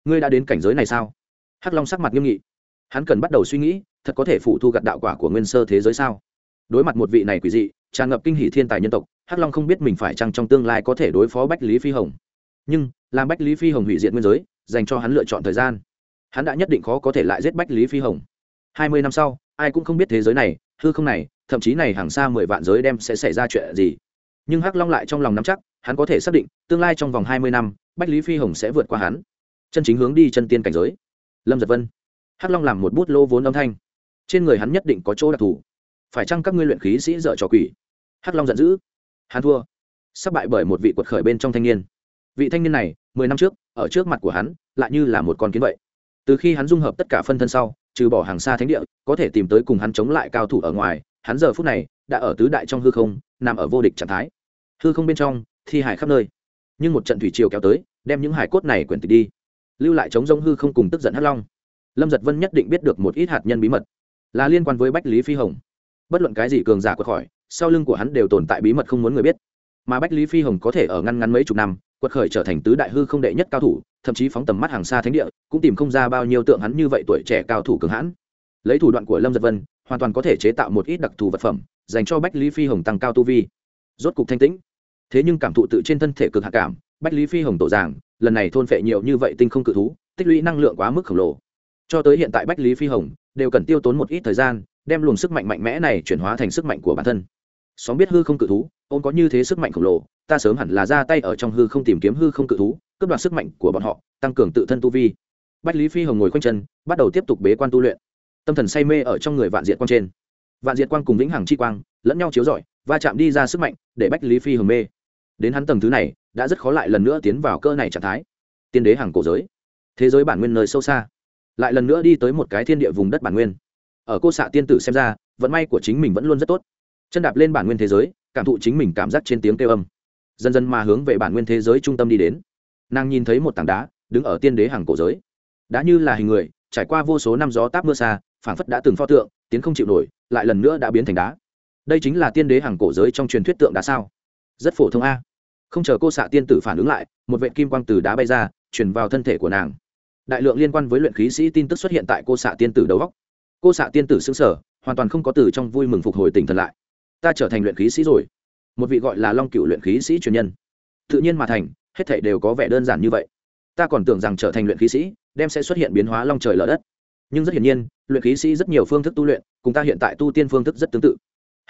Ngươi đã đến cảnh giới này sao? Hắc long sắc mặt nghiêm nghị. Hắn cần bắt đầu suy nghĩ thật có thể phụ thu gặt đạo quả của nguyên sơ thế giới sao? Đối mặt một vị này quỷ dị, tràn ngập kinh hỷ thiên tài nhân tộc, hắc long không biết mình phải chăng trong tương lai có thể đối phó bách lý phi hồng. Nhưng, làm bách lý phi hồng hủy diệt nguyên giới, dành cho hắn lựa chọn thời gian. Hắn đã nhất định khó có thể lại giết bách lý phi hồng. Hai mươi năm sau, ai cũng không biết thế giới này, hư không này, thậm chí này hàng xa mười vạn giới đem sẽ xảy ra chuyện gì. Nhưng hắc long lại trong lòng nắm chắc, hắn có thể xác định, tương lai trong vòng hai mươi năm, bách lý phi hồng sẽ vượt qua hắn. Chân chính hướng đi chân tiên cảnh giới. Lâm giật vân. Hắc long làm một bút lô vốn âm thanh trên người hắn nhất định có chỗ đặc thù. Phải chăng các ngươi luyện khí sĩ dợ trò quỷ? Hắc long giận dữ. Hắn thua. Sắp bại bởi một vị quật khởi bên trong thanh niên. Vị thanh niên này, mười năm trước, ở trước mặt của hắn, lại như là một con kiến vậy. Từ khi hắn dung hợp tất cả phân thân sau, trừ bỏ hàng xa thánh địa, có thể tìm tới cùng hắn chống lại cao thủ ở ngoài, hắn giờ phút này, đã ở tứ đại trong hư không, nằm ở vô địch trạng thái. Hư không bên trong, thi hải khắp nơi. Nhưng một trận thủy triều kéo tới, đem những hải cốt này quyển tịch đi. Lưu lại chống rông hư không cùng tức giận hắc long. Lâm giật vân nhất định biết được một ít hạt nhân bí mật là liên quan với bách lý phi hồng. Bất luận cái gì cường giả quật khỏi sau lưng của hắn đều tồn tại bí mật không muốn người biết. Mà bách lý phi hồng có thể ở ngăn ngắn mấy chục năm, quật khởi trở thành tứ đại hư không đệ nhất cao thủ, thậm chí phóng tầm mắt hàng xa thánh địa, cũng tìm không ra bao nhiêu tượng hắn như vậy tuổi trẻ cao thủ cường hãn. Lấy thủ đoạn của lâm giật vân, hoàn toàn có thể chế tạo một ít đặc thù vật phẩm, dành cho bách lý phi hồng tăng cao tu vi. Rốt cục thanh tĩnh. Thế nhưng cảm thụ tự trên thân thể cực hạ cảm, bách lý phi hồng tổ giảng, lần này thôn phệ nhiều như vậy tinh không cự thú, tích lũy năng lượng quá mức khổng lồ. Cho tới hiện tại bách lý phi hồng đều cần tiêu tốn một ít thời gian, đem luồng sức mạnh mạnh mẽ này chuyển hóa thành sức mạnh của bản thân. Xóm biết hư không cự thú, ôm có như thế sức mạnh khổng lồ, ta sớm hẳn là ra tay ở trong hư không tìm kiếm hư không cự thú, cướp đoạt sức mạnh của bọn họ, tăng cường tự thân tu vi. Bách lý phi hồng ngồi khoanh chân, bắt đầu tiếp tục bế quan tu luyện. Tâm thần say mê ở trong người vạn diệt quang trên. Vạn diệt quang cùng vĩnh hằng chi quang, lẫn nhau chiếu rọi và chạm đi ra sức mạnh, để bách lý phi hồng mê. Đến hắn tầng thứ này, đã rất khó lại lần nữa tiến vào cơ này trạng thái. Tiên đế hàng cổ giới. Thế giới bản nguyên nơi sâu xa lại lần nữa đi tới một cái thiên địa vùng đất bản nguyên. Ở cô xạ tiên tử xem ra, vận may của chính mình vẫn luôn rất tốt. Chân đạp lên bản nguyên thế giới, cảm thụ chính mình cảm giác trên tiếng kêu âm. Dần dần mà hướng về bản nguyên thế giới trung tâm đi đến. Nàng nhìn thấy một tảng đá, đứng ở tiên đế hàng cổ giới. Đã như là hình người, trải qua vô số năm gió táp mưa xa, phảng phất đã từng pho tượng, tiến không chịu nổi, lại lần nữa đã biến thành đá. Đây chính là tiên đế hàng cổ giới trong truyền thuyết tượng đá sao? Rất phổ thông a. Không chờ cô xạ tiên tử phản ứng lại, một vệ kim quang từ đá bay ra chuyển vào thân thể của nàng đại lượng liên quan với luyện khí sĩ tin tức xuất hiện tại cô xạ tiên tử đầu góc. Cô xạ tiên tử xứng sở hoàn toàn không có từ trong vui mừng phục hồi tỉnh thần lại. Ta trở thành luyện khí sĩ rồi. Một vị gọi là long cựu luyện khí sĩ truyền nhân. Tự nhiên mà thành, hết thảy đều có vẻ đơn giản như vậy. Ta còn tưởng rằng trở thành luyện khí sĩ, đem sẽ xuất hiện biến hóa long trời lở đất. Nhưng rất hiển nhiên, luyện khí sĩ rất nhiều phương thức tu luyện, cùng ta hiện tại tu tiên phương thức rất tương tự.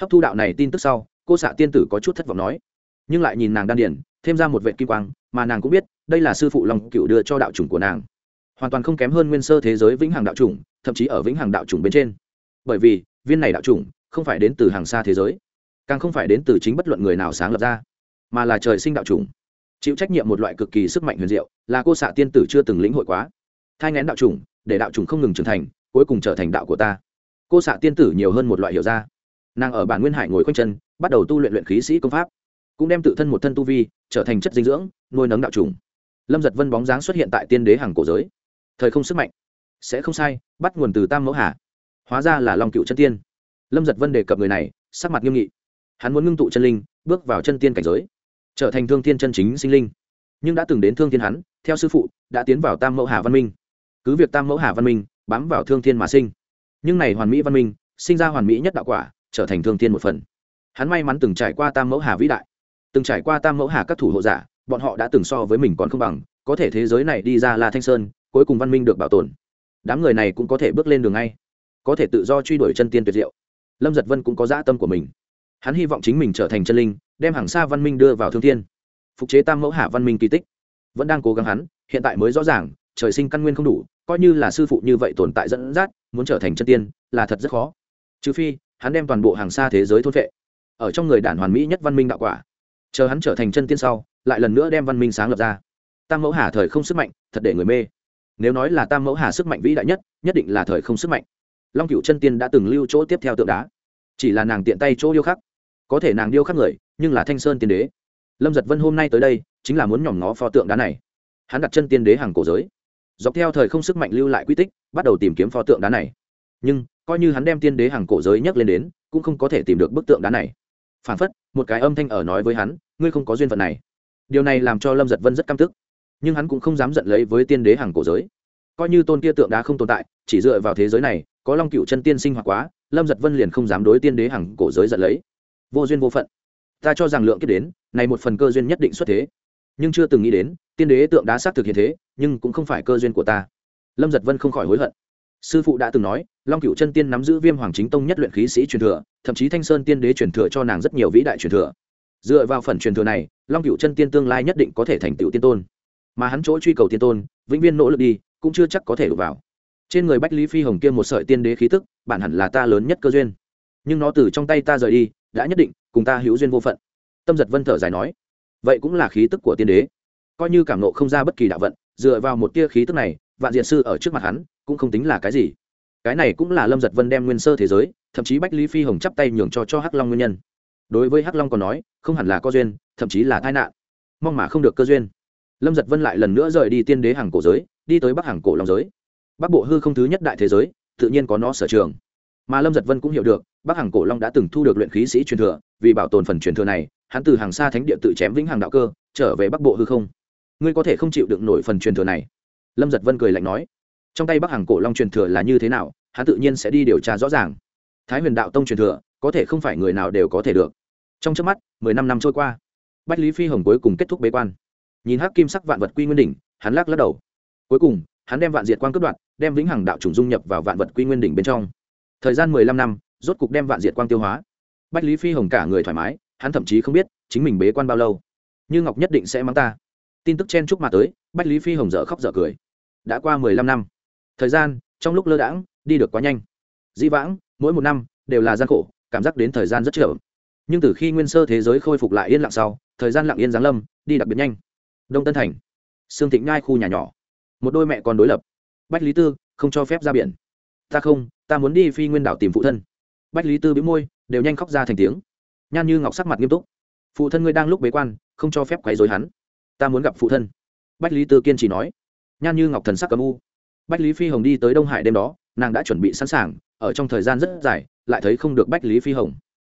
Hấp thu đạo này tin tức sau, cô xạ tiên tử có chút thất vọng nói. Nhưng lại nhìn nàng đan điển thêm ra một vệ kim quang, mà nàng cũng biết, đây là sư phụ long cựu đưa cho đạo chủng của nàng hoàn toàn không kém hơn nguyên sơ thế giới vĩnh hằng đạo chủng, thậm chí ở vĩnh hằng đạo chủng bên trên. Bởi vì, viên này đạo chủng không phải đến từ hàng xa thế giới, càng không phải đến từ chính bất luận người nào sáng lập ra, mà là trời sinh đạo chủng. Chịu trách nhiệm một loại cực kỳ sức mạnh huyền diệu là cô xạ tiên tử chưa từng lĩnh hội quá. Thai ngén đạo chủng, để đạo chủng không ngừng trưởng thành, cuối cùng trở thành đạo của ta. Cô xạ tiên tử nhiều hơn một loại hiểu ra. Nàng ở bản nguyên hải ngồi quanh chân, bắt đầu tu luyện luyện khí sĩ công pháp, cũng đem tự thân một thân tu vi, trở thành chất dinh dưỡng, nuôi nấng đạo chủng. lâm giật vân bóng dáng xuất hiện tại tiên đế hàng cổ giới thời không sức mạnh. Sẽ không sai, bắt nguồn từ tam mẫu hà. Hóa ra là long cựu chân tiên. Lâm giật vân đề cập người này, sắc mặt nghiêm nghị. Hắn muốn ngưng tụ chân linh, bước vào chân tiên cảnh giới, trở thành thương tiên chân chính sinh linh. Nhưng đã từng đến thương tiên hắn, theo sư phụ, đã tiến vào tam mẫu hà văn minh. Cứ việc tam mẫu hà văn minh bám vào thương thiên mà sinh, nhưng này hoàn mỹ văn minh sinh ra hoàn mỹ nhất đạo quả, trở thành thương thiên một phần. Hắn may mắn từng trải qua tam mẫu hà vĩ đại, từng trải qua tam mẫu hà các thủ hộ giả, bọn họ đã từng so với mình còn không bằng, có thể thế giới này đi ra là thanh sơn cuối cùng văn minh được bảo tồn. Đám người này cũng có thể bước lên đường ngay, có thể tự do truy đuổi chân tiên tuyệt diệu. Lâm giật vân cũng có dã tâm của mình. Hắn hy vọng chính mình trở thành chân linh, đem hàng xa văn minh đưa vào thương thiên. Phục chế tam mẫu hạ văn minh kỳ tích. Vẫn đang cố gắng hắn, hiện tại mới rõ ràng, trời sinh căn nguyên không đủ, coi như là sư phụ như vậy tồn tại dẫn dắt, muốn trở thành chân tiên, là thật rất khó. Trừ phi, hắn đem toàn bộ hàng xa thế giới thôn vệ ở trong người đản hoàn mỹ nhất văn minh đạo quả. Chờ hắn trở thành chân tiên sau, lại lần nữa đem văn minh sáng lập ra. Tam mẫu hà thời không sức mạnh, thật để người mê nếu nói là tam mẫu hà sức mạnh vĩ đại nhất nhất định là thời không sức mạnh. Long cựu chân tiên đã từng lưu chỗ tiếp theo tượng đá. Chỉ là nàng tiện tay chỗ điêu khắc. Có thể nàng điêu khắc người, nhưng là thanh sơn tiên đế. Lâm giật vân hôm nay tới đây, chính là muốn nhòm ngó pho tượng đá này. Hắn đặt chân tiên đế hàng cổ giới. Dọc theo thời không sức mạnh lưu lại quy tích, bắt đầu tìm kiếm pho tượng đá này. Nhưng, coi như hắn đem tiên đế hàng cổ giới nhắc lên đến, cũng không có thể tìm được bức tượng đá này. Phản phất, một cái âm thanh ở nói với hắn, ngươi không có duyên phận này. Điều này làm cho lâm giật vân rất căm tức nhưng hắn cũng không dám giận lấy với tiên đế hàng cổ giới. Coi như tôn kia tượng đá không tồn tại, chỉ dựa vào thế giới này, có long cựu chân tiên sinh hoặc quá, lâm giật vân liền không dám đối tiên đế hàng cổ giới giận lấy. Vô duyên vô phận. Ta cho rằng lượng kiếp đến, này một phần cơ duyên nhất định xuất thế. Nhưng chưa từng nghĩ đến, tiên đế tượng đá xác thực hiện thế, nhưng cũng không phải cơ duyên của ta. Lâm giật vân không khỏi hối hận. Sư phụ đã từng nói, long cựu chân tiên nắm giữ viêm hoàng chính tông nhất luyện khí sĩ truyền thừa, thậm chí thanh sơn tiên đế truyền thừa cho nàng rất nhiều vĩ đại truyền thừa. Dựa vào phần truyền thừa này, long cựu chân tiên tương lai nhất định có thể thành tựu tiên tôn mà hắn chỗ truy cầu tiên tôn, vĩnh viên nỗ lực đi, cũng chưa chắc có thể đụng vào. Trên người bách lý phi hồng kia một sợi tiên đế khí tức, bản hẳn là ta lớn nhất cơ duyên. Nhưng nó từ trong tay ta rời đi, đã nhất định, cùng ta hữu duyên vô phận. Tâm giật vân thở dài nói, vậy cũng là khí tức của tiên đế. Coi như cảm nộ không ra bất kỳ đạo vận, dựa vào một tia khí tức này, vạn diện sư ở trước mặt hắn, cũng không tính là cái gì. Cái này cũng là lâm giật vân đem nguyên sơ thế giới, thậm chí bách lý phi hồng chắp tay nhường cho cho hắc long nguyên nhân. Đối với hắc long còn nói, không hẳn là có duyên, thậm chí là tai nạn. Mong mà không được cơ duyên lâm giật vân lại lần nữa rời đi tiên đế hàng cổ giới, đi tới bắc hàng cổ long giới. Bắc bộ hư không thứ nhất đại thế giới, tự nhiên có nó sở trường. Mà lâm giật vân cũng hiểu được, bắc hàng cổ long đã từng thu được luyện khí sĩ truyền thừa, vì bảo tồn phần truyền thừa này, hắn từ hàng xa thánh địa tự chém vĩnh hàng đạo cơ, trở về bắc bộ hư không. Ngươi có thể không chịu được nổi phần truyền thừa này. Lâm giật vân cười lạnh nói, trong tay bắc hàng cổ long truyền thừa là như thế nào, hắn tự nhiên sẽ đi điều tra rõ ràng. Thái huyền đạo tông truyền thừa, có thể không phải người nào đều có thể được. Trong trước mắt, mười năm năm trôi qua. Bách lý phi hồng cuối cùng kết thúc bế quan nhìn hắc kim sắc vạn vật quy nguyên đỉnh, hắn lắc lắc đầu. Cuối cùng, hắn đem vạn diệt quang cướp đoạt, đem vĩnh hằng đạo trùng dung nhập vào vạn vật quy nguyên đỉnh bên trong. Thời gian mười lăm năm, rốt cục đem vạn diệt quang tiêu hóa. Bách lý phi hồng cả người thoải mái, hắn thậm chí không biết chính mình bế quan bao lâu. Như ngọc nhất định sẽ mắng ta. Tin tức chen chúc mà tới, bách lý phi hồng dở khóc dở cười. Đã qua mười lăm năm. Thời gian, trong lúc lơ đãng, đi được quá nhanh. Dĩ vãng, mỗi một năm, đều là gian khổ, cảm giác đến thời gian rất chậm. Nhưng từ khi nguyên sơ thế giới khôi phục lại yên lặng sau, thời gian lặng yên giáng lâm, đi đặc biệt nhanh đông tân thành sương thịnh ngai khu nhà nhỏ một đôi mẹ còn đối lập bách lý tư không cho phép ra biển ta không ta muốn đi phi nguyên đảo tìm phụ thân bách lý tư bĩu môi đều nhanh khóc ra thành tiếng nhan như ngọc sắc mặt nghiêm túc phụ thân ngươi đang lúc bế quan không cho phép quấy dối hắn ta muốn gặp phụ thân bách lý tư kiên trì nói nhan như ngọc thần sắc cầm u bách lý phi hồng đi tới đông hải đêm đó nàng đã chuẩn bị sẵn sàng ở trong thời gian rất dài lại thấy không được bách lý phi hồng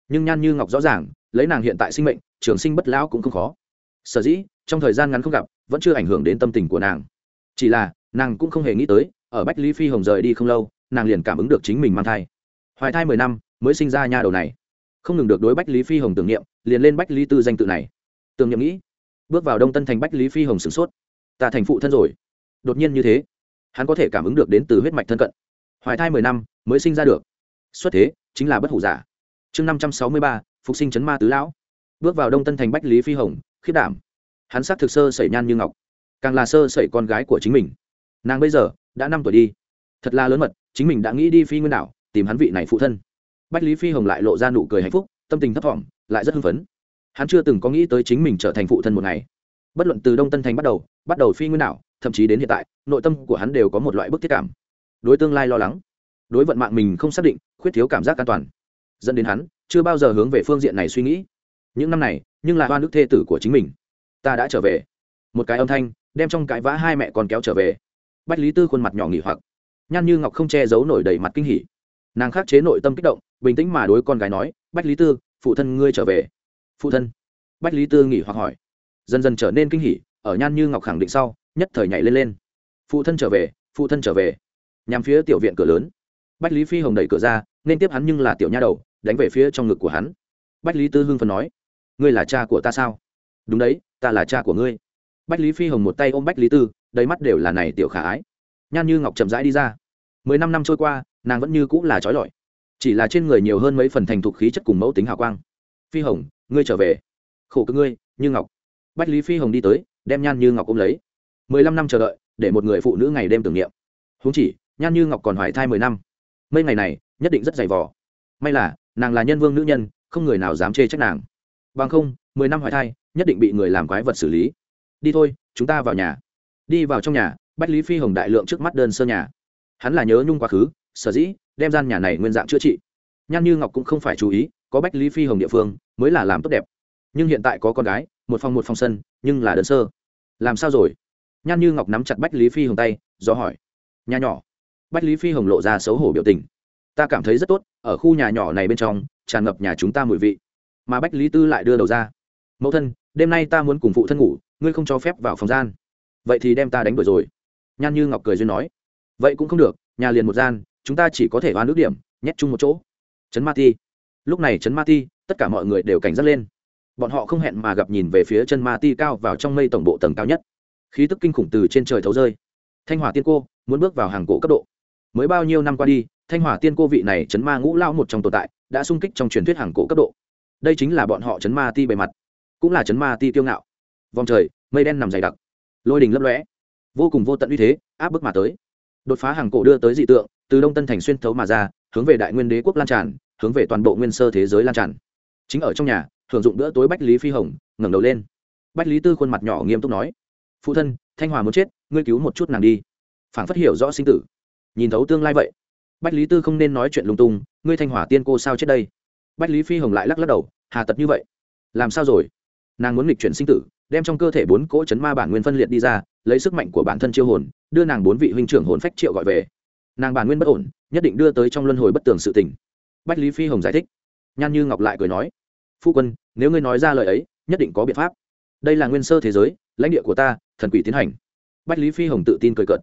nhưng nhan như ngọc rõ ràng lấy nàng hiện tại sinh mệnh trường sinh bất lão cũng không khó sở dĩ trong thời gian ngắn không gặp, vẫn chưa ảnh hưởng đến tâm tình của nàng. Chỉ là, nàng cũng không hề nghĩ tới, ở bách lý phi hồng rời đi không lâu, nàng liền cảm ứng được chính mình mang thai. Hoài thai mười năm, mới sinh ra nha đầu này. Không ngừng được đối bách lý phi hồng tưởng niệm, liền lên bách lý tư danh tự này. Tưởng niệm nghĩ, bước vào đông tân thành bách lý phi hồng sửng sốt. Ta thành phụ thân rồi. Đột nhiên như thế, hắn có thể cảm ứng được đến từ huyết mạch thân cận. Hoài thai mười năm, mới sinh ra được. Xuất thế, chính là bất hủ giả. Chương năm trăm sáu mươi ba, phục sinh chấn ma tứ lão. Bước vào đông tân thành bách lý phi hồng khiết đảm hắn xác thực sơ sẩy nhan như ngọc, càng là sơ sẩy con gái của chính mình. Nàng bây giờ đã năm tuổi đi. Thật là lớn mật, chính mình đã nghĩ đi phi nguyên đảo, tìm hắn vị này phụ thân. Bách lý phi hồng lại lộ ra nụ cười hạnh phúc, tâm tình thấp thỏm, lại rất hưng phấn. Hắn chưa từng có nghĩ tới chính mình trở thành phụ thân một ngày. Bất luận từ đông tân thành bắt đầu bắt đầu phi nguyên đảo, thậm chí đến hiện tại, nội tâm của hắn đều có một loại bức thiết cảm. Đối tương lai lo lắng, đối vận mạng mình không xác định, khuyết thiếu cảm giác an toàn. Dẫn đến hắn chưa bao giờ hướng về phương diện này suy nghĩ. Những năm này, nhưng là hoa nước thê tử của chính mình ta đã trở về. Một cái âm thanh, đem trong cãi vã hai mẹ con kéo trở về. Bách lý tư khuôn mặt nhỏ nghỉ hoặc. Nhan như ngọc không che giấu nổi đầy mặt kinh hỉ. Nàng khắc chế nội tâm kích động, bình tĩnh mà đối con gái nói, bách lý tư, phụ thân ngươi trở về. Phụ thân? Bách lý tư nghỉ hoặc hỏi. Dần dần trở nên kinh hỉ, ở nhan như ngọc khẳng định sau, nhất thời nhảy lên lên. Phụ thân trở về, phụ thân trở về. Nhằm phía tiểu viện cửa lớn. Bách lý phi hồng đẩy cửa ra, nên tiếp hắn nhưng là tiểu nha đầu, đánh về phía trong ngực của hắn. Bách lý tư hưng phần nói, ngươi là cha của ta sao? Đúng đấy, ta là cha của ngươi. Bách lý phi hồng một tay ôm bách lý tư, đầy mắt đều là này tiểu khả ái. Nhan như ngọc chậm rãi đi ra. Mười năm năm trôi qua, nàng vẫn như cũng là trói lọi. Chỉ là trên người nhiều hơn mấy phần thành thục khí chất cùng mẫu tính hào quang. Phi hồng, ngươi trở về. Khổ cơ ngươi, như ngọc. Bách lý phi hồng đi tới, đem nhan như ngọc ôm lấy. Mười lăm năm chờ đợi, để một người phụ nữ ngày đêm tưởng niệm. Huống chỉ, nhan như ngọc còn hoài thai mười năm. Mấy ngày này, nhất định rất dày vò. May là, nàng là nhân vương nữ nhân, không người nào dám chê trách nàng. Bằng không, mười năm hoài thai nhất định bị người làm quái vật xử lý. Đi thôi, chúng ta vào nhà. Đi vào trong nhà, bách lý phi hồng đại lượng trước mắt đơn sơ nhà. Hắn là nhớ nhung quá khứ, sở dĩ đem gian nhà này nguyên dạng chữa trị. Nhan như ngọc cũng không phải chú ý, có bách lý phi hồng địa phương, mới là làm tốt đẹp. Nhưng hiện tại có con gái, một phòng một phòng sân, nhưng là đơn sơ. Làm sao rồi? Nhan như ngọc nắm chặt bách lý phi hồng tay, do hỏi. Nhà nhỏ. Bách lý phi hồng lộ ra xấu hổ biểu tình. Ta cảm thấy rất tốt, ở khu nhà nhỏ này bên trong, tràn ngập nhà chúng ta mùi vị. Mà bách lý tư lại đưa đầu ra. Mẫu thân đêm nay ta muốn cùng phụ thân ngủ, ngươi không cho phép vào phòng gian. Vậy thì đem ta đánh đuổi rồi. Nhan như ngọc cười duyên nói. Vậy cũng không được, nhà liền một gian, chúng ta chỉ có thể oan nước điểm, nhét chung một chỗ. Trấn ma ti. Lúc này trấn ma ti, tất cả mọi người đều cảnh giác lên. Bọn họ không hẹn mà gặp nhìn về phía chân ma ti cao vào trong mây tổng bộ tầng cao nhất. Khí tức kinh khủng từ trên trời thấu rơi. Thanh hỏa tiên cô, muốn bước vào hàng cổ cấp độ. Mới bao nhiêu năm qua đi, thanh hỏa tiên cô vị này chấn ma ngũ lao một trong tồn tại, đã sung kích trong truyền thuyết hàng cổ cấp độ. Đây chính là bọn họ chấn ma ti bề mặt cũng là chấn ma ti tiêu ngạo. Vòng trời, mây đen nằm dày đặc. Lôi đình lấp lõe vô cùng vô tận uy thế, áp bức mà tới. Đột phá hàng cổ đưa tới dị tượng, từ đông tân thành xuyên thấu mà ra, hướng về đại nguyên đế quốc lan tràn, hướng về toàn bộ nguyên sơ thế giới lan tràn. Chính ở trong nhà thường dụng bữa tối bách lý phi hồng, ngẩng đầu lên. Bách lý tư khuôn mặt nhỏ nghiêm túc nói, phụ thân, thanh hòa muốn chết, ngươi cứu một chút nàng đi. Phảng phất hiểu rõ sinh tử. Nhìn thấu tương lai vậy, bách lý tư không nên nói chuyện lung tung, ngươi thanh hòa tiên cô sao chết đây? Bách lý phi hồng lại lắc lắc đầu, hà tật như vậy, làm sao rồi? Nàng muốn nghịch chuyển sinh tử, đem trong cơ thể bốn cỗ chấn ma bản nguyên phân liệt đi ra, lấy sức mạnh của bản thân chiêu hồn, đưa nàng bốn vị huynh trưởng hồn phách triệu gọi về. Nàng bản nguyên bất ổn, nhất định đưa tới trong luân hồi bất tường sự tình. Bách lý phi hồng giải thích. Nhan như ngọc lại cười nói, phu quân, nếu ngươi nói ra lời ấy, nhất định có biện pháp. Đây là nguyên sơ thế giới, lãnh địa của ta, thần quỷ tiến hành. Bách lý phi hồng tự tin cười cợt.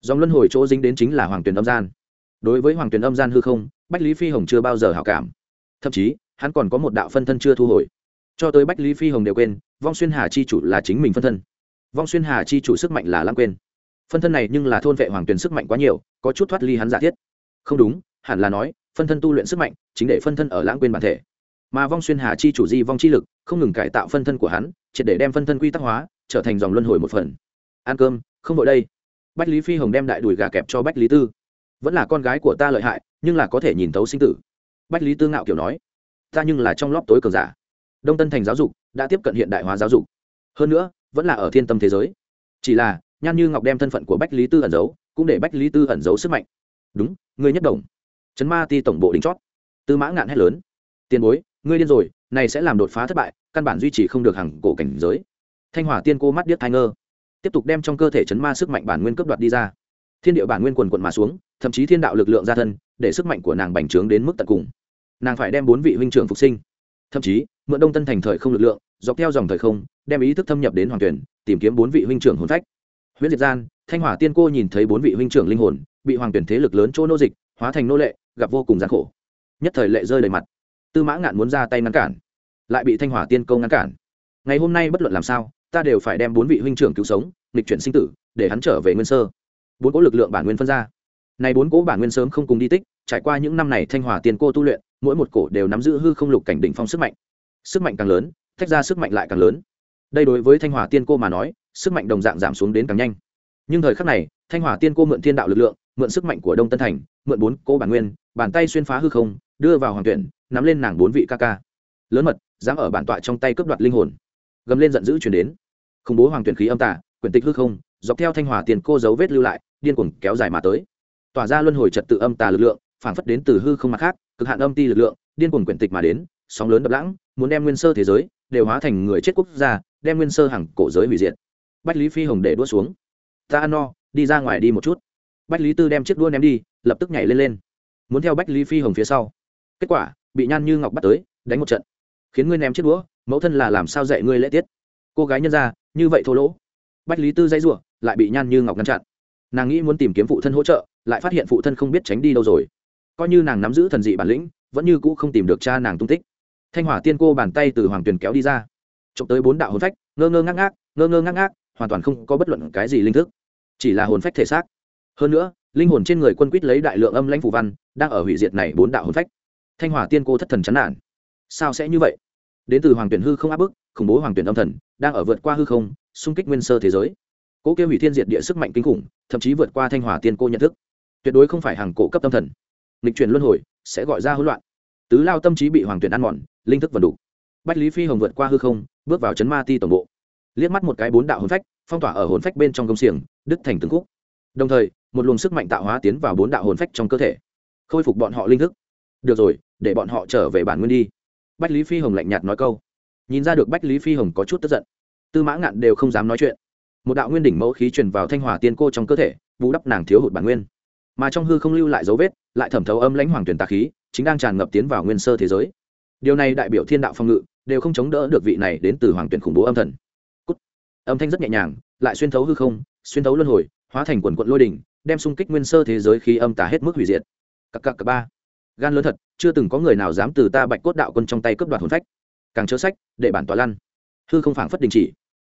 Dòng luân hồi chỗ dính đến chính là hoàng tuyền âm gian. Đối với hoàng tuyền âm gian hư không, bách lý phi hồng chưa bao giờ hảo cảm. Thậm chí, hắn còn có một đạo phân thân chưa thu hồi cho tới bách lý phi hồng đều quên, vong xuyên hà chi chủ là chính mình phân thân. Vong xuyên hà chi chủ sức mạnh là lãng quên. Phân thân này nhưng là thôn vệ hoàng tuyền sức mạnh quá nhiều, có chút thoát ly hắn giả thiết. Không đúng, hẳn là nói, phân thân tu luyện sức mạnh, chính để phân thân ở lãng quên bản thể. Mà vong xuyên hà chi chủ di vong chi lực, không ngừng cải tạo phân thân của hắn, triệt để đem phân thân quy tắc hóa, trở thành dòng luân hồi một phần. Ăn cơm, không vội đây. Bách lý phi hồng đem đại đùi gà kẹp cho bách lý tư. Vẫn là con gái của ta lợi hại, nhưng là có thể nhìn thấu sinh tử. Bách lý tư ngạo kiểu nói, ta nhưng là trong lóp tối cường giả đông tân thành giáo dục đã tiếp cận hiện đại hóa giáo dục. Hơn nữa, vẫn là ở thiên tâm thế giới. Chỉ là, nhan như ngọc đem thân phận của bách lý tư ẩn giấu, cũng để bách lý tư ẩn giấu sức mạnh. Đúng, ngươi nhất đồng. Chấn ma ti tổng bộ đính chót. Tư mã ngạn hét lớn. Tiền bối, ngươi điên rồi, này sẽ làm đột phá thất bại, căn bản duy trì không được hàng cổ cảnh giới. Thanh hỏa tiên cô mắt điếc thai ngơ. Tiếp tục đem trong cơ thể chấn ma sức mạnh bản nguyên cấp đoạt đi ra. Thiên địa bản nguyên quần quận mà xuống, thậm chí thiên đạo lực lượng ra thân, để sức mạnh của nàng bành trướng đến mức tận cùng. Nàng phải đem bốn vị huynh trưởng phục sinh. Thậm chí mượn đông tân thành thời không lực lượng, dọc theo dòng thời không, đem ý thức thâm nhập đến hoàng tuyển, tìm kiếm bốn vị huynh trưởng hồn phách. Huyễn diệt gian, thanh hỏa tiên cô nhìn thấy bốn vị huynh trưởng linh hồn, bị hoàng tuyển thế lực lớn chỗ nô dịch, hóa thành nô lệ, gặp vô cùng gian khổ. Nhất thời lệ rơi đầy mặt. Tư mã ngạn muốn ra tay ngăn cản, lại bị thanh hỏa tiên công ngăn cản. Ngày hôm nay bất luận làm sao, ta đều phải đem bốn vị huynh trưởng cứu sống, nghịch chuyển sinh tử, để hắn trở về nguyên sơ. Bốn cố lực lượng bản nguyên phân ra. Này bốn cố bản nguyên sớm không cùng đi tích, trải qua những năm này thanh hỏa tiên cô tu luyện, mỗi một cổ đều nắm giữ hư không lục cảnh đỉnh phong sức mạnh sức mạnh càng lớn tách ra sức mạnh lại càng lớn. Đây đối với thanh hòa tiên cô mà nói, sức mạnh đồng dạng giảm xuống đến càng nhanh. Nhưng thời khắc này, thanh hòa tiên cô mượn thiên đạo lực lượng, mượn sức mạnh của đông tân thành, mượn bốn cô bản nguyên, bàn tay xuyên phá hư không, đưa vào hoàng tuyển, nắm lên nàng bốn vị ca ca. Lớn mật, dám ở bản tọa trong tay cướp đoạt linh hồn. Gầm lên giận dữ chuyển đến. Khủng bố hoàng tuyển khí âm tả quyển tịch hư không, dọc theo thanh hòa tiền cô dấu vết lưu lại, điên cuồng kéo dài mà tới. Tỏa ra luân hồi trật tự âm tà lực lượng, phản phất đến từ hư không mặt khác, cực hạn âm ti lực lượng, điên cuồng quyển tịch mà đến, sóng lớn đập lãng muốn đem nguyên sơ thế giới đều hóa thành người chết quốc gia, đem nguyên sơ hằng cổ giới hủy diệt. Bách lý phi hồng để đua xuống. Ta ăn no, đi ra ngoài đi một chút. Bách lý tư đem chiếc đua ném đi, lập tức nhảy lên lên. Muốn theo bách lý phi hồng phía sau. Kết quả, bị nhan như ngọc bắt tới, đánh một trận. Khiến ngươi ném chiếc đũa, mẫu thân là làm sao dạy ngươi lễ tiết? Cô gái nhân ra như vậy thô lỗ. Bách lý tư dãy r u ộ lại bị nhan như ngọc ngăn chặn. Nàng nghĩ muốn tìm kiếm phụ thân hỗ trợ, lại phát hiện phụ thân không biết tránh đi đâu rồi. Coi như nàng nắm giữ thần dị bản lĩnh, vẫn như cũ không tìm được cha nàng tung tích thanh hỏa tiên cô bàn tay từ hoàng tuyền kéo đi ra. Trộm tới bốn đạo hồn phách, ngơ ngơ ngác ngác, ngơ ngơ ngác ngác, hoàn toàn không có bất luận cái gì linh thức. Chỉ là hồn phách thể xác. Hơn nữa, linh hồn trên người quân quýt lấy đại lượng âm lãnh phù văn, đang ở hủy diệt này bốn đạo hồn phách. Thanh hỏa tiên cô thất thần chán nản. Sao sẽ như vậy? Đến từ hoàng tuyển hư không áp bức, khủng bố hoàng tuyển âm thần, đang ở vượt qua hư không, xung kích nguyên sơ thế giới. Cỗ kêu hủy thiên diệt địa sức mạnh kinh khủng, thậm chí vượt qua thanh hỏa tiên cô nhận thức. Tuyệt đối không phải hàng cổ cấp tâm thần. Lịch chuyển luân hồi, sẽ gọi ra hỗn loạn tứ lao tâm trí bị hoàng tuyển ăn mòn, linh thức vần đủ. Bách lý phi hồng vượt qua hư không, bước vào chấn ma ti tổng bộ. Liếc mắt một cái bốn đạo hồn phách, phong tỏa ở hồn phách bên trong công xiềng, đứt thành từng khúc. Đồng thời, một luồng sức mạnh tạo hóa tiến vào bốn đạo hồn phách trong cơ thể, khôi phục bọn họ linh thức. Được rồi, để bọn họ trở về bản nguyên đi. Bách lý phi hồng lạnh nhạt nói câu. Nhìn ra được bách lý phi hồng có chút tức giận. Tư mã ngạn đều không dám nói chuyện. Một đạo nguyên đỉnh mẫu khí truyền vào thanh hòa tiên cô trong cơ thể, bù đắp nàng thiếu hụt bản nguyên. Mà trong hư không lưu lại dấu vết, lại thẩm thấu âm lãnh hoàng tuyển tà khí chính đang tràn ngập tiến vào nguyên sơ thế giới. Điều này đại biểu thiên đạo phong ngự đều không chống đỡ được vị này đến từ hoàng tuyển khủng bố âm thần. Cút. âm thanh rất nhẹ nhàng, lại xuyên thấu hư không, xuyên thấu luân hồi, hóa thành quần quận lôi đỉnh, đem xung kích nguyên sơ thế giới khi âm tả hết mức hủy diệt. Cặp cặp cặp ba. Gan lớn thật, chưa từng có người nào dám từ ta bạch cốt đạo quân trong tay cướp đoạt hồn phách. Càng chớ sách, để bản tòa lăn. Hư không phảng phất đình chỉ.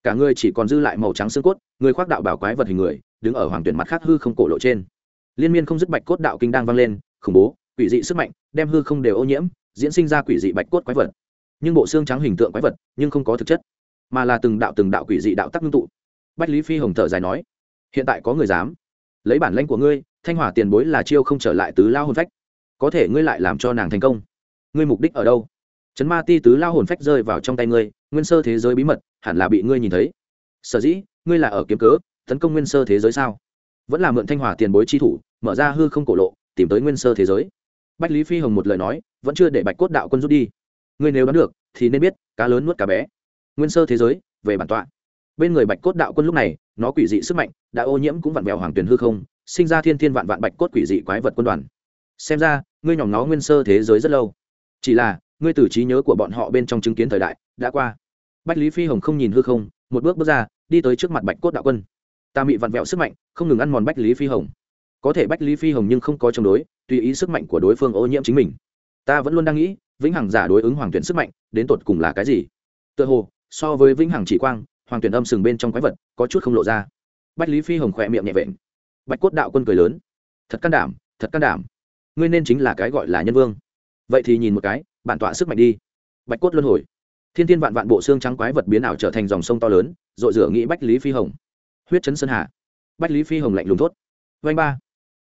Cả người chỉ còn dư lại màu trắng xương cốt, người khoác đạo bảo quái vật hình người, đứng ở hoàng tuyển mặt khác hư không cổ lộ trên. Liên miên không dứt bạch cốt đạo kinh đang vang lên, khủng bố quỷ dị sức mạnh, đem hư không đều ô nhiễm, diễn sinh ra quỷ dị bạch cốt quái vật. Nhưng bộ xương trắng hình tượng quái vật, nhưng không có thực chất, mà là từng đạo từng đạo quỷ dị đạo tắc ngưng tụ. Bách lý phi hồng thở dài nói, hiện tại có người dám. Lấy bản lanh của ngươi, thanh hỏa tiền bối là chiêu không trở lại tứ lao hồn phách. Có thể ngươi lại làm cho nàng thành công. Ngươi mục đích ở đâu? Chấn ma ti tứ lao hồn phách rơi vào trong tay ngươi, nguyên sơ thế giới bí mật, hẳn là bị ngươi nhìn thấy. Sở dĩ, ngươi là ở kiếm cớ, tấn công nguyên sơ thế giới sao? Vẫn là mượn thanh hỏa tiền bối chi thủ, mở ra hư không cổ lộ, tìm tới nguyên sơ thế giới bách lý phi hồng một lời nói, vẫn chưa để bạch cốt đạo quân rút đi. Ngươi nếu đoán được, thì nên biết, cá lớn nuốt cá bé. Nguyên sơ thế giới, về bản tọa. Bên người bạch cốt đạo quân lúc này, nó quỷ dị sức mạnh, đã ô nhiễm cũng vặn vẹo hoàng tuyền hư không, sinh ra thiên thiên vạn vạn bạch cốt quỷ dị quái vật quân đoàn. Xem ra, ngươi nhỏm nó nguyên sơ thế giới rất lâu. Chỉ là, ngươi từ trí nhớ của bọn họ bên trong chứng kiến thời đại, đã qua. Bách lý phi hồng không nhìn hư không, một bước bước ra, đi tới trước mặt bạch cốt đạo quân. Ta bị vặn vẹo sức mạnh, không ngừng ăn mòn bách lý phi hồng. Có thể bách lý phi hồng nhưng không có chống đối tùy ý sức mạnh của đối phương ô nhiễm chính mình. Ta vẫn luôn đang nghĩ, vĩnh hằng giả đối ứng hoàng tuyển sức mạnh, đến tột cùng là cái gì? Tựa hồ, so với vĩnh hằng chỉ quang, hoàng tuyển âm sừng bên trong quái vật, có chút không lộ ra. Bách lý phi hồng khỏe miệng nhẹ vện. Bạch cốt đạo quân cười lớn. Thật can đảm, thật can đảm. Ngươi nên chính là cái gọi là nhân vương. Vậy thì nhìn một cái, bản tọa sức mạnh đi. Bạch cốt luân hồi. Thiên thiên vạn vạn bộ xương trắng quái vật biến ảo trở thành dòng sông to lớn dội rửa nghĩ bách lý phi hồng. Huyết chấn sơn hà. Bách lý phi hồng lạnh lùng thốt. Vanh ba.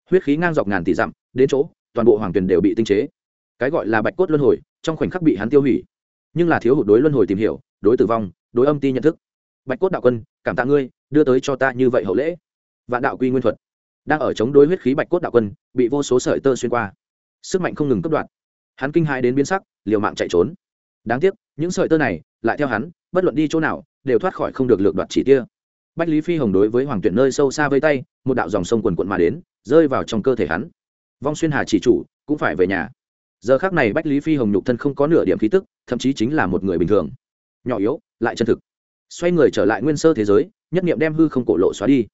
Huyết khí ngang dọc ngàn tỷ dặm đến chỗ, toàn bộ hoàng tuyền đều bị tinh chế. Cái gọi là bạch cốt luân hồi, trong khoảnh khắc bị hắn tiêu hủy. Nhưng là thiếu hụt đối luân hồi tìm hiểu, đối tử vong, đối âm ti nhận thức. Bạch cốt đạo quân, cảm tạ ngươi, đưa tới cho ta như vậy hậu lễ. Vạn đạo quy nguyên thuật. Đang ở chống đối huyết khí bạch cốt đạo quân, bị vô số sợi tơ xuyên qua. Sức mạnh không ngừng cấp đoạn. Hắn kinh hãi đến biến sắc, liều mạng chạy trốn. Đáng tiếc, những sợi tơ này, lại theo hắn, bất luận đi chỗ nào, đều thoát khỏi không được lược đoạt chỉ tia. Bách lý phi hồng đối với hoàng tuyển nơi sâu xa với tay, một đạo dòng sông quần quận mà đến, rơi vào trong cơ thể hắn vong xuyên hà chỉ chủ, cũng phải về nhà. Giờ khác này bách lý phi hồng nhục thân không có nửa điểm khí tức, thậm chí chính là một người bình thường. Nhỏ yếu, lại chân thực. Xoay người trở lại nguyên sơ thế giới, nhất nghiệm đem hư không cổ lộ xóa đi.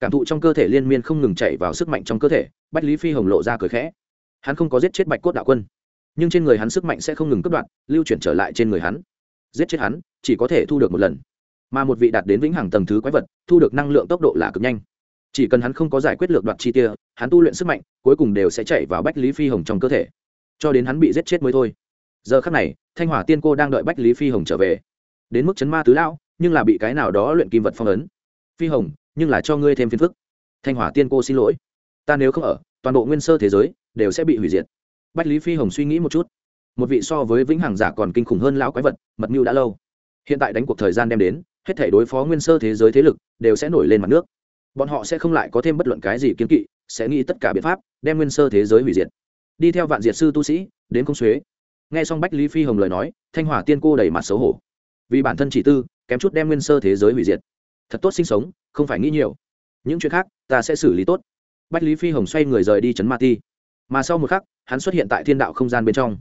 Cảm thụ trong cơ thể liên miên không ngừng chạy vào sức mạnh trong cơ thể, bách lý phi hồng lộ ra cười khẽ. Hắn không có giết chết bạch cốt đạo quân, nhưng trên người hắn sức mạnh sẽ không ngừng cất đoạn lưu chuyển trở lại trên người hắn. Giết chết hắn, chỉ có thể thu được một lần. Mà một vị đạt đến vĩnh hằng tầng thứ quái vật, thu được năng lượng tốc độ là cực nhanh chỉ cần hắn không có giải quyết lược đoạt chi tia, hắn tu luyện sức mạnh, cuối cùng đều sẽ chạy vào bách lý phi hồng trong cơ thể. Cho đến hắn bị giết chết mới thôi. Giờ khắc này, thanh hỏa tiên cô đang đợi bách lý phi hồng trở về. Đến mức chấn ma tứ lão, nhưng là bị cái nào đó luyện kim vật phong ấn. Phi hồng, nhưng là cho ngươi thêm phiền phức. Thanh hỏa tiên cô xin lỗi. Ta nếu không ở, toàn bộ nguyên sơ thế giới đều sẽ bị hủy diệt. Bách lý phi hồng suy nghĩ một chút. Một vị so với vĩnh hằng giả còn kinh khủng hơn lão quái vật, mật mưu đã lâu. Hiện tại đánh cuộc thời gian đem đến, hết thể đối phó nguyên sơ thế giới thế lực đều sẽ nổi lên mặt nước bọn họ sẽ không lại có thêm bất luận cái gì kiến kỵ, sẽ nghĩ tất cả biện pháp, đem nguyên sơ thế giới hủy diệt. Đi theo vạn diệt sư tu sĩ, đến công xuế. Nghe xong bách lý phi hồng lời nói, thanh hỏa tiên cô đầy mặt xấu hổ. Vì bản thân chỉ tư, kém chút đem nguyên sơ thế giới hủy diệt. Thật tốt sinh sống, không phải nghĩ nhiều. Những chuyện khác, ta sẽ xử lý tốt. Bách lý phi hồng xoay người rời đi chấn ma ti. Mà sau một khắc, hắn xuất hiện tại thiên đạo không gian bên trong.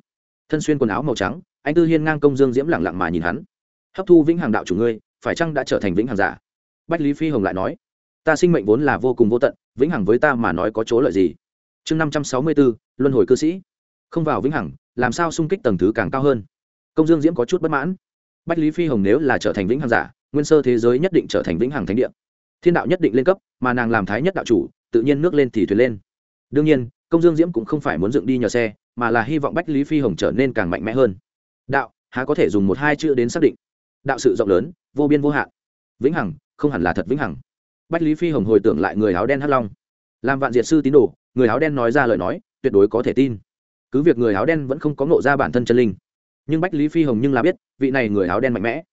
Thân xuyên quần áo màu trắng, anh tư hiên ngang công dương diễm lẳng lặng mà nhìn hắn. Hấp thu vĩnh hằng đạo chủ ngươi, phải chăng đã trở thành vĩnh hằng giả? Bách lý phi hồng lại nói ta sinh mệnh vốn là vô cùng vô tận, vĩnh hằng với ta mà nói có chỗ lợi gì? Chương năm trăm sáu mươi bốn luân hồi cư sĩ. Không vào vĩnh hằng, làm sao sung kích tầng thứ càng cao hơn? Công dương diễm có chút bất mãn. Bách lý phi hồng nếu là trở thành vĩnh hằng giả, nguyên sơ thế giới nhất định trở thành vĩnh hằng thánh địa. Thiên đạo nhất định lên cấp, mà nàng làm thái nhất đạo chủ, tự nhiên nước lên thì thuyền lên. Đương nhiên, công dương diễm cũng không phải muốn dựng đi nhờ xe, mà là hy vọng bách lý phi hồng trở nên càng mạnh mẽ hơn. Đạo, há có thể dùng một hai chữ đến xác định? Đạo sự rộng lớn, vô biên vô hạn. Vĩnh hằng, không hẳn là thật vĩnh hằng bách lý phi hồng hồi tưởng lại người áo đen hắc long. Làm vạn diệt sư tín đồ, người áo đen nói ra lời nói, tuyệt đối có thể tin. Cứ việc người áo đen vẫn không có ngộ ra bản thân chân linh, nhưng bách lý phi hồng nhưng là biết, vị này người áo đen mạnh mẽ.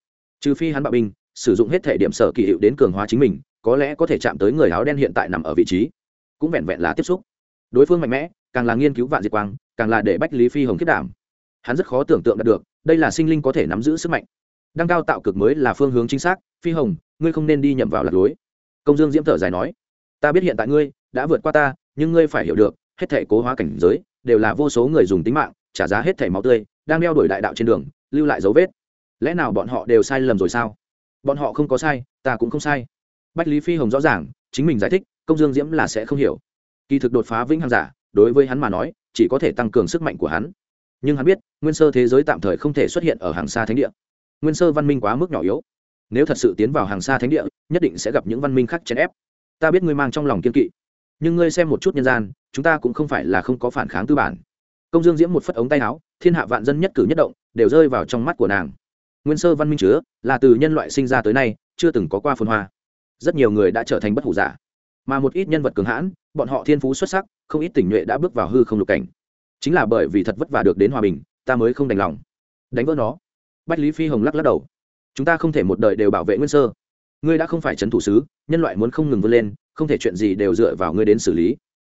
Trừ phi hắn bạo binh, sử dụng hết thể điểm sở kỳ hiệu đến cường hóa chính mình, có lẽ có thể chạm tới người áo đen hiện tại nằm ở vị trí, cũng vẹn vẹn là tiếp xúc. Đối phương mạnh mẽ, càng là nghiên cứu vạn diệt quang, càng là để bách lý phi hồng kết đảm. Hắn rất khó tưởng tượng đạt được, đây là sinh linh có thể nắm giữ sức mạnh. Đăng cao tạo cực mới là phương hướng chính xác, phi hồng, ngươi không nên đi nhậm vào lạc lối công dương diễm thở dài nói, ta biết hiện tại ngươi đã vượt qua ta, nhưng ngươi phải hiểu được, hết thể cố hóa cảnh giới đều là vô số người dùng tính mạng, trả giá hết thể máu tươi, đang đeo đuổi đại đạo trên đường, lưu lại dấu vết. Lẽ nào bọn họ đều sai lầm rồi sao? Bọn họ không có sai, ta cũng không sai. Bách lý phi hồng rõ ràng, chính mình giải thích, công dương diễm là sẽ không hiểu. Kỳ thực đột phá vĩnh hằng giả, đối với hắn mà nói, chỉ có thể tăng cường sức mạnh của hắn. Nhưng hắn biết, nguyên sơ thế giới tạm thời không thể xuất hiện ở hàng xa thánh địa. Nguyên sơ văn minh quá mức nhỏ yếu nếu thật sự tiến vào hàng xa thánh địa, nhất định sẽ gặp những văn minh khác chèn ép. Ta biết ngươi mang trong lòng kiên kỵ, nhưng ngươi xem một chút nhân gian, chúng ta cũng không phải là không có phản kháng tư bản. Công dương diễm một phất ống tay áo, thiên hạ vạn dân nhất cử nhất động, đều rơi vào trong mắt của nàng. Nguyên sơ văn minh chứa, là từ nhân loại sinh ra tới nay, chưa từng có qua phồn hoa. Rất nhiều người đã trở thành bất hủ giả, mà một ít nhân vật cường hãn, bọn họ thiên phú xuất sắc, không ít tỉnh nhuệ đã bước vào hư không lục cảnh. Chính là bởi vì thật vất vả được đến hòa bình, ta mới không đành lòng. Đánh vỡ nó. Bách lý phi hồng lắc lắc đầu chúng ta không thể một đời đều bảo vệ nguyên sơ. Ngươi đã không phải c thủ sứ, nhân loại muốn không ngừng vươn lên, không thể chuyện gì đều dựa vào ngươi đến xử lý.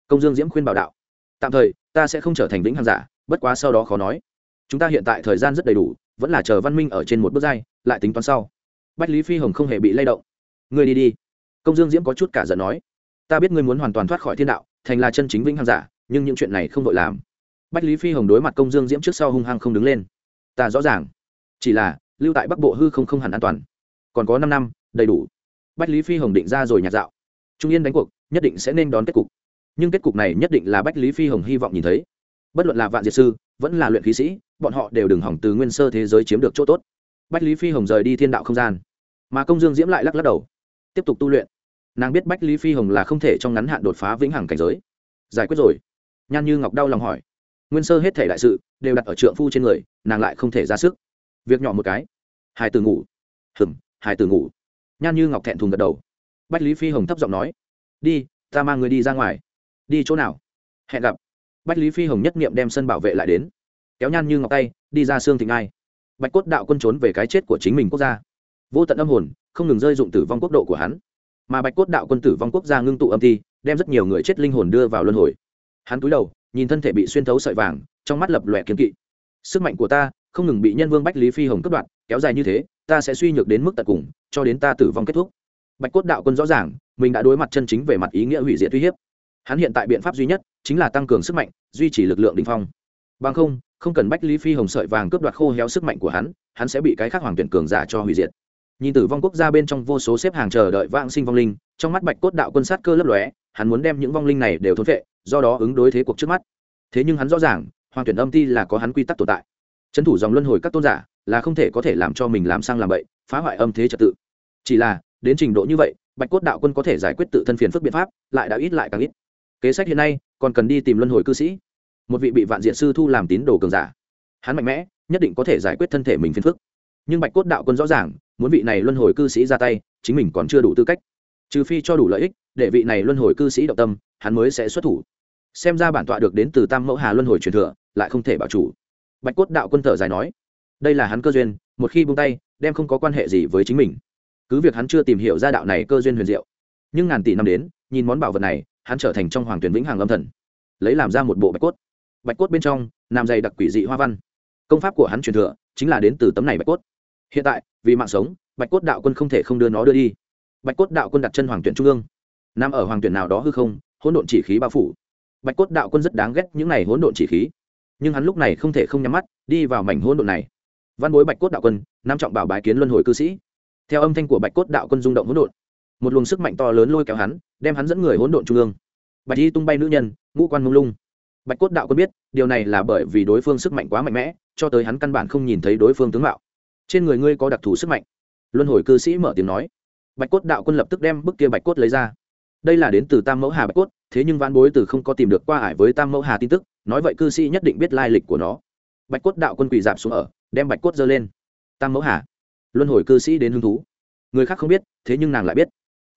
Công dương diễm khuyên bảo đạo. Tạm thời, ta sẽ không trở thành vĩnh hàng giả, bất quá sau đó khó nói. Chúng ta hiện tại thời gian rất đầy đủ, vẫn là chờ văn minh ở trên một bước dai lại tính toán sau. Bách lý phi hồng không hề bị lay động. Ngươi đi đi. Công dương diễm có chút cả giận nói. Ta biết ngươi muốn hoàn toàn thoát khỏi thiên đạo, thành là chân chính vĩnh hàng giả, nhưng những chuyện này không vội làm. Bách lý phi hồng đối mặt công dương diễm trước sau hung hăng không đứng lên. Ta rõ ràng. Chỉ là lưu tại bắc bộ hư không không hẳn an toàn. Còn có năm năm, đầy đủ. Bách lý phi hồng định ra rồi nhạt dạo. Trung yên đánh cuộc, nhất định sẽ nên đón kết cục. Nhưng kết cục này nhất định là bách lý phi hồng hy vọng nhìn thấy. Bất luận là vạn diệt sư, vẫn là luyện khí sĩ, bọn họ đều đừng hỏng từ nguyên sơ thế giới chiếm được chỗ tốt. Bách lý phi hồng rời đi thiên đạo không gian. Mà công dương diễm lại lắc lắc đầu. Tiếp tục tu luyện. Nàng biết bách lý phi hồng là không thể trong ngắn hạn đột phá vĩnh hằng cảnh giới. Giải quyết rồi. Nhan như ngọc đau lòng hỏi. Nguyên sơ hết thể đại sự đều đặt ở trượng phu trên người, nàng lại không thể ra sức. Việc nhỏ một cái hai từ ngủ. Hừm hai từ ngủ. Nhan như ngọc thẹn thùng gật đầu. Bách lý phi hồng thấp giọng nói, đi, ta mang người đi ra ngoài. Đi chỗ nào? Hẹn gặp. Bách lý phi hồng nhất nghiệm đem sân bảo vệ lại đến. Kéo nhan như ngọc tay, đi ra xương thịnh ai. Bạch cốt đạo quân trốn về cái chết của chính mình quốc gia. Vô tận âm hồn, không ngừng rơi dụng tử vong quốc độ của hắn. Mà bạch cốt đạo quân tử vong quốc gia ngưng tụ âm thi, đem rất nhiều người chết linh hồn đưa vào luân hồi. Hắn cúi đầu, nhìn thân thể bị xuyên thấu sợi vàng, trong mắt lập lòe kiếm kỵ. Sức mạnh của ta không ngừng bị nhân vương bách lý phi hồng cướp đoạt, kéo dài như thế, ta sẽ suy nhược đến mức tận cùng, cho đến ta tử vong kết thúc. Bạch cốt đạo quân rõ ràng, mình đã đối mặt chân chính về mặt ý nghĩa hủy diệt uy hiếp. Hắn hiện tại biện pháp duy nhất chính là tăng cường sức mạnh, duy trì lực lượng đình phong. Bằng không không cần bách lý phi hồng sợi vàng cướp đoạt khô héo sức mạnh của hắn hắn sẽ bị cái khác hoàng tuyển cường giả cho hủy diệt. Nhìn tử vong quốc gia bên trong vô số xếp hàng chờ đợi vang sinh vong linh, trong mắt bạch cốt đạo quân sát cơ lấp lóe, hắn muốn đem những vong linh này đều thốn vệ do đó ứng đối thế cuộc trước mắt. Thế nhưng hắn rõ ràng, hoàng tuyển âm ti là có hắn quy tắc tồn tại trấn thủ dòng luân hồi các tôn giả là không thể có thể làm cho mình làm sang làm bậy, phá hoại âm thế trật tự. Chỉ là, đến trình độ như vậy, bạch cốt đạo quân có thể giải quyết tự thân phiền phức biện pháp, lại đã ít lại càng ít. Kế sách hiện nay, còn cần đi tìm luân hồi cư sĩ. Một vị bị vạn diện sư thu làm tín đồ cường giả. Hắn mạnh mẽ, nhất định có thể giải quyết thân thể mình phiền phức. Nhưng bạch cốt đạo quân rõ ràng, muốn vị này luân hồi cư sĩ ra tay, chính mình còn chưa đủ tư cách. Trừ phi cho đủ lợi ích, để vị này luân hồi cư sĩ động tâm, hắn mới sẽ xuất thủ. Xem ra bản tọa được đến từ tam mẫu hà luân hồi truyền thừa, lại không thể bảo chủ bạch cốt đạo quân thở dài nói, đây là hắn cơ duyên, một khi buông tay, đem không có quan hệ gì với chính mình. Cứ việc hắn chưa tìm hiểu ra đạo này cơ duyên huyền diệu, nhưng ngàn tỷ năm đến, nhìn món bảo vật này, hắn trở thành trong hoàng tuyển vĩnh hàng lâm thần. Lấy làm ra một bộ bạch cốt. Bạch cốt bên trong, nam dày đặc quỷ dị hoa văn. Công pháp của hắn truyền thừa, chính là đến từ tấm này bạch cốt. Hiện tại, vì mạng sống, bạch cốt đạo quân không thể không đưa nó đưa đi. Bạch cốt đạo quân đặt chân hoàng tuyển trung ương. Nằm ở hoàng tuyển nào đó hư không, hỗn độn chỉ khí bao phủ. Bạch cốt đạo quân rất đáng ghét những này hỗn độn chỉ khí nhưng hắn lúc này không thể không nhắm mắt, đi vào mảnh hỗn độn này. Văn bối bạch cốt đạo quân nam trọng bảo bái kiến luân hồi cư sĩ. Theo âm thanh của bạch cốt đạo quân rung động hỗn độn, một luồng sức mạnh to lớn lôi kéo hắn, đem hắn dẫn người hỗn độn trung ương. Bạch y tung bay nữ nhân, ngũ quan mông lung. Bạch cốt đạo quân biết, điều này là bởi vì đối phương sức mạnh quá mạnh mẽ, cho tới hắn căn bản không nhìn thấy đối phương tướng mạo. Trên người ngươi có đặc thù sức mạnh. Luân hồi cư sĩ mở tiếng nói. Bạch cốt đạo quân lập tức đem bức kia bạch cốt lấy ra. Đây là đến từ tam mẫu hà bạch cốt, thế nhưng văn bối từ không có tìm được qua ải với tam mẫu hà tin tức nói vậy cư sĩ nhất định biết lai lịch của nó. Bạch cốt đạo quân quỳ dạp xuống ở, đem bạch cốt giơ lên. Tam mẫu hà. Luân hồi cư sĩ đến hứng thú. Người khác không biết, thế nhưng nàng lại biết.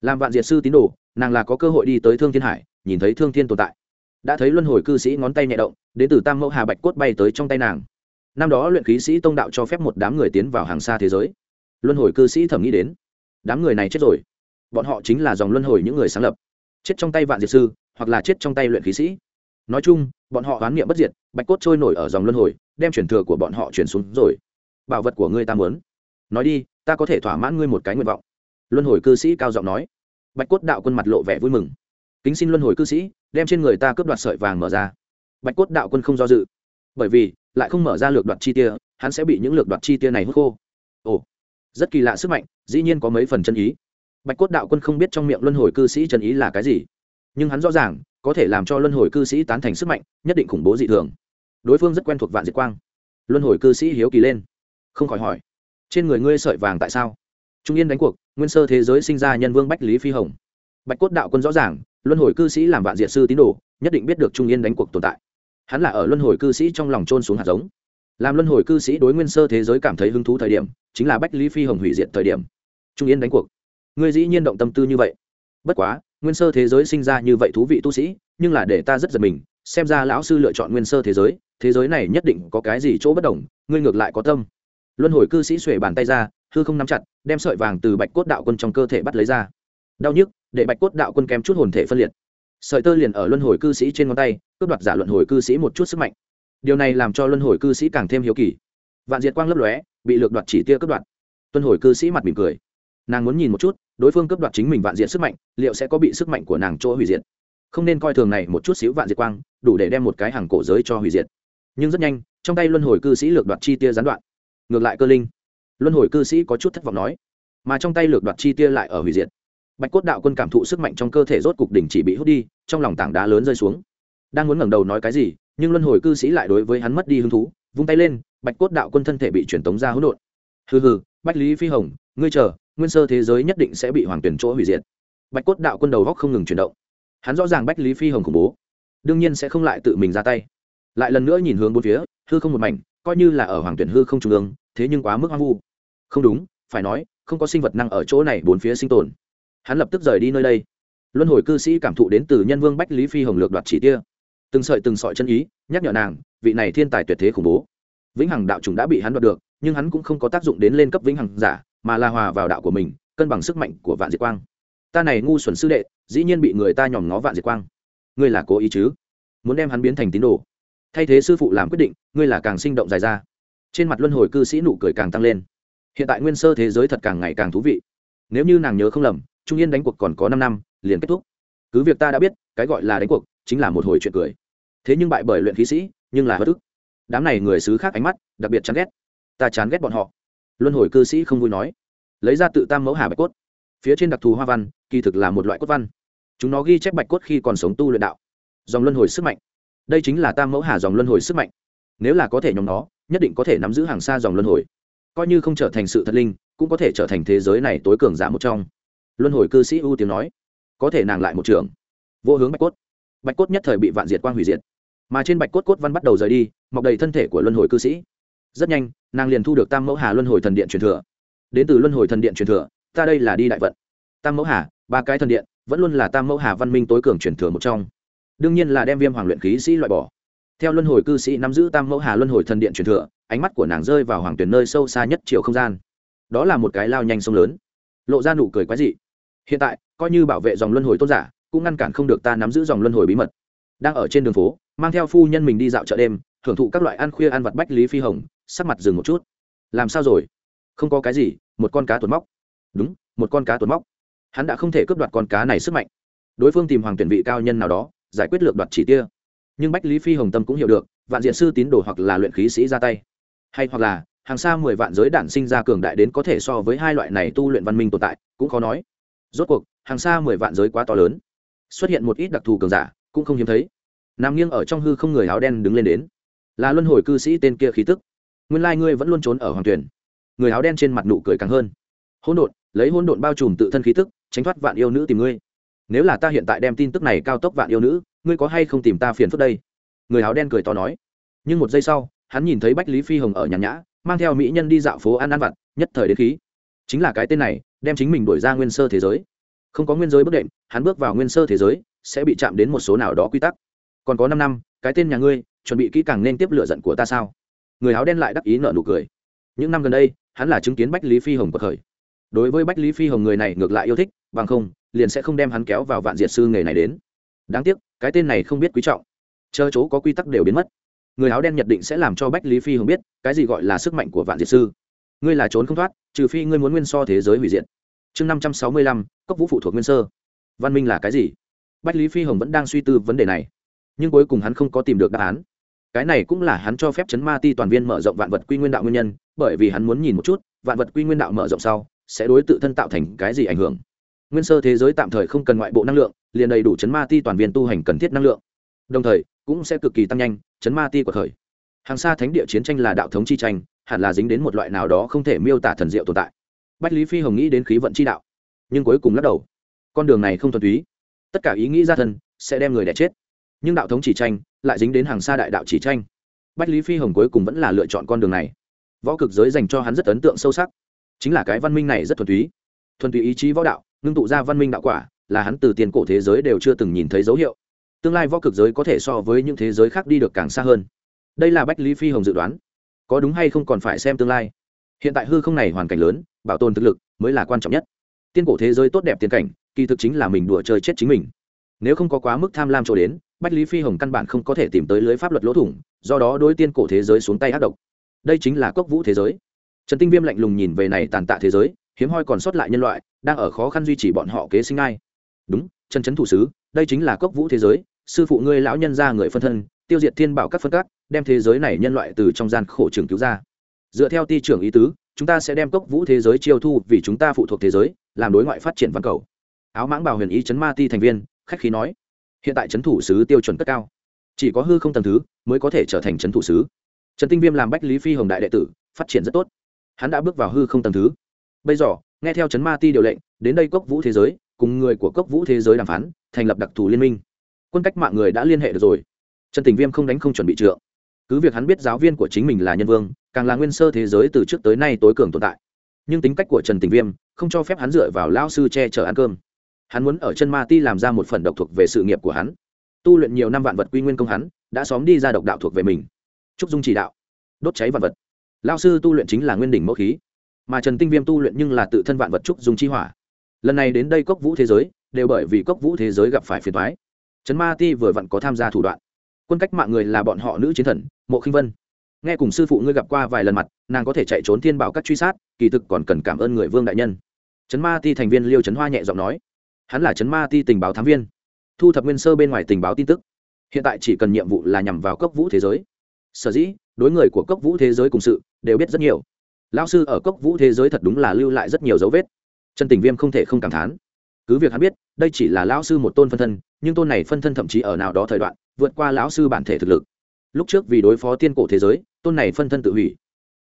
Làm vạn diệt sư tín đồ, nàng là có cơ hội đi tới thương thiên hải, nhìn thấy thương thiên tồn tại. Đã thấy luân hồi cư sĩ ngón tay nhẹ động, đến từ tam mẫu hà bạch cốt bay tới trong tay nàng. Năm đó luyện khí sĩ tông đạo cho phép một đám người tiến vào hàng xa thế giới. Luân hồi cư sĩ thẩm nghĩ đến. Đám người này chết rồi. Bọn họ chính là dòng luân hồi những người sáng lập. Chết trong tay vạn diệt sư, hoặc là chết trong tay luyện khí sĩ. Nói chung bọn họ oán niệm bất diệt, bạch cốt trôi nổi ở dòng luân hồi, đem truyền thừa của bọn họ chuyển xuống rồi. Bảo vật của ngươi ta muốn. Nói đi, ta có thể thỏa mãn ngươi một cái nguyện vọng. Luân hồi cư sĩ cao giọng nói. Bạch cốt đạo quân mặt lộ vẻ vui mừng. Kính xin luân hồi cư sĩ, đem trên người ta cướp đoạt sợi vàng mở ra. Bạch cốt đạo quân không do dự. Bởi vì, lại không mở ra lược đoạt chi tia, hắn sẽ bị những lược đoạt chi tia này hút khô. Ồ, rất kỳ lạ sức mạnh, dĩ nhiên có mấy phần chân ý. Bạch cốt đạo quân không biết trong miệng luân hồi cư sĩ chân ý là cái gì. Nhưng hắn rõ ràng có thể làm cho luân hồi cư sĩ tán thành sức mạnh, nhất định khủng bố dị thường. Đối phương rất quen thuộc vạn diệt quang. Luân hồi cư sĩ hiếu kỳ lên. Không khỏi hỏi, trên người ngươi sợi vàng tại sao? Trung yên đánh cuộc, nguyên sơ thế giới sinh ra nhân vương bách lý phi hồng. Bạch cốt đạo quân rõ ràng, luân hồi cư sĩ làm vạn diệt sư tín đồ, nhất định biết được trung yên đánh cuộc tồn tại. Hắn là ở luân hồi cư sĩ trong lòng trôn xuống hạt giống. Làm luân hồi cư sĩ đối nguyên sơ thế giới cảm thấy hứng thú thời điểm, chính là bách lý phi hồng hủy diệt thời điểm. Trung yên đánh cuộc. Ngươi dĩ nhiên động tâm tư như vậy. Bất quá nguyên sơ thế giới sinh ra như vậy thú vị tu sĩ, nhưng là để ta rất giật mình, xem ra lão sư lựa chọn nguyên sơ thế giới thế giới này nhất định có cái gì chỗ bất đồng, ngươi ngược lại có tâm. Luân hồi cư sĩ xuể bàn tay ra, hư không nắm chặt, đem sợi vàng từ bạch cốt đạo quân trong cơ thể bắt lấy ra. Đau nhức, để bạch cốt đạo quân kém chút hồn thể phân liệt. Sợi tơ liền ở luân hồi cư sĩ trên ngón tay, cướp đoạt giả luân hồi cư sĩ một chút sức mạnh. Điều này làm cho luân hồi cư sĩ càng thêm hiếu kỳ. Vạn diệt quang lấp lóe, bị lược đoạt chỉ tia cướp đoạt. Luân hồi cư sĩ mặt mỉm cười nàng muốn nhìn một chút, đối phương cướp đoạt chính mình vạn diệt sức mạnh, liệu sẽ có bị sức mạnh của nàng chỗ hủy diệt? Không nên coi thường này một chút xíu vạn diệt quang, đủ để đem một cái hàng cổ giới cho hủy diệt. Nhưng rất nhanh, trong tay luân hồi cư sĩ lược đoạt chi tia gián đoạn. Ngược lại cơ linh. Luân hồi cư sĩ có chút thất vọng nói, mà trong tay lược đoạt chi tia lại ở hủy diệt. Bạch cốt đạo quân cảm thụ sức mạnh trong cơ thể rốt cục đỉnh chỉ bị hút đi, trong lòng tảng đá lớn rơi xuống. Đang muốn ngẩng đầu nói cái gì, nhưng luân hồi cư sĩ lại đối với hắn mất đi hứng thú, vung tay lên, bạch cốt đạo quân thân thể bị truyền tống ra hỗn độn. Hừ hừ, bách lý phi hồng, ngươi chờ nguyên sơ thế giới nhất định sẽ bị hoàng tuyển chỗ hủy diệt. Bạch cốt đạo quân đầu góc không ngừng chuyển động. Hắn rõ ràng bách lý phi hồng khủng bố, đương nhiên sẽ không lại tự mình ra tay. Lại lần nữa nhìn hướng bốn phía, hư không một mảnh, coi như là ở hoàng tuyển hư không trung ương, thế nhưng quá mức hoang vu. Không đúng, phải nói, không có sinh vật năng ở chỗ này bốn phía sinh tồn. Hắn lập tức rời đi nơi đây. Luân hồi cư sĩ cảm thụ đến từ nhân vương bách lý phi hồng lược đoạt chỉ tia. Từng sợi từng sợi chân ý, nhắc nhở nàng, vị này thiên tài tuyệt thế khủng bố. Vĩnh hằng đạo trùng đã bị hắn đoạt được, nhưng hắn cũng không có tác dụng đến lên cấp vĩnh hằng giả mà là hòa vào đạo của mình, cân bằng sức mạnh của vạn diệt quang. Ta này ngu xuẩn sư đệ, dĩ nhiên bị người ta nhòm ngó vạn diệt quang. Ngươi là cố ý chứ? Muốn đem hắn biến thành tín đồ. Thay thế sư phụ làm quyết định, ngươi là càng sinh động dài ra. Trên mặt luân hồi cư sĩ nụ cười càng tăng lên. Hiện tại nguyên sơ thế giới thật càng ngày càng thú vị. Nếu như nàng nhớ không lầm, trung yên đánh cuộc còn có năm năm, liền kết thúc. Cứ việc ta đã biết, cái gọi là đánh cuộc chính là một hồi chuyện cười. Thế nhưng bại bởi luyện khí sĩ, nhưng là bất ức đám này người xứ khác ánh mắt, đặc biệt chán ghét. Ta chán ghét bọn họ luân hồi cư sĩ không vui nói, lấy ra tự tam mẫu hà bạch cốt, phía trên đặc thù hoa văn, kỳ thực là một loại cốt văn. Chúng nó ghi chép bạch cốt khi còn sống tu luyện đạo. Dòng luân hồi sức mạnh. Đây chính là tam mẫu hà dòng luân hồi sức mạnh. Nếu là có thể nhóm nó, nhất định có thể nắm giữ hàng xa dòng luân hồi. Coi như không trở thành sự thật linh, cũng có thể trở thành thế giới này tối cường giả một trong. Luân hồi cư sĩ ưu tiếng nói, có thể nàng lại một trường. Vô hướng bạch cốt. Bạch cốt nhất thời bị vạn diệt quang hủy diệt. Mà trên bạch cốt cốt văn bắt đầu rời đi, mọc đầy thân thể của luân hồi cư sĩ rất nhanh, nàng liền thu được tam mẫu hà luân hồi thần điện truyền thừa. Đến từ luân hồi thần điện truyền thừa, ta đây là đi đại vận. Tam mẫu hà, ba cái thần điện, vẫn luôn là tam mẫu hà văn minh tối cường truyền thừa một trong. Đương nhiên là đem viêm hoàng luyện khí sĩ loại bỏ. Theo luân hồi cư sĩ nắm giữ tam mẫu hà luân hồi thần điện truyền thừa, ánh mắt của nàng rơi vào hoàng tuyển nơi sâu xa nhất chiều không gian. Đó là một cái lao nhanh sông lớn. Lộ ra nụ cười quái dị. Hiện tại, coi như bảo vệ dòng luân hồi tôn giả, cũng ngăn cản không được ta nắm giữ dòng luân hồi bí mật. Đang ở trên đường phố, mang theo phu nhân mình đi dạo chợ đêm thưởng thụ các loại ăn khuya ăn vặt bách lý phi hồng, sắc mặt dừng một chút. Làm sao rồi? Không có cái gì, một con cá tuột móc. Đúng, một con cá tuột móc. Hắn đã không thể cướp đoạt con cá này sức mạnh. Đối phương tìm hoàng tuyển vị cao nhân nào đó, giải quyết lược đoạt chỉ tia. Nhưng bách lý phi hồng tâm cũng hiểu được, vạn diện sư tín đồ hoặc là luyện khí sĩ ra tay. Hay hoặc là, hàng xa mười vạn giới đản sinh ra cường đại đến có thể so với hai loại này tu luyện văn minh tồn tại, cũng khó nói. Rốt cuộc, hàng xa mười vạn giới quá to lớn. Xuất hiện một ít đặc thù cường giả, cũng không hiếm thấy. Nằm nghiêng ở trong hư không người áo đen đứng lên đến là luân hồi cư sĩ tên kia khí tức. Nguyên lai ngươi vẫn luôn trốn ở hoàng tuyển. Người áo đen trên mặt nụ cười càng hơn. Hỗn độn, lấy hỗn độn bao trùm tự thân khí tức, tránh thoát vạn yêu nữ tìm ngươi. Nếu là ta hiện tại đem tin tức này cao tốc vạn yêu nữ, ngươi có hay không tìm ta phiền phức đây? Người áo đen cười to nói. Nhưng một giây sau, hắn nhìn thấy bách lý phi hồng ở nhàn nhã, mang theo mỹ nhân đi dạo phố ăn ăn vặt, nhất thời đến khí. Chính là cái tên này, đem chính mình đổi ra nguyên sơ thế giới. Không có nguyên giới bất đệm hắn bước vào nguyên sơ thế giới, sẽ bị chạm đến một số nào đó quy tắc. Còn có năm năm, cái tên nhà ngươi chuẩn bị kỹ càng nên tiếp lựa giận của ta sao? Người áo đen lại đắc ý nợ nụ cười. Những năm gần đây, hắn là chứng kiến bách lý phi hồng cuộc khởi. Đối với bách lý phi hồng người này ngược lại yêu thích, bằng không, liền sẽ không đem hắn kéo vào vạn diệt sư nghề này đến. Đáng tiếc, cái tên này không biết quý trọng. Chờ chỗ có quy tắc đều biến mất. Người áo đen nhận định sẽ làm cho bách lý phi hồng biết, cái gì gọi là sức mạnh của vạn diệt sư. Ngươi là trốn không thoát, trừ phi ngươi muốn nguyên so thế giới hủy diệt. Chương năm trăm sáu mươi lăm, cốc vũ phụ thuộc nguyên sơ. Văn minh là cái gì? Bách lý phi hồng vẫn đang suy tư vấn đề này, nhưng cuối cùng hắn không có tìm được đáp án cái này cũng là hắn cho phép chấn ma ti toàn viên mở rộng vạn vật quy nguyên đạo nguyên nhân, bởi vì hắn muốn nhìn một chút, vạn vật quy nguyên đạo mở rộng sau, sẽ đối tự thân tạo thành cái gì ảnh hưởng. Nguyên sơ thế giới tạm thời không cần ngoại bộ năng lượng, liền đầy đủ chấn ma ti toàn viên tu hành cần thiết năng lượng. Đồng thời, cũng sẽ cực kỳ tăng nhanh, chấn ma ti của thời. Hàng xa thánh địa chiến tranh là đạo thống chi tranh, hẳn là dính đến một loại nào đó không thể miêu tả thần diệu tồn tại. Bách lý phi hồng nghĩ đến khí vận chi đạo, nhưng cuối cùng lắc đầu. Con đường này không thuần túy. Tất cả ý nghĩ ra thân sẽ đem người đẻ chết. Nhưng đạo thống chỉ tranh lại dính đến hàng xa đại đạo chỉ tranh. Bách lý phi hồng cuối cùng vẫn là lựa chọn con đường này. Võ cực giới dành cho hắn rất ấn tượng sâu sắc. Chính là cái văn minh này rất thuần túy. Thuần túy ý chí võ đạo, ngưng tụ ra văn minh đạo quả, là hắn từ tiền cổ thế giới đều chưa từng nhìn thấy dấu hiệu. Tương lai võ cực giới có thể so với những thế giới khác đi được càng xa hơn. Đây là bách lý phi hồng dự đoán. Có đúng hay không còn phải xem tương lai. Hiện tại hư không này hoàn cảnh lớn, bảo tồn thực lực mới là quan trọng nhất. Tiên cổ thế giới tốt đẹp tiền cảnh, kỳ thực chính là mình đùa chơi chết chính mình. Nếu không có quá mức tham lam chỗ đến bách lý phi hồng căn bản không có thể tìm tới lưới pháp luật lỗ thủng, do đó đối tiên cổ thế giới xuống tay ác độc. Đây chính là cốc vũ thế giới. Trần tinh viêm lạnh lùng nhìn về này tàn tạ thế giới, hiếm hoi còn sót lại nhân loại, đang ở khó khăn duy trì bọn họ kế sinh ai. Đúng, Trần Trấn thủ sứ, đây chính là cốc vũ thế giới, sư phụ ngươi lão nhân ra người phân thân, tiêu diệt thiên bảo các phân các, đem thế giới này nhân loại từ trong gian khổ trường cứu ra. Dựa theo ti trưởng ý tứ, chúng ta sẽ đem cốc vũ thế giới chiêu thu vì chúng ta phụ thuộc thế giới, làm đối ngoại phát triển văn cầu. Áo mãng bảo huyền ý chấn ma ti thành viên, khách khí nói hiện tại chấn thủ sứ tiêu chuẩn cất cao. Chỉ có hư không tầng thứ mới có thể trở thành chấn thủ sứ. Trần tinh viêm làm bách lý phi hồng đại đệ tử, phát triển rất tốt. Hắn đã bước vào hư không tầng thứ. Bây giờ, nghe theo chấn ma ti điều lệnh, đến đây cốc vũ thế giới, cùng người của cốc vũ thế giới đàm phán, thành lập đặc thù liên minh. Quân cách mạng người đã liên hệ được rồi. Trần tình viêm không đánh không chuẩn bị trượng. Cứ việc hắn biết giáo viên của chính mình là nhân vương, càng là nguyên sơ thế giới từ trước tới nay tối cường tồn tại. Nhưng tính cách của trần tình viêm không cho phép hắn dựa vào lao sư che chở ăn cơm hắn muốn ở chân ma ti làm ra một phần độc thuộc về sự nghiệp của hắn. Tu luyện nhiều năm vạn vật quy nguyên công hắn, đã xóm đi ra độc đạo thuộc về mình. Trúc dung chỉ đạo, đốt cháy vạn vật. Lao sư tu luyện chính là nguyên đỉnh mẫu khí. Mà trần tinh viêm tu luyện nhưng là tự thân vạn vật trúc dung chi hỏa. Lần này đến đây cốc vũ thế giới, đều bởi vì cốc vũ thế giới gặp phải phiền thoái trấn ma ti vừa vặn có tham gia thủ đoạn. Quân cách mạng người là bọn họ nữ chiến thần, mộ khinh vân. Nghe cùng sư phụ ngươi gặp qua vài lần mặt, nàng có thể chạy trốn thiên bảo các truy sát, kỳ thực còn cần cảm ơn người vương đại nhân. Trấn ma ti thành viên liêu trấn hoa nhẹ giọng nói hắn là chấn ma ti tình báo thám viên, thu thập nguyên sơ bên ngoài tình báo tin tức. Hiện tại chỉ cần nhiệm vụ là nhằm vào cốc vũ thế giới. Sở dĩ, đối người của cốc vũ thế giới cùng sự đều biết rất nhiều. Lao sư ở cốc vũ thế giới thật đúng là lưu lại rất nhiều dấu vết. Trần tình viêm không thể không cảm thán. Cứ việc hắn biết, đây chỉ là lão sư một tôn phân thân, nhưng tôn này phân thân thậm chí ở nào đó thời đoạn, vượt qua lão sư bản thể thực lực. Lúc trước vì đối phó tiên cổ thế giới, tôn này phân thân tự hủy.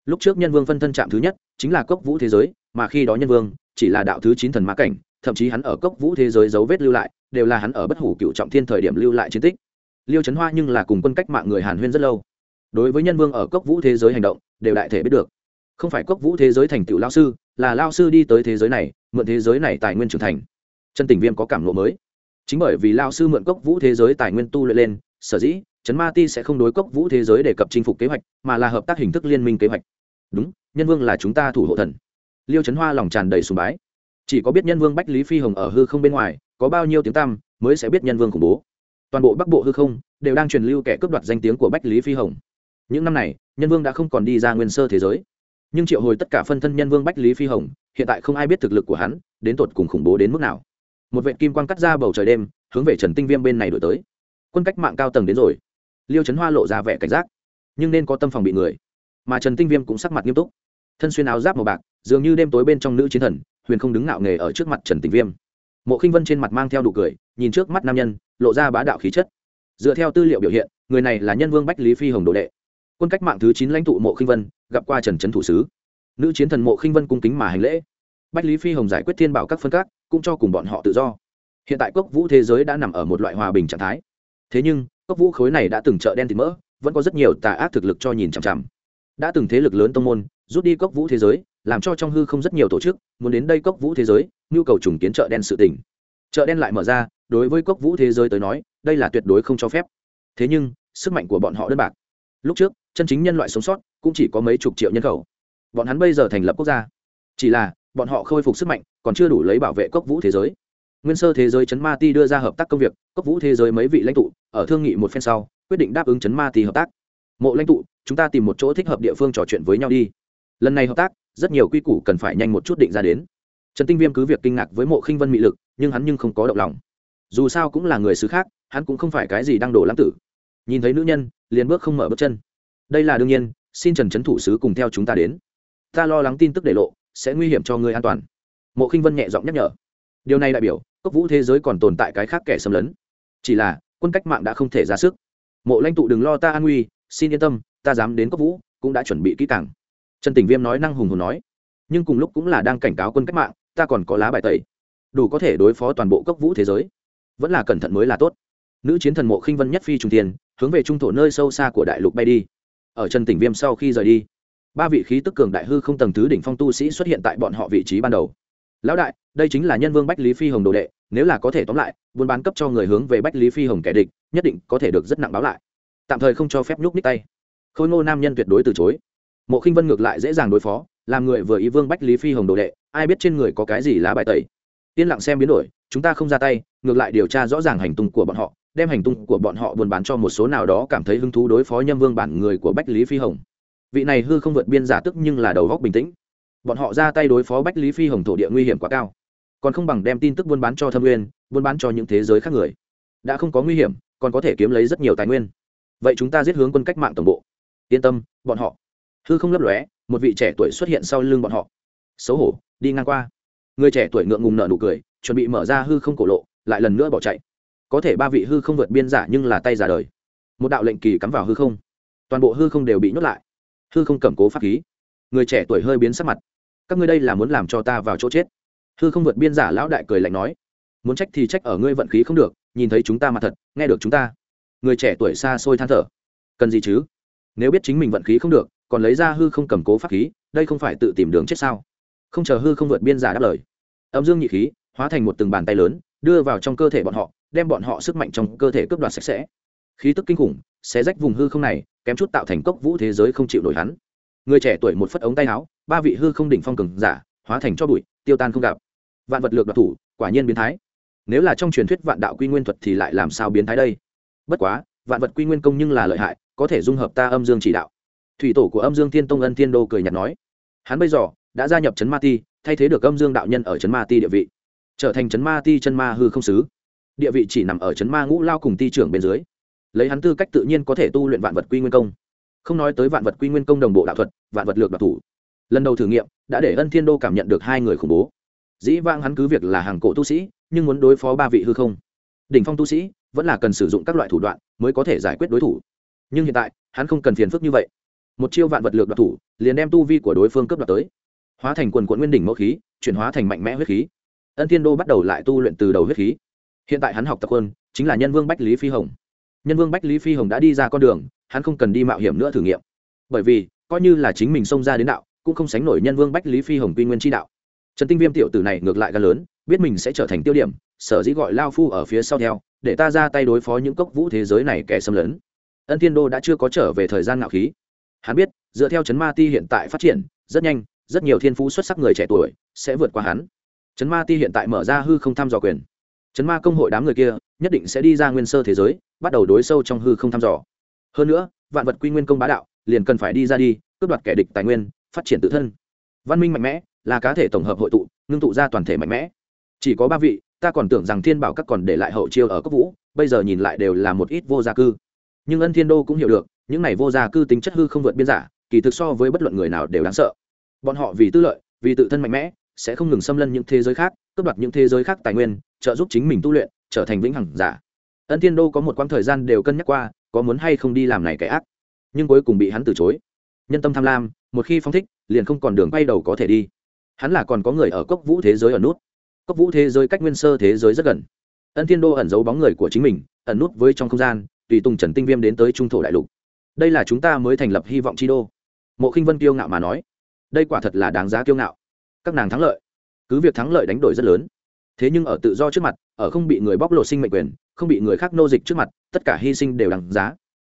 Lúc trước nhân vương phân thân chạm thứ nhất, chính là cốc vũ thế giới, mà khi đó nhân vương, chỉ là đạo thứ chín thần mã cảnh thậm chí hắn ở cốc vũ thế giới dấu vết lưu lại, đều là hắn ở bất hủ cựu trọng thiên thời điểm lưu lại chiến tích. Liêu trấn hoa nhưng là cùng quân cách mạng người hàn huyên rất lâu. Đối với nhân vương ở cốc vũ thế giới hành động, đều đại thể biết được. Không phải cốc vũ thế giới thành tựu lao sư, là lao sư đi tới thế giới này, mượn thế giới này tài nguyên trưởng thành. Chân tình viêm có cảm lộ mới. Chính bởi vì lao sư mượn cốc vũ thế giới tài nguyên tu luyện lên, sở dĩ trấn ma ti sẽ không đối cốc vũ thế giới để cập chinh phục kế hoạch, mà là hợp tác hình thức liên minh kế hoạch. Đúng, nhân vương là chúng ta thủ hộ thần. Liêu trấn hoa lòng tràn đầy sùng bái chỉ có biết nhân vương bách lý phi hồng ở hư không bên ngoài, có bao nhiêu tiếng tăm, mới sẽ biết nhân vương khủng bố. Toàn bộ bắc bộ hư không đều đang truyền lưu kẻ cướp đoạt danh tiếng của bách lý phi hồng. Những năm này, nhân vương đã không còn đi ra nguyên sơ thế giới. Nhưng triệu hồi tất cả phân thân nhân vương bách lý phi hồng, hiện tại không ai biết thực lực của hắn, đến tột cùng khủng bố đến mức nào. Một vệ kim quan cắt ra bầu trời đêm, hướng về trần tinh viêm bên này đổi tới. Quân cách mạng cao tầng đến rồi. Liêu trấn hoa lộ ra vẻ cảnh giác. Nhưng nên có tâm phòng bị người. Mà trần tinh viêm cũng sắc mặt nghiêm túc. Thân xuyên áo giáp màu bạc, dường như đêm tối bên trong nữ chiến thần huyền không đứng ngạo nghề ở trước mặt trần tình viêm mộ khinh vân trên mặt mang theo nụ cười nhìn trước mắt nam nhân lộ ra bá đạo khí chất dựa theo tư liệu biểu hiện người này là nhân vương bách lý phi hồng đồ đệ quân cách mạng thứ chín lãnh tụ mộ khinh vân gặp qua trần trấn thủ sứ nữ chiến thần mộ khinh vân cung kính mà hành lễ bách lý phi hồng giải quyết thiên bảo các phân các cũng cho cùng bọn họ tự do hiện tại cốc vũ thế giới đã nằm ở một loại hòa bình trạng thái thế nhưng cốc vũ khối này đã từng chợ đen thịt mỡ vẫn có rất nhiều tà ác thực lực cho nhìn chằm chằm đã từng thế lực lớn tông môn rút đi cốc vũ thế giới làm cho trong hư không rất nhiều tổ chức muốn đến đây cốc vũ thế giới, nhu cầu trùng kiến chợ đen sự tỉnh chợ đen lại mở ra, đối với cốc vũ thế giới tới nói, đây là tuyệt đối không cho phép. Thế nhưng, sức mạnh của bọn họ đơn bạc. Lúc trước, chân chính nhân loại sống sót cũng chỉ có mấy chục triệu nhân khẩu. Bọn hắn bây giờ thành lập quốc gia. Chỉ là, bọn họ khôi phục sức mạnh, còn chưa đủ lấy bảo vệ cốc vũ thế giới. Nguyên sơ thế giới chấn ma ti đưa ra hợp tác công việc, cốc vũ thế giới mấy vị lãnh tụ, ở thương nghị một phen sau, quyết định đáp ứng chấn ma ti hợp tác. Mộ lãnh tụ, chúng ta tìm một chỗ thích hợp địa phương trò chuyện với nhau đi lần này hợp tác, rất nhiều quy củ cần phải nhanh một chút định ra đến. Trần tinh viêm cứ việc kinh ngạc với mộ khinh vân mị lực, nhưng hắn nhưng không có động lòng. Dù sao cũng là người xứ khác, hắn cũng không phải cái gì đang đổ lãng tử. Nhìn thấy nữ nhân, liền bước không mở bước chân. Đây là đương nhiên, xin trần trấn thủ sứ cùng theo chúng ta đến. Ta lo lắng tin tức để lộ, sẽ nguy hiểm cho người an toàn. Mộ khinh vân nhẹ giọng nhắc nhở. Điều này đại biểu, cốc vũ thế giới còn tồn tại cái khác kẻ xâm lấn. Chỉ là, quân cách mạng đã không thể ra sức. Mộ lãnh tụ đừng lo ta an nguy, xin yên tâm, ta dám đến cốc vũ, cũng đã chuẩn bị kỹ càng trần tình viêm nói năng hùng hồn nói, nhưng cùng lúc cũng là đang cảnh cáo quân cách mạng, ta còn có lá bài tẩy, đủ có thể đối phó toàn bộ cốc vũ thế giới. Vẫn là cẩn thận mới là tốt. Nữ chiến thần mộ khinh vân nhất phi trung tiền hướng về trung thổ nơi sâu xa của đại lục bay đi. Ở trần tỉnh viêm sau khi rời đi, ba vị khí tức cường đại hư không tầng thứ đỉnh phong tu sĩ xuất hiện tại bọn họ vị trí ban đầu. Lão đại, đây chính là nhân vương bách lý phi hồng đồ đệ, nếu là có thể tóm lại, buôn bán cấp cho người hướng về bách lý phi hồng kẻ địch, nhất định có thể được rất nặng báo lại. Tạm thời không cho phép nhúc ních tay. Khôi ngô nam nhân tuyệt đối từ chối mộ khinh vân ngược lại dễ dàng đối phó, làm người vừa ý vương bách lý phi hồng đồ đệ, ai biết trên người có cái gì lá bài tẩy. Yên lặng xem biến đổi, chúng ta không ra tay, ngược lại điều tra rõ ràng hành tung của bọn họ, đem hành tung của bọn họ buôn bán cho một số nào đó cảm thấy hứng thú đối phó nhâm vương bản người của bách lý phi hồng. Vị này hư không vượt biên giả tức nhưng là đầu góc bình tĩnh. Bọn họ ra tay đối phó bách lý phi hồng thổ địa nguy hiểm quá cao. Còn không bằng đem tin tức buôn bán cho thâm nguyên, buôn bán cho những thế giới khác người. Đã không có nguy hiểm, còn có thể kiếm lấy rất nhiều tài nguyên. Vậy chúng ta giết hướng quân cách mạng tổng bộ. Yên tâm, bọn họ hư không lấp lóe, một vị trẻ tuổi xuất hiện sau lưng bọn họ. Xấu hổ, đi ngang qua. Người trẻ tuổi ngượng ngùng nở nụ cười, chuẩn bị mở ra hư không cổ lộ, lại lần nữa bỏ chạy. Có thể ba vị hư không vượt biên giả nhưng là tay giả đời. Một đạo lệnh kỳ cắm vào hư không. Toàn bộ hư không đều bị nhốt lại. Hư không cầm cố pháp khí. Người trẻ tuổi hơi biến sắc mặt. Các ngươi đây là muốn làm cho ta vào chỗ chết. Hư không vượt biên giả lão đại cười lạnh nói. Muốn trách thì trách ở ngươi vận khí không được, nhìn thấy chúng ta mặt thật, nghe được chúng ta. Người trẻ tuổi xa xôi than thở. Cần gì chứ? Nếu biết chính mình vận khí không được còn lấy ra hư không cầm cố pháp khí, đây không phải tự tìm đường chết sao? Không chờ hư không vượt biên giả đáp lời, âm dương nhị khí hóa thành một từng bàn tay lớn, đưa vào trong cơ thể bọn họ, đem bọn họ sức mạnh trong cơ thể cướp đoạt sạch sẽ. Khí tức kinh khủng, xé rách vùng hư không này, kém chút tạo thành cốc vũ thế giới không chịu nổi hắn. Người trẻ tuổi một phất ống tay áo, ba vị hư không đỉnh phong cường giả, hóa thành cho bụi, tiêu tan không gặp. Vạn vật lược đoạt thủ, quả nhiên biến thái. Nếu là trong truyền thuyết vạn đạo quy nguyên thuật thì lại làm sao biến thái đây? Bất quá, vạn vật quy nguyên công nhưng là lợi hại, có thể dung hợp ta âm dương chỉ đạo thủy tổ của âm dương thiên tông ân thiên đô cười nhạt nói, hắn bây giờ đã gia nhập trấn ma ti, thay thế được âm dương đạo nhân ở trấn ma ti địa vị, trở thành trấn ma ti chân ma hư không xứ địa vị chỉ nằm ở trấn ma ngũ lao cùng ti trưởng bên dưới. Lấy hắn tư cách tự nhiên có thể tu luyện vạn vật quy nguyên công. Không nói tới vạn vật quy nguyên công đồng bộ đạo thuật, vạn vật lược đặc thủ. Lần đầu thử nghiệm đã để ân thiên đô cảm nhận được hai người khủng bố. Dĩ vãng hắn cứ việc là hàng cổ tu sĩ, nhưng muốn đối phó ba vị hư không. Đỉnh phong tu sĩ vẫn là cần sử dụng các loại thủ đoạn mới có thể giải quyết đối thủ. Nhưng hiện tại, hắn không cần phiền phức như vậy một chiêu vạn vật lược đoạt thủ, liền đem tu vi của đối phương cấp đoạt tới. Hóa thành quần quận nguyên đỉnh mẫu khí, chuyển hóa thành mạnh mẽ huyết khí. Ân thiên đô bắt đầu lại tu luyện từ đầu huyết khí. Hiện tại hắn học tập hơn chính là nhân vương bách lý phi hồng. Nhân vương bách lý phi hồng đã đi ra con đường, hắn không cần đi mạo hiểm nữa thử nghiệm. Bởi vì, coi như là chính mình xông ra đến đạo, cũng không sánh nổi nhân vương bách lý phi hồng quy nguyên tri đạo. Trần tinh viêm tiểu tử này ngược lại gan lớn, biết mình sẽ trở thành tiêu điểm, sở dĩ gọi lao phu ở phía sau theo, để ta ra tay đối phó những cốc vũ thế giới này kẻ xâm lấn. Ân thiên đô đã chưa có trở về thời gian ngạo khí hắn biết, dựa theo chấn ma ti hiện tại phát triển, rất nhanh, rất nhiều thiên phú xuất sắc người trẻ tuổi sẽ vượt qua hắn. Chấn ma ti hiện tại mở ra hư không thăm dò quyền. Chấn ma công hội đám người kia nhất định sẽ đi ra nguyên sơ thế giới, bắt đầu đối sâu trong hư không thăm dò. Hơn nữa, vạn vật quy nguyên công bá đạo liền cần phải đi ra đi, cướp đoạt kẻ địch tài nguyên, phát triển tự thân. Văn minh mạnh mẽ là cá thể tổng hợp hội tụ, ngưng tụ ra toàn thể mạnh mẽ. Chỉ có ba vị, ta còn tưởng rằng thiên bảo các còn để lại hậu chiêu ở cấp vũ, bây giờ nhìn lại đều là một ít vô gia cư. Nhưng ân thiên đô cũng hiểu được những này vô gia cư tính chất hư không vượt biên giả, kỳ thực so với bất luận người nào đều đáng sợ. Bọn họ vì tư lợi, vì tự thân mạnh mẽ, sẽ không ngừng xâm lân những thế giới khác, cướp đoạt những thế giới khác tài nguyên, trợ giúp chính mình tu luyện, trở thành vĩnh hằng giả. Ân thiên đô có một quãng thời gian đều cân nhắc qua, có muốn hay không đi làm này cái ác. Nhưng cuối cùng bị hắn từ chối. Nhân tâm tham lam, một khi phong thích, liền không còn đường quay đầu có thể đi. Hắn là còn có người ở cốc vũ thế giới ở nút. Cốc vũ thế giới cách nguyên sơ thế giới rất gần. Ân thiên đô ẩn giấu bóng người của chính mình, ẩn nút với trong không gian, tùy tùng trần tinh viêm đến tới trung thổ đại lục đây là chúng ta mới thành lập hy vọng chi đô. Mộ khinh vân kiêu ngạo mà nói, đây quả thật là đáng giá kiêu ngạo. Các nàng thắng lợi, cứ việc thắng lợi đánh đổi rất lớn, thế nhưng ở tự do trước mặt, ở không bị người bóc lột sinh mệnh quyền, không bị người khác nô dịch trước mặt, tất cả hy sinh đều đáng giá.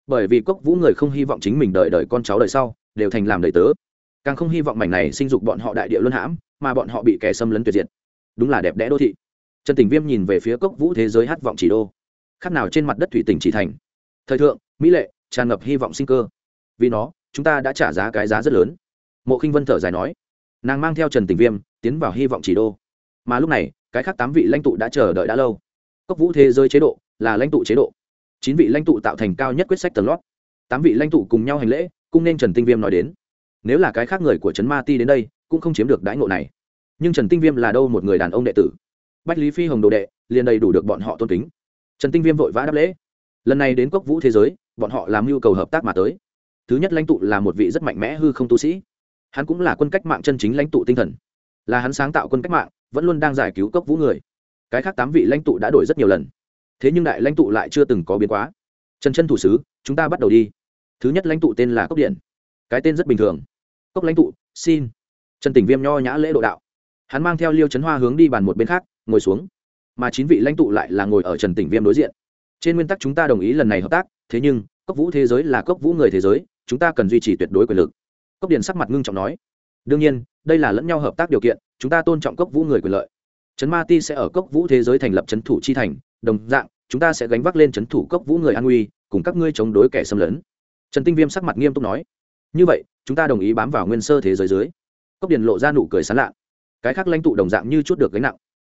Bởi vì cốc vũ người không hy vọng chính mình đợi đợi con cháu đời sau, đều thành làm đời tớ. Càng không hy vọng mảnh này sinh dục bọn họ đại địa luân hãm, mà bọn họ bị kẻ xâm lấn tuyệt diệt. Đúng là đẹp đẽ đô thị. Trần tình viêm nhìn về phía cốc vũ thế giới hát vọng chỉ đô. Khác nào trên mặt đất thủy tỉnh chỉ thành. Thời thượng, mỹ lệ tràn ngập hy vọng sinh cơ. Vì nó, chúng ta đã trả giá cái giá rất lớn. Mộ khinh vân thở dài nói. Nàng mang theo trần tình viêm, tiến vào hy vọng chỉ đô. Mà lúc này, cái khác tám vị lãnh tụ đã chờ đợi đã lâu. Cốc vũ thế giới chế độ là lãnh tụ chế độ. Chín vị lãnh tụ tạo thành cao nhất quyết sách tầng lót. Tám vị lãnh tụ cùng nhau hành lễ cũng nên trần tinh viêm nói đến. Nếu là cái khác người của trấn ma ti đến đây, cũng không chiếm được đãi ngộ này. Nhưng trần tinh viêm là đâu một người đàn ông đệ tử? Bách lý phi hồng đồ đệ, liền đầy đủ được bọn họ tôn kính. Trần tinh viêm vội vã đáp lễ. Lần này đến cốc vũ thế giới bọn họ làm nhu cầu hợp tác mà tới. Thứ nhất lãnh tụ là một vị rất mạnh mẽ hư không tu sĩ. Hắn cũng là quân cách mạng chân chính lãnh tụ tinh thần. Là hắn sáng tạo quân cách mạng, vẫn luôn đang giải cứu cốc vũ người. Cái khác tám vị lãnh tụ đã đổi rất nhiều lần. Thế nhưng đại lãnh tụ lại chưa từng có biến quá. Trần chân thủ sứ, chúng ta bắt đầu đi. Thứ nhất lãnh tụ tên là cốc điện. Cái tên rất bình thường. Cốc lãnh tụ, xin. Trần tỉnh viêm nho nhã lễ độ đạo. Hắn mang theo liêu chấn hoa hướng đi bàn một bên khác, ngồi xuống. Mà chín vị lãnh tụ lại là ngồi ở trần tỉnh viêm đối diện. Trên nguyên tắc chúng ta đồng ý lần này hợp tác thế nhưng, cốc vũ thế giới là cốc vũ người thế giới, chúng ta cần duy trì tuyệt đối quyền lực. Cốc điện sắc mặt ngưng trọng nói. Đương nhiên, đây là lẫn nhau hợp tác điều kiện, chúng ta tôn trọng cốc vũ người quyền lợi. Trấn ma ti sẽ ở cốc vũ thế giới thành lập trấn thủ chi thành, đồng dạng, chúng ta sẽ gánh vác lên trấn thủ cốc vũ người an nguy, cùng các ngươi chống đối kẻ xâm lấn. Trần tinh viêm sắc mặt nghiêm túc nói. Như vậy, chúng ta đồng ý bám vào nguyên sơ thế giới dưới. Cốc điền lộ ra nụ cười sán lạ. Cái khác lãnh tụ đồng dạng như chút được gánh nặng.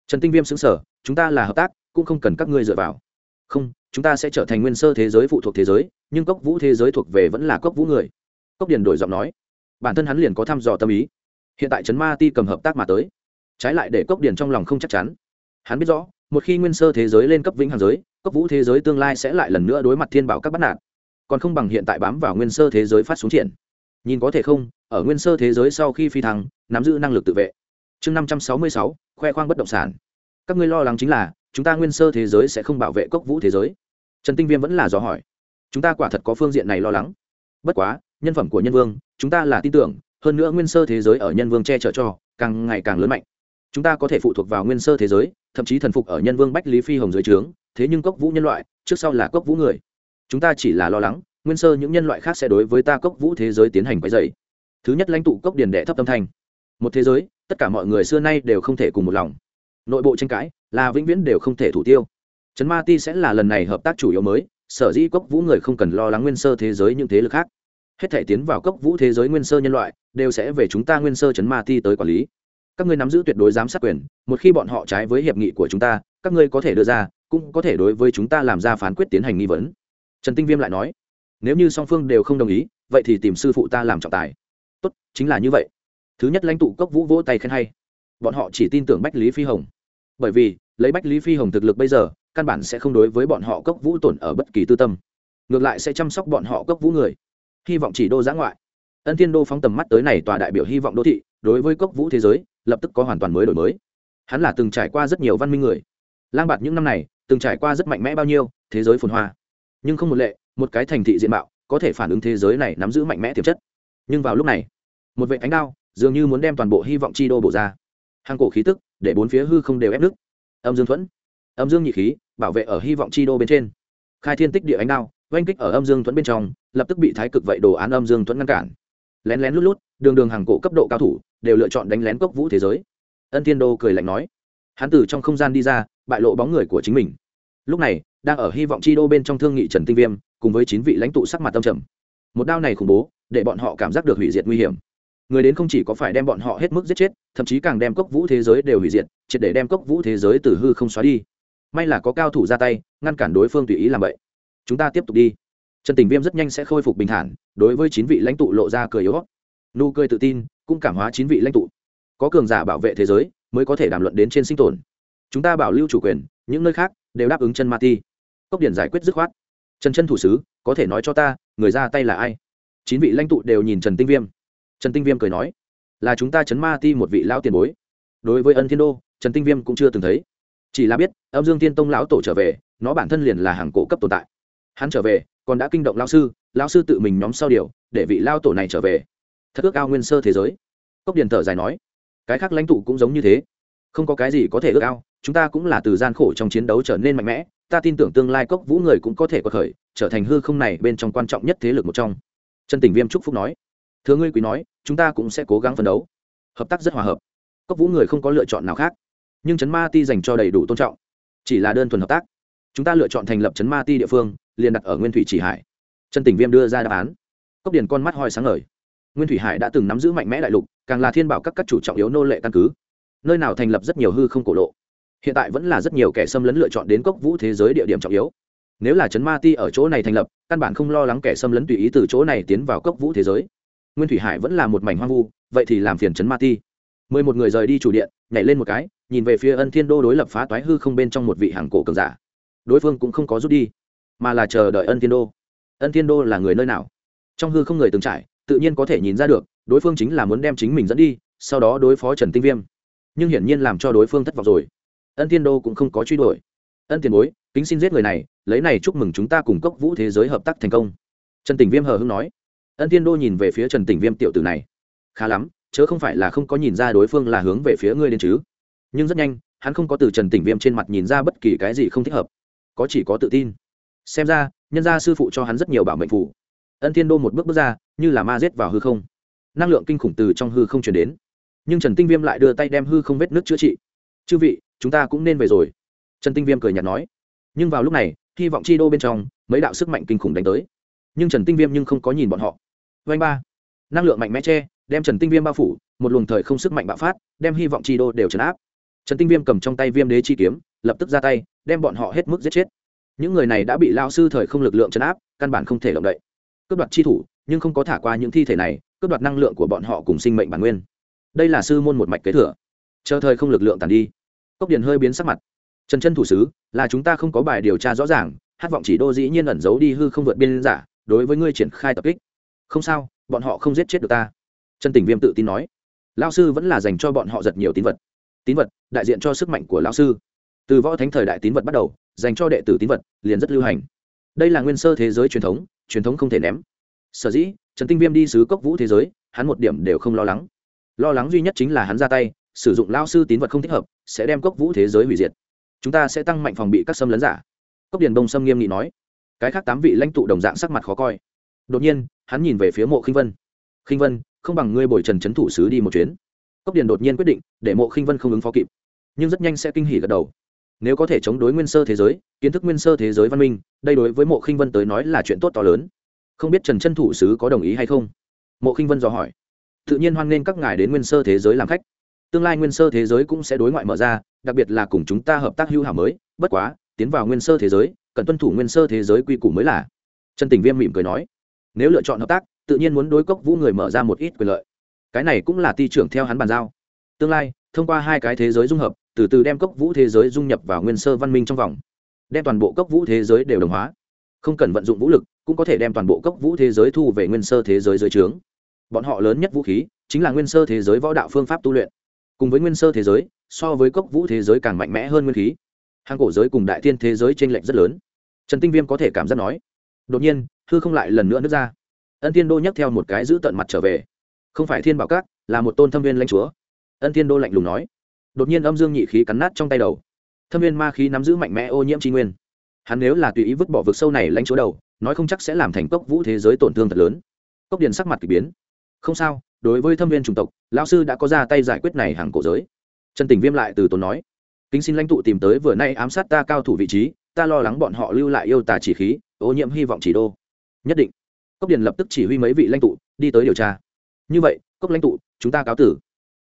Trần tinh viêm xứng sở chúng ta là hợp tác, cũng không cần các ngươi dựa vào. Không chúng ta sẽ trở thành nguyên sơ thế giới phụ thuộc thế giới, nhưng cốc vũ thế giới thuộc về vẫn là cốc vũ người. Cốc điền đổi giọng nói. Bản thân hắn liền có thăm dò tâm ý. Hiện tại trấn ma ti cầm hợp tác mà tới. Trái lại để cốc điền trong lòng không chắc chắn. Hắn biết rõ, một khi nguyên sơ thế giới lên cấp vĩnh hằng giới cấp vũ thế giới tương lai sẽ lại lần nữa đối mặt thiên bảo các bắt nạt. Còn không bằng hiện tại bám vào nguyên sơ thế giới phát xuống triển. Nhìn có thể không, ở nguyên sơ thế giới sau khi phi thăng, nắm giữ năng lực tự vệ. Chương năm trăm sáu mươi sáu, khoe khoang bất động sản các ngươi lo lắng chính là, chúng ta nguyên sơ thế giới sẽ không bảo vệ cốc vũ thế giới. Trần tinh viêm vẫn là dò hỏi. Chúng ta quả thật có phương diện này lo lắng. Bất quá, nhân phẩm của nhân vương, chúng ta là tin tưởng, hơn nữa nguyên sơ thế giới ở nhân vương che chở cho, càng ngày càng lớn mạnh. Chúng ta có thể phụ thuộc vào nguyên sơ thế giới, thậm chí thần phục ở nhân vương bách lý phi hồng dưới trướng, thế nhưng cốc vũ nhân loại, trước sau là cốc vũ người. Chúng ta chỉ là lo lắng, nguyên sơ những nhân loại khác sẽ đối với ta cốc vũ thế giới tiến hành quấy dày thứ nhất lãnh tụ cốc điền đệ thấp tâm thanh. Một thế giới, tất cả mọi người xưa nay đều không thể cùng một lòng nội bộ tranh cãi, là vĩnh viễn đều không thể thủ tiêu. Trấn ma ti sẽ là lần này hợp tác chủ yếu mới, sở dĩ cốc vũ người không cần lo lắng nguyên sơ thế giới những thế lực khác. Hết thể tiến vào cốc vũ thế giới nguyên sơ nhân loại, đều sẽ về chúng ta nguyên sơ trấn ma ti tới quản lý. Các ngươi nắm giữ tuyệt đối giám sát quyền, một khi bọn họ trái với hiệp nghị của chúng ta, các ngươi có thể đưa ra, cũng có thể đối với chúng ta làm ra phán quyết tiến hành nghi vấn. Trần tinh viêm lại nói. Nếu như song phương đều không đồng ý, vậy thì tìm sư phụ ta làm trọng tài. Tốt, chính là như vậy. Thứ nhất lãnh tụ cốc vũ vỗ tay khen hay. Bọn họ chỉ tin tưởng bách lý phi hồng bởi vì, lấy bách lý phi hồng thực lực bây giờ, căn bản sẽ không đối với bọn họ cốc vũ tổn ở bất kỳ tư tâm. Ngược lại sẽ chăm sóc bọn họ cốc vũ người. Hy vọng chỉ đô giã ngoại. Ân thiên đô phóng tầm mắt tới này tòa đại biểu hy vọng đô thị, đối với cốc vũ thế giới, lập tức có hoàn toàn mới đổi mới. Hắn là từng trải qua rất nhiều văn minh người. Lang bạt những năm này, từng trải qua rất mạnh mẽ bao nhiêu, thế giới phồn hoa. Nhưng không một lệ, một cái thành thị diện mạo, có thể phản ứng thế giới này nắm giữ mạnh mẽ tiềm chất. Nhưng vào lúc này, một vệ ánh đao, dường như muốn đem toàn bộ hy vọng chi đô bổ ra. Hàng cổ khí tức để bốn phía hư không đều ép nước. Âm dương thuẫn, âm dương nhị khí, bảo vệ ở hy vọng chi đô bên trên. Khai thiên tích địa ánh đao, oanh kích ở âm dương thuẫn bên trong, lập tức bị thái cực vậy đồ án âm dương thuẫn ngăn cản. Lén lén lút lút, đường đường hàng cổ cấp độ cao thủ, đều lựa chọn đánh lén cốc vũ thế giới. Ân thiên đô cười lạnh nói, hắn từ trong không gian đi ra, bại lộ bóng người của chính mình. Lúc này, đang ở hy vọng chi đô bên trong thương nghị trần tinh viêm, cùng với chín vị lãnh tụ sắc mặt tâm trầm. Một đao này khủng bố, để bọn họ cảm giác được hủy diệt nguy hiểm người đến không chỉ có phải đem bọn họ hết mức giết chết, thậm chí càng đem cốc vũ thế giới đều hủy diệt, triệt để đem cốc vũ thế giới từ hư không xóa đi. May là có cao thủ ra tay, ngăn cản đối phương tùy ý làm vậy. Chúng ta tiếp tục đi. Trần tình viêm rất nhanh sẽ khôi phục bình thản, đối với chín vị lãnh tụ lộ ra cười yếu nụ cười tự tin, cũng cảm hóa chín vị lãnh tụ. Có cường giả bảo vệ thế giới, mới có thể đàm luận đến trên sinh tồn. Chúng ta bảo lưu chủ quyền, những nơi khác đều đáp ứng chân ma ti. Cốc điển giải quyết dứt khoát. Trần chân thủ sứ, có thể nói cho ta, người ra tay là ai? Chín vị lãnh tụ đều nhìn trần tinh viêm trần tinh viêm cười nói, là chúng ta chấn ma ti một vị lão tiền bối. Đối với ân thiên đô, trần tinh viêm cũng chưa từng thấy. Chỉ là biết, âm dương tiên tông lão tổ trở về, nó bản thân liền là hàng cổ cấp tồn tại. Hắn trở về, còn đã kinh động lao sư lao sư tự mình nhóm sau điều, để vị lao tổ này trở về. Thật ước ao nguyên sơ thế giới. Cốc điền thở dài nói, cái khác lãnh tụ cũng giống như thế. Không có cái gì có thể ước ao, chúng ta cũng là từ gian khổ trong chiến đấu trở nên mạnh mẽ. Ta tin tưởng tương lai cốc vũ người cũng có thể có khởi, trở thành hư không này bên trong quan trọng nhất thế lực một trong. Trần tình viêm trúc phúc nói thưa ngươi quý nói, chúng ta cũng sẽ cố gắng phấn đấu. Hợp tác rất hòa hợp. Cốc vũ người không có lựa chọn nào khác. Nhưng trấn ma ti dành cho đầy đủ tôn trọng. Chỉ là đơn thuần hợp tác. Chúng ta lựa chọn thành lập trấn ma ti địa phương, liền đặt ở nguyên thủy chỉ hải. Trần tỉnh viêm đưa ra đáp án. Cốc điền con mắt hoi sáng ngời. Nguyên thủy hải đã từng nắm giữ mạnh mẽ đại lục, càng là thiên bảo các các chủ trọng yếu nô lệ căn cứ. Nơi nào thành lập rất nhiều hư không cổ lộ. Hiện tại vẫn là rất nhiều kẻ xâm lấn lựa chọn đến cốc vũ thế giới địa điểm trọng yếu. Nếu là trấn ma ti ở chỗ này thành lập, căn bản không lo lắng kẻ xâm lấn tùy ý từ chỗ này tiến vào cốc vũ thế giới nguyên thủy hải vẫn là một mảnh hoang vu, vậy thì làm phiền trấn ma ti. Mười một người rời đi chủ điện, nhảy lên một cái, nhìn về phía ân thiên đô đối lập phá toái hư không bên trong một vị hàng cổ cường giả. Đối phương cũng không có rút đi, mà là chờ đợi ân thiên đô. Ân thiên đô là người nơi nào? Trong hư không người từng trải, tự nhiên có thể nhìn ra được, đối phương chính là muốn đem chính mình dẫn đi, sau đó đối phó trần tinh viêm. Nhưng hiển nhiên làm cho đối phương thất vọng rồi. Ân thiên đô cũng không có truy đuổi. Ân tiền bối, kính xin giết người này, lấy này chúc mừng chúng ta cùng cốc vũ thế giới hợp tác thành công. Trần tỉnh viêm hờ hưng nói ân thiên đô nhìn về phía trần tỉnh viêm tiểu tử này. Khá lắm, chớ không phải là không có nhìn ra đối phương là hướng về phía ngươi đến chứ. Nhưng rất nhanh, hắn không có từ trần tỉnh viêm trên mặt nhìn ra bất kỳ cái gì không thích hợp. Có chỉ có tự tin. Xem ra, nhân gia sư phụ cho hắn rất nhiều bảo mệnh phủ ân thiên đô một bước bước ra, như là ma rết vào hư không. Năng lượng kinh khủng từ trong hư không chuyển đến. Nhưng trần tinh viêm lại đưa tay đem hư không vết nước chữa trị. Chư vị, chúng ta cũng nên về rồi. Trần tinh viêm cười nhạt nói. Nhưng vào lúc này, hy vọng chi đô bên trong, mấy đạo sức mạnh kinh khủng đánh tới. Nhưng trần tinh viêm nhưng không có nhìn bọn họ vanh ba. Năng lượng mạnh mẽ che, đem trần tinh viêm bao phủ, một luồng thời không sức mạnh bạo phát, đem hy vọng chi đô đều trấn áp. Trần tinh viêm cầm trong tay viêm đế chi kiếm, lập tức ra tay, đem bọn họ hết mức giết chết. Những người này đã bị lao sư thời không lực lượng trấn áp, căn bản không thể động đậy. Cướp đoạt chi thủ, nhưng không có thả qua những thi thể này, cướp đoạt năng lượng của bọn họ cùng sinh mệnh bản nguyên. Đây là sư môn một mạch kế thừa. Chờ thời không lực lượng tàn đi, cốc điền hơi biến sắc mặt. Trần chân thủ sứ, là chúng ta không có bài điều tra rõ ràng, hát vọng chỉ đô dĩ nhiên ẩn giấu đi hư không vượt biên giả, đối với ngươi triển khai tập kích không sao, bọn họ không giết chết được ta. Trần tỉnh viêm tự tin nói. Lao sư vẫn là dành cho bọn họ giật nhiều tín vật. Tín vật, đại diện cho sức mạnh của lao sư. Từ võ thánh thời đại tín vật bắt đầu, dành cho đệ tử tín vật, liền rất lưu hành. Đây là nguyên sơ thế giới truyền thống truyền thống không thể ném. Sở dĩ, trần tinh viêm đi sứ cốc vũ thế giới, hắn một điểm đều không lo lắng. Lo lắng duy nhất chính là hắn ra tay, sử dụng lao sư tín vật không thích hợp, sẽ đem cốc vũ thế giới hủy diệt. Chúng ta sẽ tăng mạnh phòng bị các xâm lấn giả. Cốc điền đông Sâm nghiêm nghị nói. Cái khác tám vị lãnh tụ đồng dạng sắc mặt khó coi. Đột nhiên hắn nhìn về phía mộ khinh vân. Khinh vân, không bằng ngươi bồi trần trấn thủ sứ đi một chuyến. Cốc điền đột nhiên quyết định, để mộ khinh vân không ứng phó kịp, nhưng rất nhanh sẽ kinh hỉ gật đầu. Nếu có thể chống đối nguyên sơ thế giới, kiến thức nguyên sơ thế giới văn minh, đây đối với mộ khinh vân tới nói là chuyện tốt to lớn. Không biết trần trân thủ sứ có đồng ý hay không? Mộ khinh vân dò hỏi. Tự nhiên hoan nghênh các ngài đến nguyên sơ thế giới làm khách. Tương lai nguyên sơ thế giới cũng sẽ đối ngoại mở ra, đặc biệt là cùng chúng ta hợp tác hữu hảo mới. Bất quá, tiến vào nguyên sơ thế giới, cần tuân thủ nguyên sơ thế giới quy củ mới là. Trần tình viêm mỉm cười nói nếu lựa chọn hợp tác, tự nhiên muốn đối cốc vũ người mở ra một ít quyền lợi. Cái này cũng là ti trưởng theo hắn bàn giao. Tương lai, thông qua hai cái thế giới dung hợp, từ từ đem cốc vũ thế giới dung nhập vào nguyên sơ văn minh trong vòng. Đem toàn bộ cốc vũ thế giới đều đồng hóa. Không cần vận dụng vũ lực, cũng có thể đem toàn bộ cốc vũ thế giới thu về nguyên sơ thế giới dưới trướng. Bọn họ lớn nhất vũ khí, chính là nguyên sơ thế giới võ đạo phương pháp tu luyện. Cùng với nguyên sơ thế giới, so với cốc vũ thế giới càng mạnh mẽ hơn nguyên khí. Hàng cổ giới cùng đại thiên thế giới t r ê n lệch rất lớn. Trần tinh viêm có thể cảm giác nói. Đột nhiên hư không lại lần nữa nước ra. Ân thiên đô nhắc theo một cái giữ tận mặt trở về. Không phải thiên bảo các, là một tôn thâm viên lãnh chúa. Ân thiên đô lạnh lùng nói. Đột nhiên âm dương nhị khí cắn nát trong tay đầu. Thâm viên ma khí nắm giữ mạnh mẽ ô nhiễm tri nguyên. Hắn nếu là tùy ý vứt bỏ vực sâu này lãnh chúa đầu, nói không chắc sẽ làm thành cốc vũ thế giới tổn thương thật lớn. Cốc điền sắc mặt k ỳ biến. Không sao, đối với thâm viên chủng tộc, lão sư đã có ra tay giải quyết này hàng cổ giới. Trần tình viêm lại từ tốn nói. Kính xin lãnh tụ tìm tới vừa nay ám sát ta cao thủ vị trí, ta lo lắng bọn họ lưu lại yêu tà chỉ khí, ô nhiễm hy vọng chỉ đô nhất định. Cốc điền lập tức chỉ huy mấy vị lãnh tụ, đi tới điều tra. Như vậy, cốc lãnh tụ, chúng ta cáo tử.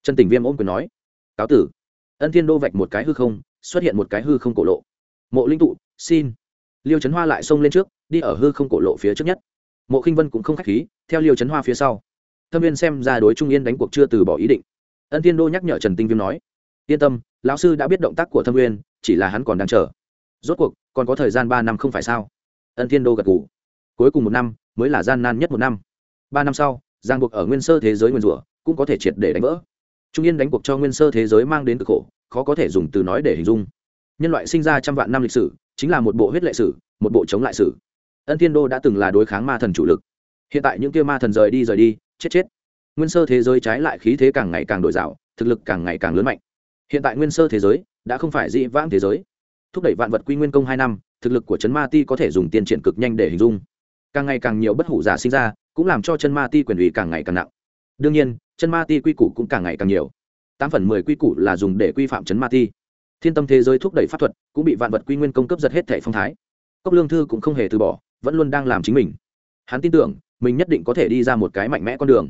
Trần Tỉnh viêm ôm quyền nói. Cáo tử. Ân thiên đô vạch một cái hư không, xuất hiện một cái hư không cổ lộ. Mộ linh tụ, xin. Liêu trấn hoa lại xông lên trước, đi ở hư không cổ lộ phía trước nhất. Mộ khinh vân cũng không k h á c h khí, theo liêu trấn hoa phía sau. Thâm viên xem ra đối trung yên đánh cuộc chưa từ bỏ ý định. Ân thiên đô nhắc nhở trần tinh viêm nói. Yên tâm, lão sư đã biết động tác của thâm viên, chỉ là hắn còn đang chờ. Rốt cuộc, còn có thời gian ba năm không phải sao? Ân thiên đô gật ngủ cuối cùng một năm mới là gian nan nhất một năm. Ba năm sau giang buộc ở nguyên sơ thế giới nguyên rủa cũng có thể triệt để đánh vỡ. Trung yên đánh cuộc cho nguyên sơ thế giới mang đến cực khổ khó có thể dùng từ nói để hình dung. Nhân loại sinh ra trăm vạn năm lịch sử chính là một bộ huyết lệ sử một bộ chống lại sử. Ân thiên đô đã từng là đối kháng ma thần chủ lực. Hiện tại những kia ma thần rời đi rời đi chết chết. Nguyên sơ thế giới trái lại khí thế càng ngày càng đổi dạo, thực lực càng ngày càng lớn mạnh. Hiện tại nguyên sơ thế giới đã không phải dị vãng thế giới. Thúc đẩy vạn vật quy nguyên công hai năm thực lực của chấn ma ti có thể dùng tiền triển cực nhanh để hình dung càng ngày càng nhiều bất hủ giả sinh ra, cũng làm cho chân ma ti quyền ủy càng ngày càng nặng. Đương nhiên, chân ma ti quy củ cũng càng ngày càng nhiều. Tám phần mười quy củ là dùng để quy phạm chấn ma ti. Thiên tâm thế giới thúc đẩy pháp thuật, cũng bị vạn vật quy nguyên công cấp giật hết thẻ phong thái. Cốc lương thư cũng không hề từ bỏ, vẫn luôn đang làm chính mình. Hắn tin tưởng, mình nhất định có thể đi ra một cái mạnh mẽ con đường.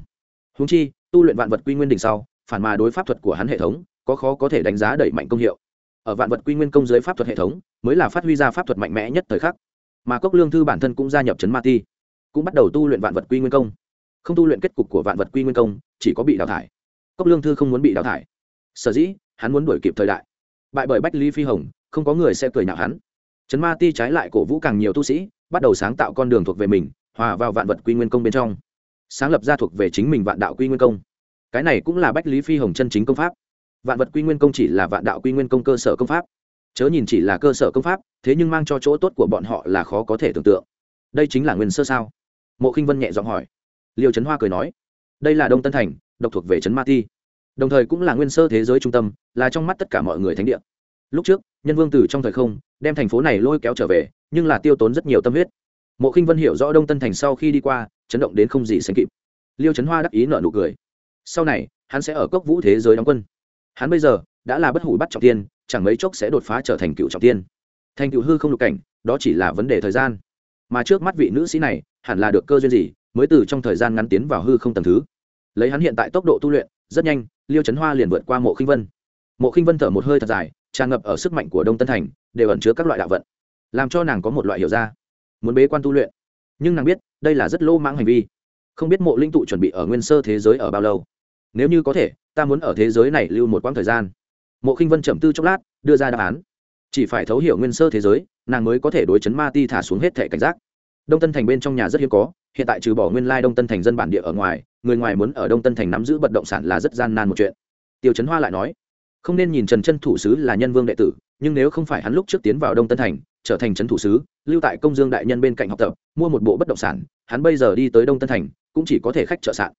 Húng chi, tu luyện vạn vật quy nguyên đỉnh sau, phản mà đối pháp thuật của hắn hệ thống, có khó có thể đánh giá đẩy mạnh công hiệu. Ở vạn vật quy nguyên công dưới pháp thuật hệ thống, mới là phát huy ra pháp thuật mạnh mẽ nhất thời khắc mà cốc lương thư bản thân cũng gia nhập chấn ma ti, cũng bắt đầu tu luyện vạn vật quy nguyên công. Không tu luyện kết cục của vạn vật quy nguyên công, chỉ có bị đào thải. Cốc lương thư không muốn bị đào thải. Sở dĩ, hắn muốn đuổi kịp thời đại. Bại bởi bách lý phi hồng, không có người sẽ cười nhạo hắn. Chấn ma ti trái lại cổ vũ càng nhiều tu sĩ, bắt đầu sáng tạo con đường thuộc về mình, hòa vào vạn vật quy nguyên công bên trong. Sáng lập ra thuộc về chính mình vạn đạo quy nguyên công. Cái này cũng là bách lý phi hồng chân chính công pháp. Vạn vật quy nguyên công chỉ là vạn đạo quy nguyên công cơ sở công pháp chớ nhìn chỉ là cơ sở công pháp, thế nhưng mang cho chỗ tốt của bọn họ là khó có thể tưởng tượng. Đây chính là nguyên sơ sao? Mộ khinh vân nhẹ giọng hỏi. Liêu trấn hoa cười nói. Đây là đông tân thành, độc thuộc về trấn ma ti. Đồng thời cũng là nguyên sơ thế giới trung tâm, là trong mắt tất cả mọi người thánh địa. Lúc trước, nhân vương từ trong thời không, đem thành phố này lôi kéo trở về, nhưng là tiêu tốn rất nhiều tâm huyết. Mộ khinh vân hiểu rõ đông tân thành sau khi đi qua, chấn động đến không gì sánh kịp. Liêu trấn hoa đắc ý nợ nụ cười. Sau này, hắn sẽ ở cốc vũ thế giới đóng quân. Hắn bây giờ đã là bất hủ bắt trọng tiên chẳng mấy chốc sẽ đột phá trở thành cựu trọng tiên. Thành cựu hư không lục cảnh, đó chỉ là vấn đề thời gian. Mà trước mắt vị nữ sĩ này, hẳn là được cơ duyên gì, mới từ trong thời gian ngắn tiến vào hư không tầng thứ. Lấy hắn hiện tại tốc độ tu luyện, rất nhanh, liêu trấn hoa liền vượt qua mộ khinh vân. Mộ khinh vân thở một hơi thật dài, tràn ngập ở sức mạnh của đông tân thành, đều ẩn chứa các loại đạo vận, làm cho nàng có một loại hiểu ra. Muốn bế quan tu luyện. Nhưng nàng biết, đây là rất lô mãng hành vi. Không biết mộ linh tụ chuẩn bị ở nguyên sơ thế giới ở bao lâu. Nếu như có thể, ta muốn ở thế giới này lưu một quãng thời gian mộ khinh vân trầm tư chốc lát, đưa ra đáp án. Chỉ phải thấu hiểu nguyên sơ thế giới, nàng mới có thể đối chấn ma ti thả xuống hết thẻ cảnh giác. Đông tân thành bên trong nhà rất hiếm có, hiện tại trừ bỏ nguyên lai đông tân thành dân bản địa ở ngoài, người ngoài muốn ở đông tân thành nắm giữ bất động sản là rất gian nan một chuyện. Tiêu chấn hoa lại nói, không nên nhìn trần chân thủ sứ là nhân vương đệ tử, nhưng nếu không phải hắn lúc trước tiến vào đông tân thành, trở thành trấn thủ sứ, lưu tại công dương đại nhân bên cạnh học tập, mua một bộ bất động sản, hắn bây giờ đi tới đông tân thành, cũng chỉ có thể khách trợ sạn.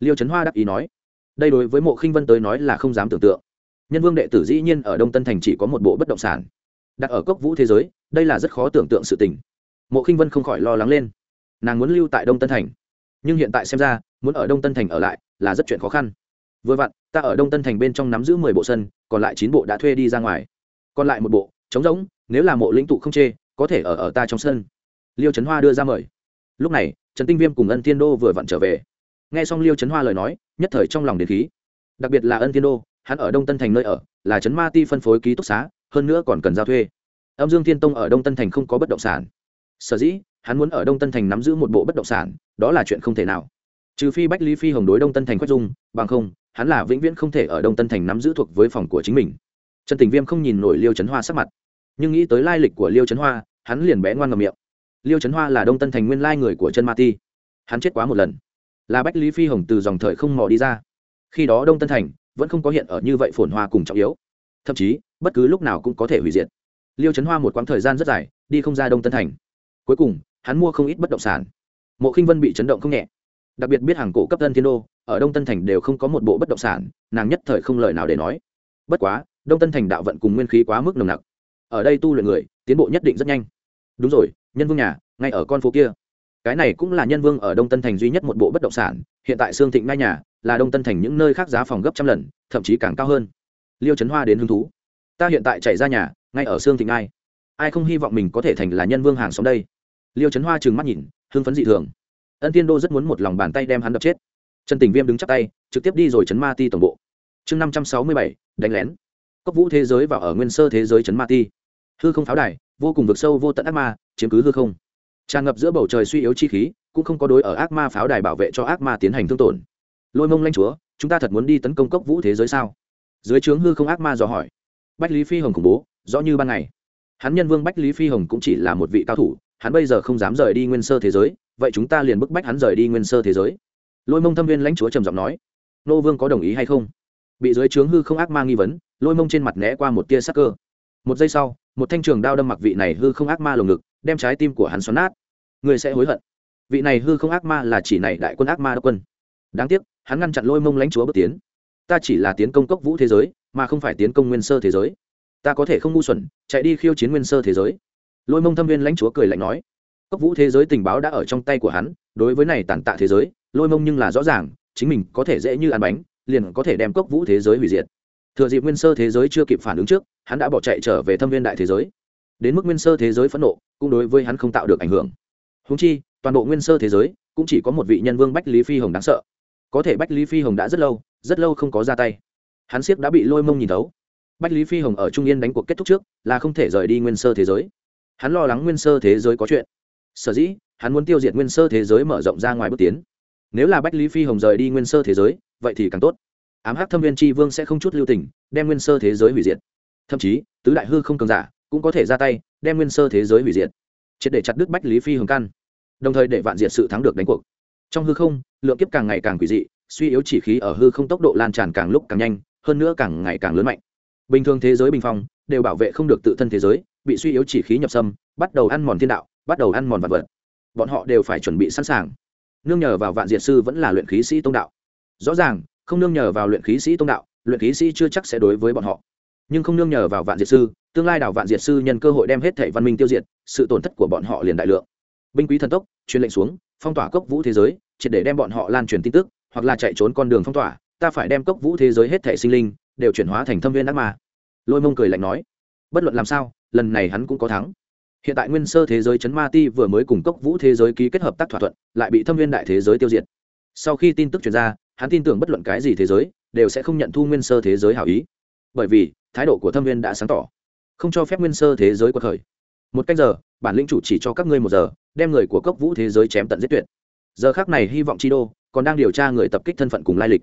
Liêu trấn hoa đắc ý nói, đây đối với mộ khinh vân tới nói là không dám tưởng tượng nhân vương đệ tử dĩ nhiên ở đông tân thành chỉ có một bộ bất động sản. Đặt ở cốc vũ thế giới, đây là rất khó tưởng tượng sự tình. Mộ khinh vân không khỏi lo lắng lên. Nàng muốn lưu tại đông tân thành. Nhưng hiện tại xem ra, muốn ở đông tân thành ở lại là rất chuyện khó khăn. Vừa vặn, ta ở đông tân thành bên trong nắm giữ mười bộ sân, còn lại chín bộ đã thuê đi ra ngoài. Còn lại một bộ, trống rỗng, nếu là mộ lĩnh tụ không chê, có thể ở ở ta trong sân. Liêu trấn hoa đưa ra mời. Lúc này, trần tinh viêm cùng ân thiên đô vừa vặn trở về. Nghe xong liêu trấn hoa lời nói, nhất thời trong lòng đến khí. Đặc biệt là ân thiên đô hắn ở đông tân thành nơi ở, là trấn ma ti phân phối ký túc xá, hơn nữa còn cần giao thuê. Âm dương thiên tông ở đông tân thành không có bất động sản. Sở dĩ, hắn muốn ở đông tân thành nắm giữ một bộ bất động sản, đó là chuyện không thể nào. Trừ phi bách lý phi hồng đối đông tân thành quách dung, bằng không, hắn là vĩnh viễn không thể ở đông tân thành nắm giữ thuộc với phòng của chính mình. Trần tình viêm không nhìn nổi liêu trấn hoa sắc mặt, nhưng nghĩ tới lai lịch của liêu trấn hoa, hắn liền bé ngoan ngầm miệng. Liêu trấn hoa là đông tân thành nguyên lai người của chân ma ti. Hắn chết quá một lần. Là bách lý phi hồng từ dòng thời không mò đi ra. Khi đó đông tân thành vẫn không có hiện ở như vậy phồn hoa cùng trọng yếu. Thậm chí, bất cứ lúc nào cũng có thể hủy diệt. Liêu trấn hoa một quãng thời gian rất dài, đi không ra đông tân thành. Cuối cùng, hắn mua không ít bất động sản. Mộ khinh vân bị chấn động không nhẹ. Đặc biệt biết hàng cổ cấp tân thiên đô, ở đông tân thành đều không có một bộ bất động sản, nàng nhất thời không lời nào để nói. Bất quá, đông tân thành đạo vận cùng nguyên khí quá mức nồng nặc. Ở đây tu luyện người, tiến bộ nhất định rất nhanh. Đúng rồi, nhân vương nhà, ngay ở con phố kia. Cái này cũng là nhân vương ở đông tân thành duy nhất một bộ bất động sản, hiện tại sương thịnh ngay nhà là đông tân thành những nơi khác giá phòng gấp trăm lần, thậm chí càng cao hơn. Liêu trấn hoa đến hứng thú. Ta hiện tại chạy ra nhà, ngay ở sương thịnh ai ai không hy vọng mình có thể thành là nhân vương hàng xóm đây? Liêu trấn hoa trừng mắt nhìn, hưng phấn dị thường. Ân tiên đô rất muốn một lòng bàn tay đem hắn đập chết. Trần tình viêm đứng chắp tay, trực tiếp đi rồi chấn ma ti tổng bộ. Chương năm trăm sáu mươi bảy, đánh lén. Cốc vũ thế giới và ở nguyên sơ thế giới chấn ma ti. Hư không pháo đài, vô cùng vực sâu vô tận ác ma, chiếm cứ hư không. Tràn ngập giữa bầu trời suy yếu chi khí, cũng không có đối ở ác ma pháo đài bảo vệ cho ác ma tiến hành thương tổn lôi mông lanh chúa, chúng ta thật muốn đi tấn công cốc vũ thế giới sao? Dưới trướng hư không ác ma dò hỏi. Bách lý phi hồng khủng bố, rõ như ban ngày. Hắn nhân vương bách lý phi hồng cũng chỉ là một vị cao thủ, hắn bây giờ không dám rời đi nguyên sơ thế giới, vậy chúng ta liền bức bách hắn rời đi nguyên sơ thế giới. Lôi mông thâm viên lãnh chúa trầm giọng nói. Nô vương có đồng ý hay không? Bị dưới trướng hư không ác ma nghi vấn, lôi mông trên mặt né qua một tia sắc cơ. Một giây sau, một thanh trường đao đâm mặc vị này hư không ác ma lồng ngực, đem trái tim của hắn xoắn nát. Người sẽ hối hận. Vị này hư không ác ma là chỉ này đại quân ác ma đốc quân. Đáng tiếc hắn ngăn chặn lôi mông lãnh chúa bước tiến. Ta chỉ là tiến công cốc vũ thế giới, mà không phải tiến công nguyên sơ thế giới. Ta có thể không ngu xuẩn, chạy đi khiêu chiến nguyên sơ thế giới. Lôi mông thâm viên lãnh chúa cười lạnh nói. Cốc vũ thế giới tình báo đã ở trong tay của hắn, đối với này tàn tạ thế giới, lôi mông nhưng là rõ ràng, chính mình có thể dễ như ăn bánh, liền có thể đem cốc vũ thế giới hủy diệt. Thừa dịp nguyên sơ thế giới chưa kịp phản ứng trước, hắn đã bỏ chạy trở về thâm viên đại thế giới. Đến mức nguyên sơ thế giới phẫn nộ, cũng đối với hắn không tạo được ảnh hưởng. Húng chi, toàn bộ nguyên sơ thế giới, cũng chỉ có một vị nhân vương bách lý phi hồng đáng sợ có thể bách lý phi hồng đã rất lâu rất lâu không có ra tay. Hắn siếc đã bị lôi mông nhìn thấu. Bách lý phi hồng ở trung yên đánh cuộc kết thúc trước, là không thể rời đi nguyên sơ thế giới. Hắn lo lắng nguyên sơ thế giới có chuyện. Sở dĩ, hắn muốn tiêu diệt nguyên sơ thế giới mở rộng ra ngoài bước tiến. Nếu là bách lý phi hồng rời đi nguyên sơ thế giới, vậy thì càng tốt. Ám hắc thâm viên tri vương sẽ không chút lưu tình, đem nguyên sơ thế giới hủy diệt. Thậm chí, tứ đại hư không cường giả cũng có thể ra tay, đem nguyên sơ thế giới hủy diệt. Triệt để chặt đứt bách lý phi hồng căn. Đồng thời để vạn diệt sự thắng được đánh cuộc trong hư không, lượng kiếp càng ngày càng quỷ dị, suy yếu chỉ khí ở hư không tốc độ lan tràn càng lúc càng nhanh, hơn nữa càng ngày càng lớn mạnh. Bình thường thế giới bình phong, đều bảo vệ không được tự thân thế giới, bị suy yếu chỉ khí nhập xâm bắt đầu ăn mòn thiên đạo, bắt đầu ăn mòn vật vật. Bọn họ đều phải chuẩn bị sẵn sàng. Nương nhờ vào vạn diệt sư vẫn là luyện khí sĩ tông đạo. Rõ ràng, không nương nhờ vào luyện khí sĩ tông đạo, luyện khí sĩ chưa chắc sẽ đối với bọn họ. Nhưng không nương nhờ vào vạn diệt sư, tương lai đảo vạn diệt sư nhân cơ hội đem hết thể văn minh tiêu diệt, sự tổn thất của bọn họ liền đại lượng. Binh quý thần tốc, truyền lệnh xuống phong tỏa cốc vũ thế giới, triệt để đem bọn họ lan truyền tin tức, hoặc là chạy trốn con đường phong tỏa, ta phải đem cốc vũ thế giới hết thể sinh linh, đều chuyển hóa thành thâm viên ác ma. Lôi mông cười lạnh nói. Bất luận làm sao, lần này hắn cũng có thắng. Hiện tại nguyên sơ thế giới chấn ma ti vừa mới cùng cốc vũ thế giới ký kết hợp tác thỏa thuận, lại bị thâm viên đại thế giới tiêu diệt. Sau khi tin tức chuyển ra, hắn tin tưởng bất luận cái gì thế giới, đều sẽ không nhận thu nguyên sơ thế giới hảo ý. Bởi vì, thái độ của thâm viên đã sáng tỏ. Không cho phép nguyên sơ thế giới quật khởi. Một cách giờ, bản lĩnh chủ chỉ cho các ngươi một giờ đem người của cốc vũ thế giới chém tận giết tuyệt. Giờ khác này hy vọng chi đô còn đang điều tra người tập kích thân phận cùng lai lịch.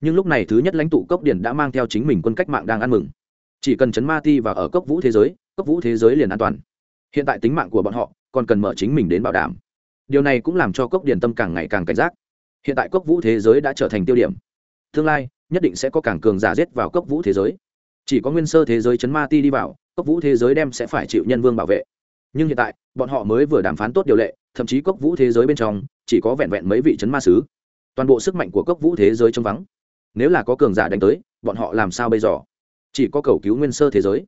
Nhưng lúc này thứ nhất lãnh tụ cốc điển đã mang theo chính mình quân cách mạng đang ăn mừng. Chỉ cần chấn ma ti và ở cốc vũ thế giới, cốc vũ thế giới liền an toàn. Hiện tại tính mạng của bọn họ còn cần mở chính mình đến bảo đảm. Điều này cũng làm cho cốc điển tâm càng ngày càng cảnh giác. Hiện tại cốc vũ thế giới đã trở thành tiêu điểm. Tương lai, nhất định sẽ có càng cường giả giết vào cốc vũ thế giới. Chỉ có nguyên sơ thế giới chấn ma ti đi vào, cốc vũ thế giới đem sẽ phải chịu nhân vương bảo vệ nhưng hiện tại, bọn họ mới vừa đàm phán tốt điều lệ, thậm chí cốc vũ thế giới bên trong, chỉ có vẹn vẹn mấy vị chấn ma sứ. Toàn bộ sức mạnh của cốc vũ thế giới trong vắng. Nếu là có cường giả đánh tới, bọn họ làm sao bây giờ? Chỉ có cầu cứu nguyên sơ thế giới.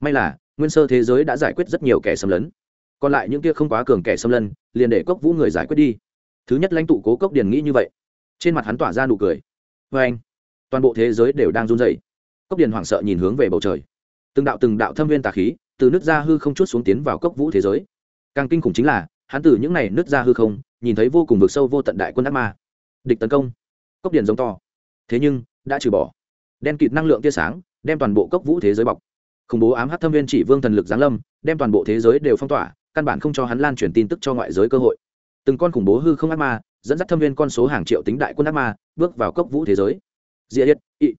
May là, nguyên sơ thế giới đã giải quyết rất nhiều kẻ xâm lấn. Còn lại những kia không quá cường kẻ xâm lấn, liền để cốc vũ người giải quyết đi. Thứ nhất lãnh tụ cố cốc điền nghĩ như vậy. Trên mặt hắn tỏa ra nụ cười. Vê anh, toàn bộ thế giới đều đang run rẩy. Cốc điền hoảng sợ nhìn hướng về bầu trời. Từng đạo từng đạo thâm viên tà khí từ nước ra hư không chút xuống tiến vào cốc vũ thế giới. Càng kinh khủng chính là, hắn từ những này nước ra hư không, nhìn thấy vô cùng vực sâu vô tận đại quân ác ma. Địch tấn công. Cốc điện giống to. Thế nhưng, đã trừ bỏ. Đen kịt năng lượng tia sáng, đem toàn bộ cốc vũ thế giới bọc. Khủng bố ám hát thâm viên chỉ vương thần lực giáng lâm, đem toàn bộ thế giới đều phong tỏa, căn bản không cho hắn lan truyền tin tức cho ngoại giới cơ hội. Từng con khủng bố hư không ác ma, dẫn dắt thâm viên con số hàng triệu tính đại quân ác ma, bước vào cốc vũ thế giới. Diệt yết ị.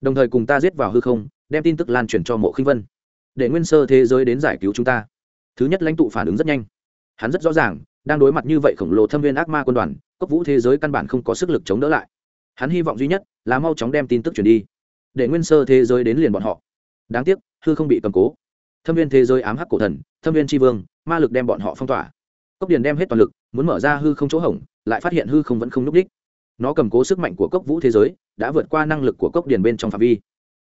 Đồng thời cùng ta giết vào hư không, đem tin tức lan truyền cho mộ khinh vân để nguyên sơ thế giới đến giải cứu chúng ta. Thứ nhất lãnh tụ phản ứng rất nhanh. Hắn rất rõ ràng, đang đối mặt như vậy khổng lồ thâm viên ác ma quân đoàn, cốc vũ thế giới căn bản không có sức lực chống đỡ lại. Hắn hy vọng duy nhất là mau chóng đem tin tức truyền đi, để nguyên sơ thế giới đến liền bọn họ. Đáng tiếc, hư không bị cầm cố. Thâm viên thế giới ám hắc cổ thần, thâm viên tri vương, ma lực đem bọn họ phong tỏa. Cốc điền đem hết toàn lực, muốn mở ra hư không chỗ hỏng lại phát hiện hư không vẫn không n ú c đích. Nó cầm cố sức mạnh của cốc vũ thế giới, đã vượt qua năng lực của cốc điền bên trong phạm vi.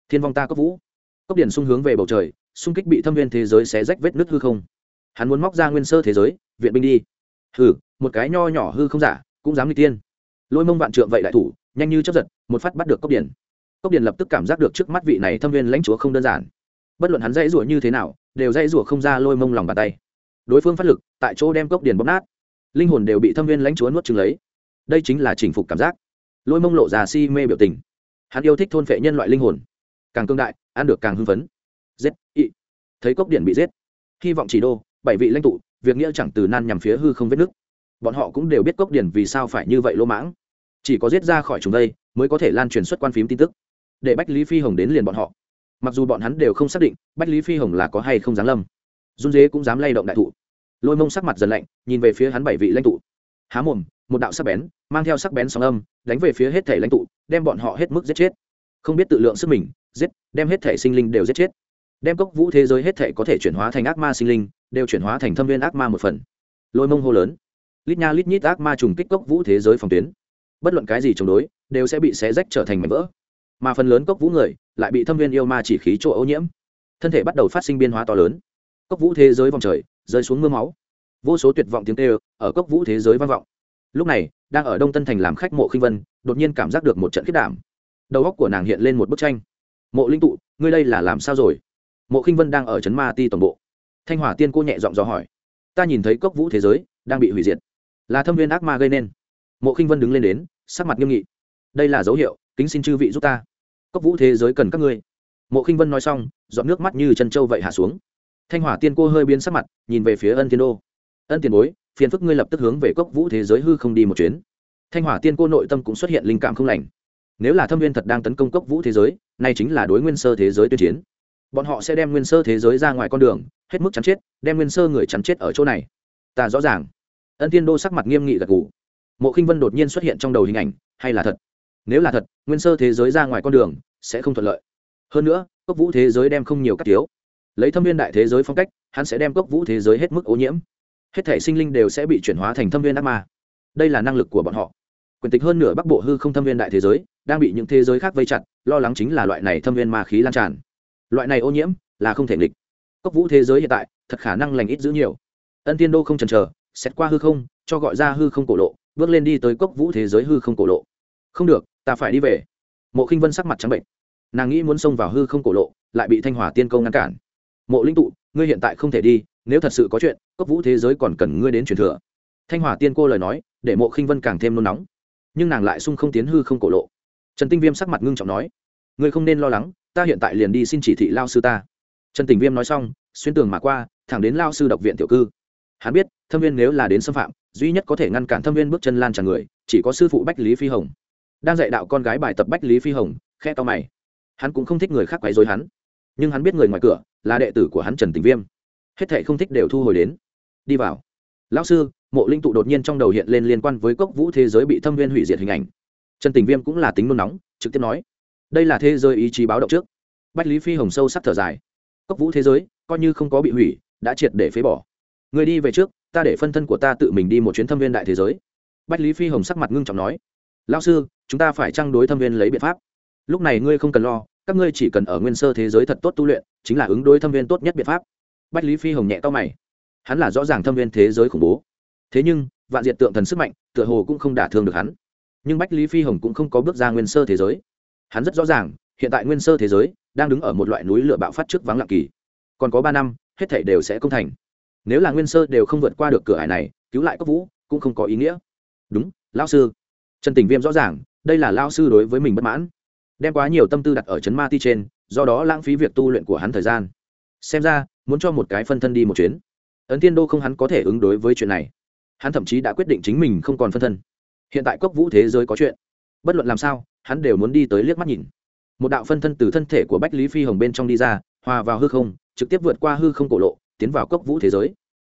Thiên vong ta cốc vũ. Cốc điền sung hướng về bầu trời xung kích bị thâm viên thế giới xé rách vết nứt hư không. Hắn muốn móc ra nguyên sơ thế giới viện binh đi. Hừ, một cái nho nhỏ hư không giả cũng dám n tiên. Lôi mông vạn trượng vậy đại thủ nhanh như chấp giật một phát bắt được cốc điền cốc điền lập tức cảm giác được trước mắt vị này thâm viên lãnh chúa không đơn giản. Bất luận hắn dãy rủa như thế nào đều dãy rủa không ra lôi mông lòng bàn tay. Đối phương phát lực tại chỗ đem cốc điền bóp nát. Linh hồn đều bị thâm viên lãnh chúa nuốt chừng lấy. Đây chính là chinh phục cảm giác. Lôi mông lộ già si mê biểu tình. Hắn yêu thích thôn phệ nhân loại linh hồn. Càng cương đại ăn được càng hưng phấn giết, ị. Thấy cốc điện bị giết, hy vọng chỉ đô, bảy vị lãnh tụ, việc nghĩa chẳng từ nan nhằm phía hư không vết nước. Bọn họ cũng đều biết cốc điển vì sao phải như vậy lỗ mãng. Chỉ có giết ra khỏi chúng đây, mới có thể lan truyền xuất quan phím tin tức. Để bách lý phi hồng đến liền bọn họ. Mặc dù bọn hắn đều không xác định bách lý phi hồng là có hay không dám lâm. Run dế cũng dám lay động đại thụ. Lôi mông sắc mặt dần lạnh, nhìn về phía hắn bảy vị lãnh tụ. Há mồm, một đạo sắc bén, mang theo sắc bén sóng âm, đánh về phía hết thể lãnh tụ, đem bọn họ hết mức giết chết. Không biết tự lượng sức mình, giết, đem hết thể sinh linh đều giết chết đem cốc vũ thế giới hết thể có thể chuyển hóa thành ác ma sinh linh, đều chuyển hóa thành thâm viên ác ma một phần. Lôi mông hô lớn. Lít nha lít nhít ác ma trùng kích cốc vũ thế giới phòng tuyến. Bất luận cái gì chống đối, đều sẽ bị xé rách trở thành mảnh vỡ. Mà phần lớn cốc vũ người, lại bị thâm viên yêu ma chỉ khí chỗ ô nhiễm. Thân thể bắt đầu phát sinh biên hóa to lớn. Cốc vũ thế giới vòng trời, rơi xuống mưa máu. Vô số tuyệt vọng tiếng tê ở cốc vũ thế giới vang vọng. Lúc này, đang ở đông tân thành làm khách mộ khinh vân, đột nhiên cảm giác được một trận khiết đảm. Đầu óc của nàng hiện lên một bức tranh. Mộ linh tụ, ngươi đây là làm sao rồi? Mộ khinh vân đang ở trấn ma ti tổng bộ. Thanh hỏa tiên cô nhẹ giọng dò hỏi, ta nhìn thấy cốc vũ thế giới đang bị hủy diệt, là thâm viên ác ma gây nên. Mộ khinh vân đứng lên đến, sắc mặt nghiêm nghị, đây là dấu hiệu, kính xin chư vị giúp ta. Cốc vũ thế giới cần các ngươi. Mộ khinh vân nói xong dọn nước mắt như chân trâu vậy hạ xuống. Thanh hỏa tiên cô hơi biến sắc mặt, nhìn về phía ân thiên đô. Ân tiền bối, phiền phức ngươi lập tức hướng về cốc vũ thế giới hư không đi một chuyến. Thanh hỏa tiên cô nội tâm cũng xuất hiện linh cảm không lành. Nếu là thâm viên thật đang tấn công cốc vũ thế giới, nay chính là đối nguyên sơ thế giới tuyên chiến bọn họ sẽ đem nguyên sơ thế giới ra ngoài con đường, hết mức chắn chết, đem nguyên sơ người chắn chết ở chỗ này. Ta rõ ràng. Ân tiên đô sắc mặt nghiêm nghị gật gù. Mộ khinh vân đột nhiên xuất hiện trong đầu hình ảnh, hay là thật? Nếu là thật, nguyên sơ thế giới ra ngoài con đường sẽ không thuận lợi. Hơn nữa, cốc vũ thế giới đem không nhiều các thiếu. Lấy thâm viên đại thế giới phong cách, hắn sẽ đem cốc vũ thế giới hết mức ô nhiễm. Hết thể sinh linh đều sẽ bị chuyển hóa thành thâm viên ác ma. Đây là năng lực của bọn họ. Quyền tịch hơn nửa bắc bộ hư không thâm viên đại thế giới, đang bị những thế giới khác vây chặt, lo lắng chính là loại này thâm viên ma khí lan tràn loại này ô nhiễm là không thể nghịch. Cốc vũ thế giới hiện tại thật khả năng lành ít giữ nhiều. Ân tiên đô không chần chờ xét qua hư không, cho gọi ra hư không cổ lộ, bước lên đi tới cốc vũ thế giới hư không cổ lộ. Không được, ta phải đi về. Mộ khinh vân sắc mặt trắng bệnh. Nàng nghĩ muốn xông vào hư không cổ lộ, lại bị thanh hòa tiên công ngăn cản. Mộ linh tụ, ngươi hiện tại không thể đi, nếu thật sự có chuyện, cốc vũ thế giới còn cần ngươi đến truyền thừa. Thanh hòa tiên cô lời nói, để mộ khinh vân càng thêm nôn nóng. Nhưng nàng lại sung không tiến hư không cổ lộ. Trần tinh viêm sắc mặt ngưng trọng nói, ngươi không nên lo lắng ta hiện tại liền đi xin chỉ thị lao sư ta. Trần tình viêm nói xong, xuyên tường mà qua, thẳng đến lao sư độc viện tiểu cư. Hắn biết, thâm viên nếu là đến xâm phạm, duy nhất có thể ngăn cản thâm viên bước chân lan tràn người, chỉ có sư phụ bách lý phi hồng. Đang dạy đạo con gái bài tập bách lý phi hồng khe to mày. Hắn cũng không thích người khác quấy dối hắn. Nhưng hắn biết người ngoài cửa, là đệ tử của hắn trần tình viêm. Hết thệ không thích đều thu hồi đến. Đi vào. Lão sư, mộ linh tụ đột nhiên trong đầu hiện lên liên quan với cốc vũ thế giới bị thâm viên hủy diệt hình ảnh. Trần tình viêm cũng là tính nôn nóng, trực tiếp nói đây là thế giới ý chí báo động trước. Bách lý phi hồng sâu sắc thở dài. Cốc vũ thế giới, coi như không có bị hủy, đã triệt để phế bỏ. Người đi về trước, ta để phân thân của ta tự mình đi một chuyến thâm viên đại thế giới. Bách lý phi hồng sắc mặt ngưng trọng nói. Lao sư, chúng ta phải trăng đối thâm viên lấy biện pháp. Lúc này ngươi không cần lo, các ngươi chỉ cần ở nguyên sơ thế giới thật tốt tu luyện, chính là ứng đối thâm viên tốt nhất biện pháp. Bách lý phi hồng nhẹ to mày. Hắn là rõ ràng thâm viên thế giới khủng bố. Thế nhưng, vạn diệt tượng thần sức mạnh, tựa hồ cũng không đả thương được hắn. Nhưng bách lý phi hồng cũng không có bước ra nguyên sơ thế giới hắn rất rõ ràng, hiện tại nguyên sơ thế giới đang đứng ở một loại núi lửa bạo phát trước vắng lặng kỳ. Còn có ba năm, hết thảy đều sẽ công thành. Nếu là nguyên sơ đều không vượt qua được cửa ải này, cứu lại cốc vũ cũng không có ý nghĩa. Đúng, lão sư. Trần tình viêm rõ ràng, đây là lão sư đối với mình bất mãn. Đem quá nhiều tâm tư đặt ở chấn ma ti trên, do đó lãng phí việc tu luyện của hắn thời gian. Xem ra, muốn cho một cái phân thân đi một chuyến. Ấn tiên đô không hắn có thể ứng đối với chuyện này. Hắn thậm chí đã quyết định chính mình không còn phân thân. Hiện tại cốc vũ thế giới có chuyện. Bất luận làm sao hắn đều muốn đi tới liếc mắt nhìn. Một đạo phân thân từ thân thể của bách lý phi hồng bên trong đi ra, hòa vào hư không, trực tiếp vượt qua hư không cổ lộ, tiến vào cốc vũ thế giới.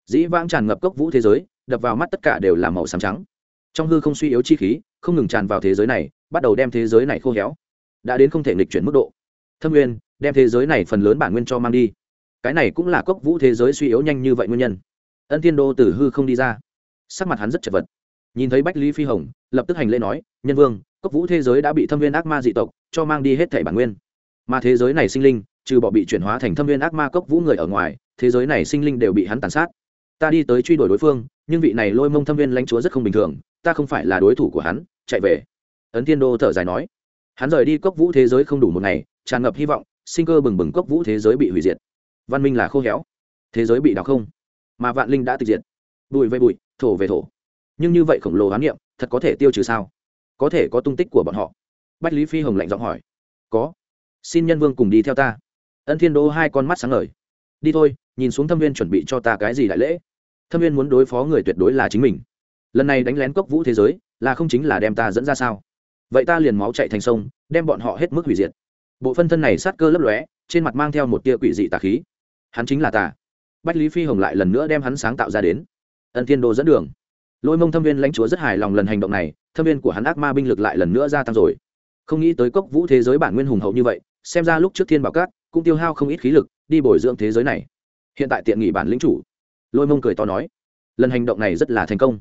Dĩ vãng tràn ngập cốc vũ thế giới, đập vào mắt tất cả đều là màu xám trắng. Trong hư không suy yếu chi khí, không ngừng tràn vào thế giới này, bắt đầu đem thế giới này khô héo. Đã đến không thể nghịch chuyển mức độ. Thâm nguyên, đem thế giới này phần lớn bản nguyên cho mang đi. Cái này cũng là cốc vũ thế giới suy yếu nhanh như vậy nguyên nhân. Ân thiên đô từ hư không đi ra. Sắc mặt hắn rất chật vật. Nhìn thấy bách lý phi hồng, lập tức hành lễ nói, nhân vương cốc vũ thế giới đã bị thâm viên ác ma dị tộc cho mang đi hết thẻ bản nguyên. Mà thế giới này sinh linh, trừ bỏ bị chuyển hóa thành thâm viên ác ma cốc vũ người ở ngoài, thế giới này sinh linh đều bị hắn tàn sát. Ta đi tới truy đuổi đối phương, nhưng vị này lôi mông thâm viên lãnh chúa rất không bình thường, ta không phải là đối thủ của hắn, chạy về. Ấn thiên đô thở dài nói. Hắn rời đi cốc vũ thế giới không đủ một ngày, tràn ngập hy vọng, sinh cơ bừng bừng cốc vũ thế giới bị hủy diệt. Văn minh là khô héo, thế giới bị đào không, mà vạn linh đã tịch diệt. Bụi về bụi, thổ về thổ. Nhưng như vậy khổng lồ hoán niệm, thật có thể tiêu trừ sao? Có thể có tung tích của bọn họ. Bách lý phi hồng lạnh giọng hỏi. Có. Xin nhân vương cùng đi theo ta. Ân thiên đô hai con mắt sáng ngời. Đi thôi, nhìn xuống thâm viên chuẩn bị cho ta cái gì đại lễ. Thâm viên muốn đối phó người tuyệt đối là chính mình. Lần này đánh lén cốc vũ thế giới, là không chính là đem ta dẫn ra sao? Vậy ta liền máu chạy thành sông, đem bọn họ hết mức hủy diệt. Bộ phân thân này sát cơ lấp lóe, trên mặt mang theo một tia quỷ dị tà khí. Hắn chính là tà bách lý phi hồng lại lần nữa đem hắn sáng tạo ra đến. Ân thiên đô dẫn đường lôi mông thâm viên lãnh chúa rất hài lòng lần hành động này, thâm viên của hắn ác ma binh lực lại lần nữa gia tăng rồi. Không nghĩ tới cốc vũ thế giới bản nguyên hùng hậu như vậy, xem ra lúc trước thiên bảo cát cũng tiêu hao không ít khí lực đi bồi dưỡng thế giới này. Hiện tại tiện nghỉ bản lĩnh chủ. Lôi mông cười to nói, lần hành động này rất là thành công.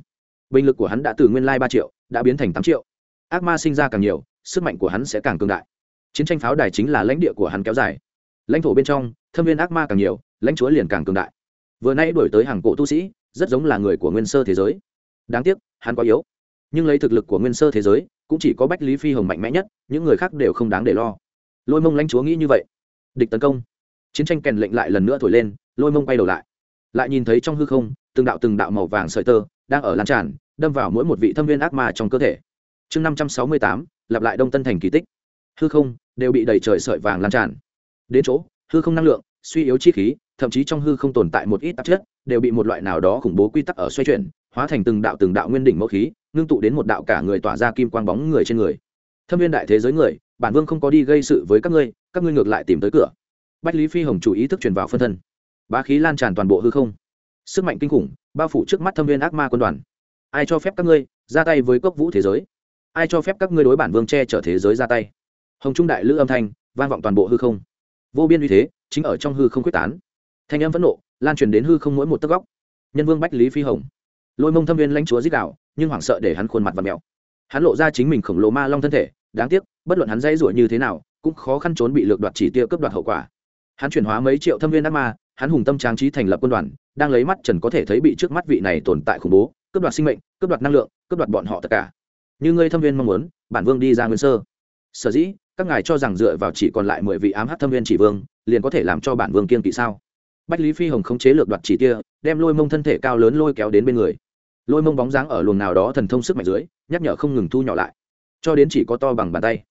Binh lực của hắn đã từ nguyên lai ba triệu, đã biến thành tám triệu. Ác ma sinh ra càng nhiều, sức mạnh của hắn sẽ càng cường đại. Chiến tranh pháo đài chính là lãnh địa của hắn kéo dài. Lãnh thổ bên trong, thâm viên ác ma càng nhiều, lãnh chúa liền càng cường đại. Vừa nay đổi tới hàng cổ tu sĩ, rất giống là người của nguyên sơ thế giới đáng tiếc, hắn quá yếu. Nhưng lấy thực lực của nguyên sơ thế giới, cũng chỉ có bách lý phi hồng mạnh mẽ nhất, những người khác đều không đáng để lo. Lôi mông lãnh chúa nghĩ như vậy. Địch tấn công. Chiến tranh kèn lệnh lại lần nữa thổi lên, lôi mông bay đầu lại. Lại nhìn thấy trong hư không, từng đạo từng đạo màu vàng sợi tơ đang ở lan tràn, đâm vào mỗi một vị thâm viên ác ma trong cơ thể. Chương năm trăm sáu mươi tám, lặp lại đông tân thành kỳ tích. Hư không đều bị đầy trời sợi vàng lan tràn. Đến chỗ, hư không năng lượng, suy yếu chi khí, thậm chí trong hư không tồn tại một ít tạp chất, đều bị một loại nào đó khủng bố quy tắc ở xoay chuyển hóa thành từng đạo từng đạo nguyên đỉnh mẫu khí, ngưng tụ đến một đạo cả người tỏa ra kim quang bóng người trên người. Thâm viên đại thế giới người, bản vương không có đi gây sự với các ngươi các ngươi ngược lại tìm tới cửa. Bách lý phi hồng chủ ý thức truyền vào phân thân. Bá khí lan tràn toàn bộ hư không. Sức mạnh kinh khủng, bao phủ trước mắt thâm viên ác ma quân đoàn. Ai cho phép các ngươi ra tay với cốc vũ thế giới? Ai cho phép các ngươi đối bản vương che chở thế giới ra tay? Hồng trung đại lữ âm thanh vang vọng toàn bộ hư không. Vô biên uy thế chính ở trong hư không quyết tán. Thanh âm phẫn nộ lan truyền đến hư không mỗi một tấc góc. Nhân vương bách lý phi hồng lôi mông thâm viên lãnh chúa dích đạo nhưng hoảng sợ để hắn khuôn mặt và mèo hắn lộ ra chính mình khổng lồ ma long thân thể, đáng tiếc, bất luận hắn dây rủi như thế nào, cũng khó khăn trốn bị lược đoạt chỉ tiêu cướp đoạt hậu quả. Hắn chuyển hóa mấy triệu thâm viên ác ma, hắn hùng tâm trang trí thành lập quân đoàn, đang lấy mắt trần có thể thấy bị trước mắt vị này tồn tại khủng bố cướp đoạt sinh mệnh cướp đoạt năng lượng cướp đoạt bọn họ tất cả. Như ngươi thâm viên mong muốn, bản vương đi ra nguyên sơ. Sở dĩ, các ngài cho rằng dựa vào chỉ còn lại mười vị ám hát thâm viên chỉ vương, liền có thể làm cho bản vương kiên kỵ sao? Bách lý phi hồng không chế lược đoạt chỉ tia, đem lôi mông thân thể cao lớn lôi kéo đến bên người. Lôi mông bóng dáng ở luồng nào đó thần thông sức mạnh dưới, nhắc nhở không ngừng thu nhỏ lại. Cho đến chỉ có to bằng bàn tay.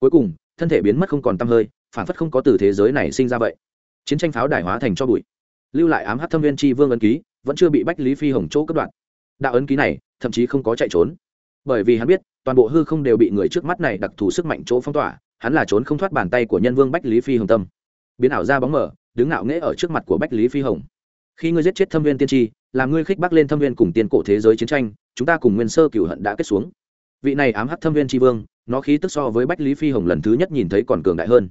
Cuối cùng, thân thể biến mất không còn t hơi, phản phất không có từ thế giới này sinh ra vậy. Chiến tranh pháo đài hóa thành cho bụi. Lưu lại ám hát thâm viên tri vương ấn ký, vẫn chưa bị bách lý phi hồng chỗ cất đoạn đạo ấn ký này, thậm chí không có chạy trốn. Bởi vì hắn biết, toàn bộ hư không đều bị người trước mắt này đặc thù sức mạnh chỗ phong tỏa, hắn là trốn không thoát bàn tay của nhân vương bách lý phi hồng tâm. Biến ảo ra bóng mở đứng ngạo nghễ ở trước mặt của bách lý phi hồng. Khi ngươi giết chết thâm viên tiên tri, làm ngươi khích bắc lên thâm viên cùng tiên cổ thế giới chiến tranh, chúng ta cùng nguyên sơ cửu hận đã kết xuống. Vị này ám hắc thâm viên tri vương, nó khí tức so với bách lý phi hồng lần thứ nhất nhìn thấy còn cường đại hơn.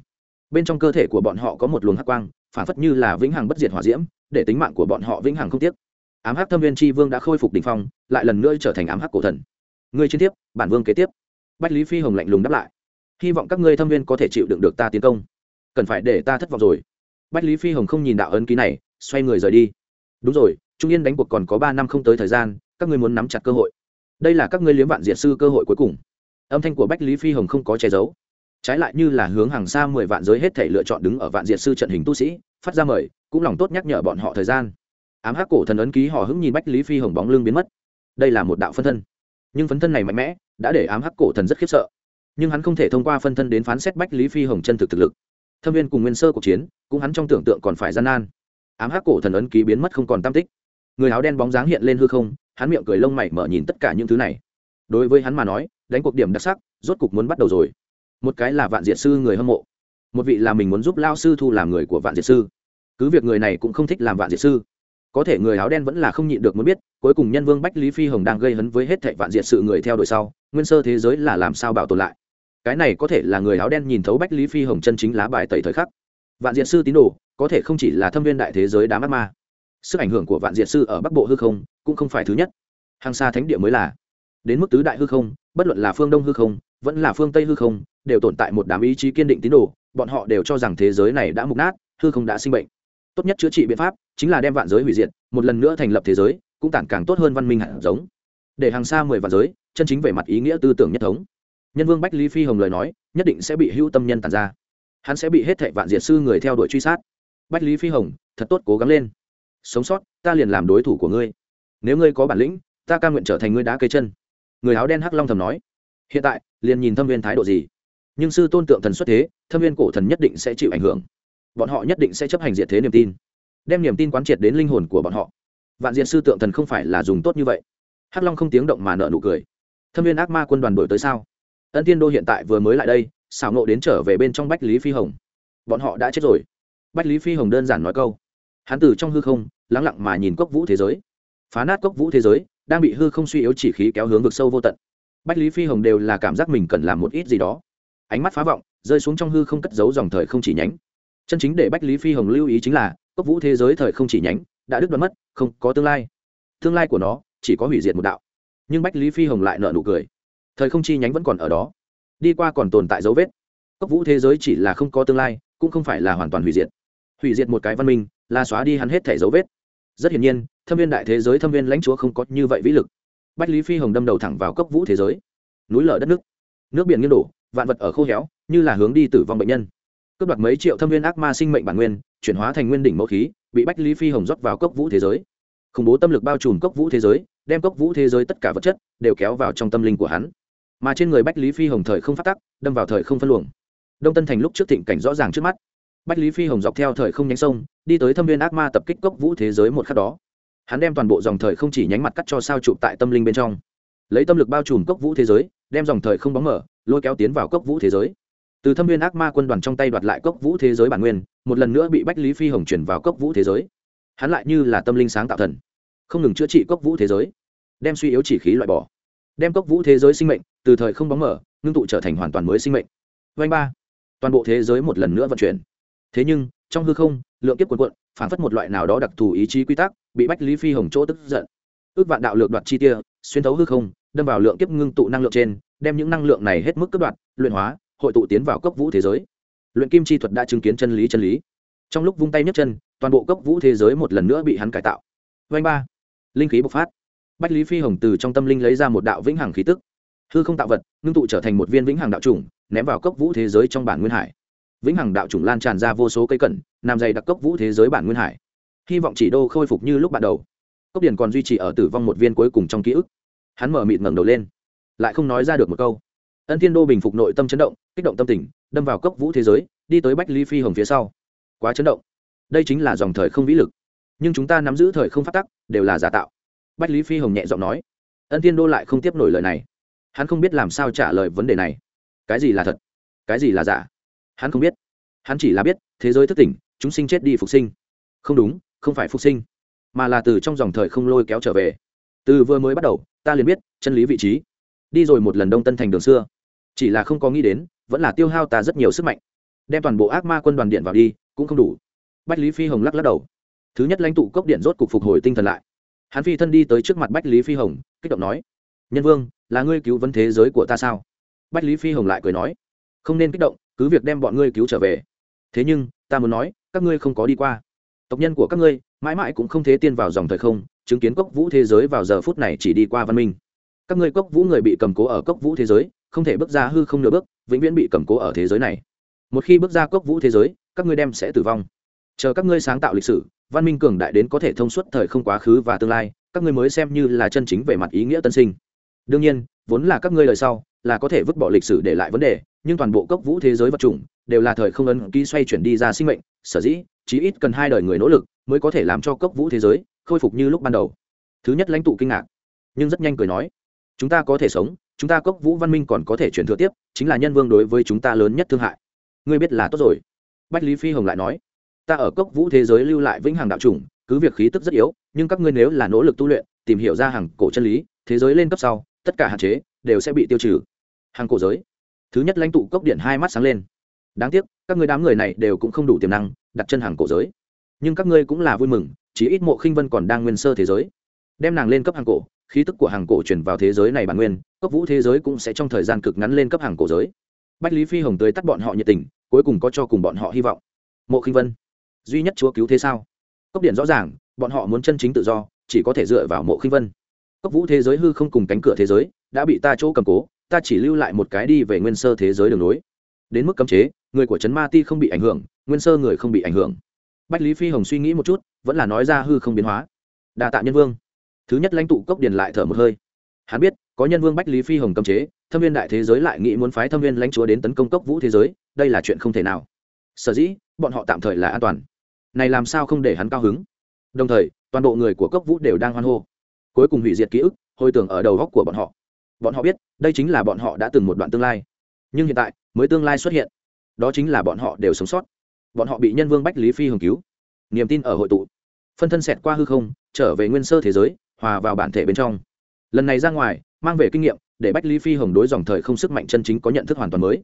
Bên trong cơ thể của bọn họ có một luồng hắc quang, phản phất như là vĩnh hằng bất diệt hỏa diễm, để tính mạng của bọn họ vĩnh hằng không tiếc. Ám hắc thâm viên tri vương đã khôi phục đỉnh phong, lại lần nữa trở thành ám hắc cổ thần. Ngươi chiến tiếp, bản vương kế tiếp. Bách lý phi hồng lạnh lùng đáp lại. Hy vọng các ngươi thâm viên có thể chịu đựng được ta tiến công. Cần phải để ta thất vọng rồi bách lý phi hồng không nhìn đạo ấn ký này, xoay người rời đi. Đúng rồi, trung yên đánh cuộc còn có ba năm không tới thời gian, các ngươi muốn nắm chặt cơ hội. Đây là các ngươi liếm vạn diệt sư cơ hội cuối cùng. Âm thanh của bách lý phi hồng không có che giấu. Trái lại như là hướng hàng xa mười vạn giới hết thể lựa chọn đứng ở vạn diệt sư trận hình tu sĩ, phát ra mời, cũng lòng tốt nhắc nhở bọn họ thời gian. Ám hắc cổ thần ấn ký họ hứng nhìn bách lý phi hồng bóng lưng biến mất. Đây là một đạo phân thân. Nhưng phân thân này mạnh mẽ, đã để ám hắc cổ thần rất khiếp sợ. Nhưng hắn không thể thông qua phân thân đến phán xét bách lý phi hồng chân thực thực lực thâm viên cùng nguyên sơ cuộc chiến, cũng hắn trong tưởng tượng còn phải gian nan. Ám hắc cổ thần ấn ký biến mất không còn tam tích. Người áo đen bóng dáng hiện lên hư không, hắn miệng cười lông mày mở nhìn tất cả những thứ này. Đối với hắn mà nói, đánh cuộc điểm đặc sắc, rốt cục muốn bắt đầu rồi. Một cái là vạn diệt sư người hâm mộ, một vị là mình muốn giúp lao sư thu làm người của vạn diệt sư. Cứ việc người này cũng không thích làm vạn diệt sư. Có thể người áo đen vẫn là không nhịn được muốn biết, cuối cùng nhân vương bách lý phi hồng đang gây hấn với hết thệ vạn diệt sự người theo đuổi sau, nguyên sơ thế giới là làm sao bảo tồn lại cái này có thể là người áo đen nhìn thấu bách lý phi hồng chân chính lá bài tẩy thời khắc. Vạn diện sư tín đồ, có thể không chỉ là thâm viên đại thế giới đá mắt ma. Sức ảnh hưởng của vạn diện sư ở bắc bộ hư không, cũng không phải thứ nhất. Hàng xa thánh địa mới là. Đến mức tứ đại hư không, bất luận là phương đông hư không, vẫn là phương tây hư không, đều tồn tại một đám ý chí kiên định tín đồ, bọn họ đều cho rằng thế giới này đã mục nát, hư không đã sinh bệnh. Tốt nhất chữa trị biện pháp chính là đem vạn giới hủy diệt, một lần nữa thành lập thế giới, cũng tản càng tốt hơn văn minh hạt giống. Để hàng xa mười vạn giới, chân chính về mặt ý nghĩa tư tưởng nhất thống nhân vương bách lý phi hồng lời nói, nhất định sẽ bị hữu tâm nhân tàn ra. Hắn sẽ bị hết thệ vạn diệt sư người theo đuổi truy sát. Bách lý phi hồng, thật tốt cố gắng lên. Sống sót, ta liền làm đối thủ của ngươi. Nếu ngươi có bản lĩnh, ta ca nguyện trở thành ngươi đá cây chân. Người áo đen hắc long thầm nói. Hiện tại, liền nhìn thâm viên thái độ gì. Nhưng sư tôn tượng thần xuất thế, thâm viên cổ thần nhất định sẽ chịu ảnh hưởng. Bọn họ nhất định sẽ chấp hành diệt thế niềm tin. Đem niềm tin quán triệt đến linh hồn của bọn họ. Vạn diện sư tượng thần không phải là dùng tốt như vậy. Hắc long không tiếng động mà nợ nụ cười. Thâm viên ác ma quân đoàn đổi tới sao? Ân Thiên đô hiện tại vừa mới lại đây, xảo nộ đến trở về bên trong bách lý phi hồng. Bọn họ đã chết rồi. Bách lý phi hồng đơn giản nói câu. Hắn từ trong hư không, lắng lặng mà nhìn cốc vũ thế giới. Phá nát cốc vũ thế giới, đang bị hư không suy yếu chỉ khí kéo hướng vực sâu vô tận. Bách lý phi hồng đều là cảm giác mình cần làm một ít gì đó. Ánh mắt phá vọng, rơi xuống trong hư không cất giấu dòng thời không chỉ nhánh. Chân chính để bách lý phi hồng lưu ý chính là, cốc vũ thế giới thời không chỉ nhánh, đã đứt đoán mất, không có tương lai. Tương lai của nó chỉ có hủy diệt một đạo. Nhưng bách lý phi hồng lại nợ nụ cười thời không chi nhánh vẫn còn ở đó. Đi qua còn tồn tại dấu vết. Cốc vũ thế giới chỉ là không có tương lai, cũng không phải là hoàn toàn hủy diệt. Hủy diệt một cái văn minh, là xóa đi hắn hết thẻ dấu vết. Rất hiển nhiên, thâm viên đại thế giới, thâm viên lãnh chúa không có như vậy vĩ lực. Bách lý phi hồng đâm đầu thẳng vào cốc vũ thế giới. Núi lở đất nước. Nước biển nghiêng đổ, vạn vật ở khô héo, như là hướng đi tử vong bệnh nhân. Cướp đoạt mấy triệu thâm viên ác ma sinh mệnh bản nguyên, chuyển hóa thành nguyên đỉnh mẫu khí, bị bách lý phi hồng rót vào cốc vũ thế giới. Khủng bố tâm lực bao trùm cốc vũ thế giới, đem cốc vũ thế giới tất cả vật chất đều kéo vào trong tâm linh của hắn mà trên người bách lý phi hồng thời không phát tắc, đâm vào thời không phân luồng. Đông tân thành lúc trước thịnh cảnh rõ ràng trước mắt. Bách lý phi hồng dọc theo thời không nhánh sông, đi tới thâm viên ác ma tập kích cốc vũ thế giới một khắc đó. Hắn đem toàn bộ dòng thời không chỉ nhánh mặt cắt cho sao chụp tại tâm linh bên trong. Lấy tâm lực bao trùm cốc vũ thế giới, đem dòng thời không bóng mở, lôi kéo tiến vào cốc vũ thế giới. Từ thâm viên ác ma quân đoàn trong tay đoạt lại cốc vũ thế giới bản nguyên, một lần nữa bị bách lý phi hồng chuyển vào cốc vũ thế giới. Hắn lại như là tâm linh sáng tạo thần, không ngừng chữa trị cốc vũ thế giới, đem suy yếu chỉ khí loại bỏ đem cốc vũ thế giới sinh mệnh từ thời không bóng mở, ngưng tụ trở thành hoàn toàn mới sinh mệnh. Vanh ba. Toàn bộ thế giới một lần nữa vận chuyển. Thế nhưng, trong hư không, lượng kiếp quần quận phản phất một loại nào đó đặc thù ý chí quy tắc, bị bách lý phi hồng chỗ tức giận. Ước vạn đạo lược đoạt chi tia, xuyên thấu hư không, đâm vào lượng kiếp ngưng tụ năng lượng trên, đem những năng lượng này hết mức cấp đoạt, luyện hóa, hội tụ tiến vào cốc vũ thế giới. Luyện kim chi thuật đã chứng kiến chân lý chân lý. Trong lúc vung tay nhấc chân, toàn bộ cốc vũ thế giới một lần nữa bị hắn cải tạo. Vanh ba. Linh khí bộc phát bách lý phi hồng từ trong tâm linh lấy ra một đạo vĩnh hằng khí tức. Hư không tạo vật, ngưng tụ trở thành một viên vĩnh hằng đạo chủng, ném vào cốc vũ thế giới trong bản nguyên hải. Vĩnh hằng đạo chủng lan tràn ra vô số cây cẩn, nằm dày đặc cốc vũ thế giới bản nguyên hải. Hy vọng chỉ đô khôi phục như lúc ban đầu. Cốc điển còn duy trì ở tử vong một viên cuối cùng trong ký ức. Hắn mở mịt ngẩng đầu lên, lại không nói ra được một câu. Ân thiên đô bình phục nội tâm chấn động, kích động tâm tình, đâm vào cốc vũ thế giới, đi tới bách ly phi hồng phía sau. Quá chấn động. Đây chính là dòng thời không vĩ lực. Nhưng chúng ta nắm giữ thời không phát tắc, đều là giả tạo bách lý phi hồng nhẹ giọng nói, ân thiên đô lại không tiếp nổi lời này. Hắn không biết làm sao trả lời vấn đề này. Cái gì là thật? Cái gì là giả? Hắn không biết. Hắn chỉ là biết, thế giới thức tỉnh, chúng sinh chết đi phục sinh. Không đúng, không phải phục sinh, mà là từ trong dòng thời không lôi kéo trở về. Từ vừa mới bắt đầu, ta liền biết chân lý vị trí. Đi rồi một lần đông tân thành đường xưa. Chỉ là không có nghĩ đến, vẫn là tiêu hao ta rất nhiều sức mạnh. Đem toàn bộ ác ma quân đoàn điện vào đi, cũng không đủ. Bách lý phi hồng lắc lắc đầu. Thứ nhất lãnh tụ cốc điện rốt cục phục hồi tinh thần lại hắn phi thân đi tới trước mặt bách lý phi hồng, kích động nói, nhân vương, là ngươi cứu vấn thế giới của ta sao? Bách lý phi hồng lại cười nói, không nên kích động, cứ việc đem bọn ngươi cứu trở về. Thế nhưng, ta muốn nói, các ngươi không có đi qua. Tộc nhân của các ngươi, mãi mãi cũng không thế tiên vào dòng thời không, chứng kiến cốc vũ thế giới vào giờ phút này chỉ đi qua văn minh. Các ngươi cốc vũ người bị cầm cố ở cốc vũ thế giới, không thể bước ra hư không nửa bước, vĩnh viễn bị cầm cố ở thế giới này. Một khi bước ra cốc vũ thế giới, các ngươi đem sẽ tử vong. Chờ các ngươi sáng tạo lịch sử văn minh cường đại đến có thể thông suốt thời không quá khứ và tương lai, các ngươi mới xem như là chân chính về mặt ý nghĩa tân sinh. Đương nhiên, vốn là các ngươi lời sau, là có thể vứt bỏ lịch sử để lại vấn đề, nhưng toàn bộ cốc vũ thế giới vật chủng đều là thời không ấn ký xoay chuyển đi ra sinh mệnh, sở dĩ, chí ít cần hai đời người nỗ lực mới có thể làm cho cốc vũ thế giới khôi phục như lúc ban đầu. Thứ nhất lãnh tụ kinh ngạc, nhưng rất nhanh cười nói, chúng ta có thể sống, chúng ta cốc vũ văn minh còn có thể chuyển thừa tiếp, chính là nhân vương đối với chúng ta lớn nhất thương hại. Ngươi biết là tốt rồi. Bách lý phi hồng lại nói ta ở cốc vũ thế giới lưu lại vĩnh hằng đạo chủng, cứ việc khí tức rất yếu, nhưng các ngươi nếu là nỗ lực tu luyện, tìm hiểu ra hàng cổ chân lý, thế giới lên cấp sau, tất cả hạn chế, đều sẽ bị tiêu trừ. Hàng cổ giới. Thứ nhất lãnh tụ cốc điện hai mắt sáng lên. Đáng tiếc, các ngươi đám người này đều cũng không đủ tiềm năng, đặt chân hàng cổ giới. Nhưng các ngươi cũng là vui mừng chỉ ít mộ khinh vân còn đang nguyên sơ thế giới. Đem nàng lên cấp hàng cổ, khí tức của hàng cổ chuyển vào thế giới này bản nguyên cấp vũ thế giới cũng sẽ trong thời gian cực ngắn lên cấp hàng cổ giới. Bách lý phi hồng tới tắt bọn họ nhiệt tình, cuối cùng có cho cùng bọn họ hy vọng. Mộ khinh vân duy nhất chúa cứu thế sao? Cốc điện rõ ràng, bọn họ muốn chân chính tự do, chỉ có thể dựa vào mộ khinh vân. Cốc vũ thế giới hư không cùng cánh cửa thế giới, đã bị ta chỗ cầm cố, ta chỉ lưu lại một cái đi về nguyên sơ thế giới đường nối. Đến mức cấm chế, người của trấn ma ti không bị ảnh hưởng, nguyên sơ người không bị ảnh hưởng. Bách lý phi hồng suy nghĩ một chút, vẫn là nói ra hư không biến hóa. Đa tạ nhân vương. Thứ nhất lãnh tụ cốc điền lại thở một hơi. Hắn biết, có nhân vương bách lý phi hồng cấm chế, thâm viên đại thế giới lại nghĩ muốn phái thâm viên lãnh chúa đến tấn công cốc vũ thế giới, đây là chuyện không thể nào. Sở dĩ bọn họ tạm thời là an toàn. Này làm sao không để hắn cao hứng? Đồng thời, toàn bộ người của cốc vũ đều đang hoan hô. Cuối cùng hủy diệt ký ức, hồi tưởng ở đầu góc của bọn họ. Bọn họ biết, đây chính là bọn họ đã từng một đoạn tương lai. Nhưng hiện tại, mới tương lai xuất hiện. Đó chính là bọn họ đều sống sót. Bọn họ bị nhân vương bách lý phi hưởng cứu. Niềm tin ở hội tụ. Phân thân xẹt qua hư không, trở về nguyên sơ thế giới, hòa vào bản thể bên trong. Lần này ra ngoài, mang về kinh nghiệm, để bách lý phi hồng đối dòng thời không sức mạnh chân chính có nhận thức hoàn toàn mới.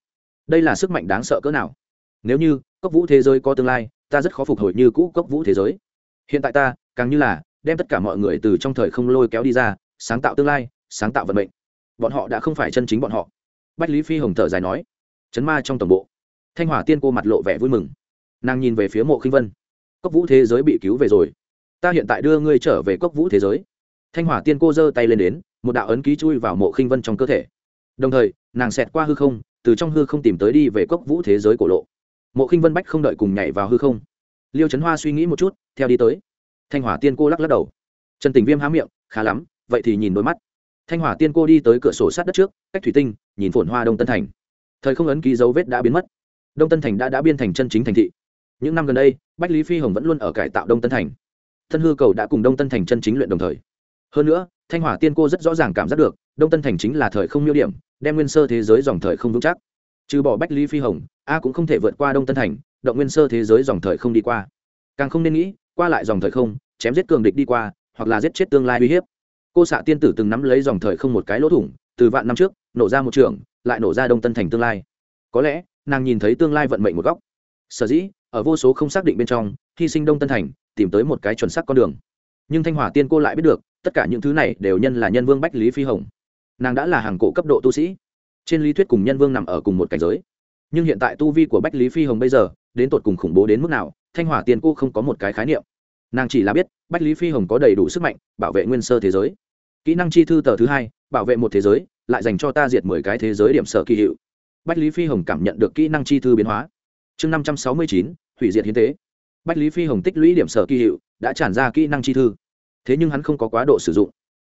Đây là sức mạnh đáng sợ cỡ nào? Nếu như cốc vũ thế giới có tương lai, ta rất khó phục hồi như cũ cốc vũ thế giới. Hiện tại ta, càng như là, đem tất cả mọi người từ trong thời không lôi kéo đi ra, sáng tạo tương lai, sáng tạo vận mệnh. Bọn họ đã không phải chân chính bọn họ. Bách lý phi hồng thở dài nói, chấn ma trong tổng bộ. Thanh hỏa tiên cô mặt lộ vẻ vui mừng. Nàng nhìn về phía mộ khinh vân. Cốc vũ thế giới bị cứu về rồi. Ta hiện tại đưa ngươi trở về cốc vũ thế giới. Thanh hỏa tiên cô giơ tay lên đến, một đạo ấn ký chui vào mộ khinh vân trong cơ thể. Đồng thời, nàng xẹt qua hư không, từ trong hư không tìm tới đi về cốc vũ thế giới cổ lộ mộ khinh vân bách không đợi cùng nhảy vào hư không. Liêu trấn hoa suy nghĩ một chút, theo đi tới. Thanh hỏa tiên cô lắc lắc đầu. Trần tình viêm há miệng, khá lắm, vậy thì nhìn đôi mắt. Thanh hỏa tiên cô đi tới cửa sổ sát đất trước, cách thủy tinh, nhìn phồn hoa đông tân thành. Thời không ấn ký dấu vết đã biến mất. Đông tân thành đã đã biên thành chân chính thành thị. Những năm gần đây, bách lý phi hồng vẫn luôn ở cải tạo đông tân thành. Thân hư cầu đã cùng đông tân thành chân chính luyện đồng thời. Hơn nữa, thanh hỏa tiên cô rất rõ ràng cảm giác được, đông tân thành chính là thời không miêu điểm, đem nguyên sơ thế giới dòng thời không vững chắc trừ bỏ bách lý phi hồng, a cũng không thể vượt qua đông tân thành, động nguyên sơ thế giới dòng thời không đi qua. Càng không nên nghĩ, qua lại dòng thời không, chém giết cường địch đi qua, hoặc là giết chết tương lai uy hiếp. Cô xạ tiên tử từng nắm lấy dòng thời không một cái lỗ thủng, từ vạn năm trước, nổ ra một trường, lại nổ ra đông tân thành tương lai. Có lẽ, nàng nhìn thấy tương lai vận mệnh một góc. Sở dĩ, ở vô số không xác định bên trong, hy sinh đông tân thành, tìm tới một cái chuẩn xác con đường. Nhưng thanh hỏa tiên cô lại biết được, tất cả những thứ này đều nhân là nhân vương bách lý phi hồng. Nàng đã là hàng cổ cấp độ tu sĩ trên lý thuyết cùng nhân vương nằm ở cùng một cảnh giới. Nhưng hiện tại tu vi của bách lý phi hồng bây giờ, đến tột cùng khủng bố đến mức nào, thanh hỏa tiên cô không có một cái khái niệm. Nàng chỉ là biết, bách lý phi hồng có đầy đủ sức mạnh, bảo vệ nguyên sơ thế giới. Kỹ năng chi thư tờ thứ hai, bảo vệ một thế giới, lại dành cho ta diệt mười cái thế giới điểm sở kỳ hiệu. Bách lý phi hồng cảm nhận được kỹ năng chi thư biến hóa. Chương năm trăm sáu mươi chín, hủy diệt hiến tế. Bách lý phi hồng tích lũy điểm sở kỳ hiệu, đã tràn ra kỹ năng chi thư. Thế nhưng hắn không có quá độ sử dụng.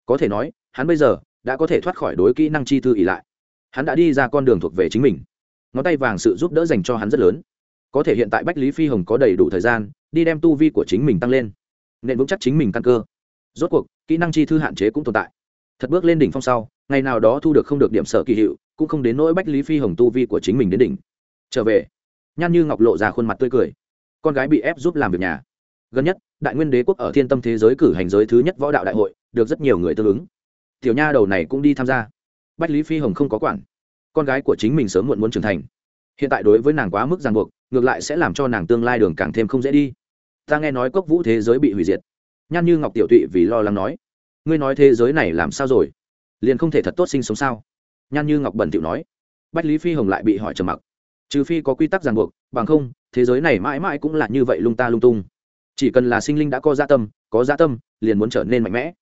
Có thể nói, hắn bây giờ, đã có thể thoát khỏi đối kỹ năng chi thư ỉ lại hắn đã đi ra con đường thuộc về chính mình. Ngón tay vàng sự giúp đỡ dành cho hắn rất lớn. Có thể hiện tại bách lý phi hồng có đầy đủ thời gian, đi đem tu vi của chính mình tăng lên. Nên vững chắc chính mình căn cơ. Rốt cuộc, kỹ năng chi thư hạn chế cũng tồn tại. Thật bước lên đỉnh phong sau, ngày nào đó thu được không được điểm sở kỳ hiệu, cũng không đến nỗi bách lý phi hồng tu vi của chính mình đến đỉnh. Trở về, nhan như ngọc lộ ra khuôn mặt tươi cười. Con gái bị ép giúp làm việc nhà. Gần nhất, đại nguyên đế quốc ở thiên tâm thế giới cử hành giới thứ nhất võ đạo đại hội, được rất nhiều người tương ứng. Tiểu nha đầu này cũng đi tham gia bách lý phi hồng không có quản. Con gái của chính mình sớm muộn muốn trưởng thành. Hiện tại đối với nàng quá mức ràng buộc, ngược lại sẽ làm cho nàng tương lai đường càng thêm không dễ đi. Ta nghe nói cốc vũ thế giới bị hủy diệt. Nhan như ngọc tiểu tụy vì lo lắng nói, ngươi nói thế giới này làm sao rồi? Liền không thể thật tốt sinh sống sao? Nhan như ngọc bẩn tiểu nói. Bách lý phi hồng lại bị hỏi trầm mặc. Trừ phi có quy tắc ràng buộc, bằng không, thế giới này mãi mãi cũng là như vậy lung ta lung tung. Chỉ cần là sinh linh đã có gia tâm, có gia tâm, liền muốn trở nên mạnh mẽ.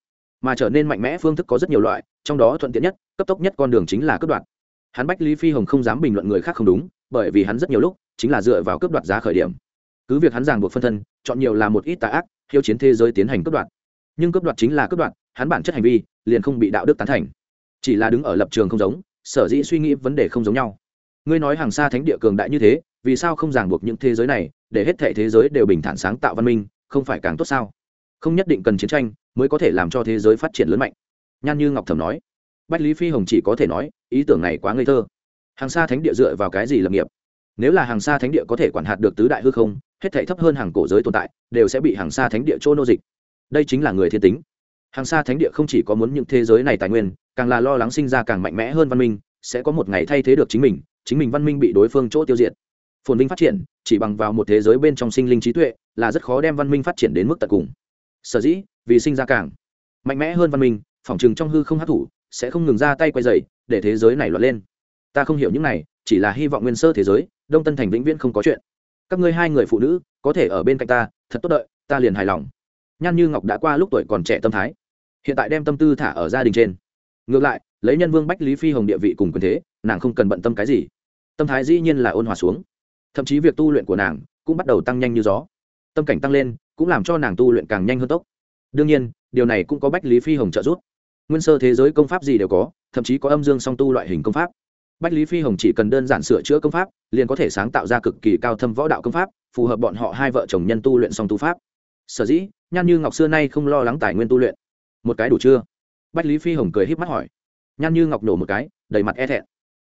Mà trở nên mạnh mẽ phương thức có rất nhiều loại trong đó thuận tiện nhất, cấp tốc nhất con đường chính là cướp đoạt. Hắn bách lý phi hồng không dám bình luận người khác không đúng, bởi vì hắn rất nhiều lúc chính là dựa vào cướp đoạt giá khởi điểm. Cứ việc hắn ràng buộc phân thân, chọn nhiều là một ít tà ác, hiếu chiến thế giới tiến hành cướp đoạt. Nhưng cướp đoạt chính là cướp đoạt, hắn bản chất hành vi liền không bị đạo đức tán thành. Chỉ là đứng ở lập trường không giống, sở dĩ suy nghĩ vấn đề không giống nhau. Ngươi nói hàng xa thánh địa cường đại như thế, vì sao không ràng buộc những thế giới này, để hết thể thế giới đều bình thản sáng tạo văn minh, không phải càng tốt sao? Không nhất định cần chiến tranh mới có thể làm cho thế giới phát triển lớn mạnh nhan như ngọc thẩm nói. Bách lý phi hồng chỉ có thể nói, ý tưởng này quá ngây thơ. Hàng xa thánh địa dựa vào cái gì lập nghiệp? Nếu là hàng xa thánh địa có thể quản hạt được tứ đại hư không, hết thể thấp hơn hàng cổ giới tồn tại, đều sẽ bị hàng xa thánh địa trô nô dịch. Đây chính là người thiên tính. Hàng xa thánh địa không chỉ có muốn những thế giới này tài nguyên, càng là lo lắng sinh ra càng mạnh mẽ hơn văn minh, sẽ có một ngày thay thế được chính mình chính mình văn minh bị đối phương chỗ tiêu diệt. Phồn vinh phát triển, chỉ bằng vào một thế giới bên trong sinh linh trí tuệ, là rất khó đem văn minh phát triển đến mức tận cùng. Sở dĩ, vì sinh ra càng mạnh mẽ hơn văn minh phòng chừng trong hư không hát thủ sẽ không ngừng ra tay quay dày, để thế giới này loạn lên. Ta không hiểu những này, chỉ là hy vọng nguyên sơ thế giới, đông tân thành vĩnh viễn không có chuyện. Các ngươi hai người phụ nữ, có thể ở bên cạnh ta, thật tốt đợi, ta liền hài lòng. Nhan như ngọc đã qua lúc tuổi còn trẻ tâm thái, hiện tại đem tâm tư thả ở gia đình trên. Ngược lại, lấy nhân vương bách lý phi hồng địa vị cùng quyền thế, nàng không cần bận tâm cái gì. Tâm thái dĩ nhiên là ôn hòa xuống. Thậm chí việc tu luyện của nàng cũng bắt đầu tăng nhanh như gió. Tâm cảnh tăng lên, cũng làm cho nàng tu luyện càng nhanh hơn tốc. Đương nhiên, điều này cũng có bách lý phi hồng trợ giúp nguyên sơ thế giới công pháp gì đều có, thậm chí có âm dương song tu loại hình công pháp. Bách lý phi hồng chỉ cần đơn giản sửa chữa công pháp, liền có thể sáng tạo ra cực kỳ cao thâm võ đạo công pháp, phù hợp bọn họ hai vợ chồng nhân tu luyện song tu pháp. Sở dĩ, nhan như ngọc xưa nay không lo lắng tài nguyên tu luyện. Một cái đủ chưa? Bách lý phi hồng cười h í p mắt hỏi. Nhan như ngọc nổ một cái, đầy mặt e thẹn.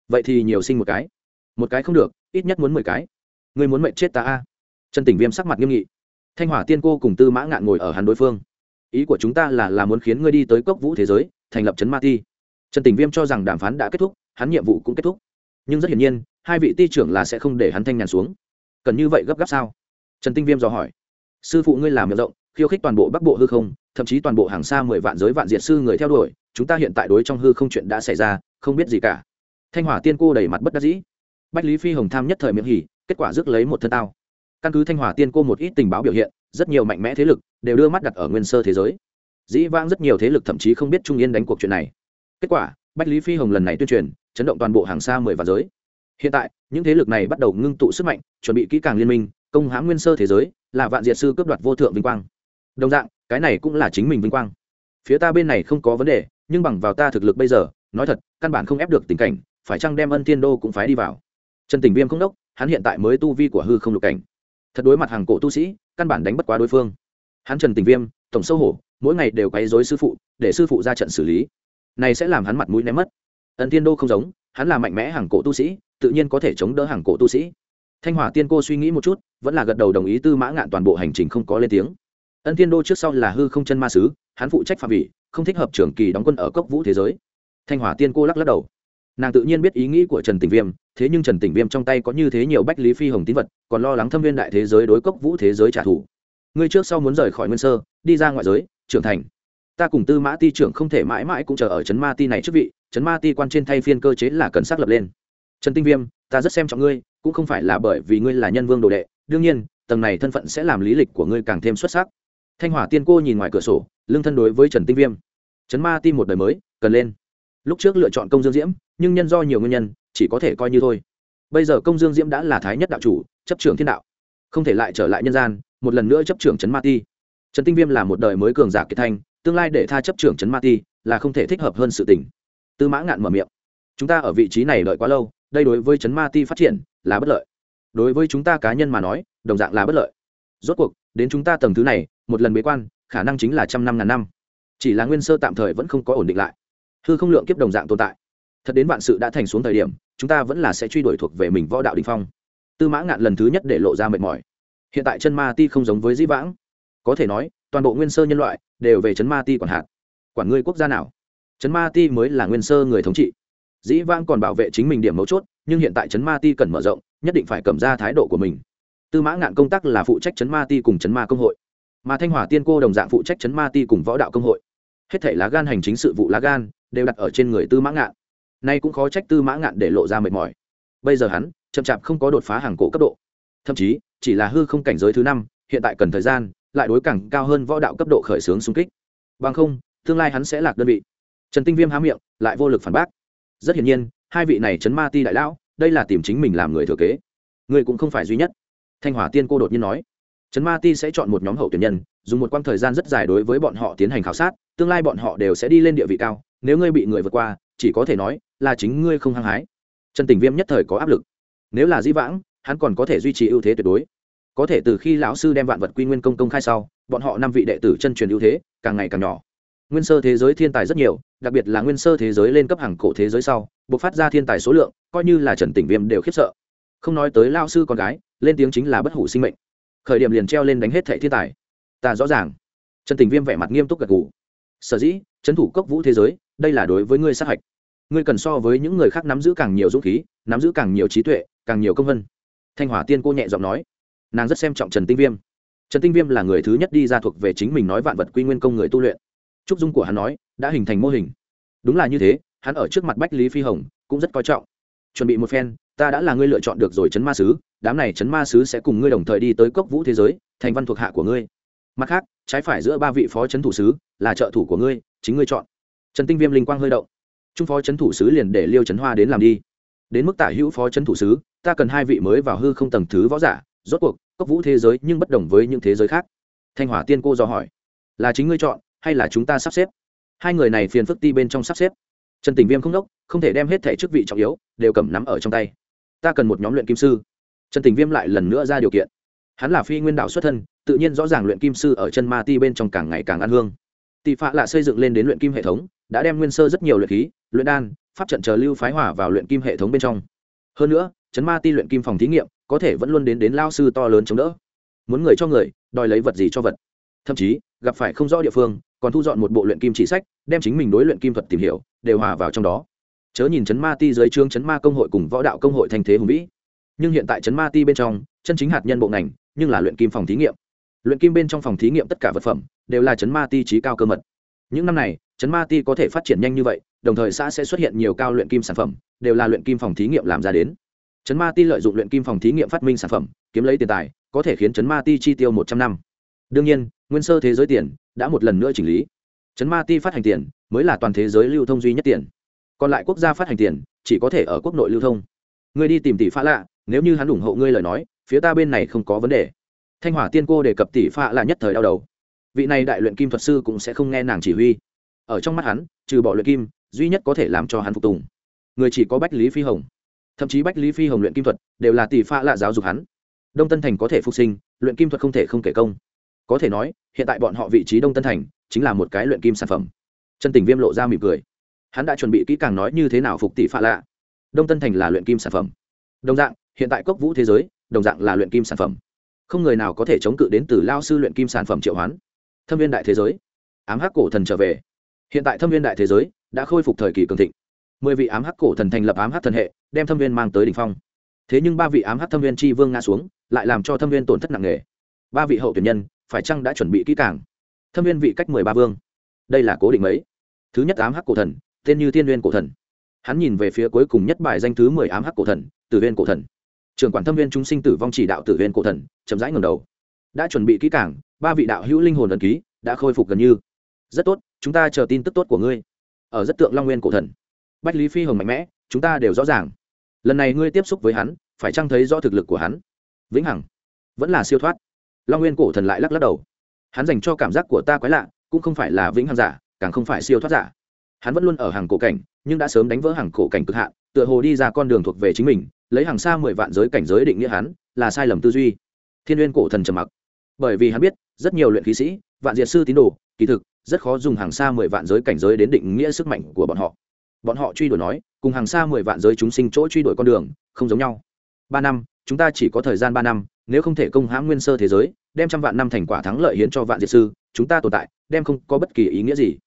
Vậy thì nhiều sinh một cái. Một cái không được, ít nhất muốn mười cái. Người muốn mệnh chết ta a. Trần tỉnh viêm sắc mặt nghiêm nghị. Thanh hỏa tiên cô cùng tư mã ngạn ngồi ở hắn đối phương ý của chúng ta là là muốn khiến ngươi đi tới cốc vũ thế giới, thành lập trấn ma ti. Trần tỉnh viêm cho rằng đàm phán đã kết thúc, hắn nhiệm vụ cũng kết thúc. Nhưng rất hiển nhiên, hai vị ti trưởng là sẽ không để hắn thanh nhàn xuống. Cần như vậy gấp gáp sao? Trần tinh viêm dò hỏi. Sư phụ ngươi làm miệng rộng, khiêu khích toàn bộ bắc bộ hư không, thậm chí toàn bộ hàng xa mười vạn giới vạn diệt sư người theo đuổi, chúng ta hiện tại đối trong hư không chuyện đã xảy ra, không biết gì cả. Thanh hỏa tiên cô đầy mặt bất đắc dĩ. Bách lý phi hồng tham nhất thời miệng hỉ, kết quả rước lấy một thân tao. Căn cứ thanh hỏa tiên cô một ít tình báo biểu hiện rất nhiều mạnh mẽ thế lực đều đưa mắt đặt ở nguyên sơ thế giới. Dĩ vãng rất nhiều thế lực thậm chí không biết trung yên đánh cuộc chuyện này. Kết quả, bách lý phi hồng lần này tuyên truyền, chấn động toàn bộ hàng xa mười vạn giới. Hiện tại, những thế lực này bắt đầu ngưng tụ sức mạnh, chuẩn bị kỹ càng liên minh, công hãm nguyên sơ thế giới, là vạn diệt sư cướp đoạt vô thượng vinh quang. Đồng dạng, cái này cũng là chính mình vinh quang. Phía ta bên này không có vấn đề, nhưng bằng vào ta thực lực bây giờ, nói thật, căn bản không ép được tình cảnh, phải chăng đem ân thiên đô cũng phải đi vào? Trần tình viêm không đốc, hắn hiện tại mới tu vi của hư không lục cảnh thật đối mặt hàng cổ tu sĩ, căn bản đánh bất quá đối phương. Hắn trần tình viêm, tổng sâu hổ, mỗi ngày đều quấy dối sư phụ, để sư phụ ra trận xử lý. Này sẽ làm hắn mặt mũi ném mất. Ẩn tiên đô không giống, hắn là mạnh mẽ hàng cổ tu sĩ, tự nhiên có thể chống đỡ hàng cổ tu sĩ. Thanh hỏa tiên cô suy nghĩ một chút, vẫn là gật đầu đồng ý tư mã ngạn toàn bộ hành trình không có lên tiếng. Ân tiên đô trước sau là hư không chân ma sứ, hắn phụ trách phạm vị, không thích hợp trưởng kỳ đóng quân ở cốc vũ thế giới. Thanh hỏa tiên cô lắc lắc đầu nàng tự nhiên biết ý nghĩ của trần tình viêm, thế nhưng trần tình viêm trong tay có như thế nhiều bách lý phi hồng tín vật, còn lo lắng thâm viên đại thế giới đối cốc vũ thế giới trả thù. Ngươi trước sau muốn rời khỏi nguyên sơ, đi ra ngoại giới, trưởng thành. Ta cùng tư mã ti trưởng không thể mãi mãi cũng chờ ở trấn ma ti này trước vị, trấn ma ti quan trên thay phiên cơ chế là cần xác lập lên. Trần tinh viêm, ta rất xem trọng ngươi, cũng không phải là bởi vì ngươi là nhân vương đồ đệ, đương nhiên, tầng này thân phận sẽ làm lý lịch của ngươi càng thêm xuất sắc. Thanh hỏa tiên cô nhìn ngoài cửa sổ lương thân đối với trần tinh viêm. Trấn ma ti một đời mới, cần lên. Lúc trước lựa chọn công dương diễm nhưng nhân do nhiều nguyên nhân, chỉ có thể coi như thôi. Bây giờ công dương diễm đã là thái nhất đạo chủ, chấp trưởng thiên đạo. Không thể lại trở lại nhân gian, một lần nữa chấp trưởng trấn ma ti. Trần tinh viêm là một đời mới cường giả kiệt thanh, tương lai để tha chấp trưởng trấn ma ti là không thể thích hợp hơn sự tình. Tư mã ngạn mở miệng. Chúng ta ở vị trí này đợi quá lâu, đây đối với trấn ma ti phát triển là bất lợi. Đối với chúng ta cá nhân mà nói, đồng dạng là bất lợi. Rốt cuộc, đến chúng ta tầng thứ này, một lần bế quan, khả năng chính là trăm năm ngàn năm. Chỉ là nguyên sơ tạm thời vẫn không có ổn định lại. Hư không lượng kiếp đồng dạng tồn tại thật đến vạn sự đã thành xuống thời điểm, chúng ta vẫn là sẽ truy đuổi thuộc về mình võ đạo đình phong. Tư mã ngạn lần thứ nhất để lộ ra mệt mỏi. Hiện tại chân ma ti không giống với dĩ vãng. Có thể nói, toàn bộ nguyên sơ nhân loại đều về chấn ma ti quản hạt. Quản ngươi quốc gia nào? Chấn ma ti mới là nguyên sơ người thống trị. Dĩ vãng còn bảo vệ chính mình điểm mấu chốt, nhưng hiện tại chấn ma ti cần mở rộng, nhất định phải cầm ra thái độ của mình. Tư mã ngạn công tác là phụ trách chấn ma ti cùng chấn ma công hội. Mà thanh hòa tiên cô đồng dạng phụ trách chấn ma ti cùng võ đạo công hội. Hết thể lá gan hành chính sự vụ lá gan đều đặt ở trên người tư mã ngạn nay cũng khó trách tư mã ngạn để lộ ra mệt mỏi. Bây giờ hắn, chậm chạp không có đột phá hàng cổ cấp độ. Thậm chí, chỉ là hư không cảnh giới thứ năm, hiện tại cần thời gian, lại đối càng cao hơn võ đạo cấp độ khởi xướng xung kích. Bằng không, tương lai hắn sẽ lạc đơn vị. Trần tinh viêm há miệng, lại vô lực phản bác. Rất hiển nhiên, hai vị này chấn ma ti đại lão, đây là tìm chính mình làm người thừa kế. Người cũng không phải duy nhất. Thanh hỏa tiên cô đột nhiên nói. Trấn ma ti sẽ chọn một nhóm hậu tuyển nhân, dùng một quãng thời gian rất dài đối với bọn họ tiến hành khảo sát, tương lai bọn họ đều sẽ đi lên địa vị cao, nếu ngươi bị người vượt qua chỉ có thể nói là chính ngươi không hăng hái. Trần tình viêm nhất thời có áp lực. Nếu là di vãng, hắn còn có thể duy trì ưu thế tuyệt đối. Có thể từ khi lão sư đem vạn vật quy nguyên công công khai sau, bọn họ năm vị đệ tử chân truyền ưu thế càng ngày càng nhỏ. Nguyên sơ thế giới thiên tài rất nhiều, đặc biệt là nguyên sơ thế giới lên cấp hàng cổ thế giới sau buộc phát ra thiên tài số lượng, coi như là trần tỉnh viêm đều khiếp sợ. Không nói tới lao sư con gái, lên tiếng chính là bất hủ sinh mệnh. Khởi điểm liền treo lên đánh hết thệ thiên tài. Ta rõ ràng. Trần tỉnh viêm vẻ mặt nghiêm túc gật g ủ sở dĩ, trấn thủ cốc vũ thế giới đây là đối với ngươi sát hạch. Ngươi cần so với những người khác nắm giữ càng nhiều dũng khí, nắm giữ càng nhiều trí tuệ, càng nhiều công vân. Thanh hỏa tiên cô nhẹ giọng nói. Nàng rất xem trọng trần tinh viêm. Trần tinh viêm là người thứ nhất đi ra thuộc về chính mình nói vạn vật quy nguyên công người tu luyện. Trúc dung của hắn nói, đã hình thành mô hình. Đúng là như thế, hắn ở trước mặt bách lý phi hồng cũng rất coi trọng. Chuẩn bị một phen, ta đã là ngươi lựa chọn được rồi chấn ma sứ, đám này chấn ma sứ sẽ cùng ngươi đồng thời đi tới cốc vũ thế giới, thành văn thuộc hạ của ngươi. Mặt khác, trái phải giữa ba vị phó chấn thủ sứ là trợ thủ của ngươi, chính ngươi chọn trần tinh viêm linh quang hơi động. Trung phó chấn thủ sứ liền để liêu trấn hoa đến làm đi. Đến mức tả hữu phó chấn thủ sứ, ta cần hai vị mới vào hư không tầng thứ võ giả, rốt cuộc, cốc vũ thế giới nhưng bất đồng với những thế giới khác. Thanh hỏa tiên cô do hỏi, là chính ngươi chọn, hay là chúng ta sắp xếp? Hai người này phiền phức ti bên trong sắp xếp. Trần tình viêm không đốc, không thể đem hết thẻ chức vị trọng yếu, đều cầm nắm ở trong tay. Ta cần một nhóm luyện kim sư. Trần tình viêm lại lần nữa ra điều kiện. Hắn là phi nguyên đạo xuất thân, tự nhiên rõ ràng luyện kim sư ở chân ma ti bên trong càng ngày càng ăn hương. Tị phạ lạ xây dựng lên đến luyện kim hệ thống đã đem nguyên sơ rất nhiều luyện khí, luyện đan, pháp trận chờ lưu phái hỏa vào luyện kim hệ thống bên trong. Hơn nữa, chấn ma ti luyện kim phòng thí nghiệm, có thể vẫn luôn đến đến lao sư to lớn chống đỡ. Muốn người cho người, đòi lấy vật gì cho vật. Thậm chí, gặp phải không rõ địa phương, còn thu dọn một bộ luyện kim chỉ sách, đem chính mình đối luyện kim thuật tìm hiểu, đều hòa vào trong đó. Chớ nhìn chấn ma ti dưới trương chấn ma công hội cùng võ đạo công hội thành thế hùng vĩ. Nhưng hiện tại chấn ma ti bên trong, chân chính hạt nhân bộ ngành, nhưng là luyện kim phòng thí nghiệm. Luyện kim bên trong phòng thí nghiệm tất cả vật phẩm, đều là chấn ma ti trí cao cơ mật. Những năm này chấn ma ti có thể phát triển nhanh như vậy, đồng thời xã sẽ xuất hiện nhiều cao luyện kim sản phẩm, đều là luyện kim phòng thí nghiệm làm ra đến. Chấn ma ti lợi dụng luyện kim phòng thí nghiệm phát minh sản phẩm, kiếm lấy tiền tài, có thể khiến chấn ma ti chi tiêu một trăm năm. Đương nhiên, nguyên sơ thế giới tiền đã một lần nữa chỉnh lý. Chấn ma ti phát hành tiền mới là toàn thế giới lưu thông duy nhất tiền. Còn lại quốc gia phát hành tiền chỉ có thể ở quốc nội lưu thông. Người đi tìm tỷ phá lạ, nếu như hắn ủng hộ ngươi lời nói, phía ta bên này không có vấn đề. Thanh hỏa tiên cô đề cập tỷ phạ là nhất thời đau đầu. Vị này đại luyện kim thuật sư cũng sẽ không nghe nàng chỉ huy ở trong mắt hắn, trừ bỏ luyện kim, duy nhất có thể làm cho hắn phục tùng. Người chỉ có bách lý phi hồng. Thậm chí bách lý phi hồng luyện kim thuật đều là tỷ pha lạ giáo dục hắn. Đông tân thành có thể phục sinh, luyện kim thuật không thể không kể công. Có thể nói, hiện tại bọn họ vị trí đông tân thành chính là một cái luyện kim sản phẩm. Chân tình viêm lộ ra mỉm cười. Hắn đã chuẩn bị kỹ càng nói như thế nào phục tỷ pha lạ. Đông tân thành là luyện kim sản phẩm. Đồng dạng, hiện tại cốc vũ thế giới, đồng dạng là luyện kim sản phẩm. Không người nào có thể chống cự đến từ lao sư luyện kim sản phẩm triệu hoán. Thâm viên đại thế giới. Ám hắc cổ thần trở về hiện tại thâm viên đại thế giới đã khôi phục thời kỳ cường thịnh. Mười vị ám hắc cổ thần thành lập ám hắc thần hệ, đem thâm viên mang tới đ ỉ n h phong. Thế nhưng ba vị ám hắc thâm viên tri vương ngã xuống, lại làm cho thâm viên tổn thất nặng nề. Ba vị hậu tuyển nhân, phải chăng đã chuẩn bị kỹ càng? Thâm viên vị cách mười ba vương. Đây là cố định mấy? Thứ nhất ám hắc cổ thần, tên như thiên viên cổ thần. Hắn nhìn về phía cuối cùng nhất bài danh thứ mười ám hắc cổ thần, tử viên cổ thần. Trưởng quản thâm viên chúng sinh tử vong chỉ đạo tử viên cổ thần, chậm rãi ngầm đầu. Đã chuẩn bị kỹ càng, ba vị đạo hữu linh hồn ẩn ký, đã khôi phục gần như rất tốt, chúng ta chờ tin tức tốt của ngươi. Ở rất tượng long nguyên cổ thần. Bách lý phi hồng mạnh mẽ, chúng ta đều rõ ràng. Lần này ngươi tiếp xúc với hắn, phải chăng thấy rõ thực lực của hắn? Vĩnh hằng. Vẫn là siêu thoát. Long nguyên cổ thần lại lắc lắc đầu. Hắn dành cho cảm giác của ta quái lạ, cũng không phải là vĩnh hằng giả, càng không phải siêu thoát giả. Hắn vẫn luôn ở hàng cổ cảnh, nhưng đã sớm đánh vỡ hàng cổ cảnh cực hạn, tựa hồ đi ra con đường thuộc về chính mình, lấy hàng xa mười vạn giới cảnh giới định nghĩa hắn, là sai lầm tư duy. Thiên n cổ thần trầm mặc. Bởi vì hắn biết, rất nhiều luyện khí sĩ, vạn diệt sư tín đồ, kỳ thực rất khó dùng hàng xa mười vạn giới cảnh giới đến định nghĩa sức mạnh của bọn họ. Bọn họ truy đuổi nói, cùng hàng xa mười vạn giới chúng sinh chỗ truy đuổi con đường, không giống nhau. Ba năm, chúng ta chỉ có thời gian ba năm, nếu không thể công hãm nguyên sơ thế giới, đem trăm vạn năm thành quả thắng lợi hiến cho vạn diệt sư, chúng ta tồn tại, đem không có bất kỳ ý nghĩa gì.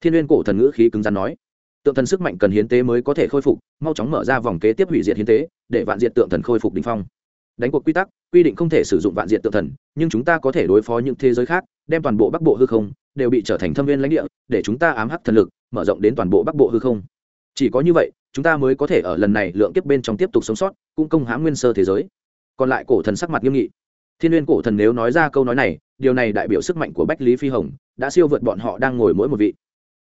Thiên n cổ thần ngữ khí cứng rắn nói, tượng thần sức mạnh cần hiến tế mới có thể khôi phục, mau chóng mở ra vòng kế tiếp hủy diệt hiến tế, để vạn diệt tượng thần khôi phục đỉnh phong. Đánh cuộc quy tắc, quy định không thể sử dụng vạn diệt tượng thần, nhưng chúng ta có thể đối phó những thế giới khác, đem toàn bộ bắc bộ hư không đều bị trở thành thâm viên lãnh địa, để chúng ta ám hắc thần lực, mở rộng đến toàn bộ bắc bộ hư không. Chỉ có như vậy, chúng ta mới có thể ở lần này lượng kiếp bên trong tiếp tục sống sót, cũng công hãm nguyên sơ thế giới. Còn lại cổ thần sắc mặt nghiêm nghị. Thiên n cổ thần nếu nói ra câu nói này, điều này đại biểu sức mạnh của bách lý phi hồng, đã siêu vượt bọn họ đang ngồi mỗi một vị.